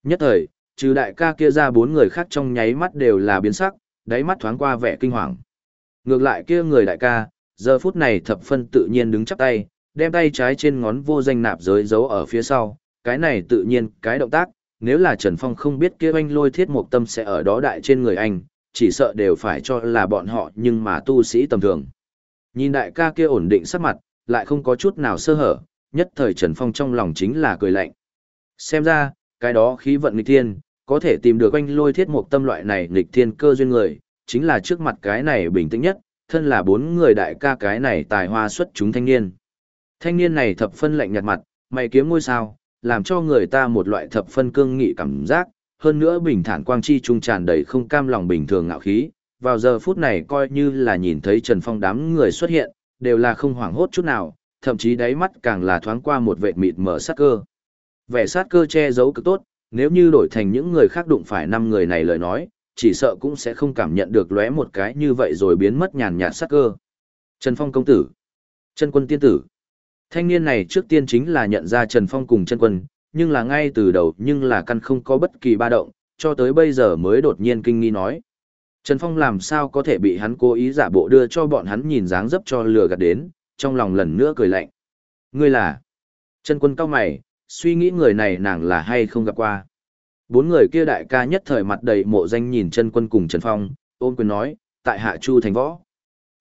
Nhất thời, trừ đại ca kia ra bốn người khác trong nháy mắt đều là biến sắc, đáy mắt thoáng qua vẻ kinh hoàng. Ngược lại kia người đại ca, giờ phút này thập phân tự nhiên đứng chắp tay, đem tay trái trên ngón vô danh nạp giới giấu ở phía sau, cái này tự nhiên, cái động tác, nếu là Trần Phong không biết kia anh lôi thiết một tâm sẽ ở đó đại trên người anh, chỉ sợ đều phải cho là bọn họ nhưng mà tu sĩ tầm thường. Nhìn đại ca kia ổn định sắc mặt, lại không có chút nào sơ hở, nhất thời Trần Phong trong lòng chính là cười lạnh. Xem ra, cái đó khí vận nghịch thiên, có thể tìm được anh lôi thiết một tâm loại này nghịch thiên cơ duyên người, chính là trước mặt cái này bình tĩnh nhất, thân là bốn người đại ca cái này tài hoa xuất chúng thanh niên. Thanh niên này thập phân lạnh nhạt mặt, mày kiếm ngôi sao, làm cho người ta một loại thập phân cương nghị cảm giác, hơn nữa bình thản quang chi trung tràn đầy không cam lòng bình thường ngạo khí, vào giờ phút này coi như là nhìn thấy Trần Phong đám người xuất hiện, đều là không hoảng hốt chút nào, thậm chí đáy mắt càng là thoáng qua một vệt mịt mở sát cơ. Vẻ sát cơ che giấu cực tốt, nếu như đổi thành những người khác đụng phải năm người này lời nói, chỉ sợ cũng sẽ không cảm nhận được lóe một cái như vậy rồi biến mất nhàn nhạt sát cơ. Trần Phong công tử, Trần Quân tiên tử. Thanh niên này trước tiên chính là nhận ra Trần Phong cùng Trần Quân, nhưng là ngay từ đầu nhưng là căn không có bất kỳ ba động, cho tới bây giờ mới đột nhiên kinh nghi nói. Trần Phong làm sao có thể bị hắn cố ý giả bộ đưa cho bọn hắn nhìn dáng dấp cho lừa gạt đến, trong lòng lần nữa cười lạnh. Ngươi là? Trần Quân cao mày, suy nghĩ người này nàng là hay không gặp qua. Bốn người kia đại ca nhất thời mặt đầy mộ danh nhìn Trần Quân cùng Trần Phong, Ôn quyền nói, tại hạ Chu Thành Võ.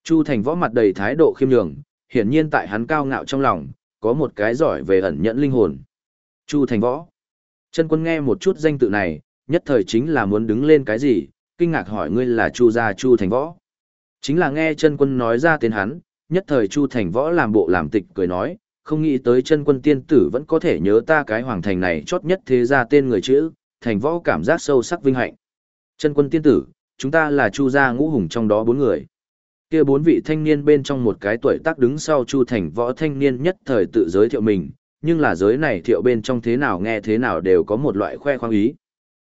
Chu Thành Võ mặt đầy thái độ khiêm nhường, hiển nhiên tại hắn cao ngạo trong lòng, có một cái giỏi về ẩn nhẫn linh hồn. Chu Thành Võ. Chân Quân nghe một chút danh tự này, nhất thời chính là muốn đứng lên cái gì, kinh ngạc hỏi ngươi là Chu gia Chu Thành Võ. Chính là nghe chân quân nói ra tên hắn, nhất thời Chu Thành Võ làm bộ làm tịch cười nói, không nghĩ tới chân quân tiên tử vẫn có thể nhớ ta cái hoàng thành này chót nhất thế ra tên người chữ, Thành Võ cảm giác sâu sắc vinh hạnh. Chân quân tiên tử, chúng ta là Chu gia ngũ hùng trong đó bốn người. Kia bốn vị thanh niên bên trong một cái tuổi tác đứng sau Chu Thành Võ thanh niên nhất thời tự giới thiệu mình, nhưng là giới này thiệu bên trong thế nào nghe thế nào đều có một loại khoe khoang ý.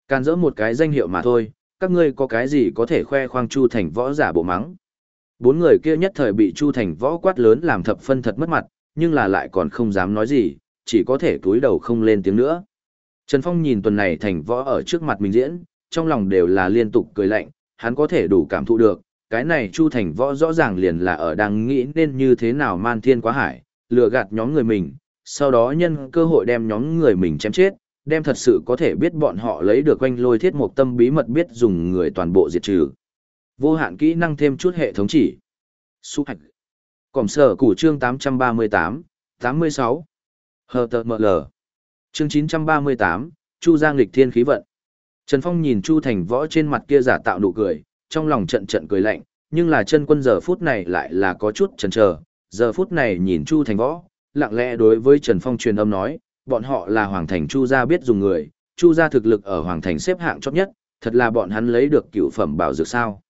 Can dỡ một cái danh hiệu mà thôi, các ngươi có cái gì có thể khoe khoang Chu Thành võ giả bộ mắng. Bốn người kia nhất thời bị Chu Thành võ quát lớn làm thập phân thật mất mặt, nhưng là lại còn không dám nói gì, chỉ có thể túi đầu không lên tiếng nữa. Trần Phong nhìn tuần này Thành võ ở trước mặt mình diễn, trong lòng đều là liên tục cười lạnh, hắn có thể đủ cảm thụ được, cái này Chu Thành võ rõ ràng liền là ở đang nghĩ nên như thế nào man thiên quá hải, lừa gạt nhóm người mình, sau đó nhân cơ hội đem nhóm người mình chém chết, đem thật sự có thể biết bọn họ lấy được quanh lôi thiết mục tâm bí mật biết dùng người toàn bộ diệt trừ. Vô hạn kỹ năng thêm chút hệ thống chỉ. Xúc hạch. Cổng sở củ chương 838, 86. Hờ tờ mờ lờ. Chương 938, Chu Giang lịch thiên khí vận. Trần Phong nhìn Chu Thành Võ trên mặt kia giả tạo nụ cười, trong lòng trận trận cười lạnh, nhưng là chân quân giờ phút này lại là có chút chần chờ. Giờ phút này nhìn Chu Thành Võ, lặng lẽ đối với Trần Phong truyền âm nói, bọn họ là Hoàng Thành Chu gia biết dùng người, Chu gia thực lực ở Hoàng Thành xếp hạng chót nhất, thật là bọn hắn lấy được cựu phẩm bảo dược sao.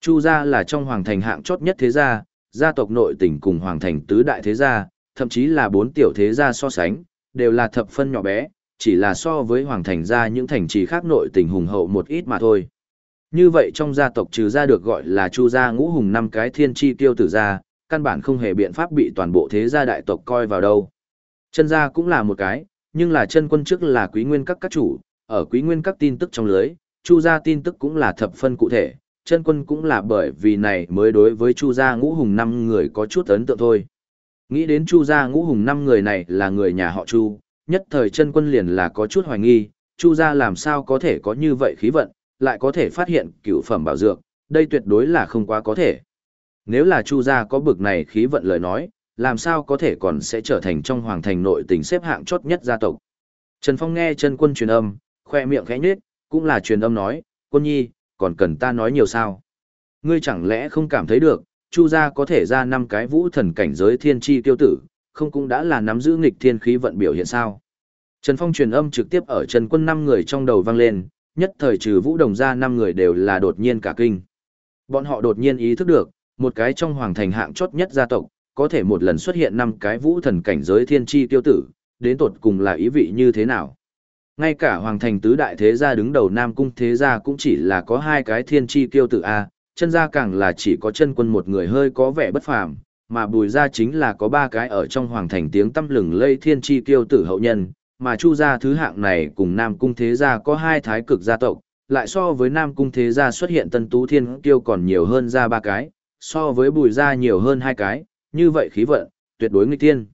Chu gia là trong Hoàng Thành hạng chót nhất thế gia, gia tộc nội tỉnh cùng Hoàng Thành tứ đại thế gia, thậm chí là bốn tiểu thế gia so sánh, đều là thập phân nhỏ bé, chỉ là so với Hoàng Thành gia những thành trì khác nội tỉnh hùng hậu một ít mà thôi. Như vậy trong gia tộc trừ gia được gọi là Chu gia ngũ hùng năm cái thiên chi tiêu tử gia, căn bản không hề biện pháp bị toàn bộ thế gia đại tộc coi vào đâu. Chân gia cũng là một cái, nhưng là chân quân trước là quý nguyên các các chủ, ở quý nguyên các tin tức trong lưới, chu gia tin tức cũng là thập phân cụ thể, chân quân cũng là bởi vì này mới đối với chu gia ngũ hùng năm người có chút ấn tượng thôi. Nghĩ đến chu gia ngũ hùng năm người này là người nhà họ chu, nhất thời chân quân liền là có chút hoài nghi, chu gia làm sao có thể có như vậy khí vận, lại có thể phát hiện cửu phẩm bảo dược, đây tuyệt đối là không quá có thể. Nếu là chu gia có bực này khí vận lời nói, làm sao có thể còn sẽ trở thành trong hoàng thành nội tình xếp hạng chót nhất gia tộc. Trần Phong nghe chân quân truyền âm, khoe miệng khẽ nhếch, cũng là truyền âm nói, quân nhi, còn cần ta nói nhiều sao. Ngươi chẳng lẽ không cảm thấy được, chu gia có thể ra năm cái vũ thần cảnh giới thiên chi tiêu tử, không cũng đã là nắm giữ nghịch thiên khí vận biểu hiện sao. Trần Phong truyền âm trực tiếp ở Trần quân năm người trong đầu vang lên, nhất thời trừ vũ đồng ra năm người đều là đột nhiên cả kinh. Bọn họ đột nhiên ý thức được, một cái trong hoàng thành hạng chót nhất gia tộc, có thể một lần xuất hiện năm cái vũ thần cảnh giới thiên chi tiêu tử, đến tột cùng là ý vị như thế nào. Ngay cả hoàng thành tứ đại thế gia đứng đầu Nam Cung thế gia cũng chỉ là có hai cái thiên chi tiêu tử A, chân gia càng là chỉ có chân quân một người hơi có vẻ bất phàm, mà bùi gia chính là có ba cái ở trong hoàng thành tiếng tâm lừng lây thiên chi tiêu tử hậu nhân, mà chu gia thứ hạng này cùng Nam Cung thế gia có hai thái cực gia tộc, lại so với Nam Cung thế gia xuất hiện tân tú thiên tiêu còn nhiều hơn ra ba cái, so với bùi gia nhiều hơn hai cái, như vậy khí vận, tuyệt đối nghịch tiên.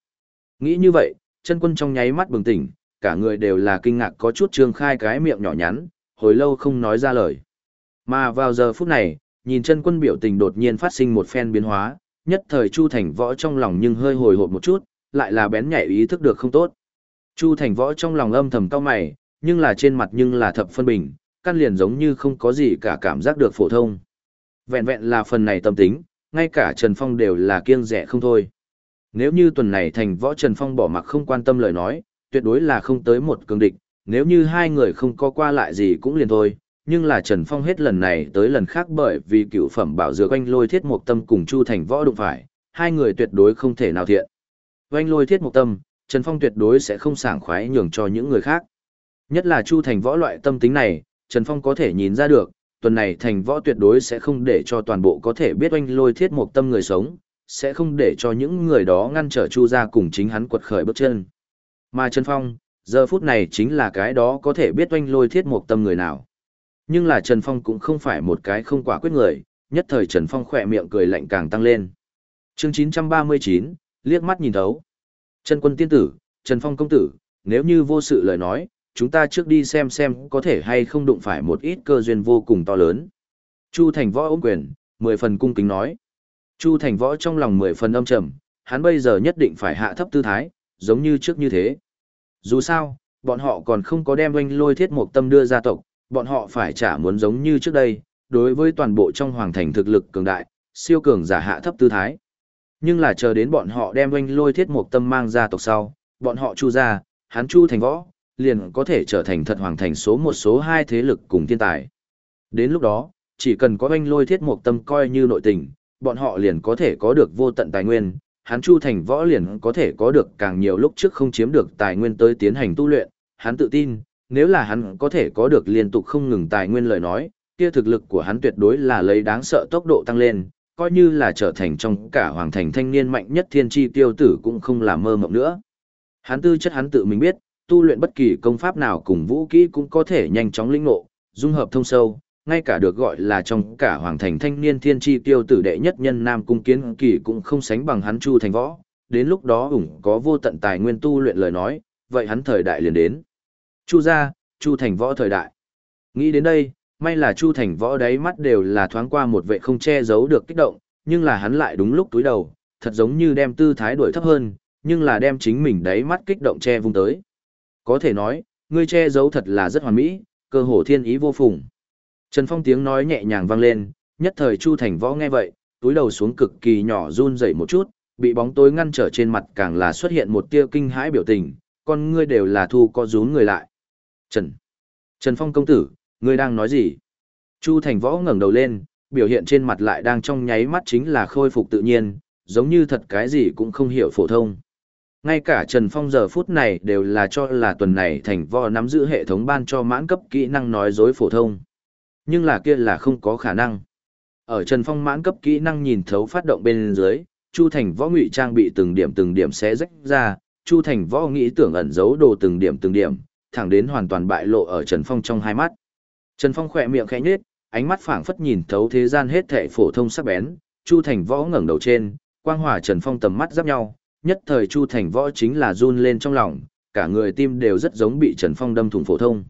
Nghĩ như vậy, chân quân trong nháy mắt bừng tỉnh, cả người đều là kinh ngạc có chút trương khai cái miệng nhỏ nhắn, hồi lâu không nói ra lời. Mà vào giờ phút này, nhìn chân quân biểu tình đột nhiên phát sinh một phen biến hóa, nhất thời Chu Thành Võ trong lòng nhưng hơi hồi hộp một chút, lại là bén nhạy ý thức được không tốt. Chu Thành Võ trong lòng âm thầm cao mày, nhưng là trên mặt nhưng là thập phân bình, căn liền giống như không có gì cả cảm giác được phổ thông. Vẹn vẹn là phần này tâm tính, ngay cả Trần Phong đều là kiêng rẻ không thôi. Nếu như tuần này thành võ Trần Phong bỏ mặc không quan tâm lời nói, tuyệt đối là không tới một cường địch, nếu như hai người không có qua lại gì cũng liền thôi, nhưng là Trần Phong hết lần này tới lần khác bởi vì cựu phẩm bảo dược quanh lôi thiết một tâm cùng Chu Thành võ đụng phải, hai người tuyệt đối không thể nào thiện. Oanh lôi thiết một tâm, Trần Phong tuyệt đối sẽ không sảng khoái nhường cho những người khác. Nhất là Chu Thành võ loại tâm tính này, Trần Phong có thể nhìn ra được, tuần này Thành võ tuyệt đối sẽ không để cho toàn bộ có thể biết oanh lôi thiết một tâm người sống, sẽ không để cho những người đó ngăn trở Chu ra cùng chính hắn quật khởi bước chân. Mà Trần Phong, giờ phút này chính là cái đó có thể biết oanh lôi thiết một tâm người nào. Nhưng là Trần Phong cũng không phải một cái không quả quyết người, nhất thời Trần Phong khỏe miệng cười lạnh càng tăng lên. Chương 939, liếc mắt nhìn thấu. Trần quân tiên tử, Trần Phong công tử, nếu như vô sự lời nói, chúng ta trước đi xem xem có thể hay không đụng phải một ít cơ duyên vô cùng to lớn. Chu Thành Võ ôm quyền, mười phần cung kính nói. Chu Thành Võ trong lòng mười phần âm trầm, hắn bây giờ nhất định phải hạ thấp tư thái, giống như trước như thế. Dù sao, bọn họ còn không có đem oanh lôi thiết một tâm đưa ra tộc, bọn họ phải trả muốn giống như trước đây, đối với toàn bộ trong hoàng thành thực lực cường đại, siêu cường giả hạ thấp tư thái. Nhưng là chờ đến bọn họ đem oanh lôi thiết Mục tâm mang ra tộc sau, bọn họ chu ra, hắn chu thành võ, liền có thể trở thành thật hoàng thành số một số hai thế lực cùng thiên tài. Đến lúc đó, chỉ cần có oanh lôi thiết Mục tâm coi như nội tình, bọn họ liền có thể có được vô tận tài nguyên, hắn chu thành võ liền có thể có được càng nhiều lúc trước không chiếm được tài nguyên tới tiến hành tu luyện, hắn tự tin, nếu là hắn có thể có được liên tục không ngừng tài nguyên lời nói, kia thực lực của hắn tuyệt đối là lấy đáng sợ tốc độ tăng lên, coi như là trở thành trong cả hoàng thành thanh niên mạnh nhất thiên tri tiêu tử cũng không là mơ mộng nữa. Hắn tư chất hắn tự mình biết, tu luyện bất kỳ công pháp nào cùng vũ kỹ cũng có thể nhanh chóng linh ngộ, dung hợp thông sâu, ngay cả được gọi là trong cả hoàng thành thanh niên thiên tri tiêu tử đệ nhất nhân nam cung kiến kỳ cũng không sánh bằng hắn chu thành võ, đến lúc đó ủng có vô tận tài nguyên tu luyện lời nói, vậy hắn thời đại liền đến. Chu gia, Chu thành võ thời đại. Nghĩ đến đây, may là Chu thành võ đáy mắt đều là thoáng qua một vệ không che giấu được kích động, nhưng là hắn lại đúng lúc túi đầu, thật giống như đem tư thái đuổi thấp hơn, nhưng là đem chính mình đáy mắt kích động che vung tới. Có thể nói, ngươi che giấu thật là rất hoàn mỹ, cơ hồ thiên ý vô phùng. Trần Phong tiếng nói nhẹ nhàng vang lên, nhất thời Chu Thành Võ nghe vậy, túi đầu xuống cực kỳ nhỏ run rẩy một chút, bị bóng tối ngăn trở trên mặt càng là xuất hiện một tia kinh hãi biểu tình, con ngươi đều là thu có rún người lại. Trần. Trần Phong công tử, ngươi đang nói gì? Chu Thành Võ ngẩng đầu lên, biểu hiện trên mặt lại đang trong nháy mắt chính là khôi phục tự nhiên, giống như thật cái gì cũng không hiểu phổ thông. Ngay cả Trần Phong giờ phút này đều là cho là tuần này thành võ nắm giữ hệ thống ban cho mãn cấp kỹ năng nói dối phổ thông. Nhưng là kia là không có khả năng. Ở Trần Phong mãn cấp kỹ năng nhìn thấu phát động bên dưới, Chu Thành võ ngụy trang bị từng điểm từng điểm xé rách ra, Chu Thành võ nghĩ tưởng ẩn giấu đồ từng điểm từng điểm, thẳng đến hoàn toàn bại lộ ở Trần Phong trong hai mắt. Trần Phong khỏe miệng khẽ nhếch, ánh mắt phảng phất nhìn thấu thế gian hết thảy phổ thông sắc bén, Chu Thành võ ngẩng đầu trên, quang hòa Trần Phong tầm mắt giáp nhau, nhất thời Chu Thành võ chính là run lên trong lòng, cả người tim đều rất giống bị Trần Phong đâm thủng phổ thông.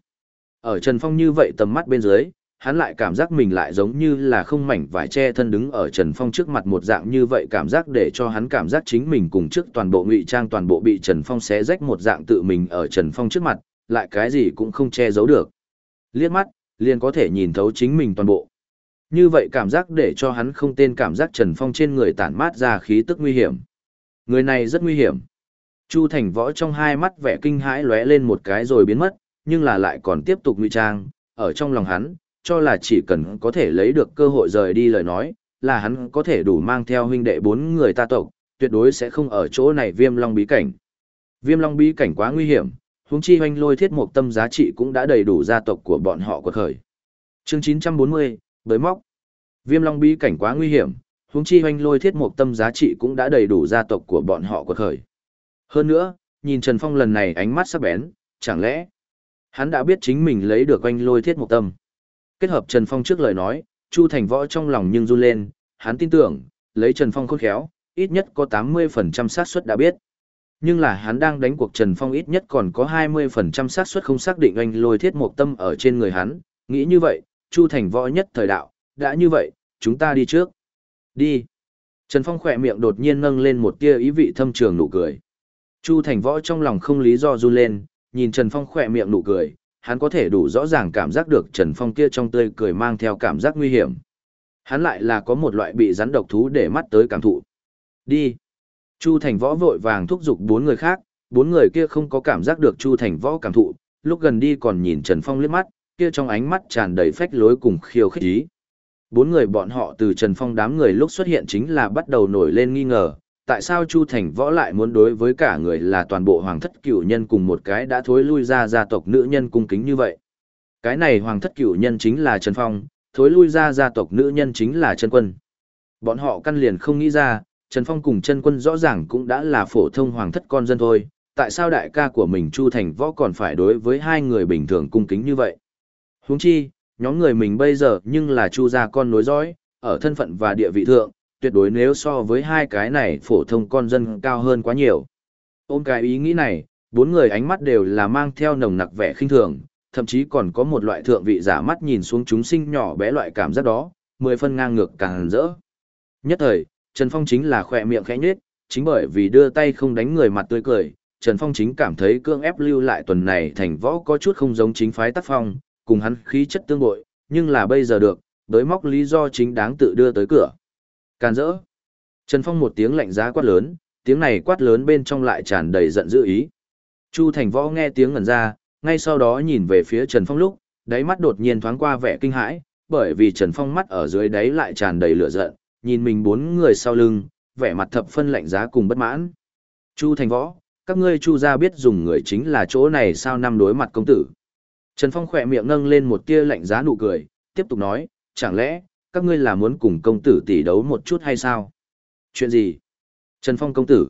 Ở Trần Phong như vậy tầm mắt bên dưới, hắn lại cảm giác mình lại giống như là không mảnh vải che thân đứng ở Trần Phong trước mặt một dạng như vậy cảm giác để cho hắn cảm giác chính mình cùng trước toàn bộ ngụy trang toàn bộ bị Trần Phong xé rách một dạng tự mình ở Trần Phong trước mặt, lại cái gì cũng không che giấu được. Liếc mắt, liền có thể nhìn thấu chính mình toàn bộ. Như vậy cảm giác để cho hắn không tên cảm giác Trần Phong trên người tản mát ra khí tức nguy hiểm. Người này rất nguy hiểm. Chu Thành Võ trong hai mắt vẻ kinh hãi lóe lên một cái rồi biến mất, nhưng là lại còn tiếp tục ngụy trang, ở trong lòng hắn, cho là chỉ cần có thể lấy được cơ hội rời đi lời nói, là hắn có thể đủ mang theo huynh đệ bốn người ta tộc, tuyệt đối sẽ không ở chỗ này viêm long bí cảnh. Viêm long bí cảnh quá nguy hiểm, huống chi hoanh lôi thiết mục tâm giá trị cũng đã đầy đủ gia tộc của bọn họ quật khởi. Chương 940, bới móc. Viêm long bí cảnh quá nguy hiểm, huống chi hoanh lôi thiết mục tâm giá trị cũng đã đầy đủ gia tộc của bọn họ quật khởi. Hơn nữa, nhìn Trần Phong lần này ánh mắt sắc bén, chẳng lẽ hắn đã biết chính mình lấy được hoanh lôi thiết mục tâm. Kết hợp Trần Phong trước lời nói, Chu Thành Võ trong lòng nhưng run lên, hắn tin tưởng, lấy Trần Phong khôn khéo, ít nhất có 80% xác suất đã biết. Nhưng là hắn đang đánh cuộc Trần Phong ít nhất còn có 20% xác suất không xác định anh lôi thiết một tâm ở trên người hắn, nghĩ như vậy, Chu Thành Võ nhất thời đạo, đã như vậy, chúng ta đi trước. Đi. Trần Phong khỏe miệng đột nhiên nâng lên một tia ý vị thâm trường nụ cười. Chu Thành Võ trong lòng không lý do run lên, nhìn Trần Phong khỏe miệng nụ cười, hắn có thể đủ rõ ràng cảm giác được Trần Phong kia trong tươi cười mang theo cảm giác nguy hiểm. Hắn lại là có một loại bị rắn độc thú để mắt tới cảm thụ. Đi. Chu Thành Võ vội vàng thúc giục bốn người khác, bốn người kia không có cảm giác được Chu Thành Võ cảm thụ, lúc gần đi còn nhìn Trần Phong liếc mắt, kia trong ánh mắt tràn đầy phách lối cùng khiêu khích ý. Bốn người bọn họ từ Trần Phong đám người lúc xuất hiện chính là bắt đầu nổi lên nghi ngờ, tại sao Chu Thành Võ lại muốn đối với cả người là toàn bộ hoàng thất cửu nhân cùng một cái đã thối lui ra gia tộc nữ nhân cung kính như vậy. Cái này hoàng thất cửu nhân chính là Trần Phong, thối lui ra gia tộc nữ nhân chính là Trần Quân. Bọn họ căn liền không nghĩ ra, Trần Phong cùng chân Quân rõ ràng cũng đã là phổ thông hoàng thất con dân thôi, tại sao đại ca của mình Chu Thành Võ còn phải đối với hai người bình thường cung kính như vậy. Huống chi, nhóm người mình bây giờ nhưng là Chu gia con nối dõi, ở thân phận và địa vị thượng, tuyệt đối nếu so với hai cái này phổ thông con dân cao hơn quá nhiều. Ôm cái ý nghĩ này, bốn người ánh mắt đều là mang theo nồng nặc vẻ khinh thường, thậm chí còn có một loại thượng vị giả mắt nhìn xuống chúng sinh nhỏ bé loại cảm giác đó, mười phân ngang ngược càng rỡ. Nhất thời, Trần Phong chính là khỏe miệng khẽ nhếch, chính bởi vì đưa tay không đánh người mặt tươi cười, Trần Phong chính cảm thấy cương ép lưu lại tuần này thành võ có chút không giống chính phái tác phong, cùng hắn khí chất tương bội, nhưng là bây giờ được, đối móc lý do chính đáng tự đưa tới cửa. Can dỡ. Trần Phong một tiếng lạnh giá quát lớn, tiếng này quát lớn bên trong lại tràn đầy giận dữ ý. Chu Thành Võ nghe tiếng ngẩn ra, ngay sau đó nhìn về phía Trần Phong lúc, đáy mắt đột nhiên thoáng qua vẻ kinh hãi, bởi vì Trần Phong mắt ở dưới đáy lại tràn đầy lửa giận, nhìn mình bốn người sau lưng, vẻ mặt thập phân lạnh giá cùng bất mãn. Chu Thành Võ, các ngươi Chu gia biết dùng người chính là chỗ này sao năm đối mặt công tử. Trần Phong khỏe miệng nâng lên một tia lạnh giá nụ cười, tiếp tục nói, chẳng lẽ, các ngươi là muốn cùng công tử tỷ đấu một chút hay sao? Chuyện gì? Trần Phong công tử.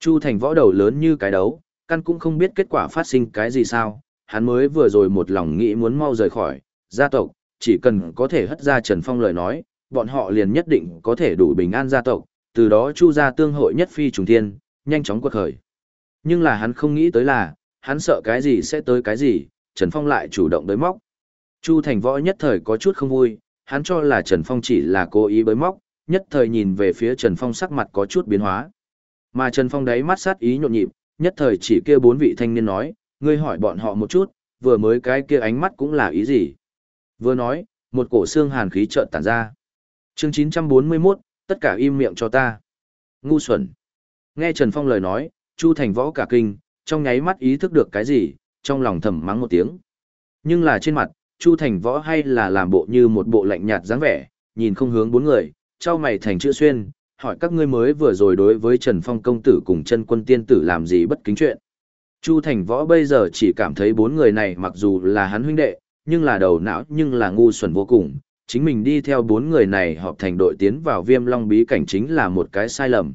Chu Thành võ đầu lớn như cái đấu, căn cũng không biết kết quả phát sinh cái gì sao, hắn mới vừa rồi một lòng nghĩ muốn mau rời khỏi, gia tộc, chỉ cần có thể hất ra Trần Phong lời nói, bọn họ liền nhất định có thể đủ bình an gia tộc, từ đó Chu gia tương hội nhất phi trùng thiên, nhanh chóng quật khởi. Nhưng là hắn không nghĩ tới là, hắn sợ cái gì sẽ tới cái gì, Trần Phong lại chủ động bới móc. Chu Thành Võ nhất thời có chút không vui, hắn cho là Trần Phong chỉ là cố ý bới móc, nhất thời nhìn về phía Trần Phong sắc mặt có chút biến hóa. Mà Trần Phong đấy mắt sát ý nhộn nhịp, nhất thời chỉ kia bốn vị thanh niên nói, ngươi hỏi bọn họ một chút, vừa mới cái kia ánh mắt cũng là ý gì. Vừa nói, một cổ xương hàn khí chợt tản ra. Chương 941, tất cả im miệng cho ta. Ngu xuẩn. Nghe Trần Phong lời nói, Chu Thành Võ cả kinh, trong nháy mắt ý thức được cái gì, trong lòng thầm mắng một tiếng. Nhưng là trên mặt, Chu Thành Võ hay là làm bộ như một bộ lạnh nhạt dáng vẻ, nhìn không hướng bốn người, trao mày thành chữ xuyên, hỏi các ngươi mới vừa rồi đối với Trần Phong công tử cùng chân quân tiên tử làm gì bất kính chuyện. Chu Thành Võ bây giờ chỉ cảm thấy bốn người này mặc dù là hắn huynh đệ, nhưng là đầu não nhưng là ngu xuẩn vô cùng, chính mình đi theo bốn người này họp thành đội tiến vào viêm long bí cảnh chính là một cái sai lầm.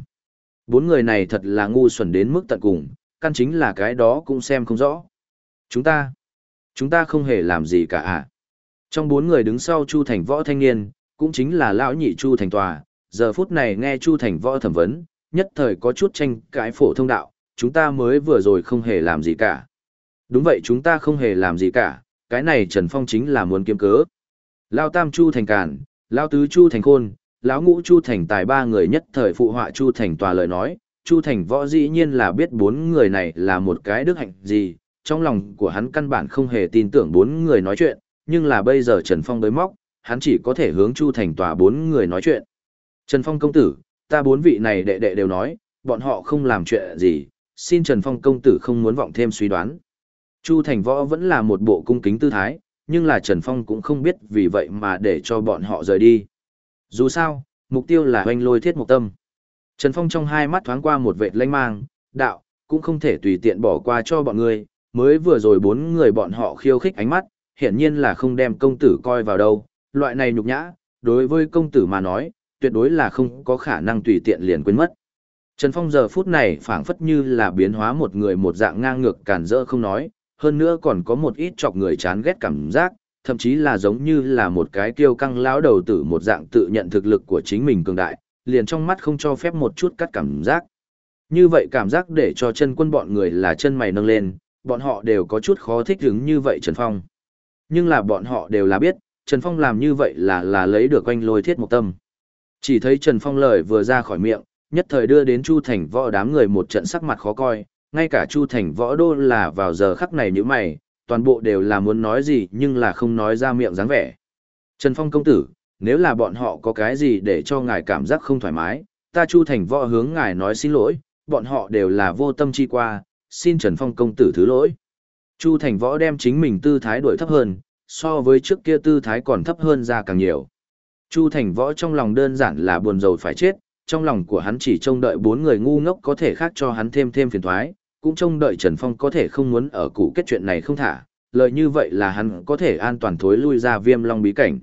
Bốn người này thật là ngu xuẩn đến mức tận cùng, căn chính là cái đó cũng xem không rõ. Chúng ta, chúng ta không hề làm gì cả à. Trong bốn người đứng sau Chu Thành Võ thanh niên, cũng chính là lão nhị Chu Thành Tòa, giờ phút này nghe Chu Thành Võ thẩm vấn, nhất thời có chút tranh cãi phổ thông đạo, chúng ta mới vừa rồi không hề làm gì cả. Đúng vậy chúng ta không hề làm gì cả, cái này Trần Phong chính là muốn kiếm cớ. Lao Tam Chu Thành Càn, Lao Tứ Chu Thành Khôn, lão Ngũ Chu Thành Tài ba người nhất thời phụ họa Chu Thành Tòa lời nói, Chu Thành Võ dĩ nhiên là biết bốn người này là một cái đức hạnh gì, trong lòng của hắn căn bản không hề tin tưởng bốn người nói chuyện, nhưng là bây giờ Trần Phong bới móc, hắn chỉ có thể hướng Chu Thành tòa bốn người nói chuyện. Trần Phong công tử, ta bốn vị này đệ đệ đều nói, bọn họ không làm chuyện gì, xin Trần Phong công tử không muốn vọng thêm suy đoán. Chu Thành Võ vẫn là một bộ cung kính tư thái, nhưng là Trần Phong cũng không biết vì vậy mà để cho bọn họ rời đi. Dù sao, mục tiêu là hoanh lôi thiết mục tâm. Trần Phong trong hai mắt thoáng qua một vệt lanh mang, đạo, cũng không thể tùy tiện bỏ qua cho bọn người, mới vừa rồi bốn người bọn họ khiêu khích ánh mắt, hiển nhiên là không đem công tử coi vào đâu, loại này nhục nhã, đối với công tử mà nói, tuyệt đối là không có khả năng tùy tiện liền quên mất. Trần Phong giờ phút này phảng phất như là biến hóa một người một dạng ngang ngược cản rỡ không nói, hơn nữa còn có một ít chọc người chán ghét cảm giác, thậm chí là giống như là một cái kiêu căng lão đầu tử một dạng tự nhận thực lực của chính mình cường đại, liền trong mắt không cho phép một chút cắt cảm giác. Như vậy cảm giác để cho chân quân bọn người là chân mày nâng lên, bọn họ đều có chút khó thích ứng như vậy Trần Phong. Nhưng là bọn họ đều là biết, Trần Phong làm như vậy là là lấy được quanh lôi thiết một tâm. Chỉ thấy Trần Phong lời vừa ra khỏi miệng, nhất thời đưa đến Chu Thành võ đám người một trận sắc mặt khó coi, ngay cả Chu Thành võ đô là vào giờ khắc này như mày, toàn bộ đều là muốn nói gì nhưng là không nói ra miệng dáng vẻ. Trần Phong công tử, nếu là bọn họ có cái gì để cho ngài cảm giác không thoải mái, ta Chu Thành võ hướng ngài nói xin lỗi, bọn họ đều là vô tâm chi qua, xin Trần Phong công tử thứ lỗi. Chu Thành Võ đem chính mình tư thái đổi thấp hơn, so với trước kia tư thái còn thấp hơn ra càng nhiều. Chu Thành Võ trong lòng đơn giản là buồn rầu phải chết, trong lòng của hắn chỉ trông đợi bốn người ngu ngốc có thể khác cho hắn thêm thêm phiền thoái, cũng trông đợi Trần Phong có thể không muốn ở cụ kết chuyện này không thả, lợi như vậy là hắn có thể an toàn thối lui ra viêm long bí cảnh.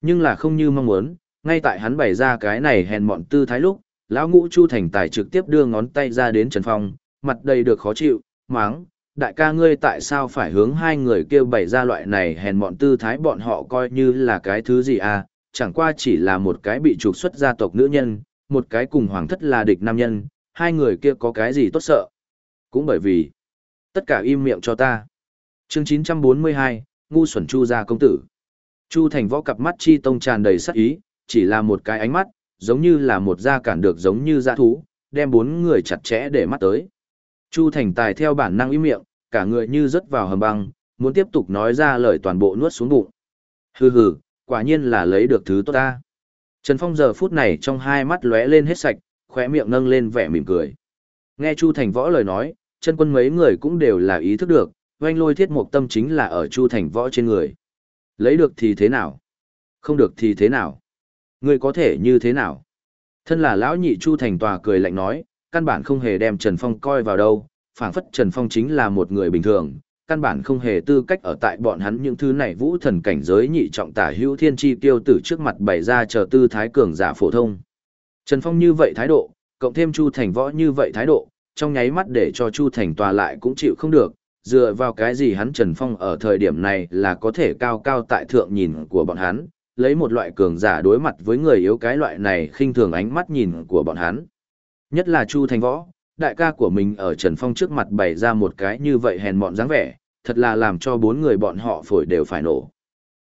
Nhưng là không như mong muốn, ngay tại hắn bày ra cái này hèn mọn tư thái lúc, lão ngũ Chu Thành Tài trực tiếp đưa ngón tay ra đến Trần Phong, mặt đầy được khó chịu, máng, đại ca ngươi tại sao phải hướng hai người kêu bày ra loại này hèn mọn tư thái bọn họ coi như là cái thứ gì à, chẳng qua chỉ là một cái bị trục xuất gia tộc nữ nhân, một cái cùng hoàng thất là địch nam nhân, hai người kia có cái gì tốt sợ. Cũng bởi vì, tất cả im miệng cho ta. chương 942, ngu xuẩn chu gia công tử. Chu thành võ cặp mắt chi tông tràn đầy sắc ý, chỉ là một cái ánh mắt, giống như là một da cản được giống như da thú, đem bốn người chặt chẽ để mắt tới. Chu thành tài theo bản năng im miệng, cả người như rớt vào hầm băng, muốn tiếp tục nói ra lời toàn bộ nuốt xuống bụng. Hừ hừ, quả nhiên là lấy được thứ tốt ta. Trần Phong giờ phút này trong hai mắt lóe lên hết sạch, khóe miệng nâng lên vẻ mỉm cười. Nghe Chu Thành Võ lời nói, chân quân mấy người cũng đều là ý thức được, oanh lôi thiết mục tâm chính là ở Chu Thành Võ trên người. Lấy được thì thế nào? Không được thì thế nào? Ngươi có thể như thế nào? Thân là lão nhị Chu Thành Tòa cười lạnh nói, căn bản không hề đem Trần Phong coi vào đâu, phảng phất Trần Phong chính là một người bình thường, căn bản không hề tư cách ở tại bọn hắn những thứ này vũ thần cảnh giới nhị trọng tả hữu thiên chi tiêu tử trước mặt bày ra chờ tư thái cường giả phổ thông. Trần Phong như vậy thái độ, cộng thêm Chu Thành võ như vậy thái độ, trong nháy mắt để cho Chu Thành tòa lại cũng chịu không được, dựa vào cái gì hắn Trần Phong ở thời điểm này là có thể cao cao tại thượng nhìn của bọn hắn, lấy một loại cường giả đối mặt với người yếu cái loại này khinh thường ánh mắt nhìn của bọn hắn. Nhất là Chu Thành võ, đại ca của mình ở Trần Phong trước mặt bày ra một cái như vậy hèn mọn dáng vẻ, thật là làm cho bốn người bọn họ phổi đều phải nổ.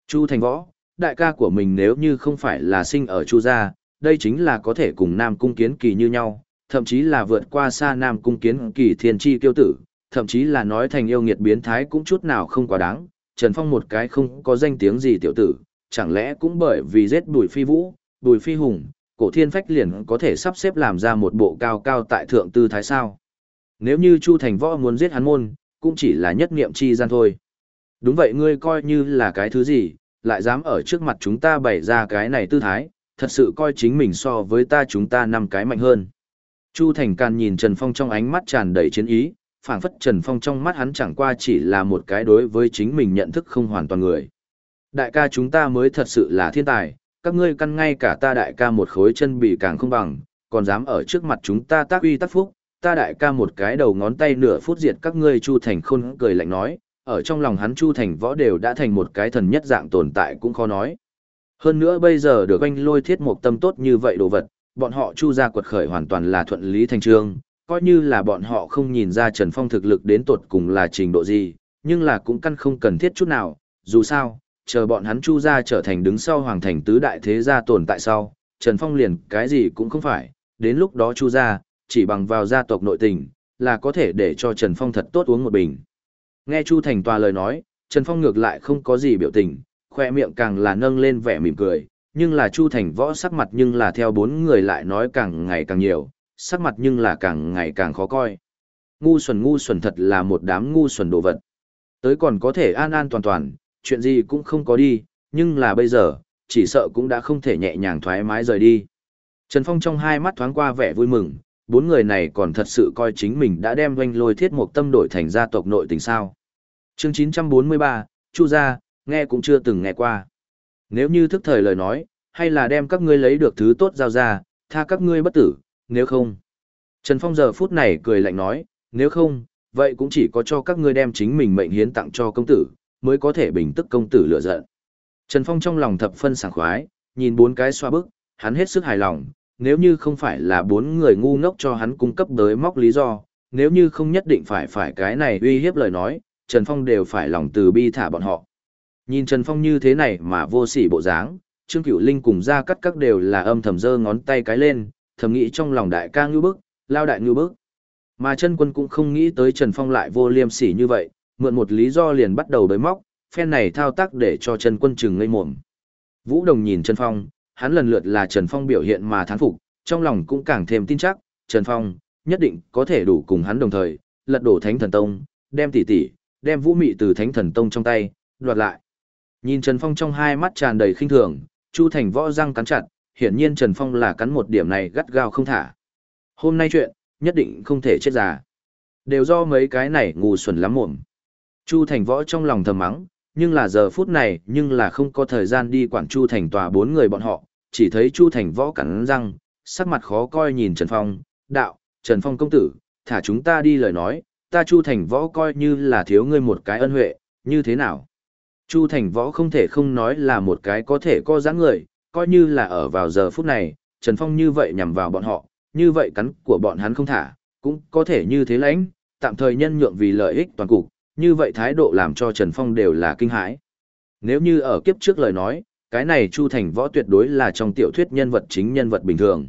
Chu Thành Võ, đại ca của mình nếu như không phải là sinh ở Chu gia, đây chính là có thể cùng Nam Cung Kiến Kỳ như nhau, thậm chí là vượt qua xa Nam Cung Kiến Kỳ thiên chi kiêu tử, thậm chí là nói thành yêu nghiệt biến thái cũng chút nào không quá đáng. Trần Phong một cái không có danh tiếng gì tiểu tử, chẳng lẽ cũng bởi vì giết Bùi Phi Vũ, Bùi Phi Hùng, cổ thiên phách liền có thể sắp xếp làm ra một bộ cao cao tại thượng tư thái sao. Nếu như Chu Thành Võ muốn giết hắn môn, cũng chỉ là nhất niệm chi gian thôi. Đúng vậy ngươi coi như là cái thứ gì, lại dám ở trước mặt chúng ta bày ra cái này tư thái, thật sự coi chính mình so với ta chúng ta năm cái mạnh hơn. Chu Thành Can nhìn Trần Phong trong ánh mắt tràn đầy chiến ý, phảng phất Trần Phong trong mắt hắn chẳng qua chỉ là một cái đối với chính mình nhận thức không hoàn toàn người. Đại ca chúng ta mới thật sự là thiên tài, các ngươi căn ngay cả ta đại ca một khối chân bị càng không bằng, còn dám ở trước mặt chúng ta tác uy tác phúc, ta đại ca một cái đầu ngón tay nửa phút diệt các ngươi Chu Thành khôn cười lạnh nói, ở trong lòng hắn Chu Thành võ đều đã thành một cái thần nhất dạng tồn tại cũng khó nói. Hơn nữa bây giờ được anh lôi thiết một tâm tốt như vậy đồ vật, bọn họ Chu ra quật khởi hoàn toàn là thuận lý thành trương, coi như là bọn họ không nhìn ra Trần Phong thực lực đến tột cùng là trình độ gì, nhưng là cũng căn không cần thiết chút nào, dù sao, chờ bọn hắn Chu ra trở thành đứng sau hoàng thành tứ đại thế gia tồn tại sau, Trần Phong liền cái gì cũng không phải, đến lúc đó Chu ra, chỉ bằng vào gia tộc nội tình, là có thể để cho Trần Phong thật tốt uống một bình. Nghe Chu Thành Tòa lời nói, Trần Phong ngược lại không có gì biểu tình, khoe miệng càng là nâng lên vẻ mỉm cười, nhưng là Chu Thành võ sắc mặt nhưng là theo bốn người lại nói càng ngày càng nhiều, sắc mặt nhưng là càng ngày càng khó coi. Ngu xuẩn ngu xuẩn thật là một đám ngu xuẩn đồ vật. Tới còn có thể an an toàn toàn, chuyện gì cũng không có đi, nhưng là bây giờ, chỉ sợ cũng đã không thể nhẹ nhàng thoải mái rời đi. Trần Phong trong hai mắt thoáng qua vẻ vui mừng, bốn người này còn thật sự coi chính mình đã đem doanh lôi thiết một tâm đổi thành gia tộc nội tình sao. Chương 943, Chu gia, nghe cũng chưa từng nghe qua. Nếu như thức thời lời nói, hay là đem các ngươi lấy được thứ tốt giao ra, tha các ngươi bất tử, nếu không. Trần Phong giờ phút này cười lạnh nói, nếu không, vậy cũng chỉ có cho các ngươi đem chính mình mệnh hiến tặng cho công tử, mới có thể bình tức công tử lựa giận. Trần Phong trong lòng thập phân sảng khoái, nhìn bốn cái xoa bức, hắn hết sức hài lòng, nếu như không phải là bốn người ngu ngốc cho hắn cung cấp đới móc lý do, nếu như không nhất định phải phải cái này uy hiếp lời nói, Trần Phong đều phải lòng từ bi thả bọn họ. Nhìn Trần Phong như thế này mà vô sỉ bộ dáng, Trương Cửu Linh cùng ra cắt các đều là âm thầm giơ ngón tay cái lên, thầm nghĩ trong lòng đại ca ngưu bức, lao đại ngưu bức. Mà chân quân cũng không nghĩ tới Trần Phong lại vô liêm sỉ như vậy, mượn một lý do liền bắt đầu bới móc, phen này thao tác để cho Trần quân chừng ngây mồm. Vũ Đồng nhìn Trần Phong, hắn lần lượt là Trần Phong biểu hiện mà thán phục, trong lòng cũng càng thêm tin chắc, Trần Phong nhất định có thể đủ cùng hắn đồng thời, lật đổ Thánh Thần Tông, đem tỷ tỷ, đem Vũ Mị từ Thánh Thần Tông trong tay đoạt lại. Nhìn Trần Phong trong hai mắt tràn đầy khinh thường, Chu Thành võ răng cắn chặt, hiển nhiên Trần Phong là cắn một điểm này gắt gao không thả. Hôm nay chuyện, nhất định không thể chết già. Đều do mấy cái này ngu xuẩn lắm mồm. Chu Thành Võ trong lòng thầm mắng, nhưng là giờ phút này nhưng là không có thời gian đi quản Chu Thành tòa bốn người bọn họ, chỉ thấy Chu Thành Võ cắn răng, sắc mặt khó coi nhìn Trần Phong, đạo, Trần Phong công tử, thả chúng ta đi lời nói, ta Chu Thành Võ coi như là thiếu ngươi một cái ân huệ, như thế nào? Chu Thành Võ không thể không nói là một cái có thể co giãn người, coi như là ở vào giờ phút này, Trần Phong như vậy nhằm vào bọn họ, như vậy cắn của bọn hắn không thả, cũng có thể như thế lãnh, tạm thời nhân nhượng vì lợi ích toàn cục, như vậy thái độ làm cho Trần Phong đều là kinh hãi. Nếu như ở kiếp trước lời nói, cái này Chu Thành Võ tuyệt đối là trong tiểu thuyết nhân vật chính nhân vật bình thường.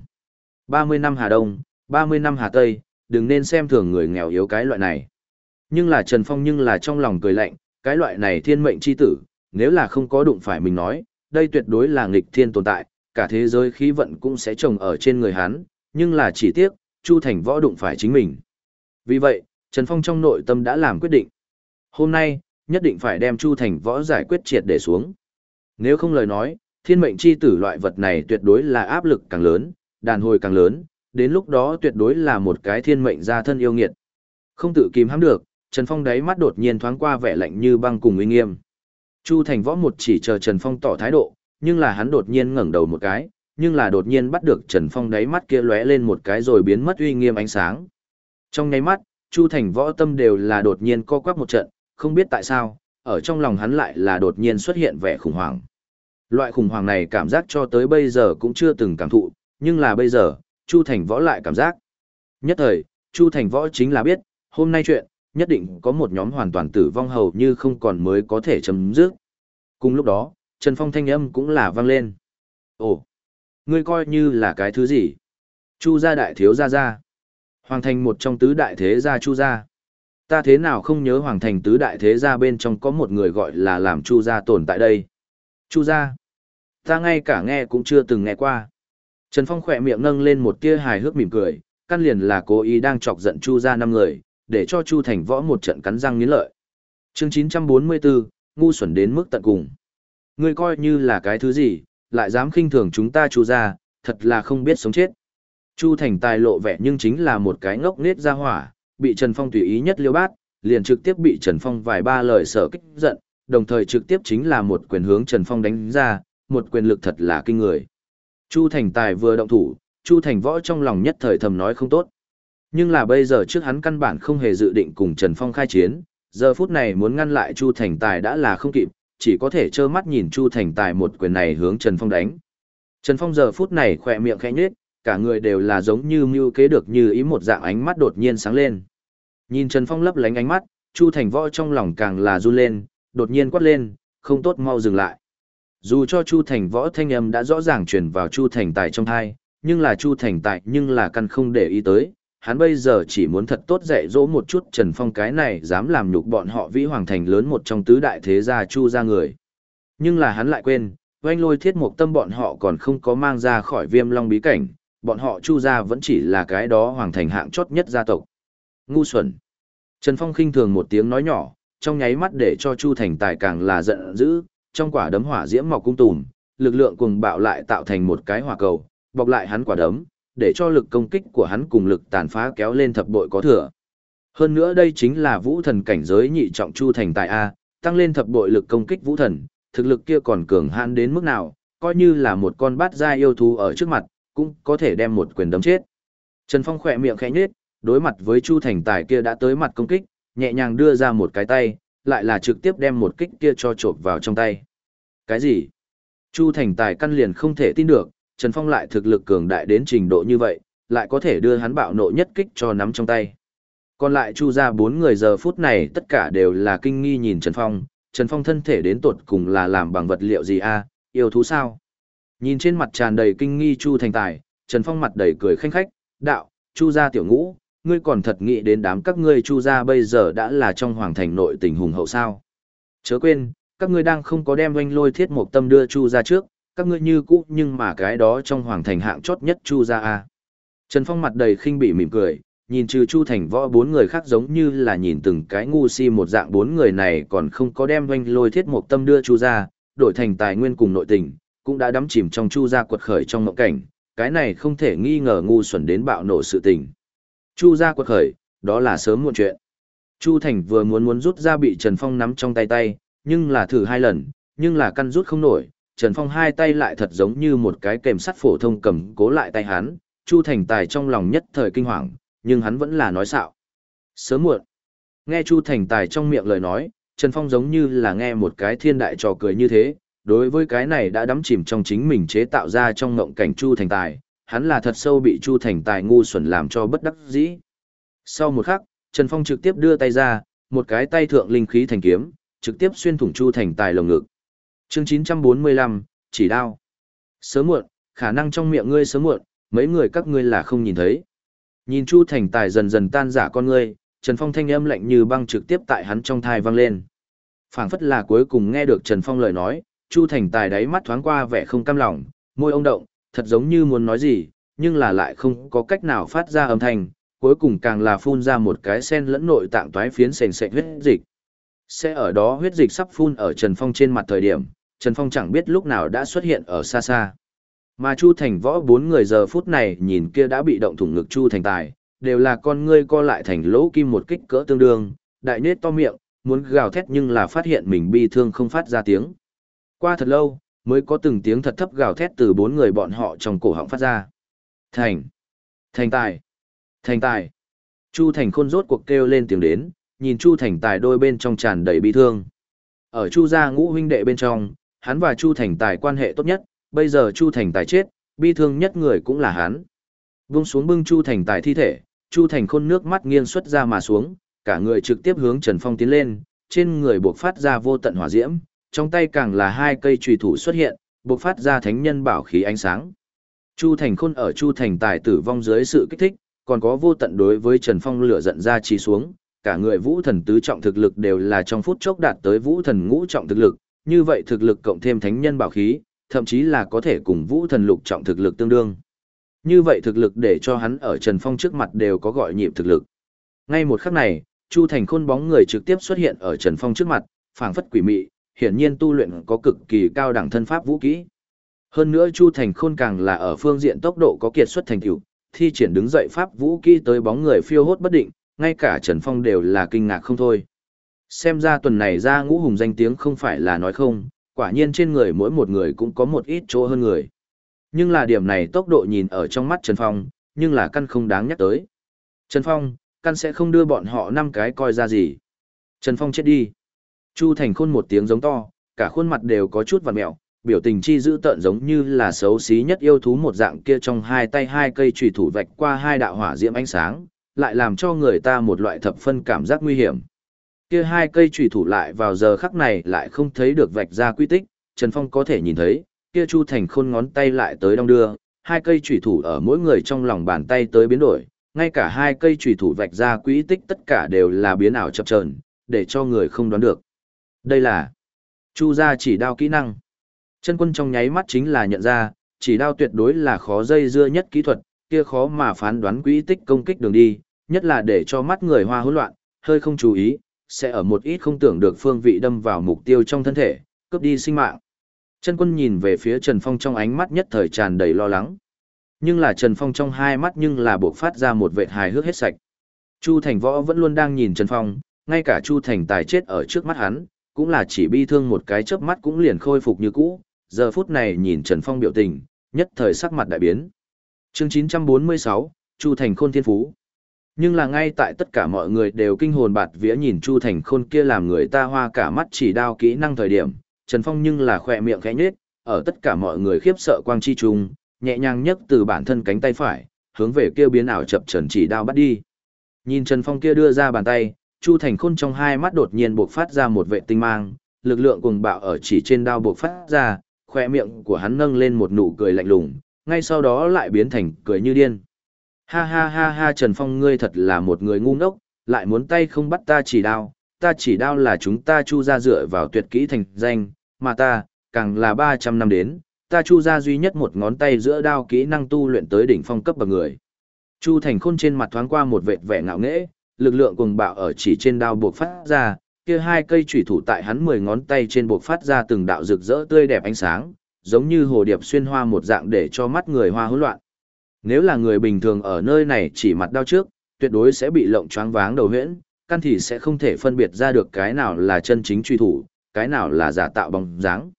30 năm Hà Đông, 30 năm Hà Tây, đừng nên xem thường người nghèo yếu cái loại này. Nhưng là Trần Phong nhưng là trong lòng cười lạnh, cái loại này thiên mệnh chi tử, nếu là không có đụng phải mình nói, đây tuyệt đối là nghịch thiên tồn tại, cả thế giới khí vận cũng sẽ trồng ở trên người hắn, nhưng là chỉ tiếc, Chu Thành Võ đụng phải chính mình. Vì vậy, Trần Phong trong nội tâm đã làm quyết định. Hôm nay, nhất định phải đem Chu Thành Võ giải quyết triệt để xuống. Nếu không lời nói, thiên mệnh chi tử loại vật này tuyệt đối là áp lực càng lớn, đàn hồi càng lớn, đến lúc đó tuyệt đối là một cái thiên mệnh gia thân yêu nghiệt. Không tự kìm hãm được, Trần Phong đáy mắt đột nhiên thoáng qua vẻ lạnh như băng cùng uy nghiêm. Chu Thành Võ một chỉ chờ Trần Phong tỏ thái độ, nhưng là hắn đột nhiên ngẩng đầu một cái, nhưng là đột nhiên bắt được Trần Phong đáy mắt kia lóe lên một cái rồi biến mất uy nghiêm ánh sáng. Trong nháy mắt, Chu Thành Võ tâm đều là đột nhiên co quắp một trận, không biết tại sao, ở trong lòng hắn lại là đột nhiên xuất hiện vẻ khủng hoảng. Loại khủng hoảng này cảm giác cho tới bây giờ cũng chưa từng cảm thụ, nhưng là bây giờ, Chu Thành Võ lại cảm giác. Nhất thời, Chu Thành Võ chính là biết, hôm nay chuyện, nhất định có một nhóm hoàn toàn tử vong hầu như không còn mới có thể chấm dứt. Cùng lúc đó, Trần Phong thanh âm cũng là vang lên. Ồ, ngươi coi như là cái thứ gì? Chu gia đại thiếu gia gia. Hoàng thành một trong tứ đại thế gia Chu gia. Ta thế nào không nhớ Hoàng thành tứ đại thế gia bên trong có một người gọi là làm Chu gia tồn tại đây. Chu gia. Ta ngay cả nghe cũng chưa từng nghe qua. Trần Phong khỏe miệng nâng lên một tia hài hước mỉm cười, căn liền là cố ý đang chọc giận Chu gia năm người, để cho Chu Thành Võ một trận cắn răng nghiến lợi. Chương 944, ngu xuẩn đến mức tận cùng. Ngươi coi như là cái thứ gì, lại dám khinh thường chúng ta Chu gia, thật là không biết sống chết. Chu Thành tài lộ vẻ nhưng chính là một cái ngốc nết ra hỏa, bị Trần Phong tùy ý nhất liêu bát, liền trực tiếp bị Trần Phong vài ba lời sở kích giận, đồng thời trực tiếp chính là một quyền hướng Trần Phong đánh ra, một quyền lực thật là kinh người. Chu Thành Tài vừa động thủ, Chu Thành Võ trong lòng nhất thời thầm nói không tốt. Nhưng là bây giờ trước hắn căn bản không hề dự định cùng Trần Phong khai chiến, giờ phút này muốn ngăn lại Chu Thành Tài đã là không kịp, chỉ có thể trơ mắt nhìn Chu Thành Tài một quyền này hướng Trần Phong đánh. Trần Phong giờ phút này khỏe miệng khẽ nhếch, cả người đều là giống như mưu kế được như ý một dạng ánh mắt đột nhiên sáng lên. Nhìn Trần Phong lấp lánh ánh mắt, Chu Thành Võ trong lòng càng là run lên, đột nhiên quát lên, không tốt mau dừng lại. Dù cho Chu Thành Võ thanh âm đã rõ ràng truyền vào Chu Thành Tài trong thai, nhưng là Chu Thành Tài nhưng là căn không để ý tới, hắn bây giờ chỉ muốn thật tốt dạy dỗ một chút Trần Phong cái này dám làm nhục bọn họ vĩ hoàng thành lớn một trong tứ đại thế gia Chu ra người. Nhưng là hắn lại quên, oanh lôi thiết mục tâm bọn họ còn không có mang ra khỏi viêm long bí cảnh, bọn họ Chu ra vẫn chỉ là cái đó hoàng thành hạng chót nhất gia tộc. Ngu xuẩn. Trần Phong khinh thường một tiếng nói nhỏ, trong nháy mắt để cho Chu Thành Tài càng là giận dữ, trong quả đấm hỏa diễm mọc cung tùm, lực lượng cuồng bạo lại tạo thành một cái hỏa cầu, bọc lại hắn quả đấm, để cho lực công kích của hắn cùng lực tàn phá kéo lên thập bội có thừa. Hơn nữa đây chính là vũ thần cảnh giới nhị trọng chu thành tại A, tăng lên thập bội lực công kích vũ thần, thực lực kia còn cường hãn đến mức nào, coi như là một con bát gia yêu thú ở trước mặt, cũng có thể đem một quyền đấm chết. Trần Phong khỏe miệng khẽ nhếch, đối mặt với Chu Thành Tài kia đã tới mặt công kích, nhẹ nhàng đưa ra một cái tay, lại là trực tiếp đem một kích kia cho trộm vào trong tay. Cái gì? Chu Thành Tài căn liền không thể tin được, Trần Phong lại thực lực cường đại đến trình độ như vậy, lại có thể đưa hắn bạo nộ nhất kích cho nắm trong tay. Còn lại Chu ra bốn người giờ phút này tất cả đều là kinh nghi nhìn Trần Phong, Trần Phong thân thể đến tột cùng là làm bằng vật liệu gì a? yêu thú sao? Nhìn trên mặt tràn đầy kinh nghi Chu Thành Tài, Trần Phong mặt đầy cười khanh khách, đạo, Chu gia tiểu ngũ, ngươi còn thật nghĩ đến đám các ngươi Chu gia bây giờ đã là trong hoàng thành nội tình hùng hậu sao? Chớ quên, các ngươi đang không có đem doanh lôi thiết một tâm đưa Chu ra trước, các ngươi như cũ nhưng mà cái đó trong hoàng thành hạng chót nhất Chu ra a. Trần Phong mặt đầy khinh bị mỉm cười, nhìn trừ Chu Thành võ bốn người khác giống như là nhìn từng cái ngu si một dạng bốn người này còn không có đem doanh lôi thiết một tâm đưa Chu ra, đổi thành tài nguyên cùng nội tình, cũng đã đắm chìm trong chu gia quật khởi trong mộng cảnh, cái này không thể nghi ngờ ngu xuẩn đến bạo nổ sự tình. Chu gia quật khởi, đó là sớm muộn chuyện. Chu Thành vừa muốn muốn rút ra bị Trần Phong nắm trong tay tay, nhưng là thử hai lần, nhưng là căn rút không nổi, Trần Phong hai tay lại thật giống như một cái kềm sắt phổ thông cầm cố lại tay hắn, Chu Thành Tài trong lòng nhất thời kinh hoàng, nhưng hắn vẫn là nói xạo. Sớm muộn. Nghe Chu Thành Tài trong miệng lời nói, Trần Phong giống như là nghe một cái thiên đại trò cười như thế, đối với cái này đã đắm chìm trong chính mình chế tạo ra trong ngộng cảnh Chu Thành Tài, hắn là thật sâu bị Chu Thành Tài ngu xuẩn làm cho bất đắc dĩ. Sau một khắc, Trần Phong trực tiếp đưa tay ra, một cái tay thượng linh khí thành kiếm, trực tiếp xuyên thủng Chu Thành Tài lồng ngực. Chương 945, chỉ đao. Sớm muộn, khả năng trong miệng ngươi sớm muộn, mấy người các ngươi là không nhìn thấy. Nhìn Chu Thành Tài dần dần tan giả con ngươi, Trần Phong thanh âm lạnh như băng trực tiếp tại hắn trong thai vang lên. Phảng phất là cuối cùng nghe được Trần Phong lời nói, Chu Thành Tài đáy mắt thoáng qua vẻ không cam lòng, môi ông động, thật giống như muốn nói gì, nhưng là lại không có cách nào phát ra âm thanh, cuối cùng càng là phun ra một cái sen lẫn nội tạng toái phiến sền sệt huyết dịch. Sẽ ở đó huyết dịch sắp phun ở Trần Phong trên mặt thời điểm, Trần Phong chẳng biết lúc nào đã xuất hiện ở xa xa. Mà Chu Thành võ bốn người giờ phút này nhìn kia đã bị động thủng ngực Chu Thành Tài, đều là con ngươi co lại thành lỗ kim một kích cỡ tương đương, đại nết to miệng, muốn gào thét nhưng là phát hiện mình bi thương không phát ra tiếng. Qua thật lâu, mới có từng tiếng thật thấp gào thét từ bốn người bọn họ trong cổ họng phát ra. Thành! Thành Tài! Thành Tài! Chu Thành khôn rốt cuộc kêu lên tiếng đến, nhìn Chu Thành Tài đôi bên trong tràn đầy bi thương. Ở Chu gia ngũ huynh đệ bên trong, hắn và Chu Thành Tài quan hệ tốt nhất, bây giờ Chu Thành Tài chết, bi thương nhất người cũng là hắn. Vung xuống bưng Chu Thành Tài thi thể, Chu Thành khôn nước mắt nghiêng xuất ra mà xuống, cả người trực tiếp hướng Trần Phong tiến lên, trên người buộc phát ra vô tận hỏa diễm, trong tay càng là hai cây trùy thủ xuất hiện, buộc phát ra thánh nhân bảo khí ánh sáng. Chu Thành khôn ở Chu Thành Tài tử vong dưới sự kích thích, còn có vô tận đối với Trần Phong lửa giận ra chi xuống, cả người vũ thần tứ trọng thực lực đều là trong phút chốc đạt tới vũ thần ngũ trọng thực lực, như vậy thực lực cộng thêm thánh nhân bảo khí, thậm chí là có thể cùng vũ thần lục trọng thực lực tương đương. Như vậy thực lực để cho hắn ở Trần Phong trước mặt đều có gọi nhịp thực lực. Ngay một khắc này, Chu Thành Khôn bóng người trực tiếp xuất hiện ở Trần Phong trước mặt, phảng phất quỷ mị, hiển nhiên tu luyện có cực kỳ cao đẳng thân pháp vũ kỹ. Hơn nữa Chu Thành Khôn càng là ở phương diện tốc độ có kiệt xuất thành tựu, thi triển đứng dậy pháp vũ kỹ tới bóng người phiêu hốt bất định, ngay cả Trần Phong đều là kinh ngạc không thôi. Xem ra tuần này ra ngũ hùng danh tiếng không phải là nói không, quả nhiên trên người mỗi một người cũng có một ít chỗ hơn người. Nhưng là điểm này tốc độ nhìn ở trong mắt Trần Phong, nhưng là căn không đáng nhắc tới. Trần Phong, căn sẽ không đưa bọn họ năm cái coi ra gì. Trần Phong chết đi. Chu Thành Khôn một tiếng giống to, cả khuôn mặt đều có chút vằn mẹo, biểu tình chi dữ tợn giống như là xấu xí nhất yêu thú một dạng kia trong hai tay hai cây chùy thủ vạch qua hai đạo hỏa diễm ánh sáng, lại làm cho người ta một loại thập phân cảm giác nguy hiểm. Kia hai cây chủy thủ lại vào giờ khắc này lại không thấy được vạch ra quy tích, Trần Phong có thể nhìn thấy, kia Chu Thành Khôn ngón tay lại tới đong đưa, hai cây chủy thủ ở mỗi người trong lòng bàn tay tới biến đổi, ngay cả hai cây chủy thủ vạch ra quỹ tích tất cả đều là biến ảo chập chờn, để cho người không đoán được. Đây là Chu gia chỉ đao kỹ năng. Chân quân trong nháy mắt chính là nhận ra, chỉ đao tuyệt đối là khó dây dưa nhất kỹ thuật, kia khó mà phán đoán quỹ tích công kích đường đi, nhất là để cho mắt người hoa hỗn loạn, hơi không chú ý, sẽ ở một ít không tưởng được phương vị đâm vào mục tiêu trong thân thể, cướp đi sinh mạng. Chân quân nhìn về phía Trần Phong trong ánh mắt nhất thời tràn đầy lo lắng. Nhưng là Trần Phong trong hai mắt nhưng là buộc phát ra một vệt hài hước hết sạch. Chu Thành Võ vẫn luôn đang nhìn Trần Phong, ngay cả Chu Thành Tài chết ở trước mắt hắn, cũng là chỉ bi thương một cái chớp mắt cũng liền khôi phục như cũ, giờ phút này nhìn Trần Phong biểu tình, nhất thời sắc mặt đại biến. Chương 946, Chu Thành Khôn Thiên Phú. Nhưng là ngay tại tất cả mọi người đều kinh hồn bạt vía nhìn Chu Thành Khôn kia làm người ta hoa cả mắt chỉ đao kỹ năng thời điểm, Trần Phong nhưng là khỏe miệng khẽ nhếch, ở tất cả mọi người khiếp sợ quang chi trùng, nhẹ nhàng nhấc từ bản thân cánh tay phải, hướng về kia biến ảo chập trần chỉ đao bắt đi. Nhìn Trần Phong kia đưa ra bàn tay, Chu Thành Khôn trong hai mắt đột nhiên bộc phát ra một vệ tinh mang, lực lượng cuồng bạo ở chỉ trên đao bộc phát ra, khoe miệng của hắn nâng lên một nụ cười lạnh lùng, ngay sau đó lại biến thành cười như điên. Ha ha ha ha Trần Phong ngươi thật là một người ngu ngốc, lại muốn tay không bắt ta chỉ đao, ta chỉ đao là chúng ta chu ra dựa vào tuyệt kỹ thành danh, mà ta, càng là 300 năm đến, ta chu ra duy nhất một ngón tay giữa đao kỹ năng tu luyện tới đỉnh phong cấp bậc người. Chu Thành Khôn trên mặt thoáng qua một vệt vẻ ngạo nghễ, lực lượng cuồng bạo ở chỉ trên đao buộc phát ra, kia hai cây chủy thủ tại hắn 10 ngón tay trên buộc phát ra từng đạo rực rỡ tươi đẹp ánh sáng, giống như hồ điệp xuyên hoa một dạng để cho mắt người hoa hỗn loạn. Nếu là người bình thường ở nơi này chỉ mặt đau trước, tuyệt đối sẽ bị lộng choáng váng đầu huyễn, căn thì sẽ không thể phân biệt ra được cái nào là chân chính truy thủ, cái nào là giả tạo bóng dáng.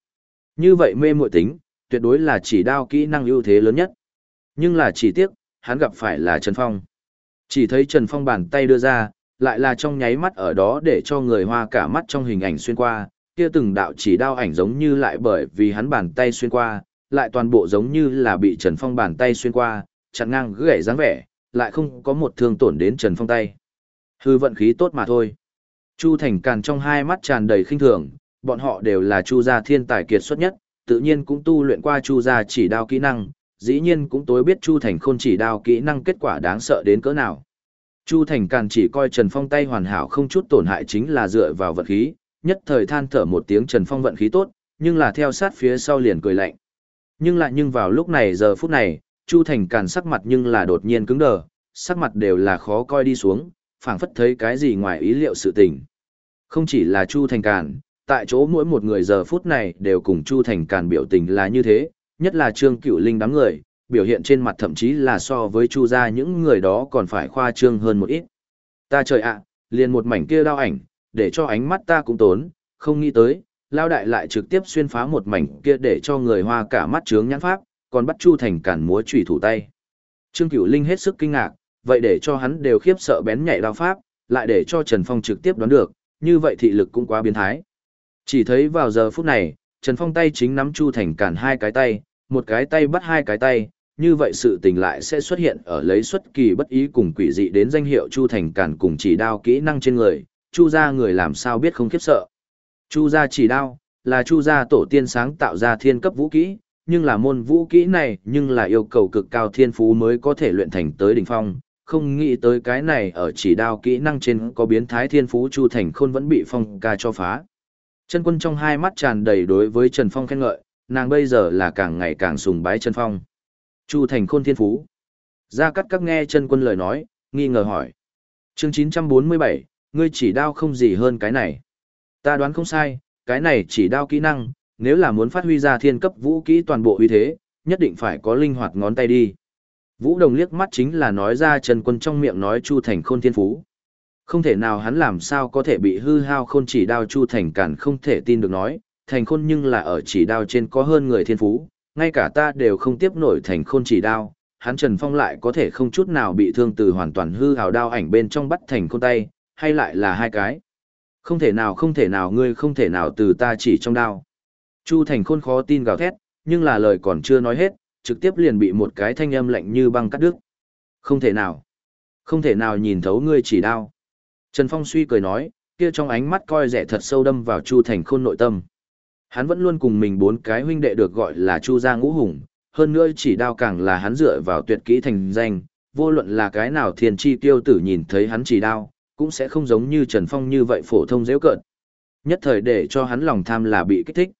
Như vậy mê muội tính, tuyệt đối là chỉ đao kỹ năng ưu thế lớn nhất. Nhưng là chỉ tiếc, hắn gặp phải là Trần Phong. Chỉ thấy Trần Phong bàn tay đưa ra, lại là trong nháy mắt ở đó để cho người hoa cả mắt trong hình ảnh xuyên qua, kia từng đạo chỉ đao ảnh giống như lại bởi vì hắn bàn tay xuyên qua, lại toàn bộ giống như là bị Trần Phong bàn tay xuyên qua, chặn ngang gãy dáng vẻ, lại không có một thương tổn đến Trần Phong tay. Hư vận khí tốt mà thôi. Chu Thành Càn trong hai mắt tràn đầy khinh thường, bọn họ đều là Chu gia thiên tài kiệt xuất nhất, tự nhiên cũng tu luyện qua Chu gia chỉ đao kỹ năng, dĩ nhiên cũng tối biết Chu Thành Khôn chỉ đao kỹ năng kết quả đáng sợ đến cỡ nào. Chu Thành Càn chỉ coi Trần Phong tay hoàn hảo không chút tổn hại chính là dựa vào vận khí, nhất thời than thở một tiếng Trần Phong vận khí tốt, nhưng là theo sát phía sau liền cười lạnh. Nhưng lại nhưng vào lúc này giờ phút này, Chu Thành Càn sắc mặt nhưng là đột nhiên cứng đờ, sắc mặt đều là khó coi đi xuống, phảng phất thấy cái gì ngoài ý liệu sự tình. Không chỉ là Chu Thành Càn, tại chỗ mỗi một người giờ phút này đều cùng Chu Thành Càn biểu tình là như thế, nhất là Trương Cửu Linh đám người, biểu hiện trên mặt thậm chí là so với Chu gia những người đó còn phải khoa trương hơn một ít. Ta trời ạ, liền một mảnh kia đao ảnh, để cho ánh mắt ta cũng tốn, không nghĩ tới, lao đại lại trực tiếp xuyên phá một mảnh kia để cho người hoa cả mắt trướng nhãn pháp, còn bắt Chu Thành cản múa chủy thủ tay. Trương Cửu Linh hết sức kinh ngạc, vậy để cho hắn đều khiếp sợ bén nhạy đao pháp, lại để cho Trần Phong trực tiếp đoán được, như vậy thị lực cũng quá biến thái. Chỉ thấy vào giờ phút này, Trần Phong tay chính nắm Chu Thành cản hai cái tay, một cái tay bắt hai cái tay, như vậy sự tình lại sẽ xuất hiện ở lấy xuất kỳ bất ý cùng quỷ dị đến danh hiệu Chu Thành cản cùng chỉ đao kỹ năng trên người, Chu gia người làm sao biết không khiếp sợ. Chu gia chỉ đao, là Chu gia tổ tiên sáng tạo ra thiên cấp vũ kỹ, nhưng là môn vũ kỹ này nhưng là yêu cầu cực cao thiên phú mới có thể luyện thành tới đỉnh phong, không nghĩ tới cái này ở chỉ đao kỹ năng trên có biến thái thiên phú Chu Thành Khôn vẫn bị phong ca cho phá. Chân quân trong hai mắt tràn đầy đối với Trần Phong khen ngợi, nàng bây giờ là càng ngày càng sùng bái Trần Phong. Chu Thành Khôn thiên phú. Gia cắt các nghe chân quân lời nói, nghi ngờ hỏi. Chương 947, ngươi chỉ đao không gì hơn cái này. Ta đoán không sai, cái này chỉ đao kỹ năng, nếu là muốn phát huy ra thiên cấp vũ kỹ toàn bộ uy thế, nhất định phải có linh hoạt ngón tay đi. Vũ Đồng liếc mắt chính là nói ra Trần Quân trong miệng nói Chu Thành Khôn thiên phú. Không thể nào hắn làm sao có thể bị hư hao khôn chỉ đao Chu Thành cản không thể tin được nói, Thành Khôn nhưng là ở chỉ đao trên có hơn người thiên phú, ngay cả ta đều không tiếp nổi Thành Khôn chỉ đao, hắn Trần Phong lại có thể không chút nào bị thương từ hoàn toàn hư hào đao ảnh bên trong bắt Thành Khôn tay, hay lại là hai cái. Không thể nào không thể nào ngươi không thể nào từ ta chỉ trong đao. Chu Thành Khôn khó tin gào thét, nhưng là lời còn chưa nói hết, trực tiếp liền bị một cái thanh âm lạnh như băng cắt đứt. Không thể nào. Không thể nào nhìn thấu ngươi chỉ đao. Trần Phong suy cười nói, kia trong ánh mắt coi rẻ thật sâu đâm vào Chu Thành Khôn nội tâm. Hắn vẫn luôn cùng mình bốn cái huynh đệ được gọi là Chu gia ngũ hùng, hơn nữa chỉ đao càng là hắn dựa vào tuyệt kỹ thành danh, vô luận là cái nào thiên chi tiêu tử nhìn thấy hắn chỉ đao, cũng sẽ không giống như Trần Phong như vậy phổ thông dễ cợt. Nhất thời để cho hắn lòng tham là bị kích thích.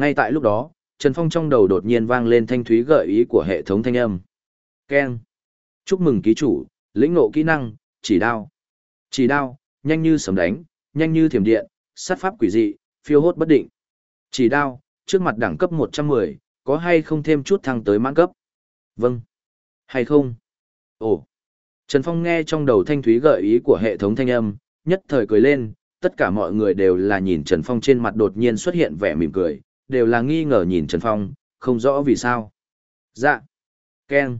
Ngay tại lúc đó, Trần Phong trong đầu đột nhiên vang lên thanh thúy gợi ý của hệ thống thanh âm. Keng. Chúc mừng ký chủ, lĩnh ngộ kỹ năng, chỉ đao. Chỉ đao, nhanh như sấm đánh, nhanh như thiểm điện, sát pháp quỷ dị, phiêu hốt bất định. Chỉ đao, trước mặt đẳng cấp 110, có hay không thêm chút thăng tới mãn cấp? Vâng. Hay không? Ồ. Trần Phong nghe trong đầu thanh thúy gợi ý của hệ thống thanh âm, nhất thời cười lên, tất cả mọi người đều là nhìn Trần Phong trên mặt đột nhiên xuất hiện vẻ mỉm cười, đều là nghi ngờ nhìn Trần Phong, không rõ vì sao. Dạ. Ken.